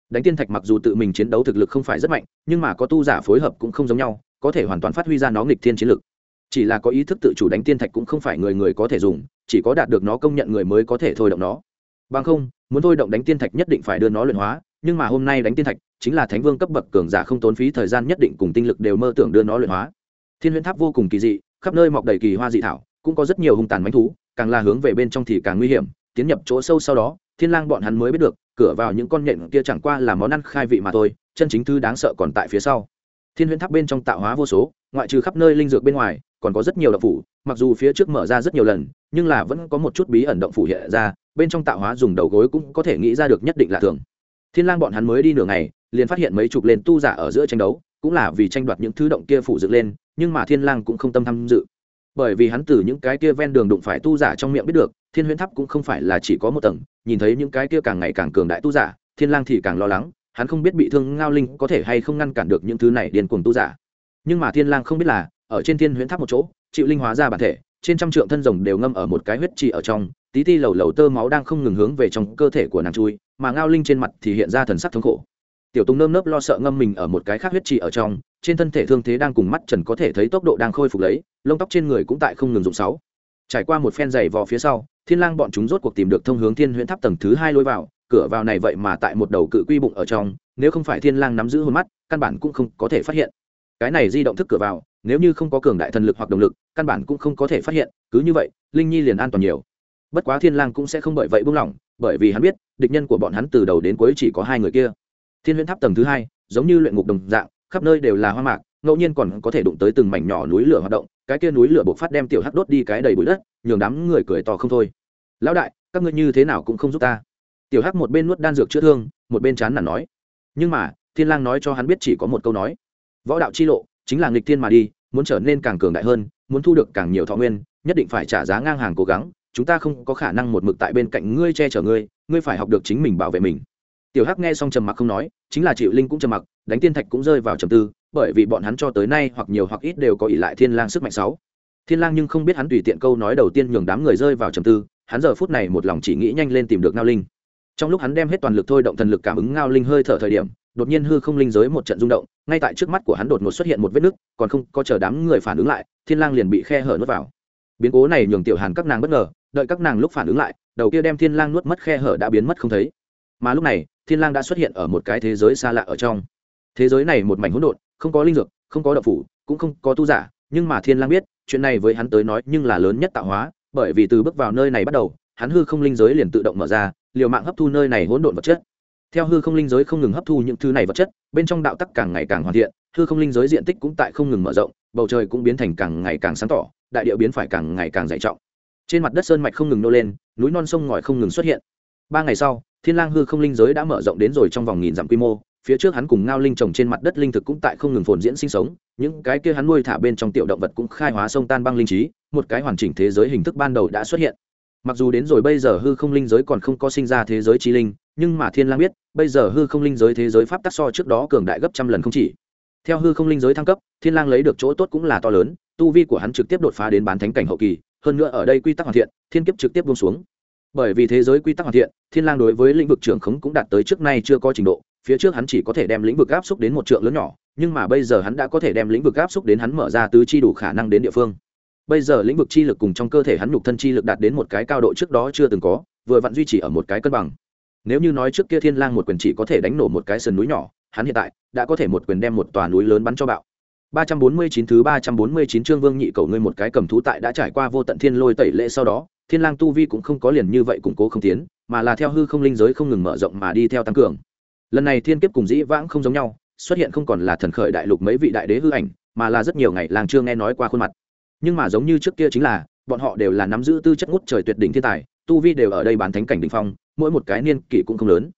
Đánh tiên thạch mặc dù tự mình chiến đấu thực lực không phải rất mạnh, nhưng mà có tu giả phối hợp cũng không giống nhau, có thể hoàn toàn phát huy ra nó nghịch thiên chiến lực. Chỉ là có ý thức tự chủ đánh tiên thạch cũng không phải người người có thể dùng, chỉ có đạt được nó công nhận người mới có thể thôi động nó. Bằng không, muốn thôi động đánh tiên thạch nhất định phải đưa nó luyện hóa nhưng mà hôm nay đánh tiên thạch chính là thánh vương cấp bậc cường giả không tốn phí thời gian nhất định cùng tinh lực đều mơ tưởng đưa nó luyện hóa. Thiên huyễn tháp vô cùng kỳ dị, khắp nơi mọc đầy kỳ hoa dị thảo, cũng có rất nhiều hung tàn mánh thú, càng là hướng về bên trong thì càng nguy hiểm, tiến nhập chỗ sâu sau đó, thiên lang bọn hắn mới biết được, cửa vào những con nhện kia chẳng qua là món ăn khai vị mà thôi, chân chính thứ đáng sợ còn tại phía sau. Thiên huyễn tháp bên trong tạo hóa vô số, ngoại trừ khắp nơi linh dược bên ngoài, còn có rất nhiều động phủ, mặc dù phía trước mở ra rất nhiều lần, nhưng là vẫn có một chút bí ẩn động phủ hiện ra, bên trong tạo hóa dùng đầu gối cũng có thể nghĩ ra được nhất định là thường thiên lang bọn hắn mới đi nửa ngày, liền phát hiện mấy chục lên tu giả ở giữa tranh đấu, cũng là vì tranh đoạt những thứ động kia phủ dựng lên, nhưng mà thiên lang cũng không tâm tham dự. Bởi vì hắn từ những cái kia ven đường đụng phải tu giả trong miệng biết được, thiên huyễn tháp cũng không phải là chỉ có một tầng, nhìn thấy những cái kia càng ngày càng cường đại tu giả, thiên lang thì càng lo lắng, hắn không biết bị thương ngao linh có thể hay không ngăn cản được những thứ này điên cuồng tu giả. Nhưng mà thiên lang không biết là, ở trên thiên huyễn tháp một chỗ, chịu linh hóa ra bản thể trên trăm trượng thân rồng đều ngâm ở một cái huyết trì ở trong, tí ti lầu lầu tơ máu đang không ngừng hướng về trong cơ thể của nàng chui, mà ngao linh trên mặt thì hiện ra thần sắc thống khổ. Tiểu tùng nơm nớp lo sợ ngâm mình ở một cái khác huyết trì ở trong, trên thân thể thương thế đang cùng mắt trần có thể thấy tốc độ đang khôi phục lấy, lông tóc trên người cũng tại không ngừng dụng sáu. Trải qua một phen giày vò phía sau, thiên lang bọn chúng rốt cuộc tìm được thông hướng thiên huyễn tháp tầng thứ hai lối vào, cửa vào này vậy mà tại một đầu cự quy bụng ở trong, nếu không phải thiên lang nắm giữ hồn mắt, căn bản cũng không có thể phát hiện. Cái này di động thức cửa vào, nếu như không có cường đại thần lực hoặc động lực căn bản cũng không có thể phát hiện, cứ như vậy, linh nhi liền an toàn nhiều. Bất quá thiên lang cũng sẽ không bởi vậy buông lỏng, bởi vì hắn biết, địch nhân của bọn hắn từ đầu đến cuối chỉ có hai người kia. Thiên huyễn tháp tầng thứ hai, giống như luyện ngục đồng dạng, khắp nơi đều là hoa mạc, ngẫu nhiên còn có thể đụng tới từng mảnh nhỏ núi lửa hoạt động, cái kia núi lửa bộc phát đem tiểu hắc đốt đi cái đầy bụi đất, nhường đám người cười to không thôi. Lão đại, các ngươi như thế nào cũng không giúp ta. Tiểu hắc một bên nuốt đan dược chữa thương, một bên chán nản nói. Nhưng mà, thiên lang nói cho hắn biết chỉ có một câu nói. Võ đạo chi lộ, chính là nghịch thiên mà đi, muốn trở nên càng cường đại hơn muốn thu được càng nhiều thọ nguyên, nhất định phải trả giá ngang hàng cố gắng, chúng ta không có khả năng một mực tại bên cạnh ngươi che chở ngươi ngươi phải học được chính mình bảo vệ mình. Tiểu hắc nghe xong trầm mặc không nói, chính là triệu linh cũng trầm mặc, đánh tiên thạch cũng rơi vào trầm tư, bởi vì bọn hắn cho tới nay hoặc nhiều hoặc ít đều có ỷ lại thiên lang sức mạnh sáu. Thiên lang nhưng không biết hắn tùy tiện câu nói đầu tiên nhường đám người rơi vào trầm tư, hắn giờ phút này một lòng chỉ nghĩ nhanh lên tìm được ngao linh. Trong lúc hắn đem hết toàn lực thôi động thần lực cảm ứng ngao linh hơi thở thời điểm đột nhiên hư không linh giới một trận rung động, ngay tại trước mắt của hắn đột ngột xuất hiện một vết nứt, còn không có chờ đám người phản ứng lại, thiên lang liền bị khe hở nuốt vào. Biến cố này nhường tiểu hàn các nàng bất ngờ, đợi các nàng lúc phản ứng lại, đầu kia đem thiên lang nuốt mất khe hở đã biến mất không thấy. Mà lúc này, thiên lang đã xuất hiện ở một cái thế giới xa lạ ở trong. Thế giới này một mảnh hỗn độn, không có linh dược, không có đạo phủ, cũng không có tu giả, nhưng mà thiên lang biết, chuyện này với hắn tới nói nhưng là lớn nhất tạo hóa, bởi vì từ bước vào nơi này bắt đầu, hắn hư không linh giới liền tự động mở ra, liều mạng hấp thu nơi này hỗn độn vật chất theo hư không linh giới không ngừng hấp thu những thứ này vật chất, bên trong đạo tắc càng ngày càng hoàn thiện, hư không linh giới diện tích cũng tại không ngừng mở rộng, bầu trời cũng biến thành càng ngày càng sáng tỏ, đại địa biến phải càng ngày càng dày trọng. Trên mặt đất sơn mạch không ngừng nô lên, núi non sông ngòi không ngừng xuất hiện. Ba ngày sau, thiên lang hư không linh giới đã mở rộng đến rồi trong vòng nghìn dặm quy mô, phía trước hắn cùng ngao linh trồng trên mặt đất linh thực cũng tại không ngừng phồn diễn sinh sống, những cái kia hắn nuôi thả bên trong tiểu động vật cũng khai hóa sông tan băng linh trí, một cái hoàn chỉnh thế giới hình thức ban đầu đã xuất hiện mặc dù đến rồi bây giờ hư không linh giới còn không có sinh ra thế giới chi linh, nhưng mà thiên lang biết, bây giờ hư không linh giới thế giới pháp tắc so trước đó cường đại gấp trăm lần không chỉ. Theo hư không linh giới thăng cấp, thiên lang lấy được chỗ tốt cũng là to lớn, tu vi của hắn trực tiếp đột phá đến bán thánh cảnh hậu kỳ, hơn nữa ở đây quy tắc hoàn thiện, thiên kiếp trực tiếp buông xuống. Bởi vì thế giới quy tắc hoàn thiện, thiên lang đối với lĩnh vực trưởng khống cũng đạt tới trước nay chưa có trình độ, phía trước hắn chỉ có thể đem lĩnh vực áp xúc đến một trượng lớn nhỏ, nhưng mà bây giờ hắn đã có thể đem lĩnh vực áp xúc đến hắn mở ra tứ chi đủ khả năng đến địa phương bây giờ lĩnh vực chi lực cùng trong cơ thể hắn nhục thân chi lực đạt đến một cái cao độ trước đó chưa từng có vừa vặn duy trì ở một cái cân bằng nếu như nói trước kia thiên lang một quyền chỉ có thể đánh nổ một cái sườn núi nhỏ hắn hiện tại đã có thể một quyền đem một tòa núi lớn bắn cho bạo 349 thứ 349 chương Vương Nhị cầu ngươi một cái cầm thú tại đã trải qua vô tận thiên lôi tẩy lệ sau đó, Thiên Lang tu vi cũng không có liền như vậy củng cố không tiến, mà là theo hư không linh giới không ngừng mở rộng mà đi theo tăng cường. Lần này thiên kiếp cùng dĩ vãng không giống nhau, xuất hiện không còn là thần khởi đại lục mấy vị đại đế hư ảnh, mà là rất nhiều ngày lang chưa nghe nói qua khuôn mặt. Nhưng mà giống như trước kia chính là, bọn họ đều là nắm giữ tư chất ngút trời tuyệt đỉnh thiên tài, tu vi đều ở đây bán thánh cảnh đỉnh phong, mỗi một cái niên kỷ cũng không lớn.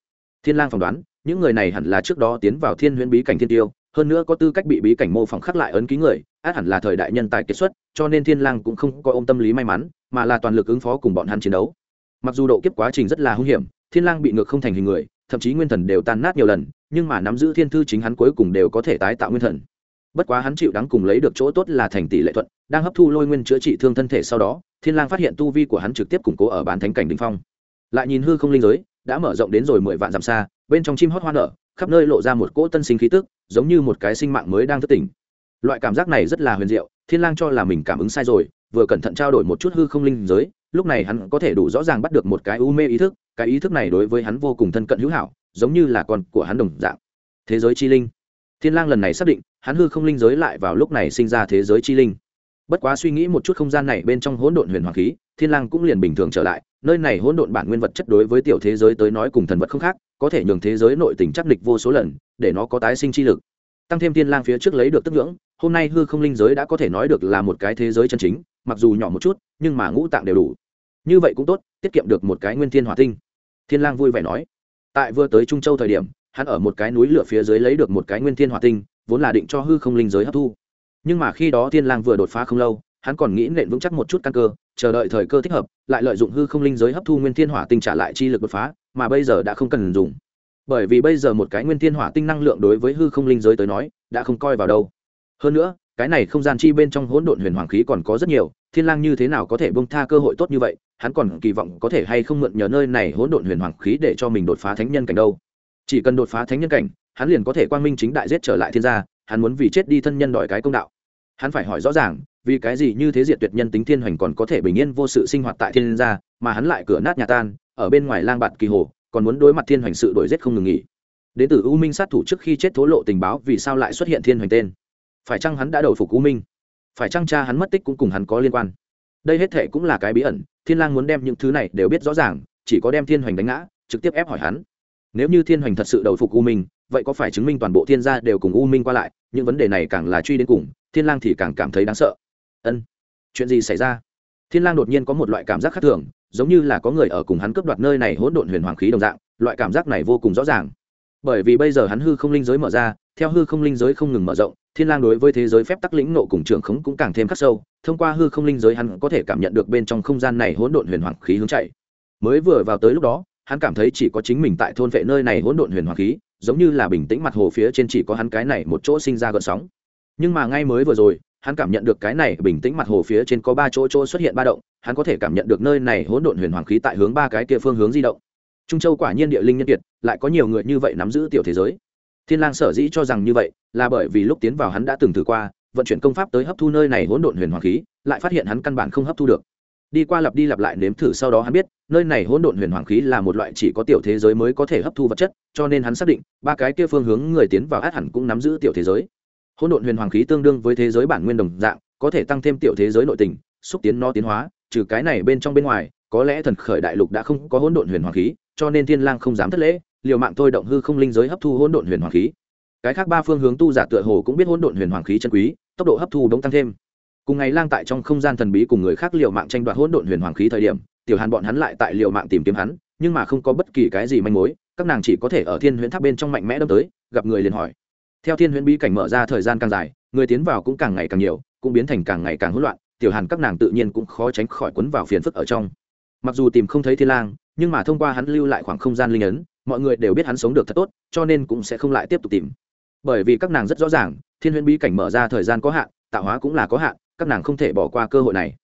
Thiên Lang phỏng đoán, những người này hẳn là trước đó tiến vào thiên huyễn bí cảnh thiên tiêu, hơn nữa có tư cách bị bí cảnh mô phỏng khắc lại ấn ký người át hẳn là thời đại nhân tài kiệt xuất cho nên thiên lang cũng không có ôm tâm lý may mắn mà là toàn lực ứng phó cùng bọn hắn chiến đấu mặc dù độ kiếp quá trình rất là hung hiểm thiên lang bị ngược không thành hình người thậm chí nguyên thần đều tan nát nhiều lần nhưng mà nắm giữ thiên thư chính hắn cuối cùng đều có thể tái tạo nguyên thần bất quá hắn chịu đắng cùng lấy được chỗ tốt là thành tỷ lệ thuận, đang hấp thu lôi nguyên chữa trị thương thân thể sau đó, thiên lang phát hiện tu vi của hắn trực tiếp củng cố ở bán thánh cảnh đỉnh phong. Lại nhìn hư không linh giới, đã mở rộng đến rồi mười vạn dặm xa, bên trong chim hót hoa nở, khắp nơi lộ ra một cỗ tân sinh khí tức, giống như một cái sinh mạng mới đang thức tỉnh. Loại cảm giác này rất là huyền diệu, thiên lang cho là mình cảm ứng sai rồi, vừa cẩn thận trao đổi một chút hư không linh giới, lúc này hắn có thể đủ rõ ràng bắt được một cái u mê ý thức, cái ý thức này đối với hắn vô cùng thân cận hữu hảo, giống như là con của hắn đồng dạng. Thế giới chi linh thiên lang lần này xác định, hắn hư không linh giới lại vào lúc này sinh ra thế giới chi linh. Bất quá suy nghĩ một chút không gian này bên trong hỗn độn huyền hoàng khí, thiên lang cũng liền bình thường trở lại. Nơi này hỗn độn bản nguyên vật chất đối với tiểu thế giới tới nói cùng thần vật không khác, có thể nhường thế giới nội tình chắc địch vô số lần, để nó có tái sinh chi lực. Tăng thêm thiên lang phía trước lấy được tức ngưỡng, hôm nay hư không linh giới đã có thể nói được là một cái thế giới chân chính, mặc dù nhỏ một chút, nhưng mà ngũ tạng đều đủ. Như vậy cũng tốt, tiết kiệm được một cái nguyên thiên hỏa tinh. Thiên lang vui vẻ nói. Tại vừa tới trung châu thời điểm hắn ở một cái núi lửa phía dưới lấy được một cái nguyên thiên hỏa tinh, vốn là định cho hư không linh giới hấp thu. Nhưng mà khi đó thiên lang vừa đột phá không lâu, hắn còn nghĩ nện vững chắc một chút căn cơ, chờ đợi thời cơ thích hợp, lại lợi dụng hư không linh giới hấp thu nguyên thiên hỏa tinh trả lại chi lực đột phá, mà bây giờ đã không cần dùng. Bởi vì bây giờ một cái nguyên thiên hỏa tinh năng lượng đối với hư không linh giới tới nói, đã không coi vào đâu. Hơn nữa, cái này không gian chi bên trong hỗn độn huyền hoàng khí còn có rất nhiều, thiên lang như thế nào có thể bông tha cơ hội tốt như vậy, hắn còn kỳ vọng có thể hay không mượn nhờ nơi này hỗn độn huyền hoàng khí để cho mình đột phá thánh nhân cảnh đâu chỉ cần đột phá thánh nhân cảnh, hắn liền có thể quang minh chính đại giết trở lại thiên gia, hắn muốn vì chết đi thân nhân đòi cái công đạo. Hắn phải hỏi rõ ràng, vì cái gì như thế diệt tuyệt nhân tính thiên hoành còn có thể bình yên vô sự sinh hoạt tại thiên gia, mà hắn lại cửa nát nhà tan, ở bên ngoài lang bạt kỳ hồ, còn muốn đối mặt thiên hoành sự đổi giết không ngừng nghỉ. Đến từ u minh sát thủ trước khi chết thố lộ tình báo vì sao lại xuất hiện thiên hoành tên. Phải chăng hắn đã đầu phục u minh? Phải chăng cha hắn mất tích cũng cùng hắn có liên quan? Đây hết thệ cũng là cái bí ẩn, thiên lang muốn đem những thứ này đều biết rõ ràng, chỉ có đem thiên hoành đánh ngã, trực tiếp ép hỏi hắn nếu như thiên hoành thật sự đầu phục u minh, vậy có phải chứng minh toàn bộ thiên gia đều cùng u minh qua lại? Những vấn đề này càng là truy đến cùng, thiên lang thì càng cảm thấy đáng sợ. Ân, chuyện gì xảy ra? Thiên lang đột nhiên có một loại cảm giác khác thường, giống như là có người ở cùng hắn cướp đoạt nơi này hỗn độn huyền hoàng khí đồng dạng, loại cảm giác này vô cùng rõ ràng. Bởi vì bây giờ hắn hư không linh giới mở ra, theo hư không linh giới không ngừng mở rộng, thiên lang đối với thế giới phép tắc lĩnh nộ cùng trưởng khống cũng càng thêm khắc sâu, thông qua hư không linh giới hắn có thể cảm nhận được bên trong không gian này hỗn độn huyền hoàng khí hướng chạy. Mới vừa vào tới lúc đó hắn cảm thấy chỉ có chính mình tại thôn vệ nơi này hỗn độn huyền hoàng khí, giống như là bình tĩnh mặt hồ phía trên chỉ có hắn cái này một chỗ sinh ra gợn sóng. Nhưng mà ngay mới vừa rồi, hắn cảm nhận được cái này bình tĩnh mặt hồ phía trên có ba chỗ chỗ xuất hiện ba động, hắn có thể cảm nhận được nơi này hỗn độn huyền hoàng khí tại hướng ba cái kia phương hướng di động. Trung châu quả nhiên địa linh nhân kiệt, lại có nhiều người như vậy nắm giữ tiểu thế giới. Thiên lang sở dĩ cho rằng như vậy, là bởi vì lúc tiến vào hắn đã từng thử qua, vận chuyển công pháp tới hấp thu nơi này hỗn độn huyền hoàng khí, lại phát hiện hắn căn bản không hấp thu được đi qua lặp đi lặp lại nếm thử sau đó hắn biết, nơi này hỗn độn huyền hoàng khí là một loại chỉ có tiểu thế giới mới có thể hấp thu vật chất, cho nên hắn xác định, ba cái kia phương hướng người tiến vào át hẳn cũng nắm giữ tiểu thế giới. Hỗn độn huyền hoàng khí tương đương với thế giới bản nguyên đồng dạng, có thể tăng thêm tiểu thế giới nội tình, xúc tiến nó tiến hóa, trừ cái này bên trong bên ngoài, có lẽ thần khởi đại lục đã không có hỗn độn huyền hoàng khí, cho nên thiên lang không dám thất lễ, liều mạng thôi động hư không linh giới hấp thu hỗn độn huyền hoàng khí. Cái khác ba phương hướng tu giả tựa hồ cũng biết hỗn độn huyền hoàng khí chân quý, tốc độ hấp thu đống tăng thêm cùng ngày lang tại trong không gian thần bí cùng người khác liều mạng tranh đoạt hỗn độn huyền hoàng khí thời điểm, tiểu hàn bọn hắn lại tại liều mạng tìm kiếm hắn, nhưng mà không có bất kỳ cái gì manh mối, các nàng chỉ có thể ở thiên huyễn tháp bên trong mạnh mẽ đâm tới, gặp người liền hỏi. Theo thiên huyễn bí cảnh mở ra thời gian càng dài, người tiến vào cũng càng ngày càng nhiều, cũng biến thành càng ngày càng hỗn loạn, tiểu hàn các nàng tự nhiên cũng khó tránh khỏi quấn vào phiền phức ở trong. Mặc dù tìm không thấy thiên lang, nhưng mà thông qua hắn lưu lại khoảng không gian linh ấn, mọi người đều biết hắn sống được thật tốt, cho nên cũng sẽ không lại tiếp tục tìm. Bởi vì các nàng rất rõ ràng, thiên huyễn bí cảnh mở ra thời gian có hạn, tạo hóa cũng là có hạn các nàng không thể bỏ qua cơ hội này.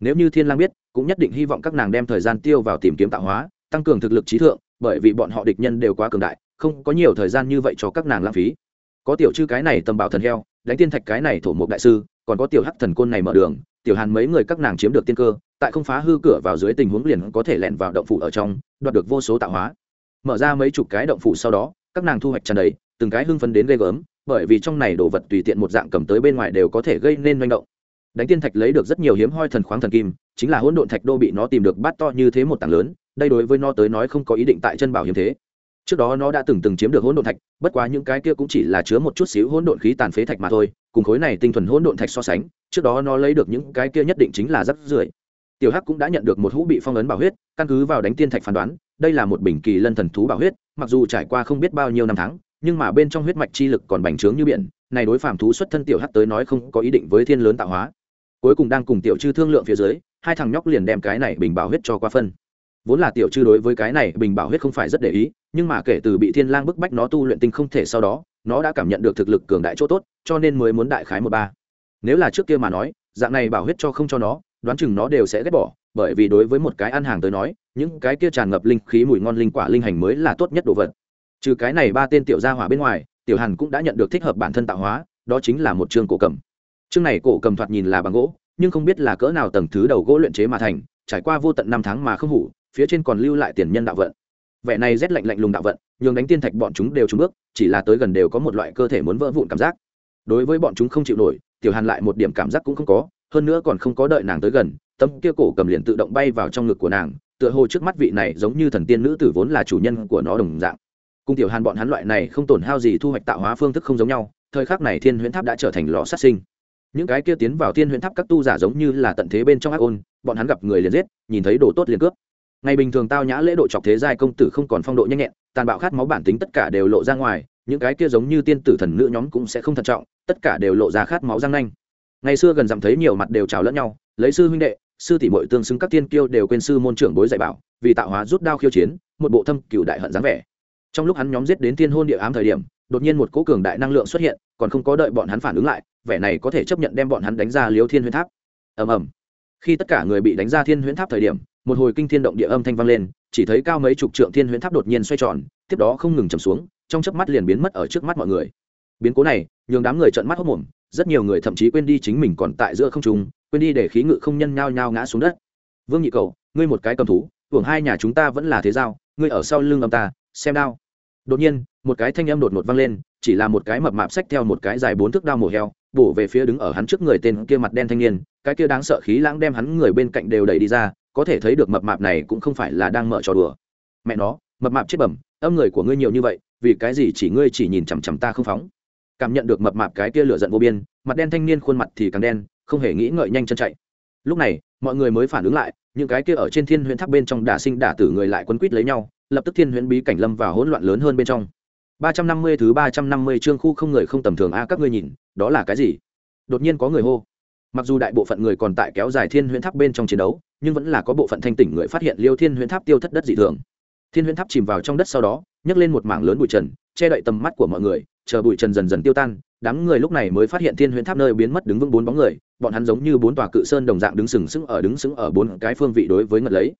Nếu như thiên lang biết, cũng nhất định hy vọng các nàng đem thời gian tiêu vào tìm kiếm tạo hóa, tăng cường thực lực trí thượng, bởi vì bọn họ địch nhân đều quá cường đại, không có nhiều thời gian như vậy cho các nàng lãng phí. Có tiểu chư cái này tầm bảo thần heo, đánh tiên thạch cái này thổ mục đại sư, còn có tiểu hắc thần côn này mở đường, tiểu hàn mấy người các nàng chiếm được tiên cơ, tại không phá hư cửa vào dưới tình huống liền có thể lẻn vào động phủ ở trong, đoạt được vô số tạo hóa. Mở ra mấy chục cái động phủ sau đó, các nàng thu hoạch tràn đầy, từng cái hưng phấn đến ghê gớm, bởi vì trong này đồ vật tùy tiện một dạng cầm tới bên ngoài đều có thể gây nên manh động đánh tiên thạch lấy được rất nhiều hiếm hoi thần khoáng thần kim, chính là hỗn độn thạch đô bị nó tìm được bát to như thế một tảng lớn, đây đối với nó tới nói không có ý định tại chân bảo hiếm thế. Trước đó nó đã từng từng chiếm được hỗn độn thạch, bất quá những cái kia cũng chỉ là chứa một chút xíu hỗn độn khí tàn phế thạch mà thôi, cùng khối này tinh thuần hỗn độn thạch so sánh, trước đó nó lấy được những cái kia nhất định chính là rất rưởi. Tiểu hắc cũng đã nhận được một hũ bị phong ấn bảo huyết, căn cứ vào đánh tiên thạch phán đoán, đây là một bình kỳ lân thần thú bảo huyết, mặc dù trải qua không biết bao nhiêu năm tháng, nhưng mà bên trong huyết mạch chi lực còn bành trướng như biển, này đối phàm thú xuất thân tiểu hắc tới nói không có ý định với thiên lớn tạo hóa cuối cùng đang cùng tiểu chư thương lượng phía dưới, hai thằng nhóc liền đem cái này bình bảo huyết cho qua phân. Vốn là tiểu chư đối với cái này bình bảo huyết không phải rất để ý, nhưng mà kể từ bị thiên lang bức bách nó tu luyện tinh không thể sau đó, nó đã cảm nhận được thực lực cường đại chỗ tốt, cho nên mới muốn đại khái một ba. Nếu là trước kia mà nói, dạng này bảo huyết cho không cho nó, đoán chừng nó đều sẽ ghét bỏ, bởi vì đối với một cái ăn hàng tới nói, những cái kia tràn ngập linh khí mùi ngon linh quả linh hành mới là tốt nhất đồ vật. Trừ cái này ba tên tiểu gia hỏa bên ngoài, tiểu hàn cũng đã nhận được thích hợp bản thân tạo hóa, đó chính là một chương cổ cầm chương này cổ cầm thoạt nhìn là bằng gỗ, nhưng không biết là cỡ nào tầng thứ đầu gỗ luyện chế mà thành, trải qua vô tận năm tháng mà không hủ, phía trên còn lưu lại tiền nhân đạo vận. Vẻ này rét lạnh lạnh lùng đạo vận, nhường đánh tiên thạch bọn chúng đều trúng bước, chỉ là tới gần đều có một loại cơ thể muốn vỡ vụn cảm giác. Đối với bọn chúng không chịu nổi, tiểu hàn lại một điểm cảm giác cũng không có, hơn nữa còn không có đợi nàng tới gần, tấm kia cổ cầm liền tự động bay vào trong ngực của nàng, tựa hồ trước mắt vị này giống như thần tiên nữ tử vốn là chủ nhân của nó đồng dạng. Cung tiểu hàn bọn hắn loại này không tổn hao gì thu hoạch tạo hóa phương thức không giống nhau, thời khắc này thiên huyễn tháp đã trở thành lò sát sinh những cái kia tiến vào thiên huyễn tháp các tu giả giống như là tận thế bên trong ác ôn, bọn hắn gặp người liền giết, nhìn thấy đồ tốt liền cướp. Ngày bình thường tao nhã lễ độ chọc thế giai công tử không còn phong độ nhanh nhẹn, tàn bạo khát máu bản tính tất cả đều lộ ra ngoài, những cái kia giống như tiên tử thần nữ nhóm cũng sẽ không thận trọng, tất cả đều lộ ra khát máu răng nanh. Ngày xưa gần dặm thấy nhiều mặt đều trào lẫn nhau, lấy sư huynh đệ, sư tỷ mội tương xứng các tiên kiêu đều quên sư môn trưởng bối dạy bảo, vì tạo hóa rút đao khiêu chiến, một bộ thâm cựu đại hận dáng vẻ. Trong lúc hắn nhóm giết đến thiên hôn địa ám thời điểm, đột nhiên một cố cường đại năng lượng xuất hiện, còn không có đợi bọn hắn phản ứng lại vẻ này có thể chấp nhận đem bọn hắn đánh ra liếu thiên huyễn tháp. Ầm ầm. Khi tất cả người bị đánh ra thiên huyễn tháp thời điểm, một hồi kinh thiên động địa âm thanh vang lên, chỉ thấy cao mấy chục trượng thiên huyễn tháp đột nhiên xoay tròn, tiếp đó không ngừng chầm xuống, trong chớp mắt liền biến mất ở trước mắt mọi người. Biến cố này, nhường đám người trợn mắt hốc mồm, rất nhiều người thậm chí quên đi chính mình còn tại giữa không trung, quên đi để khí ngự không nhân nhao nhao ngã xuống đất. Vương nhị cầu, ngươi một cái cầm thú, hưởng hai nhà chúng ta vẫn là thế giao, ngươi ở sau lưng ông ta, xem đao. Đột nhiên, một cái thanh âm đột ngột vang lên, chỉ là một cái mập mạp xách theo một cái dài bốn thước đao mổ heo bổ về phía đứng ở hắn trước người tên kia mặt đen thanh niên, cái kia đáng sợ khí lãng đem hắn người bên cạnh đều đẩy đi ra, có thể thấy được mập mạp này cũng không phải là đang mở trò đùa. Mẹ nó, mập mạp chết bẩm, âm người của ngươi nhiều như vậy, vì cái gì chỉ ngươi chỉ nhìn chằm chằm ta không phóng? Cảm nhận được mập mạp cái kia lửa giận vô biên, mặt đen thanh niên khuôn mặt thì càng đen, không hề nghĩ ngợi nhanh chân chạy. Lúc này, mọi người mới phản ứng lại, những cái kia ở trên thiên huyễn tháp bên trong đả sinh đả tử người lại quấn quýt lấy nhau, lập tức thiên huyễn bí cảnh lâm vào hỗn loạn lớn hơn bên trong ba trăm năm mươi thứ ba trăm năm mươi chương khu không người không tầm thường a, các ngươi nhìn, đó là cái gì? Đột nhiên có người hô. Mặc dù đại bộ phận người còn tại kéo dài thiên huyễn tháp bên trong chiến đấu, nhưng vẫn là có bộ phận thanh tỉnh người phát hiện liêu thiên huyễn tháp tiêu thất đất dị thường. Thiên huyễn tháp chìm vào trong đất sau đó, nhấc lên một mảng lớn bụi trần, che đậy tầm mắt của mọi người, chờ bụi trần dần dần tiêu tan, đám người lúc này mới phát hiện thiên huyễn tháp nơi biến mất đứng vững bốn bóng người, bọn hắn giống như bốn tòa cự sơn đồng dạng đứng sừng sững ở đứng sững ở bốn cái phương vị đối với ngật lấy.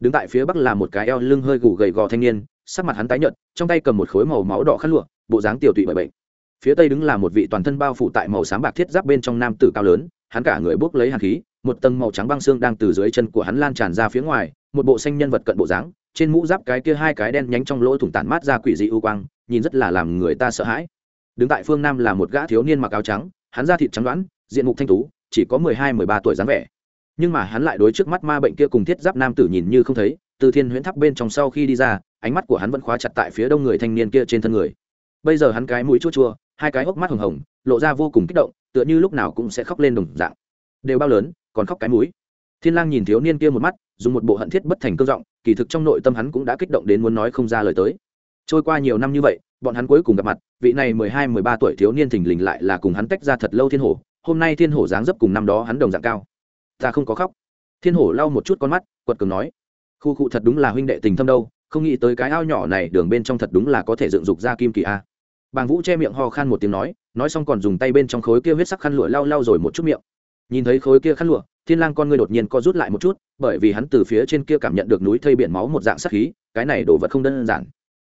Đứng tại phía bắc là một cái eo lưng hơi gù gầy gò thanh niên sắc mặt hắn tái nhợt, trong tay cầm một khối màu máu đỏ khăn lụa, bộ dáng tiểu tụy bởi bệnh. Phía tây đứng là một vị toàn thân bao phủ tại màu xám bạc thiết giáp bên trong nam tử cao lớn, hắn cả người bốc lấy hàn khí, một tầng màu trắng băng xương đang từ dưới chân của hắn lan tràn ra phía ngoài, một bộ xanh nhân vật cận bộ dáng, trên mũ giáp cái kia hai cái đen nhánh trong lỗ thủng tản mát ra quỷ dị u quang, nhìn rất là làm người ta sợ hãi. Đứng tại phương nam là một gã thiếu niên mặc áo trắng, hắn da thịt trắng đoán diện mục thanh tú, chỉ có mười hai, mười ba tuổi dáng vẻ. Nhưng mà hắn lại đối trước mắt ma bệnh kia cùng thiết giáp nam tử nhìn như không thấy, từ thiên huyễn tháp bên trong sau khi đi ra ánh mắt của hắn vẫn khóa chặt tại phía đông người thanh niên kia trên thân người. Bây giờ hắn cái mũi chua chua, hai cái hốc mắt hồng hồng, lộ ra vô cùng kích động, tựa như lúc nào cũng sẽ khóc lên đồng dạng. Đều bao lớn, còn khóc cái mũi. Thiên lang nhìn thiếu niên kia một mắt, dùng một bộ hận thiết bất thành cương giọng, kỳ thực trong nội tâm hắn cũng đã kích động đến muốn nói không ra lời tới. Trôi qua nhiều năm như vậy, bọn hắn cuối cùng gặp mặt, vị này mười hai, mười ba tuổi thiếu niên thình lình lại là cùng hắn tách ra thật lâu thiên hổ, hôm nay thiên hổ dáng dấp cùng năm đó hắn đồng dạng cao. Ta không có khóc. Thiên hổ lau một chút con mắt, quật cường nói, khu cụ thật đúng là huynh đệ tình thâm đâu không nghĩ tới cái ao nhỏ này đường bên trong thật đúng là có thể dựng dục ra kim kỳ a. Bàng vũ che miệng ho khan một tiếng nói nói xong còn dùng tay bên trong khối kia huyết sắc khăn lụa lau lau rồi một chút miệng. Nhìn thấy khối kia khăn lụa, thiên lang con ngươi đột nhiên co rút lại một chút, bởi vì hắn từ phía trên kia cảm nhận được núi thây biển máu một dạng sắc khí, cái này đồ vật không đơn giản.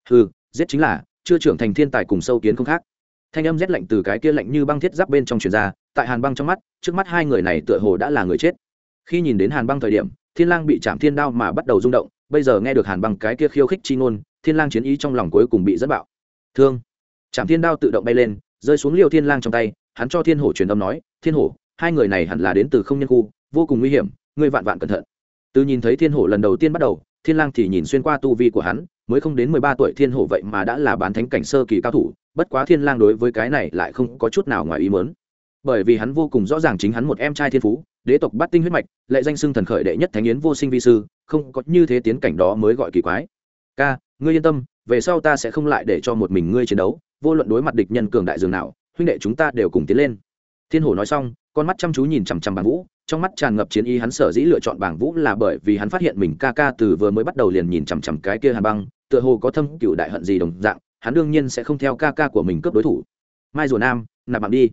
Hừ, giết chính là, chưa trưởng thành thiên tài cùng sâu kiến không khác. Thanh âm rét lạnh từ cái kia lạnh như băng thiết giáp bên trong truyền ra, tại hàn băng trong mắt, trước mắt hai người này tựa hồ đã là người chết. Khi nhìn đến hàn băng thời điểm, thiên lang bị chạm thiên đao mà bắt đầu rung động bây giờ nghe được hàn băng cái kia khiêu khích chi ngôn, thiên lang chiến ý trong lòng cuối cùng bị dẫn bạo. Thương. Chạm thiên đao tự động bay lên, rơi xuống liêu thiên lang trong tay, hắn cho thiên hổ truyền âm nói, thiên hổ, hai người này hẳn là đến từ không nhân khu, vô cùng nguy hiểm, ngươi vạn vạn cẩn thận. Từ nhìn thấy thiên hổ lần đầu tiên bắt đầu, thiên lang thì nhìn xuyên qua tu vi của hắn, mới không đến mười ba tuổi thiên hổ vậy mà đã là bán thánh cảnh sơ kỳ cao thủ, bất quá thiên lang đối với cái này lại không có chút nào ngoài ý muốn bởi vì hắn vô cùng rõ ràng chính hắn một em trai thiên phú, đế tộc bát tinh huyết mạch, lệ danh xưng thần khởi đệ nhất thánh yến vô sinh vi sư, không có như thế tiến cảnh đó mới gọi kỳ quái. Ca, ngươi yên tâm, về sau ta sẽ không lại để cho một mình ngươi chiến đấu, vô luận đối mặt địch nhân cường đại dường nào, huynh đệ chúng ta đều cùng tiến lên. Thiên hổ nói xong, con mắt chăm chú nhìn chằm chằm bảng vũ, trong mắt tràn ngập chiến ý hắn sở dĩ lựa chọn bảng vũ là bởi vì hắn phát hiện mình ca ca từ vừa mới bắt đầu liền nhìn chằm chằm cái kia hàn băng, tựa hồ có thâm cựu đại hận gì đồng dạng, hắn đương nhiên sẽ không theo ca ca của mình cướp đối thủ. Mai rùa nam, nạp mạng đi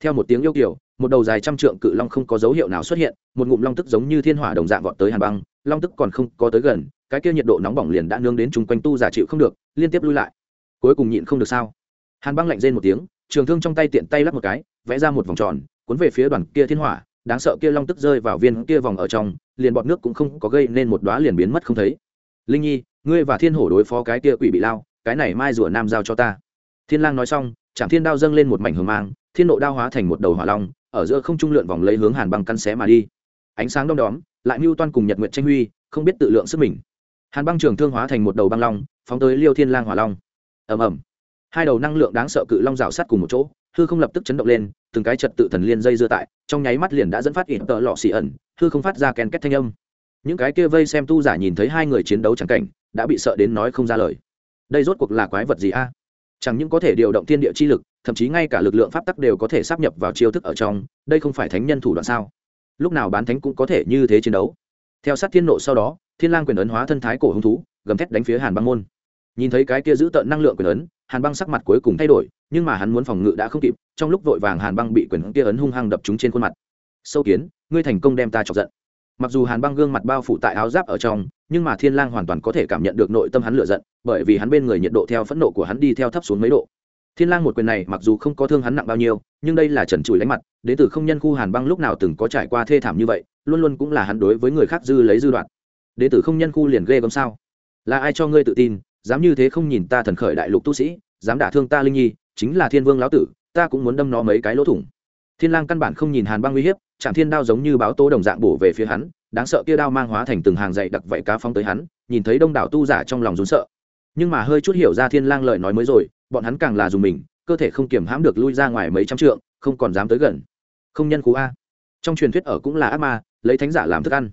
theo một tiếng yêu kiểu một đầu dài trăm trượng cự long không có dấu hiệu nào xuất hiện, một ngụm long tức giống như thiên hỏa đồng dạng vọt tới hàn băng, long tức còn không có tới gần, cái kia nhiệt độ nóng bỏng liền đã nương đến chung quanh tu giả chịu không được, liên tiếp lui lại. Cuối cùng nhịn không được sao? Hàn băng lạnh rên một tiếng, trường thương trong tay tiện tay lắp một cái, vẽ ra một vòng tròn, cuốn về phía đoàn kia thiên hỏa, đáng sợ kia long tức rơi vào viên kia vòng ở trong, liền bọt nước cũng không có gây nên một đóa liền biến mất không thấy. Linh nhi, ngươi và thiên hổ đối phó cái kia quỷ bị lao, cái này mai rùa nam giao cho ta. Thiên lang nói xong chạm thiên đao dâng lên một mảnh hường mang thiên nộ đao hóa thành một đầu hỏa long, ở giữa không trung lượn vòng lấy hướng hàn băng căn xé mà đi. Ánh sáng đom đóm, lại mưu toan cùng nhật nguyệt tranh huy, không biết tự lượng sức mình. Hàn băng trường thương hóa thành một đầu băng long, phóng tới liêu thiên lang hỏa long. Ầm ầm. Hai đầu năng lượng đáng sợ cự long rào sát cùng một chỗ, hư không lập tức chấn động lên, từng cái trật tự thần liên dây dưa tại, trong nháy mắt liền đã dẫn phát ỉn tợ lọ xì ẩn, hư không phát ra kèn két thanh âm. Những cái kia vây xem tu giả nhìn thấy hai người chiến đấu chẳng cảnh, đã bị sợ đến nói không ra lời. Đây rốt cuộc là quái vật gì a? Chẳng những có thể điều động thiên địa chi lực thậm chí ngay cả lực lượng pháp tắc đều có thể sắp nhập vào chiêu thức ở trong, đây không phải thánh nhân thủ đoạn sao? Lúc nào bán thánh cũng có thể như thế chiến đấu. Theo sát thiên nộ sau đó, thiên lang quyền ấn hóa thân thái cổ hứng thú, gầm thét đánh phía hàn băng môn. Nhìn thấy cái kia giữ tợn năng lượng quyền ấn, hàn băng sắc mặt cuối cùng thay đổi, nhưng mà hắn muốn phòng ngự đã không kịp, trong lúc vội vàng hàn băng bị quyền kia ấn hung hăng đập trúng trên khuôn mặt. Sâu kiến, ngươi thành công đem ta chọc giận. Mặc dù hàn băng gương mặt bao phủ tại áo giáp ở trong, nhưng mà thiên lang hoàn toàn có thể cảm nhận được nội tâm hắn lửa giận, bởi vì hắn bên người nhiệt độ theo phẫn nộ của hắn đi theo thấp xuống mấy độ thiên lang một quyền này mặc dù không có thương hắn nặng bao nhiêu, nhưng đây là trần trụi lánh mặt đến từ không nhân khu hàn băng lúc nào từng có trải qua thê thảm như vậy, luôn luôn cũng là hắn đối với người khác dư lấy dư đoạn. Đến từ không nhân khu liền ghê gớm sao? Là ai cho ngươi tự tin, dám như thế không nhìn ta thần khởi đại lục tu sĩ, dám đả thương ta linh nhi, chính là thiên vương lão tử, ta cũng muốn đâm nó mấy cái lỗ thủng. Thiên lang căn bản không nhìn hàn băng uy hiếp chạm thiên đao giống như báo tố đồng dạng bổ về phía hắn, đáng sợ kia đao mang hóa thành từng hàng dày đặc vậy cá phóng tới hắn, nhìn thấy đông đảo tu giả trong lòng rún sợ. Nhưng mà hơi chút hiểu ra thiên lang lời nói mới rồi bọn hắn càng là dùng mình, cơ thể không kiểm hãm được lui ra ngoài mấy trăm trượng, không còn dám tới gần. Không nhân cú a. Trong truyền thuyết ở cũng là ác ma, lấy thánh giả làm thức ăn.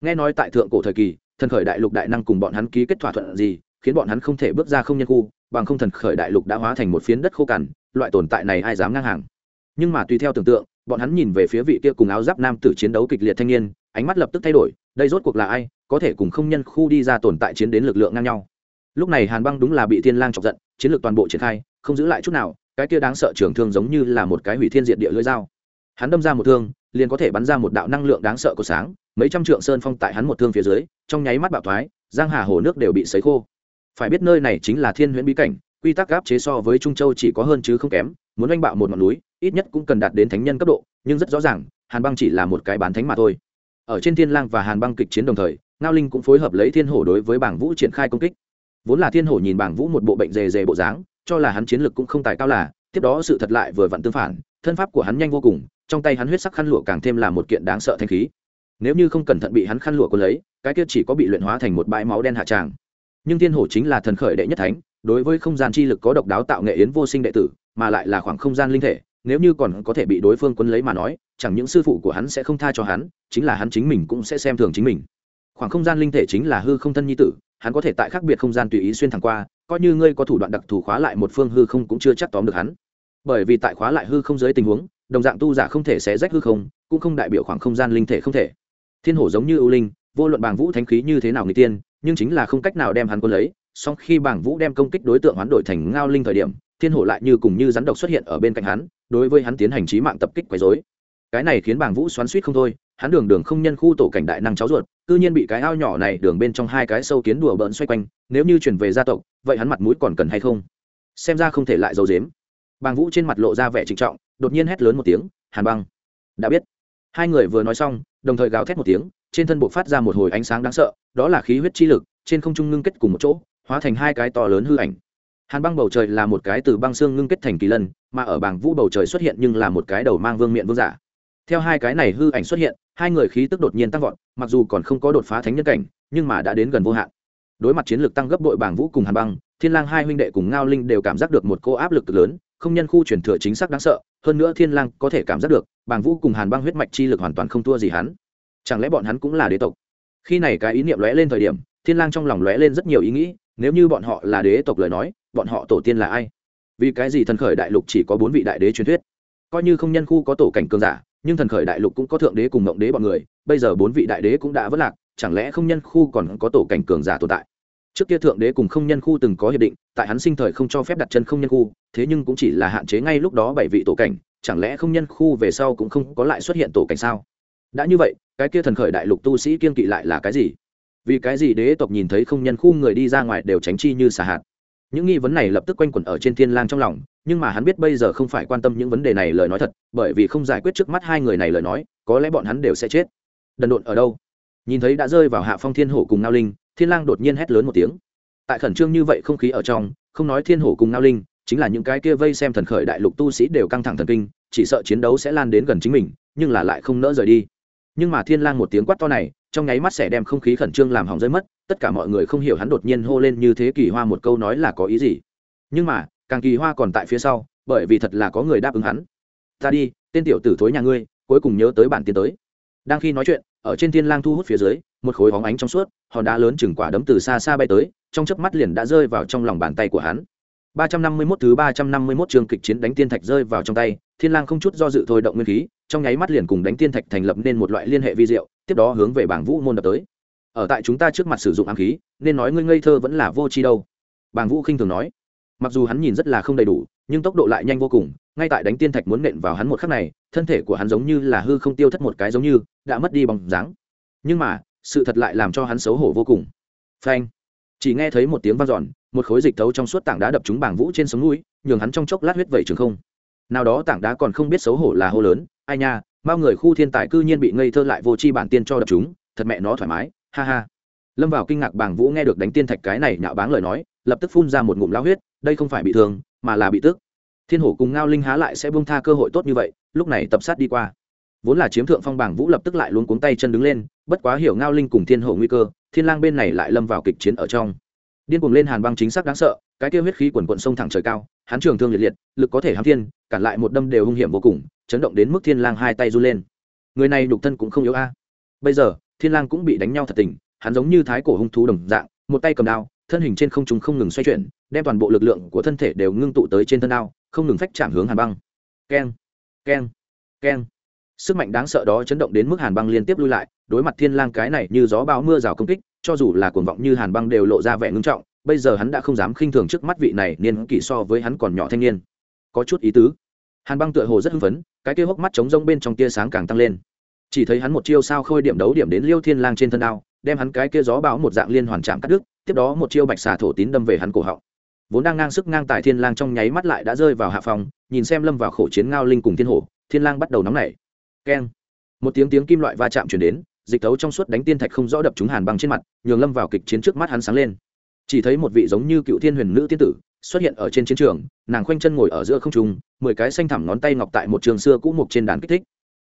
Nghe nói tại thượng cổ thời kỳ, thần khởi đại lục đại năng cùng bọn hắn ký kết thỏa thuận gì, khiến bọn hắn không thể bước ra không nhân khu bằng không thần khởi đại lục đã hóa thành một phiến đất khô cằn, loại tồn tại này ai dám ngang hàng. Nhưng mà tùy theo tưởng tượng, bọn hắn nhìn về phía vị kia cùng áo giáp nam tử chiến đấu kịch liệt thanh niên, ánh mắt lập tức thay đổi, đây rốt cuộc là ai, có thể cùng không nhân khu đi ra tồn tại chiến đến lực lượng ngang nhau. Lúc này hàn băng đúng là bị thiên lang chọc giận chiến lược toàn bộ triển khai, không giữ lại chút nào, cái kia đáng sợ trường thương giống như là một cái hủy thiên diệt địa lưỡi dao. Hắn đâm ra một thương, liền có thể bắn ra một đạo năng lượng đáng sợ của sáng, mấy trăm trượng sơn phong tại hắn một thương phía dưới, trong nháy mắt bạo thoái, giang hà hồ nước đều bị sấy khô. Phải biết nơi này chính là thiên huyễn bí cảnh, quy tắc áp chế so với trung châu chỉ có hơn chứ không kém, muốn oanh bạo một ngọn núi, ít nhất cũng cần đạt đến thánh nhân cấp độ, nhưng rất rõ ràng, hàn băng chỉ là một cái bán thánh mà thôi. Ở trên thiên lang và hàn băng kịch chiến đồng thời, ngao linh cũng phối hợp lấy thiên hổ đối với bảng vũ triển khai công kích vốn là thiên hổ nhìn bảng vũ một bộ bệnh dề dề bộ dáng, cho là hắn chiến lực cũng không tài cao là, tiếp đó sự thật lại vừa vặn tương phản, thân pháp của hắn nhanh vô cùng, trong tay hắn huyết sắc khăn lụa càng thêm là một kiện đáng sợ thanh khí. Nếu như không cẩn thận bị hắn khăn lụa cuốn lấy, cái kia chỉ có bị luyện hóa thành một bãi máu đen hạ tràng. Nhưng thiên hổ chính là thần khởi đệ nhất thánh, đối với không gian chi lực có độc đáo tạo nghệ yến vô sinh đệ tử, mà lại là khoảng không gian linh thể, nếu như còn có thể bị đối phương quân lấy mà nói, chẳng những sư phụ của hắn sẽ không tha cho hắn, chính là hắn chính mình cũng sẽ xem thường chính mình. Khoảng không gian linh thể chính là hư không thân nhi tử hắn có thể tại khác biệt không gian tùy ý xuyên thẳng qua, coi như ngươi có thủ đoạn đặc thù khóa lại một phương hư không cũng chưa chắc tóm được hắn. Bởi vì tại khóa lại hư không dưới tình huống, đồng dạng tu giả không thể xé rách hư không, cũng không đại biểu khoảng không gian linh thể không thể. Thiên hổ giống như ưu linh, vô luận bảng vũ thánh khí như thế nào người tiên, nhưng chính là không cách nào đem hắn quân lấy, song khi bảng vũ đem công kích đối tượng hoán đổi thành ngao linh thời điểm, thiên hổ lại như cùng như rắn độc xuất hiện ở bên cạnh hắn, đối với hắn tiến hành trí mạng tập kích quấy dối cái này khiến bảng vũ xoắn suýt không thôi, hắn đường đường không nhân khu tổ cảnh đại năng cháu ruột cư nhiên bị cái ao nhỏ này đường bên trong hai cái sâu kiến đùa bỡn xoay quanh, nếu như chuyển về gia tộc, vậy hắn mặt mũi còn cần hay không? Xem ra không thể lại giấu dếm bàng vũ trên mặt lộ ra vẻ trịnh trọng, đột nhiên hét lớn một tiếng, hàn băng, đã biết. Hai người vừa nói xong, đồng thời gào thét một tiếng, trên thân buộc phát ra một hồi ánh sáng đáng sợ, đó là khí huyết chi lực, trên không trung ngưng kết cùng một chỗ, hóa thành hai cái to lớn hư ảnh. Hàn băng bầu trời là một cái từ băng xương ngưng kết thành kỳ lân, mà ở bảng vũ bầu trời xuất hiện nhưng là một cái đầu mang vương miện vương giả theo hai cái này hư ảnh xuất hiện, hai người khí tức đột nhiên tăng vọt, mặc dù còn không có đột phá thánh nhân cảnh, nhưng mà đã đến gần vô hạn. Đối mặt chiến lược tăng gấp đội bảng vũ cùng hàn băng, thiên lang hai huynh đệ cùng ngao linh đều cảm giác được một cô áp lực lớn, không nhân khu truyền thừa chính xác đáng sợ, hơn nữa thiên lang có thể cảm giác được, bảng vũ cùng hàn băng huyết mạch chi lực hoàn toàn không thua gì hắn. Chẳng lẽ bọn hắn cũng là đế tộc? Khi này cái ý niệm lóe lên thời điểm, thiên lang trong lòng lóe lên rất nhiều ý nghĩ, nếu như bọn họ là đế tộc lời nói, bọn họ tổ tiên là ai? Vì cái gì thần khởi đại lục chỉ có bốn vị đại đế truyền thuyết? Coi như không nhân khu có tổ cảnh cường giả nhưng thần khởi đại lục cũng có thượng đế cùng mộng đế bọn người, bây giờ bốn vị đại đế cũng đã vất lạc, chẳng lẽ không nhân khu còn có tổ cảnh cường giả tồn tại? Trước kia thượng đế cùng không nhân khu từng có hiệp định, tại hắn sinh thời không cho phép đặt chân không nhân khu, thế nhưng cũng chỉ là hạn chế ngay lúc đó bảy vị tổ cảnh, chẳng lẽ không nhân khu về sau cũng không có lại xuất hiện tổ cảnh sao? Đã như vậy, cái kia thần khởi đại lục tu sĩ kiên kỵ lại là cái gì? Vì cái gì đế tộc nhìn thấy không nhân khu người đi ra ngoài đều tránh chi như xả hạt? Những nghi vấn này lập tức quanh quẩn ở trên thiên lang trong lòng nhưng mà hắn biết bây giờ không phải quan tâm những vấn đề này lời nói thật, bởi vì không giải quyết trước mắt hai người này lời nói, có lẽ bọn hắn đều sẽ chết. Đần độn ở đâu? Nhìn thấy đã rơi vào hạ phong thiên hổ cùng ngao linh, thiên lang đột nhiên hét lớn một tiếng. Tại khẩn trương như vậy không khí ở trong, không nói thiên hổ cùng ngao linh, chính là những cái kia vây xem thần khởi đại lục tu sĩ đều căng thẳng thần kinh, chỉ sợ chiến đấu sẽ lan đến gần chính mình, nhưng là lại không nỡ rời đi. Nhưng mà thiên lang một tiếng quát to này, trong nháy mắt sẽ đem không khí khẩn trương làm hỏng rơi mất, tất cả mọi người không hiểu hắn đột nhiên hô lên như thế kỳ hoa một câu nói là có ý gì. Nhưng mà càng kỳ hoa còn tại phía sau, bởi vì thật là có người đáp ứng hắn. Ta đi, tên tiểu tử thối nhà ngươi, cuối cùng nhớ tới bản tiến tới. Đang khi nói chuyện, ở trên thiên lang thu hút phía dưới, một khối hóng ánh trong suốt, hòn đá lớn chừng quả đấm từ xa xa bay tới, trong chớp mắt liền đã rơi vào trong lòng bàn tay của hắn. 351 thứ 351 trường kịch chiến đánh tiên thạch rơi vào trong tay, thiên lang không chút do dự thôi động nguyên khí, trong nháy mắt liền cùng đánh tiên thạch thành lập nên một loại liên hệ vi diệu, tiếp đó hướng về bảng vũ môn đập tới. Ở tại chúng ta trước mặt sử dụng ám khí, nên nói ngươi ngây thơ vẫn là vô tri đâu. Bảng vũ khinh thường nói mặc dù hắn nhìn rất là không đầy đủ, nhưng tốc độ lại nhanh vô cùng, ngay tại đánh tiên thạch muốn nện vào hắn một khắc này, thân thể của hắn giống như là hư không tiêu thất một cái giống như, đã mất đi bóng dáng. Nhưng mà, sự thật lại làm cho hắn xấu hổ vô cùng. Phanh! Chỉ nghe thấy một tiếng vang dọn, một khối dịch thấu trong suốt tảng đá đập trúng bảng vũ trên sống núi, nhường hắn trong chốc lát huyết vẩy trường không. Nào đó tảng đá còn không biết xấu hổ là hô lớn, ai nha bao người khu thiên tài cư nhiên bị ngây thơ lại vô chi bản tiên cho đập chúng thật mẹ nó thoải mái, ha ha lâm vào kinh ngạc bàng vũ nghe được đánh tiên thạch cái này nhạo báng lời nói, lập tức phun ra một ngụm lao huyết, đây không phải bị thương, mà là bị tước thiên hổ cùng ngao linh há lại sẽ bông tha cơ hội tốt như vậy, lúc này tập sát đi qua. Vốn là chiếm thượng phong bảng vũ lập tức lại luôn cuống tay chân đứng lên, bất quá hiểu ngao linh cùng thiên hổ nguy cơ, thiên lang bên này lại lâm vào kịch chiến ở trong. Điên cuồng lên hàn băng chính xác đáng sợ, cái kia huyết khí quần quận sông thẳng trời cao, hắn trường thương liệt liệt, lực có thể hám thiên, cản lại một đâm đều hung hiểm vô cùng, chấn động đến mức thiên lang hai tay du lên. Người này đục thân cũng không yếu a. Bây giờ, thiên lang cũng bị đánh nhau thật tình hắn giống như thái cổ hung thú đồng dạng, một tay cầm đao, thân hình trên không trung không ngừng xoay chuyển, đem toàn bộ lực lượng của thân thể đều ngưng tụ tới trên thân đao, không ngừng phách chạm hướng hàn băng. Keng keng keng. Sức mạnh đáng sợ đó chấn động đến mức hàn băng liên tiếp lui lại, đối mặt thiên lang cái này như gió bão mưa rào công kích, cho dù là cuồng vọng như hàn băng đều lộ ra vẻ ngưng trọng, bây giờ hắn đã không dám khinh thường trước mắt vị này niên kỷ so với hắn còn nhỏ thanh niên. Có chút ý tứ. Hàn băng tựa hồ rất hưng phấn, cái kia hốc mắt trống rông bên trong tia sáng càng tăng lên. Chỉ thấy hắn một chiêu sao khôi điểm đấu điểm đến liêu thiên lang trên thân đao đem hắn cái kia gió bão một dạng liên hoàn chạm cắt đứt, tiếp đó một chiêu bạch xà thổ tín đâm về hắn cổ họng. Vốn đang ngang sức ngang tài thiên lang trong nháy mắt lại đã rơi vào hạ phòng, nhìn xem lâm vào khổ chiến ngao linh cùng thiên hổ, thiên lang bắt đầu nóng nảy. Keng. Một tiếng tiếng kim loại va chạm truyền đến, dịch tấu trong suốt đánh tiên thạch không rõ đập trúng hàn băng trên mặt, nhường lâm vào kịch chiến trước mắt hắn sáng lên. Chỉ thấy một vị giống như cựu thiên huyền nữ tiên tử, xuất hiện ở trên chiến trường, nàng khoanh chân ngồi ở giữa không trung, mười cái xanh thẳm ngón tay ngọc tại một trường xưa cũ mục trên đàn kích thích.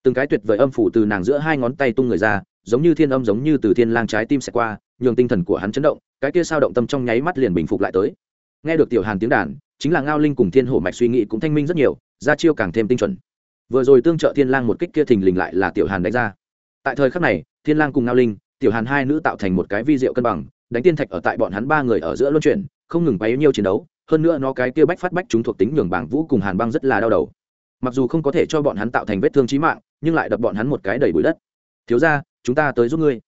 Từng cái tuyệt vời âm phủ từ nàng giữa hai ngón tay tung người ra giống như thiên âm giống như từ thiên lang trái tim sẽ qua, nhường tinh thần của hắn chấn động, cái kia sao động tâm trong nháy mắt liền bình phục lại tới. Nghe được tiểu hàn tiếng đàn, chính là ngao linh cùng thiên hổ mạch suy nghĩ cũng thanh minh rất nhiều, ra chiêu càng thêm tinh chuẩn. Vừa rồi tương trợ thiên lang một kích kia thình lình lại là tiểu hàn đánh ra. Tại thời khắc này, thiên lang cùng ngao linh, tiểu hàn hai nữ tạo thành một cái vi diệu cân bằng, đánh tiên thạch ở tại bọn hắn ba người ở giữa luân chuyển, không ngừng bấy nhiêu chiến đấu, hơn nữa nó cái kia bách phát bách chúng thuộc tính nhường bảng vũ cùng hàn băng rất là đau đầu. Mặc dù không có thể cho bọn hắn tạo thành vết thương chí mạng, nhưng lại đập bọn hắn một cái đầy bụi đất. Thiếu gia chúng ta tới giúp ngươi.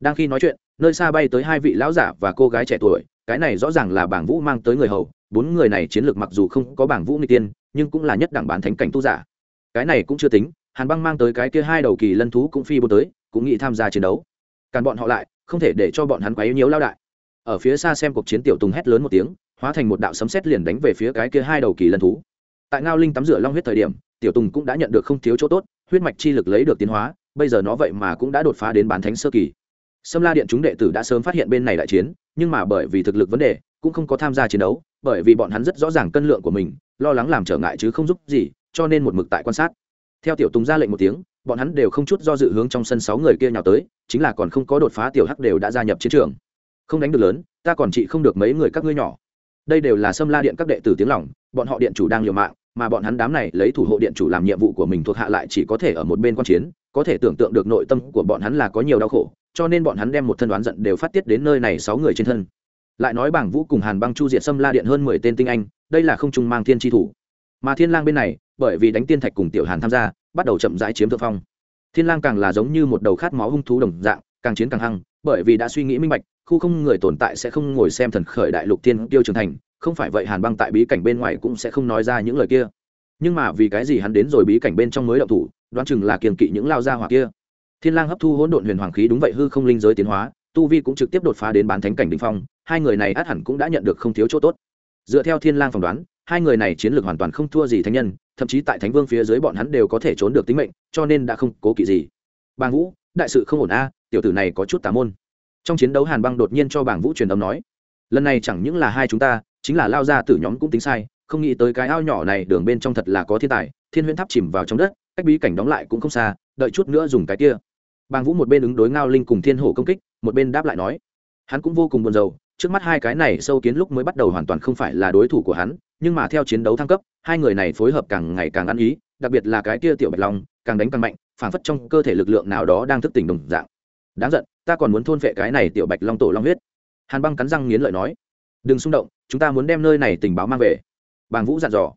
Đang khi nói chuyện, nơi xa bay tới hai vị lão giả và cô gái trẻ tuổi, cái này rõ ràng là bảng vũ mang tới người hầu, bốn người này chiến lược mặc dù không có bảng vũ người tiên, nhưng cũng là nhất đẳng bán thánh cảnh tu giả. Cái này cũng chưa tính, hàn băng mang tới cái kia hai đầu kỳ lân thú cũng phi bố tới, cũng nghĩ tham gia chiến đấu. Càn bọn họ lại, không thể để cho bọn hắn quấy nhiễu lao đại. Ở phía xa xem cuộc chiến tiểu tùng hét lớn một tiếng, hóa thành một đạo sấm sét liền đánh về phía cái kia hai đầu kỳ lân thú. Tại ngao linh tắm rửa long huyết thời điểm, tiểu tùng cũng đã nhận được không thiếu chỗ tốt, huyết mạch chi lực lấy được tiến hóa bây giờ nó vậy mà cũng đã đột phá đến bán thánh sơ kỳ. Sâm la điện chúng đệ tử đã sớm phát hiện bên này đại chiến nhưng mà bởi vì thực lực vấn đề cũng không có tham gia chiến đấu bởi vì bọn hắn rất rõ ràng cân lượng của mình lo lắng làm trở ngại chứ không giúp gì cho nên một mực tại quan sát. Theo tiểu tùng ra lệnh một tiếng bọn hắn đều không chút do dự hướng trong sân sáu người kia nhào tới chính là còn không có đột phá tiểu hắc đều đã gia nhập chiến trường. Không đánh được lớn ta còn trị không được mấy người các ngươi nhỏ. Đây đều là sâm la điện các đệ tử tiếng lỏng, bọn họ điện chủ đang liều mạng mà bọn hắn đám này lấy thủ hộ điện chủ làm nhiệm vụ của mình thuộc hạ lại chỉ có thể ở một bên quan chiến có thể tưởng tượng được nội tâm của bọn hắn là có nhiều đau khổ, cho nên bọn hắn đem một thân đoán giận đều phát tiết đến nơi này sáu người trên thân. Lại nói bảng vũ cùng hàn băng chu diện xâm la điện hơn mười tên tinh anh, đây là không trung mang thiên tri thủ. Mà thiên lang bên này, bởi vì đánh tiên thạch cùng tiểu hàn tham gia, bắt đầu chậm rãi chiếm thượng phong. Thiên lang càng là giống như một đầu khát máu hung thú đồng dạng, càng chiến càng hăng, bởi vì đã suy nghĩ minh bạch, khu không người tồn tại sẽ không ngồi xem thần khởi đại lục tiên tiêu trưởng thành, không phải vậy hàn băng tại bí cảnh bên ngoài cũng sẽ không nói ra những lời kia. Nhưng mà vì cái gì hắn đến rồi bí cảnh bên trong mới động thủ đoán chừng là kiềm kỵ những lao ra hỏa kia. Thiên lang hấp thu hỗn độn huyền hoàng khí đúng vậy hư không linh giới tiến hóa, tu vi cũng trực tiếp đột phá đến bán thánh cảnh đỉnh phong, hai người này át hẳn cũng đã nhận được không thiếu chỗ tốt. Dựa theo thiên lang phỏng đoán, hai người này chiến lược hoàn toàn không thua gì thánh nhân, thậm chí tại thánh vương phía dưới bọn hắn đều có thể trốn được tính mệnh, cho nên đã không cố kỵ gì. Bàng vũ, đại sự không ổn a, tiểu tử này có chút tà môn. Trong chiến đấu hàn băng đột nhiên cho bàng vũ truyền âm nói, lần này chẳng những là hai chúng ta, chính là lao ra tử nhóm cũng tính sai, không nghĩ tới cái ao nhỏ này đường bên trong thật là có thiên tài, thiên huyễn tháp chìm vào trong đất cách bí cảnh đóng lại cũng không xa, đợi chút nữa dùng cái kia. Bàng vũ một bên ứng đối ngao linh cùng thiên hổ công kích, một bên đáp lại nói, hắn cũng vô cùng buồn rầu, trước mắt hai cái này sâu kiến lúc mới bắt đầu hoàn toàn không phải là đối thủ của hắn, nhưng mà theo chiến đấu thăng cấp, hai người này phối hợp càng ngày càng ăn ý, đặc biệt là cái kia tiểu bạch long, càng đánh càng mạnh phảng phất trong cơ thể lực lượng nào đó đang thức tỉnh đồng dạng. Đáng giận, ta còn muốn thôn vệ cái này tiểu bạch long tổ long huyết. Hàn băng cắn răng nghiến lợi nói, đừng xung động, chúng ta muốn đem nơi này tình báo mang về. Bàng vũ dặn dò.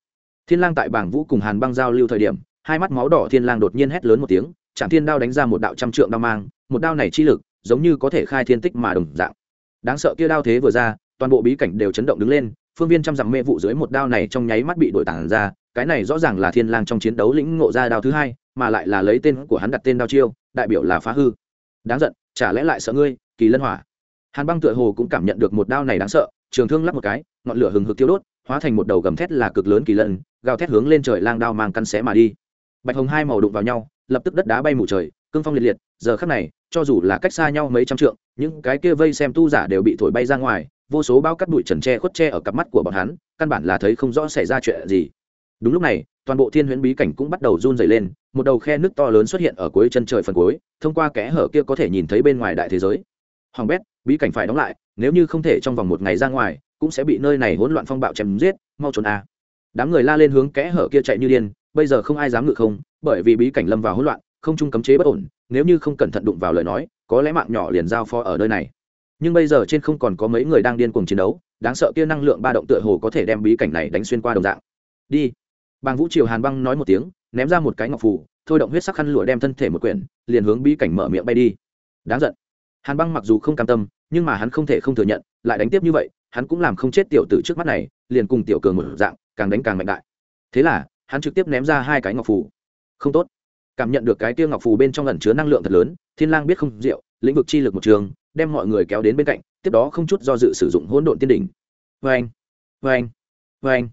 Thiên lang tại bàng vũ cùng hàn băng giao lưu thời điểm hai mắt máu đỏ thiên lang đột nhiên hét lớn một tiếng chạm thiên đao đánh ra một đạo trăm trượng đao mang, một đao này chi lực giống như có thể khai thiên tích mà đồng dạng. Đáng sợ kia đao thế vừa ra, toàn bộ bí cảnh đều chấn động đứng lên, phương viên trăm dặm mê vụ dưới một đao này trong nháy mắt bị đổi tản ra, cái này rõ ràng là thiên lang trong chiến đấu lĩnh ngộ ra đao thứ hai, mà lại là lấy tên của hắn đặt tên đao chiêu, đại biểu là phá hư. Đáng giận, chả lẽ lại sợ ngươi, kỳ lân hỏa? Hàn băng tựa hồ cũng cảm nhận được một đao này đáng sợ, trường thương lắp một cái, ngọn lửa hừng hực tiêu đốt, hóa thành một đầu gầm thét là cực lớn kỳ lân, gào thét hướng lên trời lang đao mang căn xé mà đi bạch hồng hai màu đụng vào nhau, lập tức đất đá bay mù trời, cương phong liệt liệt, giờ khắc này, cho dù là cách xa nhau mấy trăm trượng, những cái kia vây xem tu giả đều bị thổi bay ra ngoài, vô số bao cắt bụi trần tre khuất tre ở cặp mắt của bọn hắn, căn bản là thấy không rõ xảy ra chuyện gì. Đúng lúc này, toàn bộ thiên huyễn bí cảnh cũng bắt đầu run dày lên, một đầu khe nước to lớn xuất hiện ở cuối chân trời phần cuối, thông qua kẽ hở kia có thể nhìn thấy bên ngoài đại thế giới. Hoàng bét, bí cảnh phải đóng lại, nếu như không thể trong vòng một ngày ra ngoài, cũng sẽ bị nơi này hỗn loạn phong bạo chém giết, mau trốn a. Đám người la lên hướng kẽ hở kia chạy như điên bây giờ không ai dám ngự không, bởi vì bí cảnh lâm vào hỗn loạn, không trung cấm chế bất ổn, nếu như không cẩn thận đụng vào lời nói, có lẽ mạng nhỏ liền giao phó ở nơi này. Nhưng bây giờ trên không còn có mấy người đang điên cuồng chiến đấu, đáng sợ kia năng lượng ba động tựa hồ có thể đem bí cảnh này đánh xuyên qua đồng dạng. Đi. Bàng vũ triều hàn băng nói một tiếng, ném ra một cái ngọc phù, thôi động huyết sắc khăn lụa đem thân thể một quyển, liền hướng bí cảnh mở miệng bay đi. Đáng giận. Hàn băng mặc dù không cam tâm, nhưng mà hắn không thể không thừa nhận, lại đánh tiếp như vậy, hắn cũng làm không chết tiểu tử trước mắt này, liền cùng tiểu cường một dạng, càng đánh càng mạnh đại. Thế là hắn trực tiếp ném ra hai cái ngọc phù. Không tốt. Cảm nhận được cái tiêu ngọc phù bên trong lần chứa năng lượng thật lớn, thiên lang biết không diệu lĩnh vực chi lực một trường, đem mọi người kéo đến bên cạnh, tiếp đó không chút do dự sử dụng hỗn độn tiên đỉnh. Vang vang vang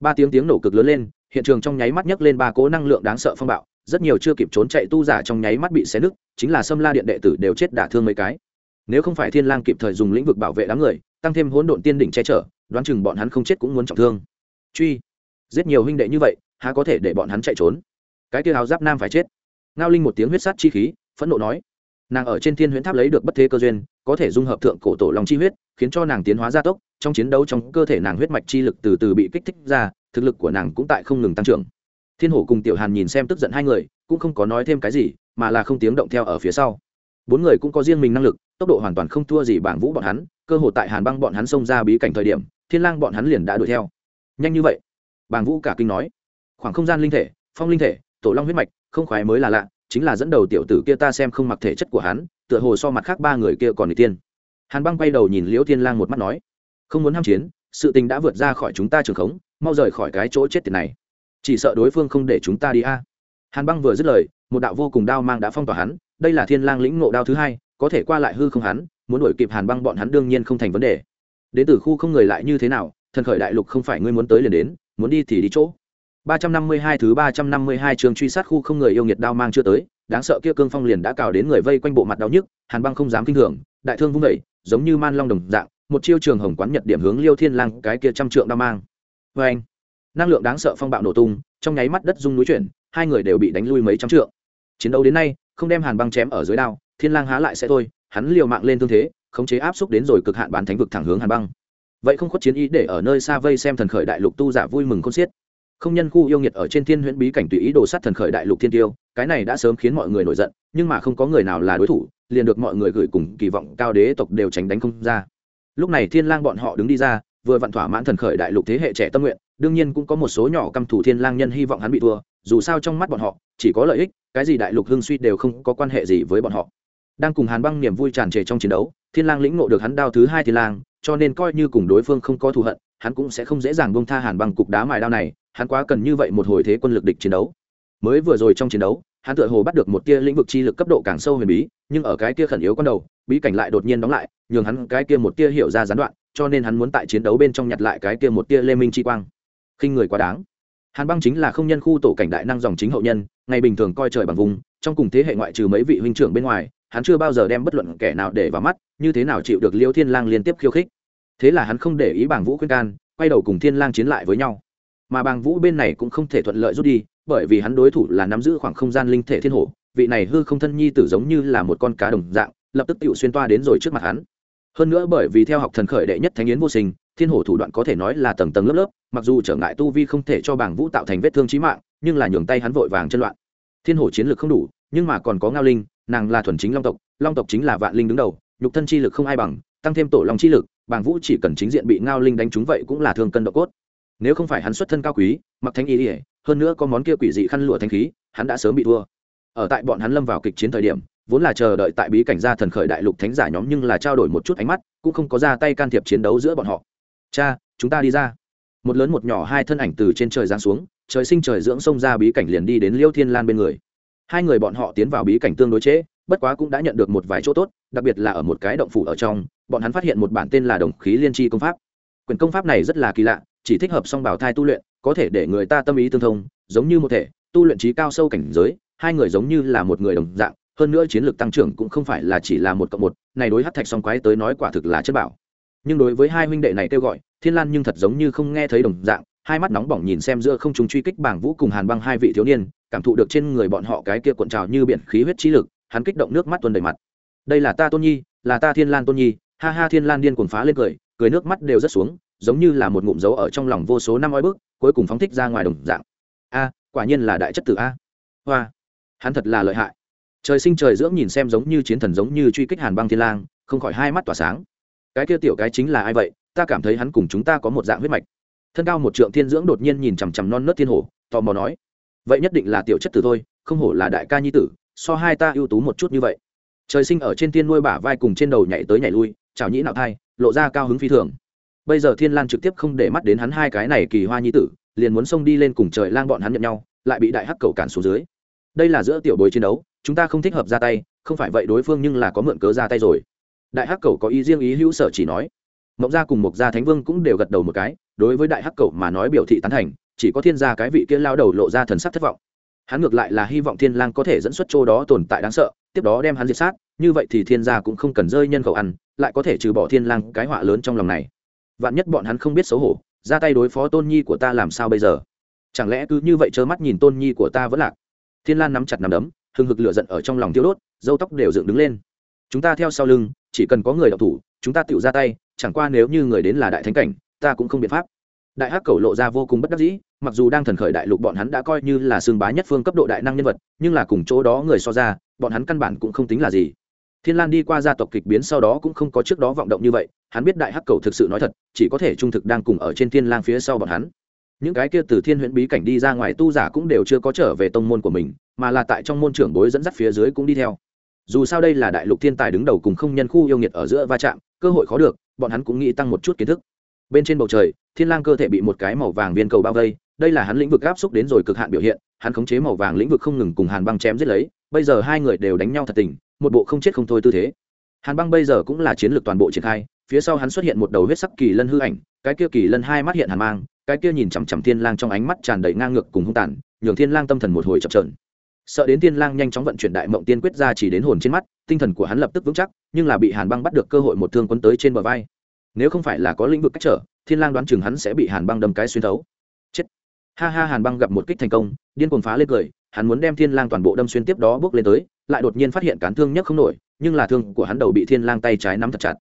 ba tiếng tiếng nổ cực lớn lên, hiện trường trong nháy mắt nhấc lên ba cố năng lượng đáng sợ phong bạo, rất nhiều chưa kịp trốn chạy tu giả trong nháy mắt bị xé nứt, chính là sâm la điện đệ tử đều chết đả thương mấy cái. Nếu không phải thiên lang kịp thời dùng lĩnh vực bảo vệ đám người, tăng thêm hỗn độn tiên đỉnh che chở, đoán chừng bọn hắn không chết cũng muốn trọng thương. Truy. Giết nhiều huynh đệ như vậy há có thể để bọn hắn chạy trốn? Cái kia áo giáp nam phải chết. Ngao linh một tiếng huyết sát chi khí, phẫn nộ nói. Nàng ở trên thiên huyễn tháp lấy được bất thế cơ duyên, có thể dung hợp thượng cổ tổ long chi huyết, khiến cho nàng tiến hóa gia tốc, trong chiến đấu trong cơ thể nàng huyết mạch chi lực từ từ bị kích thích ra, thực lực của nàng cũng tại không ngừng tăng trưởng. Thiên hổ cùng tiểu hàn nhìn xem tức giận hai người, cũng không có nói thêm cái gì, mà là không tiếng động theo ở phía sau. Bốn người cũng có riêng mình năng lực, tốc độ hoàn toàn không thua gì bảng vũ bọn hắn, cơ hội tại hàn băng bọn hắn xông ra bí cảnh thời điểm, thiên lang bọn hắn liền đã đuổi theo. Nhanh như vậy? Bảng vũ cả kinh nói khoảng không gian linh thể, phong linh thể, tổ long huyết mạch, không khoái mới là lạ, chính là dẫn đầu tiểu tử kia ta xem không mặc thể chất của hắn, tựa hồ so mặt khác ba người kia còn người tiên. Hàn băng quay đầu nhìn liễu thiên lang một mắt nói, không muốn ham chiến, sự tình đã vượt ra khỏi chúng ta trường khống, mau rời khỏi cái chỗ chết tiệt này. Chỉ sợ đối phương không để chúng ta đi a. Hàn băng vừa dứt lời, một đạo vô cùng đao mang đã phong tỏa hắn, đây là thiên lang lĩnh ngộ đao thứ hai, có thể qua lại hư không hắn, muốn đuổi kịp hàn băng bọn hắn đương nhiên không thành vấn đề. Đến từ khu không người lại như thế nào, thần khởi đại lục không phải ngươi muốn tới liền đến, muốn đi thì đi chỗ. 352 thứ 352 trường truy sát khu không người yêu nghiệt đao mang chưa tới, đáng sợ kia cương phong liền đã cào đến người vây quanh bộ mặt đau nhức, Hàn Băng không dám kinh thường, đại thương vung dậy, giống như man long đồng dạng, một chiêu trường hồng quán nhật điểm hướng Liêu Thiên Lang, cái kia trăm trượng đao mang. Oeng! Năng lượng đáng sợ phong bạo nổ tung, trong nháy mắt đất rung núi chuyển, hai người đều bị đánh lui mấy trăm trượng. Chiến đấu đến nay, không đem Hàn Băng chém ở dưới đao, Thiên Lang há lại sẽ thôi, hắn liều mạng lên tương thế, khống chế áp xúc đến rồi cực hạn bán thánh vực thẳng hướng Hàn Băng. Vậy không khuất chiến ý để ở nơi xa vây xem thần khởi đại lục tu giả vui mừng khôn xiết không nhân khu yêu nghiệt ở trên thiên huyễn bí cảnh tùy ý đồ sát thần khởi đại lục thiên tiêu, cái này đã sớm khiến mọi người nổi giận, nhưng mà không có người nào là đối thủ, liền được mọi người gửi cùng kỳ vọng cao đế tộc đều tránh đánh không ra. Lúc này thiên lang bọn họ đứng đi ra, vừa vặn thỏa mãn thần khởi đại lục thế hệ trẻ tâm nguyện, đương nhiên cũng có một số nhỏ căm thủ thiên lang nhân hy vọng hắn bị thua, dù sao trong mắt bọn họ, chỉ có lợi ích, cái gì đại lục hưng suy đều không có quan hệ gì với bọn họ. Đang cùng hàn băng niềm vui tràn trề trong chiến đấu, thiên lang lĩnh ngộ được hắn đao thứ hai thiên lang, cho nên coi như cùng đối phương không có thù hận, hắn cũng sẽ không dễ dàng buông tha hàn băng cục đá mài đao này hắn quá cần như vậy một hồi thế quân lực địch chiến đấu. Mới vừa rồi trong chiến đấu, hắn tựa hồ bắt được một tia lĩnh vực chi lực cấp độ càng sâu huyền bí, nhưng ở cái kia khẩn yếu con đầu, bí cảnh lại đột nhiên đóng lại, nhường hắn cái kia một tia hiểu ra gián đoạn, cho nên hắn muốn tại chiến đấu bên trong nhặt lại cái kia một tia lê minh chi quang. Khinh người quá đáng. Hàn băng chính là không nhân khu tổ cảnh đại năng dòng chính hậu nhân, ngày bình thường coi trời bằng vùng, trong cùng thế hệ ngoại trừ mấy vị huynh trưởng bên ngoài, hắn chưa bao giờ đem bất luận kẻ nào để vào mắt, như thế nào chịu được liêu thiên lang liên tiếp khiêu khích. Thế là hắn không để ý bảng vũ khuyên can, quay đầu cùng thiên lang chiến lại với nhau mà bàng vũ bên này cũng không thể thuận lợi rút đi, bởi vì hắn đối thủ là nắm giữ khoảng không gian linh thể thiên hổ, vị này hư không thân nhi tử giống như là một con cá đồng dạng, lập tức tự xuyên toa đến rồi trước mặt hắn. Hơn nữa bởi vì theo học thần khởi đệ nhất thánh yến vô sinh, thiên hổ thủ đoạn có thể nói là tầng tầng lớp lớp, mặc dù trở ngại tu vi không thể cho bảng vũ tạo thành vết thương trí mạng, nhưng là nhường tay hắn vội vàng chân loạn. Thiên hổ chiến lược không đủ, nhưng mà còn có ngao linh, nàng là thuần chính long tộc long tộc chính là vạn linh đứng đầu, nhục thân chi lực không ai bằng, tăng thêm tổ long chi lực, bàng vũ chỉ cần chính diện bị ngao linh đánh trúng vậy cũng là thương cân độ cốt nếu không phải hắn xuất thân cao quý mặc thanh y ỉa hơn nữa có món kia quỷ dị khăn lụa thanh khí hắn đã sớm bị thua. Ở tại bọn hắn lâm vào kịch chiến thời điểm vốn là chờ đợi tại bí cảnh gia thần khởi đại lục thánh giả nhóm nhưng là trao đổi một chút ánh mắt cũng không có ra tay can thiệp chiến đấu giữa bọn họ. Cha chúng ta đi ra. Một lớn một nhỏ hai thân ảnh từ trên trời giáng xuống trời sinh trời dưỡng xông ra bí cảnh liền đi đến liêu thiên lan bên người. Hai người bọn họ tiến vào bí cảnh tương đối chế, bất quá cũng đã nhận được một vài chỗ tốt đặc biệt là ở một cái động phủ ở trong bọn hắn phát hiện một bản tên là đồng khí liên tri công pháp. Quyền công pháp này rất là kỳ lạ chỉ thích hợp song bảo thai tu luyện, có thể để người ta tâm ý tương thông, giống như một thể, tu luyện trí cao sâu cảnh giới, hai người giống như là một người đồng dạng, hơn nữa chiến lược tăng trưởng cũng không phải là chỉ là một cộng một, này đối hát thạch song quái tới nói quả thực là chất bảo. Nhưng đối với hai huynh đệ này kêu gọi, thiên lan nhưng thật giống như không nghe thấy đồng dạng, hai mắt nóng bỏng nhìn xem giữa không chúng truy kích bảng vũ cùng hàn băng hai vị thiếu niên, cảm thụ được trên người bọn họ cái kia cuộn trào như biển khí huyết trí lực, hắn kích động nước mắt tuôn đầy mặt. Đây là ta tôn nhi, là ta thiên lan tôn nhi. Ha ha, thiên lan điên cuồng phá lên cười cười nước mắt đều rất xuống giống như là một ngụm dấu ở trong lòng vô số năm oi bức, cuối cùng phóng thích ra ngoài đồng dạng. A, quả nhiên là đại chất tử a. Hoa, hắn thật là lợi hại. Trời sinh trời dưỡng nhìn xem giống như chiến thần giống như truy kích hàn băng thiên lang, không khỏi hai mắt tỏa sáng. Cái kia tiểu cái chính là ai vậy? Ta cảm thấy hắn cùng chúng ta có một dạng huyết mạch. Thân cao một trượng thiên dưỡng đột nhiên nhìn chằm chằm non nớt thiên hổ, tò mò nói, vậy nhất định là tiểu chất tử thôi, không hổ là đại ca nhi tử, so hai ta ưu tú một chút như vậy. Trời sinh ở trên thiên nuôi bả vai cùng trên đầu nhảy tới nhảy lui chào nhĩ nạo thai, lộ ra cao hứng phi thường bây giờ thiên lan trực tiếp không để mắt đến hắn hai cái này kỳ hoa nhi tử, liền muốn xông đi lên cùng trời lang bọn hắn nhận nhau, lại bị đại hắc cầu cản xuống dưới. Đây là giữa tiểu bối chiến đấu, chúng ta không thích hợp ra tay, không phải vậy đối phương nhưng là có mượn cớ ra tay rồi. Đại hắc cầu có ý riêng ý hữu sở chỉ nói. Mộng gia cùng mộc gia thánh vương cũng đều gật đầu một cái, đối với đại hắc cầu mà nói biểu thị tán thành, chỉ có thiên gia cái vị kia lao đầu lộ ra thần sắc thất vọng. Hắn ngược lại là hy vọng thiên lang có thể dẫn xuất chỗ đó tồn tại đáng sợ, tiếp đó đem hắn diệt sát, như vậy thì thiên gia cũng không cần rơi nhân khẩu ăn, lại có thể trừ bỏ thiên lang cái họa lớn trong lòng này vạn nhất bọn hắn không biết xấu hổ, ra tay đối phó tôn nhi của ta làm sao bây giờ? Chẳng lẽ cứ như vậy trơ mắt nhìn tôn nhi của ta vẫn lạc? Thiên lan nắm chặt nắm đấm, hừng hực lửa giận ở trong lòng tiêu đốt dâu tóc đều dựng đứng lên. Chúng ta theo sau lưng, chỉ cần có người đọc thủ, chúng ta tự ra tay, chẳng qua nếu như người đến là đại thánh cảnh, ta cũng không biện pháp. Đại hắc cầu lộ ra vô cùng bất đắc dĩ, mặc dù đang thần khởi đại lục bọn hắn đã coi như là xương bá nhất phương cấp độ đại năng nhân vật, nhưng là cùng chỗ đó người so ra, bọn hắn căn bản cũng không tính là gì thiên lan đi qua gia tộc kịch biến sau đó cũng không có trước đó vọng động như vậy, hắn biết đại hắc cầu thực sự nói thật, chỉ có thể trung thực đang cùng ở trên thiên lang phía sau bọn hắn. Những cái kia từ thiên huyễn bí cảnh đi ra ngoài tu giả cũng đều chưa có trở về tông môn của mình, mà là tại trong môn trưởng bối dẫn dắt phía dưới cũng đi theo. Dù sao đây là đại lục thiên tài đứng đầu cùng không nhân khu yêu nghiệt ở giữa va chạm, cơ hội khó được, bọn hắn cũng nghĩ tăng một chút kiến thức. Bên trên bầu trời, thiên lang cơ thể bị một cái màu vàng viên cầu bao vây, đây là hắn lĩnh vực áp xúc đến rồi cực hạn biểu hiện, hắn khống chế màu vàng lĩnh vực không ngừng cùng hàn băng chém giết lấy, bây giờ hai người đều đánh nhau thật tình một bộ không chết không thôi tư thế. Hàn băng bây giờ cũng là chiến lược toàn bộ triển khai, phía sau hắn xuất hiện một đầu huyết sắc kỳ lân hư ảnh, cái kia kỳ lân hai mắt hiện hàn mang, cái kia nhìn chằm chằm thiên lang trong ánh mắt tràn đầy ngang ngược cùng hung tàn, nhường thiên lang tâm thần một hồi chập chờn. Sợ đến thiên lang nhanh chóng vận chuyển đại mộng tiên quyết ra chỉ đến hồn trên mắt, tinh thần của hắn lập tức vững chắc, nhưng là bị hàn băng bắt được cơ hội một thương quấn tới trên bờ vai. Nếu không phải là có lĩnh vực cách trở, thiên lang đoán chừng hắn sẽ bị hàn băng đâm cái xuyên thấu. Chết. Ha ha, hàn băng gặp một kích thành công, điên cuồng phá lên cười hắn muốn đem thiên lang toàn bộ đâm xuyên tiếp đó bước lên tới, lại đột nhiên phát hiện cán thương nhất không nổi, nhưng là thương của hắn đầu bị thiên lang tay trái nắm thật chặt.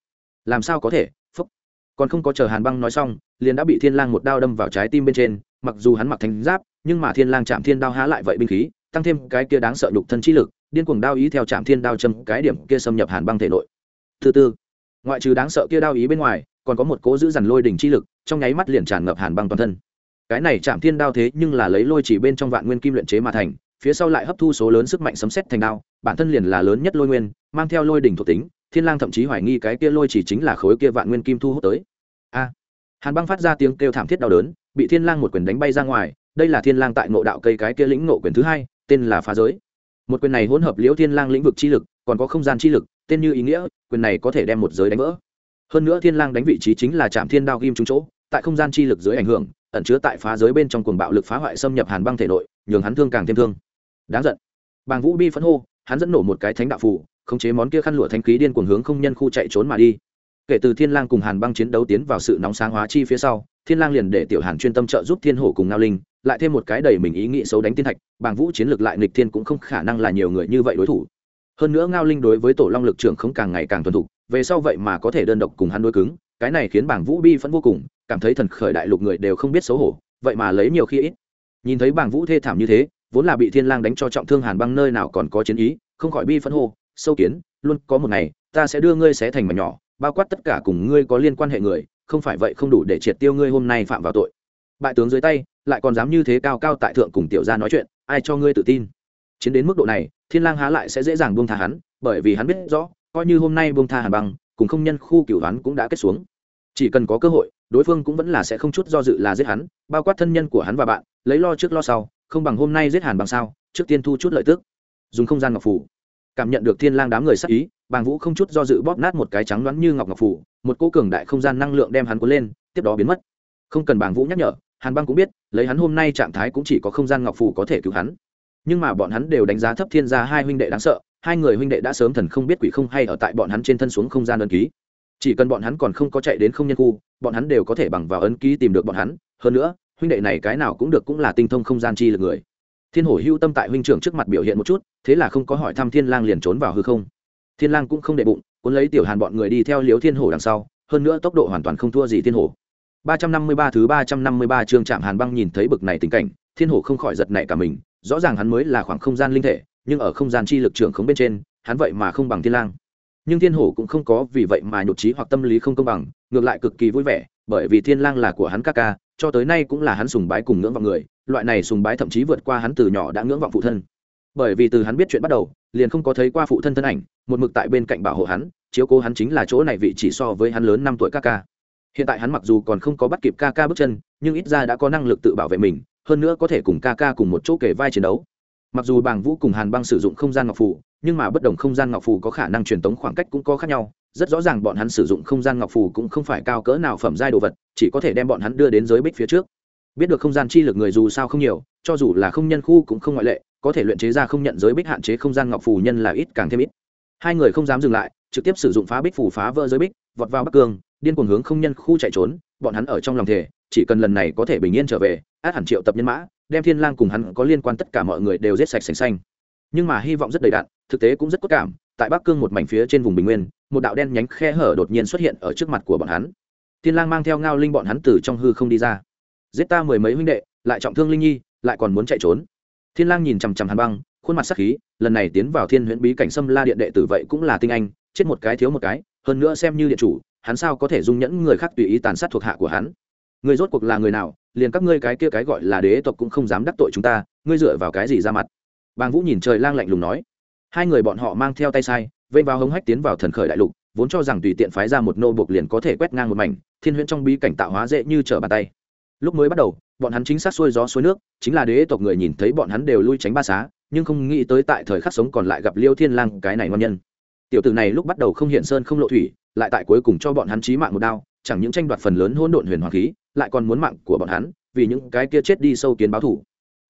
Làm sao có thể? Phúc. Còn không có chờ hàn băng nói xong, liền đã bị thiên lang một đao đâm vào trái tim bên trên, mặc dù hắn mặc thành giáp, nhưng mà thiên lang chạm thiên đao há lại vậy binh khí, tăng thêm cái kia đáng sợ nhục thân chi lực, điên cuồng đao ý theo chạm thiên đao châm cái điểm kia xâm nhập hàn băng thể nội. Thứ tư, ngoại trừ đáng sợ kia đao ý bên ngoài, còn có một cố giữ dằn lôi đỉnh chi lực, trong nháy mắt liền tràn ngập hàn băng toàn thân. Cái này chạm thiên đao thế nhưng là lấy lôi chỉ bên trong vạn nguyên kim luyện chế mà thành phía sau lại hấp thu số lớn sức mạnh sấm xét thành đao, bản thân liền là lớn nhất lôi nguyên, mang theo lôi đỉnh thuộc tính, thiên lang thậm chí hoài nghi cái kia lôi chỉ chính là khối kia vạn nguyên kim thu hút tới. A! Hàn băng phát ra tiếng kêu thảm thiết đau đớn, bị thiên lang một quyền đánh bay ra ngoài, đây là thiên lang tại ngộ đạo cây cái kia lĩnh ngộ quyền thứ hai, tên là phá giới. Một quyền này hỗn hợp liễu thiên lang lĩnh vực chi lực, còn có không gian chi lực, tên như ý nghĩa, quyền này có thể đem một giới đánh vỡ. Hơn nữa thiên lang đánh vị trí chính là chạm thiên đao ghim trúng chỗ, tại không gian chi lực dưới ảnh hưởng, ẩn chứa tại phá giới bên trong cuồng bạo lực phá hoại xâm nhập hàn băng thể nội nhường hắn thương càng thêm thương. Đáng giận. Bàng vũ bi phẫn hô, hắn dẫn nổ một cái thánh đạo phù, khống chế món kia khăn lụa thanh khí điên cuồng hướng không nhân khu chạy trốn mà đi. Kể từ thiên lang cùng hàn băng chiến đấu tiến vào sự nóng sáng hóa chi phía sau, thiên lang liền để tiểu hàn chuyên tâm trợ giúp thiên hổ cùng ngao linh, lại thêm một cái đầy mình ý nghĩ xấu đánh tiên thạch, bàng vũ chiến lược lại nghịch thiên cũng không khả năng là nhiều người như vậy đối thủ. Hơn nữa ngao linh đối với tổ long lực trưởng không càng ngày càng thuần thục, về sau vậy mà có thể đơn độc cùng hắn đối cứng, cái này khiến bàng vũ bi phẫn vô cùng, cảm thấy thần khởi đại lục người đều không biết xấu hổ, vậy mà lấy nhiều khi ít nhìn thấy bàng vũ thê thảm như thế, vốn là bị thiên lang đánh cho trọng thương hàn băng nơi nào còn có chiến ý, không khỏi bi phẫn hô, sâu kiến, luôn có một ngày, ta sẽ đưa ngươi xé thành mảnh nhỏ, bao quát tất cả cùng ngươi có liên quan hệ người, không phải vậy không đủ để triệt tiêu ngươi hôm nay phạm vào tội. Bại tướng dưới tay, lại còn dám như thế cao cao tại thượng cùng tiểu gia nói chuyện, ai cho ngươi tự tin? Chiến đến mức độ này, thiên lang há lại sẽ dễ dàng buông tha hắn, bởi vì hắn biết rõ, coi như hôm nay buông tha hàn băng, cùng không nhân khu cửu hắn cũng đã kết xuống. Chỉ cần có cơ hội, đối phương cũng vẫn là sẽ không chút do dự là giết hắn, bao quát thân nhân của hắn và bạn lấy lo trước lo sau, không bằng hôm nay giết hàn bằng sao, trước tiên thu chút lợi tức. Dùng không gian ngọc phủ. Cảm nhận được thiên lang đám người sắc ý, bàng vũ không chút do dự bóp nát một cái trắng đoán như ngọc ngọc phủ, một cỗ cường đại không gian năng lượng đem hắn cuốn lên, tiếp đó biến mất. Không cần bàng vũ nhắc nhở, hàn băng cũng biết, lấy hắn hôm nay trạng thái cũng chỉ có không gian ngọc phủ có thể cứu hắn. Nhưng mà bọn hắn đều đánh giá thấp thiên gia hai huynh đệ đáng sợ, hai người huynh đệ đã sớm thần không biết quỷ không hay ở tại bọn hắn trên thân xuống không gian ấn ký. Chỉ cần bọn hắn còn không có chạy đến không nhân khu, bọn hắn đều có thể bằng vào ấn ký tìm được bọn hắn. Hơn nữa huynh đệ này cái nào cũng được cũng là tinh thông không gian chi lực người. Thiên hổ hưu tâm tại huynh trưởng trước mặt biểu hiện một chút, thế là không có hỏi thăm thiên lang liền trốn vào hư không. Thiên lang cũng không để bụng, cuốn lấy tiểu hàn bọn người đi theo liếu thiên hổ đằng sau, hơn nữa tốc độ hoàn toàn không thua gì thiên hổ. 353 thứ 353 chương trạm hàn băng nhìn thấy bực này tình cảnh, thiên hổ không khỏi giật nảy cả mình, rõ ràng hắn mới là khoảng không gian linh thể, nhưng ở không gian chi lực trưởng không bên trên, hắn vậy mà không bằng thiên lang. Nhưng thiên hổ cũng không có vì vậy mà nhụt chí hoặc tâm lý không công bằng, ngược lại cực kỳ vui vẻ, bởi vì thiên lang là của hắn ca ca cho tới nay cũng là hắn sùng bái cùng ngưỡng vọng người, loại này sùng bái thậm chí vượt qua hắn từ nhỏ đã ngưỡng vọng phụ thân. Bởi vì từ hắn biết chuyện bắt đầu, liền không có thấy qua phụ thân thân ảnh, một mực tại bên cạnh bảo hộ hắn, chiếu cố hắn chính là chỗ này vị chỉ so với hắn lớn năm tuổi ca ca. Hiện tại hắn mặc dù còn không có bắt kịp ca ca bước chân, nhưng ít ra đã có năng lực tự bảo vệ mình, hơn nữa có thể cùng ca ca cùng một chỗ kể vai chiến đấu. Mặc dù bàng vũ cùng hàn băng sử dụng không gian ngọc phù, nhưng mà bất đồng không gian ngọc phù có khả năng truyền tống khoảng cách cũng có khác nhau rất rõ ràng bọn hắn sử dụng không gian ngọc phù cũng không phải cao cỡ nào phẩm giai đồ vật, chỉ có thể đem bọn hắn đưa đến giới bích phía trước. Biết được không gian chi lực người dù sao không nhiều, cho dù là không nhân khu cũng không ngoại lệ, có thể luyện chế ra không nhận giới bích hạn chế không gian ngọc phù nhân là ít càng thêm ít. Hai người không dám dừng lại, trực tiếp sử dụng phá bích phù phá vỡ giới bích, vọt vào bắc cương, điên cuồng hướng không nhân khu chạy trốn, bọn hắn ở trong lòng thể chỉ cần lần này có thể bình yên trở về, át hẳn triệu tập nhân mã, đem thiên lang cùng hắn có liên quan tất cả mọi người đều giết sạch sành xanh. Nhưng mà hy vọng rất đầy đạn thực tế cũng rất cốt cảm, tại bắc cương một mảnh phía trên vùng bình nguyên một đạo đen nhánh khe hở đột nhiên xuất hiện ở trước mặt của bọn hắn. Thiên lang mang theo ngao linh bọn hắn từ trong hư không đi ra. Giết ta mười mấy huynh đệ, lại trọng thương linh nhi, lại còn muốn chạy trốn. Thiên lang nhìn chằm chằm hàn băng, khuôn mặt sắc khí, lần này tiến vào thiên huyễn bí cảnh xâm la điện đệ tử vậy cũng là tinh anh, chết một cái thiếu một cái, hơn nữa xem như điện chủ, hắn sao có thể dung nhẫn người khác tùy ý tàn sát thuộc hạ của hắn? Người rốt cuộc là người nào, liền các ngươi cái kia cái gọi là đế tộc cũng không dám đắc tội chúng ta, ngươi dựa vào cái gì ra mặt? Bàng vũ nhìn trời lang lạnh lùng nói. Hai người bọn họ mang theo tay sai vây vào hống hách tiến vào thần khởi đại lục, vốn cho rằng tùy tiện phái ra một nô buộc liền có thể quét ngang một mảnh, thiên huyễn trong bí cảnh tạo hóa dễ như trở bàn tay. Lúc mới bắt đầu, bọn hắn chính xác xuôi gió xuôi nước, chính là đế tộc người nhìn thấy bọn hắn đều lui tránh ba xá, nhưng không nghĩ tới tại thời khắc sống còn lại gặp liêu thiên lang, cái này ngon nhân. Tiểu tử này lúc bắt đầu không hiện sơn không lộ thủy, lại tại cuối cùng cho bọn hắn chí mạng một đao, chẳng những tranh đoạt phần lớn hỗn độn huyền hoàng khí, lại còn muốn mạng của bọn hắn, vì những cái kia chết đi sâu kiến báo thủ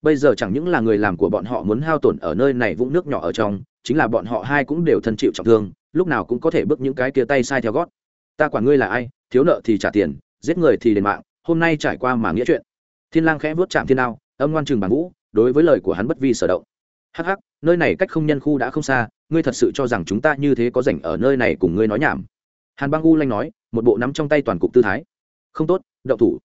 bây giờ chẳng những là người làm của bọn họ muốn hao tổn ở nơi này vũng nước nhỏ ở trong, chính là bọn họ hai cũng đều thân chịu trọng thương, lúc nào cũng có thể bước những cái kia tay sai theo gót. Ta quản ngươi là ai, thiếu nợ thì trả tiền, giết người thì đền mạng, hôm nay trải qua mà nghĩa chuyện. Thiên lang khẽ vuốt chạm thiên ao âm ngoan trừng bản vũ, đối với lời của hắn bất vi sở động. Hắc hắc, nơi này cách không nhân khu đã không xa, ngươi thật sự cho rằng chúng ta như thế có rảnh ở nơi này cùng ngươi nói nhảm. Hàn băng u lanh nói, một bộ nắm trong tay toàn cục tư thái. Không tốt, động thủ.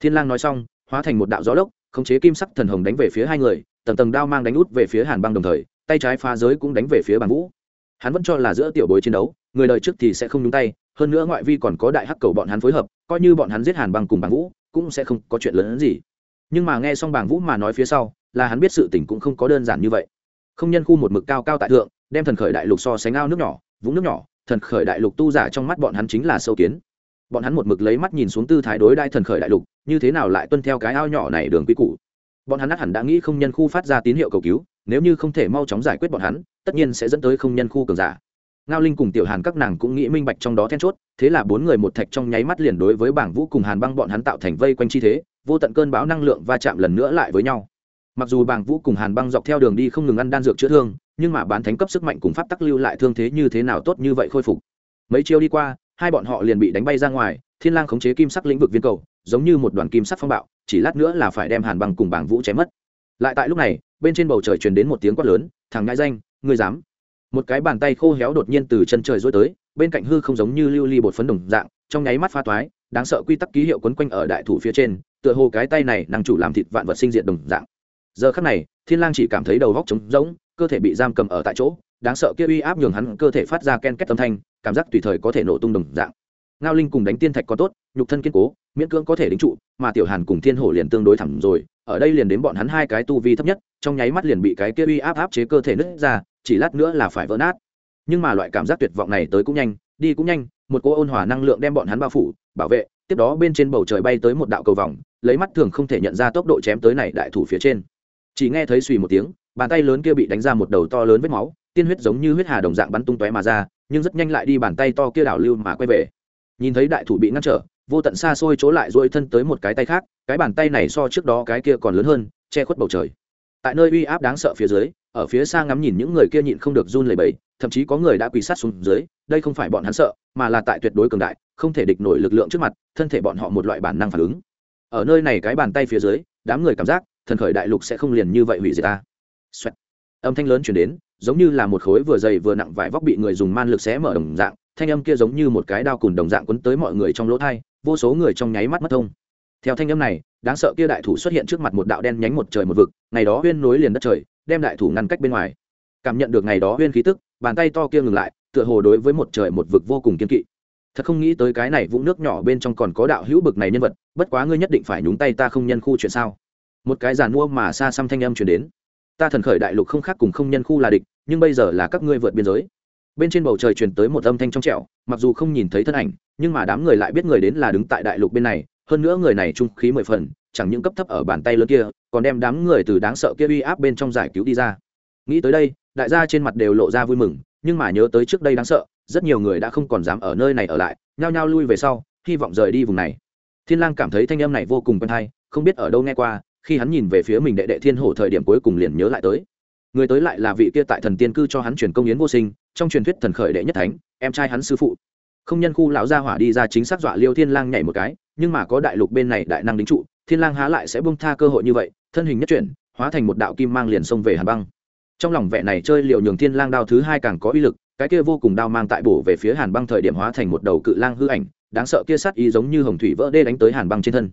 Thiên lang nói xong, hóa thành một đạo gió lốc khống chế kim sắc thần hồng đánh về phía hai người, tầng tầng đao mang đánh út về phía hàn băng đồng thời, tay trái phá giới cũng đánh về phía bàn vũ. Hắn vẫn cho là giữa tiểu bối chiến đấu, người đời trước thì sẽ không nhúng tay, hơn nữa ngoại vi còn có đại hắc cầu bọn hắn phối hợp, coi như bọn hắn giết hàn băng cùng bàn vũ, cũng sẽ không có chuyện lớn hơn gì. Nhưng mà nghe xong bàng vũ mà nói phía sau, là hắn biết sự tình cũng không có đơn giản như vậy. Không nhân khu một mực cao cao tại thượng, đem thần khởi đại lục so sánh ao nước nhỏ, vũng nước nhỏ, thần khởi đại lục tu giả trong mắt bọn hắn chính là sâu kiến. Bọn hắn một mực lấy mắt nhìn xuống tư thái đối đại thần khởi đại lục như thế nào lại tuân theo cái ao nhỏ này đường quy củ? Bọn hắn hẳn đã nghĩ không nhân khu phát ra tín hiệu cầu cứu, nếu như không thể mau chóng giải quyết bọn hắn, tất nhiên sẽ dẫn tới không nhân khu cường giả. Ngao linh cùng tiểu hàn các nàng cũng nghĩ minh bạch trong đó then chốt, thế là bốn người một thạch trong nháy mắt liền đối với bảng vũ cùng hàn băng bọn hắn tạo thành vây quanh chi thế, vô tận cơn bão năng lượng va chạm lần nữa lại với nhau. Mặc dù bảng vũ cùng hàn băng dọc theo đường đi không ngừng ăn đan dược chữa thương, nhưng mà bán thánh cấp sức mạnh cùng pháp tắc lưu lại thương thế như thế nào tốt như vậy khôi phục. Mấy chiêu đi qua, hai bọn họ liền bị đánh bay ra ngoài thiên lang khống chế kim sắc lĩnh vực viên cầu, giống như một đoàn kim sắc phong bạo, chỉ lát nữa là phải đem hàn băng cùng bảng vũ chém mất. Lại tại lúc này, bên trên bầu trời truyền đến một tiếng quát lớn, thằng ngại danh, ngươi dám? Một cái bàn tay khô héo đột nhiên từ chân trời rối tới, bên cạnh hư không giống như lưu ly bột phấn đồng dạng, trong nháy mắt pha toái, đáng sợ quy tắc ký hiệu quấn quanh ở đại thủ phía trên, tựa hồ cái tay này năng chủ làm thịt vạn vật sinh diện đồng dạng. Giờ khắc này, thiên lang chỉ cảm thấy đầu góc trống rỗng, cơ thể bị giam cầm ở tại chỗ, đáng sợ kia uy áp nhường hắn cơ thể phát ra ken két âm thanh, cảm giác tùy thời có thể nổ tung đồng dạng ngao linh cùng đánh tiên thạch có tốt, nhục thân kiên cố, miễn cưỡng có thể đính trụ, mà tiểu hàn cùng thiên hổ liền tương đối thẳng rồi, ở đây liền đến bọn hắn hai cái tu vi thấp nhất, trong nháy mắt liền bị cái kia uy áp áp chế cơ thể nứt ra, chỉ lát nữa là phải vỡ nát. Nhưng mà loại cảm giác tuyệt vọng này tới cũng nhanh, đi cũng nhanh, một cô ôn hòa năng lượng đem bọn hắn bao phủ, bảo vệ, tiếp đó bên trên bầu trời bay tới một đạo cầu vòng, lấy mắt thường không thể nhận ra tốc độ chém tới này đại thủ phía trên. Chỉ nghe thấy suy một tiếng, bàn tay lớn kia bị đánh ra một đầu to lớn vết máu, tiên huyết giống như huyết hà đồng dạng bắn tung tóe mà ra, nhưng rất nhanh lại đi bàn tay to kia đảo lưu mà quay về nhìn thấy đại thủ bị ngăn trở, vô tận xa xôi chỗ lại dỗi thân tới một cái tay khác, cái bàn tay này so trước đó cái kia còn lớn hơn, che khuất bầu trời. Tại nơi uy áp đáng sợ phía dưới, ở phía xa ngắm nhìn những người kia nhịn không được run lẩy bẩy, thậm chí có người đã quỳ sát xuống dưới, đây không phải bọn hắn sợ, mà là tại tuyệt đối cường đại, không thể địch nổi lực lượng trước mặt, thân thể bọn họ một loại bản năng phản ứng. Ở nơi này cái bàn tay phía dưới, đám người cảm giác, thần khởi đại lục sẽ không liền như vậy hủy diệt ta. Xoẹt. âm thanh lớn chuyển đến giống như là một khối vừa dày vừa nặng vải vóc bị người dùng man lực xé mở đồng dạng, thanh âm kia giống như một cái đao cùn đồng dạng quấn tới mọi người trong lỗ thai, vô số người trong nháy mắt mất thông. Theo thanh âm này, đáng sợ kia đại thủ xuất hiện trước mặt một đạo đen nhánh một trời một vực, ngày đó huyên nối liền đất trời, đem đại thủ ngăn cách bên ngoài. Cảm nhận được ngày đó huyên khí tức, bàn tay to kia ngừng lại, tựa hồ đối với một trời một vực vô cùng kiên kỵ. Thật không nghĩ tới cái này vũng nước nhỏ bên trong còn có đạo hữu bực này nhân vật, bất quá ngươi nhất định phải nhúng tay ta không nhân khu chuyện sao? Một cái giàn mua mà xa xăm thanh âm chuyển đến ta thần khởi đại lục không khác cùng không nhân khu là địch, nhưng bây giờ là các ngươi vượt biên giới. Bên trên bầu trời truyền tới một âm thanh trong trẻo, mặc dù không nhìn thấy thân ảnh, nhưng mà đám người lại biết người đến là đứng tại đại lục bên này, hơn nữa người này trung khí mười phần, chẳng những cấp thấp ở bàn tay lớn kia, còn đem đám người từ đáng sợ kia uy áp bên trong giải cứu đi ra. Nghĩ tới đây, đại gia trên mặt đều lộ ra vui mừng, nhưng mà nhớ tới trước đây đáng sợ, rất nhiều người đã không còn dám ở nơi này ở lại, nhao nhao lui về sau, hy vọng rời đi vùng này. Thiên lang cảm thấy thanh âm này vô cùng quen hay, không biết ở đâu nghe qua khi hắn nhìn về phía mình đệ đệ thiên hổ thời điểm cuối cùng liền nhớ lại tới. Người tới lại là vị kia tại thần tiên cư cho hắn truyền công yến vô sinh, trong truyền thuyết thần khởi đệ nhất thánh, em trai hắn sư phụ. Không nhân khu lão gia hỏa đi ra chính xác dọa liêu thiên lang nhảy một cái, nhưng mà có đại lục bên này đại năng đính trụ, thiên lang há lại sẽ buông tha cơ hội như vậy, thân hình nhất chuyển, hóa thành một đạo kim mang liền xông về hàn băng. Trong lòng vẻ này chơi liệu nhường thiên lang đao thứ hai càng có uy lực, cái kia vô cùng đao mang tại bổ về phía hàn băng thời điểm hóa thành một đầu cự lang hư ảnh, đáng sợ kia sát ý giống như hồng thủy vỡ đê đánh tới hàn băng trên thân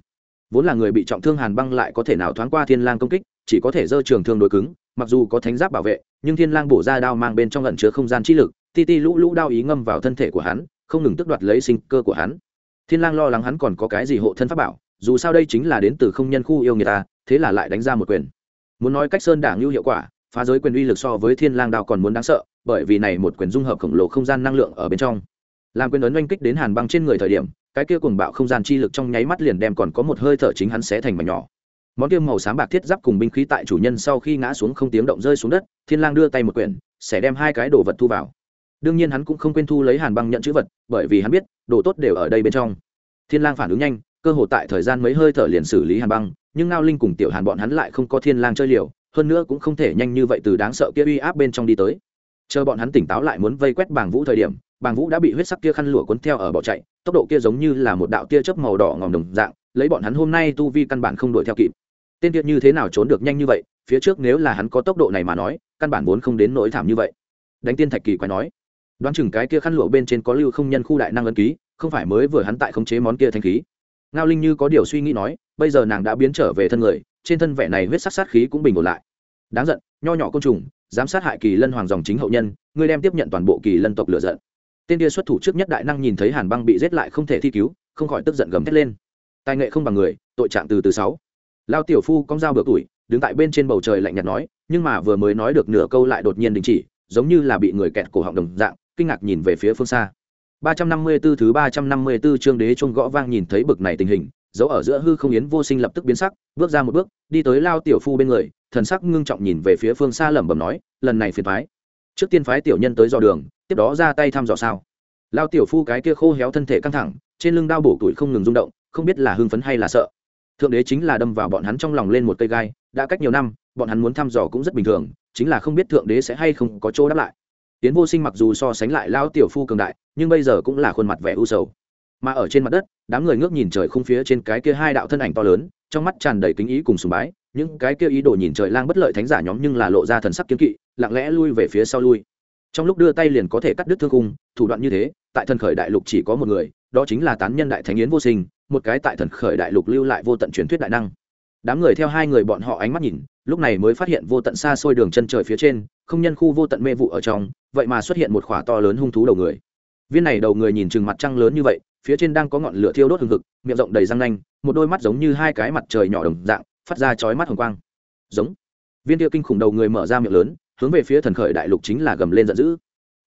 vốn là người bị trọng thương hàn băng lại có thể nào thoáng qua thiên lang công kích, chỉ có thể dơ trường thương đối cứng, mặc dù có thánh giáp bảo vệ, nhưng thiên lang bổ ra đao mang bên trong lẩn chứa không gian chi lực, ti ti lũ lũ đao ý ngâm vào thân thể của hắn, không ngừng tức đoạt lấy sinh cơ của hắn. Thiên lang lo lắng hắn còn có cái gì hộ thân pháp bảo, dù sao đây chính là đến từ không nhân khu yêu người ta, thế là lại đánh ra một quyền. Muốn nói cách sơn đảng lưu hiệu quả, phá giới quyền uy lực so với thiên lang đao còn muốn đáng sợ, bởi vì này một quyền dung hợp khổng lồ không gian năng lượng ở bên trong. Làm quyền ấn oanh kích đến hàn băng trên người thời điểm cái kia cùng bạo không gian chi lực trong nháy mắt liền đem còn có một hơi thở chính hắn sẽ thành mảnh nhỏ. Món kia màu xám bạc thiết giáp cùng binh khí tại chủ nhân sau khi ngã xuống không tiếng động rơi xuống đất, thiên lang đưa tay một quyển, sẽ đem hai cái đồ vật thu vào. Đương nhiên hắn cũng không quên thu lấy hàn băng nhận chữ vật, bởi vì hắn biết, đồ tốt đều ở đây bên trong. Thiên lang phản ứng nhanh, cơ hội tại thời gian mấy hơi thở liền xử lý hàn băng, nhưng ngao linh cùng tiểu hàn bọn hắn lại không có thiên lang chơi liều, hơn nữa cũng không thể nhanh như vậy từ đáng sợ kia uy áp bên trong đi tới. Chờ bọn hắn tỉnh táo lại muốn vây quét bàng vũ thời điểm bàng vũ đã bị huyết sắc kia khăn lụa cuốn theo ở bỏ chạy, tốc độ kia giống như là một đạo tia chớp màu đỏ ngòm đồng dạng, lấy bọn hắn hôm nay tu vi căn bản không đuổi theo kịp. Tên kia như thế nào trốn được nhanh như vậy, phía trước nếu là hắn có tốc độ này mà nói, căn bản vốn không đến nỗi thảm như vậy. Đánh tiên thạch kỳ quái nói. Đoán chừng cái kia khăn lụa bên trên có lưu không nhân khu đại năng ấn ký, không phải mới vừa hắn tại khống chế món kia thanh khí. Ngao linh như có điều suy nghĩ nói, bây giờ nàng đã biến trở về thân người, trên thân vẻ này huyết sắc sát khí cũng bình ổn lại. Đáng giận, nho nhỏ côn trùng dám sát hại kỳ lân hoàng dòng chính hậu nhân, ngươi đem tiếp nhận toàn bộ kỳ lân tộc lựa giận tên kia xuất thủ trước nhất đại năng nhìn thấy hàn băng bị giết lại không thể thi cứu, không khỏi tức giận gầm thét lên. Tài nghệ không bằng người, tội trạng từ từ sáu. Lao tiểu phu cong dao bữa tuổi, đứng tại bên trên bầu trời lạnh nhạt nói, nhưng mà vừa mới nói được nửa câu lại đột nhiên đình chỉ, giống như là bị người kẹt cổ họng đồng dạng, kinh ngạc nhìn về phía phương xa. 354 thứ 354 chương đế chuông gõ vang nhìn thấy bực này tình hình, dấu ở giữa hư không yến vô sinh lập tức biến sắc, bước ra một bước, đi tới lao tiểu phu bên người, thần sắc ngưng trọng nhìn về phía phương xa lẩm bẩm nói, lần này phiền phái trước tiên phái tiểu nhân tới dò đường tiếp đó ra tay thăm dò sao? Lao tiểu phu cái kia khô héo thân thể căng thẳng, trên lưng đao bổ tuổi không ngừng rung động, không biết là hưng phấn hay là sợ. Thượng đế chính là đâm vào bọn hắn trong lòng lên một cây gai, đã cách nhiều năm, bọn hắn muốn thăm dò cũng rất bình thường, chính là không biết thượng đế sẽ hay không có chỗ đáp lại. Tiến vô sinh mặc dù so sánh lại lao tiểu phu cường đại, nhưng bây giờ cũng là khuôn mặt vẻ u sầu. Mà ở trên mặt đất, đám người ngước nhìn trời không phía trên cái kia hai đạo thân ảnh to lớn, trong mắt tràn đầy kính ý cùng sùng bái, những cái kia ý đồ nhìn trời lang bất lợi thánh giả nhóm nhưng là lộ ra thần sắc kiếm kỵ, lặng lẽ lui về phía sau lui trong lúc đưa tay liền có thể cắt đứt thương cung thủ đoạn như thế, tại thần khởi đại lục chỉ có một người, đó chính là tán nhân đại thánh yến vô sinh, một cái tại thần khởi đại lục lưu lại vô tận truyền thuyết đại năng. Đám người theo hai người bọn họ ánh mắt nhìn, lúc này mới phát hiện vô tận xa xôi đường chân trời phía trên, không nhân khu vô tận mê vụ ở trong, vậy mà xuất hiện một khỏa to lớn hung thú đầu người. Viên này đầu người nhìn chừng mặt trăng lớn như vậy, phía trên đang có ngọn lửa thiêu đốt hừng hực, miệng rộng đầy răng nanh, một đôi mắt giống như hai cái mặt trời nhỏ đồng dạng, phát ra chói mắt hồng quang. Giống. Viên tiêu kinh khủng đầu người mở ra miệng lớn hướng về phía thần khởi đại lục chính là gầm lên giận dữ.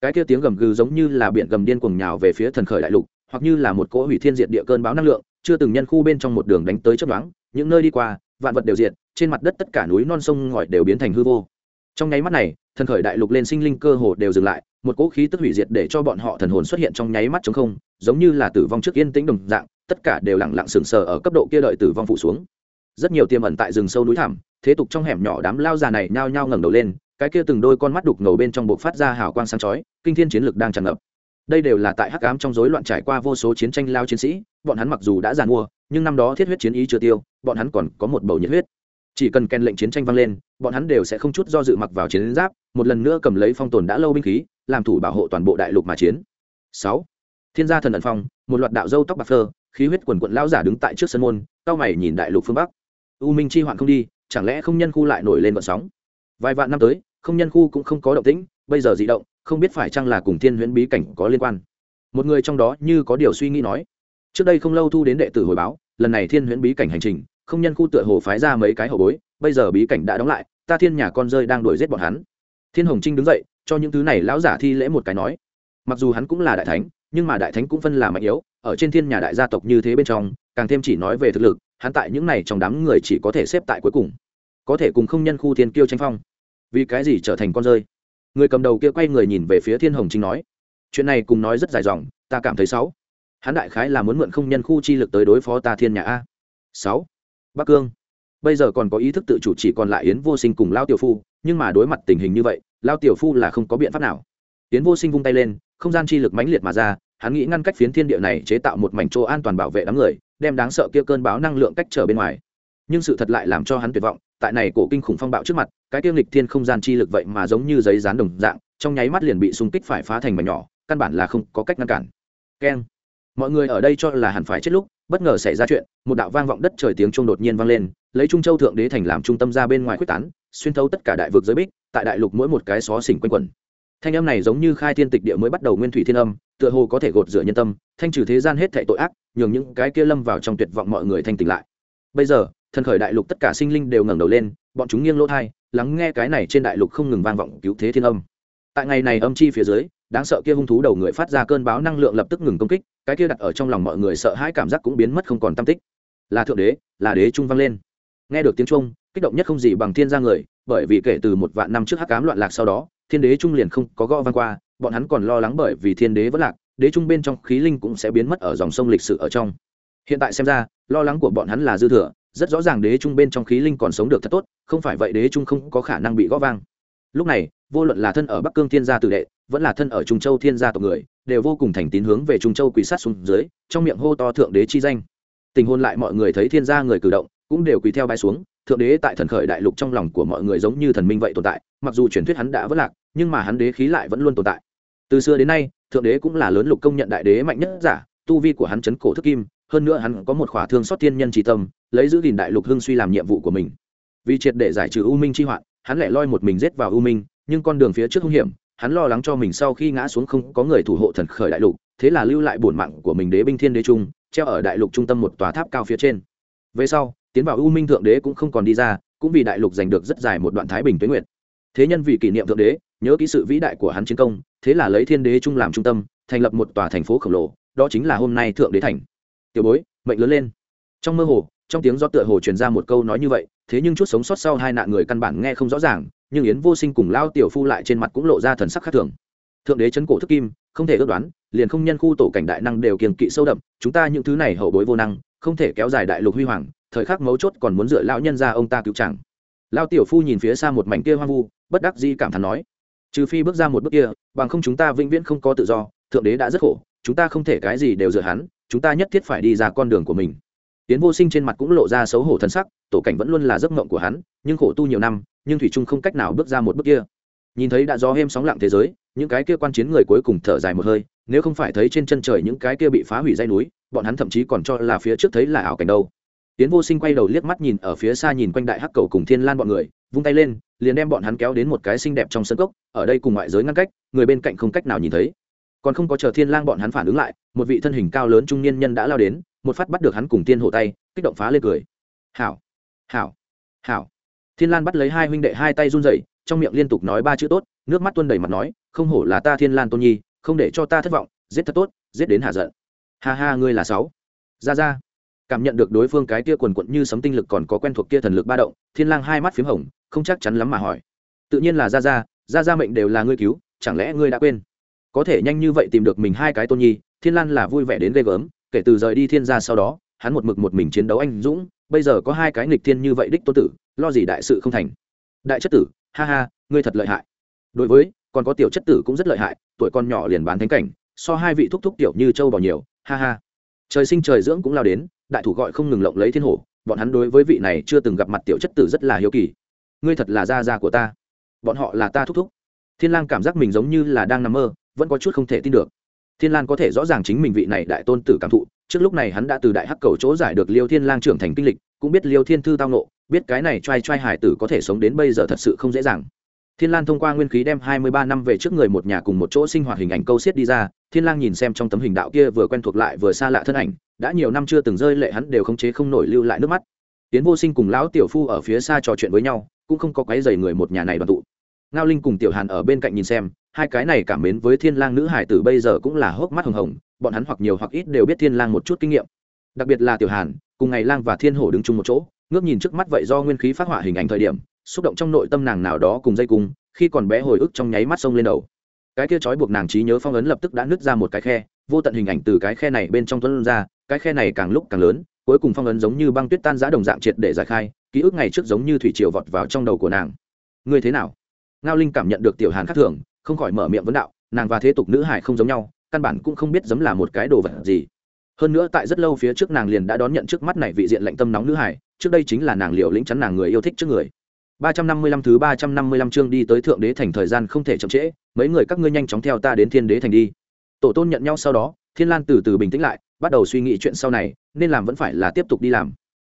Cái kia tiếng gầm gừ giống như là biển gầm điên cuồng nhào về phía thần khởi đại lục, hoặc như là một cỗ hủy thiên diệt địa cơn báo năng lượng, chưa từng nhân khu bên trong một đường đánh tới chấp đoán những nơi đi qua, vạn vật đều diệt, trên mặt đất tất cả núi non sông ngòi đều biến thành hư vô. Trong nháy mắt này, thần khởi đại lục lên sinh linh cơ hồ đều dừng lại, một cỗ khí tức hủy diệt để cho bọn họ thần hồn xuất hiện trong nháy mắt chống không, giống như là tử vong trước yên tĩnh đồng dạng, tất cả đều lẳng lặng sừng sờ ở cấp độ kia đợi tử vong phụ xuống. Rất nhiều tiềm ẩn tại rừng sâu núi thẳm, thế tục trong hẻm nhỏ đám lao già này nhao nhao ngẩng đầu lên cái kia từng đôi con mắt đục ngầu bên trong bộ phát ra hào quang sáng chói, kinh thiên chiến lực đang tràn ngập. Đây đều là tại hắc ám trong rối loạn trải qua vô số chiến tranh lao chiến sĩ, bọn hắn mặc dù đã giàn mua, nhưng năm đó thiết huyết chiến ý chưa tiêu, bọn hắn còn có một bầu nhiệt huyết. Chỉ cần kèn lệnh chiến tranh vang lên, bọn hắn đều sẽ không chút do dự mặc vào chiến giáp, một lần nữa cầm lấy phong tồn đã lâu binh khí, làm thủ bảo hộ toàn bộ đại lục mà chiến. Sáu, thiên gia thần ẩn phong, một loạt đạo dâu tóc bạc phơ, khí huyết quần quận lao giả đứng tại trước sân môn, cao mày nhìn đại lục phương bắc. U minh chi hoạn không đi, chẳng lẽ không nhân khu lại nổi lên vận sóng? Vài vạn năm tới không nhân khu cũng không có động tĩnh, bây giờ dị động, không biết phải chăng là cùng thiên huyễn bí cảnh có liên quan. Một người trong đó như có điều suy nghĩ nói, trước đây không lâu thu đến đệ tử hồi báo, lần này thiên huyễn bí cảnh hành trình, không nhân khu tựa hồ phái ra mấy cái hậu bối, bây giờ bí cảnh đã đóng lại, ta thiên nhà con rơi đang đuổi giết bọn hắn. Thiên hồng trinh đứng dậy, cho những thứ này lão giả thi lễ một cái nói. Mặc dù hắn cũng là đại thánh, nhưng mà đại thánh cũng phân là mạnh yếu, ở trên thiên nhà đại gia tộc như thế bên trong, càng thêm chỉ nói về thực lực, hắn tại những này trong đám người chỉ có thể xếp tại cuối cùng. Có thể cùng không nhân khu thiên kiêu tranh phong vì cái gì trở thành con rơi? Người cầm đầu kia quay người nhìn về phía thiên hồng chính nói, chuyện này cùng nói rất dài dòng, ta cảm thấy sáu. Hắn đại khái là muốn mượn không nhân khu chi lực tới đối phó ta thiên nhà a. Sáu. Bắc cương. Bây giờ còn có ý thức tự chủ chỉ còn lại yến vô sinh cùng lao tiểu phu, nhưng mà đối mặt tình hình như vậy, lao tiểu phu là không có biện pháp nào. Yến vô sinh vung tay lên, không gian chi lực mãnh liệt mà ra, hắn nghĩ ngăn cách phiến thiên địa này chế tạo một mảnh chỗ an toàn bảo vệ đám người, đem đáng sợ kia cơn báo năng lượng cách trở bên ngoài. Nhưng sự thật lại làm cho hắn tuyệt vọng tại này cổ kinh khủng phong bạo trước mặt, cái tiêu lịch thiên không gian chi lực vậy mà giống như giấy dán đồng dạng, trong nháy mắt liền bị xung kích phải phá thành mảnh nhỏ, căn bản là không có cách ngăn cản. Keng. Mọi người ở đây cho là hẳn phải chết lúc, bất ngờ xảy ra chuyện, một đạo vang vọng đất trời tiếng trung đột nhiên vang lên, lấy trung châu thượng đế thành làm trung tâm ra bên ngoài quyết tán, xuyên thấu tất cả đại vực giới bích, tại đại lục mỗi một cái xó xỉnh quanh quẩn. Thanh âm này giống như khai thiên tịch địa mới bắt đầu nguyên thủy thiên âm, tựa hồ có thể gột rửa nhân tâm, thanh trừ thế gian hết thệ tội ác, nhường những cái kia lâm vào trong tuyệt vọng mọi người thanh tỉnh lại. Bây giờ thần khởi đại lục tất cả sinh linh đều ngẩng đầu lên, bọn chúng nghiêng lỗ thai, lắng nghe cái này trên đại lục không ngừng vang vọng cứu thế thiên âm. Tại ngày này âm chi phía dưới, đáng sợ kia hung thú đầu người phát ra cơn báo năng lượng lập tức ngừng công kích, cái kia đặt ở trong lòng mọi người sợ hãi cảm giác cũng biến mất không còn tâm tích. Là thượng đế, là đế trung vang lên. Nghe được tiếng trung kích động nhất không gì bằng thiên gia người, bởi vì kể từ một vạn năm trước hắc cám loạn lạc sau đó, thiên đế trung liền không có gõ vang qua, bọn hắn còn lo lắng bởi vì thiên đế vẫn lạc, đế trung bên trong khí linh cũng sẽ biến mất ở dòng sông lịch sử ở trong. Hiện tại xem ra, lo lắng của bọn hắn là dư thừa rất rõ ràng đế trung bên trong khí linh còn sống được thật tốt, không phải vậy đế trung không có khả năng bị gõ vang. Lúc này, vô luận là thân ở bắc cương thiên gia tử đệ, vẫn là thân ở trung châu thiên gia tộc người, đều vô cùng thành tín hướng về trung châu quỷ sát xuống dưới, trong miệng hô to thượng đế chi danh. Tình hôn lại mọi người thấy thiên gia người cử động, cũng đều quỳ theo bay xuống, thượng đế tại thần khởi đại lục trong lòng của mọi người giống như thần minh vậy tồn tại, mặc dù truyền thuyết hắn đã vất lạc, nhưng mà hắn đế khí lại vẫn luôn tồn tại. Từ xưa đến nay, thượng đế cũng là lớn lục công nhận đại đế mạnh nhất giả, tu vi của hắn chấn cổ thức kim hơn nữa hắn có một khỏa thương xót thiên nhân trí tâm, lấy giữ gìn đại lục hưng suy làm nhiệm vụ của mình. Vì triệt để giải trừ u minh chi hoạn, hắn lại loi một mình rết vào u minh, nhưng con đường phía trước hung hiểm, hắn lo lắng cho mình sau khi ngã xuống không có người thủ hộ thần khởi đại lục, thế là lưu lại bổn mạng của mình đế binh thiên đế trung, treo ở đại lục trung tâm một tòa tháp cao phía trên. Về sau, tiến vào u minh thượng đế cũng không còn đi ra, cũng vì đại lục giành được rất dài một đoạn thái bình tuế nguyện thế nhân vì kỷ niệm thượng đế, nhớ kỹ sự vĩ đại của hắn chiến công, thế là lấy thiên đế trung làm trung tâm, thành lập một tòa thành phố khổng lồ, đó chính là hôm nay thượng đế thành tiểu bối, mệnh lớn lên. Trong mơ hồ, trong tiếng do tựa hồ truyền ra một câu nói như vậy, thế nhưng chút sống sót sau hai nạn người căn bản nghe không rõ ràng, nhưng yến vô sinh cùng lao tiểu phu lại trên mặt cũng lộ ra thần sắc khác thường. Thượng đế chấn cổ thức kim, không thể ước đoán, liền không nhân khu tổ cảnh đại năng đều kiềng kỵ sâu đậm, chúng ta những thứ này hậu bối vô năng, không thể kéo dài đại lục huy hoàng, thời khắc mấu chốt còn muốn dựa lão nhân ra ông ta cứu chẳng. Lao tiểu phu nhìn phía xa một mảnh kia hoang vu, bất đắc di cảm thán nói, trừ phi bước ra một bước kia, bằng không chúng ta vĩnh viễn không có tự do, thượng đế đã rất khổ, chúng ta không thể cái gì đều dựa hắn chúng ta nhất thiết phải đi ra con đường của mình. Tiến vô sinh trên mặt cũng lộ ra xấu hổ thân sắc, tổ cảnh vẫn luôn là giấc mộng của hắn, nhưng khổ tu nhiều năm, nhưng thủy trung không cách nào bước ra một bước kia. Nhìn thấy đã gió êm sóng lặng thế giới, những cái kia quan chiến người cuối cùng thở dài một hơi, nếu không phải thấy trên chân trời những cái kia bị phá hủy dây núi, bọn hắn thậm chí còn cho là phía trước thấy là ảo cảnh đâu. Tiến vô sinh quay đầu liếc mắt nhìn ở phía xa nhìn quanh đại hắc cầu cùng thiên lan bọn người, vung tay lên, liền đem bọn hắn kéo đến một cái xinh đẹp trong sân cốc, ở đây cùng ngoại giới ngăn cách, người bên cạnh không cách nào nhìn thấy còn không có chờ thiên lang bọn hắn phản ứng lại, một vị thân hình cao lớn trung niên nhân đã lao đến, một phát bắt được hắn cùng tiên hổ tay, kích động phá lên cười. Hảo hảo hảo. Thiên lan bắt lấy hai huynh đệ hai tay run rẩy, trong miệng liên tục nói ba chữ tốt, nước mắt tuôn đầy mặt nói, không hổ là ta thiên lan tôn nhi, không để cho ta thất vọng, giết thật tốt, giết đến hạ giận. Ha ha, ngươi là sáu. Ra ra. Cảm nhận được đối phương cái kia quần quận như sấm tinh lực còn có quen thuộc kia thần lực ba động, thiên lang hai mắt p hồng, không chắc chắn lắm mà hỏi. Tự nhiên là ra ra ra ra mệnh đều là ngươi cứu, chẳng lẽ ngươi đã quên? Có thể nhanh như vậy tìm được mình hai cái tôn nhi, thiên lan là vui vẻ đến ghê gớm, kể từ rời đi thiên gia sau đó, hắn một mực một mình chiến đấu anh dũng, bây giờ có hai cái nghịch thiên như vậy đích tôn tử, lo gì đại sự không thành. Đại chất tử, ha ha, ngươi thật lợi hại. Đối với, còn có tiểu chất tử cũng rất lợi hại, tuổi con nhỏ liền bán thánh cảnh, so hai vị thúc thúc tiểu như châu bò nhiều, ha ha. Trời sinh trời dưỡng cũng lao đến, đại thủ gọi không ngừng lộng lấy thiên hổ, bọn hắn đối với vị này chưa từng gặp mặt tiểu chất tử rất là hiếu kỳ. Ngươi thật là gia gia của ta. Bọn họ là ta thúc thúc. Thiên lang cảm giác mình giống như là đang nằm mơ vẫn có chút không thể tin được. Thiên Lan có thể rõ ràng chính mình vị này đại tôn tử cảm thụ, trước lúc này hắn đã từ đại hắc cầu chỗ giải được liêu thiên lang trưởng thành kinh lịch, cũng biết liêu thiên thư tao nộ biết cái này trai trai hải tử có thể sống đến bây giờ thật sự không dễ dàng. Thiên lan thông qua nguyên khí đem hai mươi ba năm về trước người một nhà cùng một chỗ sinh hoạt hình ảnh câu xiết đi ra, thiên lang nhìn xem trong tấm hình đạo kia vừa quen thuộc lại vừa xa lạ thân ảnh, đã nhiều năm chưa từng rơi lệ hắn đều không chế không nổi lưu lại nước mắt. Tiến vô sinh cùng lão tiểu phu ở phía xa trò chuyện với nhau, cũng không có quấy giày người một nhà này đoàn tụ. Ngao linh cùng tiểu hàn ở bên cạnh nhìn xem hai cái này cảm mến với thiên lang nữ hải tử bây giờ cũng là hốc mắt hồng hồng, bọn hắn hoặc nhiều hoặc ít đều biết thiên lang một chút kinh nghiệm. Đặc biệt là tiểu hàn, cùng ngày lang và thiên hổ đứng chung một chỗ, ngước nhìn trước mắt vậy do nguyên khí phát họa hình ảnh thời điểm, xúc động trong nội tâm nàng nào đó cùng dây cung, khi còn bé hồi ức trong nháy mắt sông lên đầu. Cái kia trói buộc nàng trí nhớ phong ấn lập tức đã nứt ra một cái khe, vô tận hình ảnh từ cái khe này bên trong tuấn ra, cái khe này càng lúc càng lớn, cuối cùng phong ấn giống như băng tuyết tan giã đồng dạng triệt để giải khai, ký ức ngày trước giống như thủy triều vọt vào trong đầu của nàng. Ngươi thế nào? Ngao linh cảm nhận được tiểu hàn khác thường không khỏi mở miệng vấn đạo, nàng và thế tục nữ hải không giống nhau, căn bản cũng không biết giấm là một cái đồ vật gì. Hơn nữa tại rất lâu phía trước nàng liền đã đón nhận trước mắt này vị diện lạnh tâm nóng nữ hải, trước đây chính là nàng liều lĩnh chắn nàng người yêu thích trước người. ba trăm năm mươi lăm thứ ba trăm năm mươi lăm chương đi tới thượng đế thành thời gian không thể chậm trễ, mấy người các ngươi nhanh chóng theo ta đến thiên đế thành đi. Tổ tôn nhận nhau sau đó, thiên lan từ từ bình tĩnh lại, bắt đầu suy nghĩ chuyện sau này, nên làm vẫn phải là tiếp tục đi làm.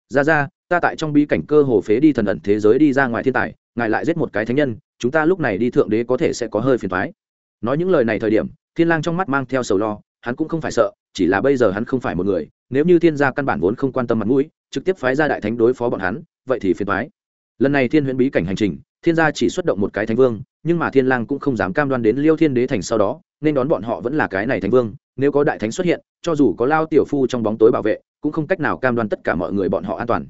Ra ra, ta tại trong bi cảnh cơ hồ phế đi thần ẩn thế giới đi ra ngoài thiên tài, ngài lại giết một cái thánh nhân chúng ta lúc này đi thượng đế có thể sẽ có hơi phiền thoái. Nói những lời này thời điểm, thiên lang trong mắt mang theo sầu lo, hắn cũng không phải sợ, chỉ là bây giờ hắn không phải một người, nếu như thiên gia căn bản vốn không quan tâm mặt mũi, trực tiếp phái ra đại thánh đối phó bọn hắn, vậy thì phiền thoái. Lần này thiên huyễn bí cảnh hành trình, thiên gia chỉ xuất động một cái thánh vương, nhưng mà thiên lang cũng không dám cam đoan đến liêu thiên đế thành sau đó, nên đón bọn họ vẫn là cái này thánh vương, nếu có đại thánh xuất hiện, cho dù có lao tiểu phu trong bóng tối bảo vệ, cũng không cách nào cam đoan tất cả mọi người bọn họ an toàn.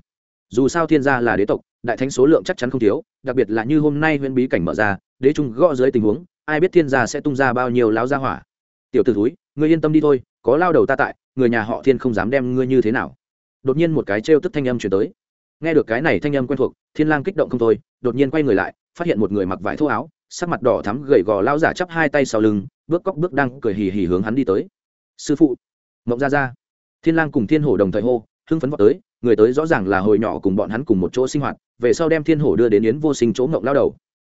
Dù sao thiên gia là đế tộc đại thánh số lượng chắc chắn không thiếu, đặc biệt là như hôm nay huyện bí cảnh mở ra, đế trung gõ dưới tình huống, ai biết thiên gia sẽ tung ra bao nhiêu láo gia hỏa. Tiểu tử thúi, ngươi yên tâm đi thôi, có lao đầu ta tại, người nhà họ thiên không dám đem ngươi như thế nào. Đột nhiên một cái trêu tức thanh âm chuyển tới. Nghe được cái này thanh âm quen thuộc, thiên lang kích động không thôi, đột nhiên quay người lại, phát hiện một người mặc vải thô áo, sắc mặt đỏ thắm gầy gò lao giả chắp hai tay sau lưng, bước cóc bước đang cười hì hì hướng hắn đi tới. Sư phụ. Mộng ra ra thiên lang cùng thiên hổ đồng thời hô hưng phấn vọt tới, người tới rõ ràng là hồi nhỏ cùng bọn hắn cùng một chỗ sinh hoạt, về sau đem thiên hổ đưa đến yến vô sinh chỗ mộng lao đầu.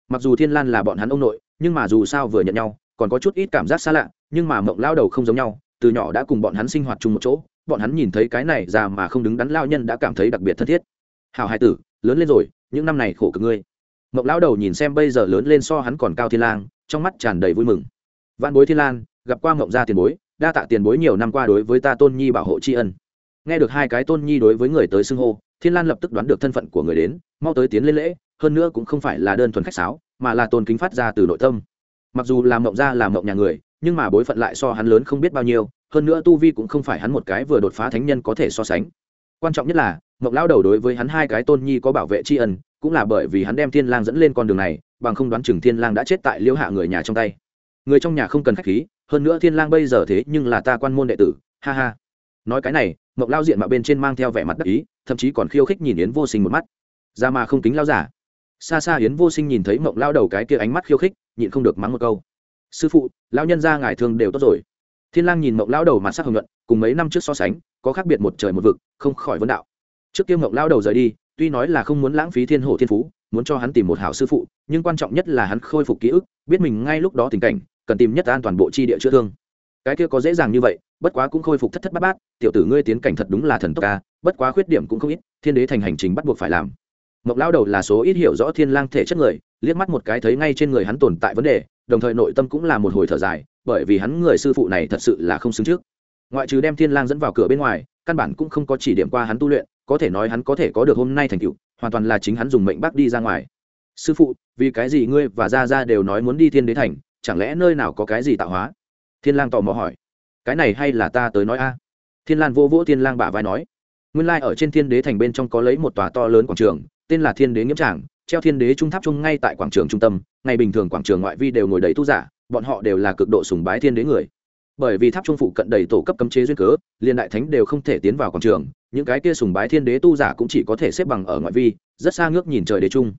Mặc dù thiên lan là bọn hắn ông nội, nhưng mà dù sao vừa nhận nhau, còn có chút ít cảm giác xa lạ, nhưng mà mộng lao đầu không giống nhau, từ nhỏ đã cùng bọn hắn sinh hoạt chung một chỗ, bọn hắn nhìn thấy cái này già mà không đứng đắn lao nhân đã cảm thấy đặc biệt thân thiết. Hào hai tử, lớn lên rồi, những năm này khổ cực ngươi. Mộng lao đầu nhìn xem bây giờ lớn lên so hắn còn cao thiên lang, trong mắt tràn đầy vui mừng. Văn bối thiên lan, gặp qua mộng gia tiền bối, đa tạ tiền bối nhiều năm qua đối với ta tôn nhi bảo hộ tri ân nghe được hai cái tôn nhi đối với người tới xưng hô, thiên lan lập tức đoán được thân phận của người đến, mau tới tiến lên lễ, hơn nữa cũng không phải là đơn thuần khách sáo, mà là tôn kính phát ra từ nội tâm. Mặc dù làm mộng gia làm mộng nhà người, nhưng mà bối phận lại so hắn lớn không biết bao nhiêu, hơn nữa tu vi cũng không phải hắn một cái vừa đột phá thánh nhân có thể so sánh. Quan trọng nhất là, mộng lão đầu đối với hắn hai cái tôn nhi có bảo vệ tri ân, cũng là bởi vì hắn đem thiên lang dẫn lên con đường này, bằng không đoán chừng thiên lang đã chết tại liêu hạ người nhà trong tay. Người trong nhà không cần khách khí, hơn nữa thiên lang bây giờ thế nhưng là ta quan môn đệ tử, ha ha nói cái này mộng lao diện mà bên trên mang theo vẻ mặt đắc ý, thậm chí còn khiêu khích nhìn yến vô sinh một mắt. Ra mà không kính lao giả. Xa xa yến vô sinh nhìn thấy mộng lao đầu cái kia ánh mắt khiêu khích, nhịn không được mắng một câu. Sư phụ, lão nhân gia ngài thương đều tốt rồi. Thiên lang nhìn mộng lao đầu mặt sắc hồng nhuận, cùng mấy năm trước so sánh, có khác biệt một trời một vực, không khỏi vấn đạo. Trước kia mộng lao đầu rời đi, tuy nói là không muốn lãng phí thiên hổ thiên phú, muốn cho hắn tìm một hảo sư phụ, nhưng quan trọng nhất là hắn khôi phục ký ức, biết mình ngay lúc đó tình cảnh, cần tìm nhất an toàn bộ chi địa chữa thương. Cái kia có dễ dàng như vậy bất quá cũng khôi phục thất thất bát bát, tiểu tử ngươi tiến cảnh thật đúng là thần tốc ca bất quá khuyết điểm cũng không ít, thiên đế thành hành trình bắt buộc phải làm. Mộc lao đầu là số ít hiểu rõ thiên lang thể chất người, liếc mắt một cái thấy ngay trên người hắn tồn tại vấn đề, đồng thời nội tâm cũng là một hồi thở dài, bởi vì hắn người sư phụ này thật sự là không xứng trước. Ngoại trừ đem thiên lang dẫn vào cửa bên ngoài, căn bản cũng không có chỉ điểm qua hắn tu luyện, có thể nói hắn có thể có được hôm nay thành tựu, hoàn toàn là chính hắn dùng mệnh bác đi ra ngoài. Sư phụ, vì cái gì ngươi và gia gia đều nói muốn đi thiên đế thành, chẳng lẽ nơi nào có cái gì tạo hóa? Thiên lang tò mò hỏi cái này hay là ta tới nói a? Thiên lan vô vỗ thiên lang bả vai nói. Nguyên lai ở trên thiên đế thành bên trong có lấy một tòa to lớn quảng trường, tên là thiên đế nghiễm tràng, treo thiên đế trung tháp trung ngay tại quảng trường trung tâm, ngày bình thường quảng trường ngoại vi đều ngồi đầy tu giả, bọn họ đều là cực độ sùng bái thiên đế người. Bởi vì tháp trung phụ cận đầy tổ cấp cấm chế duyên cớ liên đại thánh đều không thể tiến vào quảng trường, những cái kia sùng bái thiên đế tu giả cũng chỉ có thể xếp bằng ở ngoại vi, rất xa ngước nhìn trời đế trung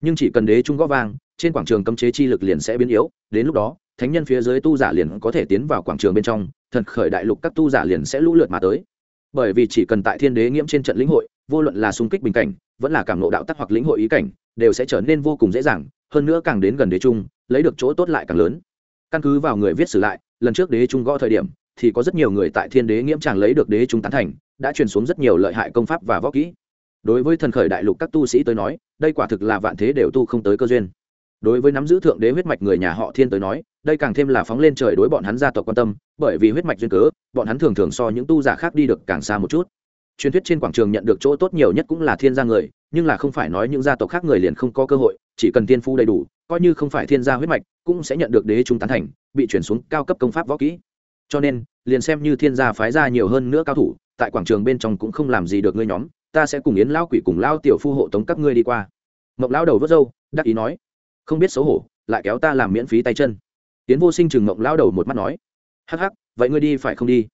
nhưng chỉ cần đế trung gõ vang, trên quảng trường cấm chế chi lực liền sẽ biến yếu, đến lúc đó, thánh nhân phía dưới tu giả liền có thể tiến vào quảng trường bên trong, thần khởi đại lục các tu giả liền sẽ lũ lượt mà tới. Bởi vì chỉ cần tại thiên đế nghiễm trên trận lĩnh hội, vô luận là xung kích bình cảnh, vẫn là cảm nộ đạo tắc hoặc lĩnh hội ý cảnh, đều sẽ trở nên vô cùng dễ dàng, hơn nữa càng đến gần đế trung, lấy được chỗ tốt lại càng lớn. Căn cứ vào người viết sử lại, lần trước đế trung gõ thời điểm, thì có rất nhiều người tại thiên đế nghiễm chàng lấy được đế trung tán thành, đã truyền xuống rất nhiều lợi hại công pháp và võ kỹ đối với thần khởi đại lục các tu sĩ tới nói, đây quả thực là vạn thế đều tu không tới cơ duyên. Đối với nắm giữ thượng đế huyết mạch người nhà họ thiên tới nói, đây càng thêm là phóng lên trời đối bọn hắn gia tộc quan tâm, bởi vì huyết mạch duyên cớ, bọn hắn thường thường so những tu giả khác đi được càng xa một chút. Truyền thuyết trên quảng trường nhận được chỗ tốt nhiều nhất cũng là thiên gia người, nhưng là không phải nói những gia tộc khác người liền không có cơ hội, chỉ cần tiên phu đầy đủ, coi như không phải thiên gia huyết mạch, cũng sẽ nhận được đế trung tán thành, bị chuyển xuống cao cấp công pháp võ kỹ. Cho nên, liền xem như thiên gia phái ra nhiều hơn nữa cao thủ, tại quảng trường bên trong cũng không làm gì được ngươi nhóm ta sẽ cùng yến lao quỷ cùng lao tiểu phu hộ tống các ngươi đi qua. Mộng lao đầu vớt râu, đắc ý nói, không biết xấu hổ, lại kéo ta làm miễn phí tay chân. Yến vô sinh chừng mộng lao đầu một mắt nói, hắc hắc, vậy ngươi đi phải không đi?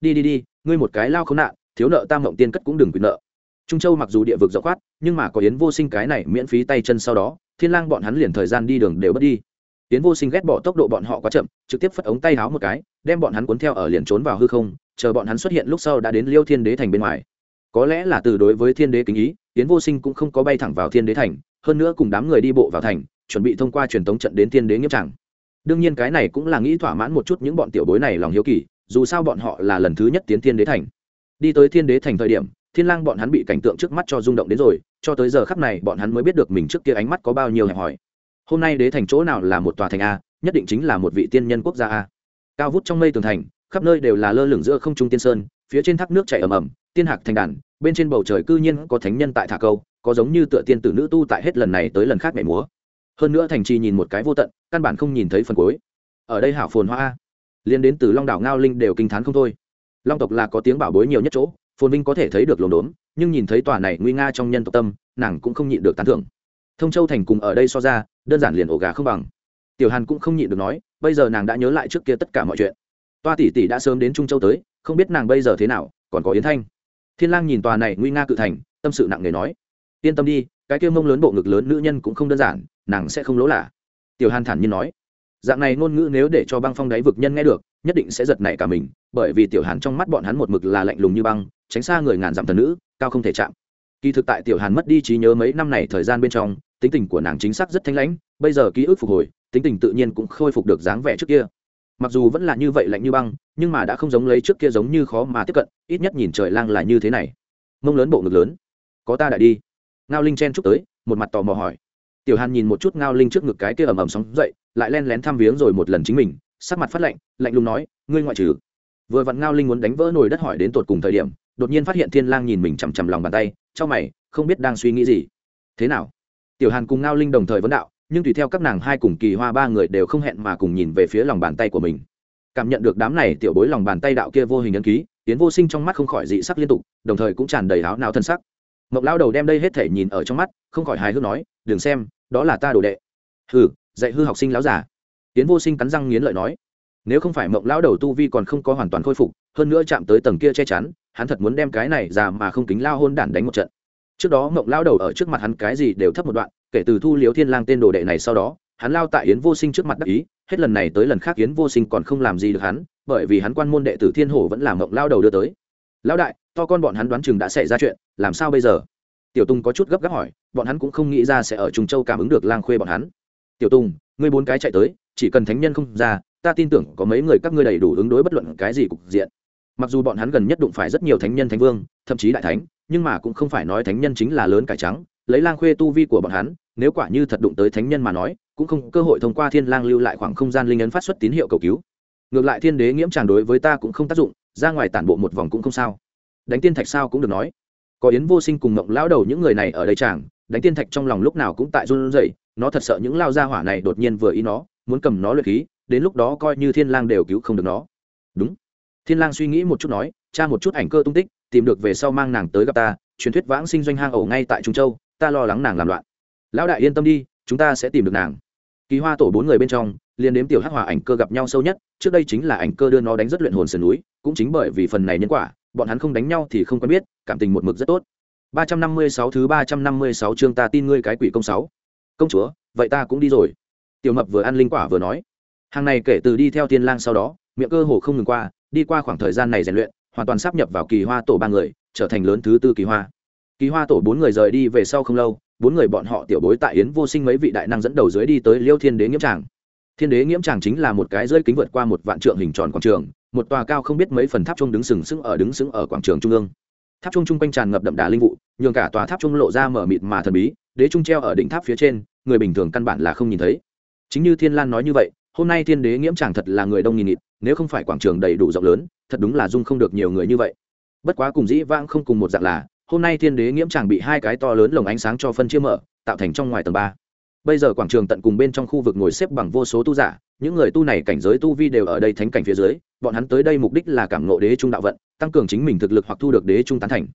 Đi đi đi, ngươi một cái lao không nạn, thiếu nợ ta mộng tiên cất cũng đừng quyền nợ. Trung châu mặc dù địa vực rộng khoát, nhưng mà có yến vô sinh cái này miễn phí tay chân sau đó, thiên lang bọn hắn liền thời gian đi đường đều bất đi. Yến vô sinh ghét bỏ tốc độ bọn họ quá chậm, trực tiếp phất ống tay háo một cái, đem bọn hắn cuốn theo ở liền trốn vào hư không, chờ bọn hắn xuất hiện lúc sau đã đến liêu thiên đế thành bên ngoài có lẽ là từ đối với thiên đế kính ý, yến vô sinh cũng không có bay thẳng vào thiên đế thành, hơn nữa cùng đám người đi bộ vào thành, chuẩn bị thông qua truyền tống trận đến thiên đế nghiêm tràng. Đương nhiên cái này cũng là nghĩ thỏa mãn một chút những bọn tiểu bối này lòng hiếu kỳ, dù sao bọn họ là lần thứ nhất tiến thiên đế thành. Đi tới thiên đế thành thời điểm, thiên lang bọn hắn bị cảnh tượng trước mắt cho rung động đến rồi, cho tới giờ khắc này bọn hắn mới biết được mình trước kia ánh mắt có bao nhiêu hẹp hỏi hôm nay đế thành chỗ nào là một tòa thành a, nhất định chính là một vị tiên nhân quốc gia a. Cao vút trong mây tường thành, khắp nơi đều là lơ lửng giữa không trung tiên sơn, phía trên thác nước chảy ầm ầm tiên hạc thành đàn, bên trên bầu trời cư nhiên có thánh nhân tại thả câu, có giống như tựa tiên tử nữ tu tại hết lần này tới lần khác mẹ múa. Hơn nữa thành trì nhìn một cái vô tận, căn bản không nhìn thấy phần cuối. Ở đây hảo phồn hoa a. Liên đến từ long đảo ngao linh đều kinh t h á n không thôi. Long tộc là có tiếng bảo bối nhiều nhất chỗ, phồn vinh có thể thấy được lồn đốn, nhưng nhìn thấy tòa này nguy nga trong nhân tộc tâm, nàng cũng không nhịn được tán thưởng. Thông châu thành cùng ở đây so ra, đơn giản liền ổ gà không bằng. Tiểu hàn cũng không nhịn được nói, bây giờ nàng đã nhớ lại trước kia tất cả mọi chuyện. Toa tỷ tỷ đã sớm đến trung châu tới, không biết nàng bây giờ thế nào, còn có yến thanh thiên lang nhìn tòa này nguy nga cự thành, tâm sự nặng nề nói, yên tâm đi, cái kia mông lớn bộ ngực lớn nữ nhân cũng không đơn giản, nàng sẽ không lỗ lạ. Tiểu hàn thản nhiên nói, dạng này ngôn ngữ nếu để cho băng phong đáy vực nhân nghe được, nhất định sẽ giật nảy cả mình, bởi vì tiểu hàn trong mắt bọn hắn một mực là lạnh lùng như băng, tránh xa người ngàn dặm thần nữ, cao không thể chạm. Kỳ thực tại tiểu hàn mất đi trí nhớ mấy năm này thời gian bên trong, tính tình của nàng chính xác rất thanh lãnh, bây giờ ký ức phục hồi, tính tình tự nhiên cũng khôi phục được dáng vẻ trước kia mặc dù vẫn là như vậy lạnh như băng, nhưng mà đã không giống lấy trước kia giống như khó mà tiếp cận, ít nhất nhìn trời lang là như thế này. Mông lớn bộ ngực lớn. Có ta đại đi. Ngao linh chen chúc tới, một mặt tò mò hỏi. Tiểu hàn nhìn một chút ngao linh trước ngực cái kia ầm ầm sóng dậy, lại len lén thăm viếng rồi một lần chính mình, sắc mặt phát lạnh lạnh lùng nói, ngươi ngoại trừ. Vừa vặn ngao linh muốn đánh vỡ nồi đất hỏi đến tột cùng thời điểm, đột nhiên phát hiện thiên lang nhìn mình chằm chằm lòng bàn tay trong mày, không biết đang suy nghĩ gì. Thế nào? Tiểu hàn cùng ngao linh đồng thời vấn đạo nhưng tùy theo các nàng hai cùng kỳ hoa ba người đều không hẹn mà cùng nhìn về phía lòng bàn tay của mình. Cảm nhận được đám này tiểu bối lòng bàn tay đạo kia vô hình ấn ký tiến vô sinh trong mắt không khỏi dị sắc liên tục, đồng thời cũng tràn đầy áo não thân sắc. Mộng lao đầu đem đây hết thể nhìn ở trong mắt, không khỏi hài hước nói, đừng xem, đó là ta đồ đệ. Hừ, dạy hư học sinh láo giả tiến vô sinh cắn răng nghiến lợi nói, nếu không phải mộng lão đầu tu vi còn không có hoàn toàn khôi phục, hơn nữa chạm tới tầng kia che chắn, hắn thật muốn đem cái này ra mà không kính lao hôn đản đánh một trận. Trước đó mộng lao đầu ở trước mặt hắn cái gì đều thấp một đoạn kể từ thu liếu thiên lang tên đồ đệ này sau đó, hắn lao tại yến vô sinh trước mặt đắc ý, hết lần này tới lần khác yến vô sinh còn không làm gì được hắn, bởi vì hắn quan môn đệ tử thiên hổ vẫn làm mộng lao đầu đưa tới. Lão đại, to con bọn hắn đoán chừng đã xảy ra chuyện, làm sao bây giờ? Tiểu tùng có chút gấp gáp hỏi, bọn hắn cũng không nghĩ ra sẽ ở trung châu cảm ứng được lang khuê bọn hắn. Tiểu tùng, ngươi bốn cái chạy tới, chỉ cần thánh nhân không ra, ta tin tưởng có mấy người các ngươi đầy đủ ứng đối bất luận cái gì cục diện. Mặc dù bọn hắn gần nhất đụng phải rất nhiều thánh nhân thánh vương, thậm chí đại thánh, nhưng mà cũng không phải nói thánh nhân chính là lớn cải trắng, lấy lang khuê tu vi của bọn hắn nếu quả như thật đụng tới thánh nhân mà nói, cũng không cơ hội thông qua thiên lang lưu lại khoảng không gian linh ấn phát xuất tín hiệu cầu cứu. Ngược lại thiên đế nghiễm tràng đối với ta cũng không tác dụng, ra ngoài tản bộ một vòng cũng không sao. Đánh tiên thạch sao cũng được nói. Có yến vô sinh cùng mộng lão đầu những người này ở đây chàng, đánh tiên thạch trong lòng lúc nào cũng tại run rẩy, nó thật sợ những lao gia hỏa này đột nhiên vừa ý nó, muốn cầm nó luyện khí, đến lúc đó coi như thiên lang đều cứu không được nó. Đúng. Thiên lang suy nghĩ một chút nói, tra một chút ảnh cơ tung tích, tìm được về sau mang nàng tới gặp ta, truyền thuyết vãng sinh doanh hang ổ ngay tại trung châu, ta lo lắng nàng làm loạn lão đại yên tâm đi, chúng ta sẽ tìm được nàng. Kỳ hoa tổ bốn người bên trong, liền đếm tiểu hắc hòa ảnh cơ gặp nhau sâu nhất, trước đây chính là ảnh cơ đưa nó đánh rất luyện hồn sườn núi, cũng chính bởi vì phần này nhân quả, bọn hắn không đánh nhau thì không quen biết, cảm tình một mực rất tốt. 356 thứ 356 chương ta tin ngươi cái quỷ công sáu. Công chúa, vậy ta cũng đi rồi. Tiểu mập vừa ăn linh quả vừa nói. Hàng này kể từ đi theo tiên lang sau đó, miệng cơ hồ không ngừng qua, đi qua khoảng thời gian này rèn luyện, hoàn toàn sắp nhập vào kỳ hoa tổ ba người, trở thành lớn thứ tư kỳ hoa kỳ hoa tổ bốn người rời đi về sau không lâu, bốn người bọn họ tiểu bối tại yến vô sinh mấy vị đại năng dẫn đầu dưới đi tới liêu thiên đế nghiễm tràng. Thiên đế nghiễm tràng chính là một cái rơi kính vượt qua một vạn trượng hình tròn quảng trường, một tòa cao không biết mấy phần tháp trung đứng sừng sững ở đứng sững ở quảng trường trung ương. Tháp trung trung quanh tràn ngập đậm đà linh vụ, nhường cả tòa tháp trung lộ ra mở mịt mà thần bí, đế trung treo ở đỉnh tháp phía trên, người bình thường căn bản là không nhìn thấy. Chính như thiên lan nói như vậy, hôm nay thiên đế nghiễm tràng thật là người đông nghìn nghịt, nếu không phải quảng trường đầy đủ rộng lớn, thật đúng là dung không được nhiều người như vậy. Bất quá cùng dĩ vãng không cùng một dạng là hôm nay thiên đế nghiễm tràng bị hai cái to lớn lồng ánh sáng cho phân chia mở, tạo thành trong ngoài tầng ba. Bây giờ quảng trường tận cùng bên trong khu vực ngồi xếp bằng vô số tu giả, những người tu này cảnh giới tu vi đều ở đây thánh cảnh phía dưới, bọn hắn tới đây mục đích là cảm ngộ đế trung đạo vận, tăng cường chính mình thực lực hoặc thu được đế trung tán thành.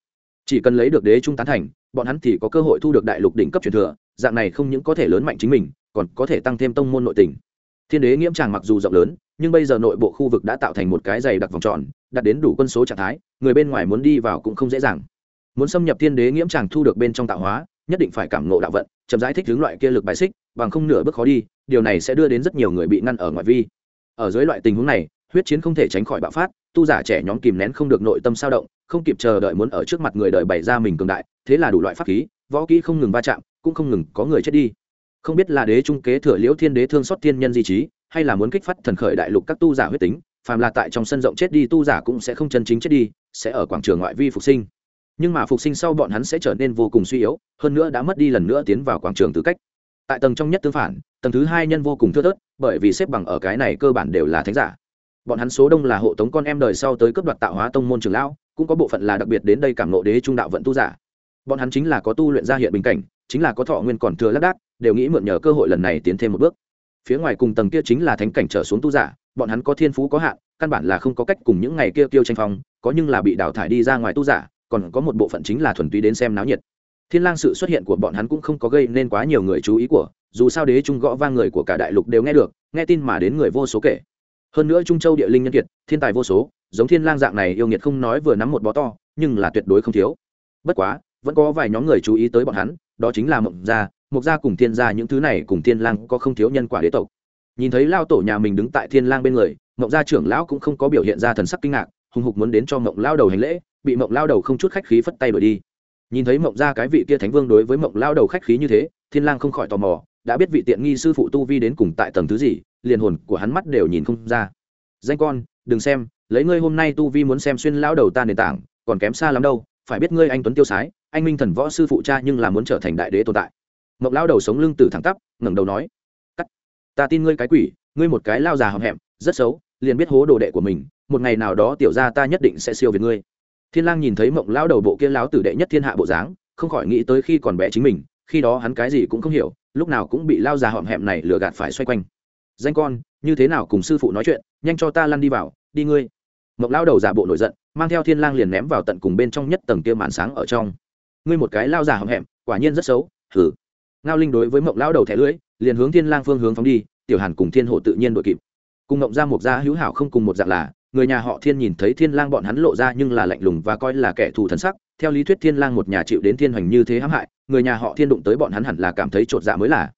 Chỉ cần lấy được đế trung tán thành, bọn hắn thì có cơ hội thu được đại lục đỉnh cấp truyền thừa, dạng này không những có thể lớn mạnh chính mình, còn có thể tăng thêm tông môn nội tình. Thiên đế nghiễm tràng mặc dù rộng lớn, nhưng bây giờ nội bộ khu vực đã tạo thành một cái dày đặc vòng tròn, đạt đến đủ quân số trạng thái, người bên ngoài muốn đi vào cũng không dễ dàng muốn xâm nhập thiên đế nghiễm chàng thu được bên trong tạo hóa, nhất định phải cảm ngộ đạo vận, chậm rãi thích hướng loại kia lực bài xích, bằng không nửa bước khó đi, điều này sẽ đưa đến rất nhiều người bị ngăn ở ngoại vi. Ở dưới loại tình huống này, huyết chiến không thể tránh khỏi bạo phát, tu giả trẻ nhóm kìm nén không được nội tâm sao động, không kịp chờ đợi muốn ở trước mặt người đời bày ra mình cường đại, thế là đủ loại pháp khí, võ kỹ không ngừng va chạm, cũng không ngừng có người chết đi. Không biết là đế trung kế thừa liễu thiên đế thương xót thiên nhân di trí, hay là muốn kích phát thần khởi đại lục các tu giả huyết tính, phàm là tại trong sân rộng chết đi tu giả cũng sẽ không chân chính chết đi, sẽ ở quảng trường ngoại vi phục sinh nhưng mà phục sinh sau bọn hắn sẽ trở nên vô cùng suy yếu, hơn nữa đã mất đi lần nữa tiến vào quảng trường tư cách. Tại tầng trong nhất tương phản, tầng thứ hai nhân vô cùng thưa thớt, bởi vì xếp bằng ở cái này cơ bản đều là thánh giả. Bọn hắn số đông là hộ tống con em đời sau tới cấp đoạt tạo hóa tông môn trường lão, cũng có bộ phận là đặc biệt đến đây cảm nộ đế trung đạo vận tu giả. Bọn hắn chính là có tu luyện ra hiện bình cảnh, chính là có thọ nguyên còn thừa lác đác, đều nghĩ mượn nhờ cơ hội lần này tiến thêm một bước. Phía ngoài cùng tầng kia chính là thánh cảnh trở xuống tu giả, bọn hắn có thiên phú có hạn, căn bản là không có cách cùng những ngày kia tiêu tranh phong, có nhưng là bị đào thải đi ra ngoài tu giả còn có một bộ phận chính là thuần túy đến xem náo nhiệt. Thiên lang sự xuất hiện của bọn hắn cũng không có gây nên quá nhiều người chú ý của, dù sao đế trung gõ vang người của cả đại lục đều nghe được, nghe tin mà đến người vô số kể. Hơn nữa trung châu địa linh nhân kiệt, thiên tài vô số, giống thiên lang dạng này yêu nghiệt không nói vừa nắm một bó to, nhưng là tuyệt đối không thiếu. Bất quá, vẫn có vài nhóm người chú ý tới bọn hắn, đó chính là mộng gia, mộc gia cùng thiên gia những thứ này cùng thiên lang có không thiếu nhân quả đế tộc. Nhìn thấy lao tổ nhà mình đứng tại thiên lang bên người mộng gia trưởng lão cũng không có biểu hiện ra thần sắc kinh ngạc, hùng hục muốn đến cho mộng lao đầu hành lễ bị mộng lao đầu không chút khách khí phất tay đuổi đi. Nhìn thấy mộng gia cái vị kia thánh vương đối với mộng lao đầu khách khí như thế, thiên lang không khỏi tò mò, đã biết vị tiện nghi sư phụ tu vi đến cùng tại tầng thứ gì, liền hồn của hắn mắt đều nhìn không ra. Danh con, đừng xem, lấy ngươi hôm nay tu vi muốn xem xuyên lão đầu ta nền tảng, còn kém xa lắm đâu, phải biết ngươi anh tuấn tiêu sái, anh minh thần võ sư phụ cha nhưng là muốn trở thành đại đế tồn tại. Mộng lao đầu sống lưng từ thẳng tắp, ngẩng đầu nói, cắt, ta tin ngươi cái quỷ, ngươi một cái lao già hậm hẹm, rất xấu, liền biết hố đồ đệ của mình, một ngày nào đó tiểu gia ta nhất định sẽ siêu về ngươi thiên lang nhìn thấy mộng Lão đầu bộ kia láo tử đệ nhất thiên hạ bộ dáng, không khỏi nghĩ tới khi còn bé chính mình, khi đó hắn cái gì cũng không hiểu, lúc nào cũng bị lao già hõm hẹm này lừa gạt phải xoay quanh. Danh con, như thế nào cùng sư phụ nói chuyện, nhanh cho ta lăn đi vào, đi ngươi. Mộng Lão đầu giả bộ nổi giận, mang theo thiên lang liền ném vào tận cùng bên trong nhất tầng kia màn sáng ở trong. Ngươi một cái lao già hõm hẹm, quả nhiên rất xấu thử ngao linh đối với mộng Lão đầu thẻ lưỡi, liền hướng thiên lang phương hướng phóng đi, tiểu hàn cùng thiên hộ tự nhiên đội kịp. Cùng mộng ra một gia hữu hảo không cùng một dạng là người nhà họ thiên nhìn thấy thiên lang bọn hắn lộ ra nhưng là lạnh lùng và coi là kẻ thù thần sắc. Theo lý thuyết thiên lang một nhà chịu đến thiên hoành như thế hãm hại, người nhà họ thiên đụng tới bọn hắn hẳn là cảm thấy trột dạ mới là.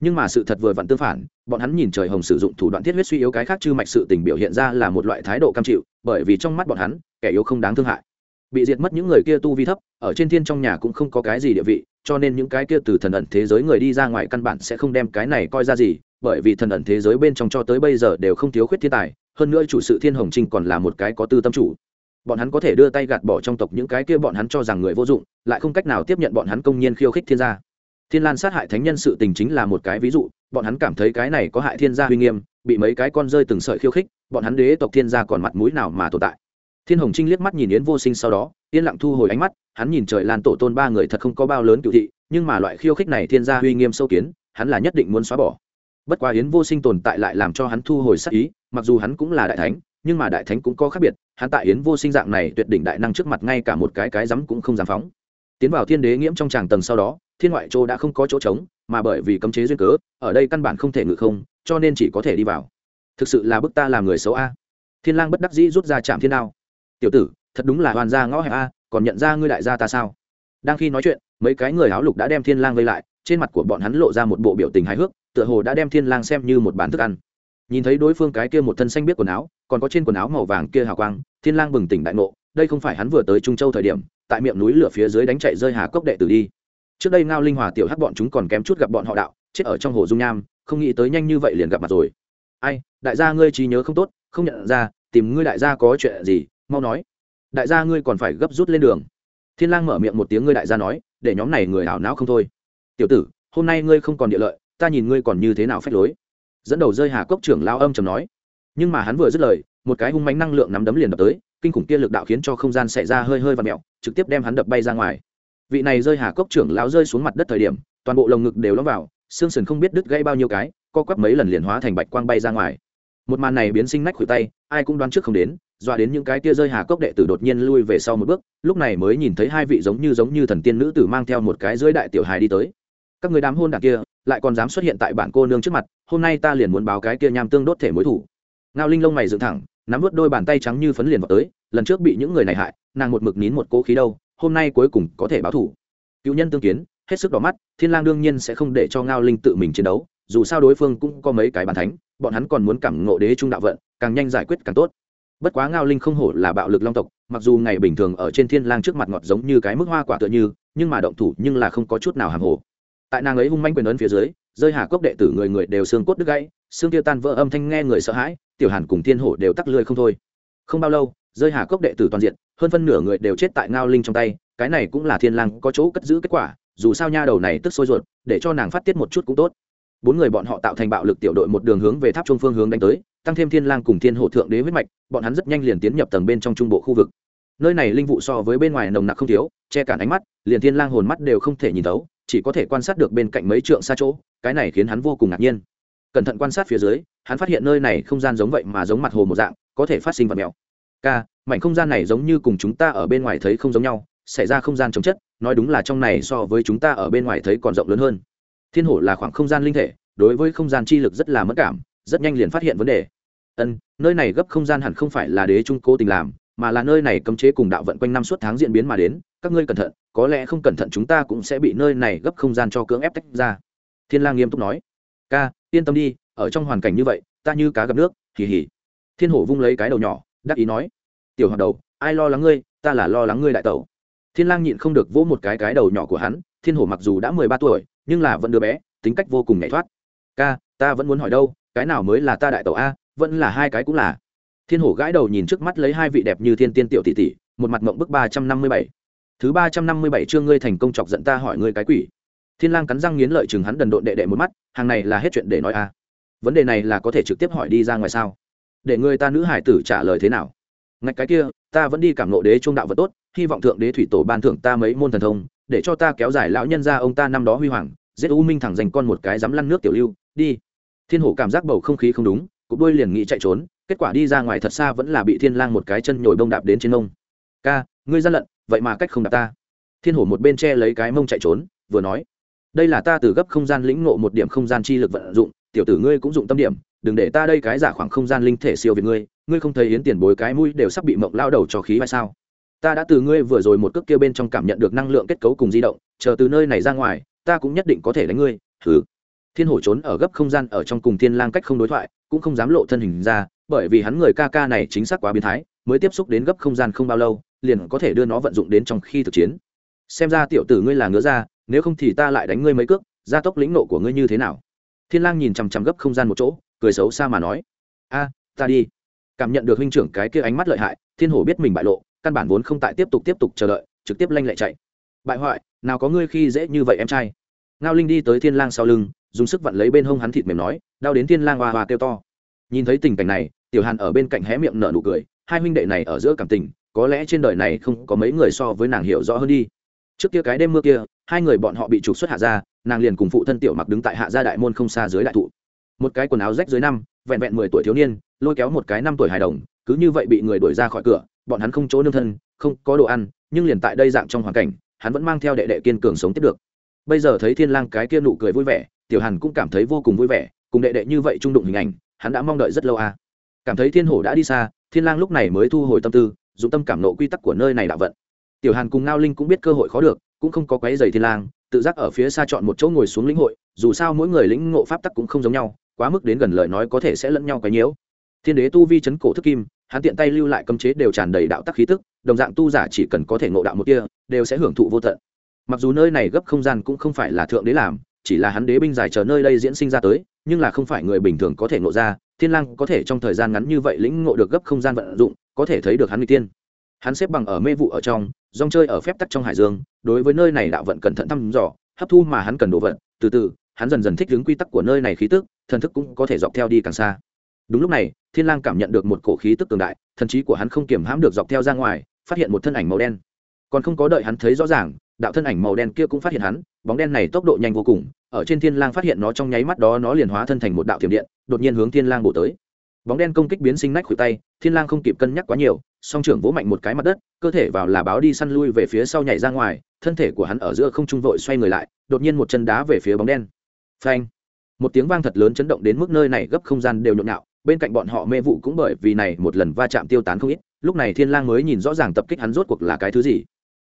Nhưng mà sự thật vừa vặn tương phản, bọn hắn nhìn trời hồng sử dụng thủ đoạn thiết huyết suy yếu cái khác chư mạch sự tình biểu hiện ra là một loại thái độ cam chịu, bởi vì trong mắt bọn hắn, kẻ yếu không đáng thương hại. Bị diệt mất những người kia tu vi thấp, ở trên thiên trong nhà cũng không có cái gì địa vị, cho nên những cái kia từ thần ẩn thế giới người đi ra ngoài căn bản sẽ không đem cái này coi ra gì bởi vì thần ẩn thế giới bên trong cho tới bây giờ đều không thiếu khuyết thiên tài, hơn nữa chủ sự thiên hồng trinh còn là một cái có tư tâm chủ. Bọn hắn có thể đưa tay gạt bỏ trong tộc những cái kia bọn hắn cho rằng người vô dụng, lại không cách nào tiếp nhận bọn hắn công nhiên khiêu khích thiên gia. Thiên lan sát hại thánh nhân sự tình chính là một cái ví dụ, bọn hắn cảm thấy cái này có hại thiên gia uy nghiêm, bị mấy cái con rơi từng sợi khiêu khích, bọn hắn đế tộc thiên gia còn mặt mũi nào mà tồn tại. Thiên hồng trinh liếc mắt nhìn yến vô sinh sau đó, yên lặng thu hồi ánh mắt, hắn nhìn trời lan tổ tôn ba người thật không có bao lớn cựu thị, nhưng mà loại khiêu khích này thiên gia uy nghiêm sâu kiến, hắn là nhất định muốn xóa bỏ bất quá yến vô sinh tồn tại lại làm cho hắn thu hồi sắc ý, mặc dù hắn cũng là đại thánh, nhưng mà đại thánh cũng có khác biệt, hắn tại yến vô sinh dạng này tuyệt đỉnh đại năng trước mặt ngay cả một cái cái rắm cũng không dám phóng. Tiến vào thiên đế nghiễm trong tràng tầng sau đó, thiên ngoại châu đã không có chỗ trống, mà bởi vì cấm chế duyên cớ, ở đây căn bản không thể ngự không, cho nên chỉ có thể đi vào. Thực sự là bức ta làm người xấu a. Thiên lang bất đắc dĩ rút ra chạm thiên đao. Tiểu tử, thật đúng là hoàn gia ngõ hẹp a, còn nhận ra ngươi đại gia ta sao? Đang khi nói chuyện, mấy cái người áo lục đã đem thiên lang vây lại, trên mặt của bọn hắn lộ ra một bộ biểu tình hài hước tựa hồ đã đem thiên lang xem như một bản thức ăn. Nhìn thấy đối phương cái kia một thân xanh biết quần áo, còn có trên quần áo màu vàng kia hào quang, thiên lang bừng tỉnh đại ngộ, đây không phải hắn vừa tới trung châu thời điểm, tại miệng núi lửa phía dưới đánh chạy rơi hà cốc đệ tử đi. Trước đây ngao linh hòa tiểu hắc bọn chúng còn kém chút gặp bọn họ đạo, chết ở trong hồ dung nham, không nghĩ tới nhanh như vậy liền gặp mặt rồi. Ai, đại gia ngươi trí nhớ không tốt, không nhận ra, tìm ngươi đại gia có chuyện gì, mau nói. Đại gia ngươi còn phải gấp rút lên đường. Thiên lang mở miệng một tiếng ngươi đại gia nói, để nhóm này người ảo não không thôi. Tiểu tử, hôm nay ngươi không còn địa lợi ta nhìn ngươi còn như thế nào phách lối. Dẫn đầu rơi hà cốc trưởng lao âm trầm nói. Nhưng mà hắn vừa dứt lời, một cái hung mánh năng lượng nắm đấm liền đập tới, kinh khủng kia lực đạo khiến cho không gian xảy ra hơi hơi và mẹo trực tiếp đem hắn đập bay ra ngoài. Vị này rơi hà cốc trưởng lao rơi xuống mặt đất thời điểm, toàn bộ lồng ngực đều lõm vào, xương sườn không biết đứt gãy bao nhiêu cái, co quắp mấy lần liền hóa thành bạch quang bay ra ngoài. Một màn này biến sinh nách khuỷu tay, ai cũng đoán trước không đến, dọa đến những cái kia rơi hà cốc đệ tử đột nhiên lui về sau một bước, lúc này mới nhìn thấy hai vị giống như giống như thần tiên nữ tử mang theo một cái dưới đại tiểu hài đi tới. Các người đám hôn đảng kia lại còn dám xuất hiện tại bản cô nương trước mặt, hôm nay ta liền muốn báo cái kia nham tương đốt thể mối thủ. Ngao linh lông mày dựng thẳng, nắm vớt đôi bàn tay trắng như phấn liền vào tới, lần trước bị những người này hại, nàng một mực nín một cỗ khí đâu, hôm nay cuối cùng có thể báo thủ. Cựu nhân tương kiến, hết sức đỏ mắt, thiên lang đương nhiên sẽ không để cho ngao linh tự mình chiến đấu, dù sao đối phương cũng có mấy cái bàn thánh, bọn hắn còn muốn cảm ngộ đế trung đạo vận, càng nhanh giải quyết càng tốt. Bất quá ngao linh không hổ là bạo lực long tộc, mặc dù ngày bình thường ở trên thiên lang trước mặt ngọt giống như cái mức hoa quả tựa như, nhưng mà động thủ nhưng là không có chút nào hàng hồ tại nàng ấy hung manh quyền ấn phía dưới, rơi hà cốc đệ tử người người đều xương cốt đứt gãy, xương tiêu tan vỡ âm thanh nghe người sợ hãi, tiểu hàn cùng thiên hổ đều tắc lươi không thôi. Không bao lâu, rơi hà cốc đệ tử toàn diện, hơn phân nửa người đều chết tại ngao linh trong tay, cái này cũng là thiên lang có chỗ cất giữ kết quả, dù sao nha đầu này tức sôi ruột, để cho nàng phát tiết một chút cũng tốt. Bốn người bọn họ tạo thành bạo lực tiểu đội một đường hướng về tháp trung phương hướng đánh tới, tăng thêm thiên lang cùng thiên hổ thượng đế huyết mạch, bọn hắn rất nhanh liền tiến nhập tầng bên trong trung bộ khu vực. Nơi này linh vụ so với bên ngoài nồng nặc không thiếu, che cản ánh mắt, liền thiên lang hồn mắt đều không thể nhìn thấu chỉ có thể quan sát được bên cạnh mấy trượng xa chỗ, cái này khiến hắn vô cùng ngạc nhiên. Cẩn thận quan sát phía dưới, hắn phát hiện nơi này không gian giống vậy mà giống mặt hồ một dạng, có thể phát sinh vật mèo. K mảnh không gian này giống như cùng chúng ta ở bên ngoài thấy không giống nhau, xảy ra không gian chống chất, nói đúng là trong này so với chúng ta ở bên ngoài thấy còn rộng lớn hơn. Thiên hổ là khoảng không gian linh thể, đối với không gian chi lực rất là mất cảm, rất nhanh liền phát hiện vấn đề. Ân, nơi này gấp không gian hẳn không phải là đế trung cố tình làm, mà là nơi này cấm chế cùng đạo vận quanh năm suốt tháng diễn biến mà đến, các ngươi cẩn thận có lẽ không cẩn thận chúng ta cũng sẽ bị nơi này gấp không gian cho cưỡng ép tách ra. Thiên lang nghiêm túc nói. Ca, yên tâm đi, ở trong hoàn cảnh như vậy, ta như cá gặp nước, hì hì. Thiên hổ vung lấy cái đầu nhỏ, đắc ý nói. Tiểu hoàng đầu, ai lo lắng ngươi, ta là lo lắng ngươi đại tẩu. Thiên lang nhịn không được vỗ một cái cái đầu nhỏ của hắn, thiên hổ mặc dù đã mười ba tuổi, nhưng là vẫn đứa bé, tính cách vô cùng nhảy thoát. Ca, ta vẫn muốn hỏi đâu, cái nào mới là ta đại tẩu a, vẫn là hai cái cũng là. Thiên hổ gãi đầu nhìn trước mắt lấy hai vị đẹp như thiên tiên tiểu tỷ tỷ, một mặt mộng bức ba trăm năm mươi bảy thứ ba trăm năm mươi bảy chương ngươi thành công chọc giận ta hỏi ngươi cái quỷ. Thiên lang cắn răng nghiến lợi chừng hắn đần độn đệ đệ một mắt, hàng này là hết chuyện để nói a vấn đề này là có thể trực tiếp hỏi đi ra ngoài sao? Để người ta nữ hải tử trả lời thế nào? Ngạch cái kia, ta vẫn đi cảm nộ đế trung đạo vật tốt, hy vọng thượng đế thủy tổ ban thưởng ta mấy môn thần thông, để cho ta kéo dài lão nhân ra ông ta năm đó huy hoàng, giết u minh thẳng dành con một cái dám lăn nước tiểu lưu, đi. Thiên hổ cảm giác bầu không khí không đúng cục đôi liền nghĩ chạy trốn, kết quả đi ra ngoài thật xa vẫn là bị thiên lang một cái chân nhồi bông đạp đến trên ông. Ca, ngươi gian lận vậy mà cách không đạp ta. Thiên hổ một bên che lấy cái mông chạy trốn, vừa nói, đây là ta từ gấp không gian lĩnh ngộ một điểm không gian chi lực vận dụng, tiểu tử ngươi cũng dụng tâm điểm, đừng để ta đây cái giả khoảng không gian linh thể siêu việt ngươi ngươi không thấy yến tiền bối cái mũi đều sắp bị mộng lao đầu cho khí hay sao? Ta đã từ ngươi vừa rồi một cước kia bên trong cảm nhận được năng lượng kết cấu cùng di động, chờ từ nơi này ra ngoài, ta cũng nhất định có thể đánh ngươi thử thiên hổ trốn ở gấp không gian ở trong cùng thiên lang cách không đối thoại, cũng không dám lộ thân hình ra bởi vì hắn người ca ca này chính xác quá biến thái, mới tiếp xúc đến gấp không gian không bao lâu, liền có thể đưa nó vận dụng đến trong khi thực chiến. Xem ra tiểu tử ngươi là ngứa ra, nếu không thì ta lại đánh ngươi mấy cước, gia tốc lĩnh nộ của ngươi như thế nào? Thiên lang nhìn chằm chằm gấp không gian một chỗ, cười xấu xa mà nói, a, ta đi. Cảm nhận được huynh trưởng cái kia ánh mắt lợi hại, thiên hổ biết mình bại lộ, căn bản vốn không tại tiếp tục tiếp tục chờ đợi, trực tiếp lanh lẹ chạy. Bại hoại, nào có ngươi khi dễ như vậy em trai. Ngao linh đi tới thiên lang sau lưng, dùng sức vặn lấy bên hông hắn thịt mềm nói, đau đến thiên lang hoa hoa kêu to. Nhìn thấy tình cảnh này tiểu hàn ở bên cạnh hé miệng nở nụ cười hai huynh đệ này ở giữa cảm tình có lẽ trên đời này không có mấy người so với nàng hiểu rõ hơn đi. Trước kia cái đêm mưa kia hai người bọn họ bị trục xuất hạ gia, nàng liền cùng phụ thân tiểu mặc đứng tại hạ gia đại môn không xa dưới đại thụ. Một cái quần áo rách dưới năm vẹn vẹn mười tuổi thiếu niên lôi kéo một cái năm tuổi hài đồng cứ như vậy bị người đuổi ra khỏi cửa bọn hắn không chỗ nương thân không có đồ ăn nhưng liền tại đây dạng trong hoàn cảnh hắn vẫn mang theo đệ đệ kiên cường sống tiếp được. Bây giờ thấy thiên lang cái kia nụ cười vui vẻ tiểu hàn cũng cảm thấy vô cùng vui vẻ cùng đệ đệ như vậy trung đụng hình ảnh hắn đã mong đợi rất lâu à cảm thấy thiên hổ đã đi xa, thiên lang lúc này mới thu hồi tâm tư dụng tâm cảm nộ quy tắc của nơi này đạo vận. Tiểu hàn cùng ngao linh cũng biết cơ hội khó được, cũng không có quấy giày thiên lang, tự giác ở phía xa chọn một chỗ ngồi xuống lĩnh hội, dù sao mỗi người lĩnh ngộ pháp tắc cũng không giống nhau, quá mức đến gần lời nói có thể sẽ lẫn nhau quấy nhiễu. Thiên đế tu vi chấn cổ thức kim, hắn tiện tay lưu lại cấm chế đều tràn đầy đạo tắc khí tức, đồng dạng tu giả chỉ cần có thể ngộ đạo một kia đều sẽ hưởng thụ vô tận. Mặc dù nơi này gấp không gian cũng không phải là thượng đế làm, chỉ là hắn đế binh giải chờ nơi đây diễn sinh ra tới nhưng là không phải người bình thường có thể ngộ ra, thiên lang có thể trong thời gian ngắn như vậy lĩnh ngộ được gấp không gian vận dụng, có thể thấy được hắn nguy tiên. Hắn xếp bằng ở mê vụ ở trong, rong chơi ở phép tắc trong hải dương, đối với nơi này đạo vận cẩn thận thăm dò, hấp thu mà hắn cần đồ vận từ từ, hắn dần dần thích ứng quy tắc của nơi này khí tức, thần thức cũng có thể dọc theo đi càng xa. Đúng lúc này, thiên lang cảm nhận được một cổ khí tức cường đại, thần trí của hắn không kiềm hãm được dọc theo ra ngoài, phát hiện một thân ảnh màu đen. Còn không có đợi hắn thấy rõ ràng, đạo thân ảnh màu đen kia cũng phát hiện hắn, bóng đen này tốc độ nhanh vô cùng ở trên thiên lang phát hiện nó trong nháy mắt đó nó liền hóa thân thành một đạo thiểm điện, đột nhiên hướng thiên lang bổ tới. Bóng đen công kích biến sinh nách khuỷu tay, thiên lang không kịp cân nhắc quá nhiều, song trưởng vỗ mạnh một cái mặt đất, cơ thể vào là báo đi săn lui về phía sau nhảy ra ngoài, thân thể của hắn ở giữa không trung vội xoay người lại, đột nhiên một chân đá về phía bóng đen. Phanh! Một tiếng vang thật lớn chấn động đến mức nơi này gấp không gian đều nhộn nhạo, bên cạnh bọn họ mê vụ cũng bởi vì này một lần va chạm tiêu tán không ít, lúc này thiên lang mới nhìn rõ ràng tập kích hắn rốt cuộc là cái thứ gì.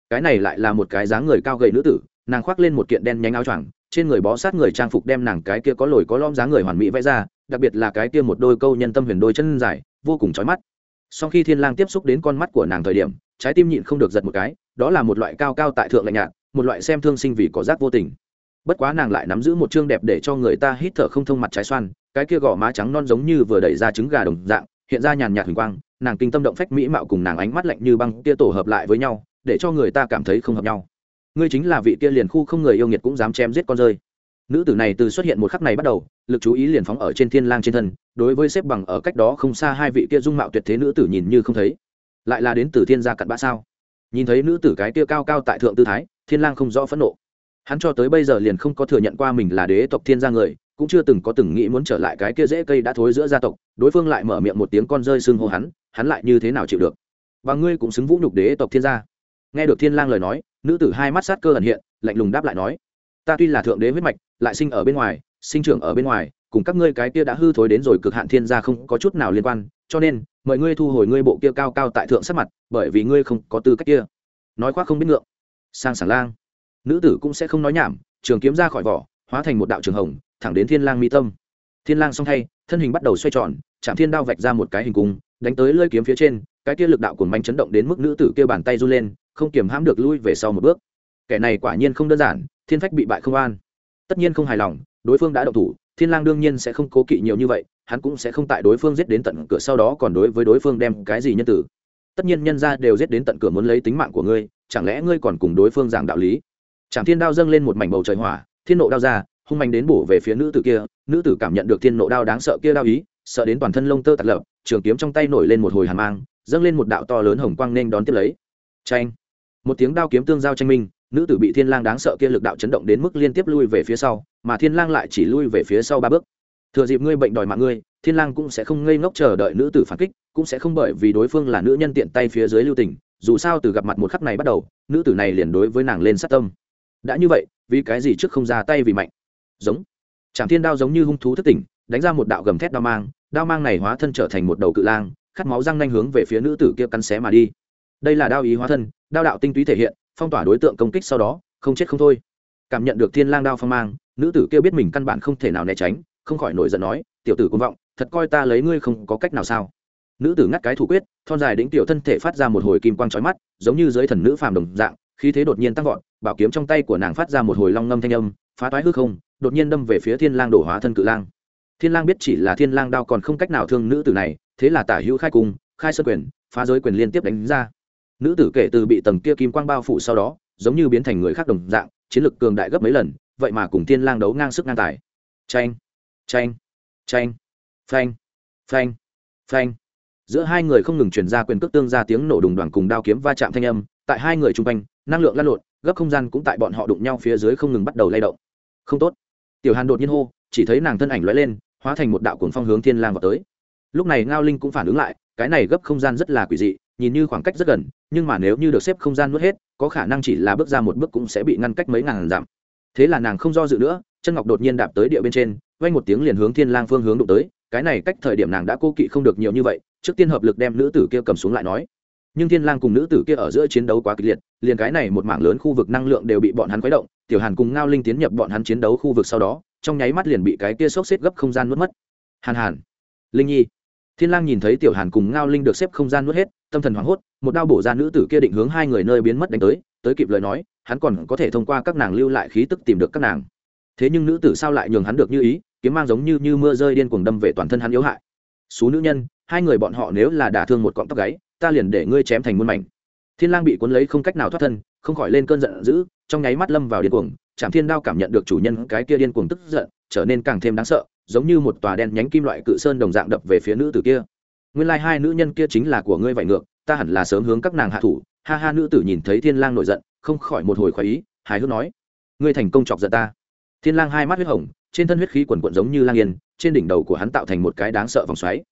Cái này lại là một cái dáng người cao gầy nữ tử, nàng khoác lên một kiện đen nhánh áo choàng trên người bó sát người trang phục đem nàng cái kia có lồi có lõm dáng người hoàn mỹ vẽ ra, đặc biệt là cái kia một đôi câu nhân tâm huyền đôi chân dài, vô cùng chói mắt. Sau khi thiên lang tiếp xúc đến con mắt của nàng thời điểm, trái tim nhịn không được giật một cái, đó là một loại cao cao tại thượng lạnh nhạt, một loại xem thương sinh vì có giác vô tình. Bất quá nàng lại nắm giữ một chương đẹp để cho người ta hít thở không thông mặt trái xoan, cái kia gò má trắng non giống như vừa đẩy ra trứng gà đồng dạng, hiện ra nhàn nhạt huỳnh quang, nàng kinh tâm động phách mỹ mạo cùng nàng ánh mắt lạnh như băng kia tổ hợp lại với nhau, để cho người ta cảm thấy không hợp nhau ngươi chính là vị kia liền khu không người yêu nghiệt cũng dám chém giết con rơi. Nữ tử này từ xuất hiện một khắc này bắt đầu, lực chú ý liền phóng ở trên thiên lang trên thân, đối với xếp bằng ở cách đó không xa hai vị kia dung mạo tuyệt thế nữ tử nhìn như không thấy. Lại là đến từ thiên gia cặn bã sao? Nhìn thấy nữ tử cái kia cao cao tại thượng tư thái, thiên lang không rõ phẫn nộ. Hắn cho tới bây giờ liền không có thừa nhận qua mình là đế tộc thiên gia người, cũng chưa từng có từng nghĩ muốn trở lại cái kia dễ cây đã thối giữa gia tộc, đối phương lại mở miệng một tiếng con rơi xưng hô hắn hắn lại như thế nào chịu được? Và ngươi cũng xứng vũ nhục đế tộc thiên gia. Nghe được thiên lang lời nói nữ tử hai mắt sát cơ ẩn hiện, lạnh lùng đáp lại nói, ta tuy là thượng đế huyết mạch, lại sinh ở bên ngoài, sinh trưởng ở bên ngoài, cùng các ngươi cái kia đã hư thối đến rồi cực hạn thiên gia không có chút nào liên quan, cho nên, mời ngươi thu hồi ngươi bộ kia cao cao tại thượng sát mặt, bởi vì ngươi không có tư cách kia. Nói khoác không biết ngượng. Sang sảng lang. Nữ tử cũng sẽ không nói nhảm, trường kiếm ra khỏi vỏ, hóa thành một đạo trường hồng, thẳng đến thiên lang mi tâm. Thiên lang song thay, thân hình bắt đầu xoay tròn, chạm thiên đao vạch ra một cái hình cung, đánh tới lưỡi kiếm phía trên, cái kia lực đạo cuồn manh chấn động đến mức nữ tử kia bàn tay du lên không kiềm hãm được lui về sau một bước kẻ này quả nhiên không đơn giản thiên phách bị bại không an tất nhiên không hài lòng đối phương đã động thủ thiên lang đương nhiên sẽ không cố kỵ nhiều như vậy hắn cũng sẽ không tại đối phương giết đến tận cửa sau đó còn đối với đối phương đem cái gì nhân tử tất nhiên nhân gia đều giết đến tận cửa muốn lấy tính mạng của ngươi chẳng lẽ ngươi còn cùng đối phương giảng đạo lý Trảm Thiên đao dâng lên một mảnh bầu trời hỏa, thiên nộ đao ra, hung mạnh đến bổ về phía nữ tử kia, nữ tử cảm nhận được thiên nộ đao đáng sợ kia đao ý, sợ đến toàn thân lông tơ tạt lợp trường kiếm trong tay nổi lên một hồi hàn mang, dâng lên một đạo to lớn hồng quang nên đón tiếp lấy. Chanh! Một tiếng đao kiếm tương giao tranh minh, nữ tử bị Thiên Lang đáng sợ kia lực đạo chấn động đến mức liên tiếp lui về phía sau, mà Thiên Lang lại chỉ lui về phía sau ba bước. Thừa dịp ngươi bệnh đòi mạng ngươi, Thiên Lang cũng sẽ không ngây ngốc chờ đợi nữ tử phản kích, cũng sẽ không bởi vì đối phương là nữ nhân tiện tay phía dưới lưu tình, dù sao từ gặp mặt một khắc này bắt đầu, nữ tử này liền đối với nàng lên sát tâm. Đã như vậy vì cái gì trước không ra tay vì mạnh? Giống. Trảm thiên đao giống như hung thú thất tỉnh đánh ra một đạo gầm thét đao mang đao mang này hóa thân trở thành một đầu cự lang khát máu răng nanh hướng về phía nữ tử kia cắn xé mà đi đây là đao ý hóa thân, đao đạo tinh túy thể hiện, phong tỏa đối tượng công kích sau đó, không chết không thôi. Cảm nhận được thiên lang đao phong mang, nữ tử kia biết mình căn bản không thể nào né tránh, không khỏi nổi giận nói, tiểu tử côn vọng, thật coi ta lấy ngươi không có cách nào sao? Nữ tử ngắt cái thủ quyết, thon dài đĩnh tiểu thân thể phát ra một hồi kim quang chói mắt, giống như giới thần nữ phàm đồng dạng, khí thế đột nhiên tăng vọt, bảo kiếm trong tay của nàng phát ra một hồi long ngâm thanh âm, phá toái hư không, đột nhiên đâm về phía thiên lang đổ hóa thân cự lang. Thiên lang biết chỉ là thiên lang đao còn không cách nào thương nữ tử này, thế là tả hữu khai cung, khai sơn quyền, phá giới quyền liên tiếp đánh ra nữ tử kể từ bị tầng kia kim quang bao phủ sau đó, giống như biến thành người khác đồng dạng, chiến lực cường đại gấp mấy lần, vậy mà cùng thiên lang đấu ngang sức ngang tài. Tranh tranh tranh phanh phanh phanh. Giữa hai người không ngừng truyền ra quyền cước tương ra tiếng nổ đùng đoàn cùng đao kiếm va chạm thanh âm, tại hai người chung quanh, năng lượng lăn lộn, gấp không gian cũng tại bọn họ đụng nhau phía dưới không ngừng bắt đầu lay động. Không tốt. Tiểu hàn đột nhiên hô, chỉ thấy nàng thân ảnh lóe lên, hóa thành một đạo cuồng phong hướng thiên lang vào tới. Lúc này ngao linh cũng phản ứng lại, cái này gấp không gian rất là quỷ dị nhìn như khoảng cách rất gần, nhưng mà nếu như được xếp không gian nuốt hết, có khả năng chỉ là bước ra một bước cũng sẽ bị ngăn cách mấy ngàn dặm. Thế là nàng không do dự nữa, chân ngọc đột nhiên đạp tới địa bên trên, vang một tiếng liền hướng thiên lang phương hướng đụng tới, cái này cách thời điểm nàng đã cô kỵ không được nhiều như vậy, trước tiên hợp lực đem nữ tử kia cầm xuống lại nói. Nhưng thiên lang cùng nữ tử kia ở giữa chiến đấu quá kịch liệt, liền cái này một mảng lớn khu vực năng lượng đều bị bọn hắn khuấy động, tiểu hàn cùng ngao linh tiến nhập bọn hắn chiến đấu khu vực sau đó, trong nháy mắt liền bị cái kia sốc xếp gấp không gian nuốt mất. Hàn hàn, linh nhi. Thiên lang nhìn thấy tiểu hàn cùng ngao linh được xếp không gian nuốt hết tâm thần hoảng hốt, một đao bổ ra nữ tử kia định hướng hai người nơi biến mất đánh tới tới kịp lời nói, hắn còn có thể thông qua các nàng lưu lại khí tức tìm được các nàng. Thế nhưng nữ tử sao lại nhường hắn được như ý, kiếm mang giống như như mưa rơi điên cuồng đâm về toàn thân hắn yếu hại. Số nữ nhân, hai người bọn họ nếu là đả thương một cọng tóc gáy, ta liền để ngươi chém thành muôn mảnh. Thiên lang bị cuốn lấy không cách nào thoát thân, không khỏi lên cơn giận dữ, trong nháy mắt lâm vào điên cuồng chạm thiên đao cảm nhận được chủ nhân cái kia điên cuồng tức giận, trở nên càng thêm đáng sợ, giống như một tòa đen nhánh kim loại cự sơn đồng dạng đập về phía nữ tử kia nguyên lai like hai nữ nhân kia chính là của ngươi vậy ngược, ta hẳn là sớm hướng các nàng hạ thủ. Ha ha, nữ tử nhìn thấy thiên lang nổi giận, không khỏi một hồi khoái ý, hài hước nói, ngươi thành công chọc giận ta. Thiên lang hai mắt huyết hồng, trên thân huyết khí quần quận giống như lang yên, trên đỉnh đầu của hắn tạo thành một cái đáng sợ vòng xoáy.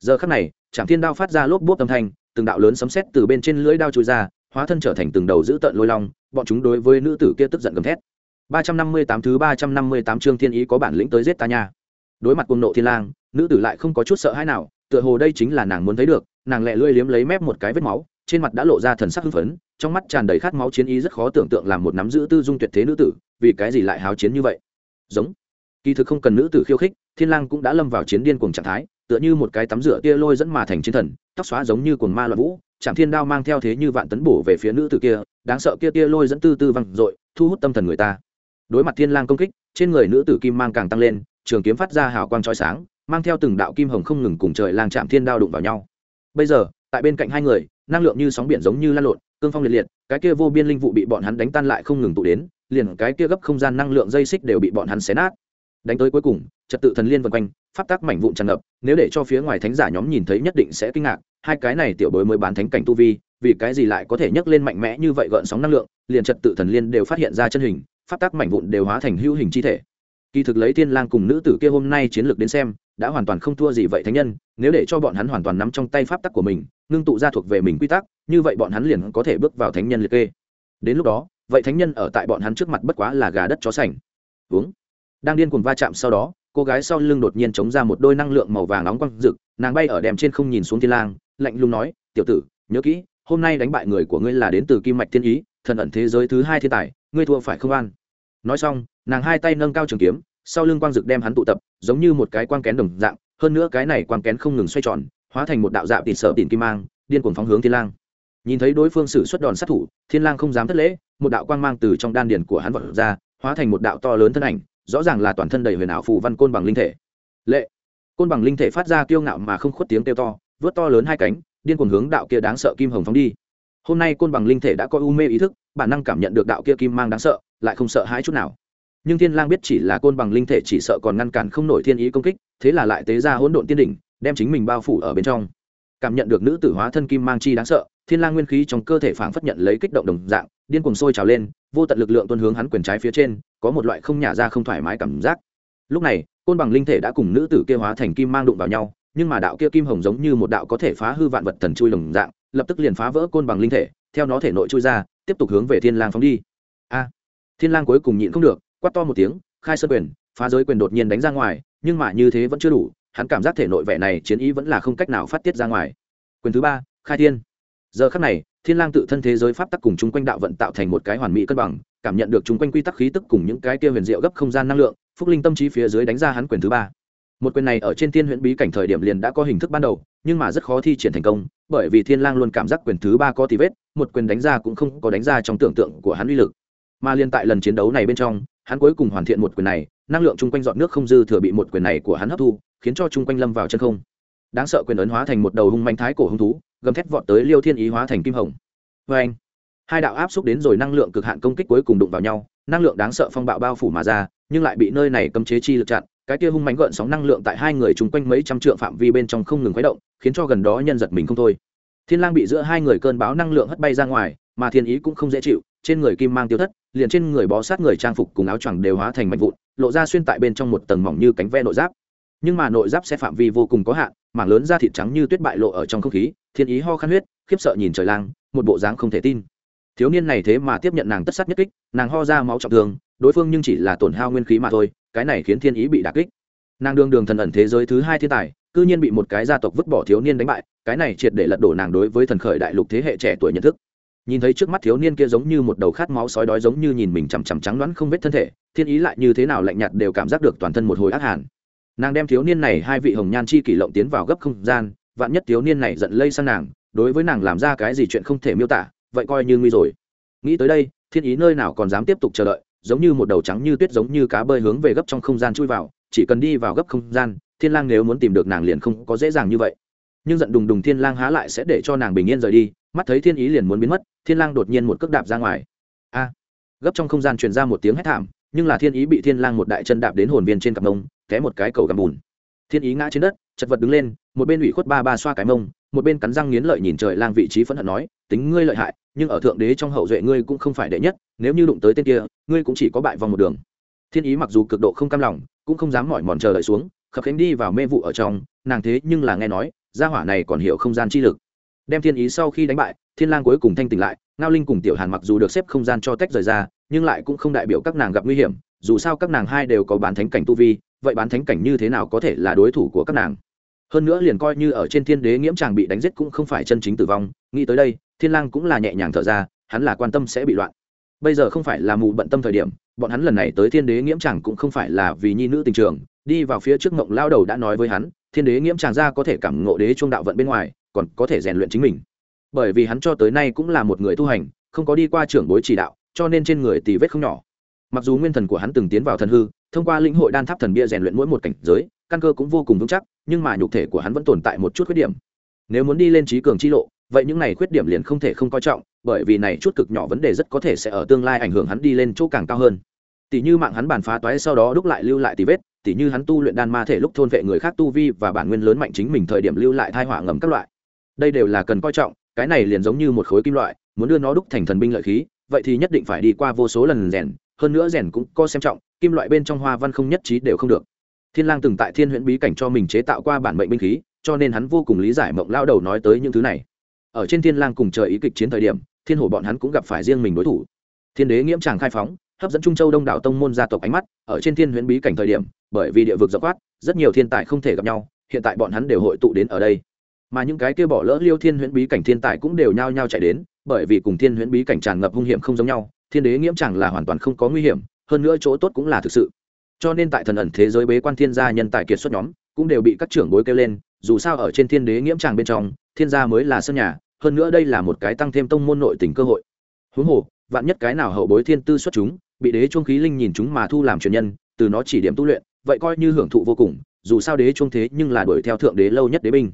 Giờ khắc này trạm thiên đao phát ra lốp bốp âm thanh, từng đạo lớn sấm sét từ bên trên lưỡi đao trôi ra, hóa thân trở thành từng đầu dữ tợn lôi long, bọn chúng đối với nữ tử kia tức giận gầm thét. 358 thứ 358 chương thiên ý có bản lĩnh tới giết ta nha. Đối mặt cuồng nộ thiên lang, nữ tử lại không có chút sợ hãi nào tựa hồ đây chính là nàng muốn thấy được, nàng lẹ lưỡi liếm lấy mép một cái vết máu, trên mặt đã lộ ra thần sắc hưng phấn, trong mắt tràn đầy khát máu chiến ý rất khó tưởng tượng làm một nắm giữ tư dung tuyệt thế nữ tử, vì cái gì lại háo chiến như vậy. Giống. Kỳ thực không cần nữ tử khiêu khích, thiên lang cũng đã lâm vào chiến điên cuồng trạng thái, tựa như một cái tắm rửa tia lôi dẫn mà thành chiến thần, tóc xóa giống như cuồng ma loạn vũ chạm thiên đao mang theo thế như vạn tấn bổ về phía nữ tử kia, đáng sợ kia tia lôi dẫn tư tư văng dội, thu hút tâm thần người ta. Đối mặt thiên lang công kích, trên người nữ tử kim mang càng tăng lên, trường kiếm phát ra hào quang chói sáng mang theo từng đạo kim hồng không ngừng cùng trời lang chạm thiên đao đụng vào nhau. Bây giờ, tại bên cạnh hai người, năng lượng như sóng biển giống như lan lộn, cương phong liệt liệt, cái kia vô biên linh vụ bị bọn hắn đánh tan lại không ngừng tụ đến, liền cái kia gấp không gian năng lượng dây xích đều bị bọn hắn xé nát. Đánh tới cuối cùng, trật tự thần liên vân quanh, pháp tắc mảnh vụn tràn ngập, nếu để cho phía ngoài thánh giả nhóm nhìn thấy nhất định sẽ kinh ngạc, hai cái này tiểu bối mới bán thánh cảnh tu vi, vì cái gì lại có thể nhấc lên mạnh mẽ như vậy gợn sóng năng lượng, liền trật tự thần liên đều phát hiện ra chân hình, pháp tắc mảnh vụn đều hóa thành hữu hình chi thể. Kỳ thực lấy tiên lang cùng nữ tử kia hôm nay chiến lược đến xem đã hoàn toàn không thua gì vậy thánh nhân, nếu để cho bọn hắn hoàn toàn nắm trong tay pháp tắc của mình, ngưng tụ ra thuộc về mình quy tắc, như vậy bọn hắn liền có thể bước vào thánh nhân liệt kê. Đến lúc đó, vậy thánh nhân ở tại bọn hắn trước mặt bất quá là gà đất chó sành. Uống. Đang điên cuồng va chạm sau đó, cô gái sau lưng đột nhiên chống ra một đôi năng lượng màu vàng nóng quăng rực, nàng bay ở đèm trên không nhìn xuống thiên lang, lạnh lùng nói, tiểu tử, nhớ kỹ, hôm nay đánh bại người của ngươi là đến từ kim mạch thiên ý, thần ẩn thế giới thứ hai thiên tài, ngươi thua phải không an? Nói xong, nàng hai tay nâng cao trường kiếm sau lưng quang dực đem hắn tụ tập, giống như một cái quang kén đồng dạng, hơn nữa cái này quang kén không ngừng xoay tròn, hóa thành một đạo dạo tịt sợ tịt kim mang, điên cuồng phóng hướng thiên lang. Nhìn thấy đối phương sử xuất đòn sát thủ, thiên lang không dám thất lễ, một đạo quang mang từ trong đan điển của hắn vọt ra, hóa thành một đạo to lớn thân ảnh, rõ ràng là toàn thân đầy huyền ảo phù văn côn bằng linh thể. Lệ! Côn bằng linh thể phát ra kiêu ngạo mà không khuất tiếng kêu to, vớt to lớn hai cánh, điên cuồng hướng đạo kia đáng sợ kim hồng phóng đi. Hôm nay côn bằng linh thể đã có u mê ý thức, bản năng cảm nhận được đạo kia kim mang đáng sợ, lại không sợ hãi chút nào nhưng thiên lang biết chỉ là côn bằng linh thể chỉ sợ còn ngăn cản không nổi thiên ý công kích, thế là lại tế ra hỗn độn tiên đỉnh, đem chính mình bao phủ ở bên trong. Cảm nhận được nữ tử hóa thân kim mang chi đáng sợ, thiên lang nguyên khí trong cơ thể phảng phất nhận lấy kích động đồng dạng, điên cuồng sôi trào lên, vô tận lực lượng tuôn hướng hắn quyền trái phía trên, có một loại không nhả ra không thoải mái cảm giác. Lúc này, côn bằng linh thể đã cùng nữ tử kia hóa thành kim mang đụng vào nhau, nhưng mà đạo kia kim hồng giống như một đạo có thể phá hư vạn vật thần chui đồng dạng, lập tức liền phá vỡ côn bằng linh thể, theo nó thể nội chui ra, tiếp tục hướng về thiên lang phóng đi. A, thiên lang cuối cùng nhịn không được quát to một tiếng, khai sơn quyền, phá giới quyền đột nhiên đánh ra ngoài, nhưng mà như thế vẫn chưa đủ, hắn cảm giác thể nội vẻ này chiến ý vẫn là không cách nào phát tiết ra ngoài. Quyền thứ ba, khai thiên. Giờ khắc này, thiên lang tự thân thế giới pháp tắc cùng chung quanh đạo vận tạo thành một cái hoàn mỹ cân bằng, cảm nhận được chung quanh quy tắc khí tức cùng những cái kia huyền diệu gấp không gian năng lượng, phúc linh tâm trí phía dưới đánh ra hắn quyền thứ ba. Một quyền này ở trên thiên huyễn bí cảnh thời điểm liền đã có hình thức ban đầu, nhưng mà rất khó thi triển thành công, bởi vì thiên lang luôn cảm giác quyền thứ ba có tí vết, một quyền đánh ra cũng không có đánh ra trong tưởng tượng của hắn uy lực mà liên tại lần chiến đấu này bên trong, hắn cuối cùng hoàn thiện một quyền này, năng lượng chung quanh dọn nước không dư thừa bị một quyền này của hắn hấp thu, khiến cho chung quanh lâm vào chân không. Đáng sợ quyền ấn hóa thành một đầu hung manh thái cổ hung thú, gầm thét vọt tới liêu thiên ý hóa thành kim hồng. Vê anh hai đạo áp xúc đến rồi năng lượng cực hạn công kích cuối cùng đụng vào nhau, năng lượng đáng sợ phong bạo bao phủ mà ra, nhưng lại bị nơi này cấm chế chi lực chặn, cái kia hung mánh gợn sóng năng lượng tại hai người chung quanh mấy trăm trượng phạm vi bên trong không ngừng khuấy động, khiến cho gần đó nhân giật mình không thôi. Thiên lang bị giữa hai người cơn báo năng lượng hất bay ra ngoài, mà thiên ý cũng không dễ chịu, trên người kim mang tiêu thất liền trên người bó sát người trang phục cùng áo choàng đều hóa thành mảnh vụn, lộ ra xuyên tại bên trong một tầng mỏng như cánh ve nội giáp. Nhưng mà nội giáp sẽ phạm vi vô cùng có hạn, mảng lớn da thịt trắng như tuyết bại lộ ở trong không khí, thiên ý ho khăn huyết, khiếp sợ nhìn trời lang, một bộ dáng không thể tin. Thiếu niên này thế mà tiếp nhận nàng tất sát nhất kích, nàng ho ra máu trọng thương, đối phương nhưng chỉ là tổn hao nguyên khí mà thôi, cái này khiến thiên ý bị đả kích. Nàng đương đường thần ẩn thế giới thứ hai thiên tài, cư nhiên bị một cái gia tộc vứt bỏ thiếu niên đánh bại, cái này triệt để lật đổ nàng đối với thần khởi đại lục thế hệ trẻ tuổi nhận thức nhìn thấy trước mắt thiếu niên kia giống như một đầu khát máu sói đói giống như nhìn mình chằm chằm trắng đoán không vết thân thể, thiên ý lại như thế nào lạnh nhạt đều cảm giác được toàn thân một hồi ác hàn. Nàng đem thiếu niên này hai vị hồng nhan chi kỷ lộng tiến vào gấp không gian, vạn nhất thiếu niên này giận lây sang nàng, đối với nàng làm ra cái gì chuyện không thể miêu tả, vậy coi như nguy rồi. Nghĩ tới đây, thiên ý nơi nào còn dám tiếp tục chờ đợi, giống như một đầu trắng như tuyết giống như cá bơi hướng về gấp trong không gian chui vào, chỉ cần đi vào gấp không gian, thiên lang nếu muốn tìm được nàng liền không có dễ dàng như vậy. Nhưng giận đùng đùng thiên lang há lại sẽ để cho nàng bình yên rời đi mắt thấy thiên ý liền muốn biến mất, thiên lang đột nhiên một cước đạp ra ngoài. A! Gấp trong không gian truyền ra một tiếng hét thảm, nhưng là thiên ý bị thiên lang một đại chân đạp đến hồn viên trên cặp mông, té một cái cầu gầm bùn. Thiên ý ngã trên đất, chật vật đứng lên, một bên ủy khuất ba ba xoa cái mông, một bên cắn răng nghiến lợi nhìn trời lang vị trí phẫn hận nói, tính ngươi lợi hại, nhưng ở thượng đế trong hậu duệ ngươi cũng không phải đệ nhất, nếu như đụng tới tên kia, ngươi cũng chỉ có bại vòng một đường. Thiên ý mặc dù cực độ không cam lòng, cũng không dám mỏi mòn chờ đợi xuống, khập khánh đi vào mê vụ ở trong, nàng thế nhưng là nghe nói, gia hỏa này còn hiểu không gian chi lực đem thiên ý sau khi đánh bại, thiên lang cuối cùng thanh tỉnh lại, ngao linh cùng tiểu hàn mặc dù được xếp không gian cho tách rời ra, nhưng lại cũng không đại biểu các nàng gặp nguy hiểm, dù sao các nàng hai đều có bán thánh cảnh tu vi, vậy bán thánh cảnh như thế nào có thể là đối thủ của các nàng? Hơn nữa liền coi như ở trên thiên đế nghiễm chàng bị đánh giết cũng không phải chân chính tử vong, nghĩ tới đây, thiên lang cũng là nhẹ nhàng thở ra, hắn là quan tâm sẽ bị loạn. Bây giờ không phải là mù bận tâm thời điểm, bọn hắn lần này tới thiên đế nghiễm chàng cũng không phải là vì nhi nữ tình trường, đi vào phía trước ngộng lao đầu đã nói với hắn, thiên đế nghiễm chàng ra có thể cảm ngộ đế trung đạo vận bên ngoài còn có thể rèn luyện chính mình. Bởi vì hắn cho tới nay cũng là một người tu hành, không có đi qua trưởng bối chỉ đạo, cho nên trên người tì vết không nhỏ. Mặc dù nguyên thần của hắn từng tiến vào thần hư, thông qua lĩnh hội đan tháp thần bia rèn luyện mỗi một cảnh giới, căn cơ cũng vô cùng vững chắc, nhưng mà nhục thể của hắn vẫn tồn tại một chút khuyết điểm. Nếu muốn đi lên trí cường chi lộ, vậy những này khuyết điểm liền không thể không coi trọng, bởi vì này chút cực nhỏ vấn đề rất có thể sẽ ở tương lai ảnh hưởng hắn đi lên chỗ càng cao hơn. Tỷ như mạng hắn bàn phá toái sau đó đúc lại lưu lại tỷ vết, tỷ như hắn tu luyện đan ma thể lúc thôn vệ người khác tu vi và bản nguyên lớn mạnh chính mình thời điểm lưu lại thai họa ngầm các loại đây đều là cần coi trọng, cái này liền giống như một khối kim loại, muốn đưa nó đúc thành thần binh lợi khí, vậy thì nhất định phải đi qua vô số lần rèn, hơn nữa rèn cũng có xem trọng, kim loại bên trong hoa văn không nhất trí đều không được. Thiên lang từng tại thiên huyễn bí cảnh cho mình chế tạo qua bản mệnh binh khí, cho nên hắn vô cùng lý giải mộng lao đầu nói tới những thứ này. Ở trên thiên lang cùng trời ý kịch chiến thời điểm, thiên hổ bọn hắn cũng gặp phải riêng mình đối thủ. Thiên đế nghiễm tràng khai phóng, hấp dẫn trung châu đông đảo tông môn gia tộc ánh mắt, ở trên thiên huyễn bí cảnh thời điểm, bởi vì địa vực rộng quát rất nhiều thiên tài không thể gặp nhau, hiện tại bọn hắn đều hội tụ đến ở đây mà những cái kia bỏ lỡ liêu thiên huyễn bí cảnh thiên tài cũng đều nhao nhao chạy đến, bởi vì cùng thiên huyễn bí cảnh tràn ngập hung hiểm không giống nhau, thiên đế nghiễm chẳng là hoàn toàn không có nguy hiểm, hơn nữa chỗ tốt cũng là thực sự. Cho nên tại thần ẩn thế giới bế quan thiên gia nhân tài kiệt xuất nhóm, cũng đều bị các trưởng bối kêu lên, dù sao ở trên thiên đế nghiễm tràng bên trong, thiên gia mới là sân nhà, hơn nữa đây là một cái tăng thêm tông môn nội tình cơ hội. Huống hồ, vạn nhất cái nào hậu bối thiên tư xuất chúng, bị đế chuông khí linh nhìn chúng mà thu làm truyền nhân, từ nó chỉ điểm tu luyện, vậy coi như hưởng thụ vô cùng, dù sao đế chuông thế nhưng là đuổi theo thượng đế lâu nhất đế binh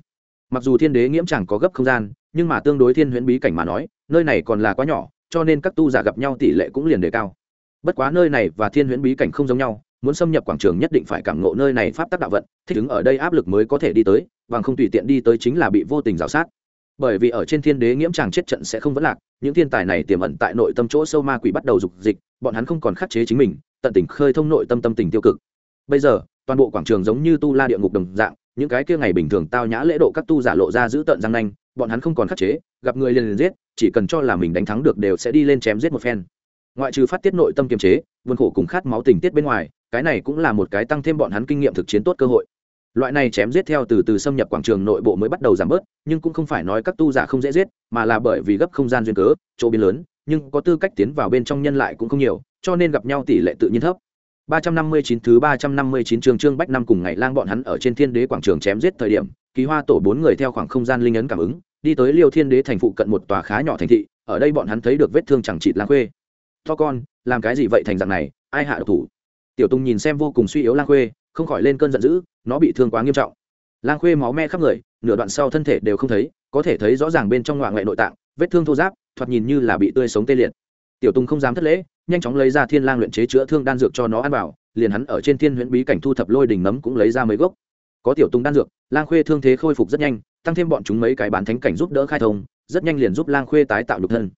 mặc dù thiên đế nghiễm chẳng có gấp không gian, nhưng mà tương đối thiên huyễn bí cảnh mà nói, nơi này còn là quá nhỏ, cho nên các tu giả gặp nhau tỷ lệ cũng liền đề cao. Bất quá nơi này và thiên huyễn bí cảnh không giống nhau, muốn xâm nhập quảng trường nhất định phải cảm ngộ nơi này pháp tắc đạo vận, thích ứng ở đây áp lực mới có thể đi tới và không tùy tiện đi tới chính là bị vô tình rào sát. Bởi vì ở trên thiên đế nghiễm tràng chết trận sẽ không vấn lạc, những thiên tài này tiềm ẩn tại nội tâm chỗ sâu ma quỷ bắt đầu dục dịch, bọn hắn không còn khắc chế chính mình, tận tình khơi thông nội tâm tâm tình tiêu cực. Bây giờ, toàn bộ quảng trường giống như tu la địa ngục đồng dạng những cái kia ngày bình thường tao nhã lễ độ các tu giả lộ ra giữ tận răng nanh, bọn hắn không còn khắc chế, gặp người liền liền giết, chỉ cần cho là mình đánh thắng được đều sẽ đi lên chém giết một phen. Ngoại trừ phát tiết nội tâm kiềm chế vươn khổ cùng khát máu tình tiết bên ngoài, cái này cũng là một cái tăng thêm bọn hắn kinh nghiệm thực chiến tốt cơ hội. Loại này chém giết theo từ từ xâm nhập quảng trường nội bộ mới bắt đầu giảm bớt, nhưng cũng không phải nói các tu giả không dễ giết, mà là bởi vì gấp không gian duyên cớ, chỗ biến lớn, nhưng có tư cách tiến vào bên trong nhân lại cũng không nhiều, cho nên gặp nhau tỷ lệ tự nhiên thấp. 359 thứ 359 trường trương bách năm cùng ngày lang bọn hắn ở trên thiên đế quảng trường chém giết thời điểm ký hoa tổ bốn người theo khoảng không gian linh ấn cảm ứng, đi tới liêu thiên đế thành phụ cận một tòa khá nhỏ thành thị, ở đây bọn hắn thấy được vết thương chẳng chịt lang khuê. To con, làm cái gì vậy thành dạng này, ai hạ độc thủ? Tiểu tung nhìn xem vô cùng suy yếu lang khuê, không khỏi lên cơn giận dữ, nó bị thương quá nghiêm trọng. Lang khuê máu me khắp người, nửa đoạn sau thân thể đều không thấy, có thể thấy rõ ràng bên trong ngoại ngoại nội tạng, vết thương thô giáp thoạt nhìn như là bị tươi sống tê liệt. Tiểu tung không dám thất lễ nhanh chóng lấy ra thiên lang luyện chế chữa thương đan dược cho nó ăn vào, liền hắn ở trên thiên huyễn bí cảnh thu thập lôi đình nấm cũng lấy ra mấy gốc. Có tiểu tùng đan dược, lang khuê thương thế khôi phục rất nhanh, tăng thêm bọn chúng mấy cái bán thánh cảnh giúp đỡ khai thông, rất nhanh liền giúp lang khuê tái tạo nhục thân.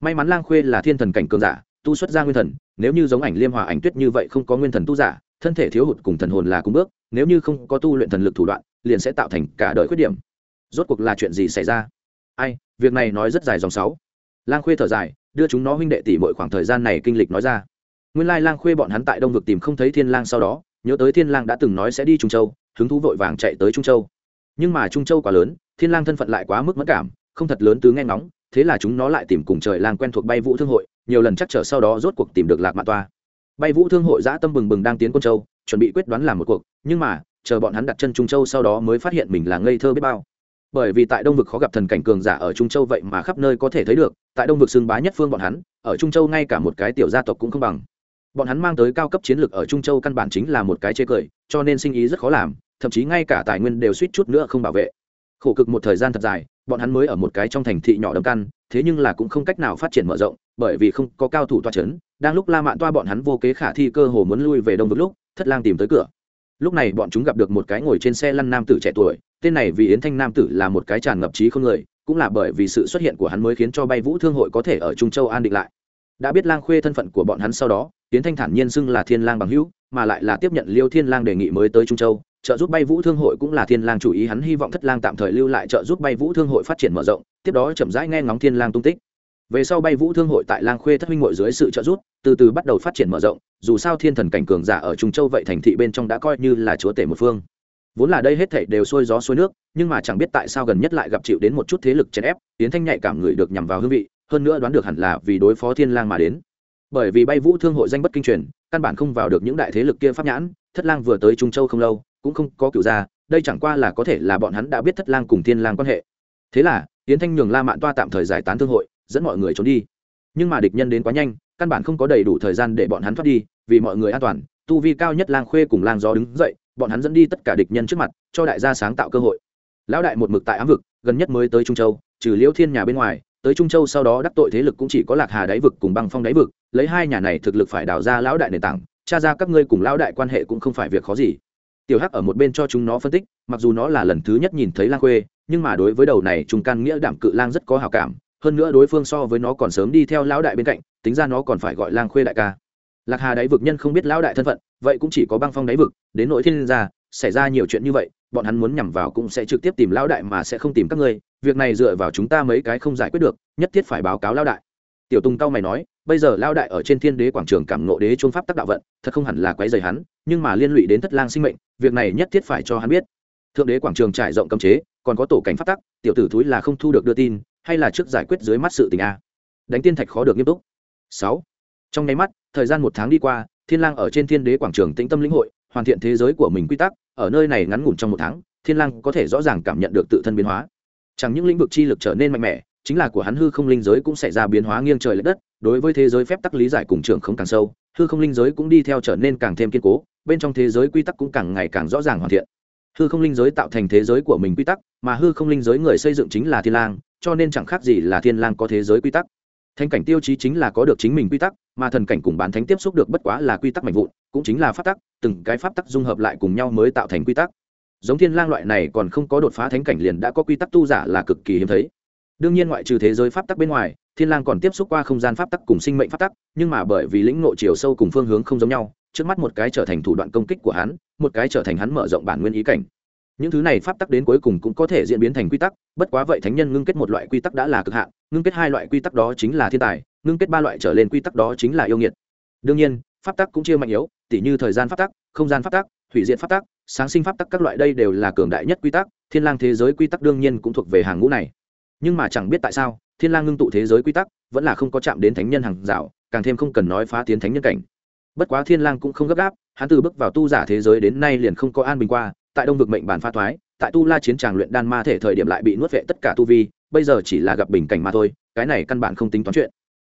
May mắn lang khuê là thiên thần cảnh cường giả, tu xuất ra nguyên thần, nếu như giống ảnh liêm hòa ảnh tuyết như vậy không có nguyên thần tu giả, thân thể thiếu hụt cùng thần hồn là cùng bước, nếu như không có tu luyện thần lực thủ đoạn, liền sẽ tạo thành cả đời khuyết điểm. Rốt cuộc là chuyện gì xảy ra? Ai, việc này nói rất dài dòng sáu. Lang khuê thở dài đưa chúng nó huynh đệ tỷ mỗi khoảng thời gian này kinh lịch nói ra. Nguyên lai lang khuê bọn hắn tại đông vực tìm không thấy thiên lang sau đó, nhớ tới thiên lang đã từng nói sẽ đi trung châu, hứng thú vội vàng chạy tới trung châu. Nhưng mà trung châu quá lớn, thiên lang thân phận lại quá mức mất cảm, không thật lớn tứ nghe ngóng, thế là chúng nó lại tìm cùng trời lang quen thuộc bay vũ thương hội, nhiều lần chắc trở sau đó rốt cuộc tìm được lạc mạn toa. Bay vũ thương hội giã tâm bừng bừng đang tiến quân châu, chuẩn bị quyết đoán làm một cuộc, nhưng mà, chờ bọn hắn đặt chân trung châu sau đó mới phát hiện mình là ngây thơ biết bao bởi vì tại đông vực khó gặp thần cảnh cường giả ở trung châu vậy mà khắp nơi có thể thấy được, tại đông vực xưng bá nhất phương bọn hắn, ở trung châu ngay cả một cái tiểu gia tộc cũng không bằng. Bọn hắn mang tới cao cấp chiến lược ở trung châu căn bản chính là một cái chê cười, cho nên sinh ý rất khó làm, thậm chí ngay cả tài nguyên đều suýt chút nữa không bảo vệ. Khổ cực một thời gian thật dài, bọn hắn mới ở một cái trong thành thị nhỏ đầm căn, thế nhưng là cũng không cách nào phát triển mở rộng, bởi vì không có cao thủ toa c h ấ n đang lúc la mạn toa bọn hắn vô kế khả thi cơ hồ muốn lui về đông vực lúc, thất lang tìm tới cửa lúc này bọn chúng gặp được một cái ngồi trên xe lăn nam tử trẻ tuổi, tên này vì yến thanh nam tử là một cái tràn ngập trí không người, cũng là bởi vì sự xuất hiện của hắn mới khiến cho bay vũ thương hội có thể ở trung châu an định lại. Đã biết lang khuê thân phận của bọn hắn sau đó, yến thanh thản nhiên xưng là thiên lang bằng hữu, mà lại là tiếp nhận liêu thiên lang đề nghị mới tới trung châu, trợ giúp bay vũ thương hội cũng là thiên lang chủ ý, hắn hy vọng thất lang tạm thời lưu lại trợ giúp bay vũ thương hội phát triển mở rộng, tiếp đó chậm rãi nghe ngóng thiên lang tung tích về sau bay vũ thương hội tại lang khuê thất huynh hội dưới sự trợ giúp, từ từ bắt đầu phát triển mở rộng, dù sao thiên thần cảnh cường giả ở trung châu vậy thành thị bên trong đã coi như là chúa tể một phương. Vốn là đây hết thảy đều xuôi gió xuôi nước, nhưng mà chẳng biết tại sao gần nhất lại gặp chịu đến một chút thế lực chèn ép tiến thanh nhạy cảm người được nhằm vào hương vị, hơn nữa đoán được hẳn là vì đối phó thiên lang mà đến. Bởi vì bay vũ thương hội danh bất kinh truyền, căn bản không vào được những đại thế lực kia pháp nhãn, thất lang vừa tới trung châu không lâu, cũng không có cựu gia đây chẳng qua là có thể là bọn hắn đã biết thất lang cùng thiên lang quan hệ. Thế là tiến thanh nhường la mạn toa tạm thời giải tán thương hội dẫn mọi người trốn đi. Nhưng mà địch nhân đến quá nhanh, căn bản không có đầy đủ thời gian để bọn hắn thoát đi, vì mọi người an toàn, tu vi cao nhất lang khuê cùng lang gió đứng dậy, bọn hắn dẫn đi tất cả địch nhân trước mặt, cho đại gia sáng tạo cơ hội. Lão đại một mực tại ám vực, gần nhất mới tới trung châu, trừ liễu thiên nhà bên ngoài, tới trung châu sau đó đắc tội thế lực cũng chỉ có lạc hà đáy vực cùng băng phong đáy vực, lấy hai nhà này thực lực phải đào ra lão đại nền tảng, tra ra các ngươi cùng lão đại quan hệ cũng không phải việc khó gì. Tiểu hắc ở một bên cho chúng nó phân tích, mặc dù nó là lần thứ nhất nhìn thấy lang khuê, nhưng mà đối với đầu này trung can nghĩa đảm cự lang rất có hào cảm hơn nữa đối phương so với nó còn sớm đi theo lão đại bên cạnh, tính ra nó còn phải gọi lang khuê đại ca. Lạc hà đáy vực nhân không biết lão đại thân phận, vậy cũng chỉ có băng phong đáy vực, đến nỗi thiên gia, xảy ra nhiều chuyện như vậy, bọn hắn muốn nhằm vào cũng sẽ trực tiếp tìm lão đại mà sẽ không tìm các ngươi, việc này dựa vào chúng ta mấy cái không giải quyết được, nhất thiết phải báo cáo lão đại. Tiểu tùng cao mày nói, bây giờ lão đại ở trên thiên đế quảng trường cảm nộ đế trung pháp tác đạo vận, thật không hẳn là quấy rầy hắn, nhưng mà liên lụy đến thất lang sinh mệnh, việc này nhất thiết phải cho hắn biết. Thượng đế quảng trường trải rộng cấm chế, còn có tổ cảnh pháp tắc, tiểu tử thúi là không thu được đưa tin hay là trước giải quyết dưới mắt sự tình a? Đánh tiên thạch khó được nghiêm túc. Sáu. Trong nháy mắt, thời gian một tháng đi qua, thiên lang ở trên thiên đế quảng trường tĩnh tâm lĩnh hội, hoàn thiện thế giới của mình quy tắc, ở nơi này ngắn ngủn trong một tháng, thiên lang có thể rõ ràng cảm nhận được tự thân biến hóa. Chẳng những lĩnh vực chi lực trở nên mạnh mẽ, chính là của hắn hư không linh giới cũng xảy ra biến hóa nghiêng trời lệch đất, đối với thế giới phép tắc lý giải cùng trường không càng sâu, hư không linh giới cũng đi theo trở nên càng thêm kiên cố, bên trong thế giới quy tắc cũng càng ngày càng rõ ràng hoàn thiện. Hư không linh giới tạo thành thế giới của mình quy tắc, mà hư không linh giới người xây dựng chính là thiên lang cho nên chẳng khác gì là thiên lang có thế giới quy tắc. Thánh cảnh tiêu chí chính là có được chính mình quy tắc, mà thần cảnh cùng bán thánh tiếp xúc được bất quá là quy tắc mạnh vụn, cũng chính là pháp tắc, từng cái pháp tắc dung hợp lại cùng nhau mới tạo thành quy tắc. Giống thiên lang loại này còn không có đột phá thánh cảnh liền đã có quy tắc tu giả là cực kỳ hiếm thấy. Đương nhiên ngoại trừ thế giới pháp tắc bên ngoài, thiên lang còn tiếp xúc qua không gian pháp tắc cùng sinh mệnh pháp tắc, nhưng mà bởi vì lĩnh ngộ chiều sâu cùng phương hướng không giống nhau, trước mắt một cái trở thành thủ đoạn công kích của hắn, một cái trở thành hắn mở rộng bản nguyên ý cảnh những thứ này pháp tắc đến cuối cùng cũng có thể diễn biến thành quy tắc, bất quá vậy thánh nhân ngưng kết một loại quy tắc đã là cực hạn, ngưng kết hai loại quy tắc đó chính là thiên tài, ngưng kết ba loại trở lên quy tắc đó chính là yêu nghiệt. Đương nhiên, pháp tắc cũng chia mạnh yếu, tỉ như thời gian pháp tắc, không gian pháp tắc, hủy diện pháp tắc, sáng sinh pháp tắc các loại đây đều là cường đại nhất quy tắc, thiên lang thế giới quy tắc đương nhiên cũng thuộc về hàng ngũ này. Nhưng mà chẳng biết tại sao, thiên lang ngưng tụ thế giới quy tắc vẫn là không có chạm đến thánh nhân hàng rào, càng thêm không cần nói phá tiến thánh nhân cảnh. Bất quá thiên lang cũng không gấp gáp, hắn từ bước vào tu giả thế giới đến nay liền không có an bình qua tại đông vực mệnh bản pha thoái, tại tu la chiến tràng luyện đan ma thể thời điểm lại bị nuốt vệ tất cả tu vi, bây giờ chỉ là gặp bình cảnh mà thôi, cái này căn bản không tính toán chuyện.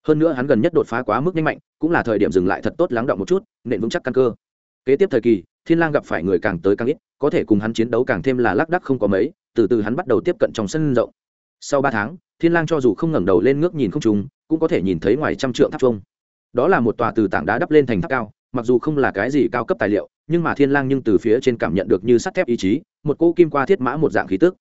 Hơn nữa hắn gần nhất đột phá quá mức nhanh mạnh, cũng là thời điểm dừng lại thật tốt lắng động một chút nện vững chắc căn cơ. Kế tiếp thời kỳ, thiên lang gặp phải người càng tới càng ít, có thể cùng hắn chiến đấu càng thêm là lác đắc không có mấy, từ từ hắn bắt đầu tiếp cận trong sân rộng. Sau ba tháng, thiên lang cho dù không ngẩng đầu lên ngước nhìn không trùng cũng có thể nhìn thấy ngoài trăm trượng tháp trung đó là một tòa từ tảng đá đắp lên thành tháp cao mặc dù không là cái gì cao cấp tài liệu, nhưng mà thiên lang nhưng từ phía trên cảm nhận được như sắt thép ý chí, một cỗ kim qua thiết mã một dạng khí tức.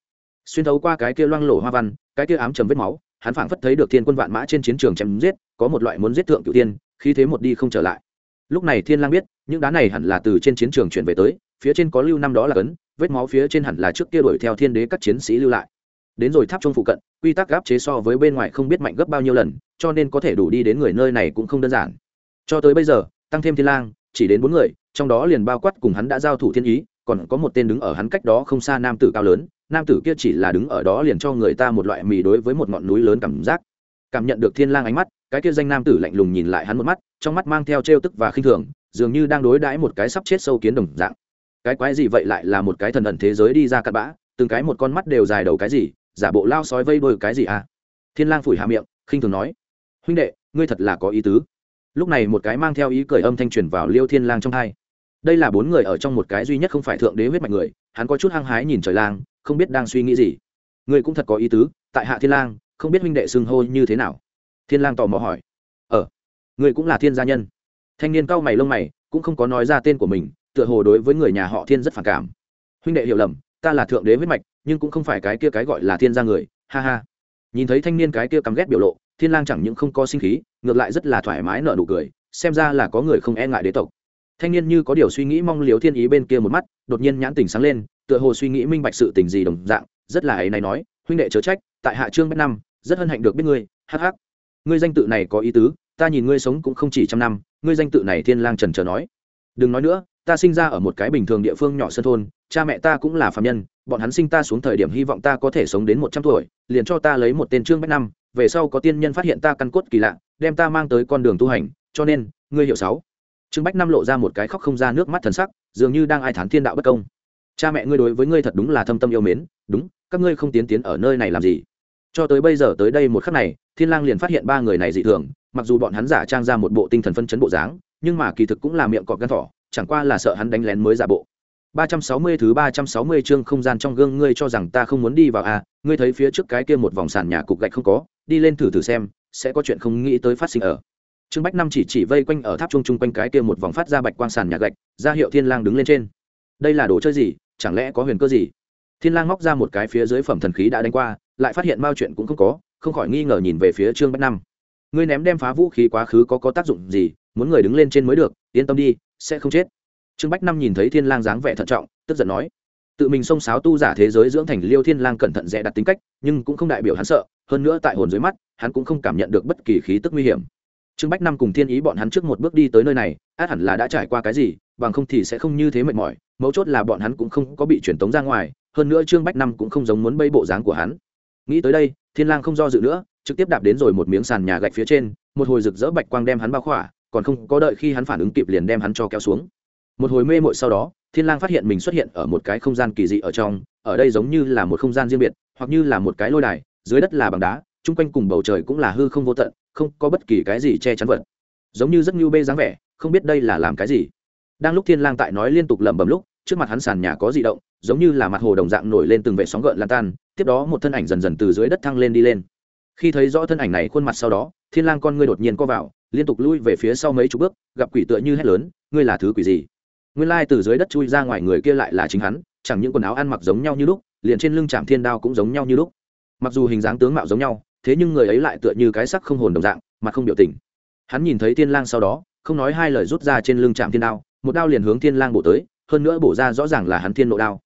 Xuyên thấu qua cái kia loang lổ hoa văn, cái kia ám trầm vết máu, hắn phảng phất thấy được thiên quân vạn mã trên chiến trường chém giết, có một loại muốn giết thượng cửu tiên khí thế một đi không trở lại. Lúc này thiên lang biết, những đá này hẳn là từ trên chiến trường chuyển về tới, phía trên có lưu năm đó là cấn, vết máu phía trên hẳn là trước kia đuổi theo thiên đế các chiến sĩ lưu lại. Đến rồi tháp trung phụ cận, quy tắc gáp chế so với bên ngoài không biết mạnh gấp bao nhiêu lần, cho nên có thể đủ đi đến người nơi này cũng không đơn giản. Cho tới bây giờ tăng thêm thiên lang, chỉ đến bốn người, trong đó liền bao quát cùng hắn đã giao thủ thiên ý, còn có một tên đứng ở hắn cách đó không xa nam tử cao lớn, nam tử kia chỉ là đứng ở đó liền cho người ta một loại mì đối với một ngọn núi lớn cảm giác. Cảm nhận được thiên lang ánh mắt, cái kia danh nam tử lạnh lùng nhìn lại hắn một mắt, trong mắt mang theo trêu tức và khinh thường, dường như đang đối đãi một cái sắp chết sâu kiến đồng dạng. Cái quái gì vậy lại là một cái thần ẩn thế giới đi ra cặn bã, từng cái một con mắt đều dài đầu cái gì, giả bộ lao sói vây đôi cái gì à? Thiên lang phủi hạ miệng, khinh thường nói, huynh đệ, ngươi thật là có ý tứ lúc này một cái mang theo ý cười âm thanh truyền vào liêu thiên lang trong hai. Đây là bốn người ở trong một cái duy nhất không phải thượng đế huyết mạch người, hắn có chút hăng hái nhìn trời lang, không biết đang suy nghĩ gì. Người cũng thật có ý tứ, tại hạ thiên lang, không biết huynh đệ xưng hô như thế nào. Thiên lang tò mò hỏi. Ờ người cũng là thiên gia nhân. Thanh niên cao mày lông mày, cũng không có nói ra tên của mình, tựa hồ đối với người nhà họ thiên rất phản cảm. Huynh đệ hiểu lầm, ta là thượng đế huyết mạch, nhưng cũng không phải cái kia cái gọi là thiên gia người, ha ha. Nhìn thấy thanh niên cái kia căm ghét biểu lộ thiên lang chẳng những không có sinh khí, ngược lại rất là thoải mái nở nụ cười, xem ra là có người không e ngại đế tộc. Thanh niên như có điều suy nghĩ mong liếu thiên ý bên kia một mắt, đột nhiên nhãn tình sáng lên, tựa hồ suy nghĩ minh bạch sự tình gì đồng dạng, rất là ấy này nói, huynh đệ chớ trách, tại hạ trương bách năm, rất hân hạnh được biết ngươi, hắc hắc. Ngươi danh tự này có ý tứ, ta nhìn ngươi sống cũng không chỉ trăm năm, ngươi danh tự này thiên lang trần chờ nói. Đừng nói nữa, ta sinh ra ở một cái bình thường địa phương nhỏ sơn thôn, cha mẹ ta cũng là phạm nhân, bọn hắn sinh ta xuống thời điểm hy vọng ta có thể sống đến một trăm tuổi, liền cho ta lấy một tên trương bách năm về sau có tiên nhân phát hiện ta căn cốt kỳ lạ đem ta mang tới con đường tu hành cho nên ngươi hiểu sáu. Trương bách năm lộ ra một cái khóc không ra nước mắt thần sắc dường như đang ai thán thiên đạo bất công. Cha mẹ ngươi đối với ngươi thật đúng là thâm tâm yêu mến đúng các ngươi không tiến tiến ở nơi này làm gì? Cho tới bây giờ tới đây một khắc này thiên lang liền phát hiện ba người này dị thường mặc dù bọn hắn giả trang ra một bộ tinh thần phân chấn bộ dáng nhưng mà kỳ thực cũng là miệng cọp gan thỏ chẳng qua là sợ hắn đánh lén mới giả bộ. 360 thứ 360 chương không gian trong gương ngươi cho rằng ta không muốn đi vào à, ngươi thấy phía trước cái kia một vòng sàn nhà cục gạch không có, đi lên thử thử xem, sẽ có chuyện không nghĩ tới phát sinh ở. Trương Bách Năm chỉ chỉ vây quanh ở tháp trung trung quanh cái kia một vòng phát ra bạch quang sàn nhà gạch, ra hiệu Thiên Lang đứng lên trên. Đây là đồ chơi gì, chẳng lẽ có huyền cơ gì? Thiên Lang móc ra một cái phía dưới phẩm thần khí đã đánh qua, lại phát hiện bao chuyện cũng không có, không khỏi nghi ngờ nhìn về phía Trương Bách Năm. Ngươi ném đem phá vũ khí quá khứ có có tác dụng gì, muốn người đứng lên trên mới được, yên tâm đi, sẽ không chết trương bách năm nhìn thấy thiên lang dáng vẻ thận trọng tức giận nói tự mình xông sáo tu giả thế giới dưỡng thành liêu thiên lang cẩn thận dè đặt tính cách nhưng cũng không đại biểu hắn sợ hơn nữa tại hồn dưới mắt, hắn cũng không cảm nhận được bất kỳ khí tức nguy hiểm. Trương bách năm cùng thiên ý bọn hắn trước một bước đi tới nơi này, át hẳn là đã trải qua cái gì, bằng không thì sẽ không như thế mệt mỏi, mấu chốt là bọn hắn cũng không có bị truyền tống ra ngoài, hơn nữa trương bách năm cũng không giống muốn bây bộ dáng của hắn. Nghĩ tới đây, thiên lang không do dự nữa, trực tiếp đạp đến rồi một miếng sàn nhà gạch phía trên, một hồi rực rỡ bạch quang đem hắn bao khỏa, còn không có đợi khi hắn phản ứng kịp liền đem hắn cho kéo xuống. Một hồi mê mội sau đó, thiên lang phát hiện mình xuất hiện ở một cái không gian kỳ dị ở trong, ở đây giống như là một không gian riêng biệt, hoặc như là một cái lôi đài dưới đất là bằng đá, chung quanh cùng bầu trời cũng là hư không vô tận, không có bất kỳ cái gì che chắn vật. Giống như rất như bê dáng vẻ, không biết đây là làm cái gì. Đang lúc thiên lang tại nói liên tục lẩm bẩm lúc, trước mặt hắn sàn nhà có dị động, giống như là mặt hồ đồng dạng nổi lên từng vệt sóng gợn lan tan, tiếp đó một thân ảnh dần dần từ dưới đất thăng lên đi lên. Khi thấy rõ thân ảnh này khuôn mặt sau đó, thiên lang con ngươi đột nhiên co vào, liên tục lui về phía sau mấy chục bước, gặp quỷ tựa như hét lớn, ngươi là thứ quỷ gì? Nguyên lai từ dưới đất chui ra ngoài người kia lại là chính hắn, chẳng những quần áo ăn mặc giống nhau như lúc, liền trên lưng chạm thiên đao cũng giống nhau như lúc mặc dù hình dáng tướng mạo giống nhau, thế nhưng người ấy lại tựa như cái sắc không hồn đồng dạng mặt không biểu tình. Hắn nhìn thấy thiên lang sau đó, không nói hai lời rút ra trên lưng chạm thiên đao, một đao liền hướng thiên lang bổ tới, hơn nữa bổ ra rõ ràng là hắn thiên nộ đao.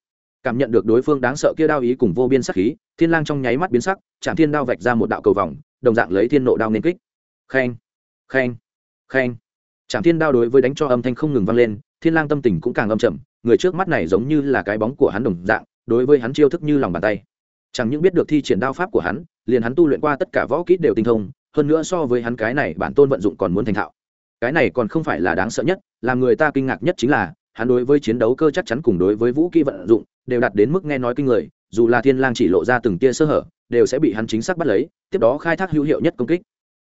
Cảm nhận được đối phương đáng sợ kia đao ý cùng vô biên sắc khí, thiên lang trong nháy mắt biến sắc chạm thiên đao vạch ra một đạo cầu vòng, đồng dạng lấy thiên nộ đao nên kích. Khen khen khen. Chạm thiên đao đối với đánh cho âm thanh không ngừng vang lên, thiên lang tâm tình cũng càng âm trầm, người trước mắt này giống như là cái bóng của hắn đồng dạng, đối với hắn chiêu thức như lòng bàn tay chẳng những biết được thi triển đao pháp của hắn, liền hắn tu luyện qua tất cả võ kỹ đều tinh thông, hơn nữa so với hắn cái này bản tôn vận dụng còn muốn thành thạo. Cái này còn không phải là đáng sợ nhất, làm người ta kinh ngạc nhất chính là, hắn đối với chiến đấu cơ chắc chắn cùng đối với vũ kỹ vận dụng, đều đạt đến mức nghe nói kinh người, dù là thiên lang chỉ lộ ra từng tia sơ hở, đều sẽ bị hắn chính xác bắt lấy, tiếp đó khai thác hữu hiệu nhất công kích.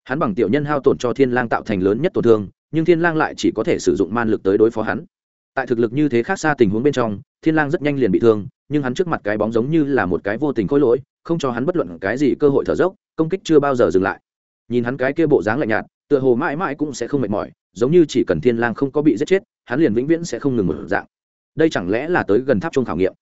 Hắn bằng tiểu nhân hao tổn cho thiên lang tạo thành lớn nhất tổn thương, nhưng thiên lang lại chỉ có thể sử dụng man lực tới đối phó hắn. Tại thực lực như thế khác xa tình huống bên trong, thiên lang rất nhanh liền bị thương nhưng hắn trước mặt cái bóng giống như là một cái vô tình khối lỗi, không cho hắn bất luận cái gì cơ hội thở dốc, công kích chưa bao giờ dừng lại. Nhìn hắn cái kia bộ dáng lạnh nhạt, tựa hồ mãi mãi cũng sẽ không mệt mỏi, giống như chỉ cần thiên lang không có bị giết chết, hắn liền vĩnh viễn sẽ không ngừng một dạng. Đây chẳng lẽ là tới gần tháp trung khảo nghiệm?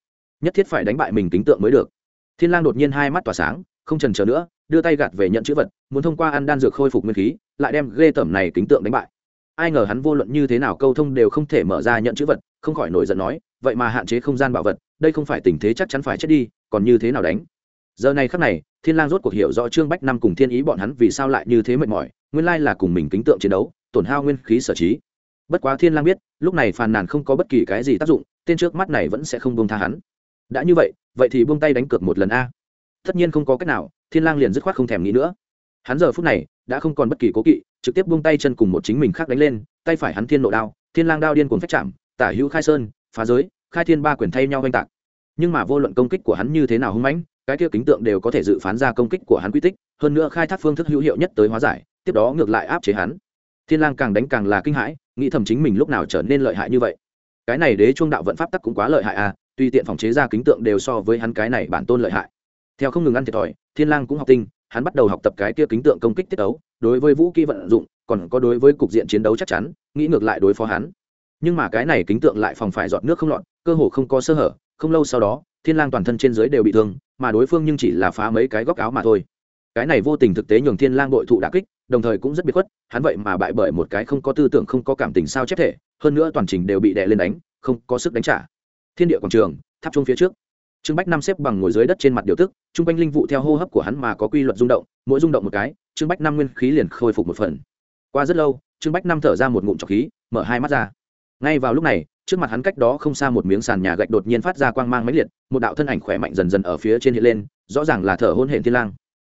Nhất thiết phải đánh bại mình tính tượng mới được. Thiên lang đột nhiên hai mắt tỏa sáng, không chần chờ nữa, đưa tay gạt về nhận chữ vật, muốn thông qua ăn đan dược khôi phục nguyên khí, lại đem ghê tởm này kính tượng đánh bại. Ai ngờ hắn vô luận như thế nào câu thông đều không thể mở ra nhận chữ vật không khỏi nổi giận nói, vậy mà hạn chế không gian bảo vật, đây không phải tình thế chắc chắn phải chết đi, còn như thế nào đánh? Giờ này khắc này, thiên lang rốt cuộc hiểu rõ trương bách năm cùng thiên ý bọn hắn vì sao lại như thế mệt mỏi, nguyên lai là cùng mình kính tượng chiến đấu, tổn hao nguyên khí sở trí. Bất quá thiên lang biết, lúc này phàn nàn không có bất kỳ cái gì tác dụng, tên trước mắt này vẫn sẽ không buông tha hắn. Đã như vậy vậy thì buông tay đánh cược một lần a. Tất nhiên không có cách nào, thiên lang liền dứt khoát không thèm nghĩ nữa. Hắn giờ phút này, đã không còn bất kỳ cố kỵ, trực tiếp buông tay chân cùng một chính mình khác đánh lên, tay phải hắn thiên nộ đao, thiên lang đao điên cuồng phách chạm tả hữu khai sơn phá giới khai thiên ba quyền thay nhau oanh tạc. Nhưng mà vô luận công kích của hắn như thế nào hung mãnh cái kia kính tượng đều có thể dự phán ra công kích của hắn quy tích hơn nữa khai thác phương thức hữu hiệu nhất tới hóa giải tiếp đó ngược lại áp chế hắn. Thiên lang càng đánh càng là kinh hãi nghĩ thầm chính mình lúc nào trở nên lợi hại như vậy. Cái này đế chuông đạo vận pháp tắc cũng quá lợi hại à tuy tiện phòng chế ra kính tượng đều so với hắn cái này bản tôn lợi hại. Theo không ngừng ăn thiệt thòi thiên lang cũng học tinh hắn bắt đầu học tập cái kia kính tượng công kích tiết đấu, đối với vũ khí vận dụng còn có đối với cục diện chiến đấu chắc chắn nghĩ ngược lại đối phó hắn nhưng mà cái này kính tượng lại phòng phải giọt nước không lọt, cơ hồ không có sơ hở, không lâu sau đó, thiên lang toàn thân trên dưới đều bị thương, mà đối phương nhưng chỉ là phá mấy cái góc áo mà thôi. Cái này vô tình thực tế nhường thiên lang bội thụ đả kích, đồng thời cũng rất biệt khuất, hắn vậy mà bại bởi một cái không có tư tưởng, không có cảm tình sao chép thể, hơn nữa toàn trình đều bị đè lên đánh, không có sức đánh trả. Thiên địa quảng trường, tháp trung phía trước. Trương bách năm xếp bằng ngồi dưới đất trên mặt điều tức trung quanh linh vụ theo hô hấp của hắn mà có quy luật rung động, mỗi rung động một cái, trương bách năm nguyên khí liền khôi phục một phần. Qua rất lâu, trương bách năm thở ra một ngụm trọc khí, mở hai mắt ra ngay vào lúc này, trước mặt hắn cách đó không xa một miếng sàn nhà gạch đột nhiên phát ra quang mang máy liệt, một đạo thân ảnh khỏe mạnh dần dần ở phía trên hiện lên, rõ ràng là thở hôn hển thiên lang.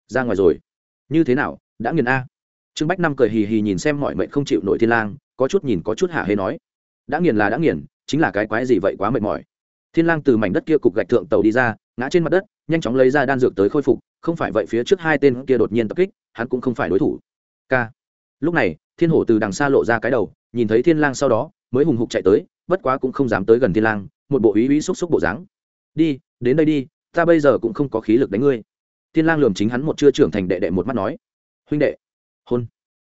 Ra ngoài rồi. Như thế nào? Đã nghiền a? Trương bách năm cười hì hì nhìn xem mọi mệnh không chịu nổi thiên lang, có chút nhìn có chút hạ hê nói. Đã nghiền là đã nghiền, chính là cái quái gì vậy quá mệt mỏi. Thiên lang từ mảnh đất kia cục gạch thượng tàu đi ra, ngã trên mặt đất, nhanh chóng lấy ra đan dược tới khôi phục, không phải vậy phía trước hai tên kia đột nhiên tập kích, hắn cũng không phải đối thủ. K lúc này, thiên hổ từ đằng xa lộ ra cái đầu, nhìn thấy thiên lang sau đó mới hùng hục chạy tới, bất quá cũng không dám tới gần thiên lang, một bộ ý ý xúc xúc bộ dáng. Đi, đến đây đi, ta bây giờ cũng không có khí lực đánh ngươi. Thiên lang lườm chính hắn một chưa trưởng thành đệ đệ một mắt nói. Huynh đệ. Hôn.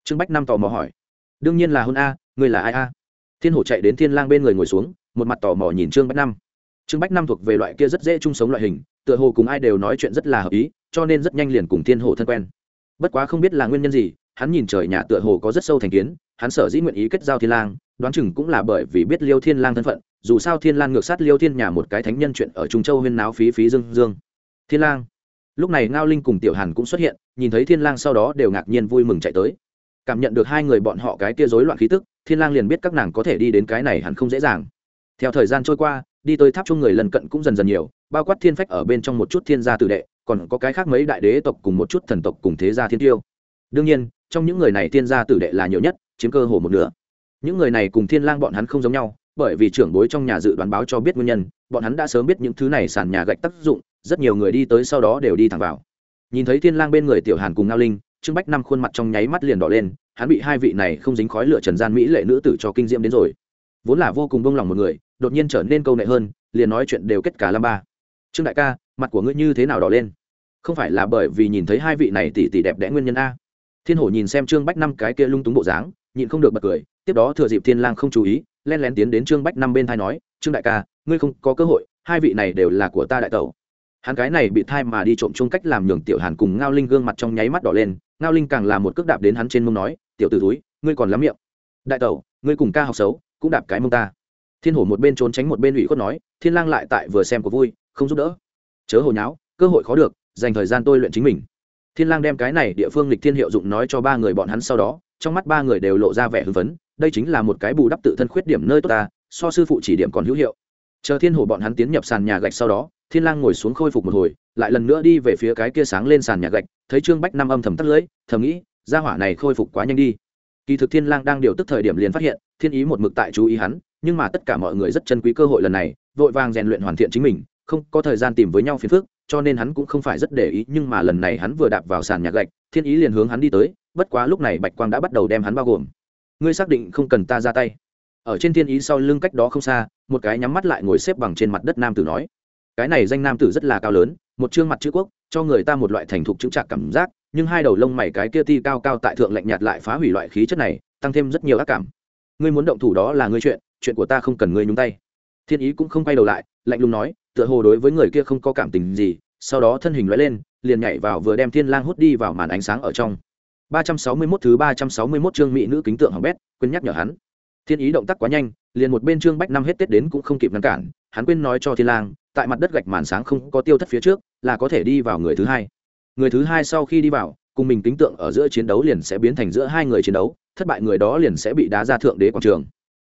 Trương bách năm tò mò hỏi. Đương nhiên là hôn a, ngươi là ai a? Thiên hổ chạy đến thiên lang bên người ngồi xuống, một mặt tò mò nhìn trương bách năm trương bách năm thuộc về loại kia rất dễ chung sống loại hình, tựa hồ cùng ai đều nói chuyện rất là hợp ý, cho nên rất nhanh liền cùng thiên hổ thân quen. Bất quá không biết là nguyên nhân gì, hắn nhìn trời nhà tựa hồ có rất sâu thành kiến hắn sở dĩ nguyện ý kết giao thiên lang, đoán chừng cũng là bởi vì biết liêu thiên lang thân phận, dù sao thiên lang ngược sát liêu thiên nhà một cái thánh nhân chuyện ở trung châu huyên náo phí phí dương dương. Thiên lang. Lúc này ngao linh cùng tiểu hàn cũng xuất hiện, nhìn thấy thiên lang sau đó đều ngạc nhiên vui mừng chạy tới. Cảm nhận được hai người bọn họ cái kia rối loạn khí tức, thiên lang liền biết các nàng có thể đi đến cái này hẳn không dễ dàng. Theo thời gian trôi qua, đi tới tháp chung người lần cận cũng dần dần nhiều, bao quát thiên phách ở bên trong một chút thiên gia tử đệ, còn có cái khác mấy đại đế tộc cùng một chút thần tộc cùng thế gia thiên tiêu. Đương nhiên, trong những người này thiên gia tử đệ là nhiều nhất chiếm cơ hồ một nửa. Những người này cùng thiên lang bọn hắn không giống nhau, bởi vì trưởng bối trong nhà dự đoán báo cho biết nguyên nhân, bọn hắn đã sớm biết những thứ này sàn nhà gạch tác dụng, rất nhiều người đi tới sau đó đều đi thẳng vào. Nhìn thấy thiên lang bên người tiểu hàn cùng ngao linh, trương bách năm khuôn mặt trong nháy mắt liền đỏ lên, hắn bị hai vị này không dính khói lửa trần gian mỹ lệ nữ tử cho kinh diễm đến rồi. Vốn là vô cùng bông lòng một người, đột nhiên trở nên câu nệ hơn, liền nói chuyện đều kết cả lâm ba. Trương đại ca, mặt của ngươi như thế nào đỏ lên? Không phải là bởi vì nhìn thấy hai vị này tỷ tỷ đẹp đẽ nguyên nhân a? Thiên hổ nhìn xem trương bách năm cái kia lung túng bộ dáng nhịn không được bật cười, tiếp đó thừa dịp thiên lang không chú ý, len lén tiến đến trương bách năm bên thai nói, trương đại ca, ngươi không có cơ hội, hai vị này đều là của ta đại tẩu. Hắn cái này bị thai mà đi trộm chung cách làm nhường tiểu hàn cùng ngao linh gương mặt trong nháy mắt đỏ lên, ngao linh càng là một cước đạp đến hắn trên mông nói, tiểu t ử túi ngươi còn lắm miệng. Đại tẩu, ngươi cùng ca học xấu, cũng đạp cái mông ta. Thiên hổ một bên trốn tránh một bên ủy khuất nói, thiên lang lại tại vừa xem có vui, không giúp đỡ. Chớ hồi nháo, cơ hội khó được, dành thời gian tôi luyện chính mình. Thiên lang đem cái này địa phương lịch thiên hiệu dụng nói cho ba người bọn hắn sau đó trong mắt ba người đều lộ ra vẻ hưng phấn, đây chính là một cái bù đắp tự thân khuyết điểm nơi tốt ta, so sư phụ chỉ điểm còn hữu hiệu. Chờ thiên hổ bọn hắn tiến nhập sàn nhà gạch sau đó, thiên lang ngồi xuống khôi phục một hồi, lại lần nữa đi về phía cái kia sáng lên sàn nhà gạch, thấy trương bách năm âm thầm tắt lưỡi, thầm nghĩ, gia hỏa này khôi phục quá nhanh đi. Kỳ thực thiên lang đang điều tức thời điểm liền phát hiện, thiên ý một mực tại chú ý hắn, nhưng mà tất cả mọi người rất chân quý cơ hội lần này, vội vàng rèn luyện hoàn thiện chính mình, không có thời gian tìm với nhau phiền phức, cho nên hắn cũng không phải rất để ý, nhưng mà lần này hắn vừa đạp vào sàn nhà gạch, thiên ý liền hướng hắn đi tới bất quá lúc này bạch quang đã bắt đầu đem hắn bao gồm. Ngươi xác định không cần ta ra tay. Ở trên thiên ý sau lưng cách đó không xa, một cái nhắm mắt lại ngồi xếp bằng trên mặt đất nam tử nói. Cái này danh nam tử rất là cao lớn, một chương mặt chữ quốc, cho người ta một loại thành thục chữ trạc cảm giác, nhưng hai đầu lông mày cái kia ti cao cao tại thượng lạnh nhạt lại phá hủy loại khí chất này, tăng thêm rất nhiều ác cảm. Ngươi muốn động thủ đó là ngươi chuyện chuyện của ta không cần ngươi nhúng tay. Thiên ý cũng không quay đầu lại, lạnh lùng nói, tựa hồ đối với người kia không có cảm tình gì, sau đó thân hình lóe lên, liền nhảy vào vừa đem thiên lang hút đi vào màn ánh sáng ở trong. 361 thứ 361 chương mỹ nữ kính tượng hỏng bét, quên nhắc nhở hắn. Thiên ý động tác quá nhanh, liền một bên trương bách năm hết tết đến cũng không kịp ngăn cản, hắn quên nói cho thiên lang, tại mặt đất gạch màn sáng không có tiêu thất phía trước, là có thể đi vào người thứ hai. Người thứ hai sau khi đi vào, cùng mình kính tượng ở giữa chiến đấu liền sẽ biến thành giữa hai người chiến đấu, thất bại người đó liền sẽ bị đá ra thượng đế quảng trường.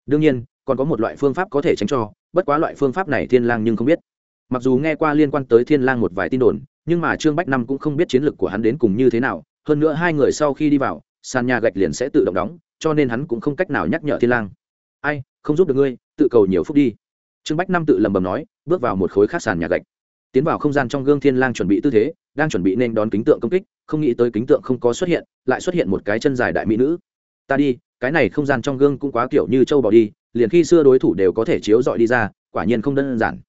Đương nhiên, còn có một loại phương pháp có thể tránh cho, bất quá loại phương pháp này thiên lang nhưng không biết. Mặc dù nghe qua liên quan tới thiên lang một vài tin đồn, nhưng mà trương bách năm cũng không biết chiến lược của hắn đến cùng như thế nào hơn nữa hai người sau khi đi vào, sàn nhà gạch liền sẽ tự động đóng, cho nên hắn cũng không cách nào nhắc nhở thiên lang. Ai, không giúp được ngươi, tự cầu nhiều phúc đi. Trương bách năm tự lẩm bẩm nói, bước vào một khối khác sàn nhà gạch. Tiến vào không gian trong gương thiên lang chuẩn bị tư thế, đang chuẩn bị nên đón kính tượng công kích, không nghĩ tới kính tượng không có xuất hiện, lại xuất hiện một cái chân dài đại mỹ nữ. Ta đi, cái này không gian trong gương cũng quá kiểu như châu bò đi, liền khi xưa đối thủ đều có thể chiếu dọi đi ra, quả nhiên không đơn giản.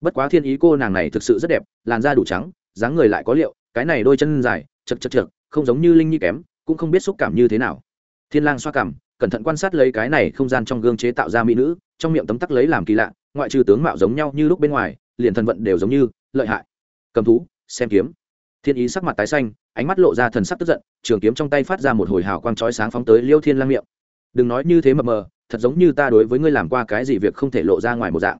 Bất quá thiên ý cô nàng này thực sự rất đẹp, làn da đủ trắng, dáng người lại có liệu, cái này đôi chân dài, chật chật chật không giống như linh nhi kém, cũng không biết xúc cảm như thế nào. Thiên lang xoa cảm, cẩn thận quan sát lấy cái này không gian trong gương chế tạo ra mỹ nữ, trong miệng tấm tắc lấy làm kỳ lạ, ngoại trừ tướng mạo giống nhau như lúc bên ngoài, liền thần vận đều giống như lợi hại. Cầm thú, xem kiếm. Thiên ý sắc mặt tái xanh, ánh mắt lộ ra thần sắc tức giận, trường kiếm trong tay phát ra một hồi hào quang chói sáng phóng tới liêu thiên lang miệng. Đừng nói như thế mập mờ, thật giống như ta đối với ngươi làm qua cái gì việc không thể lộ ra ngoài một dạng.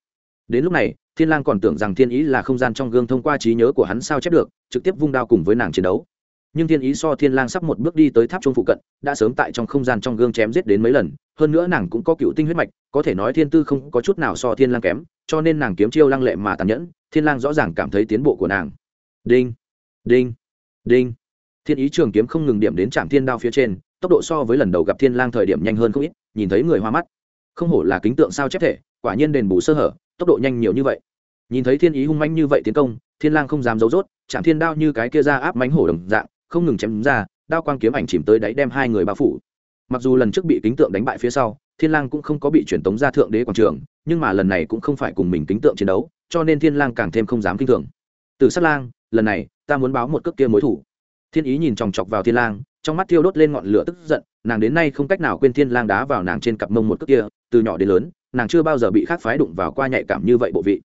Đến lúc này, thiên lang còn tưởng rằng thiên ý là không gian trong gương thông qua trí nhớ của hắn sao chép được, trực tiếp vung đao cùng với nàng chiến đấu nhưng thiên ý so thiên lang sắp một bước đi tới tháp trung phụ cận, đã sớm tại trong không gian trong gương chém giết đến mấy lần, hơn nữa nàng cũng có cựu tinh huyết mạch, có thể nói thiên tư không có chút nào so thiên lang kém, cho nên nàng kiếm chiêu lăng lệ mà tàn nhẫn, thiên lang rõ ràng cảm thấy tiến bộ của nàng. Đinh đinh đinh. Thiên ý trường kiếm không ngừng điểm đến trạm thiên đao phía trên, tốc độ so với lần đầu gặp thiên lang thời điểm nhanh hơn không ít, nhìn thấy người hoa mắt. Không hổ là kính tượng sao chép thể, quả nhiên đền bù sơ hở, tốc độ nhanh nhiều như vậy. Nhìn thấy thiên ý hung manh như vậy tiến công, thiên lang không dám giấu rốt chạm thiên đao như cái kia ra áp mánh hổ đồng dạng không ngừng chém ra, đao quang kiếm ảnh chìm tới đáy đem hai người bao phủ. Mặc dù lần trước bị kính tượng đánh bại phía sau, thiên lang cũng không có bị chuyển tống ra thượng đế quảng trường, nhưng mà lần này cũng không phải cùng mình kính tượng chiến đấu, cho nên thiên lang càng thêm không dám kinh thường. Từ sát lang, lần này, ta muốn báo một cước kia mối thủ. Thiên ý nhìn chòng chọc vào thiên lang, trong mắt thiêu đốt lên ngọn lửa tức giận, nàng đến nay không cách nào quên thiên lang đá vào nàng trên cặp mông một cước kia, từ nhỏ đến lớn, nàng chưa bao giờ bị khác phái đụng vào qua nhạy cảm như vậy bộ vị.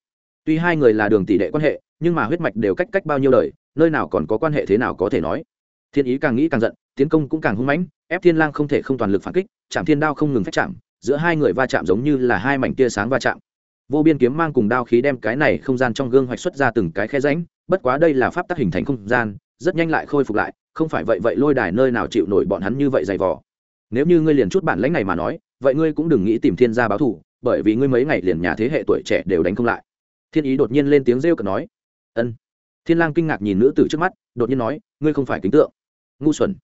Tuy hai người là đường tỷ đệ quan hệ, nhưng mà huyết mạch đều cách cách bao nhiêu đời nơi nào còn có quan hệ thế nào có thể nói. Thiên ý càng nghĩ càng giận, tiến công cũng càng hung mãnh, ép thiên lang không thể không toàn lực phản kích chạm thiên đao không ngừng phách chạm, giữa hai người va chạm giống như là hai mảnh tia sáng va chạm. Vô biên kiếm mang cùng đao khí đem cái này không gian trong gương hoạch xuất ra từng cái khe rãnh, bất quá đây là pháp tắc hình thành không gian, rất nhanh lại khôi phục lại, không phải vậy vậy lôi đài nơi nào chịu nổi bọn hắn như vậy dày vò. Nếu như ngươi liền chút bản lãnh này mà nói, vậy ngươi cũng đừng nghĩ tìm thiên gia báo thù, bởi vì ngươi mấy ngày liền nhà thế hệ tuổi trẻ đều đánh không lại. Thiên ý đột nhiên lên tiếng rêu cợt nói, ân thiên lang kinh ngạc nhìn nữ tử trước mắt, đột nhiên nói, ngươi không phải kính tượng. Ngu xuẩn,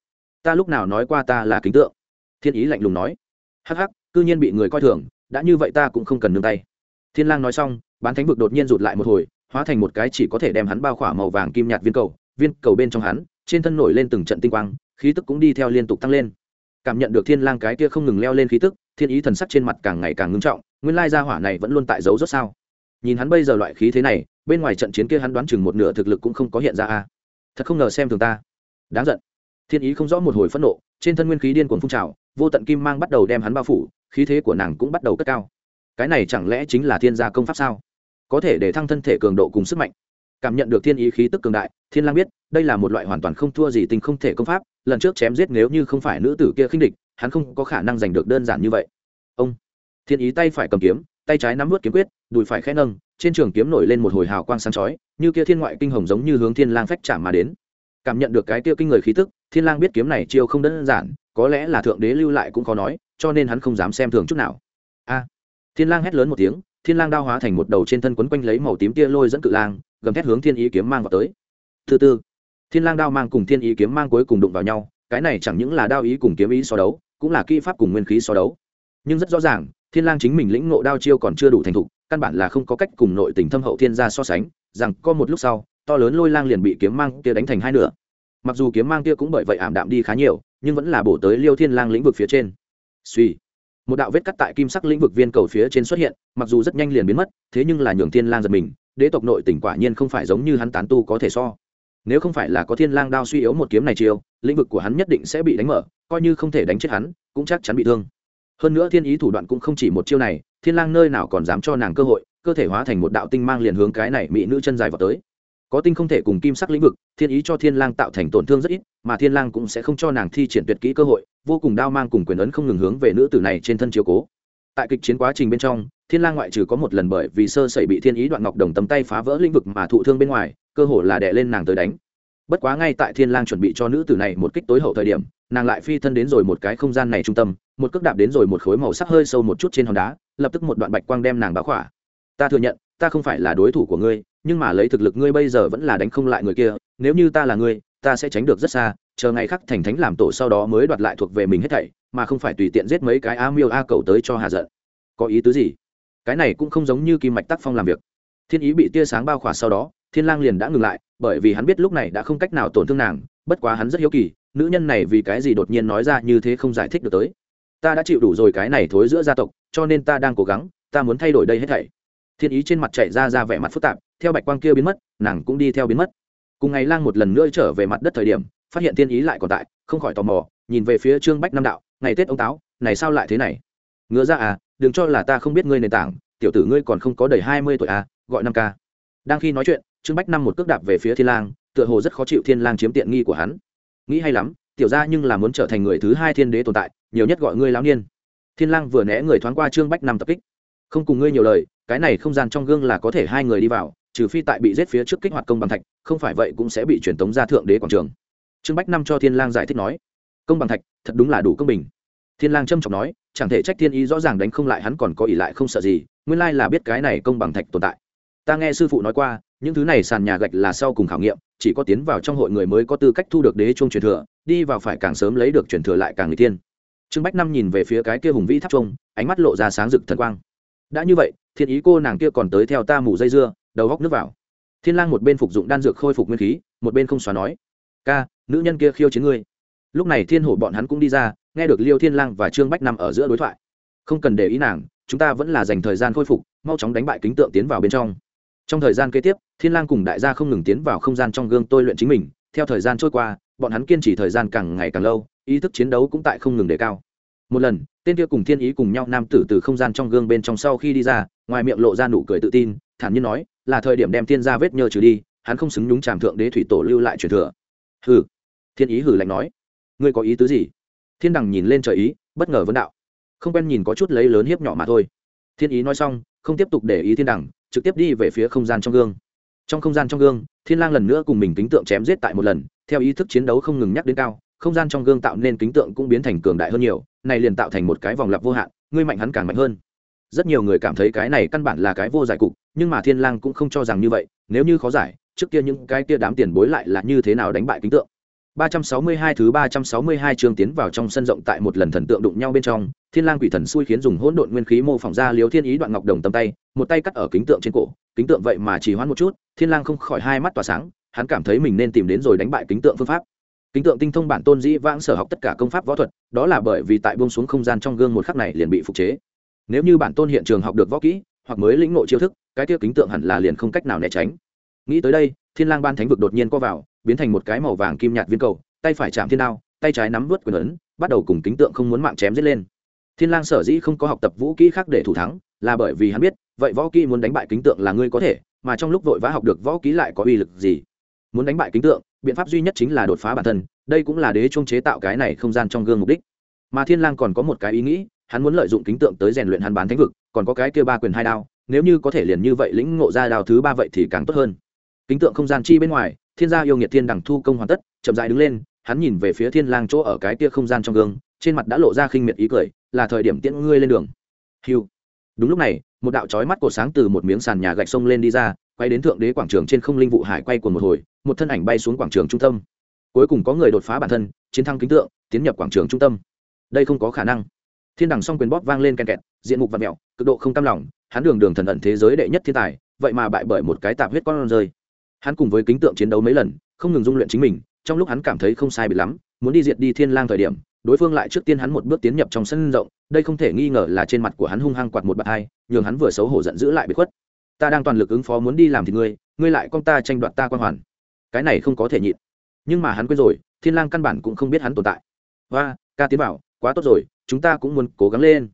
ta lúc nào nói qua ta là kính tượng? Thiên ý lạnh lùng nói. Hắc hắc, cư nhiên bị người coi thường, đã như vậy ta cũng không cần nương tay. Thiên lang nói xong, bán thánh vực đột nhiên rụt lại một hồi, hóa thành một cái chỉ có thể đem hắn bao khỏa màu vàng kim nhạt viên cầu viên cầu bên trong hắn, trên thân nổi lên từng trận tinh quang, khí tức cũng đi theo liên tục tăng lên. Cảm nhận được thiên lang cái kia không ngừng leo lên khí tức, thiên ý thần sắc trên mặt càng ngày càng ngưng trọng, nguyên lai gia hỏa này vẫn luôn tại giấu rốt sao? Nhìn hắn bây giờ loại khí thế này, bên ngoài trận chiến kia hắn đoán chừng một nửa thực lực cũng không có hiện ra a. Thật không ngờ xem thường ta. Đáng giận. Thiên ý không rõ một hồi phẫn nộ, trên thân nguyên khí điên cuồng phun trào, vô tận kim mang bắt đầu đem hắn bao phủ, khí thế của nàng cũng bắt đầu cất cao. Cái này chẳng lẽ chính là thiên gia công pháp sao? Có thể để thăng thân thể cường độ cùng sức mạnh. Cảm nhận được thiên ý khí tức cường đại, thiên lang biết, đây là một loại hoàn toàn không thua gì tình không thể công pháp, lần trước chém giết nếu như không phải nữ tử kia khinh địch, hắn không có khả năng giành được đơn giản như vậy. Ông. Thiên ý tay phải cầm kiếm tay trái nắm vút kiếm quyết, đùi phải khẽ nâng, trên trường kiếm nổi lên một hồi hào quang sáng chói, như kia thiên ngoại kinh hồng giống như hướng thiên lang phách chạm mà đến. Cảm nhận được cái kia kinh người khí tức, thiên lang biết kiếm này chiêu không đơn giản, có lẽ là thượng đế lưu lại cũng khó nói, cho nên hắn không dám xem thường chút nào. A! Thiên lang hét lớn một tiếng, thiên lang đao hóa thành một đầu trên thân quấn quanh lấy màu tím tia lôi dẫn cự lang, gầm thét hướng thiên ý kiếm mang vào tới. Thứ tư, thiên lang đao mang cùng thiên ý kiếm mang cuối cùng đụng vào nhau, cái này chẳng những là đao ý cùng kiếm ý so đấu, cũng là kỹ pháp cùng nguyên khí so đấu. Nhưng rất rõ ràng thiên lang chính mình lĩnh ngộ đao chiêu còn chưa đủ thành thục, căn bản là không có cách cùng nội tình thâm hậu thiên gia so sánh, rằng có một lúc sau, to lớn lôi lang liền bị kiếm mang kia đánh thành hai nửa. Mặc dù kiếm mang kia cũng bởi vậy ảm đạm đi khá nhiều, nhưng vẫn là bổ tới liêu thiên lang lĩnh vực phía trên. Suy, một đạo vết cắt tại kim sắc lĩnh vực viên cầu phía trên xuất hiện, mặc dù rất nhanh liền biến mất, thế nhưng là nhường thiên lang giật mình, đế tộc nội tỉnh quả nhiên không phải giống như hắn tán tu có thể so. Nếu không phải là có thiên lang đao suy yếu một kiếm này chiêu, lĩnh vực của hắn nhất định sẽ bị đánh mở, coi như không thể đánh chết hắn, cũng chắc chắn bị thương hơn nữa thiên ý thủ đoạn cũng không chỉ một chiêu này, thiên lang nơi nào còn dám cho nàng cơ hội, cơ thể hóa thành một đạo tinh mang liền hướng cái này mỹ nữ chân dài vào tới. Có tinh không thể cùng kim sắc lĩnh vực, thiên ý cho thiên lang tạo thành tổn thương rất ít, mà thiên lang cũng sẽ không cho nàng thi triển tuyệt kỹ cơ hội, vô cùng đao mang cùng quyền ấn không ngừng hướng về nữ tử này trên thân chiếu cố. Tại kịch chiến quá trình bên trong, thiên lang ngoại trừ có một lần bởi vì sơ sẩy bị thiên ý đoạn ngọc đồng tấm tay phá vỡ lĩnh vực mà thụ thương bên ngoài, cơ hội là đè lên nàng tới đánh bất quá ngay tại thiên lang chuẩn bị cho nữ tử này một kích tối hậu thời điểm, nàng lại phi thân đến rồi một cái không gian này trung tâm, một cước đạp đến rồi một khối màu sắc hơi sâu một chút trên hòn đá, lập tức một đoạn bạch quang đem nàng bá khỏa. Ta thừa nhận, ta không phải là đối thủ của ngươi, nhưng mà lấy thực lực ngươi bây giờ vẫn là đánh không lại người kia, nếu như ta là ngươi, ta sẽ tránh được rất xa, chờ ngày khắc thành thánh làm tổ sau đó mới đoạt lại thuộc về mình hết thảy, mà không phải tùy tiện giết mấy cái a miêu a cầu tới cho hà giận. Có ý tứ gì? Cái này cũng không giống như kim mạch tác phong làm việc. Thiên ý bị tia sáng bao khỏa sau đó thiên lang liền đã ngừng lại, bởi vì hắn biết lúc này đã không cách nào tổn thương nàng, bất quá hắn rất hiếu kỳ, nữ nhân này vì cái gì đột nhiên nói ra như thế không giải thích được tới. Ta đã chịu đủ rồi cái này thối giữa gia tộc, cho nên ta đang cố gắng, ta muốn thay đổi đây hết thảy. Thiên ý trên mặt chạy ra ra vẻ mặt phức tạp, theo bạch quang kia biến mất, nàng cũng đi theo biến mất. Cùng ngày lang một lần nữa trở về mặt đất thời điểm, phát hiện thiên ý lại còn tại, không khỏi tò mò, nhìn về phía trương bách nam đạo, ngày tết ông táo, này sao lại thế này? Ngứa ra à đừng cho là ta không biết ngươi nền tảng, tiểu tử ngươi còn không có đầy hai mươi tuổi à gọi năm ca. Đang khi nói chuyện trương bách năm một cước đạp về phía thiên lang, tựa hồ rất khó chịu thiên lang chiếm tiện nghi của hắn. Nghĩ hay lắm, tiểu ra nhưng là muốn trở thành người thứ hai thiên đế tồn tại, nhiều nhất gọi ngươi lão niên. Thiên lang vừa né người thoáng qua trương bách năm tập kích. Không cùng ngươi nhiều lời, cái này không gian trong gương là có thể hai người đi vào, trừ phi tại bị giết phía trước kích hoạt công bằng thạch, không phải vậy cũng sẽ bị truyền tống ra thượng đế quảng trường. Trương bách năm cho thiên lang giải thích nói, công bằng thạch, thật đúng là đủ công bình. Thiên lang trâm trọng nói, chẳng thể trách thiên ý rõ ràng đánh không lại hắn còn có ỷ lại không sợ gì, nguyên lai là biết cái này công bằng thạch tồn tại. Ta nghe sư phụ nói qua những thứ này sàn nhà gạch là sau cùng khảo nghiệm, chỉ có tiến vào trong hội người mới có tư cách thu được đế chuông truyền thừa, đi vào phải càng sớm lấy được truyền thừa lại càng người tiên. Trương bách năm nhìn về phía cái kia hùng vĩ tháp trung ánh mắt lộ ra sáng rực thần quang. Đã như vậy, thiên ý cô nàng kia còn tới theo ta mù dây dưa, đầu góc nước vào. Thiên lang một bên phục dụng đan dược khôi phục nguyên khí, một bên không xóa nói, ca, nữ nhân kia khiêu chiến ngươi. Lúc này thiên hổ bọn hắn cũng đi ra, nghe được liêu thiên lang và trương bách năm ở giữa đối thoại. Không cần để ý nàng, chúng ta vẫn là dành thời gian khôi phục, mau chóng đánh bại kính tượng tiến vào bên trong trong thời gian kế tiếp, thiên lang cùng đại gia không ngừng tiến vào không gian trong gương tôi luyện chính mình, theo thời gian trôi qua, bọn hắn kiên trì thời gian càng ngày càng lâu, ý thức chiến đấu cũng tại không ngừng đề cao. Một lần, tên kia cùng thiên ý cùng nhau nam tử từ không gian trong gương bên trong sau khi đi ra, ngoài miệng lộ ra nụ cười tự tin, thản nhiên nói, là thời điểm đem thiên gia vết nhơ trừ đi, hắn không xứng nhúng tràm thượng đế thủy tổ lưu lại truyền thừa. Hừ. Thiên ý hử lạnh nói, ngươi có ý tứ gì? Thiên đằng nhìn lên trời ý, bất ngờ vấn đạo, không quen nhìn có chút lấy lớn hiếp nhỏ mà thôi. Thiên ý nói xong, không tiếp tục để ý thiên đằng trực tiếp đi về phía không gian trong gương. Trong không gian trong gương, thiên lang lần nữa cùng mình kính tượng chém giết tại một lần, theo ý thức chiến đấu không ngừng nhắc đến cao, không gian trong gương tạo nên kính tượng cũng biến thành cường đại hơn nhiều, này liền tạo thành một cái vòng lặp vô hạn, ngươi mạnh hắn càng mạnh hơn. Rất nhiều người cảm thấy cái này căn bản là cái vô giải cục, nhưng mà thiên lang cũng không cho rằng như vậy, nếu như khó giải, trước kia những cái kia đám tiền bối lại là như thế nào đánh bại kính tượng? 362 thứ 362 chương tiến vào trong sân rộng tại một lần thần tượng đụng nhau bên trong, Thiên Lang Quỷ Thần xui khiến dùng hỗn độn nguyên khí mô phỏng ra Liễu Thiên Ý đoạn ngọc đồng tâm tay, một tay cắt ở kính tượng trên cổ, kính tượng vậy mà chỉ hoãn một chút, Thiên Lang không khỏi hai mắt tỏa sáng, hắn cảm thấy mình nên tìm đến rồi đánh bại kính tượng phương pháp. Kính tượng tinh thông bản tôn dĩ vãng sở học tất cả công pháp võ thuật, đó là bởi vì tại buông xuống không gian trong gương một khắc này liền bị phục chế. Nếu như bản tôn hiện trường học được võ kỹ, hoặc mới lĩnh ngộ chiêu thức, cái kia kính tượng hẳn là liền không cách nào né tránh. Nghĩ tới đây, Thiên Lang ban thánh vực đột nhiên co vào, biến thành một cái màu vàng kim nhạt viên cầu, tay phải chạm thiên đao tay trái nắm vớt quyền ấn bắt đầu cùng kính tượng không muốn mạng chém giết lên. Thiên lang sở dĩ không có học tập vũ kỹ khác để thủ thắng là bởi vì hắn biết vậy võ kỹ muốn đánh bại kính tượng là ngươi có thể mà trong lúc vội vã học được võ kỹ lại có uy lực gì? Muốn đánh bại kính tượng biện pháp duy nhất chính là đột phá bản thân đây cũng là đế trung chế tạo cái này không gian trong gương mục đích. Mà thiên lang còn có một cái ý nghĩ hắn muốn lợi dụng kính tượng tới rèn luyện hắn bán thánh vực còn có cái kia ba quyền hai đao nếu như có thể liền như vậy lĩnh ngộ ra đao thứ ba vậy thì càng tốt hơn. Kính tượng không gian chi bên ngoài thiên gia yêu nghiệt thiên đẳng thu công hoàn tất, chậm rãi đứng lên, hắn nhìn về phía thiên lang chỗ ở cái kia không gian trong gương, trên mặt đã lộ ra khinh miệt ý cười, là thời điểm tiễn ngươi lên đường. Hiu đúng lúc này, một đạo chói mắt cổ sáng từ một miếng sàn nhà gạch sông lên đi ra, quay đến thượng đế quảng trường trên không linh vụ hải quay cuồng một hồi, một thân ảnh bay xuống quảng trường trung tâm. Cuối cùng có người đột phá bản thân, chiến thắng kính tượng, tiến nhập quảng trường trung tâm. Đây không có khả năng. Thiên đằng song quyền bóp vang lên ken kẹt, diện mục và mẹo cực độ không cam lòng, hắn đường đường thần ẩn thế giới đệ nhất thiên tài, vậy mà bại bởi một cái tạp huyết con rơi hắn cùng với kính tượng chiến đấu mấy lần, không ngừng dung luyện chính mình, trong lúc hắn cảm thấy không sai bị lắm, muốn đi diệt đi thiên lang thời điểm, đối phương lại trước tiên hắn một bước tiến nhập trong sân rộng, đây không thể nghi ngờ là trên mặt của hắn hung hăng quạt một bạt hai, nhường hắn vừa xấu hổ giận dữ lại bị khuất. Ta đang toàn lực ứng phó muốn đi làm thì ngươi ngươi lại con ta tranh đoạt ta quan hoàn. Cái này không có thể nhịn. Nhưng mà hắn quên rồi, thiên lang căn bản cũng không biết hắn tồn tại. Và ca tiến bảo, quá tốt rồi, chúng ta cũng muốn cố gắng lên.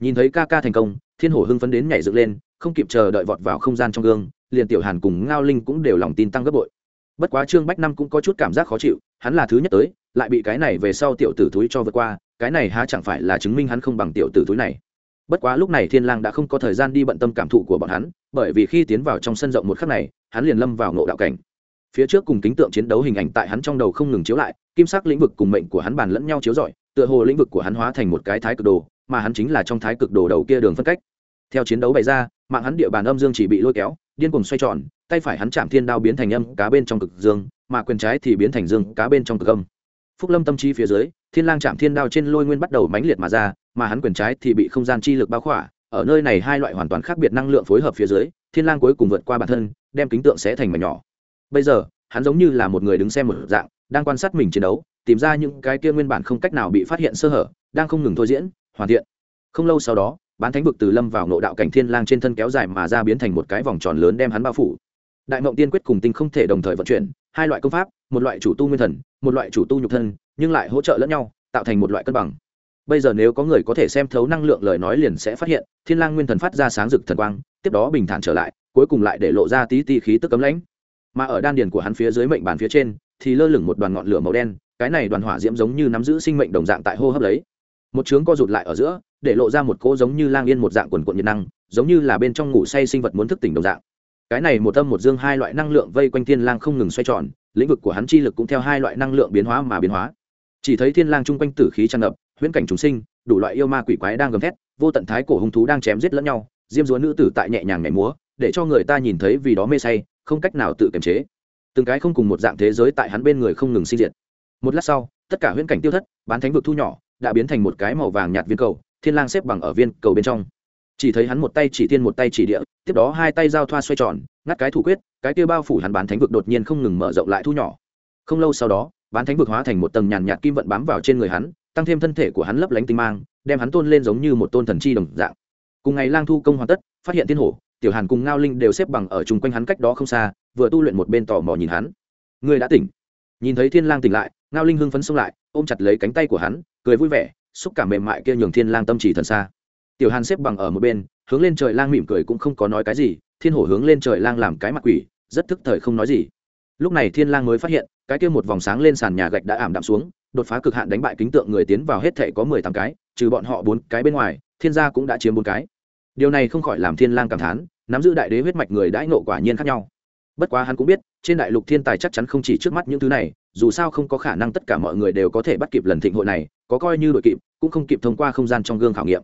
Nhìn thấy ca ca thành công, thiên hổ hưng phấn đến nhảy dựng lên, không kịp chờ đợi vọt vào không gian trong gương liền tiểu hàn cùng ngao linh cũng đều lòng tin tăng gấp bội. Bất quá trương bách năm cũng có chút cảm giác khó chịu, hắn là thứ nhất tới, lại bị cái này về sau tiểu tử túi cho vượt qua, cái này há chẳng phải là chứng minh hắn không bằng tiểu tử túi này. Bất quá lúc này thiên lang đã không có thời gian đi bận tâm cảm thụ của bọn hắn, bởi vì khi tiến vào trong sân rộng một khắc này, hắn liền lâm vào ngộ đạo cảnh. Phía trước cùng kính tượng chiến đấu hình ảnh tại hắn trong đầu không ngừng chiếu lại, kim sắc lĩnh vực cùng mệnh của hắn bàn lẫn nhau chiếu rọi, tựa hồ lĩnh vực của hắn hóa thành một cái thái cực đồ, mà hắn chính là trong thái cực đồ đầu kia đường phân cách. Theo chiến đấu bày ra mạng hắn địa bàn âm dương chỉ bị lôi kéo, điên cuồng xoay tròn, tay phải hắn chạm thiên đao biến thành âm cá bên trong cực dương, mà quyền trái thì biến thành dương cá bên trong cực âm. Phúc lâm tâm chi phía dưới, thiên lang chạm thiên đao trên lôi nguyên bắt đầu mãnh liệt mà ra, mà hắn quyền trái thì bị không gian chi lực bao khỏa. Ở nơi này hai loại hoàn toàn khác biệt năng lượng phối hợp phía dưới, thiên lang cuối cùng vượt qua bản thân, đem kính tượng sẽ thành mảnh nhỏ. Bây giờ, hắn giống như là một người đứng xem một dạng, đang quan sát mình chiến đấu, tìm ra những cái kia nguyên bản không cách nào bị phát hiện sơ hở, đang không ngừng thôi diễn, hoàn thiện. Không lâu sau đó bán thánh vực từ lâm vào nộ đạo cảnh thiên lang trên thân kéo dài mà ra biến thành một cái vòng tròn lớn đem hắn bao phủ. Đại mộng tiên quyết cùng tinh không thể đồng thời vận chuyển, hai loại công pháp, một loại chủ tu nguyên thần, một loại chủ tu nhục thân, nhưng lại hỗ trợ lẫn nhau, tạo thành một loại cân bằng. Bây giờ nếu có người có thể xem thấu năng lượng lời nói liền sẽ phát hiện, thiên lang nguyên thần phát ra sáng rực thần quang, tiếp đó bình thản trở lại, cuối cùng lại để lộ ra tí tí khí tức cấm lãnh. Mà ở đan điền của hắn phía dưới mệnh bàn phía trên, thì lơ lửng một đoàn ngọn lửa màu đen, cái này đoàn hỏa diễm giống như nắm giữ sinh mệnh đồng dạng tại hô hấp lấy một trướng co rụt lại ở giữa, để lộ ra một cỗ giống như lang yên một dạng quần quận nhiệt năng, giống như là bên trong ngủ say sinh vật muốn thức tỉnh đồng dạng. Cái này một âm một dương hai loại năng lượng vây quanh thiên lang không ngừng xoay tròn, lĩnh vực của hắn chi lực cũng theo hai loại năng lượng biến hóa mà biến hóa. Chỉ thấy thiên lang trung quanh tử khí tràn ngập, huyễn cảnh chúng sinh, đủ loại yêu ma quỷ quái đang gầm thét, vô tận thái cổ hung thú đang chém giết lẫn nhau, diêm dúa nữ tử tại nhẹ nhàng nhảy múa, để cho người ta nhìn thấy vì đó mê say, không cách nào tự kiềm chế. Từng cái không cùng một dạng thế giới tại hắn bên người không ngừng sinh diệt. Một lát sau, tất cả huyễn cảnh tiêu thất, bán thánh vực thu nhỏ đã biến thành một cái màu vàng nhạt viên cầu, thiên lang xếp bằng ở viên cầu bên trong. Chỉ thấy hắn một tay chỉ thiên một tay chỉ địa, tiếp đó hai tay giao thoa xoay tròn, ngắt cái thủ quyết, cái kia bao phủ hắn bán thánh vực đột nhiên không ngừng mở rộng lại thu nhỏ. Không lâu sau đó, bán thánh vực hóa thành một tầng nhàn nhạt kim vận bám vào trên người hắn, tăng thêm thân thể của hắn lấp lánh tinh mang, đem hắn tôn lên giống như một tôn thần chi đồng dạng. Cùng ngày lang thu công hoàn tất, phát hiện thiên hổ, tiểu hàn cùng ngao linh đều xếp bằng ở chung quanh hắn cách đó không xa, vừa tu luyện một bên tò mò nhìn hắn. Người đã tỉnh. Nhìn thấy thiên lang tỉnh lại ngao linh hưng phấn xông lại, ôm chặt lấy cánh tay của hắn, cười vui vẻ, xúc cảm mềm mại kia nhường thiên lang tâm chỉ thần xa. Tiểu hàn xếp bằng ở một bên, hướng lên trời lang mỉm cười cũng không có nói cái gì, thiên hổ hướng lên trời lang làm cái mặt quỷ, rất thức thời không nói gì. Lúc này thiên lang mới phát hiện, cái kia một vòng sáng lên sàn nhà gạch đã ảm đạm xuống, đột phá cực hạn đánh bại kính tượng người tiến vào hết thảy có mười tám cái, trừ bọn họ bốn cái bên ngoài, thiên gia cũng đã chiếm bốn cái. Điều này không khỏi làm thiên lang cảm thán, nắm giữ đại đế huyết mạch người đãi nộ quả nhiên khác nhau. Bất quá hắn cũng biết, trên đại lục thiên tài chắc chắn không chỉ trước mắt những thứ này dù sao không có khả năng tất cả mọi người đều có thể bắt kịp lần thịnh hội này, có coi như đội kịp, cũng không kịp thông qua không gian trong gương khảo nghiệm.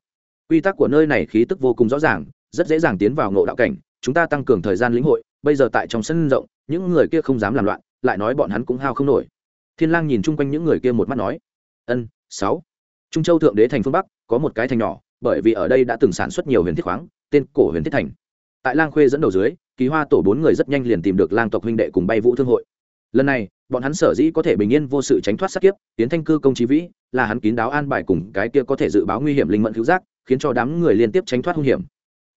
Quy tắc của nơi này khí tức vô cùng rõ ràng, rất dễ dàng tiến vào ngộ đạo cảnh, chúng ta tăng cường thời gian lĩnh hội, bây giờ tại trong sân rộng, những người kia không dám làm loạn, lại nói bọn hắn cũng hao không nổi. Thiên lang nhìn chung quanh những người kia một mắt nói, ân, sáu. Trung châu thượng đế thành phương bắc, có một cái thành nhỏ, bởi vì ở đây đã từng sản xuất nhiều huyền thiết khoáng, tên cổ huyền thiết thành. Tại lang khuê dẫn đầu dưới, kỳ hoa tổ bốn người rất nhanh liền tìm được lang tộc huynh đệ cùng bay vũ thương hội. Lần này bọn hắn sở dĩ có thể bình yên vô sự tránh thoát sát kiếp tiến thanh cư công trí vĩ, là hắn kín đáo an bài cùng cái kia có thể dự báo nguy hiểm linh mẫn cứu giác, khiến cho đám người liên tiếp tránh thoát hung hiểm.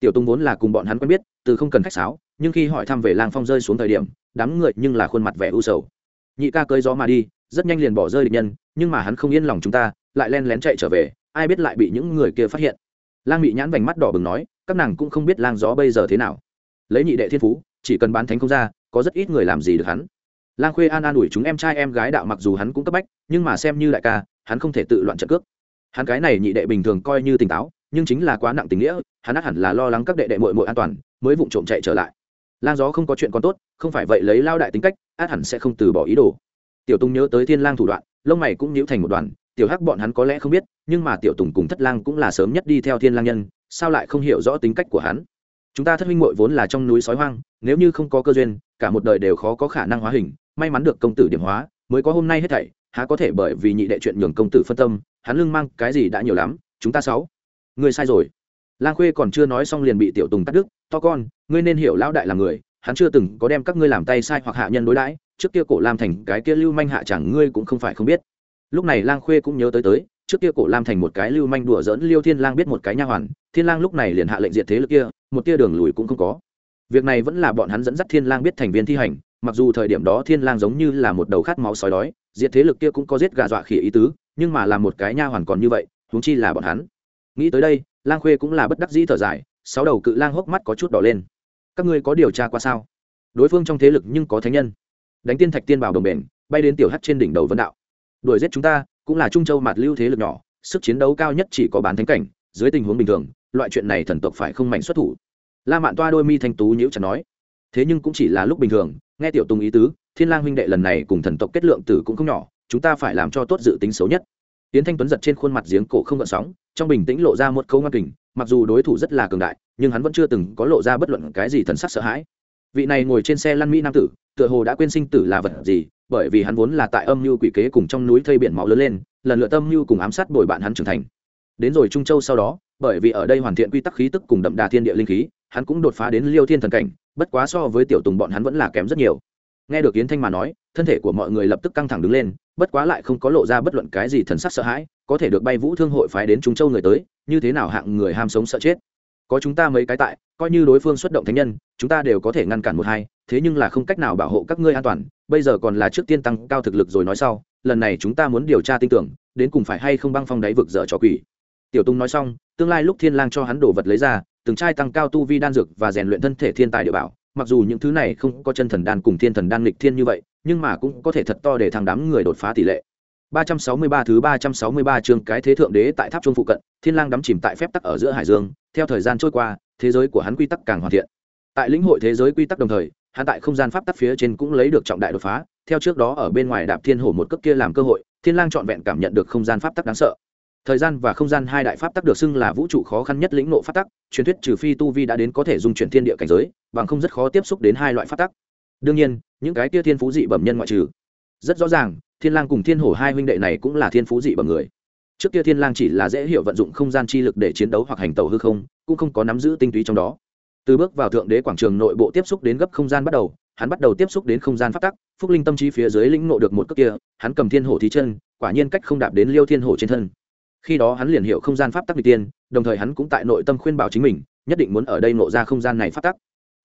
Tiểu tung vốn là cùng bọn hắn quen biết, từ không cần khách sáo, nhưng khi hỏi thăm về lang phong rơi xuống thời điểm, đám người nhưng là khuôn mặt vẻ u sầu. Nhị ca cơi gió mà đi, rất nhanh liền bỏ rơi địch nhân, nhưng mà hắn không yên lòng chúng ta, lại len lén chạy trở về, ai biết lại bị những người kia phát hiện. Lang bị nhãn vành mắt đỏ bừng nói, các nàng cũng không biết lang gió bây giờ thế nào. Lấy nhị đệ thiên phú, chỉ cần bán thánh không ra, có rất ít người làm gì được hắn lang khuê an an ủi chúng em trai em gái đạo mặc dù hắn cũng cấp bách, nhưng mà xem như đại ca, hắn không thể tự loạn trận cước. Hắn cái này nhị đệ bình thường coi như tỉnh táo, nhưng chính là quá nặng tình nghĩa, hắn át hẳn là lo lắng các đệ đệ mội mội an toàn, mới vụng trộm chạy trở lại. Lang gió không có chuyện còn tốt, không phải vậy lấy lao đại tính cách át hẳn sẽ không từ bỏ ý đồ. Tiểu tùng nhớ tới thiên lang thủ đoạn, lông mày cũng nhíu thành một đoàn, tiểu hắc bọn hắn có lẽ không biết, nhưng mà tiểu tùng cùng thất lang cũng là sớm nhất đi theo thiên lang nhân, sao lại không hiểu rõ tính cách của hắn? Chúng ta thất huynh muội vốn là trong núi sói hoang, nếu như không có cơ duyên, cả một đời đều khó có khả năng hóa hình may mắn được công tử điểm hóa, mới có hôm nay hết thảy, há có thể bởi vì nhị đệ chuyện nhường công tử phân tâm, hắn lưng mang cái gì đã nhiều lắm, chúng ta sáu. Người sai rồi. Lang khuê còn chưa nói xong liền bị tiểu tùng cắt đứt, to con, ngươi nên hiểu lão đại là người, hắn chưa từng có đem các ngươi làm tay sai hoặc hạ nhân đối đãi, trước kia cổ lam thành cái kia lưu manh hạ chẳng ngươi cũng không phải không biết. Lúc này lang khuê cũng nhớ tới tới, trước kia cổ lam thành một cái lưu manh đùa dỡn liêu thiên lang biết một cái nha hoàn, thiên lang lúc này liền hạ lệnh diệt thế lực kia, một tia đường lùi cũng không có. Việc này vẫn là bọn hắn dẫn dắt thiên lang biết thành viên thi hành mặc dù thời điểm đó thiên lang giống như là một đầu khát máu sói đói, diệt thế lực kia cũng có giết gà dọa khỉ ý tứ, nhưng mà làm một cái nha hoàn còn như vậy, huống chi là bọn hắn. Nghĩ tới đây, lang khuê cũng là bất đắc dĩ thở dài, sáu đầu cự lang hốc mắt có chút đỏ lên. Các ngươi có điều tra qua sao? Đối phương trong thế lực nhưng có thánh nhân. Đánh tiên thạch tiên bảo đồng bền, bay đến tiểu hắt trên đỉnh đầu vân đạo. Đuổi giết chúng ta, cũng là trung châu mạt lưu thế lực nhỏ, sức chiến đấu cao nhất chỉ có bán thánh cảnh, dưới tình huống bình thường, loại chuyện này thần tộc phải không mạnh xuất thủ. La mạn toa đôi mi thanh tú nhíu chẳng nói, thế nhưng cũng chỉ là lúc bình thường nghe tiểu tùng ý tứ, thiên lang huynh đệ lần này cùng thần tộc kết lượng tử cũng không nhỏ, chúng ta phải làm cho tốt dự tính xấu nhất. Tiến thanh tuấn giật trên khuôn mặt giếng cổ không gợn sóng, trong bình tĩnh lộ ra một câu ngoan kình, mặc dù đối thủ rất là cường đại, nhưng hắn vẫn chưa từng có lộ ra bất luận cái gì thần sắc sợ hãi. Vị này ngồi trên xe lăn mỹ nam tử, tựa hồ đã quên sinh tử là vật gì, bởi vì hắn vốn là tại âm mưu quỷ kế cùng trong núi thây biển máu lớn lên, lần lượt tâm mưu cùng ám sát bồi bạn hắn trưởng thành. Đến rồi trung châu sau đó, bởi vì ở đây hoàn thiện quy tắc khí tức cùng đậm đà thiên địa linh khí hắn cũng đột phá đến liêu thiên thần cảnh, bất quá so với tiểu tùng bọn hắn vẫn là kém rất nhiều. Nghe được yến thanh mà nói, thân thể của mọi người lập tức căng thẳng đứng lên, bất quá lại không có lộ ra bất luận cái gì thần sắc sợ hãi, có thể được bay vũ thương hội phái đến trung châu người tới, như thế nào hạng người ham sống sợ chết. Có chúng ta mấy cái tại, coi như đối phương xuất động thánh nhân, chúng ta đều có thể ngăn cản một hai, thế nhưng là không cách nào bảo hộ các ngươi an toàn, bây giờ còn là trước tiên tăng cao thực lực rồi nói sau, lần này chúng ta muốn điều tra tin tưởng, đến cùng phải hay không băng phong đáy vực dở trò quỷ. Tiểu tung nói xong, tương lai lúc thiên lang cho hắn đổ vật lấy ra từng trai tăng cao tu vi đan dược và rèn luyện thân thể thiên tài địa bảo mặc dù những thứ này không có chân thần đan cùng thiên thần đan lịch thiên như vậy nhưng mà cũng có thể thật to để thằng đám người đột phá tỷ lệ 363 thứ 363 chương cái thế thượng đế tại tháp trung phụ cận, Thiên Lang đắm chìm tại phép tắc ở giữa hải dương, theo thời gian trôi qua, thế giới của hắn quy tắc càng hoàn thiện. Tại lĩnh hội thế giới quy tắc đồng thời, hắn tại không gian pháp tắc phía trên cũng lấy được trọng đại đột phá, theo trước đó ở bên ngoài đạp thiên hổ một cấp kia làm cơ hội, Thiên Lang trọn vẹn cảm nhận được không gian pháp tắc đáng sợ. Thời gian và không gian hai đại pháp tắc được xưng là vũ trụ khó khăn nhất lĩnh nộ pháp tắc, truyền thuyết trừ phi tu vi đã đến có thể dung chuyển thiên địa cảnh giới, bằng không rất khó tiếp xúc đến hai loại pháp tắc. Đương nhiên, những cái kia thiên phú dị bẩm nhân ngoại trừ. Rất rõ ràng, thiên lang cùng thiên hổ hai huynh đệ này cũng là thiên phú dị bẩm người trước kia thiên lang chỉ là dễ hiểu vận dụng không gian chi lực để chiến đấu hoặc hành tẩu hư không cũng không có nắm giữ tinh túy trong đó từ bước vào thượng đế quảng trường nội bộ tiếp xúc đến gấp không gian bắt đầu hắn bắt đầu tiếp xúc đến không gian phát tắc phúc linh tâm trí phía dưới lĩnh ngộ được một cước kia hắn cầm thiên hổ thí chân quả nhiên cách không đạp đến liêu thiên hổ trên thân khi đó hắn liền hiểu không gian pháp tắc n tiên, đồng thời hắn cũng tại nội tâm khuyên bảo chính mình, nhất định muốn ở đây nộ ra không gian này pháp tắc.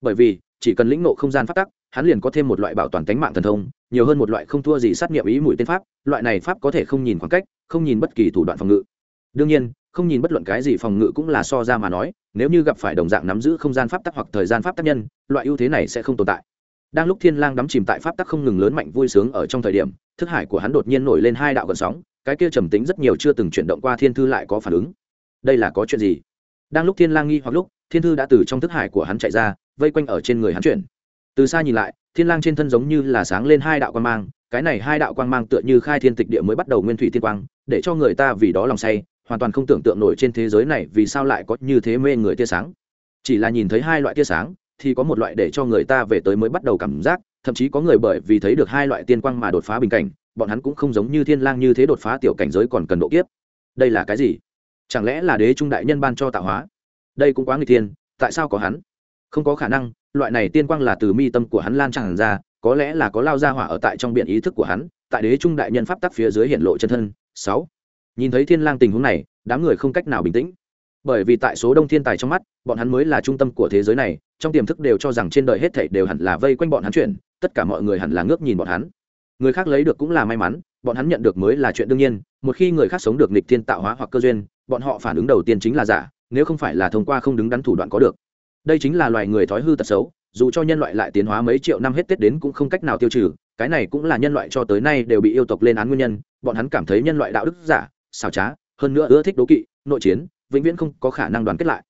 Bởi vì, chỉ cần lĩnh nộ không gian pháp tắc, hắn liền có thêm một loại bảo toàn tánh mạng thần thông, nhiều hơn một loại không thua gì sát nghiệm ý mũi tên pháp, loại này pháp có thể không nhìn khoảng cách, không nhìn bất kỳ thủ đoạn phòng ngự. Đương nhiên, không nhìn bất luận cái gì phòng ngự cũng là so ra mà nói, nếu như gặp phải đồng dạng nắm giữ không gian pháp tắc hoặc thời gian pháp tác nhân, loại ưu thế này sẽ không tồn tại. Đang lúc thiên lang đắm chìm tại pháp tắc không ngừng lớn mạnh vui sướng ở trong thời điểm, thức hải của hắn đột nhiên nổi lên hai đạo gần sóng cái kia trầm tính rất nhiều chưa từng chuyển động qua thiên thư lại có phản ứng. Đây là có chuyện gì? Đang lúc thiên lang nghi hoặc lúc, thiên thư đã từ trong thức hải của hắn chạy ra, vây quanh ở trên người hắn chuyển. Từ xa nhìn lại, thiên lang trên thân giống như là sáng lên hai đạo quang mang, cái này hai đạo quang mang tựa như khai thiên tịch địa mới bắt đầu nguyên thủy thiên quang, để cho người ta vì đó lòng say, hoàn toàn không tưởng tượng nổi trên thế giới này vì sao lại có như thế mê người tia sáng. Chỉ là nhìn thấy hai loại tia sáng, thì có một loại để cho người ta về tới mới bắt đầu cảm giác thậm chí có người bởi vì thấy được hai loại tiên quang mà đột phá bình cảnh, bọn hắn cũng không giống như thiên lang như thế đột phá tiểu cảnh giới còn cần độ kiếp. Đây là cái gì? Chẳng lẽ là đế trung đại nhân ban cho tạo hóa? Đây cũng quá người tiên tại sao có hắn? Không có khả năng, loại này tiên quang là từ mi tâm của hắn lan tràn ra, có lẽ là có lao ra hỏa ở tại trong biển ý thức của hắn, tại đế trung đại nhân pháp tắc phía dưới hiện lộ chân thân. Sáu. Nhìn thấy thiên lang tình huống này, đám người không cách nào bình tĩnh. Bởi vì tại số đông thiên tài trong mắt, bọn hắn mới là trung tâm của thế giới này, trong tiềm thức đều cho rằng trên đời hết thảy đều hẳn là vây quanh bọn hắn chuyển tất cả mọi người hẳn là ngước nhìn bọn hắn. Người khác lấy được cũng là may mắn, bọn hắn nhận được mới là chuyện đương nhiên, một khi người khác sống được nghịch thiên tạo hóa hoặc cơ duyên, bọn họ phản ứng đầu tiên chính là giả, nếu không phải là thông qua không đứng đắn thủ đoạn có được. Đây chính là loài người thói hư tật xấu, dù cho nhân loại lại tiến hóa mấy triệu năm hết tết đến cũng không cách nào tiêu trừ, cái này cũng là nhân loại cho tới nay đều bị yêu tộc lên án nguyên nhân, bọn hắn cảm thấy nhân loại đạo đức giả, xảo trá, hơn nữa ưa thích đố kỵ, nội chiến, vĩnh viễn không có khả năng đoàn kết lại.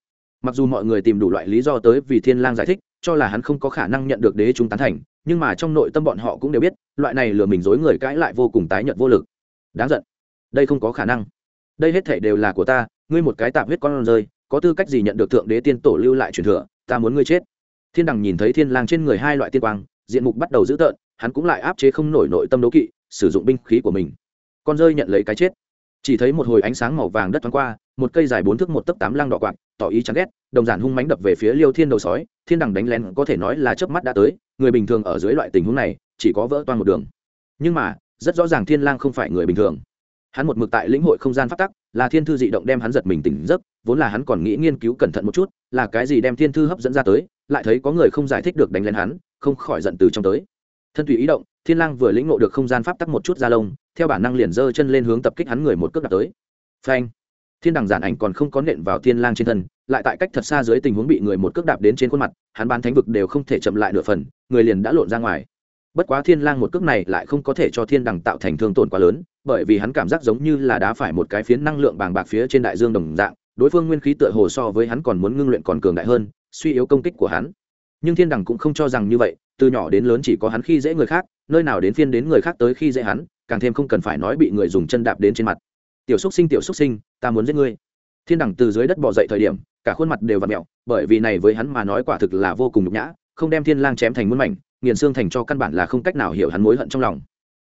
Mặc dù mọi người tìm đủ loại lý do tới vì thiên lang giải thích, cho là hắn không có khả năng nhận được đế chúng tán thành nhưng mà trong nội tâm bọn họ cũng đều biết, loại này lừa mình dối người cãi lại vô cùng tái nhợt vô lực. Đáng giận. Đây không có khả năng. Đây hết thể đều là của ta, ngươi một cái tạm huyết con rơi, có tư cách gì nhận được thượng đế tiên tổ lưu lại truyền thừa, ta muốn ngươi chết. Thiên đằng nhìn thấy thiên lang trên người hai loại tiên quang, diện mục bắt đầu dữ tợn, hắn cũng lại áp chế không nổi nội tâm đấu kỵ, sử dụng binh khí của mình. Con rơi nhận lấy cái chết. Chỉ thấy một hồi ánh sáng màu vàng đất thoáng qua, một cây dài bốn thước một tấc tám lăng đỏ quạt tỏ ý chán ghét, đồng giản hung mánh đập về phía liêu thiên đầu sói, thiên đằng đánh lén có thể nói là chớp mắt đã tới người bình thường ở dưới loại tình huống này, chỉ có vỡ toan một đường. Nhưng mà, rất rõ ràng thiên lang không phải người bình thường. Hắn một mực tại lĩnh hội không gian phát tắc, là thiên thư dị động đem hắn giật mình tỉnh giấc, vốn là hắn còn nghĩ nghiên cứu cẩn thận một chút, là cái gì đem thiên thư hấp dẫn ra tới, lại thấy có người không giải thích được đánh lên hắn, không khỏi giận từ trong tới. Thân tùy ý động, thiên lang vừa lĩnh ngộ được không gian pháp tắc một chút ra lông, theo bản năng liền giơ chân lên hướng tập kích hắn người một cước đặt tới. Phanh! Thiên đằng giản ảnh còn không có nện vào thiên lang trên thân, lại tại cách thật xa dưới tình huống bị người một cước đạp đến trên khuôn mặt, hắn bán thánh vực đều không thể chậm lại nửa phần, người liền đã lộn ra ngoài. Bất quá thiên lang một cước này lại không có thể cho thiên đằng tạo thành thương tổn quá lớn, bởi vì hắn cảm giác giống như là đá phải một cái phiến năng lượng bàng bạc phía trên đại dương đồng dạng, đối phương nguyên khí tựa hồ so với hắn còn muốn ngưng luyện còn cường đại hơn, suy yếu công kích của hắn. Nhưng thiên đằng cũng không cho rằng như vậy, từ nhỏ đến lớn chỉ có hắn khi dễ người khác, nơi nào đến phiên đến người khác tới khi dễ hắn, càng thêm không cần phải nói bị người dùng chân đạp đến trên mặt tiểu xúc sinh, tiểu xúc sinh, ta muốn giết ngươi. Thiên đẳng từ dưới đất bỏ dậy thời điểm, cả khuôn mặt đều v ặ mẹo, bởi vì này với hắn mà nói quả thực là vô cùng nhục nhã, không đem thiên lang chém thành muôn mảnh, nghiền xương thành cho căn bản là không cách nào hiểu hắn mối hận trong lòng.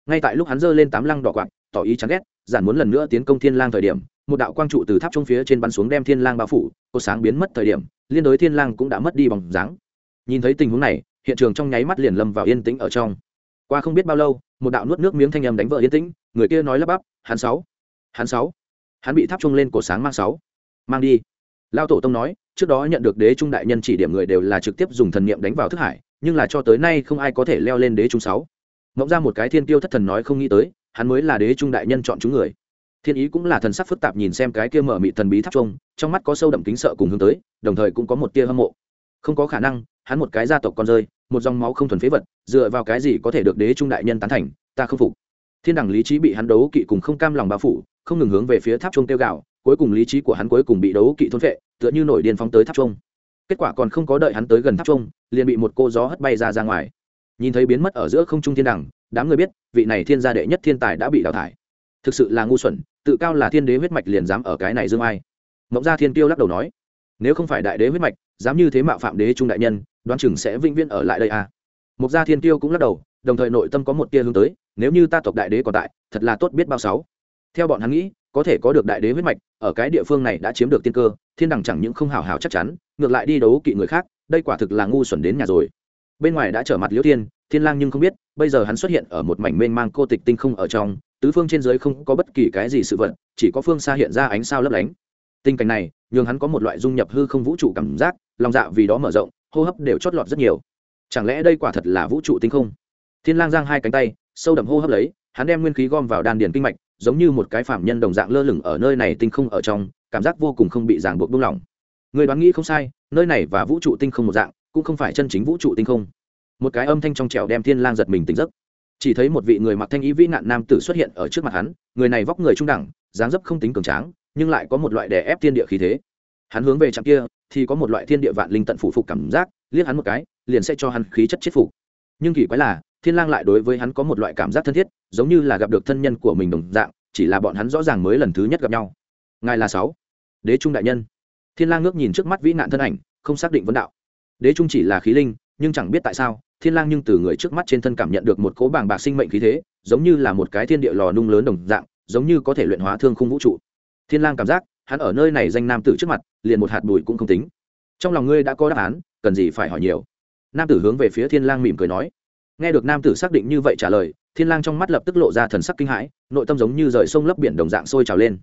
Ngay tại lúc hắn giơ lên tám lăng đỏ quạt, tỏ ý chán ghét, giản muốn lần nữa tiến công thiên lang thời điểm, một đạo quang trụ từ tháp trung phía trên bắn xuống đem thiên lang bao phủ, cô sáng biến mất thời điểm, liên đối thiên lang cũng đã mất đi bóng dáng. Nhìn thấy tình huống này, hiện trường trong nháy mắt liền lâm vào yên tĩnh ở trong. Qua không biết bao lâu, một đạo nuốt nước miếng thanh âm đánh vợ yên tĩnh, người kia nói lắp bắp, hắn sáu hắn sáu. Hắn bị tháp trung lên cổ sáng mang sáu. Mang đi. Lao tổ tông nói, trước đó nhận được đế trung đại nhân chỉ điểm người đều là trực tiếp dùng thần niệm đánh vào thức hải, nhưng là cho tới nay không ai có thể leo lên đế trung sáu. Mộng ra một cái thiên tiêu thất thần nói không nghĩ tới, hắn mới là đế trung đại nhân chọn chúng người. Thiên ý cũng là thần sắc phức tạp nhìn xem cái kia mở mị thần bí tháp trung trong mắt có sâu đậm kính sợ cùng hướng tới, đồng thời cũng có một tia hâm mộ. Không có khả năng, hắn một cái gia tộc con rơi, một dòng máu không thuần phế vật, dựa vào cái gì có thể được đế trung đại nhân tán thành, ta không phục. Thiên đẳng lý trí bị hắn đấu kỵ cùng không cam lòng bao phủ không ngừng hướng về phía tháp trung tiêu gạo cuối cùng lý trí của hắn cuối cùng bị đấu kỵ thôn vệ, tựa như nổi điên phóng tới tháp trung kết quả còn không có đợi hắn tới gần tháp trung liền bị một cô gió hất bay ra ra ngoài. Nhìn thấy biến mất ở giữa không trung thiên đẳng đám người biết, vị này thiên gia đệ nhất thiên tài đã bị đào thải. Thực sự là ngu xuẩn, tự cao là thiên đế huyết mạch liền dám ở cái này dương ai. Mộng gia thiên tiêu lắc đầu nói, nếu không phải đại đế huyết mạch, dám như thế mạo phạm đế trung đại nhân, đoán chừng sẽ vĩnh viễn ở lại đây à? Mục gia thiên tiêu cũng lắc đầu, đồng thời nội tâm có một tia hướng tới, nếu như ta tộc đại đế còn tại, thật là tốt biết bao sáu theo bọn hắn nghĩ, có thể có được đại đế huyết mạch, ở cái địa phương này đã chiếm được tiên cơ, thiên đẳng chẳng những không hào hào chắc chắn, ngược lại đi đấu kỵ người khác, đây quả thực là ngu xuẩn đến nhà rồi. Bên ngoài đã trở mặt liễu thiên thiên lang nhưng không biết, bây giờ hắn xuất hiện ở một mảnh mênh mang cô tịch tinh không ở trong, tứ phương trên dưới không có bất kỳ cái gì sự vật, chỉ có phương xa hiện ra ánh sao lấp lánh. Tình cảnh này, nhường hắn có một loại dung nhập hư không vũ trụ cảm giác, lòng dạ vì đó mở rộng, hô hấp đều chót lọt rất nhiều. Chẳng lẽ đây quả thật là vũ trụ tinh không? Thiên lang giang hai cánh tay, sâu đậm hô hấp lấy, hắn đem nguyên khí gom vào đan điền kinh mạch giống như một cái phạm nhân đồng dạng lơ lửng ở nơi này tinh không ở trong, cảm giác vô cùng không bị ràng buộc buông lỏng. Người đoán nghĩ không sai, nơi này và vũ trụ tinh không một dạng, cũng không phải chân chính vũ trụ tinh không. Một cái âm thanh trong trẻo đem thiên lang giật mình tỉnh giấc. Chỉ thấy một vị người mặc thanh y vĩ nạn nam tử xuất hiện ở trước mặt hắn, người này vóc người trung đẳng, dáng dấp không tính cường tráng, nhưng lại có một loại đè ép thiên địa khí thế. Hắn hướng về trạm kia, thì có một loại thiên địa vạn linh tận phủ phục cảm giác, liếc hắn một cái, liền sẽ cho hắn khí chất chết phục. Nhưng kỳ quái là thiên lang lại đối với hắn có một loại cảm giác thân thiết, giống như là gặp được thân nhân của mình đồng dạng, chỉ là bọn hắn rõ ràng mới lần thứ nhất gặp nhau. Ngài là sáu. Đế trung đại nhân. Thiên lang ngước nhìn trước mắt vĩ nạn thân ảnh, không xác định vấn đạo. Đế trung chỉ là khí linh, nhưng chẳng biết tại sao, thiên lang nhưng từ người trước mắt trên thân cảm nhận được một cỗ bàng bạc sinh mệnh khí thế, giống như là một cái thiên địa lò nung lớn đồng dạng, giống như có thể luyện hóa thương khung vũ trụ. Thiên lang cảm giác, hắn ở nơi này danh nam tử trước mặt, liền một hạt bụi cũng không tính. Trong lòng ngươi đã có đáp án, cần gì phải hỏi nhiều? Nam tử hướng về phía thiên lang mỉm cười nói nghe được nam tử xác định như vậy trả lời, thiên lang trong mắt lập tức lộ ra thần sắc kinh hãi, nội tâm giống như rời sông lấp biển đồng dạng sôi trào lên.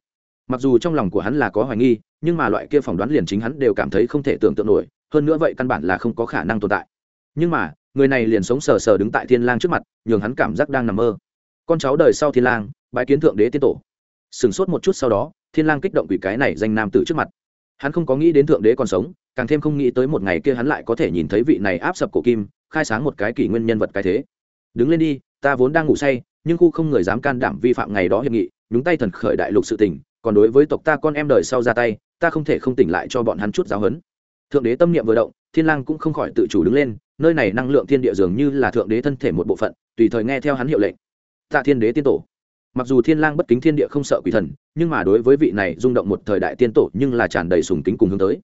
Mặc dù trong lòng của hắn là có hoài nghi, nhưng mà loại kia phỏng đoán liền chính hắn đều cảm thấy không thể tưởng tượng nổi, hơn nữa vậy căn bản là không có khả năng tồn tại. Nhưng mà, người này liền sống sờ sờ đứng tại thiên lang trước mặt, nhường hắn cảm giác đang nằm mơ. Con cháu đời sau thiên lang, bái kiến thượng đế tiên tổ. Sừng sốt một chút sau đó, thiên lang kích động vì cái này danh nam tử trước mặt hắn không có nghĩ đến thượng đế còn sống, càng thêm không nghĩ tới một ngày kia hắn lại có thể nhìn thấy vị này áp sập cổ kim, khai sáng một cái kỷ nguyên nhân vật cái thế. Đứng lên đi, ta vốn đang ngủ say, nhưng khu không người dám can đảm vi phạm ngày đó hiệp nghị, nhúng tay thần khởi đại lục sự tình, còn đối với tộc ta con em đời sau ra tay, ta không thể không tỉnh lại cho bọn hắn chút giáo huấn. Thượng đế tâm niệm vừa động, thiên lang cũng không khỏi tự chủ đứng lên, nơi này năng lượng thiên địa dường như là thượng đế thân thể một bộ phận, tùy thời nghe theo hắn hiệu lệnh. Tạ thiên đế tiên tổ mặc dù thiên lang bất kính thiên địa không sợ quỷ thần, nhưng mà đối với vị này rung động một thời đại tiên tổ nhưng là tràn đầy sùng kính cùng hướng tới.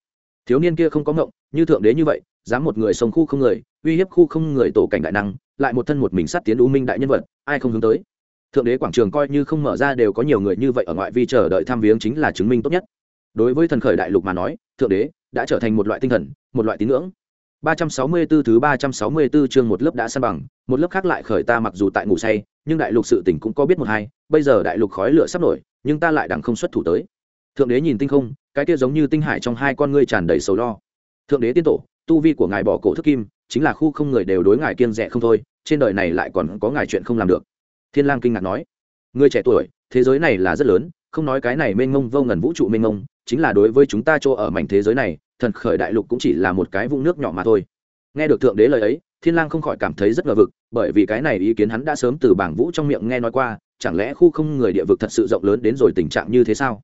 Thiếu niên kia không có ngộng, như thượng đế như vậy, dám một người sống khu không người, uy hiếp khu không người tổ cảnh đại năng, lại một thân một mình sát tiến u minh đại nhân vật, ai không hướng tới? Thượng đế quảng trường coi như không mở ra đều có nhiều người như vậy ở ngoại vi chờ đợi tham viếng chính là chứng minh tốt nhất. Đối với thần khởi đại lục mà nói, thượng đế đã trở thành một loại tinh thần, một loại tín ngưỡng. 364 thứ 364 chương một lớp đã san bằng, một lớp khác lại khởi ta mặc dù tại ngủ say, nhưng đại lục sự tình cũng có biết một hai, bây giờ đại lục khói lửa sắp nổi, nhưng ta lại đặng không xuất thủ tới. Thượng đế nhìn tinh không, cái kia giống như tinh hải trong hai con ngươi tràn đầy sầu lo. Thượng đế tiên tổ, tu vi của ngài bỏ cổ thức kim, chính là khu không người đều đối ngài kiêng dè không thôi, trên đời này lại còn có ngài chuyện không làm được thiên lang kinh ngạc nói ngươi trẻ tuổi thế giới này là rất lớn không nói cái này mênh mông vô ngần vũ trụ mênh mông chính là đối với chúng ta chỗ ở mảnh thế giới này thần khởi đại lục cũng chỉ là một cái vũng nước nhỏ mà thôi. Nghe được thượng đế lời ấy, thiên lang không khỏi cảm thấy rất ngờ vực, bởi vì cái này ý kiến hắn đã sớm từ bảng vũ trong miệng nghe nói qua, chẳng lẽ khu không người địa vực thật sự rộng lớn đến rồi tình trạng như thế sao?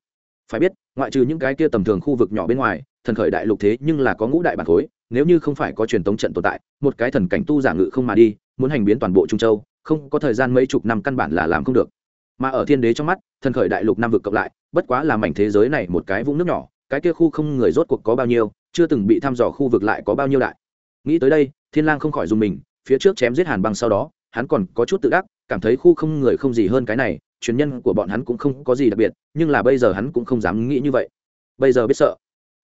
Phải biết, ngoại trừ những cái kia tầm thường khu vực nhỏ bên ngoài, thần khởi đại lục thế nhưng là có ngũ đại bản khối, nếu như không phải có truyền tống trận tồn tại, một cái thần cảnh tu giả ngự không mà đi, muốn hành biến toàn bộ trung châu, không có thời gian mấy chục năm căn bản là làm không được. Mà ở thiên đế trong mắt, thần khởi đại lục năm vực cộng lại, bất quá là mảnh thế giới này một cái vũng nước nhỏ cái kia khu không người rốt cuộc có bao nhiêu, chưa từng bị thăm dò khu vực lại có bao nhiêu đại. Nghĩ tới đây, thiên lang không khỏi dùng mình, phía trước chém giết hàn băng sau đó, hắn còn có chút tự đắc, cảm thấy khu không người không gì hơn cái này, truyền nhân của bọn hắn cũng không có gì đặc biệt, nhưng là bây giờ hắn cũng không dám nghĩ như vậy. Bây giờ biết sợ.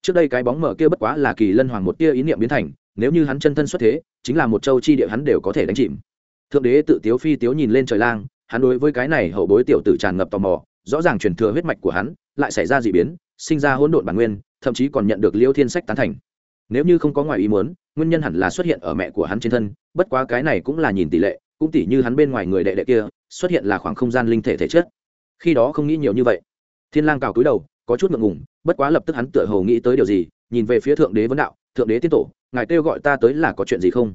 Trước đây cái bóng mở kia bất quá là kỳ lân hoàng một tia ý niệm biến thành, nếu như hắn chân thân xuất thế, chính là một châu chi địa hắn đều có thể đánh chìm. Thượng đế tự tiếu phi tiếu nhìn lên trời lang, hắn đối với cái này hậu bối tiểu tử tràn ngập tò mò, rõ ràng truyền thừa huyết mạch của hắn, lại xảy ra dị biến sinh ra hỗn độn bản nguyên, thậm chí còn nhận được liêu thiên sách tán thành. Nếu như không có ngoài ý muốn, nguyên nhân hẳn là xuất hiện ở mẹ của hắn trên thân, bất quá cái này cũng là nhìn tỷ lệ, cũng tỷ như hắn bên ngoài người đệ đệ kia, xuất hiện là khoảng không gian linh thể thể chất. Khi đó không nghĩ nhiều như vậy. Thiên lang cào cúi đầu, có chút ngượng ngùng, bất quá lập tức hắn tựa hồ nghĩ tới điều gì, nhìn về phía thượng đế vấn đạo, thượng đế tiên tổ, ngài kêu gọi ta tới là có chuyện gì không?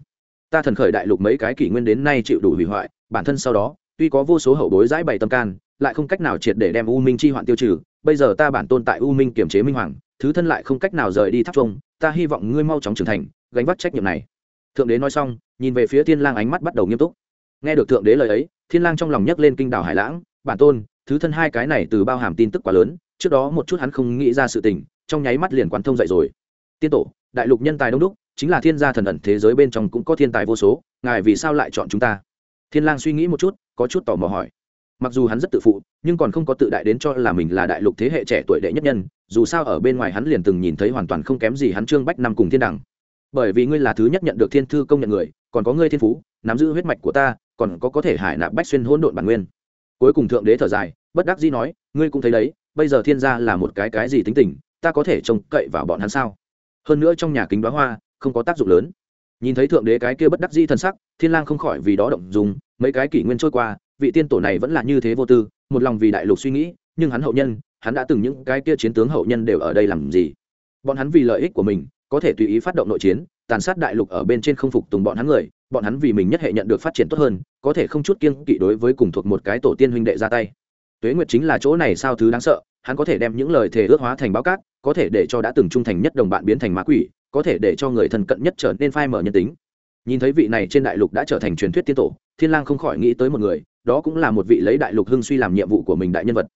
Ta thần khởi đại lục mấy cái kỷ nguyên đến nay chịu đủ hủy hoại, bản thân sau đó, tuy có vô số hậu bối giải bày tâm can, lại không cách nào triệt để đem u minh chi hoạn tiêu trừ bây giờ ta bản tôn tại u minh kiểm chế minh hoàng, thứ thân lại không cách nào rời đi tháp trung, ta hy vọng ngươi mau chóng trưởng thành, gánh vác trách nhiệm này. Thượng đế nói xong, nhìn về phía thiên lang ánh mắt bắt đầu nghiêm túc. Nghe được thượng đế lời ấy, thiên lang trong lòng nhấc lên kinh đảo hải lãng, bản tôn, thứ thân hai cái này từ bao hàm tin tức quá lớn, trước đó một chút hắn không nghĩ ra sự tình, trong nháy mắt liền quán thông dậy rồi. Tiên tổ, đại lục nhân tài đông đúc, chính là thiên gia thần ẩn thế giới bên trong cũng có thiên tài vô số, ngài vì sao lại chọn chúng ta? Thiên lang suy nghĩ một chút, có chút tò mò hỏi mặc dù hắn rất tự phụ, nhưng còn không có tự đại đến cho là mình là đại lục thế hệ trẻ tuổi đệ nhất nhân, dù sao ở bên ngoài hắn liền từng nhìn thấy hoàn toàn không kém gì hắn trương bách năm cùng thiên đẳng bởi vì ngươi là thứ nhất nhận được thiên thư công nhận người, còn có ngươi thiên phú, nắm giữ huyết mạch của ta, còn có có thể hải nạp bách xuyên hỗn độn bản nguyên. Cuối cùng thượng đế thở dài, bất đắc dĩ nói, ngươi cũng thấy đấy, bây giờ thiên gia là một cái cái gì tính tình, ta có thể trông cậy vào bọn hắn sao? Hơn nữa trong nhà kính đoá hoa, không có tác dụng lớn. Nhìn thấy thượng đế cái kia bất đắc dĩ thân sắc, thiên lang không khỏi vì đó động dùng mấy cái kỷ nguyên trôi qua vị tiên tổ này vẫn là như thế vô tư, một lòng vì đại lục suy nghĩ, nhưng hắn hậu nhân, hắn đã từng những cái kia chiến tướng hậu nhân đều ở đây làm gì? Bọn hắn vì lợi ích của mình, có thể tùy ý phát động nội chiến, tàn sát đại lục ở bên trên không phục tùng bọn hắn người, bọn hắn vì mình nhất hệ nhận được phát triển tốt hơn, có thể không chút kiêng kỵ đối với cùng thuộc một cái tổ tiên huynh đệ ra tay. Tuế nguyệt chính là chỗ này sao thứ đáng sợ, hắn có thể đem những lời thề ước hóa thành báo cát, có thể để cho đã từng trung thành nhất đồng bạn biến thành ma quỷ, có thể để cho người thân cận nhất trở nên phai mở nhân tính nhìn thấy vị này trên đại lục đã trở thành truyền thuyết tiên tổ, thiên lang không khỏi nghĩ tới một người, đó cũng là một vị lấy đại lục hưng suy làm nhiệm vụ của mình đại nhân vật.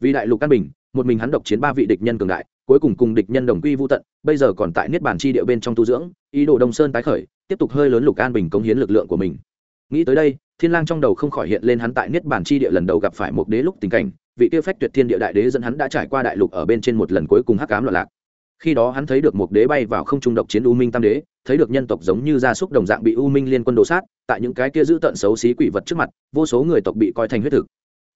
Vì đại lục căn bình, một mình hắn độc chiến ba vị địch nhân cường đại, cuối cùng cùng địch nhân đồng quy vô tận, bây giờ còn tại niết bàn chi địa bên trong tu dưỡng, ý đồ đông sơn tái khởi, tiếp tục hơi lớn lục an bình cống hiến lực lượng của mình. Nghĩ tới đây, thiên lang trong đầu không khỏi hiện lên hắn tại niết bàn chi địa lần đầu gặp phải một đế lúc tình cảnh, vị tiêu phách tuyệt thiên địa đại đế dẫn hắn đã trải qua đại lục ở bên trên một lần cuối cùng hắc ám loạn lạc khi đó hắn thấy được một đế bay vào không trung độc chiến u minh tam đế, thấy được nhân tộc giống như gia súc đồng dạng bị u minh liên quân đổ sát, tại những cái kia giữ tận xấu xí quỷ vật trước mặt, vô số người tộc bị coi thành huyết thực.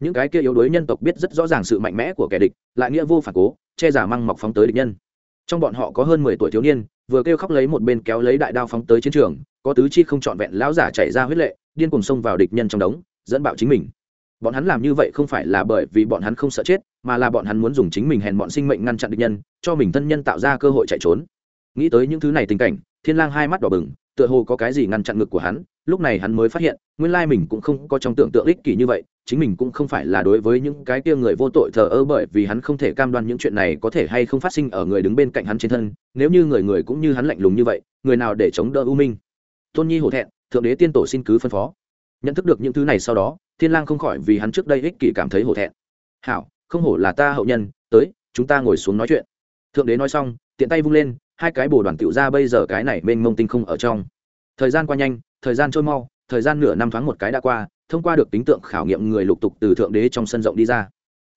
Những cái kia yếu đuối nhân tộc biết rất rõ ràng sự mạnh mẽ của kẻ địch, lại nghĩa vô phản cố, che giả măng mọc phóng tới địch nhân. Trong bọn họ có hơn mười tuổi thiếu niên, vừa kêu khóc lấy một bên kéo lấy đại đao phóng tới chiến trường, có tứ chi không trọn vẹn lão giả chảy ra huyết lệ, điên cùng xông vào địch nhân trong đống, dẫn bạo chính mình bọn hắn làm như vậy không phải là bởi vì bọn hắn không sợ chết, mà là bọn hắn muốn dùng chính mình hèn bọn sinh mệnh ngăn chặn địch nhân, cho mình thân nhân tạo ra cơ hội chạy trốn. Nghĩ tới những thứ này tình cảnh, thiên lang hai mắt đỏ bừng, tựa hồ có cái gì ngăn chặn ngực của hắn, lúc này hắn mới phát hiện, nguyên lai mình cũng không có trong tưởng tượng ích kỷ như vậy, chính mình cũng không phải là đối với những cái kia người vô tội thờ ơ bởi vì hắn không thể cam đoan những chuyện này có thể hay không phát sinh ở người đứng bên cạnh hắn trên thân, nếu như người người cũng như hắn lạnh lùng như vậy, người nào để chống đỡ u minh? Tôn nhi hổ thẹn, thượng đế tiên tổ xin cứ phân phó. Nhận thức được những thứ này sau đó thiên lang không khỏi vì hắn trước đây ích kỷ cảm thấy hổ thẹn. Hảo, không hổ là ta hậu nhân, tới, chúng ta ngồi xuống nói chuyện. Thượng đế nói xong, tiện tay vung lên, hai cái bồ đoàn tiểu ra bây giờ cái này mênh mông tinh không ở trong. Thời gian qua nhanh, thời gian trôi mau, thời gian nửa năm thoáng một cái đã qua, thông qua được tính tượng khảo nghiệm người lục tục từ thượng đế trong sân rộng đi ra.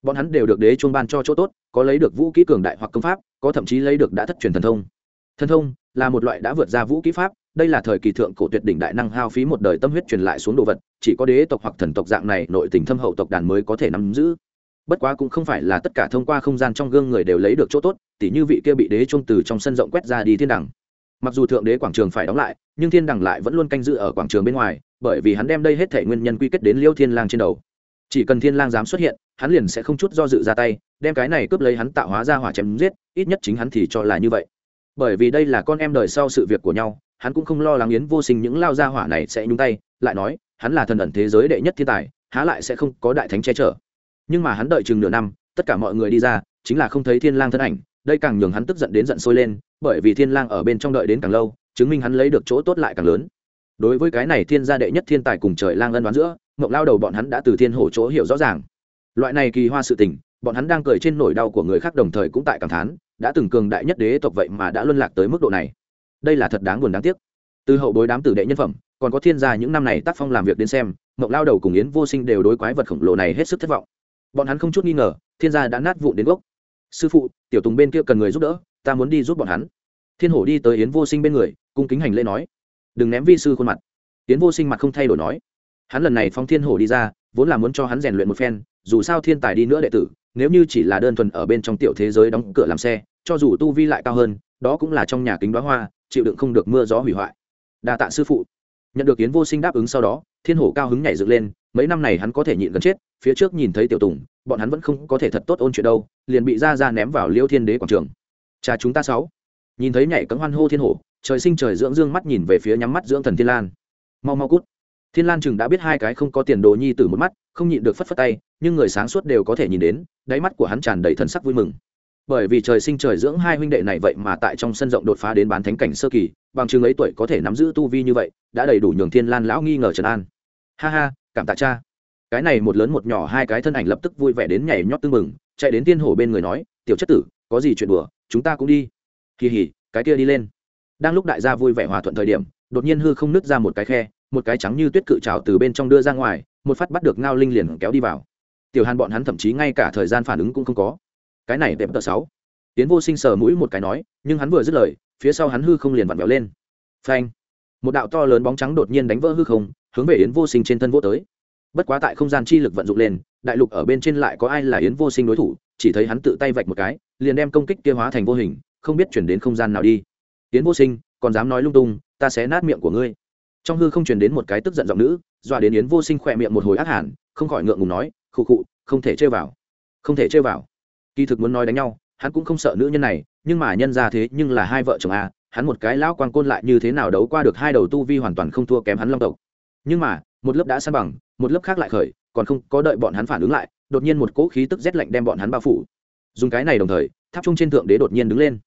Bọn hắn đều được đế chuông ban cho chỗ tốt, có lấy được vũ kỹ cường đại hoặc công pháp, có thậm chí lấy được đã thất truyền thần thông. Thần thông là một loại đã vượt ra vũ kỹ pháp đây là thời kỳ thượng cổ tuyệt đỉnh đại năng hao phí một đời tâm huyết truyền lại xuống đồ vật, chỉ có đế tộc hoặc thần tộc dạng này, nội tình thâm hậu tộc đàn mới có thể nắm giữ. Bất quá cũng không phải là tất cả thông qua không gian trong gương người đều lấy được chỗ tốt, tỉ như vị kia bị đế trung từ trong sân rộng quét ra đi thiên đẳng. Mặc dù thượng đế quảng trường phải đóng lại, nhưng thiên đẳng lại vẫn luôn canh giữ ở quảng trường bên ngoài, bởi vì hắn đem đây hết thể nguyên nhân quy kết đến liêu thiên lang trên đầu. Chỉ cần thiên lang dám xuất hiện, hắn liền sẽ không chút do dự ra tay, đem cái này cướp lấy hắn tạo hóa ra hỏa chém giết, ít nhất chính hắn thì cho là như vậy. Bởi vì đây là con em đời sau sự việc của nhau hắn cũng không lo lắng yến vô sinh những lao gia hỏa này sẽ nhúng tay, lại nói, hắn là thần ẩn thế giới đệ nhất thiên tài, há lại sẽ không có đại thánh che chở. Nhưng mà hắn đợi chừng nửa năm, tất cả mọi người đi ra, chính là không thấy thiên lang thân ảnh, đây càng nhường hắn tức giận đến giận sôi lên, bởi vì thiên lang ở bên trong đợi đến càng lâu, chứng minh hắn lấy được chỗ tốt lại càng lớn. Đối với cái này thiên gia đệ nhất thiên tài cùng trời lang ân đoán giữa, mộng lao đầu bọn hắn đã từ thiên hổ chỗ hiểu rõ ràng. Loại này kỳ hoa sự tình, bọn hắn đang cười trên nỗi đau của người khác đồng thời cũng tại cảm thán, đã từng cường đại nhất đế tộc vậy mà đã luân lạc tới mức độ này đây là thật đáng buồn đáng tiếc. Từ hậu bối đám tử đệ nhân phẩm, còn có thiên gia những năm này tác phong làm việc đến xem, mộng lao đầu cùng yến vô sinh đều đối quái vật khổng lồ này hết sức thất vọng. Bọn hắn không chút nghi ngờ, thiên gia đã nát vụn đến gốc. Sư phụ, tiểu tùng bên kia cần người giúp đỡ, ta muốn đi giúp bọn hắn. Thiên hổ đi tới yến vô sinh bên người, cung kính hành lễ nói. Đừng ném vi sư khuôn mặt. Yến vô sinh mặt không thay đổi nói. Hắn lần này phong thiên hổ đi ra, vốn là muốn cho hắn rèn luyện một phen, dù sao thiên tài đi nữa đệ tử, nếu như chỉ là đơn thuần ở bên trong tiểu thế giới đóng cửa làm xe, cho dù tu vi lại cao hơn, đó cũng là trong nhà kính đoá hoa chịu đựng không được mưa gió hủy hoại. Đa tạ sư phụ. Nhận được yến vô sinh đáp ứng sau đó, thiên hổ cao hứng nhảy dựng lên, mấy năm này hắn có thể nhịn gần chết, phía trước nhìn thấy tiểu tùng, bọn hắn vẫn không có thể thật tốt ôn chuyện đâu, liền bị ra ra ném vào liêu thiên đế quảng trường. Cha chúng ta sáu. Nhìn thấy nhảy cấm hoan hô thiên hổ, trời sinh trời dưỡng dương mắt nhìn về phía nhắm mắt dưỡng thần thiên lan. Mau mau cút. Thiên lan chừng đã biết hai cái không có tiền đồ nhi từ một mắt, không nhịn được phất phất tay, nhưng người sáng suốt đều có thể nhìn đến, đáy mắt của hắn tràn đầy thần sắc vui mừng bởi vì trời sinh trời dưỡng hai huynh đệ này vậy mà tại trong sân rộng đột phá đến bán thánh cảnh sơ kỳ, bằng chứng ấy tuổi có thể nắm giữ tu vi như vậy, đã đầy đủ nhường thiên lan lão nghi ngờ trần an. Ha ha, cảm tạ cha. Cái này một lớn một nhỏ hai cái thân ảnh lập tức vui vẻ đến nhảy nhót tưng mừng chạy đến tiên hổ bên người nói, tiểu chất tử, có gì chuyện đùa, chúng ta cũng đi. Kỳ hỉ, cái kia đi lên. Đang lúc đại gia vui vẻ hòa thuận thời điểm, đột nhiên hư không nứt ra một cái khe, một cái trắng như tuyết cự trào từ bên trong đưa ra ngoài, một phát bắt được ngao linh liền kéo đi vào. Tiểu hàn bọn hắn thậm chí ngay cả thời gian phản ứng cũng không có cái này đẹp tờ sáu. Tiến vô sinh sờ mũi một cái nói, nhưng hắn vừa dứt lời, phía sau hắn hư không liền vặn vẹo lên. Phanh. Một đạo to lớn bóng trắng đột nhiên đánh vỡ hư không, hướng về yến vô sinh trên thân vô tới. Bất quá tại không gian chi lực vận dụng lên, đại lục ở bên trên lại có ai là yến vô sinh đối thủ, chỉ thấy hắn tự tay vạch một cái, liền đem công kích kia hóa thành vô hình, không biết chuyển đến không gian nào đi. Yến vô sinh, còn dám nói lung tung, ta sẽ nát miệng của ngươi. Trong hư không truyền đến một cái tức giận giọng nữ, dọa đến yến vô sinh khỏe miệng một hồi ác hẳn, không khỏi ngượng ngùng nói, khụ khụ, không thể chơi vào. Không thể chơi vào kỳ thực muốn nói đánh nhau, hắn cũng không sợ nữ nhân này, nhưng mà nhân ra thế nhưng là hai vợ chồng a, hắn một cái lão quang côn lại như thế nào đấu qua được hai đầu tu vi hoàn toàn không thua kém hắn long tộc. Nhưng mà, một lớp đã san bằng, một lớp khác lại khởi, còn không có đợi bọn hắn phản ứng lại, đột nhiên một cỗ khí tức rét lạnh đem bọn hắn bao phủ. Dùng cái này đồng thời, tháp trung trên thượng đế đột nhiên đứng lên.